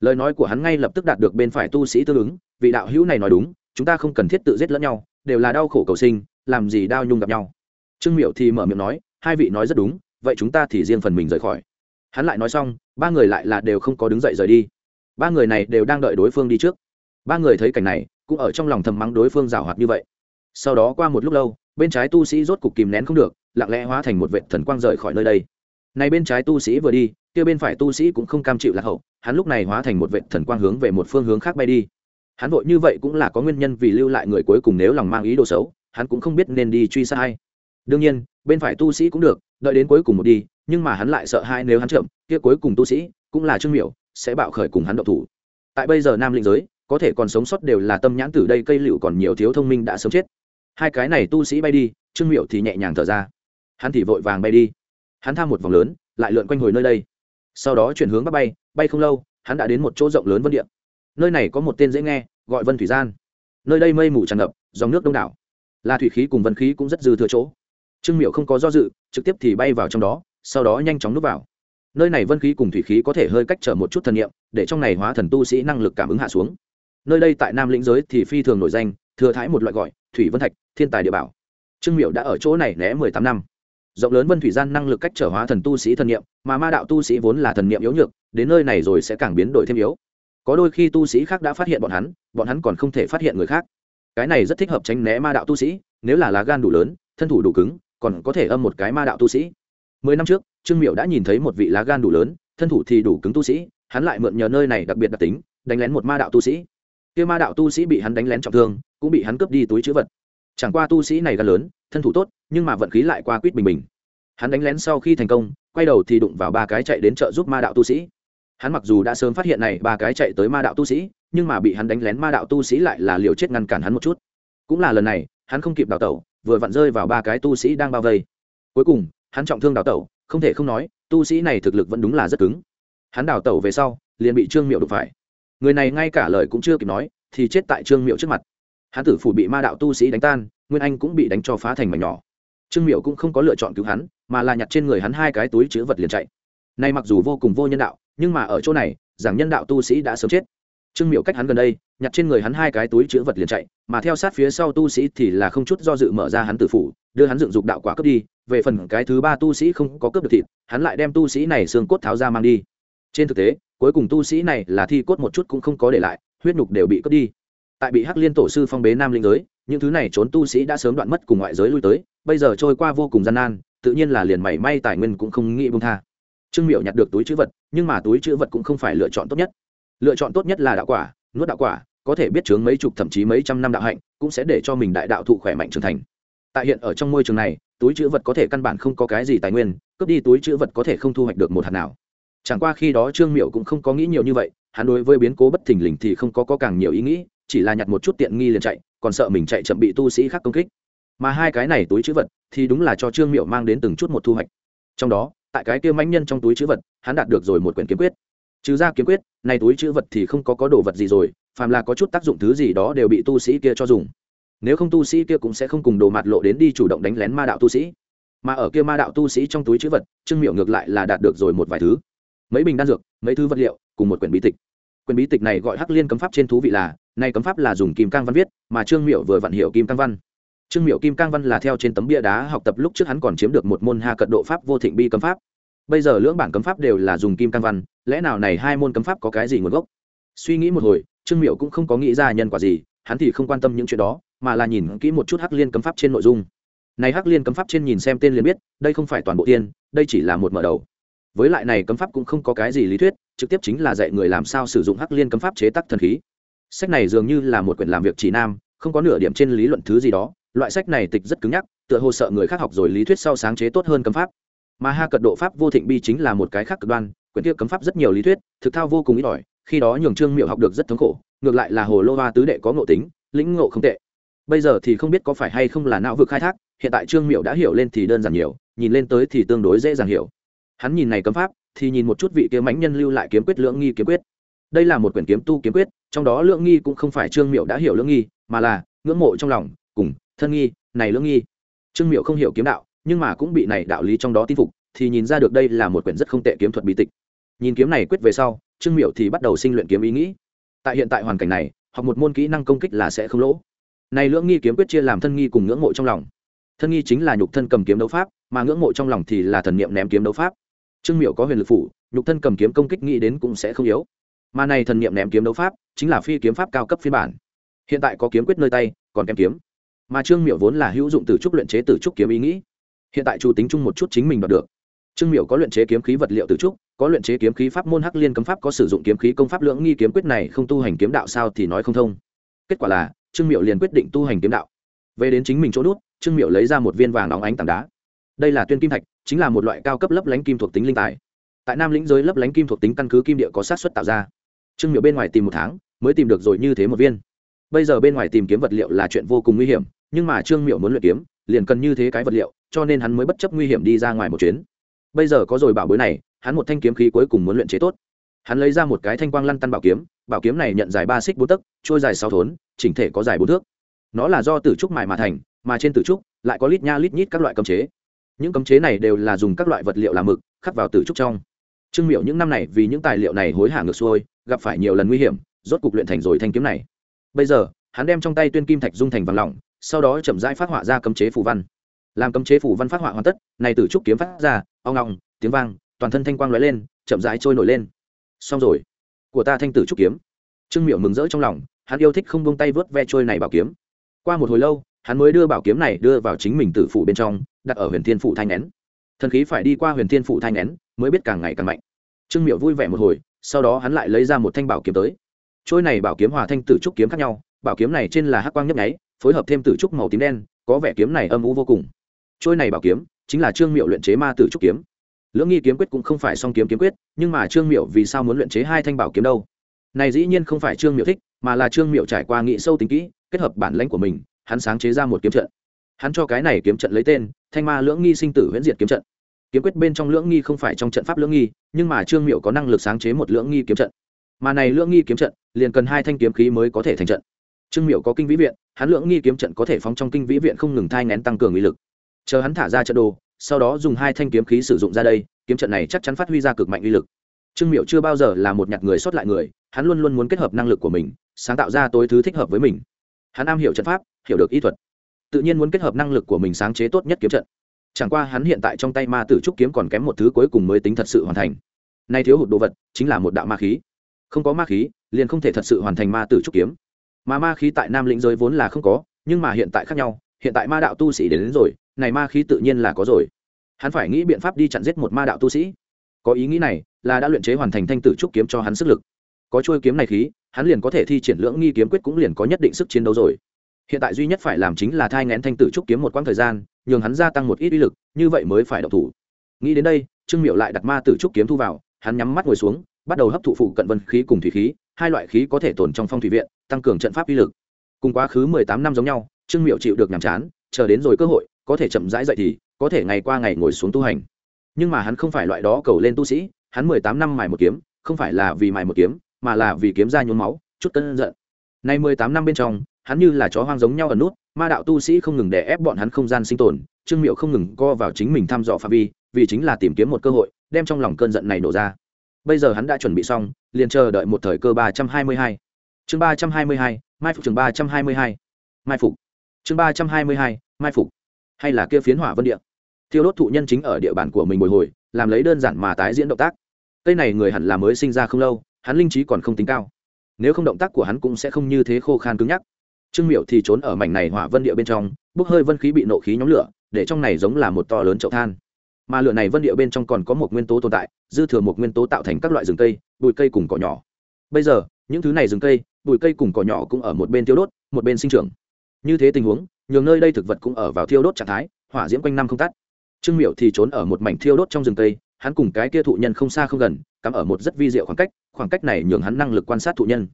lời nói của hắn ngay lập tức đạt được bên phải tu sĩ tương ứng, vị đạo hữu này nói đúng, chúng ta không cần thiết tự giết lẫn nhau, đều là đau khổ cầu sinh, làm gì đau nhung gặp nhau. Trương miệu thì mở miệng nói, hai vị nói rất đúng, vậy chúng ta thì riêng phần mình rời khỏi. Hắn lại nói xong, ba người lại là đều không có đứng dậy rời đi. Ba người này đều đang đợi đối phương đi trước. Ba người thấy cảnh này, cũng ở trong lòng thầm mắng đối phương rào hoạt như vậy. Sau đó qua một lúc lâu, bên trái tu sĩ rốt cục kìm nén không được, lặng lẽ hóa thành một vệ thần quang rời khỏi nơi đây. Này bên trái tu sĩ vừa đi, kia bên phải tu sĩ cũng không cam chịu lạc hậu hắn lúc này hóa thành một vệ thần quang hướng về một phương hướng khác bay đi. Hắn vội như vậy cũng là có nguyên nhân vì lưu lại người cuối cùng nếu lòng mang ý đồ xấu, hắn cũng không biết nên đi truy sát hay đương nhiên, bên phải tu sĩ cũng được, đợi đến cuối cùng một đi, nhưng mà hắn lại sợ hai nếu hắn chậm, kia cuối cùng tu sĩ cũng là trương miểu, sẽ bạo khởi cùng hắn động thủ. Tại bây giờ nam lĩnh giới, có thể còn sống sót đều là tâm nhãn từ đây cây liệu còn nhiều thiếu thông minh đã sớm chết. Hai cái này tu sĩ bay đi, trương miểu thì nhẹ nhàng thở ra. Hắn thì vội vàng bay đi. Hắn tham một vòng lớn, lại lượn quanh hồi nơi đây. Sau đó chuyển hướng bắc bay bay không lâu, hắn đã đến một chỗ rộng lớn vân điện nơi này có một tên dễ nghe, gọi vân thủy gian. Nơi đây mây mù tràn ngập, dòng nước đông đảo. Là thủy khí cùng vân khí cũng rất dư thừa chỗ. Trương miệu không có do dự, trực tiếp thì bay vào trong đó, sau đó nhanh chóng núp vào. Nơi này vân khí cùng thủy khí có thể hơi cách trở một chút thần nghiệm để trong này hóa thần tu sĩ năng lực cảm ứng hạ xuống. Nơi đây tại nam lĩnh giới thì phi thường nổi danh, thừa thái một loại gọi, thủy vân thạch, thiên tài địa bảo. Trương miệu đã ở chỗ này né mười tám năm rộng lớn vân thủy gian năng lực cách trở hóa thần tu sĩ thần niệm, mà ma đạo tu sĩ vốn là thần niệm yếu nhược, đến nơi này rồi sẽ càng biến đổi thêm yếu. Có đôi khi tu sĩ khác đã phát hiện bọn hắn bọn hắn còn không thể phát hiện người khác. Cái này rất thích hợp tránh né ma đạo tu sĩ, nếu là lá gan đủ lớn, thân thủ đủ cứng, còn có thể âm một cái ma đạo tu sĩ. Mười năm trước, trương miệu đã nhìn thấy một vị lá gan đủ lớn, thân thủ thì đủ cứng tu sĩ, hắn lại mượn nhờ nơi này đặc biệt đặc tính, đánh lén một ma đạo tu sĩ. Kia ma đạo tu sĩ bị hắn đánh lén trọng thương, cũng bị hắn cướp đi túi chữ vật. Chẳng qua tu sĩ này gan lớn thân thủ tốt, nhưng mà vận khí lại qua quýt bình bình. Hắn đánh lén sau khi thành công, quay đầu thì đụng vào ba cái chạy đến chợ giúp ma đạo tu sĩ. Hắn mặc dù đã sớm phát hiện này ba cái chạy tới ma đạo tu sĩ, nhưng mà bị hắn đánh lén ma đạo tu sĩ lại là liều chết ngăn cản hắn một chút. Cũng là lần này, hắn không kịp đào tẩu, vừa vặn rơi vào ba cái tu sĩ đang bao vây. Cuối cùng, hắn trọng thương đào tẩu, không thể không nói, tu sĩ này thực lực vẫn đúng là rất cứng. Hắn đào tẩu về sau, liền bị trương miệu đụng phải. Người này ngay cả lời cũng chưa kịp nói, thì chết tại trương miệu trước mặt. Hán tử phủ bị ma đạo tu sĩ đánh tan, nguyên anh cũng bị đánh cho phá thành mảnh nhỏ. Trương miệu cũng không có lựa chọn cứu hắn, mà là nhặt trên người hắn hai cái túi chứa vật liền chạy. Nay mặc dù vô cùng vô nhân đạo, nhưng mà ở chỗ này, giảng nhân đạo tu sĩ đã sớm chết. Trương miệu cách hắn gần đây, nhặt trên người hắn hai cái túi chứa vật liền chạy, mà theo sát phía sau tu sĩ thì là không chút do dự mở ra hắn tử phủ, đưa hắn dựng dục đạo quả cướp đi, về phần cái thứ ba tu sĩ không có cướp được thịt, hắn lại đem tu sĩ này xương cốt tháo ra mang đi. Trên thực tế, cuối cùng tu sĩ này là thi cốt một chút cũng không có để lại, huyết nhục đều bị cướp đi tại bị hắc liên tổ sư phong bế nam linh giới những thứ này trốn tu sĩ đã sớm đoạn mất cùng ngoại giới lui tới bây giờ trôi qua vô cùng gian nan tự nhiên là liền mảy may tài nguyên cũng không nghĩ bông tha. Trương miệu nhặt được túi chữ vật nhưng mà túi chữ vật cũng không phải lựa chọn tốt nhất. Lựa chọn tốt nhất là đạo quả nuốt đạo quả có thể biết chướng mấy chục thậm chí mấy trăm năm đạo hạnh cũng sẽ để cho mình đại đạo thụ khỏe mạnh trưởng thành. Tại hiện ở trong môi trường này túi chữ vật có thể căn bản không có cái gì tài nguyên cướp đi túi chữ vật có thể không thu hoạch được một hạt nào. Chẳng qua khi đó trương miệu cũng không có nghĩ nhiều như vậy hắn đối với biến cố bất thình lình thì không có, có càng nhiều ý nghĩ chỉ là nhặt một chút tiện nghi liền chạy, còn sợ mình chạy chậm bị tu sĩ khác công kích. Mà hai cái này túi chữ vật thì đúng là cho trương miệu mang đến từng chút một thu hoạch. Trong đó, tại cái kia mãnh nhân trong túi chữ vật, hắn đạt được rồi một quyển kiếm quyết. Trừ ra kiếm quyết, này túi chữ vật thì không có có đồ vật gì rồi, phàm là có chút tác dụng thứ gì đó đều bị tu sĩ kia cho dùng. Nếu không tu sĩ kia cũng sẽ không cùng đồ mặt lộ đến đi chủ động đánh lén ma đạo tu sĩ. Mà ở kia ma đạo tu sĩ trong túi chữ vật, trương miệu ngược lại là đạt được rồi một vài thứ. Mấy bình đan dược, mấy thứ vật liệu, cùng một quyển bí tịch. Quyền bí tịch này gọi hắc liên cấm pháp trên thú vị là, nay cấm pháp là dùng kim cang văn viết, mà trương miệu vừa vặn hiểu kim cang văn. Trương miệu kim cang văn là theo trên tấm bia đá học tập lúc trước hắn còn chiếm được một môn ha cận độ pháp vô thịnh bi cấm pháp. Bây giờ lưỡng bản cấm pháp đều là dùng kim cang văn, lẽ nào này hai môn cấm pháp có cái gì nguồn gốc? Suy nghĩ một hồi, trương miệu cũng không có nghĩ ra nhân quả gì, hắn thì không quan tâm những chuyện đó, mà là nhìn kỹ một chút hắc liên cấm pháp trên nội dung. Này hắc liên cấm pháp trên nhìn xem tên liền biết, đây không phải toàn bộ tiên, đây chỉ là một mở đầu. Với lại này cấm pháp cũng không có cái gì lý thuyết trực tiếp chính là dạy người làm sao sử dụng hắc liên cấm pháp chế tác thần khí. Sách này dường như là một quyển làm việc chỉ nam, không có nửa điểm trên lý luận thứ gì đó. Loại sách này tịch rất cứng nhắc, tựa hồ sợ người khác học rồi lý thuyết sau sáng chế tốt hơn cấm pháp. Mà ha cật độ pháp vô thịnh bi chính là một cái khác cực đoan, quyển kia cấm pháp rất nhiều lý thuyết, thực thao vô cùng ít ỏi, khi đó nhường trương miệu học được rất thống khổ, ngược lại là hồ lô hoa tứ đệ có ngộ tính, lĩnh ngộ không tệ. Bây giờ thì không biết có phải hay không là não vực khai thác, hiện tại trương miệu đã hiểu lên thì đơn giản nhiều, nhìn lên tới thì tương đối dễ dàng hiểu. Hắn nhìn này cấm pháp thì nhìn một chút vị kiếm mãnh nhân lưu lại kiếm quyết lưỡng nghi kiếm quyết. Đây là một quyển kiếm tu kiếm quyết, trong đó lưỡng nghi cũng không phải trương miệu đã hiểu lưỡng nghi, mà là ngưỡng mộ trong lòng, cùng thân nghi, này lưỡng nghi. Trương miệu không hiểu kiếm đạo, nhưng mà cũng bị này đạo lý trong đó tin phục, thì nhìn ra được đây là một quyển rất không tệ kiếm thuật bí tịch. Nhìn kiếm này quyết về sau, trương miệu thì bắt đầu sinh luyện kiếm ý nghĩ. Tại hiện tại hoàn cảnh này, học một môn kỹ năng công kích là sẽ không lỗ. Này lưỡng nghi kiếm quyết chia làm thân nghi cùng ngưỡng mộ trong lòng. Thân nghi chính là nhục thân cầm kiếm đấu pháp, mà ngưỡng mộ trong lòng thì là thần niệm ném kiếm đấu pháp trương miệu có huyền lực phủ, nhục thân cầm kiếm công kích nghĩ đến cũng sẽ không yếu. Mà này thần niệm ném kiếm đấu pháp, chính là phi kiếm pháp cao cấp phiên bản. Hiện tại có kiếm quyết nơi tay, còn kém kiếm. Mà trương miệu vốn là hữu dụng từ trúc luyện chế từ trúc kiếm ý nghĩ. Hiện tại chủ tính chung một chút chính mình đoạt được. Trương miệu có luyện chế kiếm khí vật liệu từ trúc, có luyện chế kiếm khí pháp môn hắc liên cấm pháp, có sử dụng kiếm khí công pháp lưỡng nghi kiếm quyết này không tu hành kiếm đạo sao thì nói không thông. Kết quả là, trương miệu liền quyết định tu hành kiếm đạo. Về đến chính mình chỗ nút, trương miệu lấy ra một viên vàng óng ánh tảng đá đây là tuyên kim thạch, chính là một loại cao cấp lấp lánh kim thuộc tính linh tài. Tại nam lĩnh giới lấp lánh kim thuộc tính căn cứ kim địa có sát xuất tạo ra. Trương miệu bên ngoài tìm một tháng, mới tìm được rồi như thế một viên. Bây giờ bên ngoài tìm kiếm vật liệu là chuyện vô cùng nguy hiểm, nhưng mà trương miệu muốn luyện kiếm, liền cần như thế cái vật liệu, cho nên hắn mới bất chấp nguy hiểm đi ra ngoài một chuyến. Bây giờ có rồi bảo bối này, hắn một thanh kiếm khí cuối cùng muốn luyện chế tốt. Hắn lấy ra một cái thanh quang lăn tăn bảo kiếm bảo kiếm này nhận dài ba xích bốn tấc, trôi dài sáu thốn, chỉnh thể có dài bốn thước. Nó là do tử trúc mài mà thành, mà trên tử trúc lại có lít nha lít nhít các loại cấm chế những cấm chế này đều là dùng các loại vật liệu làm mực, khắc vào tử trúc trong. Trương miệu những năm này vì những tài liệu này hối hả ngược xuôi, gặp phải nhiều lần nguy hiểm, rốt cục luyện thành rồi thanh kiếm này. Bây giờ, hắn đem trong tay tuyên kim thạch dung thành vàng lỏng, sau đó chậm rãi phát họa ra cấm chế phù văn. Làm cấm chế phủ văn phát họa hoàn tất, này tử trúc kiếm phát ra, ong ngọng tiếng vang, toàn thân thanh quang lóe lên, chậm rãi trôi nổi lên. Xong rồi. Của ta thanh tử trúc kiếm. Trương miệu mừng rỡ trong lòng, hắn yêu thích không buông tay vớt ve trôi này bảo kiếm. Qua một hồi lâu, hắn mới đưa bảo kiếm này đưa vào chính mình tử phủ bên trong đặt ở huyền thiên phủ thanh nén thần khí phải đi qua huyền thiên phủ thanh nén mới biết càng ngày càng mạnh. Trương miệu vui vẻ một hồi, sau đó hắn lại lấy ra một thanh bảo kiếm tới. Trôi này bảo kiếm hòa thanh tử trúc kiếm khác nhau, bảo kiếm này trên là hắc quang nhấp nháy, phối hợp thêm tử trúc màu tím đen, có vẻ kiếm này âm u vô cùng. Trôi này bảo kiếm chính là trương miệu luyện chế ma tử trúc kiếm. Lưỡng nghi kiếm quyết cũng không phải song kiếm kiếm quyết, nhưng mà trương miệu vì sao muốn luyện chế hai thanh bảo kiếm đâu? Này dĩ nhiên không phải trương miệu thích, mà là trương miệu trải qua nghị sâu tính kỹ, kết hợp bản lãnh của mình, hắn sáng chế ra một kiếm trận. Hắn cho cái này kiếm trận lấy tên thanh ma lưỡng nghi sinh tử huyễn diệt kiếm trận. Kiếm quyết bên trong lưỡng nghi không phải trong trận pháp lưỡng nghi, nhưng mà trương miệu có năng lực sáng chế một lưỡng nghi kiếm trận. Mà này lưỡng nghi kiếm trận, liền cần hai thanh kiếm khí mới có thể thành trận. Trương miệu có kinh vĩ viện, hắn lưỡng nghi kiếm trận có thể phóng trong kinh vĩ viện không ngừng thai ngén tăng cường uy lực. Chờ hắn thả ra trận đồ, sau đó dùng hai thanh kiếm khí sử dụng ra đây, kiếm trận này chắc chắn phát huy ra cực mạnh uy lực. Trương miệu chưa bao giờ là một nhặt người sót lại người, hắn luôn luôn muốn kết hợp năng lực của mình, sáng tạo ra tối thứ thích hợp với mình. Hắn am hiểu trận pháp, hiểu được y thuật tự nhiên muốn kết hợp năng lực của mình sáng chế tốt nhất kiếm trận. Chẳng qua hắn hiện tại trong tay ma tử trúc kiếm còn kém một thứ cuối cùng mới tính thật sự hoàn thành. Nay thiếu hụt đồ vật chính là một đạo ma khí. Không có ma khí liền không thể thật sự hoàn thành ma tử trúc kiếm. Mà ma khí tại nam lĩnh giới vốn là không có nhưng mà hiện tại khác nhau hiện tại ma đạo tu sĩ đến, đến rồi này ma khí tự nhiên là có rồi. Hắn phải nghĩ biện pháp đi chặn giết một ma đạo tu sĩ. Có ý nghĩ này là đã luyện chế hoàn thành thanh tử trúc kiếm cho hắn sức lực. Có trôi kiếm này khí hắn liền có thể thi triển lưỡng nghi kiếm quyết cũng liền có nhất định sức chiến đấu rồi hiện tại duy nhất phải làm chính là thai ngén thanh tử trúc kiếm một quãng thời gian, nhường hắn gia tăng một ít uy lực, như vậy mới phải độc thủ. Nghĩ đến đây, trương miệu lại đặt ma tử trúc kiếm thu vào, hắn nhắm mắt ngồi xuống, bắt đầu hấp thụ phụ cận vân khí cùng thủy khí, hai loại khí có thể tồn trong phong thủy viện, tăng cường trận pháp uy lực. Cùng quá khứ mười tám năm giống nhau, trương miệu chịu được nhàm chán, chờ đến rồi cơ hội, có thể chậm rãi dậy thì, có thể ngày qua ngày ngồi xuống tu hành. Nhưng mà hắn không phải loại đó cầu lên tu sĩ, hắn mười tám năm mài một kiếm, không phải là vì mài một kiếm, mà là vì kiếm ra nhuốm máu, chút cân giận. Nay mười tám năm bên trong hắn như là chó hoang giống nhau ở nút, ma đạo tu sĩ không ngừng đè ép bọn hắn không gian sinh tồn, trương miệu không ngừng co vào chính mình thăm dò phạm vi, vì chính là tìm kiếm một cơ hội, đem trong lòng cơn giận này nổ ra. Bây giờ hắn đã chuẩn bị xong, liền chờ đợi một thời cơ ba trăm hai mươi hai. Chương ba trăm hai mươi hai, mai phục chương ba trăm hai mươi hai. Mai phục. Chương ba trăm hai mươi hai, mai phục. Hay là kia phiến hỏa vân địa? Thiêu đốt thụ nhân chính ở địa bàn của mình bồi hồi, làm lấy đơn giản mà tái diễn động tác. Cây này người hẳn là mới sinh ra không lâu, hắn linh trí còn không tính cao. Nếu không động tác của hắn cũng sẽ không như thế khô khan cứng nhắc trương miệu thì trốn ở mảnh này hỏa vân địa bên trong, bốc hơi vân khí bị nộ khí nhóm lửa, để trong này giống là một to lớn chậu than. Mà lửa này vân địa bên trong còn có một nguyên tố tồn tại, dư thừa một nguyên tố tạo thành các loại rừng cây, bụi cây cùng cỏ nhỏ. Bây giờ, những thứ này rừng cây, bụi cây cùng cỏ nhỏ cũng ở một bên tiêu đốt, một bên sinh trưởng. Như thế tình huống, nhường nơi đây thực vật cũng ở vào thiêu đốt trạng thái, hỏa diễm quanh năm không tắt. Trương miệu thì trốn ở một mảnh thiêu đốt trong rừng cây, hắn cùng cái kia thụ nhân không xa không gần, cắm ở một rất vi diệu khoảng cách khoảng cách này nhường hắn năng lực quan sát thụ nhân.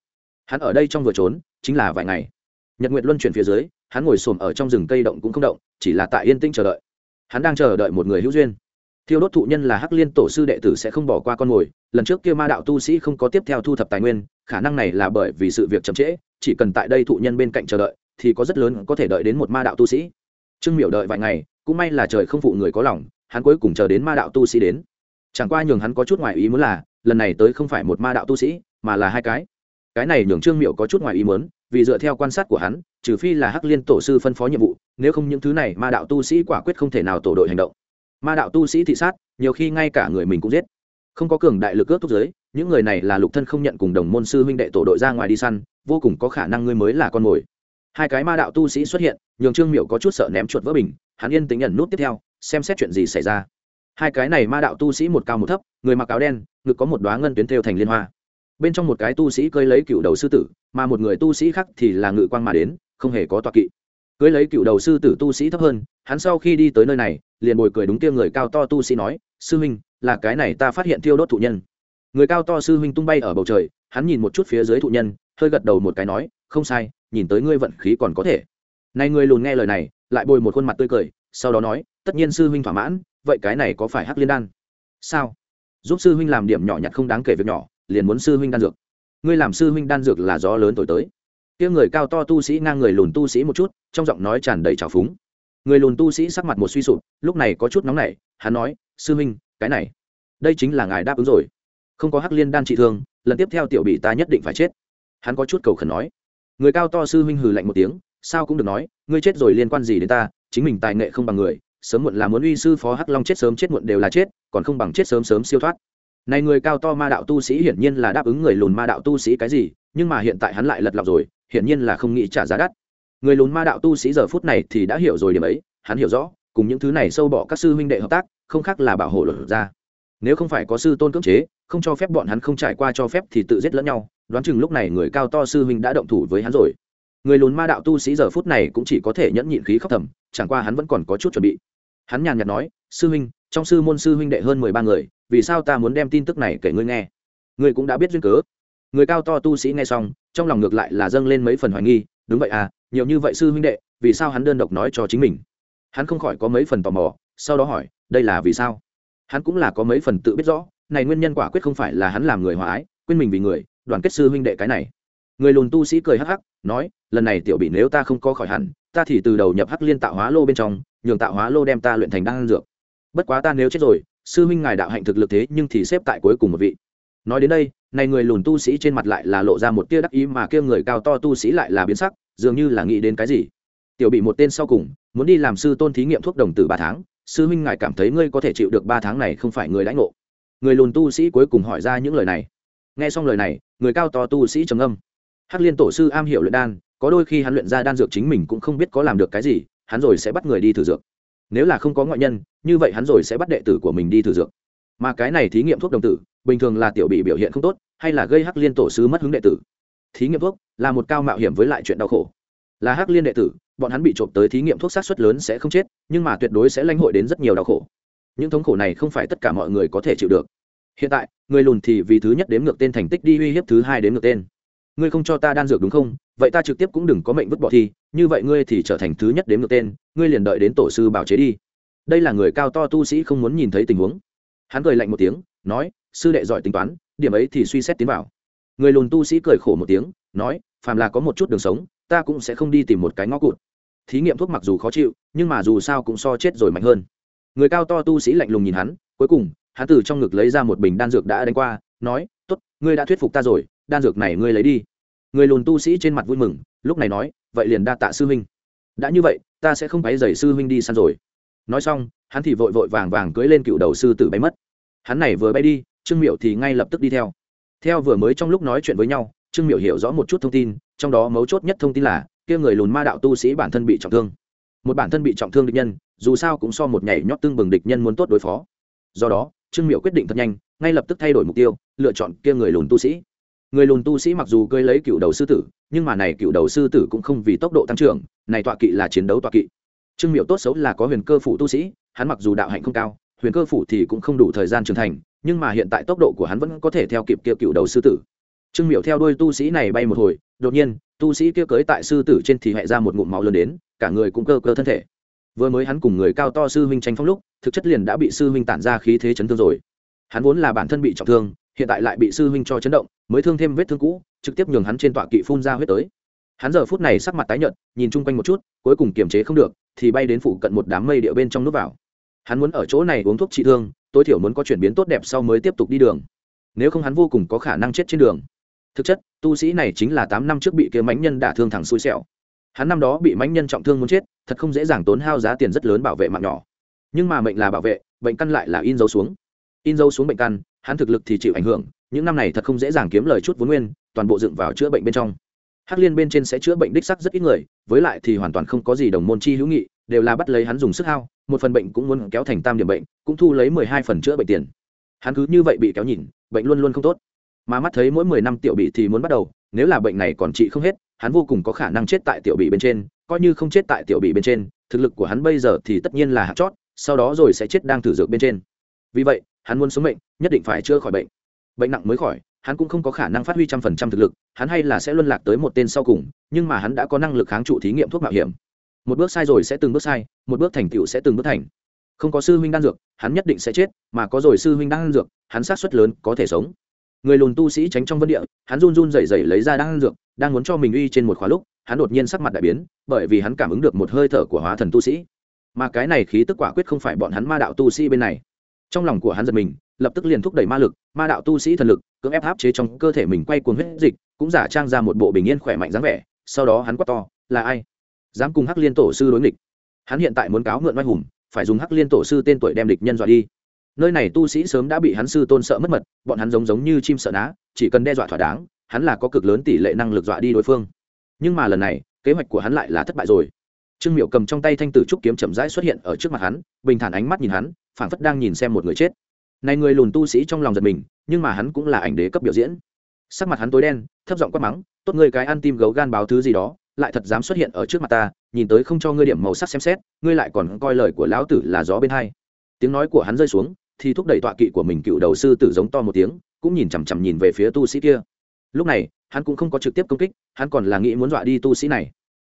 Hắn ở đây trong vừa trốn, chính là vài ngày nhật nguyệt luân chuyển phía dưới, hắn ngồi xổm ở trong rừng cây động cũng không động, chỉ là tại yên tĩnh chờ đợi. Hắn đang chờ đợi một người hữu duyên. Thiêu đốt thụ nhân là hắc liên tổ sư đệ tử sẽ không bỏ qua con mồi lần trước kia ma đạo tu sĩ không có tiếp theo thu thập tài nguyên, khả năng này là bởi vì sự việc chậm trễ, chỉ cần tại đây thụ nhân bên cạnh chờ đợi, thì có rất lớn có thể đợi đến một ma đạo tu sĩ. Trương miểu đợi vài ngày, cũng may là trời không phụ người có lòng, hắn cuối cùng chờ đến ma đạo tu sĩ đến. Chẳng qua nhường hắn có chút ngoài ý muốn là, lần này tới không phải một ma đạo tu sĩ, mà là hai cái. Cái này nhường trương miệu có chút ngoài ý muốn vì dựa theo quan sát của hắn, trừ phi là hắc liên tổ sư phân phó nhiệm vụ, nếu không những thứ này ma đạo tu sĩ quả quyết không thể nào tổ đội hành động. Ma đạo tu sĩ thị sát, nhiều khi ngay cả người mình cũng giết. Không có cường đại lực ước thúc giới, những người này là lục thân không nhận cùng đồng môn sư huynh đệ tổ đội ra ngoài đi săn, vô cùng có khả năng ngươi mới là con mồi. Hai cái ma đạo tu sĩ xuất hiện, nhường trương Miểu có chút sợ ném chuột vỡ bình, hắn yên tính nhận nút tiếp theo, xem xét chuyện gì xảy ra. Hai cái này ma đạo tu sĩ một cao một thấp, người mặc áo đen, ngực có một đoá ngân tuyến thêu thành liên hoa. Bên trong một cái tu sĩ cơi lấy cựu đầu sư tử mà một người tu sĩ khác thì là ngự quang mà đến, không hề có tọa kỵ. Cưới lấy cựu đầu sư tử tu sĩ thấp hơn, hắn sau khi đi tới nơi này, liền bồi cười đúng kia người cao to tu sĩ nói, sư huynh, là cái này ta phát hiện thiêu đốt thụ nhân. Người cao to sư huynh tung bay ở bầu trời, hắn nhìn một chút phía dưới thụ nhân, hơi gật đầu một cái nói, không sai, nhìn tới ngươi vận khí còn có thể. Này người lùn nghe lời này, lại bồi một khuôn mặt tươi cười, sau đó nói, tất nhiên sư huynh thỏa mãn, vậy cái này có phải hắc liên đan? Sao? Giúp sư huynh làm điểm nhỏ nhặt không đáng kể việc nhỏ, liền muốn sư huynh đan dược ngươi làm sư huynh đan dược là gió lớn thổi tới. Kia người cao to tu sĩ ngang người lùn tu sĩ một chút, trong giọng nói tràn đầy trào phúng. Người lùn tu sĩ sắc mặt một suy sụp, lúc này có chút nóng nảy, hắn nói, sư huynh, cái này, đây chính là ngài đáp ứng rồi. Không có hắc liên đan trị thương, lần tiếp theo tiểu bị ta nhất định phải chết. Hắn có chút cầu khẩn nói. Người cao to sư huynh hừ lạnh một tiếng, sao cũng được nói, ngươi chết rồi liên quan gì đến ta, chính mình tài nghệ không bằng người, sớm muộn là muốn uy sư phó hắc long chết sớm chết muộn đều là chết, còn không bằng chết sớm sớm siêu thoát này người cao to ma đạo tu sĩ hiển nhiên là đáp ứng người lùn ma đạo tu sĩ cái gì, nhưng mà hiện tại hắn lại lật lọc rồi, hiển nhiên là không nghĩ trả giá đắt. Người lùn ma đạo tu sĩ giờ phút này thì đã hiểu rồi điểm ấy, hắn hiểu rõ, cùng những thứ này sâu bỏ các sư huynh đệ hợp tác, không khác là bảo hộ luật ra. Nếu không phải có sư tôn cưỡng chế, không cho phép bọn hắn không trải qua cho phép thì tự giết lẫn nhau, đoán chừng lúc này người cao to sư huynh đã động thủ với hắn rồi. Người lùn ma đạo tu sĩ giờ phút này cũng chỉ có thể nhẫn nhịn khí khóc thầm, chẳng qua hắn vẫn còn có chút chuẩn bị. Hắn nhàn nhạt nói, sư huynh trong sư môn sư huynh đệ hơn mười ba người, vì sao ta muốn đem tin tức này kể ngươi nghe? Ngươi cũng đã biết duyên cớ. Người cao to tu sĩ nghe xong, trong lòng ngược lại là dâng lên mấy phần hoài nghi, đúng vậy à nhiều như vậy sư huynh đệ, vì sao hắn đơn độc nói cho chính mình? Hắn không khỏi có mấy phần tò mò, sau đó hỏi, đây là vì sao? Hắn cũng là có mấy phần tự biết rõ, này nguyên nhân quả quyết không phải là hắn làm người hòa ái, quên mình vì người, đoàn kết sư huynh đệ cái này. Người lùn tu sĩ cười hắc hắc, nói, lần này tiểu bị nếu ta không có khỏi hẳn, ta thì từ đầu nhập hắc liên tạo hóa lô bên trong, nhường tạo hóa lô đem ta luyện thành đan dược bất quá ta nếu chết rồi, sư huynh ngài đạo hạnh thực lực thế nhưng thì xếp tại cuối cùng một vị. Nói đến đây, này người lùn tu sĩ trên mặt lại là lộ ra một tia đắc ý mà kia người cao to tu sĩ lại là biến sắc, dường như là nghĩ đến cái gì. Tiểu bị một tên sau cùng, muốn đi làm sư tôn thí nghiệm thuốc đồng tử ba tháng, sư huynh ngài cảm thấy ngươi có thể chịu được ba tháng này không phải người đãi ngộ. Người lùn tu sĩ cuối cùng hỏi ra những lời này. Nghe xong lời này, người cao to tu sĩ trầm âm hắc liên tổ sư am hiểu luyện đan, có đôi khi hắn luyện ra đan dược chính mình cũng không biết có làm được cái gì, hắn rồi sẽ bắt người đi thử dược nếu là không có ngoại nhân, như vậy hắn rồi sẽ bắt đệ tử của mình đi thử dược. Mà cái này thí nghiệm thuốc đồng tử, bình thường là tiểu bị biểu hiện không tốt, hay là gây hắc liên tổ sứ mất hứng đệ tử. Thí nghiệm thuốc là một cao mạo hiểm với lại chuyện đau khổ. Là hắc liên đệ tử, bọn hắn bị trộm tới thí nghiệm thuốc sát xuất lớn sẽ không chết, nhưng mà tuyệt đối sẽ lãnh hội đến rất nhiều đau khổ. Những thống khổ này không phải tất cả mọi người có thể chịu được. Hiện tại, người lùn thì vì thứ nhất đếm ngược tên thành tích đi uy hiếp thứ hai đếm ngược tên. Ngươi không cho ta đan dược đúng không? Vậy ta trực tiếp cũng đừng có mệnh vứt bỏ thi, như vậy ngươi thì trở thành thứ nhất đếm ngược tên, ngươi liền đợi đến tổ sư bảo chế đi. Đây là người cao to tu sĩ không muốn nhìn thấy tình huống. Hắn cười lạnh một tiếng, nói, sư đệ giỏi tính toán, điểm ấy thì suy xét tiến vào. Người lùn tu sĩ cười khổ một tiếng, nói, phàm là có một chút đường sống, ta cũng sẽ không đi tìm một cái ngõ cụt. Thí nghiệm thuốc mặc dù khó chịu, nhưng mà dù sao cũng so chết rồi mạnh hơn. Người cao to tu sĩ lạnh lùng nhìn hắn, cuối cùng, hắn từ trong ngực lấy ra một bình đan dược đã đánh qua, nói, tốt, ngươi đã thuyết phục ta rồi, đan dược này ngươi lấy đi người lùn tu sĩ trên mặt vui mừng, lúc này nói, vậy liền đa tạ sư huynh. Đã như vậy, ta sẽ không phải giày sư huynh đi săn rồi. Nói xong, hắn thì vội vội vàng vàng cưỡi lên cựu đầu sư tử bay mất. Hắn này vừa bay đi, trương miệu thì ngay lập tức đi theo. Theo vừa mới trong lúc nói chuyện với nhau, trương miệu hiểu rõ một chút thông tin, trong đó mấu chốt nhất thông tin là, kia người lùn ma đạo tu sĩ bản thân bị trọng thương. Một bản thân bị trọng thương địch nhân, dù sao cũng so một nhảy nhót tương bừng địch nhân muốn tốt đối phó. Do đó, trương miệu quyết định thật nhanh, ngay lập tức thay đổi mục tiêu, lựa chọn kia người lùn tu sĩ người lùn tu sĩ mặc dù cưới lấy cựu đầu sư tử, nhưng mà này cựu đầu sư tử cũng không vì tốc độ tăng trưởng, này tọa kỵ là chiến đấu tọa kỵ. Trương miệu tốt xấu là có huyền cơ phủ tu sĩ, hắn mặc dù đạo hạnh không cao, huyền cơ phủ thì cũng không đủ thời gian trưởng thành, nhưng mà hiện tại tốc độ của hắn vẫn có thể theo kịp kia cựu đầu sư tử. Trương miệu theo đuôi tu sĩ này bay một hồi, đột nhiên, tu sĩ kia cưới tại sư tử trên thì hẹ ra một ngụm máu lớn đến, cả người cũng cơ cơ thân thể. Vừa mới hắn cùng người cao to sư huynh tranh phong lúc, thực chất liền đã bị sư huynh tản ra khí thế chấn thương rồi. Hắn vốn là bản thân bị trọng thương hiện tại lại bị sư huynh cho chấn động, mới thương thêm vết thương cũ, trực tiếp nhường hắn trên tọa kỵ phun ra huyết tới. Hắn giờ phút này sắc mặt tái nhợt, nhìn chung quanh một chút, cuối cùng kiềm chế không được, thì bay đến phụ cận một đám mây địa bên trong núp vào. Hắn muốn ở chỗ này uống thuốc trị thương, tối thiểu muốn có chuyển biến tốt đẹp sau mới tiếp tục đi đường. Nếu không hắn vô cùng có khả năng chết trên đường. Thực chất, tu sĩ này chính là tám năm trước bị kia mãnh nhân đả thương thẳng xui xẻo. Hắn năm đó bị mãnh nhân trọng thương muốn chết, thật không dễ dàng tốn hao giá tiền rất lớn bảo vệ mạng nhỏ. Nhưng mà mệnh là bảo vệ, bệnh căn lại là in dấu xuống. In dấu xuống bệnh căn hắn thực lực thì chịu ảnh hưởng, những năm này thật không dễ dàng kiếm lời chút vốn nguyên, toàn bộ dựng vào chữa bệnh bên trong. Hắc liên bên trên sẽ chữa bệnh đích sắc rất ít người, với lại thì hoàn toàn không có gì đồng môn chi hữu nghị, đều là bắt lấy hắn dùng sức hao, một phần bệnh cũng muốn kéo thành tam điểm bệnh, cũng thu lấy mười hai phần chữa bệnh tiền. Hắn cứ như vậy bị kéo nhìn, bệnh luôn luôn không tốt. Mà mắt thấy mỗi mười năm tiểu bị thì muốn bắt đầu, nếu là bệnh này còn trị không hết, hắn vô cùng có khả năng chết tại tiểu bị bên trên, coi như không chết tại tiểu bị bên trên, thực lực của hắn bây giờ thì tất nhiên là hạt chót, sau đó rồi sẽ chết đang thử dược bên trên vì vậy, hắn muốn sống bệnh nhất định phải chữa khỏi bệnh. Bệnh nặng mới khỏi, hắn cũng không có khả năng phát huy trăm phần trăm thực lực, hắn hay là sẽ luân lạc tới một tên sau cùng, nhưng mà hắn đã có năng lực kháng trụ thí nghiệm thuốc mạo hiểm. Một bước sai rồi sẽ từng bước sai, một bước thành tựu sẽ từng bước thành. Không có sư huynh đan dược, hắn nhất định sẽ chết, mà có rồi sư huynh đan dược, hắn sát xuất lớn có thể sống. Người lùn tu sĩ tránh trong vân địa, hắn run run rẩy rẩy lấy ra đan dược, đang muốn cho mình uy trên một khóa lúc, hắn đột nhiên sắc mặt đại biến, bởi vì hắn cảm ứng được một hơi thở của hóa thần tu sĩ. Mà cái này khí tức quả quyết không phải bọn hắn ma đạo tu sĩ bên này trong lòng của hắn giật mình, lập tức liền thúc đẩy ma lực, ma đạo tu sĩ thần lực, cưỡng ép áp chế trong cơ thể mình quay cuồng huyết dịch, cũng giả trang ra một bộ bình yên khỏe mạnh dáng vẻ, sau đó hắn quát to, là ai? Dám cùng hắc liên tổ sư đối nghịch? Hắn hiện tại muốn cáo mượn oai hùng, phải dùng hắc liên tổ sư tên tuổi đem địch nhân dọa đi. Nơi này tu sĩ sớm đã bị hắn sư tôn sợ mất mật, bọn hắn giống giống như chim sợ ná, chỉ cần đe dọa thỏa đáng, hắn là có cực lớn tỷ lệ năng lực dọa đi đối phương. Nhưng mà lần này, kế hoạch của hắn lại là thất bại rồi trương miệu cầm trong tay thanh tử trúc kiếm chậm rãi xuất hiện ở trước mặt hắn, bình thản ánh mắt nhìn hắn, phảng phất đang nhìn xem một người chết. Này người lùn tu sĩ trong lòng giật mình, nhưng mà hắn cũng là ảnh đế cấp biểu diễn. Sắc mặt hắn tối đen, thấp giọng quát mắng, tốt ngươi cái ăn tim gấu gan báo thứ gì đó, lại thật dám xuất hiện ở trước mặt ta, nhìn tới không cho ngươi điểm màu sắc xem xét, ngươi lại còn coi lời của lão tử là gió bên hai. Tiếng nói của hắn rơi xuống, thì thúc đẩy tọa kỵ của mình cựu đầu sư tử giống to một tiếng, cũng nhìn chằm chằm nhìn về phía tu sĩ kia. Lúc này, hắn cũng không có trực tiếp công kích, hắn còn là nghĩ muốn dọa đi tu sĩ này.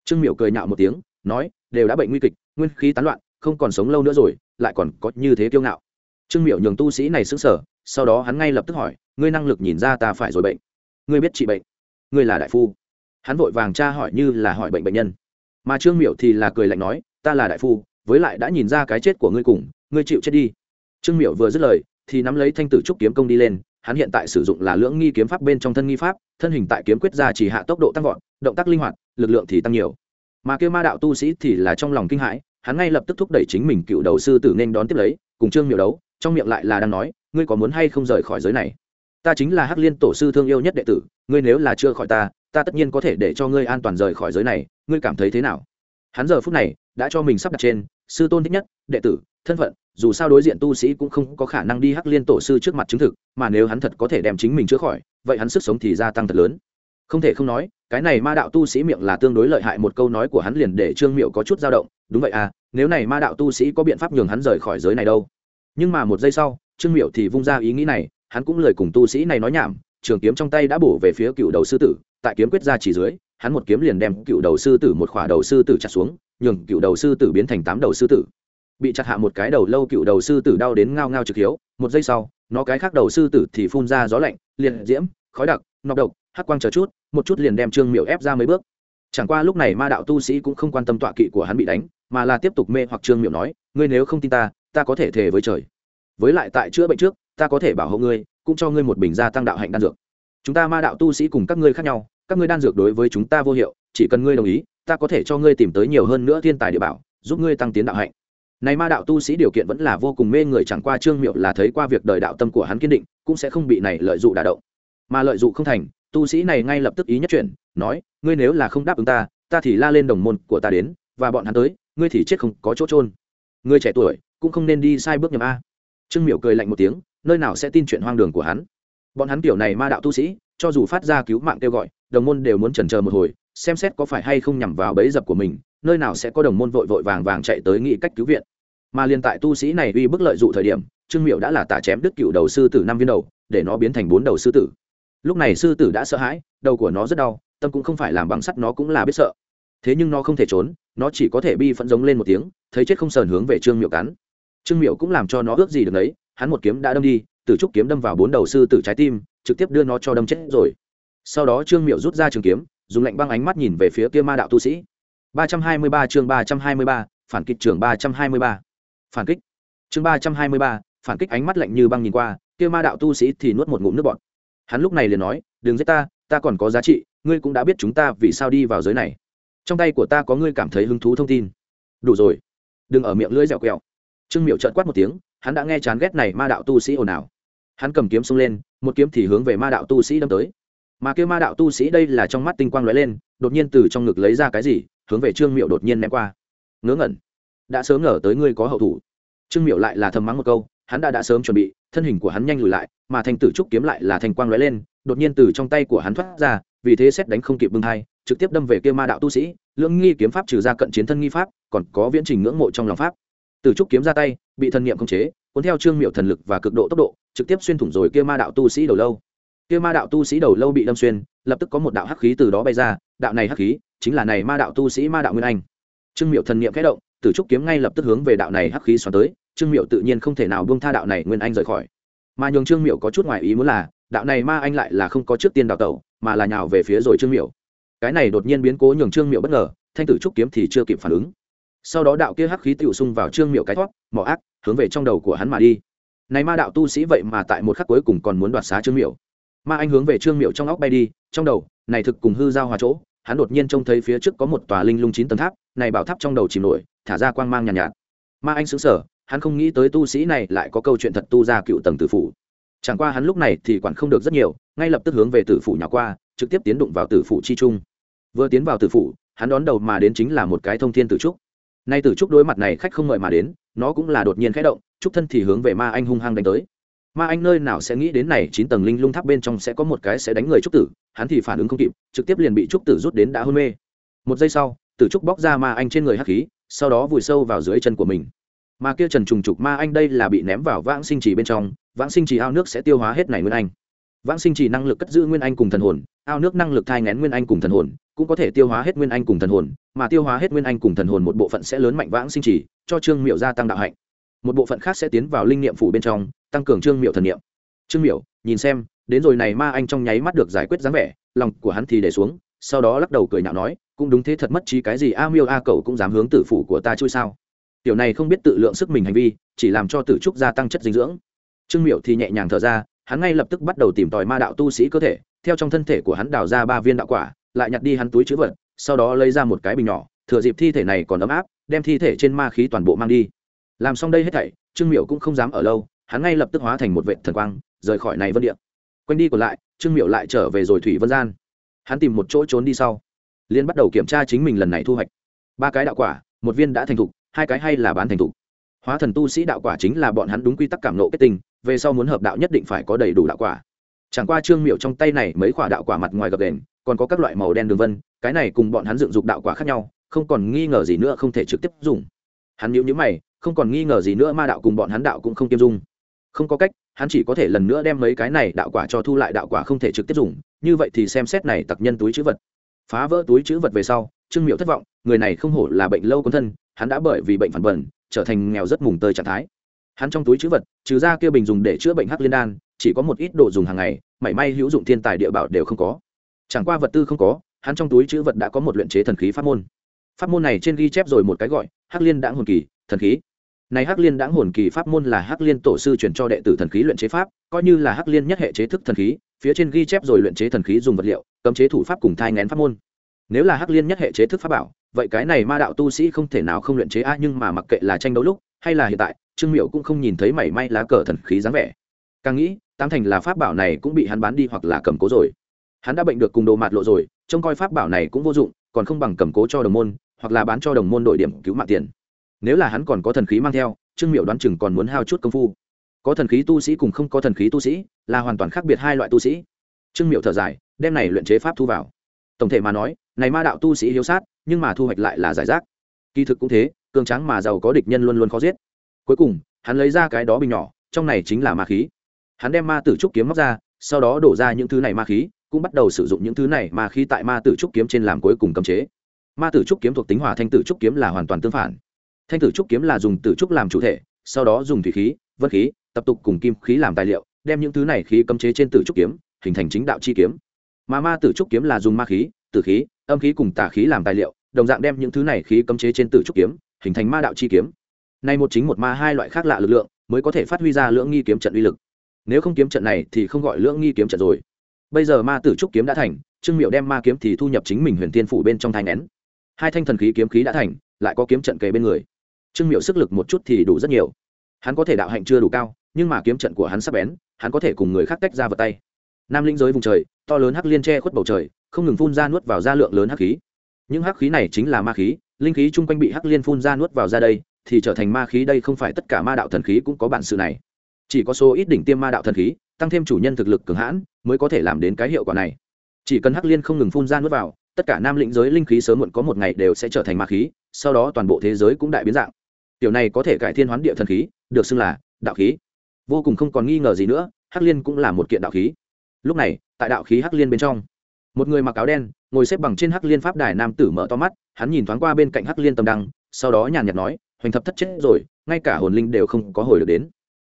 Trương miểu cười nhạo một tiếng nói, đều đã bệnh nguy kịch, nguyên khí tán loạn, không còn sống lâu nữa rồi, lại còn có như thế kiêu ngạo. Trương miểu nhường tu sĩ này xứng sở sau đó hắn ngay lập tức hỏi, ngươi năng lực nhìn ra ta phải rồi bệnh. Ngươi biết trị bệnh. Ngươi là đại phu. Hắn vội vàng tra hỏi như là hỏi bệnh bệnh nhân. Mà trương miểu thì là cười lạnh nói, ta là đại phu, với lại đã nhìn ra cái chết của ngươi cùng, ngươi chịu chết đi. Trương miểu vừa dứt lời, thì nắm lấy thanh tử trúc kiếm công đi lên, hắn hiện tại sử dụng là lưỡng nghi kiếm pháp bên trong thân nghi pháp, thân hình tại kiếm quyết ra chỉ hạ tốc độ tăng vọt, động tác linh hoạt, lực lượng thì tăng nhiều mà kêu ma đạo tu sĩ thì là trong lòng kinh hãi, hắn ngay lập tức thúc đẩy chính mình cựu đầu sư tử nên đón tiếp lấy, cùng trương miệu đấu, trong miệng lại là đang nói, ngươi có muốn hay không rời khỏi giới này? Ta chính là hắc liên tổ sư thương yêu nhất đệ tử, ngươi nếu là chưa khỏi ta ta tất nhiên có thể để cho ngươi an toàn rời khỏi giới này, ngươi cảm thấy thế nào? Hắn giờ phút này đã cho mình sắp đặt trên, sư tôn thích nhất, đệ tử, thân phận, dù sao đối diện tu sĩ cũng không có khả năng đi hắc liên tổ sư trước mặt chứng thực, mà nếu hắn thật có thể đem chính mình chữa khỏi, vậy hắn sức sống thì gia tăng thật lớn không thể không nói, cái này ma đạo tu sĩ miệng là tương đối lợi hại, một câu nói của hắn liền để trương miệu có chút dao động, đúng vậy à nếu này ma đạo tu sĩ có biện pháp nhường hắn rời khỏi giới này đâu. Nhưng mà một giây sau, trương miệu thì vung ra ý nghĩ này, hắn cũng lời cùng tu sĩ này nói nhảm, trường kiếm trong tay đã bổ về phía cựu đầu sư tử, tại kiếm quyết ra chỉ dưới, hắn một kiếm liền đem cựu đầu sư tử một khỏa đầu sư tử chặt xuống, nhường cựu đầu sư tử biến thành tám đầu sư tử. Bị chặt hạ một cái đầu lâu, cựu đầu sư tử đau đến ngao ngao trực hiếu, một giây sau, nó cái khác đầu sư tử thì phun ra gió lạnh, liệt diễm, khói đặc, nọc độc hắc quang chờ chút, một chút liền đem trương miệu ép ra mấy bước. Chẳng qua lúc này ma đạo tu sĩ cũng không quan tâm tọa kỵ của hắn bị đánh, mà là tiếp tục mê hoặc trương miệu nói, ngươi nếu không tin ta ta có thể thề với trời. Với lại tại chữa bệnh trước, ta có thể bảo hộ ngươi, cũng cho ngươi một bình gia tăng đạo hạnh đan dược. Chúng ta ma đạo tu sĩ cùng các ngươi khác nhau, các ngươi đan dược đối với chúng ta vô hiệu, chỉ cần ngươi đồng ý, ta có thể cho ngươi tìm tới nhiều hơn nữa thiên tài địa bảo, giúp ngươi tăng tiến đạo hạnh. Này ma đạo tu sĩ điều kiện vẫn là vô cùng mê người, chẳng qua trương miệu là thấy qua việc đời đạo tâm của hắn kiên định, cũng sẽ không bị này lợi dụng đả động. Mà lợi dụng không thành tu sĩ này ngay lập tức ý nhất chuyển, nói, ngươi nếu là không đáp ứng ta ta thì la lên đồng môn của ta đến, và bọn hắn tới, ngươi thì chết không có chỗ trôn ngươi trẻ tuổi, cũng không nên đi sai bước nhầm a. Trương Miểu cười lạnh một tiếng, nơi nào sẽ tin chuyện hoang đường của hắn. Bọn hắn kiểu này ma đạo tu sĩ, cho dù phát ra cứu mạng kêu gọi, đồng môn đều muốn chần chờ một hồi, xem xét có phải hay không nhằm vào bẫy dập của mình, nơi nào sẽ có đồng môn vội vội vàng vàng chạy tới nghĩ cách cứu viện. Mà liền tại tu sĩ này uy bức lợi dụ thời điểm, trương miệu đã là tả chém đứt cựu đầu sư tử năm viên đầu, để nó biến thành bốn đầu sư tử lúc này sư tử đã sợ hãi đầu của nó rất đau tâm cũng không phải làm bằng sắt nó cũng là biết sợ thế nhưng nó không thể trốn nó chỉ có thể bi phẫn giống lên một tiếng thấy chết không sờn hướng về trương miệu cắn trương miệu cũng làm cho nó ước gì được đấy hắn một kiếm đã đâm đi tử trúc kiếm đâm vào bốn đầu sư tử trái tim trực tiếp đưa nó cho đâm chết rồi sau đó trương miệu rút ra trường kiếm dùng lạnh băng ánh mắt nhìn về phía kia ma đạo tu sĩ 323 chương 323, phản kích trường 323. Phản kích. Chương 323, phản kích ánh mắt lạnh như băng nhìn qua, kia ma đạo tu sĩ thì nuốt một ngụm nước bọt. Hắn lúc này liền nói, "Đừng giết ta, ta còn có giá trị, ngươi cũng đã biết chúng ta vì sao đi vào giới này. Trong tay của ta có ngươi cảm thấy hứng thú thông tin. Đủ rồi, đừng ở miệng lưỡi dẻo quẹo." Trương Miệu trợn quát một tiếng, hắn đã nghe chán ghét này ma đạo tu sĩ ồn ào. Hắn cầm kiếm xông lên, một kiếm thì hướng về ma đạo tu sĩ đâm tới. Mà kêu ma đạo tu sĩ đây là trong mắt tinh quang lóe lên, đột nhiên từ trong ngực lấy ra cái gì, hướng về trương miệu đột nhiên ném qua ngớ ngẩn đã sớm ngờ tới ngươi có hậu thủ trương miệu lại là thầm mắng một câu hắn đã đã sớm chuẩn bị, thân hình của hắn nhanh lùi lại, mà thành tử trúc kiếm lại là thành quang lóe lên, đột nhiên từ trong tay của hắn thoát ra, vì thế xét đánh không kịp bưng hai trực tiếp đâm về kia ma đạo tu sĩ, lưỡng nghi kiếm pháp trừ ra cận chiến thân nghi pháp, còn có viễn trình ngưỡng mộ trong lòng pháp. Tử trúc kiếm ra tay, bị thần niệm khống chế, cuốn theo trương miệu thần lực và cực độ tốc độ, trực tiếp xuyên thủng rồi kia ma đạo tu sĩ đầu lâu. Kia ma đạo tu sĩ đầu lâu bị đâm xuyên, lập tức có một đạo hắc khí từ đó bay ra, đạo này hắc khí chính là này ma đạo tu sĩ ma đạo nguyên anh. Trương miệu thần niệm khẽ động, tử trúc kiếm ngay lập tức hướng về đạo này hắc khí xoắn tới trương miệu tự nhiên không thể nào buông tha đạo này nguyên anh rời khỏi. Mà nhường trương miệu có chút ngoài ý muốn là đạo này ma anh lại là không có trước tiên đào tẩu mà là nhào về phía rồi trương miệu cái này đột nhiên biến cố nhường trương miệu bất ngờ thanh tử trúc kiếm thì chưa kịp phản ứng. Sau đó đạo kia hắc khí tựu xung vào trương miệu cái thoát mỏ ác hướng về trong đầu của hắn mà đi. Này ma đạo tu sĩ vậy mà tại một khắc cuối cùng còn muốn đoạt xá trương miệu ma anh hướng về trương miệu trong óc bay đi trong đầu này thực cùng hư giao hòa chỗ hắn đột nhiên trông thấy phía trước có một tòa linh lung chín tầng tháp này bảo tháp trong đầu chìm nổi thả ra quang mang nhàn nhạt, nhạt. Ma anh xứng sở hắn không nghĩ tới tu sĩ này lại có câu chuyện thật tu ra cựu tầng tử phủ. Chẳng qua hắn lúc này thì quản không được rất nhiều, ngay lập tức hướng về tử phủ nhỏ qua, trực tiếp tiến đụng vào tử phủ chi trung. Vừa tiến vào tử phủ, hắn đón đầu mà đến chính là một cái thông thiên tử trúc. Nay tử trúc đối mặt này khách không ngợi mà đến, nó cũng là đột nhiên khẽ động, trúc thân thì hướng về ma anh hung hăng đánh tới. Ma anh nơi nào sẽ nghĩ đến này, chín tầng linh lung tháp bên trong sẽ có một cái sẽ đánh người trúc tử, hắn thì phản ứng không kịp, trực tiếp liền bị trúc tử rút đến đã hôn mê. Một giây sau, tử trúc bóc ra ma anh trên người hắc khí, sau đó vùi sâu vào dưới chân của mình mà kia trần trùng trục ma anh đây là bị ném vào vãng sinh trì bên trong, vãng sinh trì ao nước sẽ tiêu hóa hết này nguyên anh. Vãng sinh trì năng lực cất giữ nguyên anh cùng thần hồn, ao nước năng lực thai ngén nguyên anh cùng thần hồn, cũng có thể tiêu hóa hết nguyên anh cùng thần hồn, mà tiêu hóa hết nguyên anh cùng thần hồn một bộ phận sẽ lớn mạnh vãng sinh trì, cho trương miệu gia tăng đạo hạnh. Một bộ phận khác sẽ tiến vào linh niệm phủ bên trong, tăng cường trương miệu thần niệm. Trương miệu nhìn xem, đến rồi này ma anh trong nháy mắt được giải quyết dáng vẻ, lòng của hắn thì để xuống, sau đó lắc đầu cười nhạo nói, cũng đúng thế thật mất trí cái gì, a miêu a cầu cũng dám hướng tử phủ của ta chui sao? Tiểu này không biết tự lượng sức mình hành vi, chỉ làm cho tử trúc gia tăng chất dinh dưỡng. Trương miệu thì nhẹ nhàng thở ra, hắn ngay lập tức bắt đầu tìm tòi ma đạo tu sĩ cơ thể, theo trong thân thể của hắn đào ra ba viên đạo quả, lại nhặt đi hắn túi chữ vật, sau đó lấy ra một cái bình nhỏ, thừa dịp thi thể này còn ấm áp, đem thi thể trên ma khí toàn bộ mang đi. Làm xong đây hết thảy, trương miệu cũng không dám ở lâu, hắn ngay lập tức hóa thành một vệ thần quang, rời khỏi này vân địa. Quanh đi còn lại, trương miệu lại trở về rồi thủy vân gian. Hắn tìm một chỗ trốn đi sau liên bắt đầu kiểm tra chính mình lần này thu hoạch. Ba cái đạo quả, một viên đã thành thục hai cái hay là bán thành thục? Hóa thần tu sĩ đạo quả chính là bọn hắn đúng quy tắc cảm nộ kết tinh, về sau muốn hợp đạo nhất định phải có đầy đủ đạo quả. Chẳng qua trương miệu trong tay này mấy quả đạo quả mặt ngoài gập đền còn có các loại màu đen đường vân, cái này cùng bọn hắn dựng dục đạo quả khác nhau, không còn nghi ngờ gì nữa, không thể trực tiếp dùng. Hắn nhíu nhíu mày, không còn nghi ngờ gì nữa ma đạo cùng bọn hắn đạo cũng không kiêm dung. Không có cách, hắn chỉ có thể lần nữa đem mấy cái này đạo quả cho thu lại đạo quả không thể trực tiếp dùng, như vậy thì xem xét này tặc nhân túi chữ vật. Phá vỡ túi chữ vật về sau, trương miệu thất vọng, người này không hổ là bệnh lâu quân thân hắn đã bởi vì bệnh phản bẩn, trở thành nghèo rất mùng tơi trạng thái. Hắn trong túi chữ vật, trừ ra kia bình dùng để chữa bệnh hắc liên đan, chỉ có một ít đồ dùng hàng ngày, mảy may hữu dụng thiên tài địa bảo đều không có. Chẳng qua vật tư không có, hắn trong túi chữ vật đã có một luyện chế thần khí pháp môn. Pháp môn này trên ghi chép rồi một cái gọi, hắc liên đãng hồn kỳ, thần khí. Này hắc liên đãng hồn kỳ pháp môn là hắc liên tổ sư truyền cho đệ tử thần khí luyện chế pháp, coi như là hắc liên nhất hệ chế thức thần khí, phía trên ghi chép rồi luyện chế thần khí dùng vật liệu, cấm chế thủ pháp cùng thai ngén pháp môn. Nếu là hắc liên nhất hệ chế thức pháp bảo vậy cái này ma đạo tu sĩ không thể nào không luyện chế a, nhưng mà mặc kệ là tranh đấu lúc, hay là hiện tại, trương miệu cũng không nhìn thấy mảy may lá cờ thần khí dáng vẻ. Càng nghĩ, tam thành là pháp bảo này cũng bị hắn bán đi hoặc là cầm cố rồi. Hắn đã bệnh được cùng đồ mạt lộ rồi, trông coi pháp bảo này cũng vô dụng, còn không bằng cầm cố cho đồng môn, hoặc là bán cho đồng môn đội điểm cứu mạng tiền. Nếu là hắn còn có thần khí mang theo, trương miệu đoán chừng còn muốn hao chút công phu. Có thần khí tu sĩ cùng không có thần khí tu sĩ, là hoàn toàn khác biệt hai loại tu sĩ. Trương miệu thở dài, đem này luyện chế pháp thu vào tổng thể mà nói, này ma đạo tu sĩ hiếu sát, nhưng mà thu hoạch lại là giải rác. Kỳ thực cũng thế, cường tráng mà giàu có địch nhân luôn luôn khó giết. Cuối cùng, hắn lấy ra cái đó bình nhỏ, trong này chính là ma khí. Hắn đem ma tử trúc kiếm móc ra, sau đó đổ ra những thứ này ma khí, cũng bắt đầu sử dụng những thứ này ma khí tại ma tử trúc kiếm trên làm cuối cùng cấm chế. Ma tử trúc kiếm thuộc tính hòa thanh tử trúc kiếm là hoàn toàn tương phản. Thanh tử trúc kiếm là dùng tử trúc làm chủ thể, sau đó dùng thủy khí, vân khí, tập tục cùng kim khí làm tài liệu, đem những thứ này khí cấm chế trên tử trúc kiếm, hình thành chính đạo chi kiếm mà ma tử trúc kiếm là dùng ma khí, tử khí, âm khí cùng tà khí làm tài liệu, đồng dạng đem những thứ này khí cấm chế trên tử trúc kiếm, hình thành ma đạo chi kiếm. Nay một chính một ma hai loại khác lạ lực lượng, mới có thể phát huy ra lưỡng nghi kiếm trận uy lực. Nếu không kiếm trận này thì không gọi lưỡng nghi kiếm trận rồi. Bây giờ ma tử trúc kiếm đã thành, trương miệu đem ma kiếm thì thu nhập chính mình huyền tiên phủ bên trong thai nén. Hai thanh thần khí kiếm khí đã thành, lại có kiếm trận kề bên người. Trương miệu sức lực một chút thì đủ rất nhiều. Hắn có thể đạo hạnh chưa đủ cao, nhưng mà kiếm trận của hắn sắp bén, hắn có thể cùng người khác tách ra vật tay nam linh giới vùng trời, to lớn hắc liên che khuất bầu trời, không ngừng phun ra nuốt vào ra lượng lớn hắc khí. Những hắc khí này chính là ma khí, linh khí chung quanh bị hắc liên phun ra nuốt vào ra đây, thì trở thành ma khí đây không phải tất cả ma đạo thần khí cũng có bản sự này. Chỉ có số ít đỉnh tiêm ma đạo thần khí, tăng thêm chủ nhân thực lực cường hãn, mới có thể làm đến cái hiệu quả này. Chỉ cần hắc liên không ngừng phun ra nuốt vào, tất cả nam lĩnh giới linh khí sớm muộn có một ngày đều sẽ trở thành ma khí, sau đó toàn bộ thế giới cũng đại biến dạng. Tiểu này có thể cải thiên hoán địa thần khí, được xưng là đạo khí. Vô cùng không còn nghi ngờ gì nữa, hắc liên cũng là một kiện đạo khí lúc này, tại đạo khí hắc liên bên trong, một người mặc áo đen ngồi xếp bằng trên hắc liên pháp đài nam tử mở to mắt, hắn nhìn thoáng qua bên cạnh hắc liên tầm đăng, sau đó nhàn nhạt nói, hoành thập thất chết rồi, ngay cả hồn linh đều không có hồi được đến.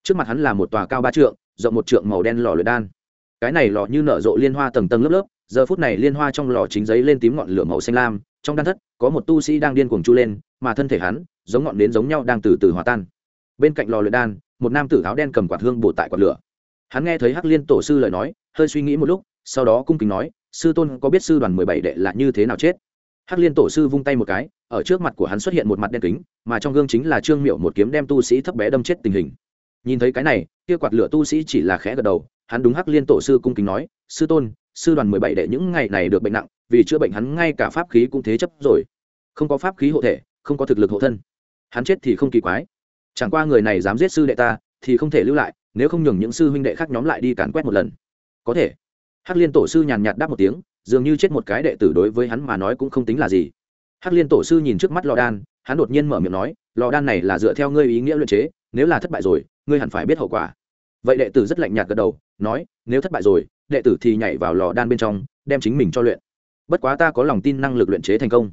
Trước mặt hắn là một tòa cao ba trượng, rộng một trượng màu đen lò lửa đan. Cái này lò như nở rộ liên hoa tầng tầng lớp lớp, giờ phút này liên hoa trong lò chính giấy lên tím ngọn lửa màu xanh lam, trong đan thất có một tu sĩ đang điên cuồng chu lên, mà thân thể hắn giống ngọn nến giống nhau đang từ từ hòa tan. Bên cạnh lò luyện đan, một nam tử áo đen cầm quạt hương bổ tại quạt lửa. Hắn nghe thấy hắc liên tổ sư lời nói hơi suy nghĩ một lúc, sau đó cung kính nói, sư tôn, có biết sư đoàn mười bảy đệ là như thế nào chết? Hắc liên tổ sư vung tay một cái, ở trước mặt của hắn xuất hiện một mặt đen kính, mà trong gương chính là trương miệu một kiếm đem tu sĩ thấp bé đâm chết tình hình. Nhìn thấy cái này, kia quạt lửa tu sĩ chỉ là khẽ gật đầu, hắn đúng hắc liên tổ sư cung kính nói, sư tôn, sư đoàn mười bảy đệ những ngày này được bệnh nặng, vì chữa bệnh hắn ngay cả pháp khí cũng thế chấp rồi. Không có pháp khí hộ thể, không có thực lực hộ thân. Hắn chết thì không kỳ quái. Chẳng qua người này dám giết sư đệ ta, thì không thể lưu lại, nếu không nhường những sư huynh đệ khác nhóm lại đi càn quét một lần có thể. Hắc liên tổ sư nhàn nhạt đáp một tiếng, dường như chết một cái đệ tử đối với hắn mà nói cũng không tính là gì. Hắc liên tổ sư nhìn trước mắt lò đan, hắn đột nhiên mở miệng nói, lò đan này là dựa theo ngươi ý nghĩa luyện chế, nếu là thất bại rồi, ngươi hẳn phải biết hậu quả. Vậy đệ tử rất lạnh nhạt gật đầu, nói, nếu thất bại rồi, đệ tử thì nhảy vào lò đan bên trong, đem chính mình cho luyện. Bất quá ta có lòng tin năng lực luyện chế thành công.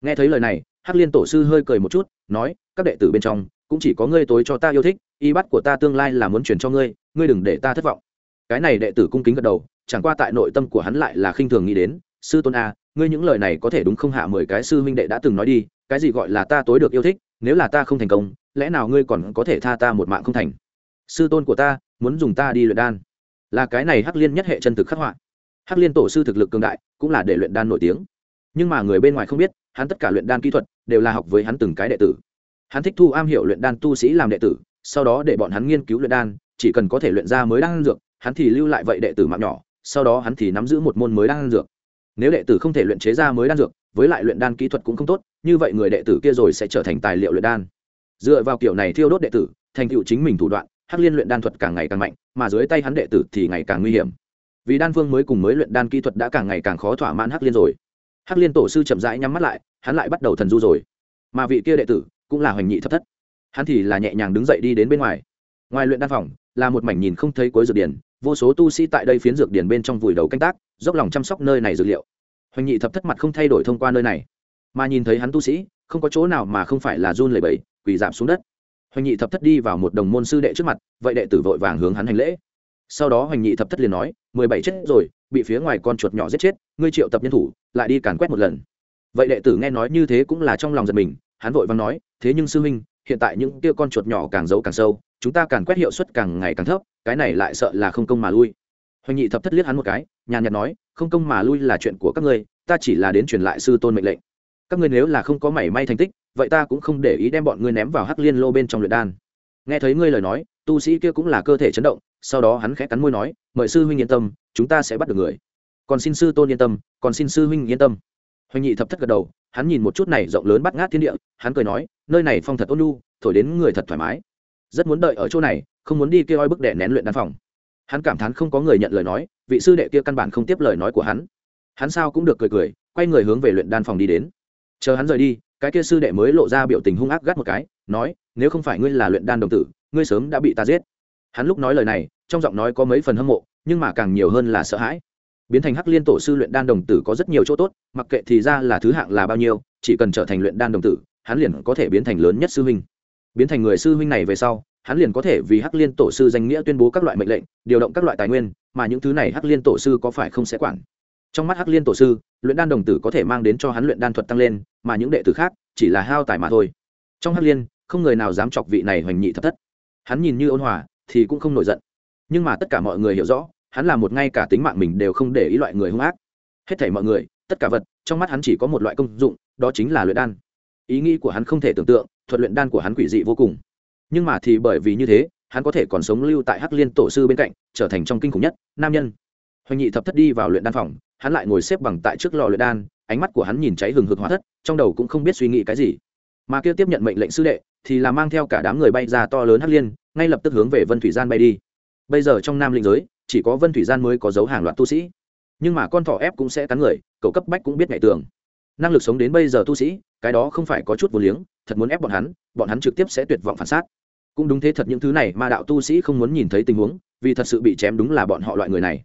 Nghe thấy lời này, hắc liên tổ sư hơi cười một chút, nói, các đệ tử bên trong, cũng chỉ có ngươi tối cho ta yêu thích, y bắt của ta tương lai là muốn truyền cho ngươi ngươi đừng để ta thất vọng cái này đệ tử cung kính gật đầu, chẳng qua tại nội tâm của hắn lại là khinh thường nghĩ đến, sư tôn a, ngươi những lời này có thể đúng không hạ mười cái sư huynh đệ đã từng nói đi, cái gì gọi là ta tối được yêu thích, nếu là ta không thành công, lẽ nào ngươi còn có thể tha ta một mạng không thành? Sư tôn của ta, muốn dùng ta đi luyện đan. Là cái này hắc liên nhất hệ chân thực khắc họa. Hắc liên tổ sư thực lực cường đại, cũng là để luyện đan nổi tiếng. Nhưng mà người bên ngoài không biết, hắn tất cả luyện đan kỹ thuật đều là học với hắn từng cái đệ tử. Hắn thích thu am hiểu luyện đan tu sĩ làm đệ tử, sau đó để bọn hắn nghiên cứu luyện đan, chỉ cần có thể luyện ra mới đan dược hắn thì lưu lại vậy đệ tử mạng nhỏ, sau đó hắn thì nắm giữ một môn mới đan dược. Nếu đệ tử không thể luyện chế ra mới đan dược, với lại luyện đan kỹ thuật cũng không tốt, như vậy người đệ tử kia rồi sẽ trở thành tài liệu luyện đan. Dựa vào kiểu này thiêu đốt đệ tử, thành tựu chính mình thủ đoạn, hắc liên luyện đan thuật càng ngày càng mạnh, mà dưới tay hắn đệ tử thì ngày càng nguy hiểm. Vì đan phương mới cùng mới luyện đan kỹ thuật đã càng ngày càng khó thỏa mãn hắc liên rồi. Hắc liên tổ sư chậm rãi nhắm mắt lại, hắn lại bắt đầu thần du rồi. Mà vị kia đệ tử cũng là hoành nhị thấp thất. Hắn thì là nhẹ nhàng đứng dậy đi đến bên ngoài. Ngoài luyện đan phòng là một mảnh nhìn không thấy cuối dược điển vô số tu sĩ tại đây phiến dược điển bên trong vùi đầu canh tác, dốc lòng chăm sóc nơi này dược liệu. Hoành nhị thập thất mặt không thay đổi thông qua nơi này. Mà nhìn thấy hắn tu sĩ, không có chỗ nào mà không phải là run lẩy bẩy, quỳ giảm xuống đất. Hoành nhị thập thất đi vào một đồng môn sư đệ trước mặt, vậy đệ tử vội vàng hướng hắn hành lễ. Sau đó hoành nhị thập thất liền nói, mười bảy chết rồi, bị phía ngoài con chuột nhỏ giết chết, ngươi triệu tập nhân thủ, lại đi càn quét một lần. Vậy đệ tử nghe nói như thế cũng là trong lòng giật mình, hắn vội vàng nói, thế nhưng sư huynh, hiện tại những kia con chuột nhỏ càng giấu càng sâu chúng ta càng quét hiệu suất càng ngày càng thấp, cái này lại sợ là không công mà lui. Hoành nhị thập thất liếc hắn một cái, nhàn nhạt nói, không công mà lui là chuyện của các ngươi, ta chỉ là đến truyền lại sư tôn mệnh lệnh. Các ngươi nếu là không có mảy may thành tích, vậy ta cũng không để ý đem bọn ngươi ném vào hắc liên lô bên trong luyện đan. Nghe thấy ngươi lời nói, tu sĩ kia cũng là cơ thể chấn động, sau đó hắn khẽ cắn môi nói, mời sư huynh yên tâm, chúng ta sẽ bắt được người. Còn xin sư tôn yên tâm, còn xin sư huynh yên tâm. Hoành nhị thập thất gật đầu, hắn nhìn một chút này rộng lớn bắt ngát thiên địa, hắn cười nói, nơi này phong thật ôn nhu, thổi đến người thật thoải mái rất muốn đợi ở chỗ này, không muốn đi kêu oi bức đệ nén luyện đan phòng. Hắn cảm thán không có người nhận lời nói, vị sư đệ kia căn bản không tiếp lời nói của hắn. Hắn sao cũng được cười cười, quay người hướng về luyện đan phòng đi đến. Chờ hắn rời đi, cái kia sư đệ mới lộ ra biểu tình hung ác gắt một cái, nói, nếu không phải ngươi là luyện đan đồng tử, ngươi sớm đã bị ta giết. Hắn lúc nói lời này, trong giọng nói có mấy phần hâm mộ, nhưng mà càng nhiều hơn là sợ hãi. Biến thành hắc liên tổ sư luyện đan đồng tử có rất nhiều chỗ tốt, mặc kệ thì ra là thứ hạng là bao nhiêu, chỉ cần trở thành luyện đan đồng tử, hắn liền có thể biến thành lớn nhất sư huynh biến thành người sư huynh này về sau, hắn liền có thể vì hắc liên tổ sư danh nghĩa tuyên bố các loại mệnh lệnh, điều động các loại tài nguyên, mà những thứ này hắc liên tổ sư có phải không sẽ quản. Trong mắt hắc liên tổ sư, luyện đan đồng tử có thể mang đến cho hắn luyện đan thuật tăng lên, mà những đệ tử khác chỉ là hao tài mà thôi. Trong hắc liên, không người nào dám chọc vị này hoành nhị thập thất. Hắn nhìn như ôn hòa, thì cũng không nổi giận. Nhưng mà tất cả mọi người hiểu rõ, hắn là một ngay cả tính mạng mình đều không để ý loại người hung ác. Hết thảy mọi người, tất cả vật, trong mắt hắn chỉ có một loại công dụng, đó chính là luyện đan. Ý nghĩ của hắn không thể tưởng tượng thuật luyện đan của hắn quỷ dị vô cùng. Nhưng mà thì bởi vì như thế, hắn có thể còn sống lưu tại hắc liên tổ sư bên cạnh, trở thành trong kinh khủng nhất, nam nhân. Hoành nhị thập thất đi vào luyện đan phòng, hắn lại ngồi xếp bằng tại trước lò luyện đan, ánh mắt của hắn nhìn cháy hừng hực hóa thất, trong đầu cũng không biết suy nghĩ cái gì. Mà kia tiếp nhận mệnh lệnh sư đệ, thì là mang theo cả đám người bay ra to lớn hắc liên, ngay lập tức hướng về vân thủy gian bay đi. Bây giờ trong nam linh giới, chỉ có vân thủy gian mới có dấu hàng loạt tu sĩ. Nhưng mà con thỏ ép cũng sẽ cắn người, cậu cấp bách cũng biết ngày tường. Năng lực sống đến bây giờ tu sĩ, cái đó không phải có chút vô liếng thật muốn ép bọn hắn bọn hắn trực tiếp sẽ tuyệt vọng phản xác. Cũng đúng thế thật những thứ này mà đạo tu sĩ không muốn nhìn thấy tình huống vì thật sự bị chém đúng là bọn họ loại người này.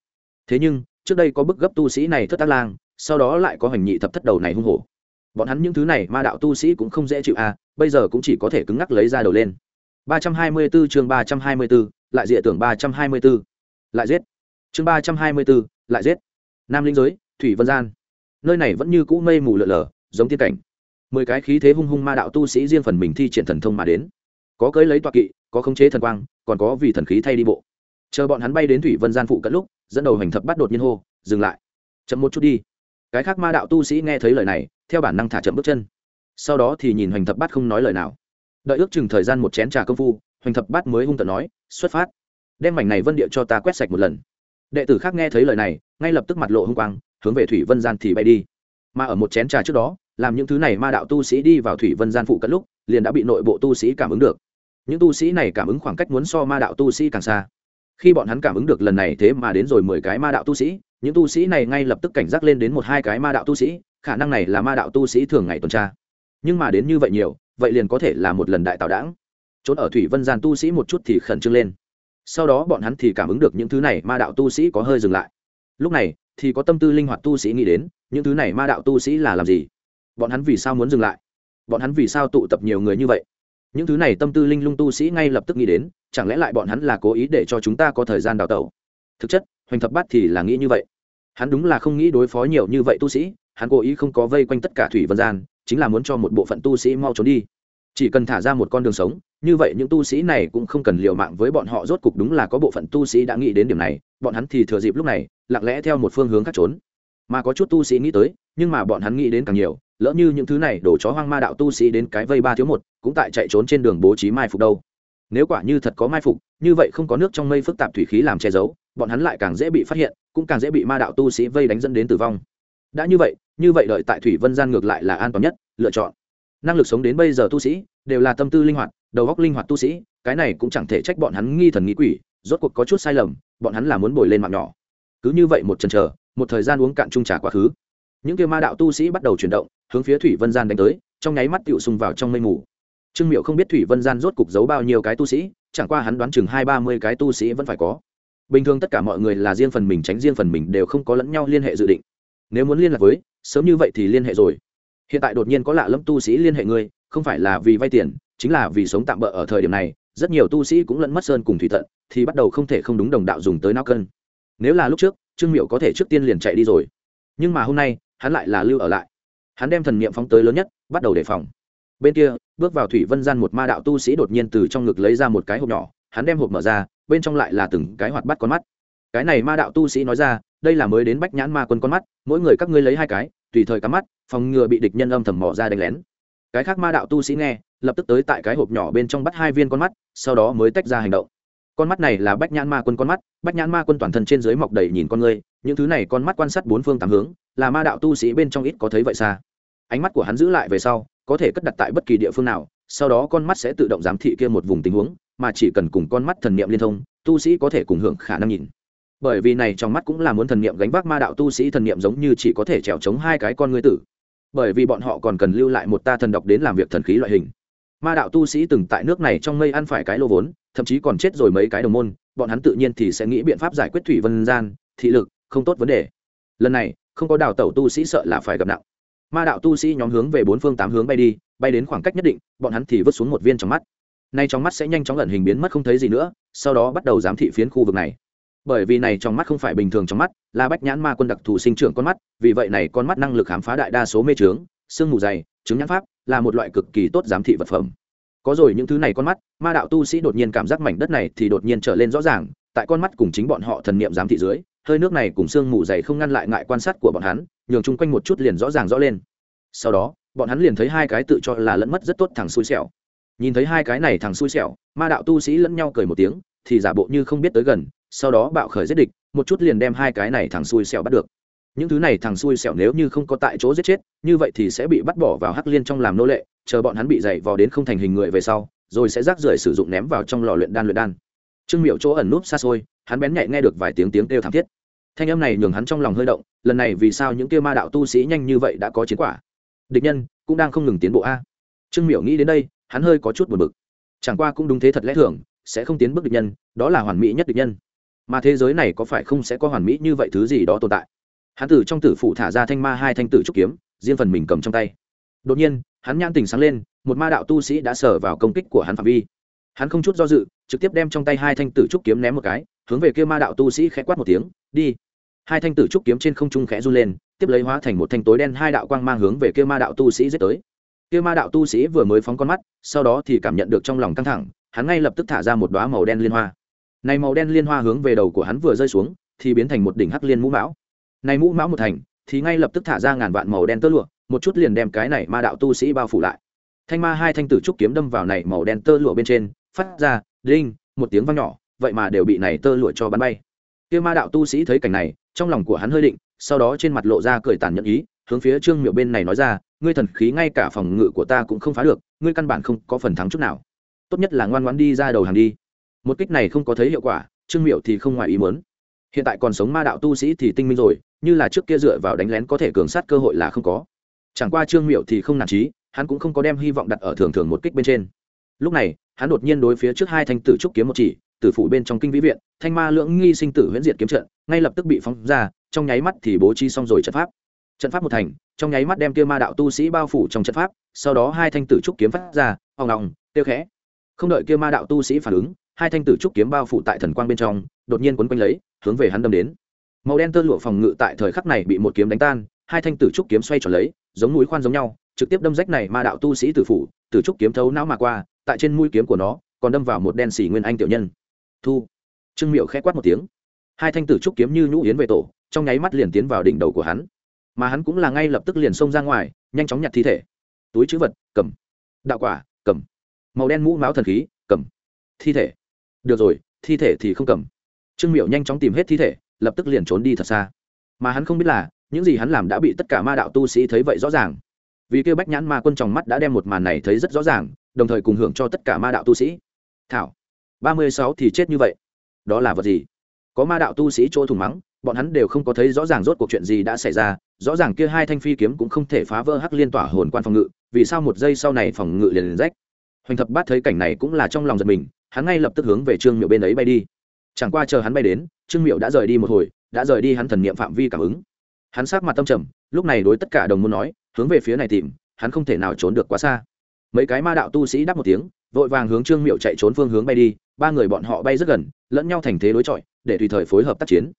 Thế nhưng trước đây có bức gấp tu sĩ này thất tác lang sau đó lại có hành nhị thập thất đầu này hung hổ. Bọn hắn những thứ này ma đạo tu sĩ cũng không dễ chịu à bây giờ cũng chỉ có thể cứng ngắc lấy ra đầu lên. 324 chương 324, lại dịa tưởng 324. lại giết. Chương 324, lại giết. Nam linh giới thủy vân gian. Nơi này vẫn như cũ mây mù lở lờ, giống tiên cảnh mười cái khí thế hung hung ma đạo tu sĩ riêng phần mình thi triển thần thông mà đến. Có cưới lấy toa kỵ, có khống chế thần quang, còn có vì thần khí thay đi bộ. Chờ bọn hắn bay đến thủy vân gian phụ cận lúc, dẫn đầu hành thập bắt đột nhiên hô, dừng lại. Chậm một chút đi. Cái khác ma đạo tu sĩ nghe thấy lời này, theo bản năng thả chậm bước chân. Sau đó thì nhìn hoành thập bát không nói lời nào. Đợi ước chừng thời gian một chén trà công phu hoành thập bát mới hung tận nói, xuất phát. Đem mảnh này vân địa cho ta quét sạch một lần. Đệ tử khác nghe thấy lời này, ngay lập tức mặt lộ hung quang, hướng về thủy vân gian thì bay đi. Mà ở một chén trà trước đó làm những thứ này ma đạo tu sĩ đi vào thủy vân gian phụ cận lúc liền đã bị nội bộ tu sĩ cảm ứng được những tu sĩ này cảm ứng khoảng cách muốn so ma đạo tu sĩ càng xa khi bọn hắn cảm ứng được lần này thế mà đến rồi mười cái ma đạo tu sĩ những tu sĩ này ngay lập tức cảnh giác lên đến một hai cái ma đạo tu sĩ khả năng này là ma đạo tu sĩ thường ngày tuần tra nhưng mà đến như vậy nhiều vậy liền có thể là một lần đại tạo đảng trốn ở thủy vân gian tu sĩ một chút thì khẩn trương lên sau đó bọn hắn thì cảm ứng được những thứ này ma đạo tu sĩ có hơi dừng lại lúc này thì có tâm tư linh hoạt tu sĩ nghĩ đến những thứ này ma đạo tu sĩ là làm gì bọn hắn vì sao muốn dừng lại? Bọn hắn vì sao tụ tập nhiều người như vậy? Những thứ này tâm tư linh lung tu sĩ ngay lập tức nghĩ đến, chẳng lẽ lại bọn hắn là cố ý để cho chúng ta có thời gian đào tẩu? Thực chất, hoành thập bát thì là nghĩ như vậy. Hắn đúng là không nghĩ đối phó nhiều như vậy tu sĩ, hắn cố ý không có vây quanh tất cả thủy vân gian, chính là muốn cho một bộ phận tu sĩ mau trốn đi. Chỉ cần thả ra một con đường sống, như vậy những tu sĩ này cũng không cần liều mạng với bọn họ, rốt cục đúng là có bộ phận tu sĩ đã nghĩ đến điểm này, bọn hắn thì thừa dịp lúc này, lặng lẽ theo một phương hướng khác trốn. Mà có chút tu sĩ nghĩ tới, nhưng mà bọn hắn nghĩ đến càng nhiều lỡ như những thứ này đổ chó hoang ma đạo tu sĩ đến cái vây ba thiếu một, cũng tại chạy trốn trên đường bố trí mai phục đâu. Nếu quả như thật có mai phục, như vậy không có nước trong mây phức tạp thủy khí làm che giấu, bọn hắn lại càng dễ bị phát hiện, cũng càng dễ bị ma đạo tu sĩ vây đánh dẫn đến tử vong. Đã như vậy như vậy đợi tại thủy vân gian ngược lại là an toàn nhất, lựa chọn. Năng lực sống đến bây giờ tu sĩ, đều là tâm tư linh hoạt, đầu óc linh hoạt tu sĩ, cái này cũng chẳng thể trách bọn hắn nghi thần nghĩ quỷ, rốt cuộc có chút sai lầm, bọn hắn là muốn bồi lên mạng nhỏ. Cứ như vậy một chần chờ, một thời gian uống cạn chung trà quá khứ những kia ma đạo tu sĩ bắt đầu chuyển động, hướng phía thủy vân gian đánh tới, trong nháy mắt tựu xung vào trong mây mù. Trương miệu không biết thủy vân gian rốt cục giấu bao nhiêu cái tu sĩ, chẳng qua hắn đoán chừng hai ba mươi cái tu sĩ vẫn phải có. Bình thường tất cả mọi người là riêng phần mình tránh riêng phần mình đều không có lẫn nhau liên hệ dự định. Nếu muốn liên lạc với, sớm như vậy thì liên hệ rồi. Hiện tại đột nhiên có lạ lẫm tu sĩ liên hệ ngươi, không phải là vì vay tiền, chính là vì sống tạm bỡ ở thời điểm này, rất nhiều tu sĩ cũng lẫn mất sơn cùng thủy tận, thì bắt đầu không thể không đúng đồng đạo dùng tới não cân. Nếu là lúc trước, trương miệu có thể trước tiên liền chạy đi rồi. Nhưng mà hôm nay hắn lại là lưu ở lại. Hắn đem thần niệm phóng tới lớn nhất, bắt đầu đề phòng. Bên kia, bước vào thủy vân gian một ma đạo tu sĩ đột nhiên từ trong ngực lấy ra một cái hộp nhỏ, hắn đem hộp mở ra, bên trong lại là từng cái hoạt bắt con mắt. Cái này ma đạo tu sĩ nói ra, đây là mới đến bách nhãn ma quân con mắt, mỗi người các ngươi lấy hai cái, tùy thời cắm mắt, phòng ngừa bị địch nhân âm thầm mỏ ra đánh lén. Cái khác ma đạo tu sĩ nghe, lập tức tới tại cái hộp nhỏ bên trong bắt hai viên con mắt, sau đó mới tách ra hành động con mắt này là bách nhãn ma quân con mắt, bách nhãn ma quân toàn thân trên dưới mọc đầy nhìn con người. những thứ này con mắt quan sát bốn phương tám hướng, là ma đạo tu sĩ bên trong ít có thấy vậy xa. Ánh mắt của hắn giữ lại về sau, có thể cất đặt tại bất kỳ địa phương nào, sau đó con mắt sẽ tự động giám thị kia một vùng tình huống, mà chỉ cần cùng con mắt thần niệm liên thông, tu sĩ có thể cùng hưởng khả năng nhìn. Bởi vì này trong mắt cũng là muốn thần niệm gánh vác ma đạo tu sĩ thần niệm giống như chỉ có thể trèo chống hai cái con ngươi tử. Bởi vì bọn họ còn cần lưu lại một ta thần độc đến làm việc thần khí loại hình ma đạo tu sĩ từng tại nước này trong mây ăn phải cái lô vốn, thậm chí còn chết rồi mấy cái đồng môn, bọn hắn tự nhiên thì sẽ nghĩ biện pháp giải quyết thủy vân gian, thị lực, không tốt vấn đề. Lần này, không có đào tẩu tu sĩ sợ là phải gặp nặng. Ma đạo tu sĩ nhóm hướng về bốn phương tám hướng bay đi, bay đến khoảng cách nhất định, bọn hắn thì vứt xuống một viên trong mắt. Nay trong mắt sẽ nhanh chóng lẩn hình biến mất không thấy gì nữa, sau đó bắt đầu giám thị phiến khu vực này. Bởi vì này trong mắt không phải bình thường trong mắt, là bách nhãn ma quân đặc thù sinh trưởng con mắt, vì vậy này con mắt năng lực khám phá đại đa số mê trướng, sương mù dày, chứng nhãn pháp là một loại cực kỳ tốt giám thị vật phẩm. Có rồi những thứ này con mắt, ma đạo tu sĩ đột nhiên cảm giác mảnh đất này thì đột nhiên trở lên rõ ràng, tại con mắt cùng chính bọn họ thần niệm giám thị dưới, hơi nước này cùng sương mù dày không ngăn lại ngại quan sát của bọn hắn, nhường chung quanh một chút liền rõ ràng rõ lên. Sau đó, bọn hắn liền thấy hai cái tự cho là lẫn mất rất tốt thằng xui xẻo. Nhìn thấy hai cái này thằng xui xẻo, ma đạo tu sĩ lẫn nhau cười một tiếng, thì giả bộ như không biết tới gần, sau đó bạo khởi giết địch, một chút liền đem hai cái này thằng xui xẻo bắt được những thứ này thằng xui xẻo nếu như không có tại chỗ giết chết, như vậy thì sẽ bị bắt bỏ vào hắc liên trong làm nô lệ, chờ bọn hắn bị dày vò đến không thành hình người về sau, rồi sẽ rác rưởi sử dụng ném vào trong lò luyện đan luyện đan. Trương miệu chỗ ẩn núp xa xôi, hắn bén nhạy nghe được vài tiếng tiếng kêu thảm thiết. Thanh âm này nhường hắn trong lòng hơi động, lần này vì sao những kêu ma đạo tu sĩ nhanh như vậy đã có chiến quả? Địch nhân, cũng đang không ngừng tiến bộ a. Trương miệu nghĩ đến đây, hắn hơi có chút buồn bực. Chẳng qua cũng đúng thế thật lẽ thường, sẽ không tiến bước địch nhân, đó là hoàn mỹ nhất địch nhân. Mà thế giới này có phải không sẽ có hoàn mỹ như vậy thứ gì đó tồn tại? Hắn tử trong tử phụ thả ra thanh ma hai thanh tử trúc kiếm, riêng phần mình cầm trong tay. Đột nhiên, hắn nhãn tình sáng lên, một ma đạo tu sĩ đã sở vào công kích của hắn phạm vi. Hắn không chút do dự, trực tiếp đem trong tay hai thanh tử trúc kiếm ném một cái, hướng về kia ma đạo tu sĩ khẽ quát một tiếng, đi! Hai thanh tử trúc kiếm trên không trung khẽ run lên, tiếp lấy hóa thành một thanh tối đen hai đạo quang mang hướng về kia ma đạo tu sĩ giết tới. Kia ma đạo tu sĩ vừa mới phóng con mắt, sau đó thì cảm nhận được trong lòng căng thẳng, hắn ngay lập tức thả ra một đoá màu đen liên hoa. Này màu đen liên hoa hướng về đầu của hắn vừa rơi xuống, thì biến thành một đỉnh hắc liên mũ mão này mũ mão một thành, thì ngay lập tức thả ra ngàn vạn màu đen tơ lụa, một chút liền đem cái này ma đạo tu sĩ bao phủ lại. Thanh ma hai thanh tử trúc kiếm đâm vào này màu đen tơ lụa bên trên, phát ra đinh một tiếng vang nhỏ, vậy mà đều bị này tơ lụa cho bắn bay. Kia ma đạo tu sĩ thấy cảnh này, trong lòng của hắn hơi định, sau đó trên mặt lộ ra cười tàn nhẫn ý, hướng phía trương miệu bên này nói ra, ngươi thần khí ngay cả phòng ngự của ta cũng không phá được, ngươi căn bản không có phần thắng chút nào. Tốt nhất là ngoan ngoãn đi ra đầu hàng đi. Một kích này không có thấy hiệu quả, trương miệu thì không ngoài ý muốn. Hiện tại còn sống ma đạo tu sĩ thì tinh minh rồi như là trước kia dựa vào đánh lén có thể cường sát cơ hội là không có. Chẳng qua trương miệu thì không nản trí hắn cũng không có đem hy vọng đặt ở thường thường một kích bên trên. Lúc này, hắn đột nhiên đối phía trước hai thanh tử trúc kiếm một chỉ, tử phủ bên trong kinh vĩ viện, thanh ma lưỡng nghi sinh tử huyễn diệt kiếm trận, ngay lập tức bị phóng ra, trong nháy mắt thì bố trí xong rồi trận pháp. Trận pháp một thành, trong nháy mắt đem kia ma đạo tu sĩ bao phủ trong trận pháp, sau đó hai thanh tử trúc kiếm phát ra, ong ong tiêu khẽ. Không đợi kia ma đạo tu sĩ phản ứng, hai thanh tử trúc kiếm bao phủ tại thần quang bên trong, đột nhiên quấn quanh lấy, hướng về hắn đâm đến màu đen tơ lụa phòng ngự tại thời khắc này bị một kiếm đánh tan, hai thanh tử trúc kiếm xoay trở lấy, giống núi khoan giống nhau, trực tiếp đâm rách này ma đạo tu sĩ tử phủ, tử trúc kiếm thấu não mà qua, tại trên mũi kiếm của nó, còn đâm vào một đen xỉ nguyên anh tiểu nhân. Thu. Trương miệu khẽ quát một tiếng. Hai thanh tử trúc kiếm như nhũ yến về tổ, trong nháy mắt liền tiến vào đỉnh đầu của hắn. Mà hắn cũng là ngay lập tức liền xông ra ngoài, nhanh chóng nhặt thi thể. Túi chữ vật, cầm. Đạo quả, cầm. Màu đen mũ máu thần khí, cầm. Thi thể. Được rồi, thi thể thì không cầm. Trương miệu nhanh chóng tìm hết thi thể lập tức liền trốn đi thật xa. Mà hắn không biết là, những gì hắn làm đã bị tất cả ma đạo tu sĩ thấy vậy rõ ràng. Vì kêu bách nhãn ma quân trong mắt đã đem một màn này thấy rất rõ ràng, đồng thời cùng hưởng cho tất cả ma đạo tu sĩ. Thảo, ba mươi sáu thì chết như vậy. Đó là vật gì? Có ma đạo tu sĩ chỗ thùng mắng, bọn hắn đều không có thấy rõ ràng rốt cuộc chuyện gì đã xảy ra, rõ ràng kia hai thanh phi kiếm cũng không thể phá vỡ hắc liên tỏa hồn quan phòng ngự, vì sao một giây sau này phòng ngự liền liền rách? Hoành thập bát thấy cảnh này cũng là trong lòng giật mình, hắn ngay lập tức hướng về trương miệu bên ấy bay đi chẳng qua chờ hắn bay đến, trương miệu đã rời đi một hồi, đã rời đi hắn thần niệm phạm vi cảm ứng. Hắn sát mặt tâm trầm, lúc này đối tất cả đồng môn nói, hướng về phía này tìm, hắn không thể nào trốn được quá xa. Mấy cái ma đạo tu sĩ đáp một tiếng, vội vàng hướng trương miệu chạy trốn phương hướng bay đi, ba người bọn họ bay rất gần, lẫn nhau thành thế đối chọi, để tùy thời phối hợp tác chiến.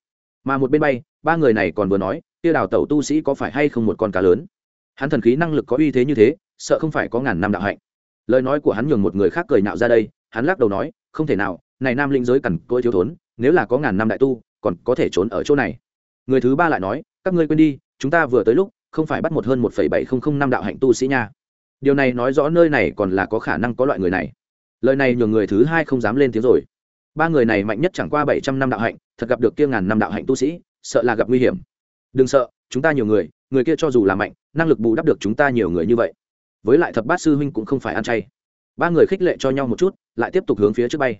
Mà một bên bay, ba người này còn vừa nói tiêu đào tẩu tu sĩ có phải hay không một con cá lớn? Hắn thần khí năng lực có uy thế như thế, sợ không phải có ngàn năm đạo hạnh. Lời nói của hắn nhường một người khác cười nạo ra đây, hắn lắc đầu nói, không thể nào này nam linh giới cằn cỗi thiếu thốn, nếu là có ngàn năm đại tu, còn có thể trốn ở chỗ này. Người thứ ba lại nói, các ngươi quên đi, chúng ta vừa tới lúc, không phải bắt một hơn một phẩy bảy không không năm đạo hạnh tu sĩ nha. Điều này nói rõ nơi này còn là có khả năng có loại người này. Lời này nhường người thứ hai không dám lên tiếng rồi. Ba người này mạnh nhất chẳng qua bảy trăm năm đạo hạnh, thật gặp được kia ngàn năm đạo hạnh tu sĩ, sợ là gặp nguy hiểm. Đừng sợ, chúng ta nhiều người người kia cho dù là mạnh, năng lực bù đắp được chúng ta nhiều người như vậy. Với lại thập bát sư huynh cũng không phải ăn chay. Ba người khích lệ cho nhau một chút, lại tiếp tục hướng phía trước bay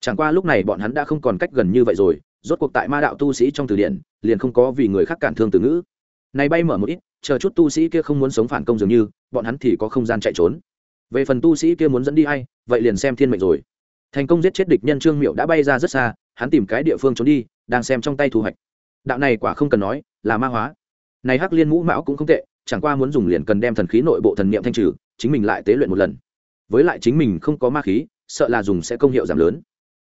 chẳng qua lúc này bọn hắn đã không còn cách gần như vậy rồi, rốt cuộc tại ma đạo tu sĩ trong từ điển, liền không có vì người khác cản thương từ ngữ. Này bay mở một ít, chờ chút tu sĩ kia không muốn sống phản công dường như, bọn hắn thì có không gian chạy trốn. Về phần tu sĩ kia muốn dẫn đi hay vậy liền xem thiên mệnh rồi. Thành công giết chết địch nhân trương miệu đã bay ra rất xa, hắn tìm cái địa phương trốn đi, đang xem trong tay thu hoạch. Đạo này quả không cần nói, là ma hóa. Này hắc liên mũ mão cũng không tệ, chẳng qua muốn dùng liền cần đem thần khí nội bộ thần niệm thanh trừ, chính mình lại tế luyện một lần. Với lại chính mình không có ma khí, sợ là dùng sẽ công hiệu giảm lớn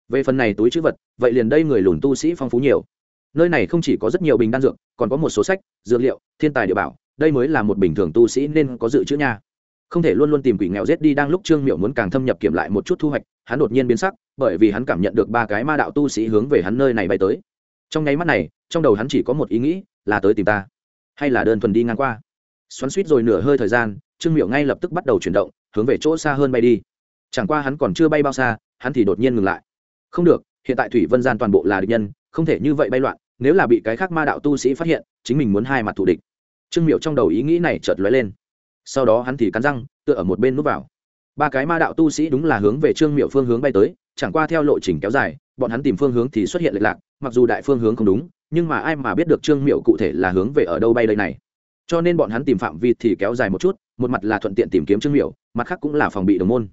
về phần này túi chữ vật, vậy liền đây người lùn tu sĩ phong phú nhiều. Nơi này không chỉ có rất nhiều bình đan dược, còn có một số sách, dược liệu, thiên tài địa bảo, đây mới là một bình thường tu sĩ nên có dự trữ nha. Không thể luôn luôn tìm quỷ nghèo rết đi đang lúc trương miệu muốn càng thâm nhập kiểm lại một chút thu hoạch, hắn đột nhiên biến sắc, bởi vì hắn cảm nhận được ba cái ma đạo tu sĩ hướng về hắn nơi này bay tới. Trong nháy mắt này, trong đầu hắn chỉ có một ý nghĩ, là tới tìm ta. Hay là đơn thuần đi ngang qua. Xoắn suýt rồi nửa hơi thời gian, trương miệu ngay lập tức bắt đầu chuyển động, hướng về chỗ xa hơn bay đi. Chẳng qua hắn còn chưa bay bao xa, hắn thì đột nhiên ngừng lại không được, hiện tại thủy vân gian toàn bộ là địch nhân, không thể như vậy bay loạn, nếu là bị cái khác ma đạo tu sĩ phát hiện, chính mình muốn hai mặt thù địch. Trương miệu trong đầu ý nghĩ này chợt lóe lên. Sau đó hắn thì cắn răng, tựa ở một bên núp vào. Ba cái ma đạo tu sĩ đúng là hướng về trương miệu phương hướng bay tới, chẳng qua theo lộ trình kéo dài, bọn hắn tìm phương hướng thì xuất hiện lệch lạc, mặc dù đại phương hướng không đúng, nhưng mà ai mà biết được trương miệu cụ thể là hướng về ở đâu bay đây này. Cho nên bọn hắn tìm phạm vi thì kéo dài một chút, một mặt là thuận tiện tìm kiếm trương miệu mặt khác cũng là phòng bị đồng môn.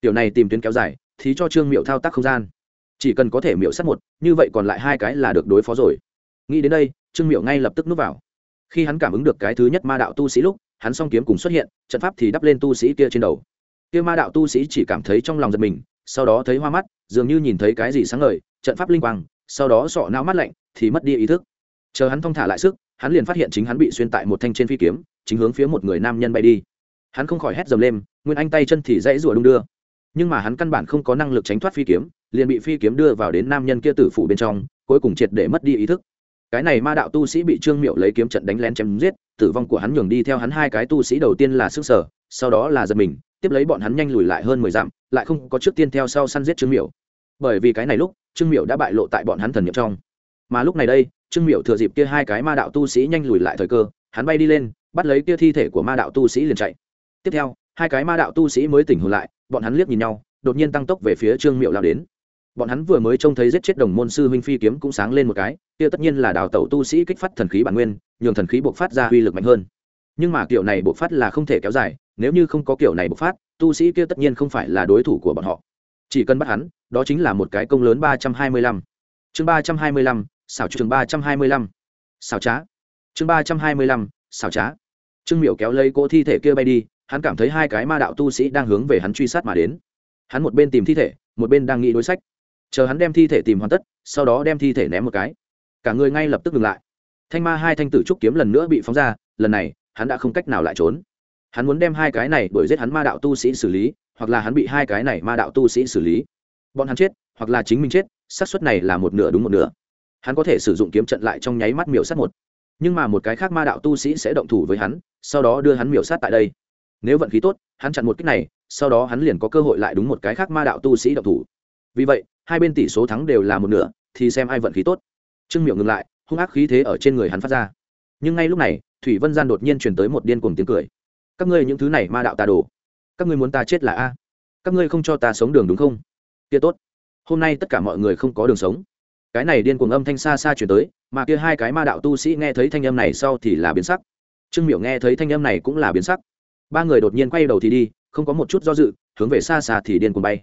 Tiểu này tìm tuyến kéo dài, thì cho trương miệu thao tác không gian chỉ cần có thể miểu sát một, như vậy còn lại hai cái là được đối phó rồi. Nghĩ đến đây, trương miểu ngay lập tức núp vào. Khi hắn cảm ứng được cái thứ nhất ma đạo tu sĩ lúc, hắn song kiếm cùng xuất hiện, trận pháp thì đắp lên tu sĩ kia trên đầu. Kia ma đạo tu sĩ chỉ cảm thấy trong lòng giật mình, sau đó thấy hoa mắt, dường như nhìn thấy cái gì sáng ngời, trận pháp linh quang, sau đó sọ não mắt lạnh, thì mất đi ý thức. Chờ hắn thong thả lại sức, hắn liền phát hiện chính hắn bị xuyên tại một thanh trên phi kiếm, chính hướng phía một người nam nhân bay đi. Hắn không khỏi hét dầm lên, nguyên anh tay chân thì dãy rủa đung đưa. Nhưng mà hắn căn bản không có năng lực tránh thoát phi kiếm liền bị phi kiếm đưa vào đến nam nhân kia tử phủ bên trong, cuối cùng triệt để mất đi ý thức. Cái này ma đạo tu sĩ bị trương miệu lấy kiếm trận đánh lén chém giết, tử vong của hắn nhường đi theo hắn hai cái tu sĩ đầu tiên là sức sở, sau đó là giật mình, tiếp lấy bọn hắn nhanh lùi lại hơn mười dặm, lại không có trước tiên theo sau săn giết trương miệu. Bởi vì cái này lúc, trương miệu đã bại lộ tại bọn hắn thần nhiệm trong. Mà lúc này đây, trương miệu thừa dịp kia hai cái ma đạo tu sĩ nhanh lùi lại thời cơ, hắn bay đi lên, bắt lấy kia thi thể của ma đạo tu sĩ liền chạy. Tiếp theo, hai cái ma đạo tu sĩ mới tỉnh hồn lại, bọn hắn liếc nhìn nhau, đột nhiên tăng tốc về phía trương miệu lao đến bọn hắn vừa mới trông thấy giết chết đồng môn sư huynh phi kiếm cũng sáng lên một cái, kia tất nhiên là đào tẩu tu sĩ kích phát thần khí bản nguyên, nhường thần khí buộc phát ra uy lực mạnh hơn. Nhưng mà kiểu này buộc phát là không thể kéo dài, nếu như không có kiểu này buộc phát, tu sĩ kia tất nhiên không phải là đối thủ của bọn họ. Chỉ cần bắt hắn, đó chính là một cái công lớn ba trăm hai mươi lăm. Chương ba trăm hai mươi lăm, xảo chương ba trăm hai mươi lăm. Xảo trá. Chương ba trăm hai mươi lăm, xảo trá. Trương miệu kéo lấy cỗ thi thể kia bay đi, hắn cảm thấy hai cái ma đạo tu sĩ đang hướng về hắn truy sát mà đến. Hắn một bên tìm thi thể, một bên đang nghĩ đối sách chờ hắn đem thi thể tìm hoàn tất, sau đó đem thi thể ném một cái. Cả người ngay lập tức ngừng lại. Thanh ma hai thanh tử trúc kiếm lần nữa bị phóng ra, lần này, hắn đã không cách nào lại trốn. Hắn muốn đem hai cái này đuổi giết hắn ma đạo tu sĩ xử lý, hoặc là hắn bị hai cái này ma đạo tu sĩ xử lý. Bọn hắn chết, hoặc là chính mình chết, xác suất này là một nửa đúng một nửa. Hắn có thể sử dụng kiếm trận lại trong nháy mắt miểu sát một. Nhưng mà một cái khác ma đạo tu sĩ sẽ động thủ với hắn, sau đó đưa hắn miểu sát tại đây. Nếu vận khí tốt, hắn chặn một cách này, sau đó hắn liền có cơ hội lại đúng một cái khác ma đạo tu sĩ động thủ. Vì vậy hai bên tỷ số thắng đều là một nửa thì xem ai vận khí tốt. Trương Miệu ngừng lại hung ác khí thế ở trên người hắn phát ra. Nhưng ngay lúc này thủy vân gian đột nhiên truyền tới một điên cuồng tiếng cười. Các ngươi những thứ này ma đạo tà đồ, các ngươi muốn ta chết là a? Các ngươi không cho ta sống đường đúng không? Kia tốt. Hôm nay tất cả mọi người không có đường sống. Cái này điên cuồng âm thanh xa xa chuyển tới mà kia hai cái ma đạo tu sĩ nghe thấy thanh âm này sau thì là biến sắc. Trương miểu nghe thấy thanh âm này cũng là biến sắc. Ba người đột nhiên quay đầu thì đi không có một chút do dự hướng về xa xa thì điên cuồng bay.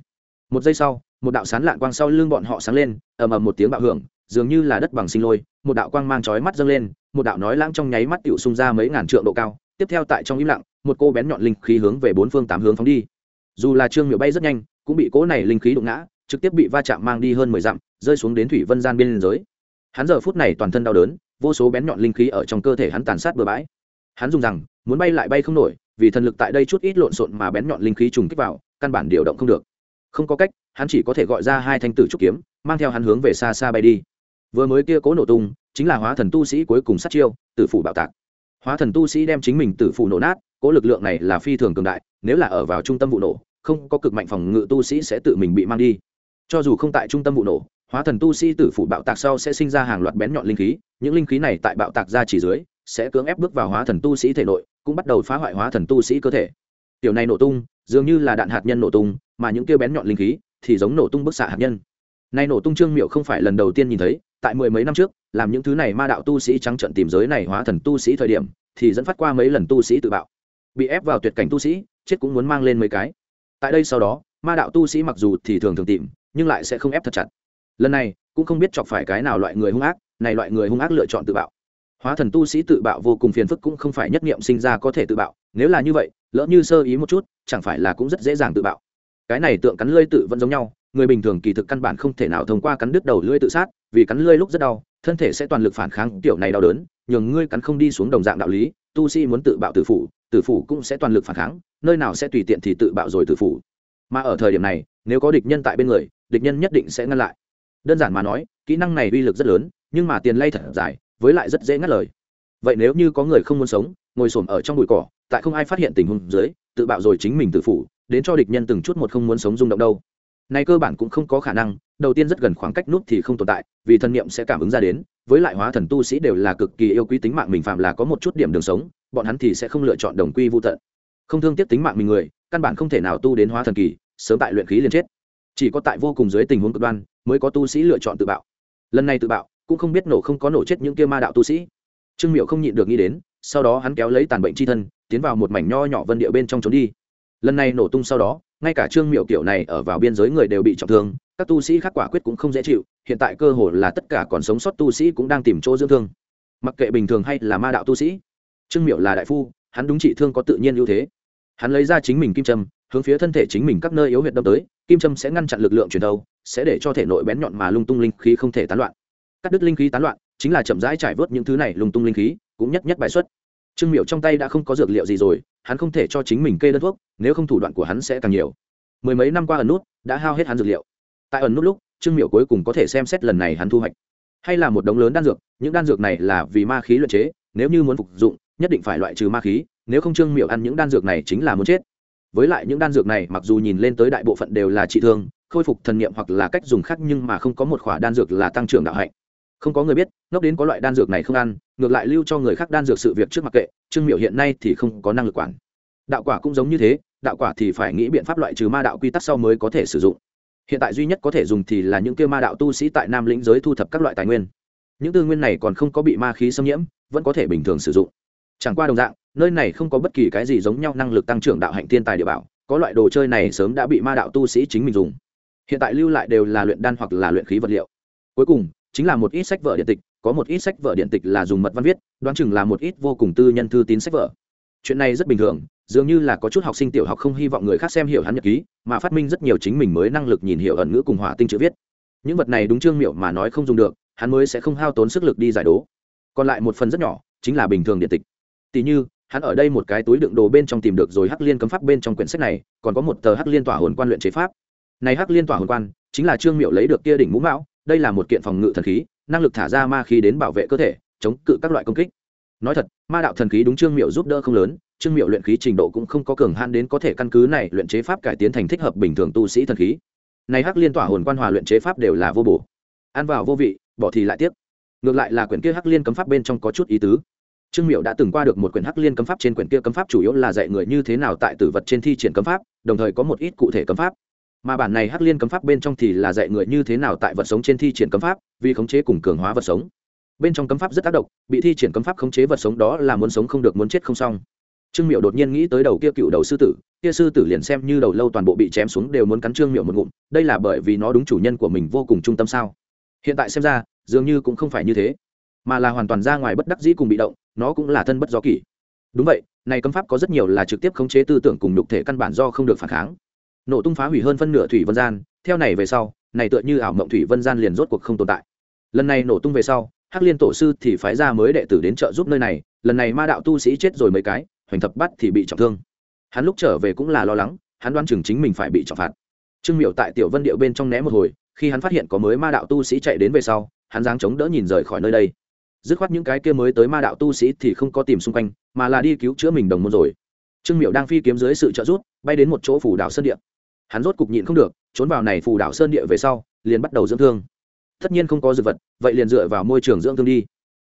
Một giây sau một đạo sán lạn quang sau lưng bọn họ sáng lên, ầm ầm một tiếng bạo hưởng, dường như là đất bằng sinh lôi, một đạo quang mang chói mắt dâng lên, một đạo nói lãng trong nháy mắt tựu xung ra mấy ngàn trượng độ cao, tiếp theo tại trong im lặng, một cô bén nhọn linh khí hướng về bốn phương tám hướng phóng đi. Dù là trương miệu bay rất nhanh, cũng bị cỗ này linh khí đụng ngã, trực tiếp bị va chạm mang đi hơn mười dặm, rơi xuống đến thủy vân gian bên giới hắn giờ phút này toàn thân đau đớn, vô số bén nhọn linh khí ở trong cơ thể hắn tàn sát bừa bãi. Hắn dùng rằng, muốn bay lại bay không nổi, vì thần lực tại đây chút ít lộn xộn mà bén nhọn linh khí trùng kích vào, căn bản điều động không được. Không có cách hắn chỉ có thể gọi ra hai thanh tử trúc kiếm, mang theo hắn hướng về xa xa bay đi. Vừa mới kia cố nổ tung, chính là hóa thần tu sĩ cuối cùng sát chiêu, tử phủ bạo tạc. Hóa thần tu sĩ đem chính mình tử phủ nổ nát, cố lực lượng này là phi thường cường đại, nếu là ở vào trung tâm vụ nổ, không có cực mạnh phòng ngự tu sĩ sẽ tự mình bị mang đi. Cho dù không tại trung tâm vụ nổ, hóa thần tu sĩ tử phủ bạo tạc sau sẽ sinh ra hàng loạt bén nhọn linh khí, những linh khí này tại bạo tạc ra chỉ dưới, sẽ cưỡng ép bước vào hóa thần tu sĩ thể nội, cũng bắt đầu phá hoại hóa thần tu sĩ cơ thể. Tiểu này nổ tung, dường như là đạn hạt nhân nổ tung, mà những kia bén nhọn linh khí thì giống nổ tung bức xạ hạt nhân. Nay nổ tung trương miệu không phải lần đầu tiên nhìn thấy, tại mười mấy năm trước, làm những thứ này ma đạo tu sĩ trắng trận tìm giới này hóa thần tu sĩ thời điểm, thì dẫn phát qua mấy lần tu sĩ tự bạo. Bị ép vào tuyệt cảnh tu sĩ, chết cũng muốn mang lên mấy cái. Tại đây sau đó, ma đạo tu sĩ mặc dù thì thường thường tìm, nhưng lại sẽ không ép thật chặt. Lần này, cũng không biết chọc phải cái nào loại người hung ác, này loại người hung ác lựa chọn tự bạo. Hóa thần tu sĩ tự bạo vô cùng phiền phức cũng không phải nhất nghiệm sinh ra có thể tự bạo, nếu là như vậy, lỡ như sơ ý một chút, chẳng phải là cũng rất dễ dàng tự bạo cái này tượng cắn lưỡi tự vẫn giống nhau, người bình thường kỳ thực căn bản không thể nào thông qua cắn đứt đầu lưỡi tự sát, vì cắn lưỡi lúc rất đau, thân thể sẽ toàn lực phản kháng, kiểu này đau đớn, nhường ngươi cắn không đi xuống đồng dạng đạo lý, tu sĩ muốn tự bạo tử phủ tử phủ cũng sẽ toàn lực phản kháng, nơi nào sẽ tùy tiện thì tự bạo rồi tử phủ. Mà ở thời điểm này, nếu có địch nhân tại bên người, địch nhân nhất định sẽ ngăn lại. Đơn giản mà nói, kỹ năng này uy lực rất lớn, nhưng mà tiền lay thật dài, với lại rất dễ ngắt lời. Vậy nếu như có người không muốn sống, ngồi xổm ở trong bụi cỏ, tại không ai phát hiện tình huống dưới, tự bạo rồi chính mình tự phủ đến cho địch nhân từng chút một không muốn sống rung động đâu. Này cơ bản cũng không có khả năng, đầu tiên rất gần khoảng cách nút thì không tồn tại, vì thần niệm sẽ cảm ứng ra đến, với lại hóa thần tu sĩ đều là cực kỳ yêu quý tính mạng mình phạm là có một chút điểm đường sống, bọn hắn thì sẽ không lựa chọn đồng quy vô tận. Không thương tiếc tính mạng mình người, căn bản không thể nào tu đến hóa thần kỳ, sớm tại luyện khí liền chết. Chỉ có tại vô cùng dưới tình huống cực đoan, mới có tu sĩ lựa chọn tự bạo. Lần này tự bạo, cũng không biết nổ không có nổ chết những kia ma đạo tu sĩ. Trương miệu không nhịn được nghĩ đến, sau đó hắn kéo lấy tàn bệnh chi thân, tiến vào một mảnh nho nhỏ vân địa bên trong trốn đi lần này nổ tung sau đó, ngay cả trương miệu kiểu này ở vào biên giới người đều bị trọng thương, các tu sĩ khác quả quyết cũng không dễ chịu, hiện tại cơ hội là tất cả còn sống sót tu sĩ cũng đang tìm chỗ dưỡng thương. Mặc kệ bình thường hay là ma đạo tu sĩ, trương miệu là đại phu, hắn đúng trị thương có tự nhiên ưu thế. Hắn lấy ra chính mình kim trâm hướng phía thân thể chính mình các nơi yếu huyệt đâm tới, kim trâm sẽ ngăn chặn lực lượng truyền thâu sẽ để cho thể nội bén nhọn mà lung tung linh khí không thể tán loạn. Cắt đứt linh khí tán loạn, chính là chậm rãi trải vớt những thứ này lung tung linh khí, cũng nhất nhất bài xuất trương miệu trong tay đã không có dược liệu gì rồi, hắn không thể cho chính mình kê đơn thuốc, nếu không thủ đoạn của hắn sẽ càng nhiều. Mười mấy năm qua ẩn nút đã hao hết hắn dược liệu. Tại ẩn nút lúc, trương miệu cuối cùng có thể xem xét lần này hắn thu hoạch. Hay là một đống lớn đan dược, những đan dược này là vì ma khí luyện chế, nếu như muốn phục dụng, nhất định phải loại trừ ma khí, nếu không trương miệu ăn những đan dược này chính là muốn chết. Với lại những đan dược này mặc dù nhìn lên tới đại bộ phận đều là trị thương, khôi phục thần niệm hoặc là cách dùng khác nhưng mà không có một khỏa đan dược là tăng trưởng đạo hạnh không có người biết, ngốc đến có loại đan dược này không ăn, ngược lại lưu cho người khác đan dược sự việc trước mặc kệ, trương miệu hiện nay thì không có năng lực quản. Đạo quả cũng giống như thế, đạo quả thì phải nghĩ biện pháp loại trừ ma đạo quy tắc sau mới có thể sử dụng. Hiện tại duy nhất có thể dùng thì là những kêu ma đạo tu sĩ tại nam lĩnh giới thu thập các loại tài nguyên. Những tư nguyên này còn không có bị ma khí xâm nhiễm, vẫn có thể bình thường sử dụng. Chẳng qua đồng dạng, nơi này không có bất kỳ cái gì giống nhau năng lực tăng trưởng đạo hạnh thiên tài địa bảo, có loại đồ chơi này sớm đã bị ma đạo tu sĩ chính mình dùng. Hiện tại lưu lại đều là luyện đan hoặc là luyện khí vật liệu. Cuối cùng chính là một ít sách vở điện tịch, có một ít sách vở điện tịch là dùng mật văn viết, đoán chừng là một ít vô cùng tư nhân thư tín sách vở. Chuyện này rất bình thường, dường như là có chút học sinh tiểu học không hy vọng người khác xem hiểu hắn nhật ký, mà phát minh rất nhiều chính mình mới năng lực nhìn hiểu ẩn ngữ cùng hỏa tinh chữ viết. Những vật này đúng trương miệu mà nói không dùng được, hắn mới sẽ không hao tốn sức lực đi giải đố. Còn lại một phần rất nhỏ, chính là bình thường điện tịch. Tỷ như, hắn ở đây một cái túi đựng đồ bên trong tìm được rồi hắc liên cấm pháp bên trong quyển sách này, còn có một tờ hắc liên tỏa hồn quan luyện chế pháp. Này hắc liên tỏa hồn quan, chính là trương miệu lấy được kia đỉnh mũ mão đây là một kiện phòng ngự thần khí, năng lực thả ra ma khí đến bảo vệ cơ thể, chống cự các loại công kích. Nói thật, ma đạo thần khí đúng trương miệu giúp đỡ không lớn, trương miệu luyện khí trình độ cũng không có cường han đến có thể căn cứ này luyện chế pháp cải tiến thành thích hợp bình thường tu sĩ thần khí. Này hắc liên tỏa hồn quan hòa luyện chế pháp đều là vô bổ. Ăn vào vô vị, bỏ thì lại tiếp. ngược lại là quyển kia hắc liên cấm pháp bên trong có chút ý tứ. Trương miệu đã từng qua được một quyển hắc liên cấm pháp trên quyển kia cấm pháp chủ yếu là dạy người như thế nào tại tử vật trên thi triển cấm pháp, đồng thời có một ít cụ thể cấm pháp mà bản này hắc liên cấm pháp bên trong thì là dạy người như thế nào tại vật sống trên thi triển cấm pháp, vì khống chế cùng cường hóa vật sống. Bên trong cấm pháp rất tác động, bị thi triển cấm pháp khống chế vật sống đó là muốn sống không được, muốn chết không xong. Trương miệu đột nhiên nghĩ tới đầu kia cựu đầu sư tử, kia sư tử liền xem như đầu lâu toàn bộ bị chém xuống đều muốn cắn trương miệu một ngụm, đây là bởi vì nó đúng chủ nhân của mình vô cùng trung tâm sao? Hiện tại xem ra, dường như cũng không phải như thế, mà là hoàn toàn ra ngoài bất đắc dĩ cùng bị động, nó cũng là thân bất do kỷ. Đúng vậy, này cấm pháp có rất nhiều là trực tiếp khống chế tư tưởng cùng nhục thể căn bản do không được phản kháng nổ tung phá hủy hơn phân nửa thủy vân gian, theo này về sau, này tựa như ảo mộng thủy vân gian liền rốt cuộc không tồn tại. Lần này nổ tung về sau, hắc liên tổ sư thì phái ra mới đệ tử đến trợ giúp nơi này, lần này ma đạo tu sĩ chết rồi mấy cái, hoành thập bắt thì bị trọng thương. Hắn lúc trở về cũng là lo lắng, hắn đoán chừng chính mình phải bị trọng phạt. Trương miệu tại tiểu vân điệu bên trong né một hồi, khi hắn phát hiện có mới ma đạo tu sĩ chạy đến về sau, hắn giáng chống đỡ nhìn rời khỏi nơi đây. Dứt khoát những cái kia mới tới ma đạo tu sĩ thì không có tìm xung quanh, mà là đi cứu chữa mình đồng môn rồi. Trương miệu đang phi kiếm dưới sự trợ giúp, bay đến một chỗ phủ đảo sơn địa hắn rốt cục nhịn không được, trốn vào này phủ đảo sơn địa về sau, liền bắt đầu dưỡng thương. Tất nhiên không có dược vật, vậy liền dựa vào môi trường dưỡng thương đi.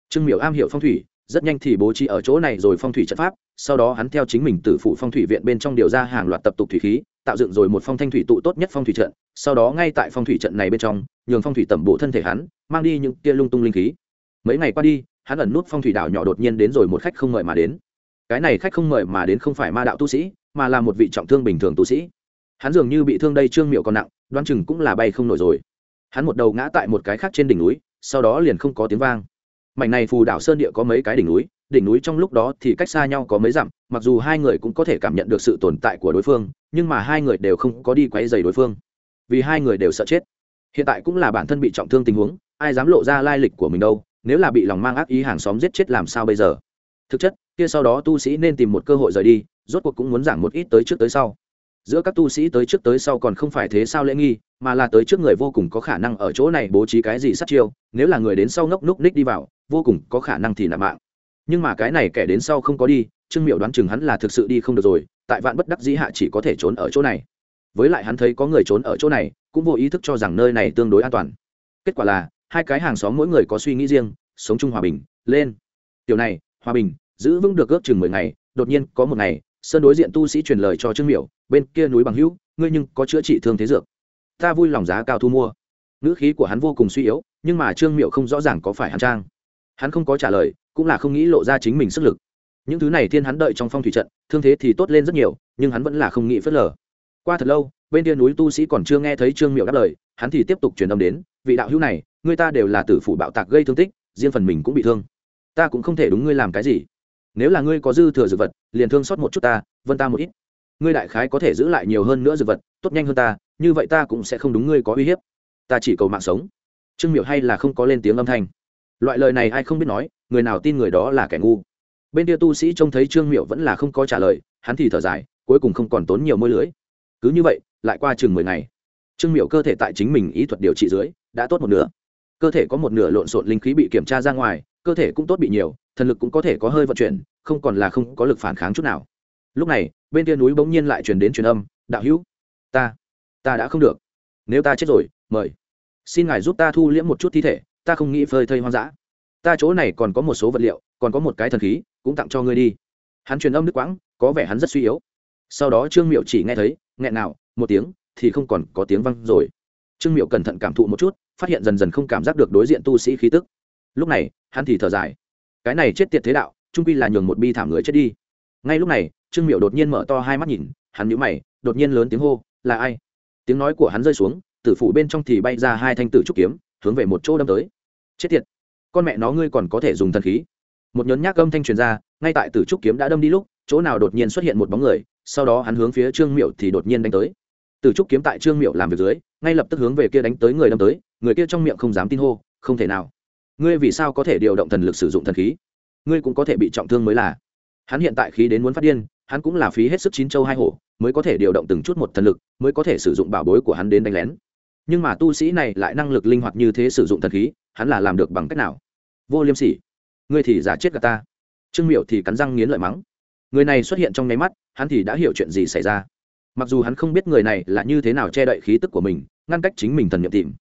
Trương Miểu am hiểu phong thủy, rất nhanh thì bố trí ở chỗ này rồi phong thủy trận pháp, sau đó hắn theo chính mình từ phủ phong thủy viện bên trong điều ra hàng loạt tập tục thủy khí, tạo dựng rồi một phong thanh thủy tụ tốt nhất phong thủy trận, sau đó ngay tại phong thủy trận này bên trong, nhường phong thủy tẩm bộ thân thể hắn, mang đi những tia lung tung linh khí. Mấy ngày qua đi, hắn ẩn nút phong thủy đảo nhỏ đột nhiên đến rồi một khách không mời mà đến. Cái này khách không mời mà đến không phải ma đạo tu sĩ, mà là một vị trọng thương bình thường tu sĩ hắn dường như bị thương đây trương miệu còn nặng đoan chừng cũng là bay không nổi rồi. Hắn một đầu ngã tại một cái khác trên đỉnh núi, sau đó liền không có tiếng vang. Mảnh này phù đảo sơn địa có mấy cái đỉnh núi đỉnh núi trong lúc đó thì cách xa nhau có mấy dặm, mặc dù hai người cũng có thể cảm nhận được sự tồn tại của đối phương, nhưng mà hai người đều không có đi quấy dày đối phương. Vì hai người đều sợ chết. Hiện tại cũng là bản thân bị trọng thương tình huống, ai dám lộ ra lai lịch của mình đâu, nếu là bị lòng mang ác ý hàng xóm giết chết làm sao bây giờ? Thực chất, kia sau đó tu sĩ nên tìm một cơ hội rời đi, rốt cuộc cũng muốn giảng một ít tới trước tới sau giữa các tu sĩ tới trước tới sau còn không phải thế sao lễ nghi, mà là tới trước người vô cùng có khả năng ở chỗ này bố trí cái gì sát chiêu, nếu là người đến sau ngốc núc ních đi vào, vô cùng có khả năng thì nạp mạng. Nhưng mà cái này kẻ đến sau không có đi, trương miệu đoán chừng hắn là thực sự đi không được rồi, tại vạn bất đắc dĩ hạ chỉ có thể trốn ở chỗ này. Với lại hắn thấy có người trốn ở chỗ này, cũng vô ý thức cho rằng nơi này tương đối an toàn. Kết quả là, hai cái hàng xóm mỗi người có suy nghĩ riêng, sống chung hòa bình, lên. Điều này, hòa bình, giữ vững được ước chừng mười ngày, đột nhiên có một ngày, sơn đối diện tu sĩ truyền lời cho trương miểu bên kia núi bằng hữu, ngươi nhưng có chữa trị thương thế dược. Ta vui lòng giá cao thu mua. Ngữ khí của hắn vô cùng suy yếu, nhưng mà trương miệu không rõ ràng có phải hắn trang. Hắn không có trả lời, cũng là không nghĩ lộ ra chính mình sức lực. Những thứ này thiên hắn đợi trong phong thủy trận, thương thế thì tốt lên rất nhiều, nhưng hắn vẫn là không nghĩ phớt lờ. Qua thật lâu, bên kia núi tu sĩ còn chưa nghe thấy trương miệu đáp lời, hắn thì tiếp tục truyền âm đến, vị đạo hữu này, người ta đều là tử phủ bạo tạc gây thương tích, riêng phần mình cũng bị thương. Ta cũng không thể đúng ngươi làm cái gì. Nếu là ngươi có dư thừa dược vật, liền thương xót một chút ta, vân ta một ít ngươi đại khái có thể giữ lại nhiều hơn nữa dược vật, tốt nhanh hơn ta, như vậy ta cũng sẽ không đúng ngươi có uy hiếp. Ta chỉ cầu mạng sống. Trương miệu hay là không có lên tiếng âm thanh. Loại lời này ai không biết nói, người nào tin người đó là kẻ ngu. Bên kia tu sĩ trông thấy trương miệu vẫn là không có trả lời, hắn thì thở dài, cuối cùng không còn tốn nhiều môi lưới. Cứ như vậy, lại qua chừng mười ngày, trương miệu cơ thể tại chính mình ý thuật điều trị dưới, đã tốt một nửa. Cơ thể có một nửa lộn xộn linh khí bị kiểm tra ra ngoài, cơ thể cũng tốt bị nhiều, thần lực cũng có thể có hơi vận chuyển, không còn là không có lực phản kháng chút nào. Lúc này bên kia núi bỗng nhiên lại truyền đến truyền âm, đạo hữu, ta ta đã không được. Nếu ta chết rồi, mời. Xin ngài giúp ta thu liễm một chút thi thể, ta không nghĩ phơi thây hoang dã. Ta chỗ này còn có một số vật liệu, còn có một cái thần khí, cũng tặng cho ngươi đi. Hắn truyền âm đức quãng, có vẻ hắn rất suy yếu. Sau đó trương miệu chỉ nghe thấy, nghẹn nào, một tiếng, thì không còn có tiếng văng rồi. Trương miệu cẩn thận cảm thụ một chút, phát hiện dần dần không cảm giác được đối diện tu sĩ khí tức. Lúc này, hắn thì thở dài. Cái này chết tiệt thế đạo, trung quy là nhường một bi thảm người chết đi ngay lúc này, trương miệu đột nhiên mở to hai mắt nhìn, hắn nhíu mày, đột nhiên lớn tiếng hô, là ai? Tiếng nói của hắn rơi xuống, tử phủ bên trong thì bay ra hai thanh tử trúc kiếm, hướng về một chỗ đâm tới. Chết tiệt! Con mẹ nó ngươi còn có thể dùng thần khí. Một nhấn nhác âm thanh truyền ra, ngay tại tử trúc kiếm đã đâm đi lúc, chỗ nào đột nhiên xuất hiện một bóng người, sau đó hắn hướng phía trương miệu thì đột nhiên đánh tới. Tử trúc kiếm tại trương miệu làm việc dưới, ngay lập tức hướng về kia đánh tới người đâm tới, người kia trong miệng không dám tin hô, không thể nào! Ngươi vì sao có thể điều động thần lực sử dụng thần khí? Ngươi cũng có thể bị trọng thương mới là hắn hiện tại khí đến muốn phát điên, hắn cũng là phí hết sức chín châu hai hổ, mới có thể điều động từng chút một thần lực, mới có thể sử dụng bảo bối của hắn đến đánh lén. Nhưng mà tu sĩ này lại năng lực linh hoạt như thế sử dụng thần khí, hắn là làm được bằng cách nào? Vô liêm sỉ, ngươi thì giả chết cả ta. Trương miệu thì cắn răng nghiến lợi mắng. Người này xuất hiện trong nháy mắt, hắn thì đã hiểu chuyện gì xảy ra. Mặc dù hắn không biết người này là như thế nào che đậy khí tức của mình, ngăn cách chính mình thần nhiệm tìm.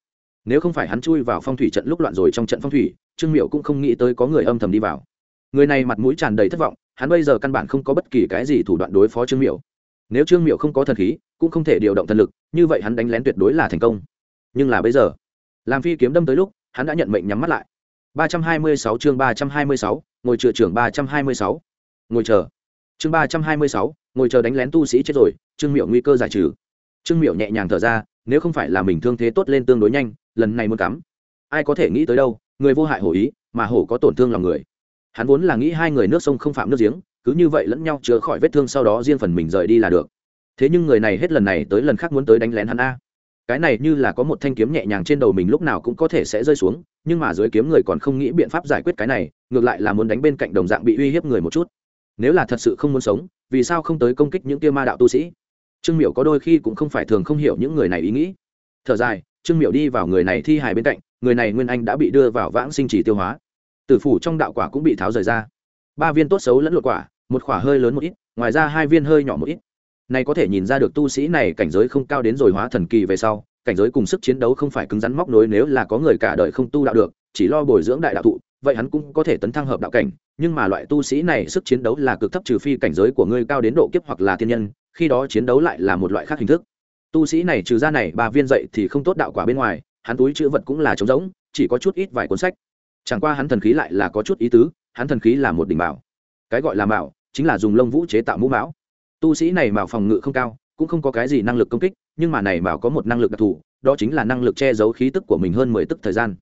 Nếu không phải hắn chui vào phong thủy trận lúc loạn rồi trong trận phong thủy, trương miệu cũng không nghĩ tới có người âm thầm đi vào. Người này mặt mũi tràn đầy thất vọng hắn bây giờ căn bản không có bất kỳ cái gì thủ đoạn đối phó trương Miểu. nếu trương Miểu không có thần khí cũng không thể điều động thần lực như vậy hắn đánh lén tuyệt đối là thành công nhưng là bây giờ làm phi kiếm đâm tới lúc hắn đã nhận mệnh nhắm mắt lại 326 chương 326, ngồi chờ trưởng 326. Ngồi chờ. Chương 326, ngồi chờ đánh lén tu sĩ chết rồi, Trương Miểu nguy cơ giải trừ. Trương Miểu nhẹ nhàng thở ra, nếu không phải là mình thương thế tốt lên tương đối nhanh, lần này muốn cắm. Ai có thể nghĩ tới đâu, người vô hại hổ ý, mà hổ có tổn thương lòng người. Hắn vốn là nghĩ hai người nước sông không phạm nước giếng, cứ như vậy lẫn nhau chữa khỏi vết thương sau đó riêng phần mình rời đi là được. Thế nhưng người này hết lần này tới lần khác muốn tới đánh lén hắn a. Cái này như là có một thanh kiếm nhẹ nhàng trên đầu mình lúc nào cũng có thể sẽ rơi xuống nhưng mà dưới kiếm người còn không nghĩ biện pháp giải quyết cái này ngược lại là muốn đánh bên cạnh đồng dạng bị uy hiếp người một chút. Nếu là thật sự không muốn sống vì sao không tới công kích những kia ma đạo tu sĩ? Trương miểu có đôi khi cũng không phải thường không hiểu những người này ý nghĩ. Thở dài trương miểu đi vào người này thi hài bên cạnh người này nguyên anh đã bị đưa vào vãng sinh trì tiêu hóa tử phủ trong đạo quả cũng bị tháo rời ra. Ba viên tốt xấu lẫn lộn quả, một quả hơi lớn một ít, ngoài ra hai viên hơi nhỏ một ít. Này có thể nhìn ra được tu sĩ này cảnh giới không cao đến rồi hóa thần kỳ về sau, cảnh giới cùng sức chiến đấu không phải cứng rắn móc nối nếu là có người cả đời không tu đạo được, chỉ lo bồi dưỡng đại đạo thụ, vậy hắn cũng có thể tấn thăng hợp đạo cảnh, nhưng mà loại tu sĩ này sức chiến đấu là cực thấp trừ phi cảnh giới của ngươi cao đến độ kiếp hoặc là thiên nhân, khi đó chiến đấu lại là một loại khác hình thức. Tu sĩ này trừ ra này ba viên dậy thì không tốt đạo quả bên ngoài, hắn túi chữ vật cũng là trống rỗng, chỉ có chút ít vài cuốn sách chẳng qua hắn thần khí lại là có chút ý tứ, hắn thần khí là một đỉnh bảo. Cái gọi là bảo, chính là dùng lông vũ chế tạo mũ mão. Tu sĩ này mạo phòng ngự không cao, cũng không có cái gì năng lực công kích, nhưng mà này mạo có một năng lực đặc thù, đó chính là năng lực che giấu khí tức của mình hơn mười tức thời gian.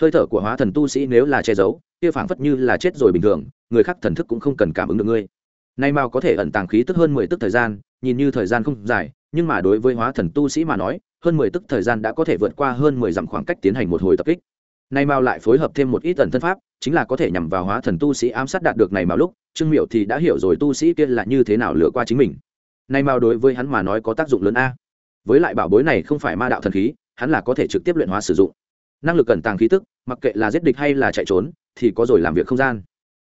Hơi thở của hóa thần tu sĩ nếu là che giấu, kia phảng phất như là chết rồi bình thường, người khác thần thức cũng không cần cảm ứng được ngươi. Nay mạo có thể ẩn tàng khí tức hơn mười tức thời gian, nhìn như thời gian không dài, nhưng mà đối với hóa thần tu sĩ mà nói, hơn mười tức thời gian đã có thể vượt qua hơn mười dặm khoảng cách tiến hành một hồi tập kích nay mao lại phối hợp thêm một ít tần thân pháp, chính là có thể nhằm vào hóa thần tu sĩ ám sát đạt được này mao lúc, trương miệu thì đã hiểu rồi tu sĩ kia là như thế nào lựa qua chính mình. Nay mao đối với hắn mà nói có tác dụng lớn a. Với lại bảo bối này không phải ma đạo thần khí, hắn là có thể trực tiếp luyện hóa sử dụng. Năng lực cẩn tàng khí tức, mặc kệ là giết địch hay là chạy trốn, thì có rồi làm việc không gian.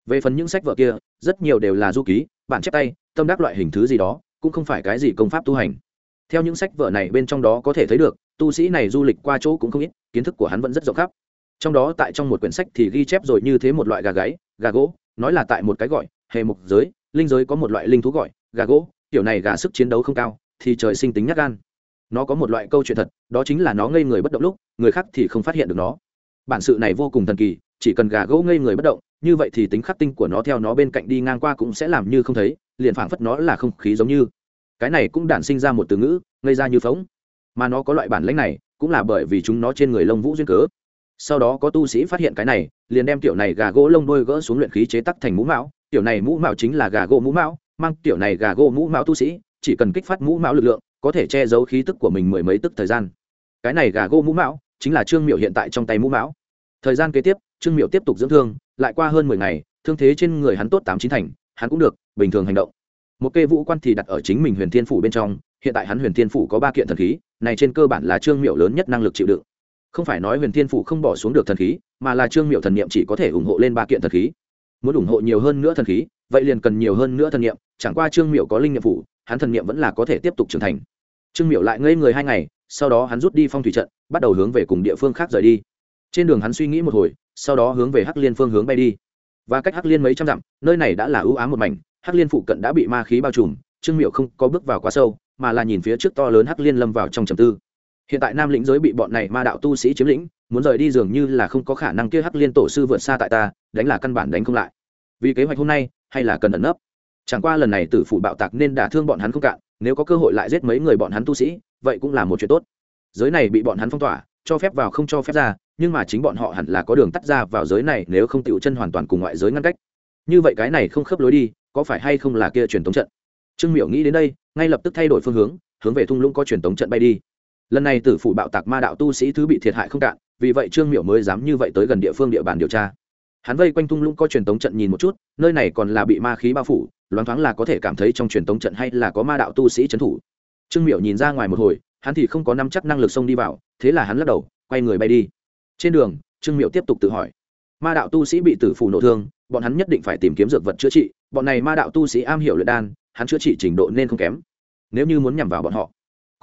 Về phần những sách vở kia, rất nhiều đều là du ký, bản chép tay, tâm đắc loại hình thứ gì đó, cũng không phải cái gì công pháp tu hành. Theo những sách vở này bên trong đó có thể thấy được, tu sĩ này du lịch qua chỗ cũng không ít, kiến thức của hắn vẫn rất rộng khắp trong đó tại trong một quyển sách thì ghi chép rồi như thế một loại gà gáy, gà gỗ, nói là tại một cái gọi, hề mục giới, linh giới có một loại linh thú gọi, gà gỗ, kiểu này gà sức chiến đấu không cao, thì trời sinh tính nhát gan. Nó có một loại câu chuyện thật, đó chính là nó ngây người bất động lúc, người khác thì không phát hiện được nó. Bản sự này vô cùng thần kỳ, chỉ cần gà gỗ ngây người bất động, như vậy thì tính khắc tinh của nó theo nó bên cạnh đi ngang qua cũng sẽ làm như không thấy, liền phảng phất nó là không khí giống như. Cái này cũng đản sinh ra một từ ngữ, ngây ra như phóng mà nó có loại bản lãnh này, cũng là bởi vì chúng nó trên người lông vũ duyên cớ sau đó có tu sĩ phát hiện cái này, liền đem tiểu này gà gỗ lông đôi gỡ xuống luyện khí chế tắc thành mũ mão. Tiểu này mũ mão chính là gà gỗ mũ mão, mang tiểu này gà gỗ mũ mão tu sĩ, chỉ cần kích phát mũ mão lực lượng, có thể che giấu khí tức của mình mười mấy tức thời gian. Cái này gà gỗ mũ mão chính là trương miệu hiện tại trong tay mũ mão. Thời gian kế tiếp, trương miệu tiếp tục dưỡng thương, lại qua hơn mười ngày, thương thế trên người hắn tốt tám chín thành, hắn cũng được, bình thường hành động. Một cây vũ quan thì đặt ở chính mình huyền thiên phủ bên trong, hiện tại hắn huyền thiên phủ có ba kiện thần khí, này trên cơ bản là trương miệu lớn nhất năng lực chịu đựng không phải nói huyền thiên phủ không bỏ xuống được thần khí, mà là trương miệu thần niệm chỉ có thể ủng hộ lên ba kiện thần khí. Muốn ủng hộ nhiều hơn nữa thần khí, vậy liền cần nhiều hơn nữa thần niệm, chẳng qua trương miệu có linh nghiệm phủ, hắn thần niệm vẫn là có thể tiếp tục trưởng thành. Trương miệu lại ngây người hai ngày, sau đó hắn rút đi phong thủy trận, bắt đầu hướng về cùng địa phương khác rời đi. Trên đường hắn suy nghĩ một hồi, sau đó hướng về hắc liên phương hướng bay đi. Và cách hắc liên mấy trăm dặm, nơi này đã là ưu ám một mảnh, hắc liên phụ cận đã bị ma khí bao trùm, trương miệu không có bước vào quá sâu, mà là nhìn phía trước to lớn hắc liên lâm vào trong trầm tư hiện tại nam lĩnh giới bị bọn này ma đạo tu sĩ chiếm lĩnh, muốn rời đi dường như là không có khả năng kia hắc liên tổ sư vượt xa tại ta, đánh là căn bản đánh không lại. Vì kế hoạch hôm nay, hay là cần ẩn nấp? Chẳng qua lần này tử phụ bạo tạc nên đả thương bọn hắn không cạn, nếu có cơ hội lại giết mấy người bọn hắn tu sĩ, vậy cũng là một chuyện tốt. Giới này bị bọn hắn phong tỏa, cho phép vào không cho phép ra, nhưng mà chính bọn họ hẳn là có đường tắt ra vào giới này nếu không tựu chân hoàn toàn cùng ngoại giới ngăn cách. Như vậy cái này không khớp lối đi, có phải hay không là kia truyền thống trận? Trương miểu nghĩ đến đây, ngay lập tức thay đổi phương hướng hướng về thung lũng có truyền thống trận bay đi lần này tử phủ bạo tạc ma đạo tu sĩ thứ bị thiệt hại không cạn, vì vậy trương miểu mới dám như vậy tới gần địa phương địa bàn điều tra. Hắn vây quanh thung lũng có truyền tống trận nhìn một chút, nơi này còn là bị ma khí bao phủ, loáng thoáng là có thể cảm thấy trong truyền tống trận hay là có ma đạo tu sĩ trấn thủ. Trương miểu nhìn ra ngoài một hồi, hắn thì không có năm chắc năng lực xông đi vào, thế là hắn lắc đầu, quay người bay đi. Trên đường, trương miểu tiếp tục tự hỏi, ma đạo tu sĩ bị tử phủ nổ thương, bọn hắn nhất định phải tìm kiếm dược vật chữa trị, bọn này ma đạo tu sĩ am hiểu luyện đan, hắn chữa trị trình độ nên không kém. Nếu như muốn nhằm vào bọn họ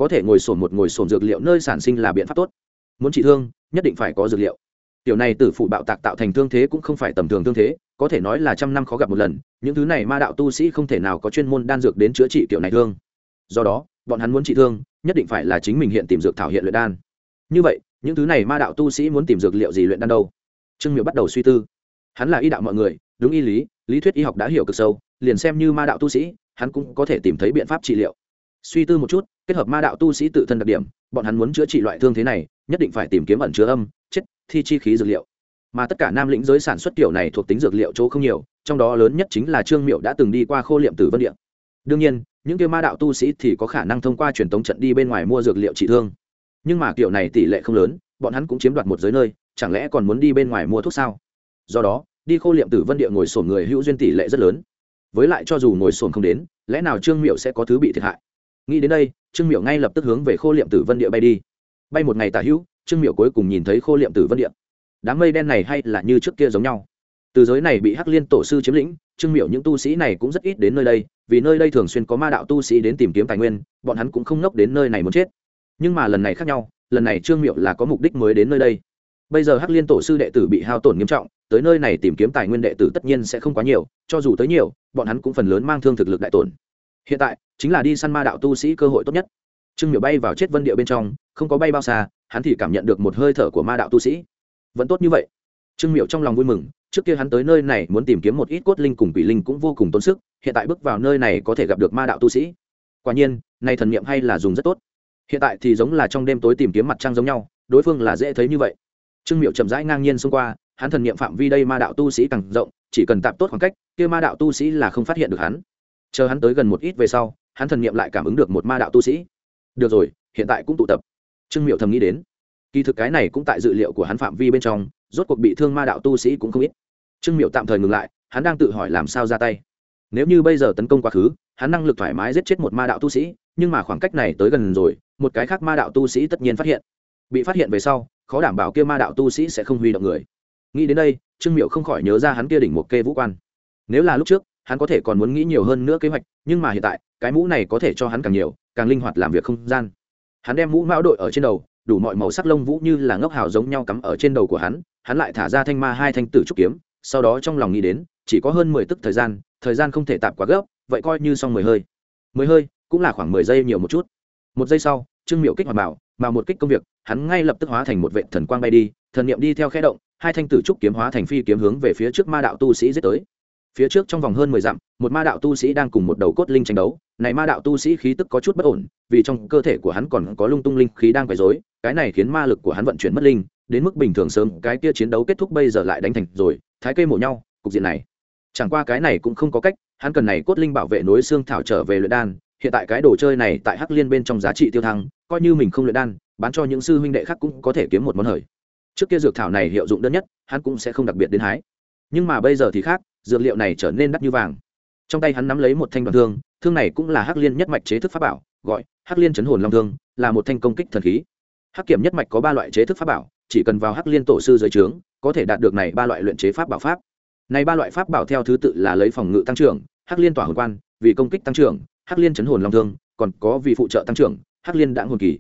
có thể ngồi sổn một ngồi sổn dược liệu nơi sản sinh là biện pháp tốt. Muốn trị thương, nhất định phải có dược liệu. Tiểu này tử phụ bạo tạc tạo thành thương thế cũng không phải tầm thường thương thế, có thể nói là trăm năm khó gặp một lần, những thứ này ma đạo tu sĩ không thể nào có chuyên môn đan dược đến chữa trị tiểu này thương. Do đó, bọn hắn muốn trị thương, nhất định phải là chính mình hiện tìm dược thảo hiện luyện đan. Như vậy, những thứ này ma đạo tu sĩ muốn tìm dược liệu gì luyện đan đâu? Trương miệu bắt đầu suy tư. Hắn là y đạo mọi người, đúng y lý lý thuyết y học đã hiểu cực sâu, liền xem như ma đạo tu sĩ, hắn cũng có thể tìm thấy biện pháp trị liệu suy tư một chút, kết hợp ma đạo tu sĩ tự thân đặc điểm, bọn hắn muốn chữa trị loại thương thế này, nhất định phải tìm kiếm ẩn chứa âm, chết, thi chi khí dược liệu. Mà tất cả nam lĩnh giới sản xuất kiểu này thuộc tính dược liệu chỗ không nhiều, trong đó lớn nhất chính là trương miệu đã từng đi qua khô liệm tử vân địa. Đương nhiên, những kia ma đạo tu sĩ thì có khả năng thông qua truyền tống trận đi bên ngoài mua dược liệu trị thương. Nhưng mà kiểu này tỷ lệ không lớn, bọn hắn cũng chiếm đoạt một giới nơi, chẳng lẽ còn muốn đi bên ngoài mua thuốc sao? Do đó, đi khô liệm tử vân địa ngồi sổn người hữu duyên tỷ lệ rất lớn. Với lại cho dù ngồi sổn không đến, lẽ nào trương miệu sẽ có thứ bị thiệt hại? Nghĩ đến đây, trương miệu ngay lập tức hướng về khô liệm tử vân địa bay đi. Bay một ngày tả hữu, trương miệu cuối cùng nhìn thấy khô liệm tử vân địa. Đám mây đen này hay là như trước kia giống nhau. Từ giới này bị hắc liên tổ sư chiếm lĩnh, trương miệu những tu sĩ này cũng rất ít đến nơi đây, vì nơi đây thường xuyên có ma đạo tu sĩ đến tìm kiếm tài nguyên, bọn hắn cũng không ngốc đến nơi này muốn chết. Nhưng mà lần này khác nhau, lần này trương miệu là có mục đích mới đến nơi đây. Bây giờ hắc liên tổ sư đệ tử bị hao tổn nghiêm trọng, tới nơi này tìm kiếm tài nguyên đệ tử tất nhiên sẽ không quá nhiều, cho dù tới nhiều, bọn hắn cũng phần lớn mang thương thực lực đại tổn hiện tại, chính là đi săn ma đạo tu sĩ cơ hội tốt nhất. Trương miểu bay vào chết vân địa bên trong, không có bay bao xa, hắn thì cảm nhận được một hơi thở của ma đạo tu sĩ. Vẫn tốt như vậy. Trương miểu trong lòng vui mừng, trước kia hắn tới nơi này muốn tìm kiếm một ít cốt linh cùng quỷ linh cũng vô cùng tốn sức, hiện tại bước vào nơi này có thể gặp được ma đạo tu sĩ. Quả nhiên nay thần niệm hay là dùng rất tốt. Hiện tại thì giống là trong đêm tối tìm kiếm mặt trăng giống nhau, đối phương là dễ thấy như vậy. Trương miệu chậm rãi ngang nhiên xông qua, hắn thần niệm phạm vi đây ma đạo tu sĩ càng rộng, chỉ cần tạm tốt khoảng cách, kia ma đạo tu sĩ là không phát hiện được hắn chờ hắn tới gần một ít về sau, hắn thần niệm lại cảm ứng được một ma đạo tu sĩ. Được rồi, hiện tại cũng tụ tập. Trương miệu thầm nghĩ đến. Kỳ thực cái này cũng tại dự liệu của hắn phạm vi bên trong, rốt cuộc bị thương ma đạo tu sĩ cũng không ít. Trương miệu tạm thời ngừng lại, hắn đang tự hỏi làm sao ra tay. Nếu như bây giờ tấn công quá khứ, hắn năng lực thoải mái giết chết một ma đạo tu sĩ, nhưng mà khoảng cách này tới gần rồi, một cái khác ma đạo tu sĩ tất nhiên phát hiện. Bị phát hiện về sau, khó đảm bảo kia ma đạo tu sĩ sẽ không huy động người. Nghĩ đến đây, trương miệu không khỏi nhớ ra hắn kia đỉnh một kê vũ quan. Nếu là lúc trước hắn có thể còn muốn nghĩ nhiều hơn nữa kế hoạch, nhưng mà hiện tại, cái mũ này có thể cho hắn càng nhiều, càng linh hoạt làm việc không gian. Hắn đem mũ mão đội ở trên đầu, đủ mọi màu sắc lông vũ như là ngốc hào giống nhau cắm ở trên đầu của hắn hắn lại thả ra thanh ma hai thanh tử trúc kiếm, sau đó trong lòng nghĩ đến, chỉ có hơn mười tức thời gian thời gian không thể tạm quá gấp, vậy coi như xong mười hơi. Mười hơi, cũng là khoảng mười giây nhiều một chút. Một giây sau, trương miệu kích hoạt bảo mà một kích công việc, hắn ngay lập tức hóa thành một vệ thần quang bay đi, thần niệm đi theo khe động, hai thanh tử trúc kiếm hóa thành phi kiếm hướng về phía trước ma đạo tu sĩ giết tới phía trước trong vòng hơn mười dặm, một ma đạo tu sĩ đang cùng một đầu cốt linh tranh đấu. Này ma đạo tu sĩ khí tức có chút bất ổn, vì trong cơ thể của hắn còn có lung tung linh khí đang quấy dối cái này khiến ma lực của hắn vận chuyển mất linh, đến mức bình thường sớm, cái kia chiến đấu kết thúc bây giờ lại đánh thành rồi, thái cây mổ nhau, cục diện này. Chẳng qua cái này cũng không có cách, hắn cần này cốt linh bảo vệ núi xương thảo trở về luyện đan, hiện tại cái đồ chơi này tại hắc liên bên trong giá trị tiêu thăng, coi như mình không luyện đan, bán cho những sư huynh đệ khác cũng có thể kiếm một món hời. Trước kia dược thảo này hiệu dụng đơn nhất, hắn cũng sẽ không đặc biệt đến hái. Nhưng mà bây giờ thì khác dược liệu này trở nên đắt như vàng. Trong tay hắn nắm lấy một thanh đoàn thương thương này cũng là hắc liên nhất mạch chế thức pháp bảo, gọi hắc liên chấn hồn long thương, là một thanh công kích thần khí. Hắc kiểm nhất mạch có ba loại chế thức pháp bảo, chỉ cần vào hắc liên tổ sư dưới trướng, có thể đạt được này ba loại luyện chế pháp bảo pháp. Này ba loại pháp bảo theo thứ tự là lấy phòng ngự tăng trưởng, hắc liên tỏa hồn quan, vì công kích tăng trưởng, hắc liên chấn hồn long thương, còn có vì phụ trợ tăng trưởng, hắc liên đãng hồn kỳ.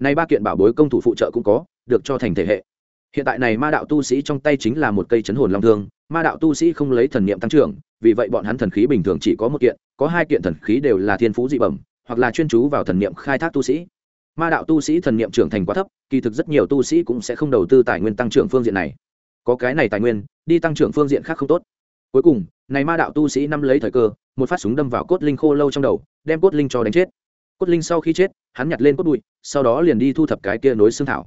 Này ba kiện bảo bối công thủ phụ trợ cũng có, được cho thành thể hệ hiện tại này ma đạo tu sĩ trong tay chính là một cây chấn hồn long thương, ma đạo tu sĩ không lấy thần niệm tăng trưởng, vì vậy bọn hắn thần khí bình thường chỉ có một kiện, có hai kiện thần khí đều là thiên phú dị bẩm, hoặc là chuyên chú vào thần niệm khai thác tu sĩ. Ma đạo tu sĩ thần niệm trưởng thành quá thấp, kỳ thực rất nhiều tu sĩ cũng sẽ không đầu tư tài nguyên tăng trưởng phương diện này. Có cái này tài nguyên, đi tăng trưởng phương diện khác không tốt. Cuối cùng, này ma đạo tu sĩ nắm lấy thời cơ, một phát súng đâm vào cốt linh khô lâu trong đầu, đem cốt linh cho đánh chết. Cốt linh sau khi chết, hắn nhặt lên cốt bụi, sau đó liền đi thu thập cái kia nối xương thảo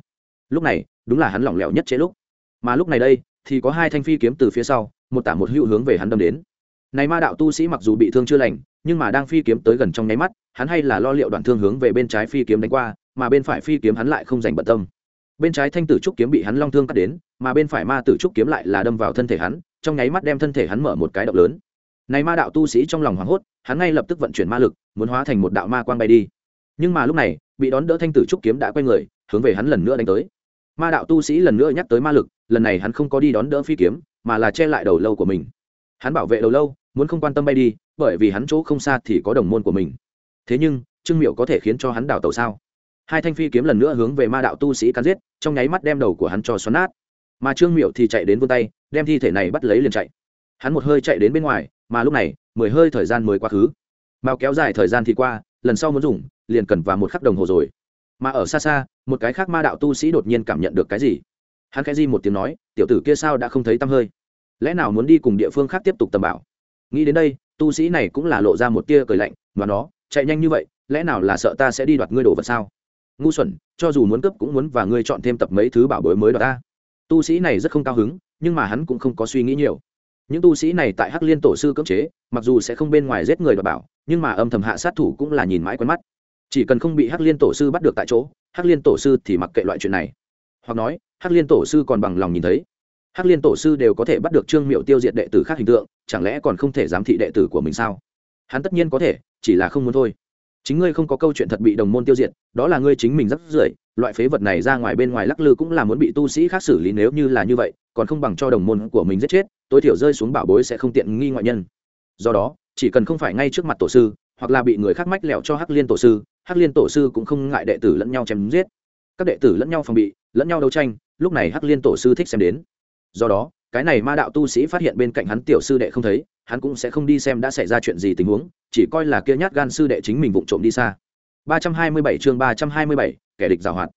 lúc này, đúng là hắn lỏng lẻo nhất chế lúc. Mà lúc này đây, thì có hai thanh phi kiếm từ phía sau, một tả một hữu hướng về hắn đâm đến. Này ma đạo tu sĩ mặc dù bị thương chưa lành, nhưng mà đang phi kiếm tới gần trong nháy mắt, hắn hay là lo liệu đoạn thương hướng về bên trái phi kiếm đánh qua, mà bên phải phi kiếm hắn lại không dành bận tâm. Bên trái thanh tử trúc kiếm bị hắn long thương cắt đến, mà bên phải ma tử trúc kiếm lại là đâm vào thân thể hắn, trong nháy mắt đem thân thể hắn mở một cái động lớn. Này ma đạo tu sĩ trong lòng hoảng hốt, hắn ngay lập tức vận chuyển ma lực, muốn hóa thành một đạo ma quang bay đi. Nhưng mà lúc này, bị đón đỡ thanh tử trúc kiếm đã quay người, hướng về hắn lần nữa đánh tới ma đạo tu sĩ lần nữa nhắc tới ma lực, lần này hắn không có đi đón đỡ phi kiếm, mà là che lại đầu lâu của mình. Hắn bảo vệ đầu lâu, muốn không quan tâm bay đi, bởi vì hắn chỗ không xa thì có đồng môn của mình. Thế nhưng, trương miệu có thể khiến cho hắn đào tàu sao? Hai thanh phi kiếm lần nữa hướng về ma đạo tu sĩ cắn giết, trong nháy mắt đem đầu của hắn cho xoắn nát. Mà trương miệu thì chạy đến vươn tay, đem thi thể này bắt lấy liền chạy. Hắn một hơi chạy đến bên ngoài, mà lúc này, mười hơi thời gian mới quá khứ. Mao kéo dài thời gian thì qua, lần sau muốn dùng, liền cần vào một khắc đồng hồ rồi. Mà ở xa xa một cái khác ma đạo tu sĩ đột nhiên cảm nhận được cái gì? Hắn khẽ di một tiếng nói, tiểu tử kia sao đã không thấy tăm hơi? Lẽ nào muốn đi cùng địa phương khác tiếp tục tầm bảo? Nghĩ đến đây, tu sĩ này cũng là lộ ra một tia cười lạnh và nó, chạy nhanh như vậy, lẽ nào là sợ ta sẽ đi đoạt ngươi đồ vật sao? Ngu xuẩn, cho dù muốn cướp cũng muốn và ngươi chọn thêm tập mấy thứ bảo bối mới đoạt ta. Tu sĩ này rất không cao hứng, nhưng mà hắn cũng không có suy nghĩ nhiều. Những tu sĩ này tại hắc liên tổ sư cưỡng chế, mặc dù sẽ không bên ngoài giết người đoạt bảo, nhưng mà âm thầm hạ sát thủ cũng là nhìn mãi quen mắt chỉ cần không bị hắc liên tổ sư bắt được tại chỗ, hắc liên tổ sư thì mặc kệ loại chuyện này. Hoặc nói, hắc liên tổ sư còn bằng lòng nhìn thấy. Hắc liên tổ sư đều có thể bắt được trương miệu tiêu diệt đệ tử khác hình tượng, chẳng lẽ còn không thể giám thị đệ tử của mình sao? Hắn tất nhiên có thể, chỉ là không muốn thôi. Chính ngươi không có câu chuyện thật bị đồng môn tiêu diệt, đó là ngươi chính mình rất rưởi, loại phế vật này ra ngoài bên ngoài lắc lư cũng là muốn bị tu sĩ khác xử lý nếu như là như vậy, còn không bằng cho đồng môn của mình giết chết, tối thiểu rơi xuống bảo bối sẽ không tiện nghi ngoại nhân. Do đó, chỉ cần không phải ngay trước mặt tổ sư, hoặc là bị người khác mách lẹo cho hắc liên tổ sư hắc liên tổ sư cũng không ngại đệ tử lẫn nhau chém giết. Các đệ tử lẫn nhau phòng bị lẫn nhau đấu tranh lúc này hắc liên tổ sư thích xem đến. Do đó cái này ma đạo tu sĩ phát hiện bên cạnh hắn tiểu sư đệ không thấy hắn cũng sẽ không đi xem đã xảy ra chuyện gì tình huống chỉ coi là kia nhát gan sư đệ chính mình vụng trộm đi xa. 327 chương 327, kẻ địch giàu hoạt.